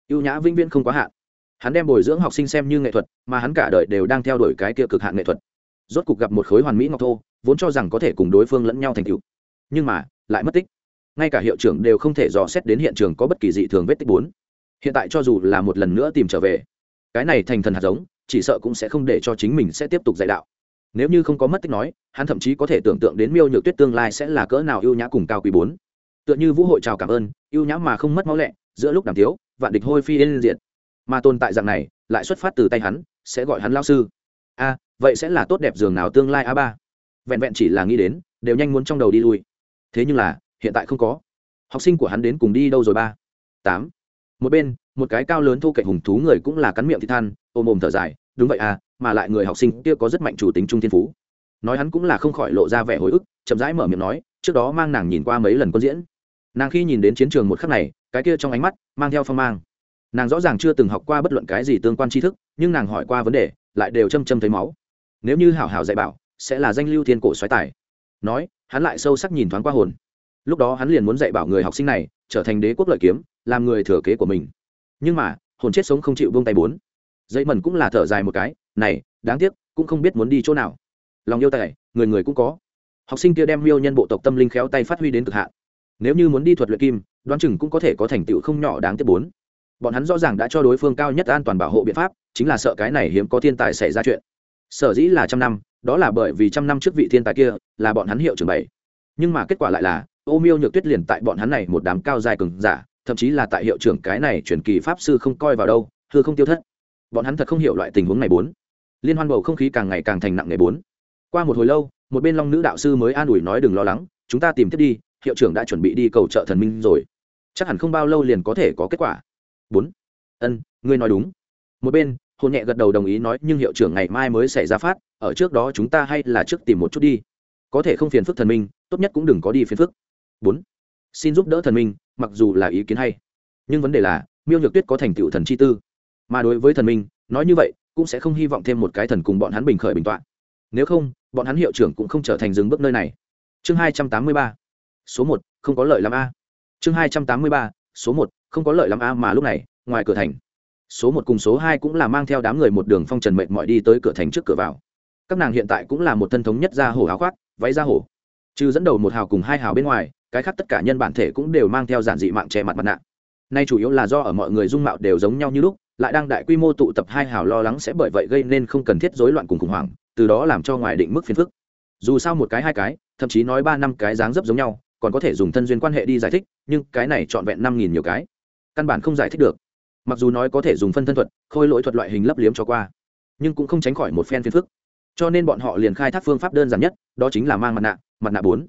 Ưu nhã vĩnh viễn không quá hạn. Hắn đem bồi dưỡng học sinh xem như nghệ thuật, mà hắn cả đời đều đang theo đuổi cái kia cực hạn nghệ thuật rốt cục gặp một khối hoàn mỹ ngọc thô, vốn cho rằng có thể cùng đối phương lẫn nhau thành cựu nhưng mà, lại mất tích. Ngay cả hiệu trưởng đều không thể dò xét đến hiện trường có bất kỳ dị thường vết tích bốn. Hiện tại cho dù là một lần nữa tìm trở về, cái này thành thần hạt giống, chỉ sợ cũng sẽ không để cho chính mình sẽ tiếp tục dạy đạo. Nếu như không có mất tích nói, hắn thậm chí có thể tưởng tượng đến miêu nhược tuyết tương lai sẽ là cỡ nào ưu nhã cùng cao quý bốn. Tựa như vũ hội chào cảm ơn, ưu nhã mà không mất máu lẹ, giữa lúc đàm tiếu, vạn địch hôi phi lên diện mà tồn tại dạng này, lại xuất phát từ tay hắn, sẽ gọi hắn lao sư. A vậy sẽ là tốt đẹp giường nào tương lai a ba? Vẹn vẹn chỉ là nghĩ đến, đều nhanh muốn trong đầu đi lui. Thế nhưng là, hiện tại không có. Học sinh của hắn đến cùng đi đâu rồi ba? Tám. Một bên, một cái cao lớn thu kệ hùng thú người cũng là cắn miệng thị than, ôm ôm thở dài, đúng vậy à mà lại người học sinh kia có rất mạnh chủ tính trung thiên phú. Nói hắn cũng là không khỏi lộ ra vẻ hồi ức, chậm rãi mở miệng nói, trước đó mang nàng nhìn qua mấy lần quân diễn. Nàng khi nhìn đến chiến trường một khắc này, cái kia trong ánh mắt, mang theo phong mang. Nàng rõ ràng chưa từng học qua bất luận cái gì tương quan tri thức, nhưng nàng hỏi qua vấn đề, lại đều châm châm thấy máu nếu như hảo hảo dạy bảo, sẽ là danh lưu thiên cổ xoáy tài. Nói, hắn lại sâu sắc nhìn thoáng qua hồn. Lúc đó hắn liền muốn dạy bảo người học sinh này, trở thành đế quốc lợi kiếm, làm người thừa kế của mình. Nhưng mà, hồn chết sống không chịu vung tay bốn. Dây mần cũng là thở dài một cái, này, đáng tiếc, cũng không biết muốn đi chỗ nào. Lòng yêu tài, người người cũng có. Học sinh kia đem miêu nhân bộ tộc tâm linh khéo tay phát huy đến cực hạn. Nếu như muốn đi thuật luyện kim, đoán chừng cũng có thể có thành tựu không nhỏ đáng tiếc bốn. Bọn hắn rõ ràng đã cho đối phương cao nhất an toàn bảo hộ biện pháp, chính là sợ cái này hiếm có thiên tài xảy ra chuyện sở dĩ là trăm năm, đó là bởi vì trăm năm trước vị thiên tài kia là bọn hắn hiệu trưởng bảy. Nhưng mà kết quả lại là, ô miêu nhược tuyết liền tại bọn hắn này một đám cao dài cường giả, thậm chí là tại hiệu trưởng cái này truyền kỳ pháp sư không coi vào đâu thưa không tiêu thất. Bọn hắn thật không hiểu loại tình huống này bốn. Liên hoan bầu không khí càng ngày càng thành nặng ngày bốn. Qua một hồi lâu, một bên long nữ đạo sư mới an ủi nói đừng lo lắng, chúng ta tìm tiếp đi, hiệu trưởng đã chuẩn bị đi cầu trợ thần minh rồi. Chắc hẳn không bao lâu liền có thể có kết quả. Bốn. Ân, ngươi nói đúng. Một bên hôn nhẹ gật đầu đồng ý nói, nhưng hiệu trưởng ngày mai mới xảy ra phát, ở trước đó chúng ta hay là trước tìm một chút đi. Có thể không phiền phức thần minh, tốt nhất cũng đừng có đi phiền phức. Bốn, xin giúp đỡ thần minh, mặc dù là ý kiến hay. Nhưng vấn đề là, miêu nhược tuyết có thành tựu thần chi tư. Mà đối với thần minh, nói như vậy, cũng sẽ không hy vọng thêm một cái thần cùng bọn hắn bình khởi bình tọa. Nếu không, bọn hắn hiệu trưởng cũng không trở thành dừng bước nơi này. Chương hai trăm tám mươi ba, số một, không có lợi l a. Chương hai trăm tám mươi ba, số một, không có lợi l a mà lúc này, ngoài cửa thành số một cùng số hai cũng là mang theo đám người một đường phong trần mệt mỏi đi tới cửa thành trước cửa vào. Các nàng hiện tại cũng là một thân thống nhất ra hổ háo khoác, váy ra hổ. Trừ dẫn đầu một hào cùng hai hào bên ngoài, cái khác tất cả nhân bản thể cũng đều mang theo giản dị mạng che mặt mặt nạ. Nay chủ yếu là do ở mọi người dung mạo đều giống nhau như lúc, lại đang đại quy mô tụ tập hai hào lo lắng sẽ bởi vậy gây nên không cần thiết rối loạn cùng khủng hoảng, từ đó làm cho ngoài định mức phiền phức. Dù sao một cái hai cái, thậm chí nói ba năm cái dáng dấp giống nhau, còn có thể dùng thân duyên quan hệ đi giải thích, nhưng cái này trọn vẹn năm nghìn nhiều cái, căn bản không giải thích được mặc dù nói có thể dùng phân thân thuật, khôi lỗi thuật loại hình lấp liếm cho qua, nhưng cũng không tránh khỏi một phen phiền phức. Cho nên bọn họ liền khai thác phương pháp đơn giản nhất, đó chính là mang mặt nạ mặt nạ bốn.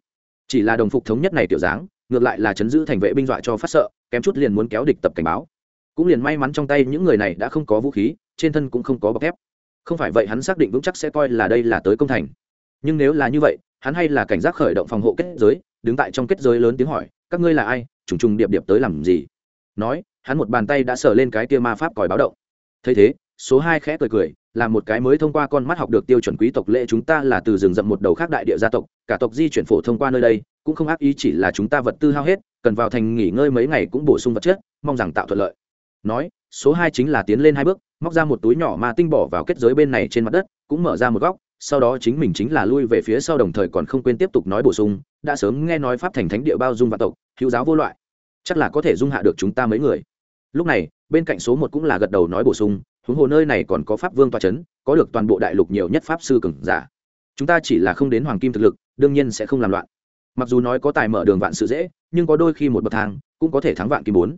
Chỉ là đồng phục thống nhất này tiểu dáng, ngược lại là chấn giữ thành vệ binh dọa cho phát sợ, kém chút liền muốn kéo địch tập cảnh báo. Cũng liền may mắn trong tay những người này đã không có vũ khí, trên thân cũng không có bọc thép. Không phải vậy hắn xác định vững chắc sẽ coi là đây là tới công thành. Nhưng nếu là như vậy, hắn hay là cảnh giác khởi động phòng hộ kết giới, đứng tại trong kết giới lớn tiếng hỏi, các ngươi là ai? Trùng trùng điệp điệp tới làm gì? Nói, hắn một bàn tay đã sờ lên cái tia ma pháp còi báo động. Thấy thế, số hai khẽ cười cười, là một cái mới thông qua con mắt học được tiêu chuẩn quý tộc lễ chúng ta là từ rừng rậm một đầu khác đại địa gia tộc, cả tộc di chuyển phổ thông qua nơi đây, cũng không ác ý chỉ là chúng ta vật tư hao hết, cần vào thành nghỉ ngơi mấy ngày cũng bổ sung vật chất, mong rằng tạo thuận lợi. Nói, số hai chính là tiến lên hai bước, móc ra một túi nhỏ mà tinh bỏ vào kết giới bên này trên mặt đất, cũng mở ra một góc, sau đó chính mình chính là lui về phía sau đồng thời còn không quên tiếp tục nói bổ sung, đã sớm nghe nói pháp thành thánh địa bao dung vạn tộc, hữu giáo vô loại chắc là có thể dung hạ được chúng ta mấy người. Lúc này, bên cạnh số một cũng là gật đầu nói bổ sung, huống hồ nơi này còn có pháp vương toa c h ấ n có được toàn bộ đại lục nhiều nhất pháp sư cừng giả. Chúng ta chỉ là không đến hoàng kim thực lực, đương nhiên sẽ không làm loạn. Mặc dù nói có tài mở đường vạn sự dễ, nhưng có đôi khi một bậc thang cũng có thể thắng vạn kim bốn.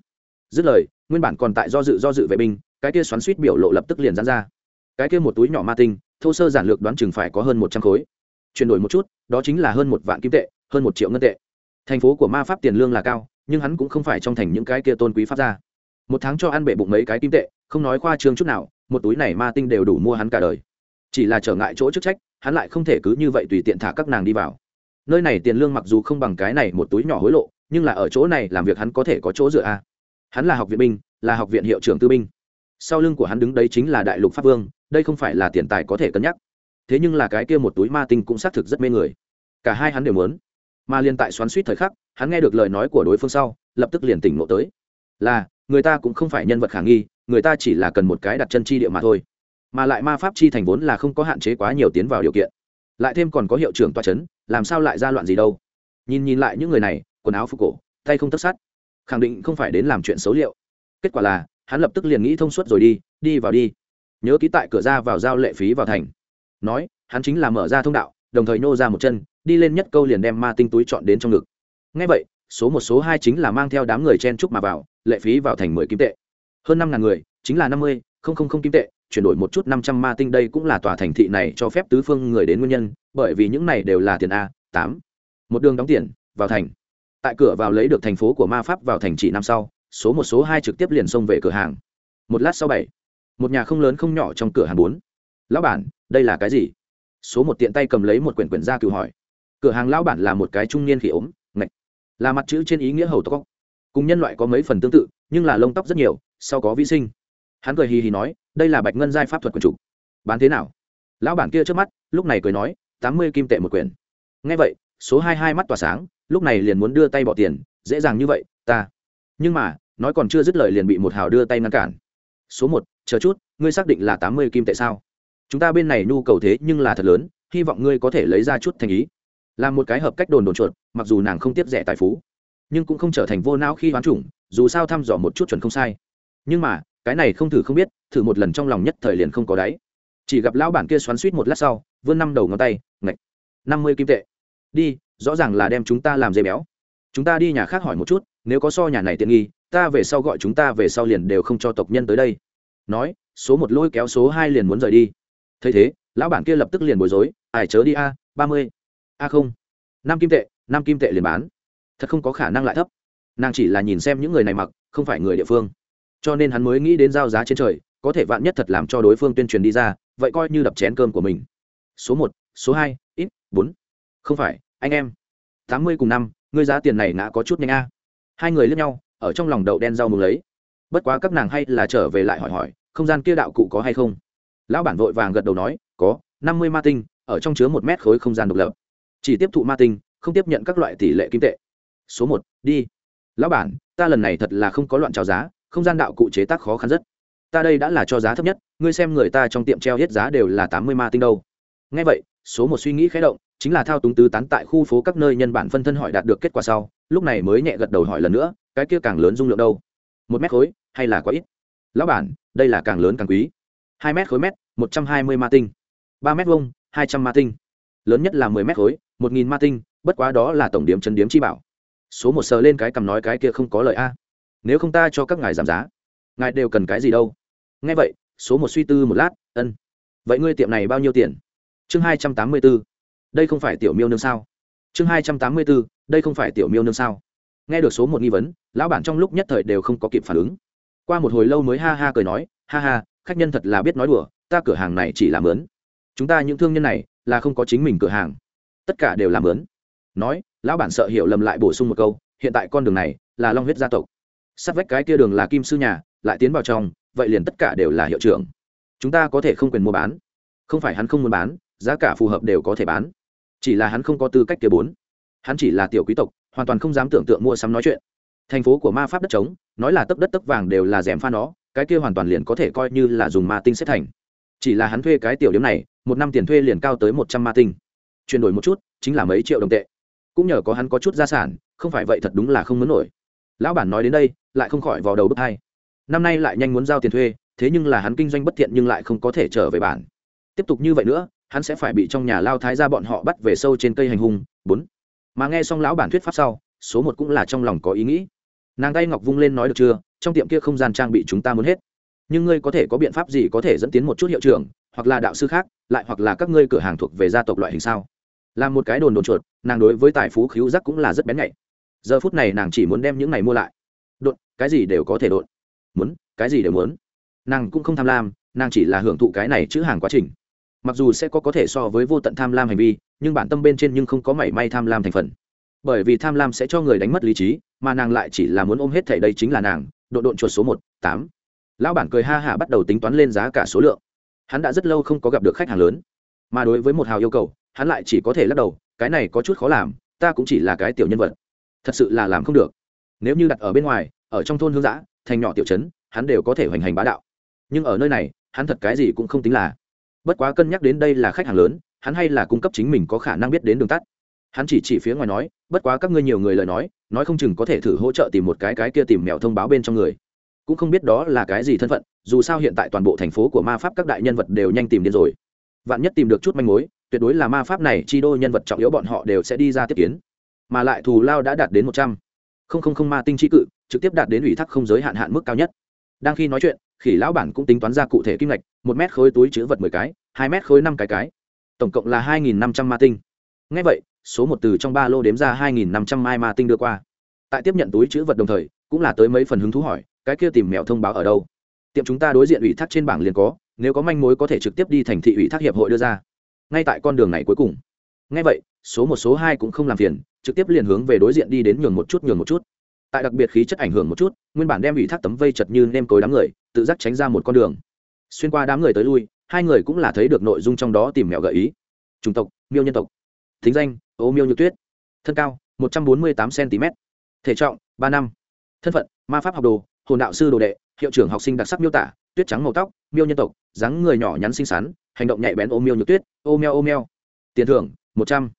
Dứt lời, nguyên bản còn tại do dự do dự vệ binh, cái kia xoắn suýt biểu lộ lập tức liền dán ra. Cái kia một túi nhỏ ma tinh, thô sơ giản lược đoán chừng phải có hơn một trăm khối. Chuyển đổi một chút, đó chính là hơn một vạn kim tệ, hơn một triệu ngân tệ. Thành phố của ma pháp tiền lương là cao nhưng hắn cũng không phải trong thành những cái kia tôn quý pháp gia. Một tháng cho ăn bệ bụng mấy cái kim tệ, không nói khoa trương chút nào, một túi này ma tinh đều đủ mua hắn cả đời. Chỉ là trở ngại chỗ chức trách, hắn lại không thể cứ như vậy tùy tiện thả các nàng đi vào. Nơi này tiền lương mặc dù không bằng cái này một túi nhỏ hối lộ, nhưng là ở chỗ này làm việc hắn có thể có chỗ dựa a. Hắn là học viện binh, là học viện hiệu trưởng tư binh. Sau lưng của hắn đứng đấy chính là đại lục pháp vương, đây không phải là tiền tài có thể cân nhắc. Thế nhưng là cái kia một túi ma tinh cũng xác thực rất mê người. Cả hai hắn đều muốn mà liền tại xoắn suýt thời khắc, hắn nghe được lời nói của đối phương sau, lập tức liền tỉnh ngộ tới. Là, người ta cũng không phải nhân vật khả nghi, người ta chỉ là cần một cái đặt chân chi địa mà thôi. Mà lại ma pháp chi thành vốn là không có hạn chế quá nhiều tiến vào điều kiện. Lại thêm còn có hiệu trưởng toa c h ấ n làm sao lại ra loạn gì đâu. Nhìn nhìn lại những người này, quần áo phục cổ, tay không tất sát, khẳng định không phải đến làm chuyện xấu liệu. Kết quả là, hắn lập tức liền nghĩ thông suốt rồi đi đi vào đi. Nhớ ký tại cửa ra vào giao lệ phí vào thành. Nói, hắn chính là mở ra thông đạo đồng thời nô ra một chân, đi lên nhất câu liền đem ma tinh túi chọn đến trong ngực. Ngay vậy, số một, số hai chính là mang theo đám người chen chúc mà vào, lệ phí vào thành mười kim tệ. Hơn năm ngàn người, chính là năm mươi, không không không kim tệ, chuyển đổi một chút năm trăm ma tinh đây cũng là tòa thành thị này cho phép tứ phương người đến nguyên nhân, bởi vì những này đều là tiền a, tám. Một đường đóng tiền, vào thành. Tại cửa vào lấy được thành phố của ma pháp vào thành trị năm sau, số một, số hai trực tiếp liền xông về cửa hàng. Một lát sau bảy, một nhà không lớn không nhỏ trong cửa hàng bốn. Lão bản, đây là cái gì? Số một tiện tay cầm lấy một quyển quyển ra cựu hỏi. Cửa hàng lão bản là một cái trung niên khỉ ốm, ngạch. Là mặt chữ trên ý nghĩa hầu tóc cùng nhân loại có mấy phần tương tự, nhưng là lông tóc rất nhiều, sau có vi sinh. Hắn cười hì hì nói, đây là bạch ngân giai pháp thuật quần chủ. Bán thế nào? Lão bản kia trước mắt, lúc này cười nói, tám mươi kim tệ một quyển. Ngay vậy, số hai hai mắt tỏa sáng, lúc này liền muốn đưa tay bỏ tiền, dễ dàng như vậy, ta. Nhưng mà, nói còn chưa dứt lời liền bị một hào đưa tay ngăn cản. Số một, chờ chút, ngươi xác định là tám mươi kim tệ sao? Chúng ta bên này nhu cầu thế nhưng là thật lớn, hy vọng ngươi có thể lấy ra chút thành ý. Là một cái hợp cách đồn đồn chuột, mặc dù nàng không tiếp rẻ tài phú, nhưng cũng không trở thành vô não khi hoán chủng, dù sao thăm dò một chút chuẩn không sai. Nhưng mà, cái này không thử không biết, thử một lần trong lòng nhất thời liền không có đáy. Chỉ gặp lão bản kia xoắn suýt một lát sau, vươn năm đầu ngón tay, ngạch, năm mươi kim tệ. Đi, rõ ràng là đem chúng ta làm dây béo. Chúng ta đi nhà khác hỏi một chút, nếu có so nhà này tiện nghi, ta về sau gọi chúng ta về sau liền đều không cho tộc nhân tới đây. Nói, số một lôi kéo số hai liền muốn rời đi thấy thế, lão bản kia lập tức liền bối rối ải chớ đi a, ba mươi. A không. Năm kim tệ, năm kim tệ liền bán. Thật không có khả năng lại thấp. Nàng chỉ là nhìn xem những người này mặc, không phải người địa phương. Cho nên hắn mới nghĩ đến giao giá trên trời, có thể vạn nhất thật làm cho đối phương tuyên truyền đi ra, vậy coi như đập chén cơm của mình. Số một, số hai, ít, bốn. Không phải, anh em. Tám mươi cùng năm, ngươi giá tiền này ngã có chút nhanh a. Hai người lướt nhau, ở trong lòng đậu đen rau mùng lấy. Bất quá các nàng hay là trở về lại hỏi hỏi, không gian kia đạo cụ có hay không? Lão bản vội vàng gật đầu nói, có, năm mươi ma tinh, ở trong chứa một mét khối không gian độc lập. Chỉ tiếp thụ ma tinh, không tiếp nhận các loại tỷ lệ kim tệ. Số một, đi. Lão bản, ta lần này thật là không có loạn trào giá, không gian đạo cụ chế tác khó khăn rất. Ta đây đã là cho giá thấp nhất, ngươi xem người ta trong tiệm treo hết giá đều là tám mươi ma tinh đâu. Ngay vậy, số một suy nghĩ khé động, chính là thao túng tứ tán tại khu phố các nơi nhân bản phân thân hỏi đạt được kết quả sau, lúc này mới nhẹ gật đầu hỏi lần nữa, cái kia càng lớn dung lượng đâu? Một mét khối, hay là quá ít? Lão bản, đây là càng lớn càng quý hai mét khối mét, một trăm hai mươi ma tinh. Ba mét vông hai trăm ma tinh. Lớn nhất là mười mét khối, một nghìn ma tinh, bất quá đó là tổng điểm chân điếm chi bảo. Số một sờ lên cái cầm nói cái kia không có lợi a. Nếu không ta cho các ngài giảm giá. Ngài đều cần cái gì đâu. Nghe vậy, số một suy tư một lát, ân, vậy ngươi tiệm này bao nhiêu tiền? Chương hai trăm tám mươi b ố đây không phải tiểu miêu nương sao? Chương hai trăm tám mươi b ố đây không phải tiểu miêu nương sao? Nghe được số một nghi vấn, lão bản trong lúc nhất thời đều không có kịp phản ứng. Qua một hồi lâu mới ha ha cười nói, ha ha khách nhân thật là biết nói đùa, ta cửa hàng này chỉ làm lớn chúng ta những thương nhân này là không có chính mình cửa hàng. Tất cả đều làm lớn nói, lão bản sợ hiểu lầm lại bổ sung một câu, hiện tại con đường này là long huyết gia tộc. Sát vách cái kia đường là kim sư nhà, lại tiến vào trong, vậy liền tất cả đều là hiệu trưởng. Chúng ta có thể không quyền mua bán. Không phải hắn không muốn bán, giá cả phù hợp đều có thể bán. Chỉ là hắn không có tư cách kia bốn. Hắn chỉ là tiểu quý tộc, hoàn toàn không dám tưởng tượng mua sắm nói chuyện. Thành phố của ma pháp đất trống, nói là tấc đất tấc vàng đều là rèm pha nó cái kia hoàn toàn liền có thể coi như là dùng ma tinh xếp thành. Chỉ là hắn thuê cái tiểu điểm này, một năm tiền thuê liền cao tới một trăm ma tinh. Chuyển đổi một chút, chính là mấy triệu đồng tệ. Cũng nhờ có hắn có chút gia sản, không phải vậy thật đúng là không muốn nổi. Lão bản nói đến đây, lại không khỏi vào đầu bước hai. Năm nay lại nhanh muốn giao tiền thuê, thế nhưng là hắn kinh doanh bất thiện nhưng lại không có thể trở về bản. Tiếp tục như vậy nữa, hắn sẽ phải bị trong nhà lao thái ra bọn họ bắt về sâu trên cây hành hung. Bốn. Mà nghe xong lão bản thuyết pháp sau, số một cũng là trong lòng có ý nghĩ. Nàng tay ngọc vung lên nói được chưa? Trong tiệm kia không gian trang bị chúng ta muốn hết. Nhưng ngươi có thể có biện pháp gì có thể dẫn tiến một chút hiệu trưởng, hoặc là đạo sư khác, lại hoặc là các ngươi cửa hàng thuộc về gia tộc loại hình sao? Làm một cái đồn đồn chuột, nàng đối với tài phú khíu giác cũng là rất bén nhạy. Giờ phút này nàng chỉ muốn đem những này mua lại. Đột cái gì đều có thể đột muốn, cái gì đều muốn. Nàng cũng không tham lam, nàng chỉ là hưởng thụ cái này chữ hàng quá trình. Mặc dù sẽ có có thể so với vô tận tham lam hành vi, nhưng bản tâm bên trên nhưng không có mảy may tham lam thành phần bởi vì tham lam sẽ cho người đánh mất lý trí, mà nàng lại chỉ là muốn ôm hết thảy đây chính là nàng, độ độn chuột số một, tám. Lão bản cười ha hả bắt đầu tính toán lên giá cả số lượng. Hắn đã rất lâu không có gặp được khách hàng lớn. Mà đối với một hào yêu cầu, hắn lại chỉ có thể lắc đầu, cái này có chút khó làm, ta cũng chỉ là cái tiểu nhân vật. Thật sự là làm không được. Nếu như đặt ở bên ngoài, ở trong thôn hương giã thành nhỏ tiểu trấn, hắn đều có thể hoành hành bá đạo. Nhưng ở nơi này, hắn thật cái gì cũng không tính là. Bất quá cân nhắc đến đây là khách hàng lớn, hắn hay là cung cấp chính mình có khả năng biết đến đường tắt hắn chỉ chỉ phía ngoài nói, bất quá các ngươi nhiều người lời nói nói không chừng có thể thử hỗ trợ tìm một cái cái kia tìm mèo thông báo bên trong người. Cũng không biết đó là cái gì thân phận, dù sao hiện tại toàn bộ thành phố của ma pháp các đại nhân vật đều nhanh tìm đến rồi. Vạn nhất tìm được chút manh mối, tuyệt đối là ma pháp này chi đô nhân vật trọng yếu bọn họ đều sẽ đi ra tiếp kiến. Mà lại thù lao đã đạt đến một trăm. Không không không ma tinh chi cự, trực tiếp đạt đến ủy thác không giới hạn hạn mức cao nhất. Đang khi nói chuyện, khỉ lão bản cũng tính toán ra cụ thể kim ngạch, một mét khối túi chữ vật mười cái, hai mét khối năm cái cái. Tổng cộng là hai nghìn năm trăm ma tinh. Ngay vậy số một từ trong ba lô đếm ra hai nghìn năm trăm mai ma tinh đưa qua. Tại tiếp nhận túi chữ vật đồng thời, cũng là tới mấy phần hứng thú hỏi, cái kia tìm mèo thông báo ở đâu? Tiệm chúng ta đối diện ủy thác trên bảng liền có, nếu có manh mối có thể trực tiếp đi thành thị ủy thác hiệp hội đưa ra. Ngay tại con đường này cuối cùng. Ngay vậy, số một số hai cũng không làm phiền, trực tiếp liền hướng về đối diện đi đến nhường một chút, nhường một chút. Tại đặc biệt khí chất ảnh hưởng một chút, nguyên bản đem ủy thác tấm vây chật như nem cối đám người, tự giác tránh ra một con đường. Xuyên qua đám người tới lui, hai người cũng là thấy được nội dung trong đó tìm mẹo gợi ý. Chủng tộc, miêu nhân tộc. Thính danh ô miêu Nhược tuyết. Thân cao, một trăm bốn mươi tám cm thể trọng, ba năm. Thân phận, ma pháp học đồ, hồn đạo sư đồ đệ, hiệu trưởng học sinh đặc sắc miêu tả, tuyết trắng màu tóc, miêu nhân tộc, dáng người nhỏ nhắn xinh xắn, hành động nhạy bén ô miêu Nhược tuyết, ô meo ô meo tiền thưởng, một trăm.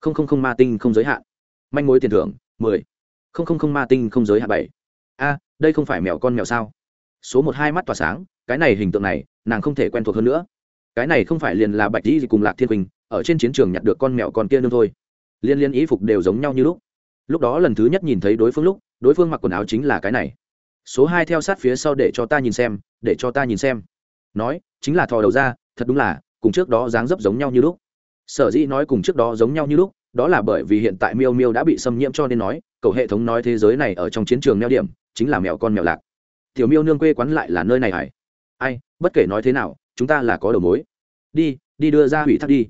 Không không không ma tinh không giới hạn. Manh mối tiền thưởng, mười. Không không không ma tinh không giới hạn bảy. A, đây không phải mèo con mèo sao? Số một hai mắt tỏa sáng, cái này hình tượng này, nàng không thể quen thuộc hơn nữa. Cái này không phải liền là bạch dĩ cùng lạc thiên quỳnh, ở trên chiến trường nhặt được con mèo con kia nương thôi liên liên ý phục đều giống nhau như lúc. Lúc đó lần thứ nhất nhìn thấy đối phương lúc, đối phương mặc quần áo chính là cái này. Số hai theo sát phía sau để cho ta nhìn xem, để cho ta nhìn xem. Nói, chính là thò đầu ra, thật đúng là, cùng trước đó dáng dấp giống nhau như lúc. Sở dĩ nói cùng trước đó giống nhau như lúc, đó là bởi vì hiện tại miêu miêu đã bị xâm nhiễm cho nên nói, cầu hệ thống nói thế giới này ở trong chiến trường neo điểm, chính là mèo con mèo lạc. Tiểu miêu nương quê quán lại là nơi này hải ai, bất kể nói thế nào, chúng ta là có đầu mối. Đi đi đưa ra hủy thác đi.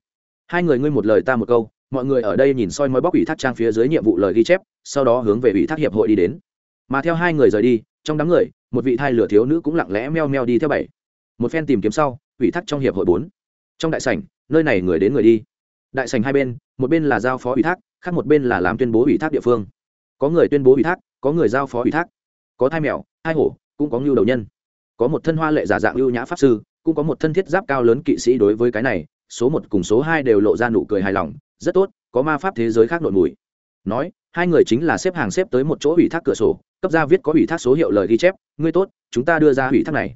Hai người ngươi một lời ta một câu mọi người ở đây nhìn soi mói bóc ủy thác trang phía dưới nhiệm vụ lời ghi chép, sau đó hướng về ủy thác hiệp hội đi đến. Mà theo hai người rời đi, trong đám người, một vị thai lửa thiếu nữ cũng lặng lẽ meo meo đi theo bảy. Một phen tìm kiếm sau, ủy thác trong hiệp hội bốn. Trong đại sảnh, nơi này người đến người đi. Đại sảnh hai bên, một bên là giao phó ủy thác, khác một bên là làm tuyên bố ủy thác địa phương. Có người tuyên bố ủy thác, có người giao phó ủy thác. Có thai mèo hai hổ, cũng có ngưu đầu nhân. Có một thân hoa lệ giả dạng ưu nhã pháp sư, cũng có một thân thiết giáp cao lớn kỵ sĩ đối với cái này, số một cùng số hai đều lộ ra nụ cười hài lòng rất tốt, có ma pháp thế giới khác nội mùi. Nói, hai người chính là xếp hàng xếp tới một chỗ ủy thác cửa sổ, cấp ra viết có ủy thác số hiệu lời ghi chép, ngươi tốt, chúng ta đưa ra ủy thác này.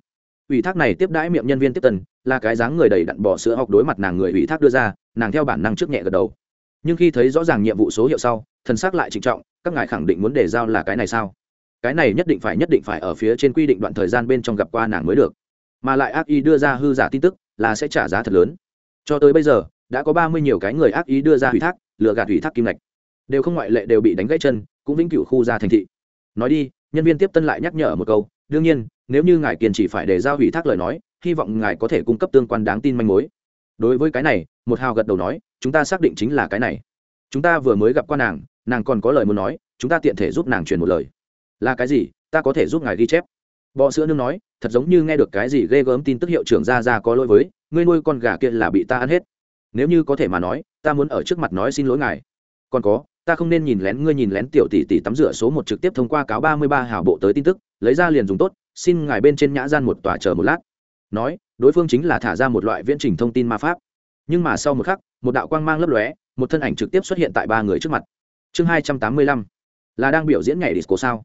Ủy thác này tiếp đãi miệng nhân viên tiếp tần là cái dáng người đầy đặn bỏ sữa học đối mặt nàng người ủy thác đưa ra, nàng theo bản năng trước nhẹ gật đầu. Nhưng khi thấy rõ ràng nhiệm vụ số hiệu sau, thần xác lại trịnh trọng, các ngài khẳng định muốn đề giao là cái này sao? Cái này nhất định phải, nhất định phải ở phía trên quy định đoạn thời gian bên trong gặp qua nàng mới được. Mà lại ác y đưa ra hư giả tin tức, là sẽ trả giá thật lớn. Cho tới bây giờ đã có ba mươi nhiều cái người ác ý đưa ra ủy thác lựa gạt ủy thác kim lệch đều không ngoại lệ đều bị đánh gãy chân, cũng vĩnh cửu khu ra thành thị. Nói đi, nhân viên tiếp tân lại nhắc nhở một câu, đương nhiên, nếu như ngài kiên chỉ phải để giao ủy thác lời nói, hy vọng ngài có thể cung cấp tương quan đáng tin manh mối. Đối với cái này, một hào gật đầu nói, chúng ta xác định chính là cái này. Chúng ta vừa mới gặp qua nàng nàng còn có lời muốn nói, chúng ta tiện thể giúp nàng truyền một lời. Là cái gì? Ta có thể giúp ngài ghi chép. Bọ sữa nương nói, thật giống như nghe được cái gì ghê gớm tin tức hiệu trưởng ra ra có lỗi với, ngươi nuôi con gà kia là bị ta ăn hết nếu như có thể mà nói, ta muốn ở trước mặt nói xin lỗi ngài. Còn có, ta không nên nhìn lén ngươi nhìn lén tiểu tỷ tỷ tắm rửa số một trực tiếp thông qua cáo ba mươi ba hào bộ tới tin tức, lấy ra liền dùng tốt, xin ngài bên trên nhã gian một tòa chờ một lát. Nói, đối phương chính là thả ra một loại viễn trình thông tin ma pháp. Nhưng mà sau một khắc, một đạo quang mang lấp lóe, một thân ảnh trực tiếp xuất hiện tại ba người trước mặt. Chương hai trăm tám mươi lăm, là đang biểu diễn nhảy disco sao?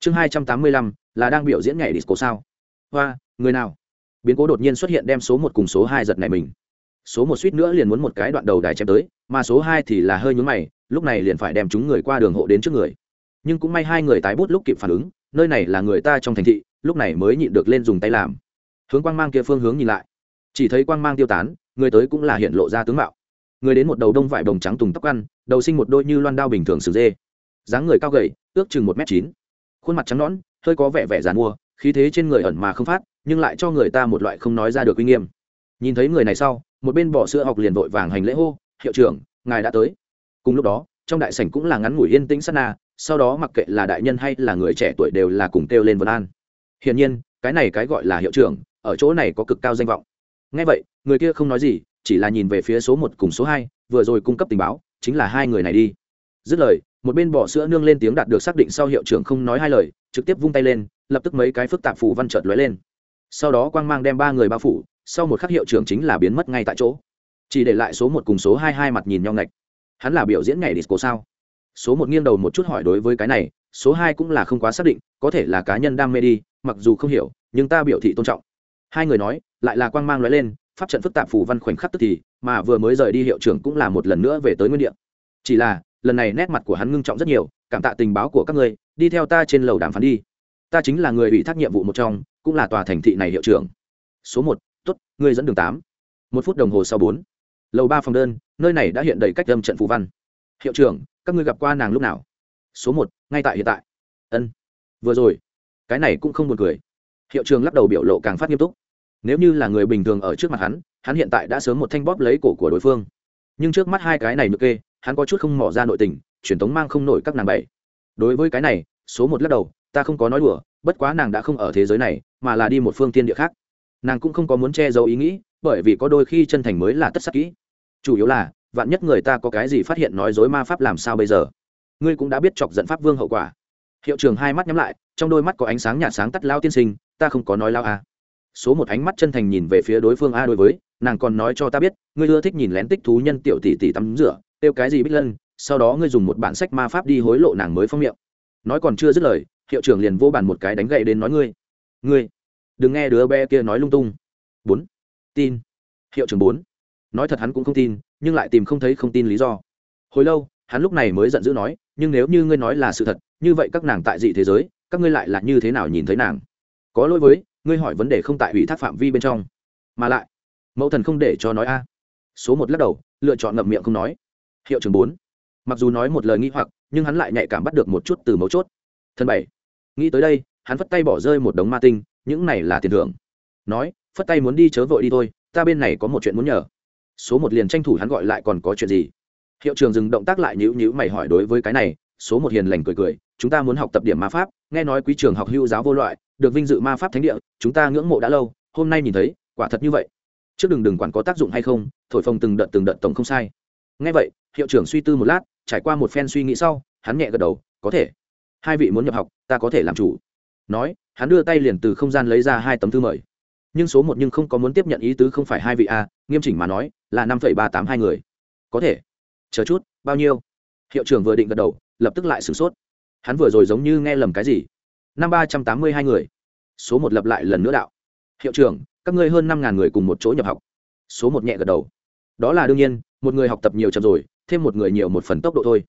Chương hai trăm tám mươi lăm, là đang biểu diễn nhảy disco sao? Hoa, người nào? Biến cố đột nhiên xuất hiện đem số một cùng số hai giật này mình số một suýt nữa liền muốn một cái đoạn đầu đài chém tới, mà số hai thì là hơi nhún mày, lúc này liền phải đem chúng người qua đường hộ đến trước người. Nhưng cũng may hai người tái bút lúc kịp phản ứng, nơi này là người ta trong thành thị, lúc này mới nhịn được lên dùng tay làm. Hướng quang mang kia phương hướng nhìn lại. Chỉ thấy quang mang tiêu tán, người tới cũng là hiện lộ ra tướng mạo. Người đến một đầu đông vải đồng trắng tùng tóc ăn, đầu sinh một đôi như loan đao bình thường sử dê. Dáng người cao gầy, ước chừng một m chín. Khuôn mặt trắng nõn, hơi có vẻ vẻ dàn mua khí thế trên người ẩn mà không phát, nhưng lại cho người ta một loại không nói ra được uy nghiêm nhìn thấy người này sau, một bên bỏ sữa học liền vội vàng hành lễ hô, hiệu trưởng, ngài đã tới. Cùng lúc đó, trong đại sảnh cũng là ngắn ngủi yên tĩnh sát na, sau đó mặc kệ là đại nhân hay là người trẻ tuổi đều là cùng kêu lên vân an. Hiển nhiên, cái này cái gọi là hiệu trưởng, ở chỗ này có cực cao danh vọng. Ngay vậy, người kia không nói gì, chỉ là nhìn về phía số một cùng số hai, vừa rồi cung cấp tình báo, chính là hai người này đi. Dứt lời, một bên bỏ sữa nương lên tiếng đạt được xác định sau hiệu trưởng không nói hai lời, trực tiếp vung tay lên, lập tức mấy cái phức tạp phù văn trợt lóe lên. Sau đó quang mang đem ba người bao phủ sau một khắc hiệu trưởng chính là biến mất ngay tại chỗ. Chỉ để lại số một cùng số hai hai mặt nhìn nhau ngạch. Hắn là biểu diễn nhảy disco sao? Số một nghiêng đầu một chút hỏi đối với cái này, số hai cũng là không quá xác định, có thể là cá nhân đam mê đi, mặc dù không hiểu, nhưng ta biểu thị tôn trọng. Hai người nói, lại là quang mang lóe lên, pháp trận phức tạp phù văn khoảnh khắc tức thì, mà vừa mới rời đi hiệu trưởng cũng là một lần nữa về tới nguyên địa. Chỉ là, lần này nét mặt của hắn ngưng trọng rất nhiều, cảm tạ tình báo của các ngươi, đi theo ta trên lầu đàm phán đi. Ta chính là người ủy thác nhiệm vụ một trong, cũng là tòa thành thị này hiệu trưởng. Số một Tốt, ngươi dẫn đường tám. Một phút đồng hồ sau bốn. Lầu ba phòng đơn nơi này đã hiện đầy cách âm trận phù văn. Hiệu trưởng các ngươi gặp qua nàng lúc nào? Số một ngay tại hiện tại. Ân. Vừa rồi. Cái này cũng không buồn cười. Hiệu trưởng lắc đầu biểu lộ càng phát nghiêm túc. Nếu như là người bình thường ở trước mặt hắn hắn hiện tại đã sớm một thanh bóp lấy cổ của đối phương. Nhưng trước mắt hai cái này nữa kê hắn có chút không mỏ ra nội tình truyền thống mang không nổi các nàng bảy. Đối với cái này số một lắc đầu ta không có nói đùa bất quá nàng đã không ở thế giới này mà là đi một phương tiên địa khác nàng cũng không có muốn che giấu ý nghĩ, bởi vì có đôi khi chân thành mới là tất sắc kỹ. Chủ yếu là, vạn nhất người ta có cái gì phát hiện nói dối ma pháp làm sao bây giờ? Ngươi cũng đã biết chọc dẫn pháp vương hậu quả. Hiệu trường hai mắt nhắm lại, trong đôi mắt có ánh sáng nhạt sáng tắt lao tiên sinh, ta không có nói lao a. Số một ánh mắt chân thành nhìn về phía đối phương a đối với, nàng còn nói cho ta biết, ngươi ưa thích nhìn lén tích thú nhân tiểu tỷ tỷ tắm rửa tiêu cái gì bích lân, sau đó ngươi dùng một bản sách ma pháp đi hối lộ nàng mới phong miệng. Nói còn chưa dứt lời, hiệu trưởng liền vô bàn một cái đánh gậy đến nói ngươi. Ngươi đừng nghe đứa bé kia nói lung tung. Bốn. Tin. Hiệu trưởng bốn. Nói thật hắn cũng không tin, nhưng lại tìm không thấy không tin lý do. Hồi lâu, hắn lúc này mới giận dữ nói, nhưng nếu như ngươi nói là sự thật, như vậy các nàng tại dị thế giới, các ngươi lại là như thế nào nhìn thấy nàng? Có lỗi với, ngươi hỏi vấn đề không tại ủy thác phạm vi bên trong. Mà lại, mẫu thần không để cho nói a. Số một lắc đầu, lựa chọn ngậm miệng không nói. Hiệu trưởng bốn. Mặc dù nói một lời nghi hoặc, nhưng hắn lại nhạy cảm bắt được một chút từ mấu chốt. Thân bảy. Nghĩ tới đây, hắn vất tay bỏ rơi một đống ma tinh những này là tiền thưởng. Nói, phất tay muốn đi chớ vội đi thôi, ta bên này có một chuyện muốn nhờ. Số một liền tranh thủ hắn gọi lại còn có chuyện gì. Hiệu trường dừng động tác lại nhữ nhữ mày hỏi đối với cái này, số một hiền lành cười cười, chúng ta muốn học tập điểm ma pháp, nghe nói quý trường học hưu giáo vô loại, được vinh dự ma pháp thánh địa, chúng ta ngưỡng mộ đã lâu, hôm nay nhìn thấy, quả thật như vậy. Trước đừng đừng quản có tác dụng hay không, thổi phồng từng đợt từng đợt tổng không sai. Nghe vậy, hiệu trưởng suy tư một lát, trải qua một phen suy nghĩ sau, hắn nhẹ gật đầu, có thể. Hai vị muốn nhập học, ta có thể làm chủ. Nói hắn đưa tay liền từ không gian lấy ra hai tấm thư mời. Nhưng số một nhưng không có muốn tiếp nhận ý tứ không phải hai vị a, nghiêm chỉnh mà nói, là năm phẩy ba tám hai người. Có thể. Chờ chút, bao nhiêu? Hiệu trưởng vừa định gật đầu, lập tức lại sửng sốt. Hắn vừa rồi giống như nghe lầm cái gì? Năm ba trăm tám mươi hai người. Số một lập lại lần nữa đạo. Hiệu trưởng, các ngươi hơn năm ngàn người cùng một chỗ nhập học. Số một nhẹ gật đầu. Đó là đương nhiên, một người học tập nhiều chậm rồi, thêm một người nhiều một phần tốc độ thôi.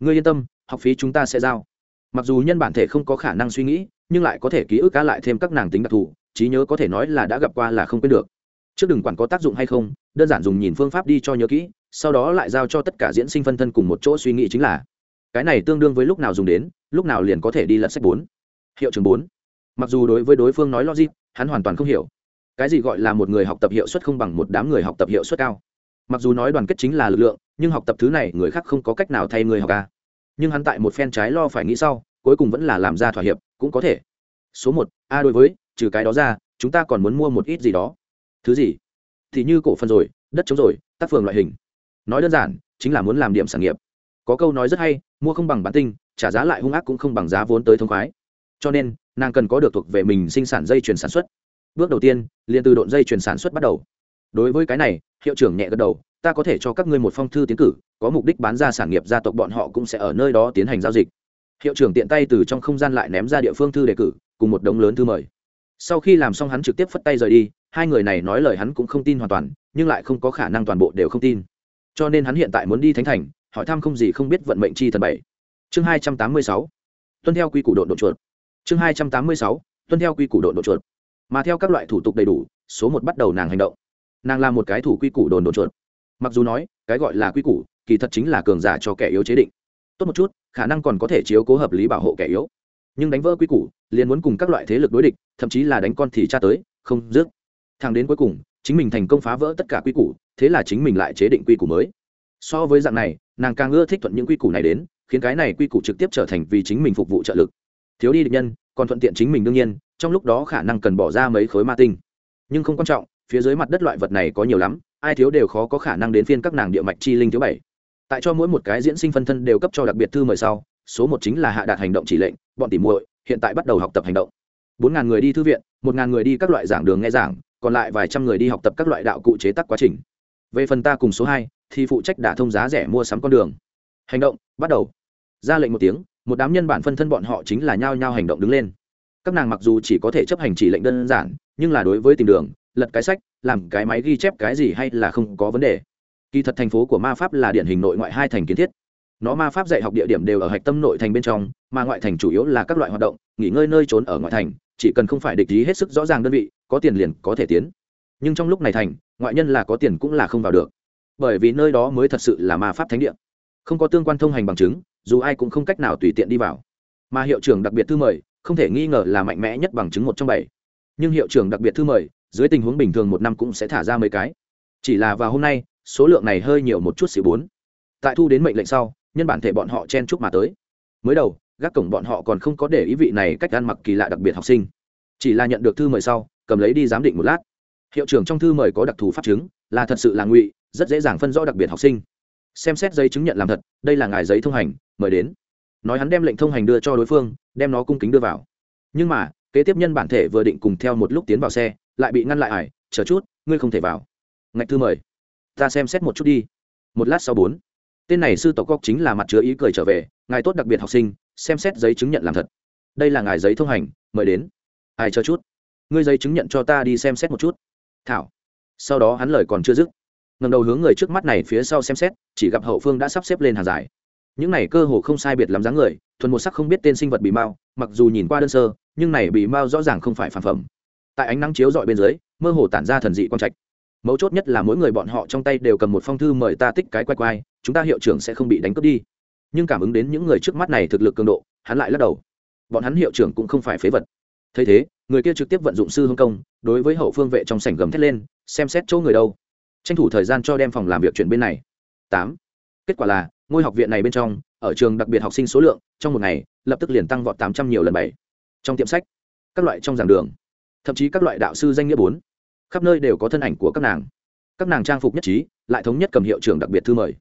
Ngươi yên tâm, học phí chúng ta sẽ giao mặc dù nhân bản thể không có khả năng suy nghĩ, nhưng lại có thể ký ức cá lại thêm các nàng tính đặc thù, trí nhớ có thể nói là đã gặp qua là không quên được. Trước đừng quản có tác dụng hay không, đơn giản dùng nhìn phương pháp đi cho nhớ kỹ, sau đó lại giao cho tất cả diễn sinh phân thân cùng một chỗ suy nghĩ chính là, cái này tương đương với lúc nào dùng đến, lúc nào liền có thể đi lật sách bốn. Hiệu trường bốn. Mặc dù đối với đối phương nói logic, hắn hoàn toàn không hiểu. Cái gì gọi là một người học tập hiệu suất không bằng một đám người học tập hiệu suất cao? Mặc dù nói đoàn kết chính là lực lượng, nhưng học tập thứ này người khác không có cách nào thay người học ca nhưng hắn tại một phen trái lo phải nghĩ sau, cuối cùng vẫn là làm ra thỏa hiệp, cũng có thể. Số một, a đối với, trừ cái đó ra, chúng ta còn muốn mua một ít gì đó. Thứ gì? Thì như cổ phần rồi, đất chống rồi, tác phường loại hình. Nói đơn giản, chính là muốn làm điểm sản nghiệp. Có câu nói rất hay, mua không bằng bản tinh, trả giá lại hung ác cũng không bằng giá vốn tới thông khoái. Cho nên, nàng cần có được thuộc về mình sinh sản dây chuyển sản xuất. Bước đầu tiên, liền từ độn dây chuyển sản xuất bắt đầu đối với cái này, hiệu trưởng nhẹ gật đầu, ta có thể cho các ngươi một phong thư tiến cử, có mục đích bán ra sản nghiệp gia tộc bọn họ cũng sẽ ở nơi đó tiến hành giao dịch. Hiệu trưởng tiện tay từ trong không gian lại ném ra địa phương thư đề cử, cùng một đống lớn thư mời. Sau khi làm xong hắn trực tiếp phất tay rời đi, hai người này nói lời hắn cũng không tin hoàn toàn, nhưng lại không có khả năng toàn bộ đều không tin. Cho nên hắn hiện tại muốn đi thánh thành, hỏi thăm không gì không biết vận mệnh chi thần bảy. Chương hai trăm tám mươi sáu. Tuân theo quy củ độ độ chuột. Chương hai trăm tám mươi sáu. Tuân theo quy củ độ độ chuột. Mà theo các loại thủ tục đầy đủ, số một bắt đầu nàng hành động nàng là một cái thủ quy củ đồn đồn chuột. Mặc dù nói, cái gọi là quy củ, kỳ thật chính là cường giả cho kẻ yếu chế định. Tốt một chút, khả năng còn có thể chiếu cố hợp lý bảo hộ kẻ yếu. Nhưng đánh vỡ quy củ, liền muốn cùng các loại thế lực đối địch, thậm chí là đánh con thì tra tới, không dứt. Thang đến cuối cùng, chính mình thành công phá vỡ tất cả quy củ, thế là chính mình lại chế định quy củ mới. So với dạng này, nàng càng ưa thích thuận những quy củ này đến, khiến cái này quy củ trực tiếp trở thành vì chính mình phục vụ trợ lực. Thiếu đi địch nhân, còn thuận tiện chính mình đương nhiên, trong lúc đó khả năng cần bỏ ra mấy khối ma tinh. Nhưng không quan trọng phía dưới mặt đất loại vật này có nhiều lắm, ai thiếu đều khó có khả năng đến phiên các nàng địa mạch chi linh thứ bảy. Tại cho mỗi một cái diễn sinh phân thân đều cấp cho đặc biệt thư mời sau, số một chính là hạ đạt hành động chỉ lệnh, bọn tỉ muội hiện tại bắt đầu học tập hành động. Bốn ngàn người đi thư viện, một ngàn người đi các loại giảng đường nghe giảng, còn lại vài trăm người đi học tập các loại đạo cụ chế tác quá trình. Về phần ta cùng số hai, thì phụ trách đả thông giá rẻ mua sắm con đường. Hành động, bắt đầu. Ra lệnh một tiếng, một đám nhân bản phân thân bọn họ chính là nhao nhao hành động đứng lên. Các nàng mặc dù chỉ có thể chấp hành chỉ lệnh đơn giản, nhưng là đối với tìm đường lật cái sách, làm cái máy ghi chép cái gì hay là không có vấn đề. Kỳ thật thành phố của ma pháp là điển hình nội ngoại hai thành kiến thiết. Nó ma pháp dạy học địa điểm đều ở hạch tâm nội thành bên trong, mà ngoại thành chủ yếu là các loại hoạt động, nghỉ ngơi nơi trốn ở ngoại thành, chỉ cần không phải địch ý hết sức rõ ràng đơn vị, có tiền liền có thể tiến. Nhưng trong lúc này thành, ngoại nhân là có tiền cũng là không vào được. Bởi vì nơi đó mới thật sự là ma pháp thánh địa. Không có tương quan thông hành bằng chứng, dù ai cũng không cách nào tùy tiện đi vào. Mà hiệu trưởng đặc biệt thư mời, không thể nghi ngờ là mạnh mẽ nhất bằng chứng một trong bảy. Nhưng hiệu trưởng đặc biệt thư mời dưới tình huống bình thường một năm cũng sẽ thả ra mấy cái. Chỉ là vào hôm nay, số lượng này hơi nhiều một chút xíu bốn. Tại thu đến mệnh lệnh sau, nhân bản thể bọn họ chen chúc mà tới. Mới đầu, gác cổng bọn họ còn không có để ý vị này cách ăn mặc kỳ lạ đặc biệt học sinh. Chỉ là nhận được thư mời sau, cầm lấy đi giám định một lát. Hiệu trưởng trong thư mời có đặc thù pháp chứng, là thật sự là ngụy, rất dễ dàng phân rõ đặc biệt học sinh. Xem xét giấy chứng nhận làm thật, đây là ngài giấy thông hành, mời đến. Nói hắn đem lệnh thông hành đưa cho đối phương, đem nó cung kính đưa vào. Nhưng mà, kế tiếp nhân bản thể vừa định cùng theo một lúc tiến vào xe lại bị ngăn lại ải, chờ chút, ngươi không thể vào. Ngạch thư mời. Ta xem xét một chút đi. Một lát sau bốn. Tên này sư tộc cóc chính là mặt chứa ý cười trở về, ngài tốt đặc biệt học sinh, xem xét giấy chứng nhận làm thật. Đây là ngài giấy thông hành, mời đến. Ai chờ chút. Ngươi giấy chứng nhận cho ta đi xem xét một chút. Thảo. Sau đó hắn lời còn chưa dứt ngầm đầu hướng người trước mắt này phía sau xem xét, chỉ gặp hậu phương đã sắp xếp lên hàng dài. Những này cơ hồ không sai biệt lắm dáng người, thuần một sắc không biết tên sinh vật bị mao, mặc dù nhìn qua đơn sơ, nhưng này bị mao rõ ràng không phải phản phẩm tại ánh nắng chiếu dọi bên dưới, mơ hồ tản ra thần dị quang trạch. Mấu chốt nhất là mỗi người bọn họ trong tay đều cầm một phong thư mời ta tích cái quay quay, chúng ta hiệu trưởng sẽ không bị đánh cướp đi. Nhưng cảm ứng đến những người trước mắt này thực lực cường độ, hắn lại lắc đầu. Bọn hắn hiệu trưởng cũng không phải phế vật. Thấy thế, người kia trực tiếp vận dụng sư hương công, đối với hậu phương vệ trong sảnh gầm thét lên, xem xét chỗ người đâu. Tranh thủ thời gian cho đem phòng làm việc chuyển bên này. Tám. Kết quả là, ngôi học viện này bên trong, ở trường đặc biệt học sinh số lượng, trong một ngày, lập tức liền tăng vọt tám trăm nhiều lần bảy. Trong tiệm sách, các loại trong giảng đường thậm chí các loại đạo sư danh nghĩa bốn, khắp nơi đều có thân ảnh của các nàng. Các nàng trang phục nhất trí, lại thống nhất cầm hiệu trưởng đặc biệt thư mời.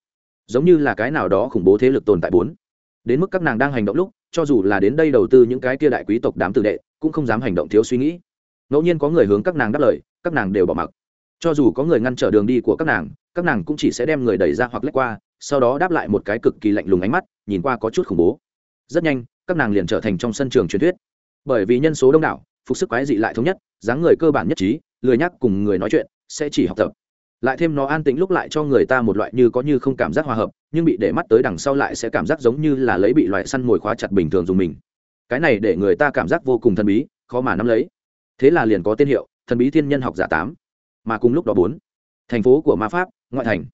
Giống như là cái nào đó khủng bố thế lực tồn tại bốn. Đến mức các nàng đang hành động lúc, cho dù là đến đây đầu tư những cái kia đại quý tộc đám tử đệ, cũng không dám hành động thiếu suy nghĩ. Ngẫu nhiên có người hướng các nàng đáp lời, các nàng đều bỏ mặc. Cho dù có người ngăn trở đường đi của các nàng các nàng cũng chỉ sẽ đem người đẩy ra hoặc lách qua, sau đó đáp lại một cái cực kỳ lạnh lùng ánh mắt, nhìn qua có chút khủng bố. Rất nhanh, các nàng liền trở thành trong sân trường truyền thuyết. Bởi vì nhân số đông đảo phục sức quái dị lại thống nhất, dáng người cơ bản nhất trí, lười nhắc cùng người nói chuyện, sẽ chỉ học tập. Lại thêm nó an tĩnh lúc lại cho người ta một loại như có như không cảm giác hòa hợp, nhưng bị để mắt tới đằng sau lại sẽ cảm giác giống như là lấy bị loại săn mồi khóa chặt bình thường dùng mình. Cái này để người ta cảm giác vô cùng thần bí, khó mà nắm lấy. Thế là liền có tên hiệu, thần bí thiên nhân học giả tám. Mà cùng lúc đó bốn, thành phố của ma pháp, ngoại thành.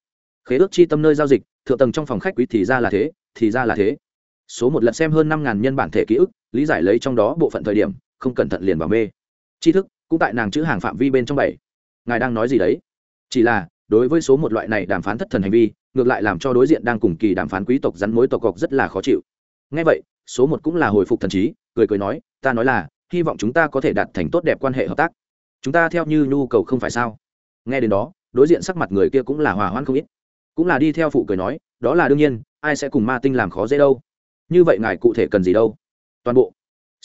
Khế ước chi tâm nơi giao dịch, thượng tầng trong phòng khách quý thì ra là thế, thì ra là thế. Số một lần xem hơn năm ngàn nhân bản thể ký ức, lý giải lấy trong đó bộ phận thời điểm không cẩn thận liền vào mê. Tri thức, cũng tại nàng chữ hàng phạm vi bên trong bảy. Ngài đang nói gì đấy? Chỉ là, đối với số một loại này đàm phán thất thần hành vi, ngược lại làm cho đối diện đang cùng kỳ đàm phán quý tộc rắn mối tộc cọc rất là khó chịu. Ngay vậy, số một cũng là hồi phục thần trí, cười cười nói, ta nói là, hy vọng chúng ta có thể đạt thành tốt đẹp quan hệ hợp tác. Chúng ta theo như nhu cầu không phải sao? Nghe đến đó, đối diện sắc mặt người kia cũng là hòa hoãn không ít. Cũng là đi theo phụ cười nói, đó là đương nhiên, ai sẽ cùng ma tinh làm khó dễ đâu? Như vậy ngài cụ thể cần gì đâu? Toàn bộ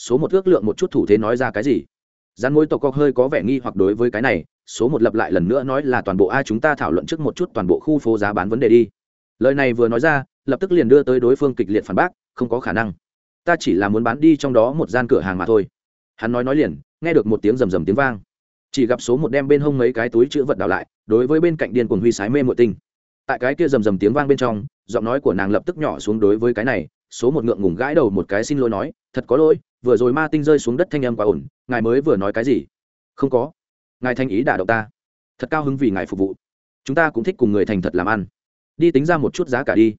số một ước lượng một chút thủ thế nói ra cái gì? Rắn mối tộc cọc hơi có vẻ nghi hoặc đối với cái này, số một lập lại lần nữa nói là toàn bộ ai chúng ta thảo luận trước một chút toàn bộ khu phố giá bán vấn đề đi. Lời này vừa nói ra, lập tức liền đưa tới đối phương kịch liệt phản bác, không có khả năng. Ta chỉ là muốn bán đi trong đó một gian cửa hàng mà thôi. Hắn nói nói liền, nghe được một tiếng rầm rầm tiếng vang. Chỉ gặp số một đem bên hông mấy cái túi chữ vật đào lại, đối với bên cạnh điên cuồng huy sái mê mội tinh. Tại cái kia rầm rầm tiếng vang bên trong, giọng nói của nàng lập tức nhỏ xuống đối với cái này số một ngượng ngùng gãi đầu một cái xin lỗi nói, thật có lỗi, vừa rồi ma tinh rơi xuống đất thanh âm quá ổn ngài mới vừa nói cái gì? Không có. Ngài thanh ý đả động ta. Thật cao hứng vì ngài phục vụ. Chúng ta cũng thích cùng người thành thật làm ăn. Đi tính ra một chút giá cả đi.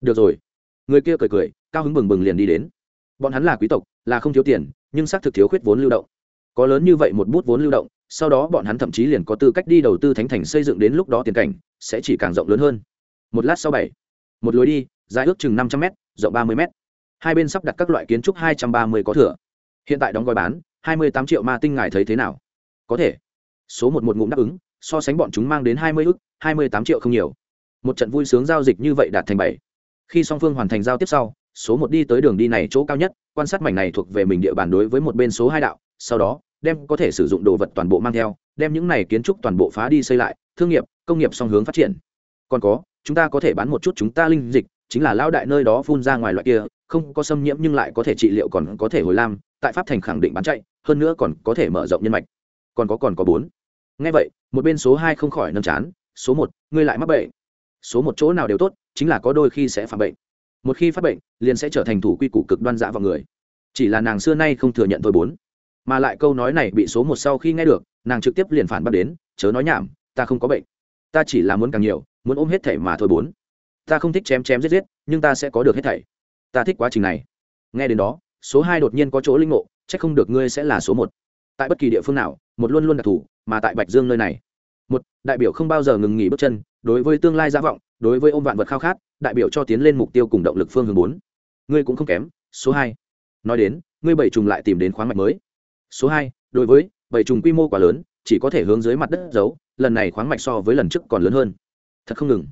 Được rồi. Người kia cười cười, cao hứng bừng bừng liền đi đến. Bọn hắn là quý tộc, là không thiếu tiền, nhưng xác thực thiếu khuyết vốn lưu động. Có lớn như vậy một bút vốn lưu động, sau đó bọn hắn thậm chí liền có tư cách đi đầu tư thánh thành xây dựng đến lúc đó tiền cảnh, sẽ chỉ càng rộng lớn hơn. Một lát sau bảy. Một lối đi, dài ước chừng năm trăm mét rộng ba mươi m hai bên sắp đặt các loại kiến trúc hai trăm ba mươi có thừa. Hiện tại đóng gói bán, hai mươi tám triệu ma tinh ngài thấy thế nào? Có thể. Số một một ngụm đáp ứng, so sánh bọn chúng mang đến hai mươi ước hai mươi tám triệu không nhiều. Một trận vui sướng giao dịch như vậy đạt thành bảy. Khi song phương hoàn thành giao tiếp sau, số một đi tới đường đi này chỗ cao nhất, quan sát mảnh này thuộc về mình địa bàn đối với một bên số hai đạo, sau đó, đem có thể sử dụng đồ vật toàn bộ mang theo, đem những này kiến trúc toàn bộ phá đi xây lại, thương nghiệp, công nghiệp song hướng phát triển. Còn có, chúng ta có thể bán một chút chúng ta linh dịch chính là lão đại nơi đó phun ra ngoài loại kia, không có xâm nhiễm nhưng lại có thể trị liệu còn có thể hồi lam, tại pháp thành khẳng định bán chạy, hơn nữa còn có thể mở rộng nhân mạch. Còn có còn có bốn. Ngay vậy, một bên số hai không khỏi nâng chán, số một, ngươi lại mắc bệnh. Số một chỗ nào đều tốt, chính là có đôi khi sẽ phạm bệnh. Một khi phát bệnh, liền sẽ trở thành thủ quy củ cực đoan dã vào người. Chỉ là nàng xưa nay không thừa nhận thôi bốn. Mà lại câu nói này bị số một sau khi nghe được, nàng trực tiếp liền phản bác đến, chớ nói nhảm, ta không có bệnh. Ta chỉ là muốn càng nhiều, muốn ôm hết thể mà thôi bốn ta không thích chém chém giết giết, nhưng ta sẽ có được hết thảy. Ta thích quá trình này. Nghe đến đó, số hai đột nhiên có chỗ linh ngộ c h ắ c không được ngươi sẽ là số một. Tại bất kỳ địa phương nào, một luôn luôn đặc thù, mà tại bạch dương nơi này. Một, đại biểu không bao giờ ngừng nghỉ bước chân, đối với tương lai giả vọng, đối với ôm vạn vật khao khát, đại biểu cho tiến lên mục tiêu cùng động lực phương hướng bốn. Ngươi cũng không kém, số hai. Nói đến, ngươi bảy trùng lại tìm đến khoáng mạch mới. Số hai, đối với, bảy trùng quy mô quá lớn, chỉ có thể hướng dưới mặt đất giấu, lần này khoáng mạch so với lần trước còn lớn hơn. Thật không ngừng.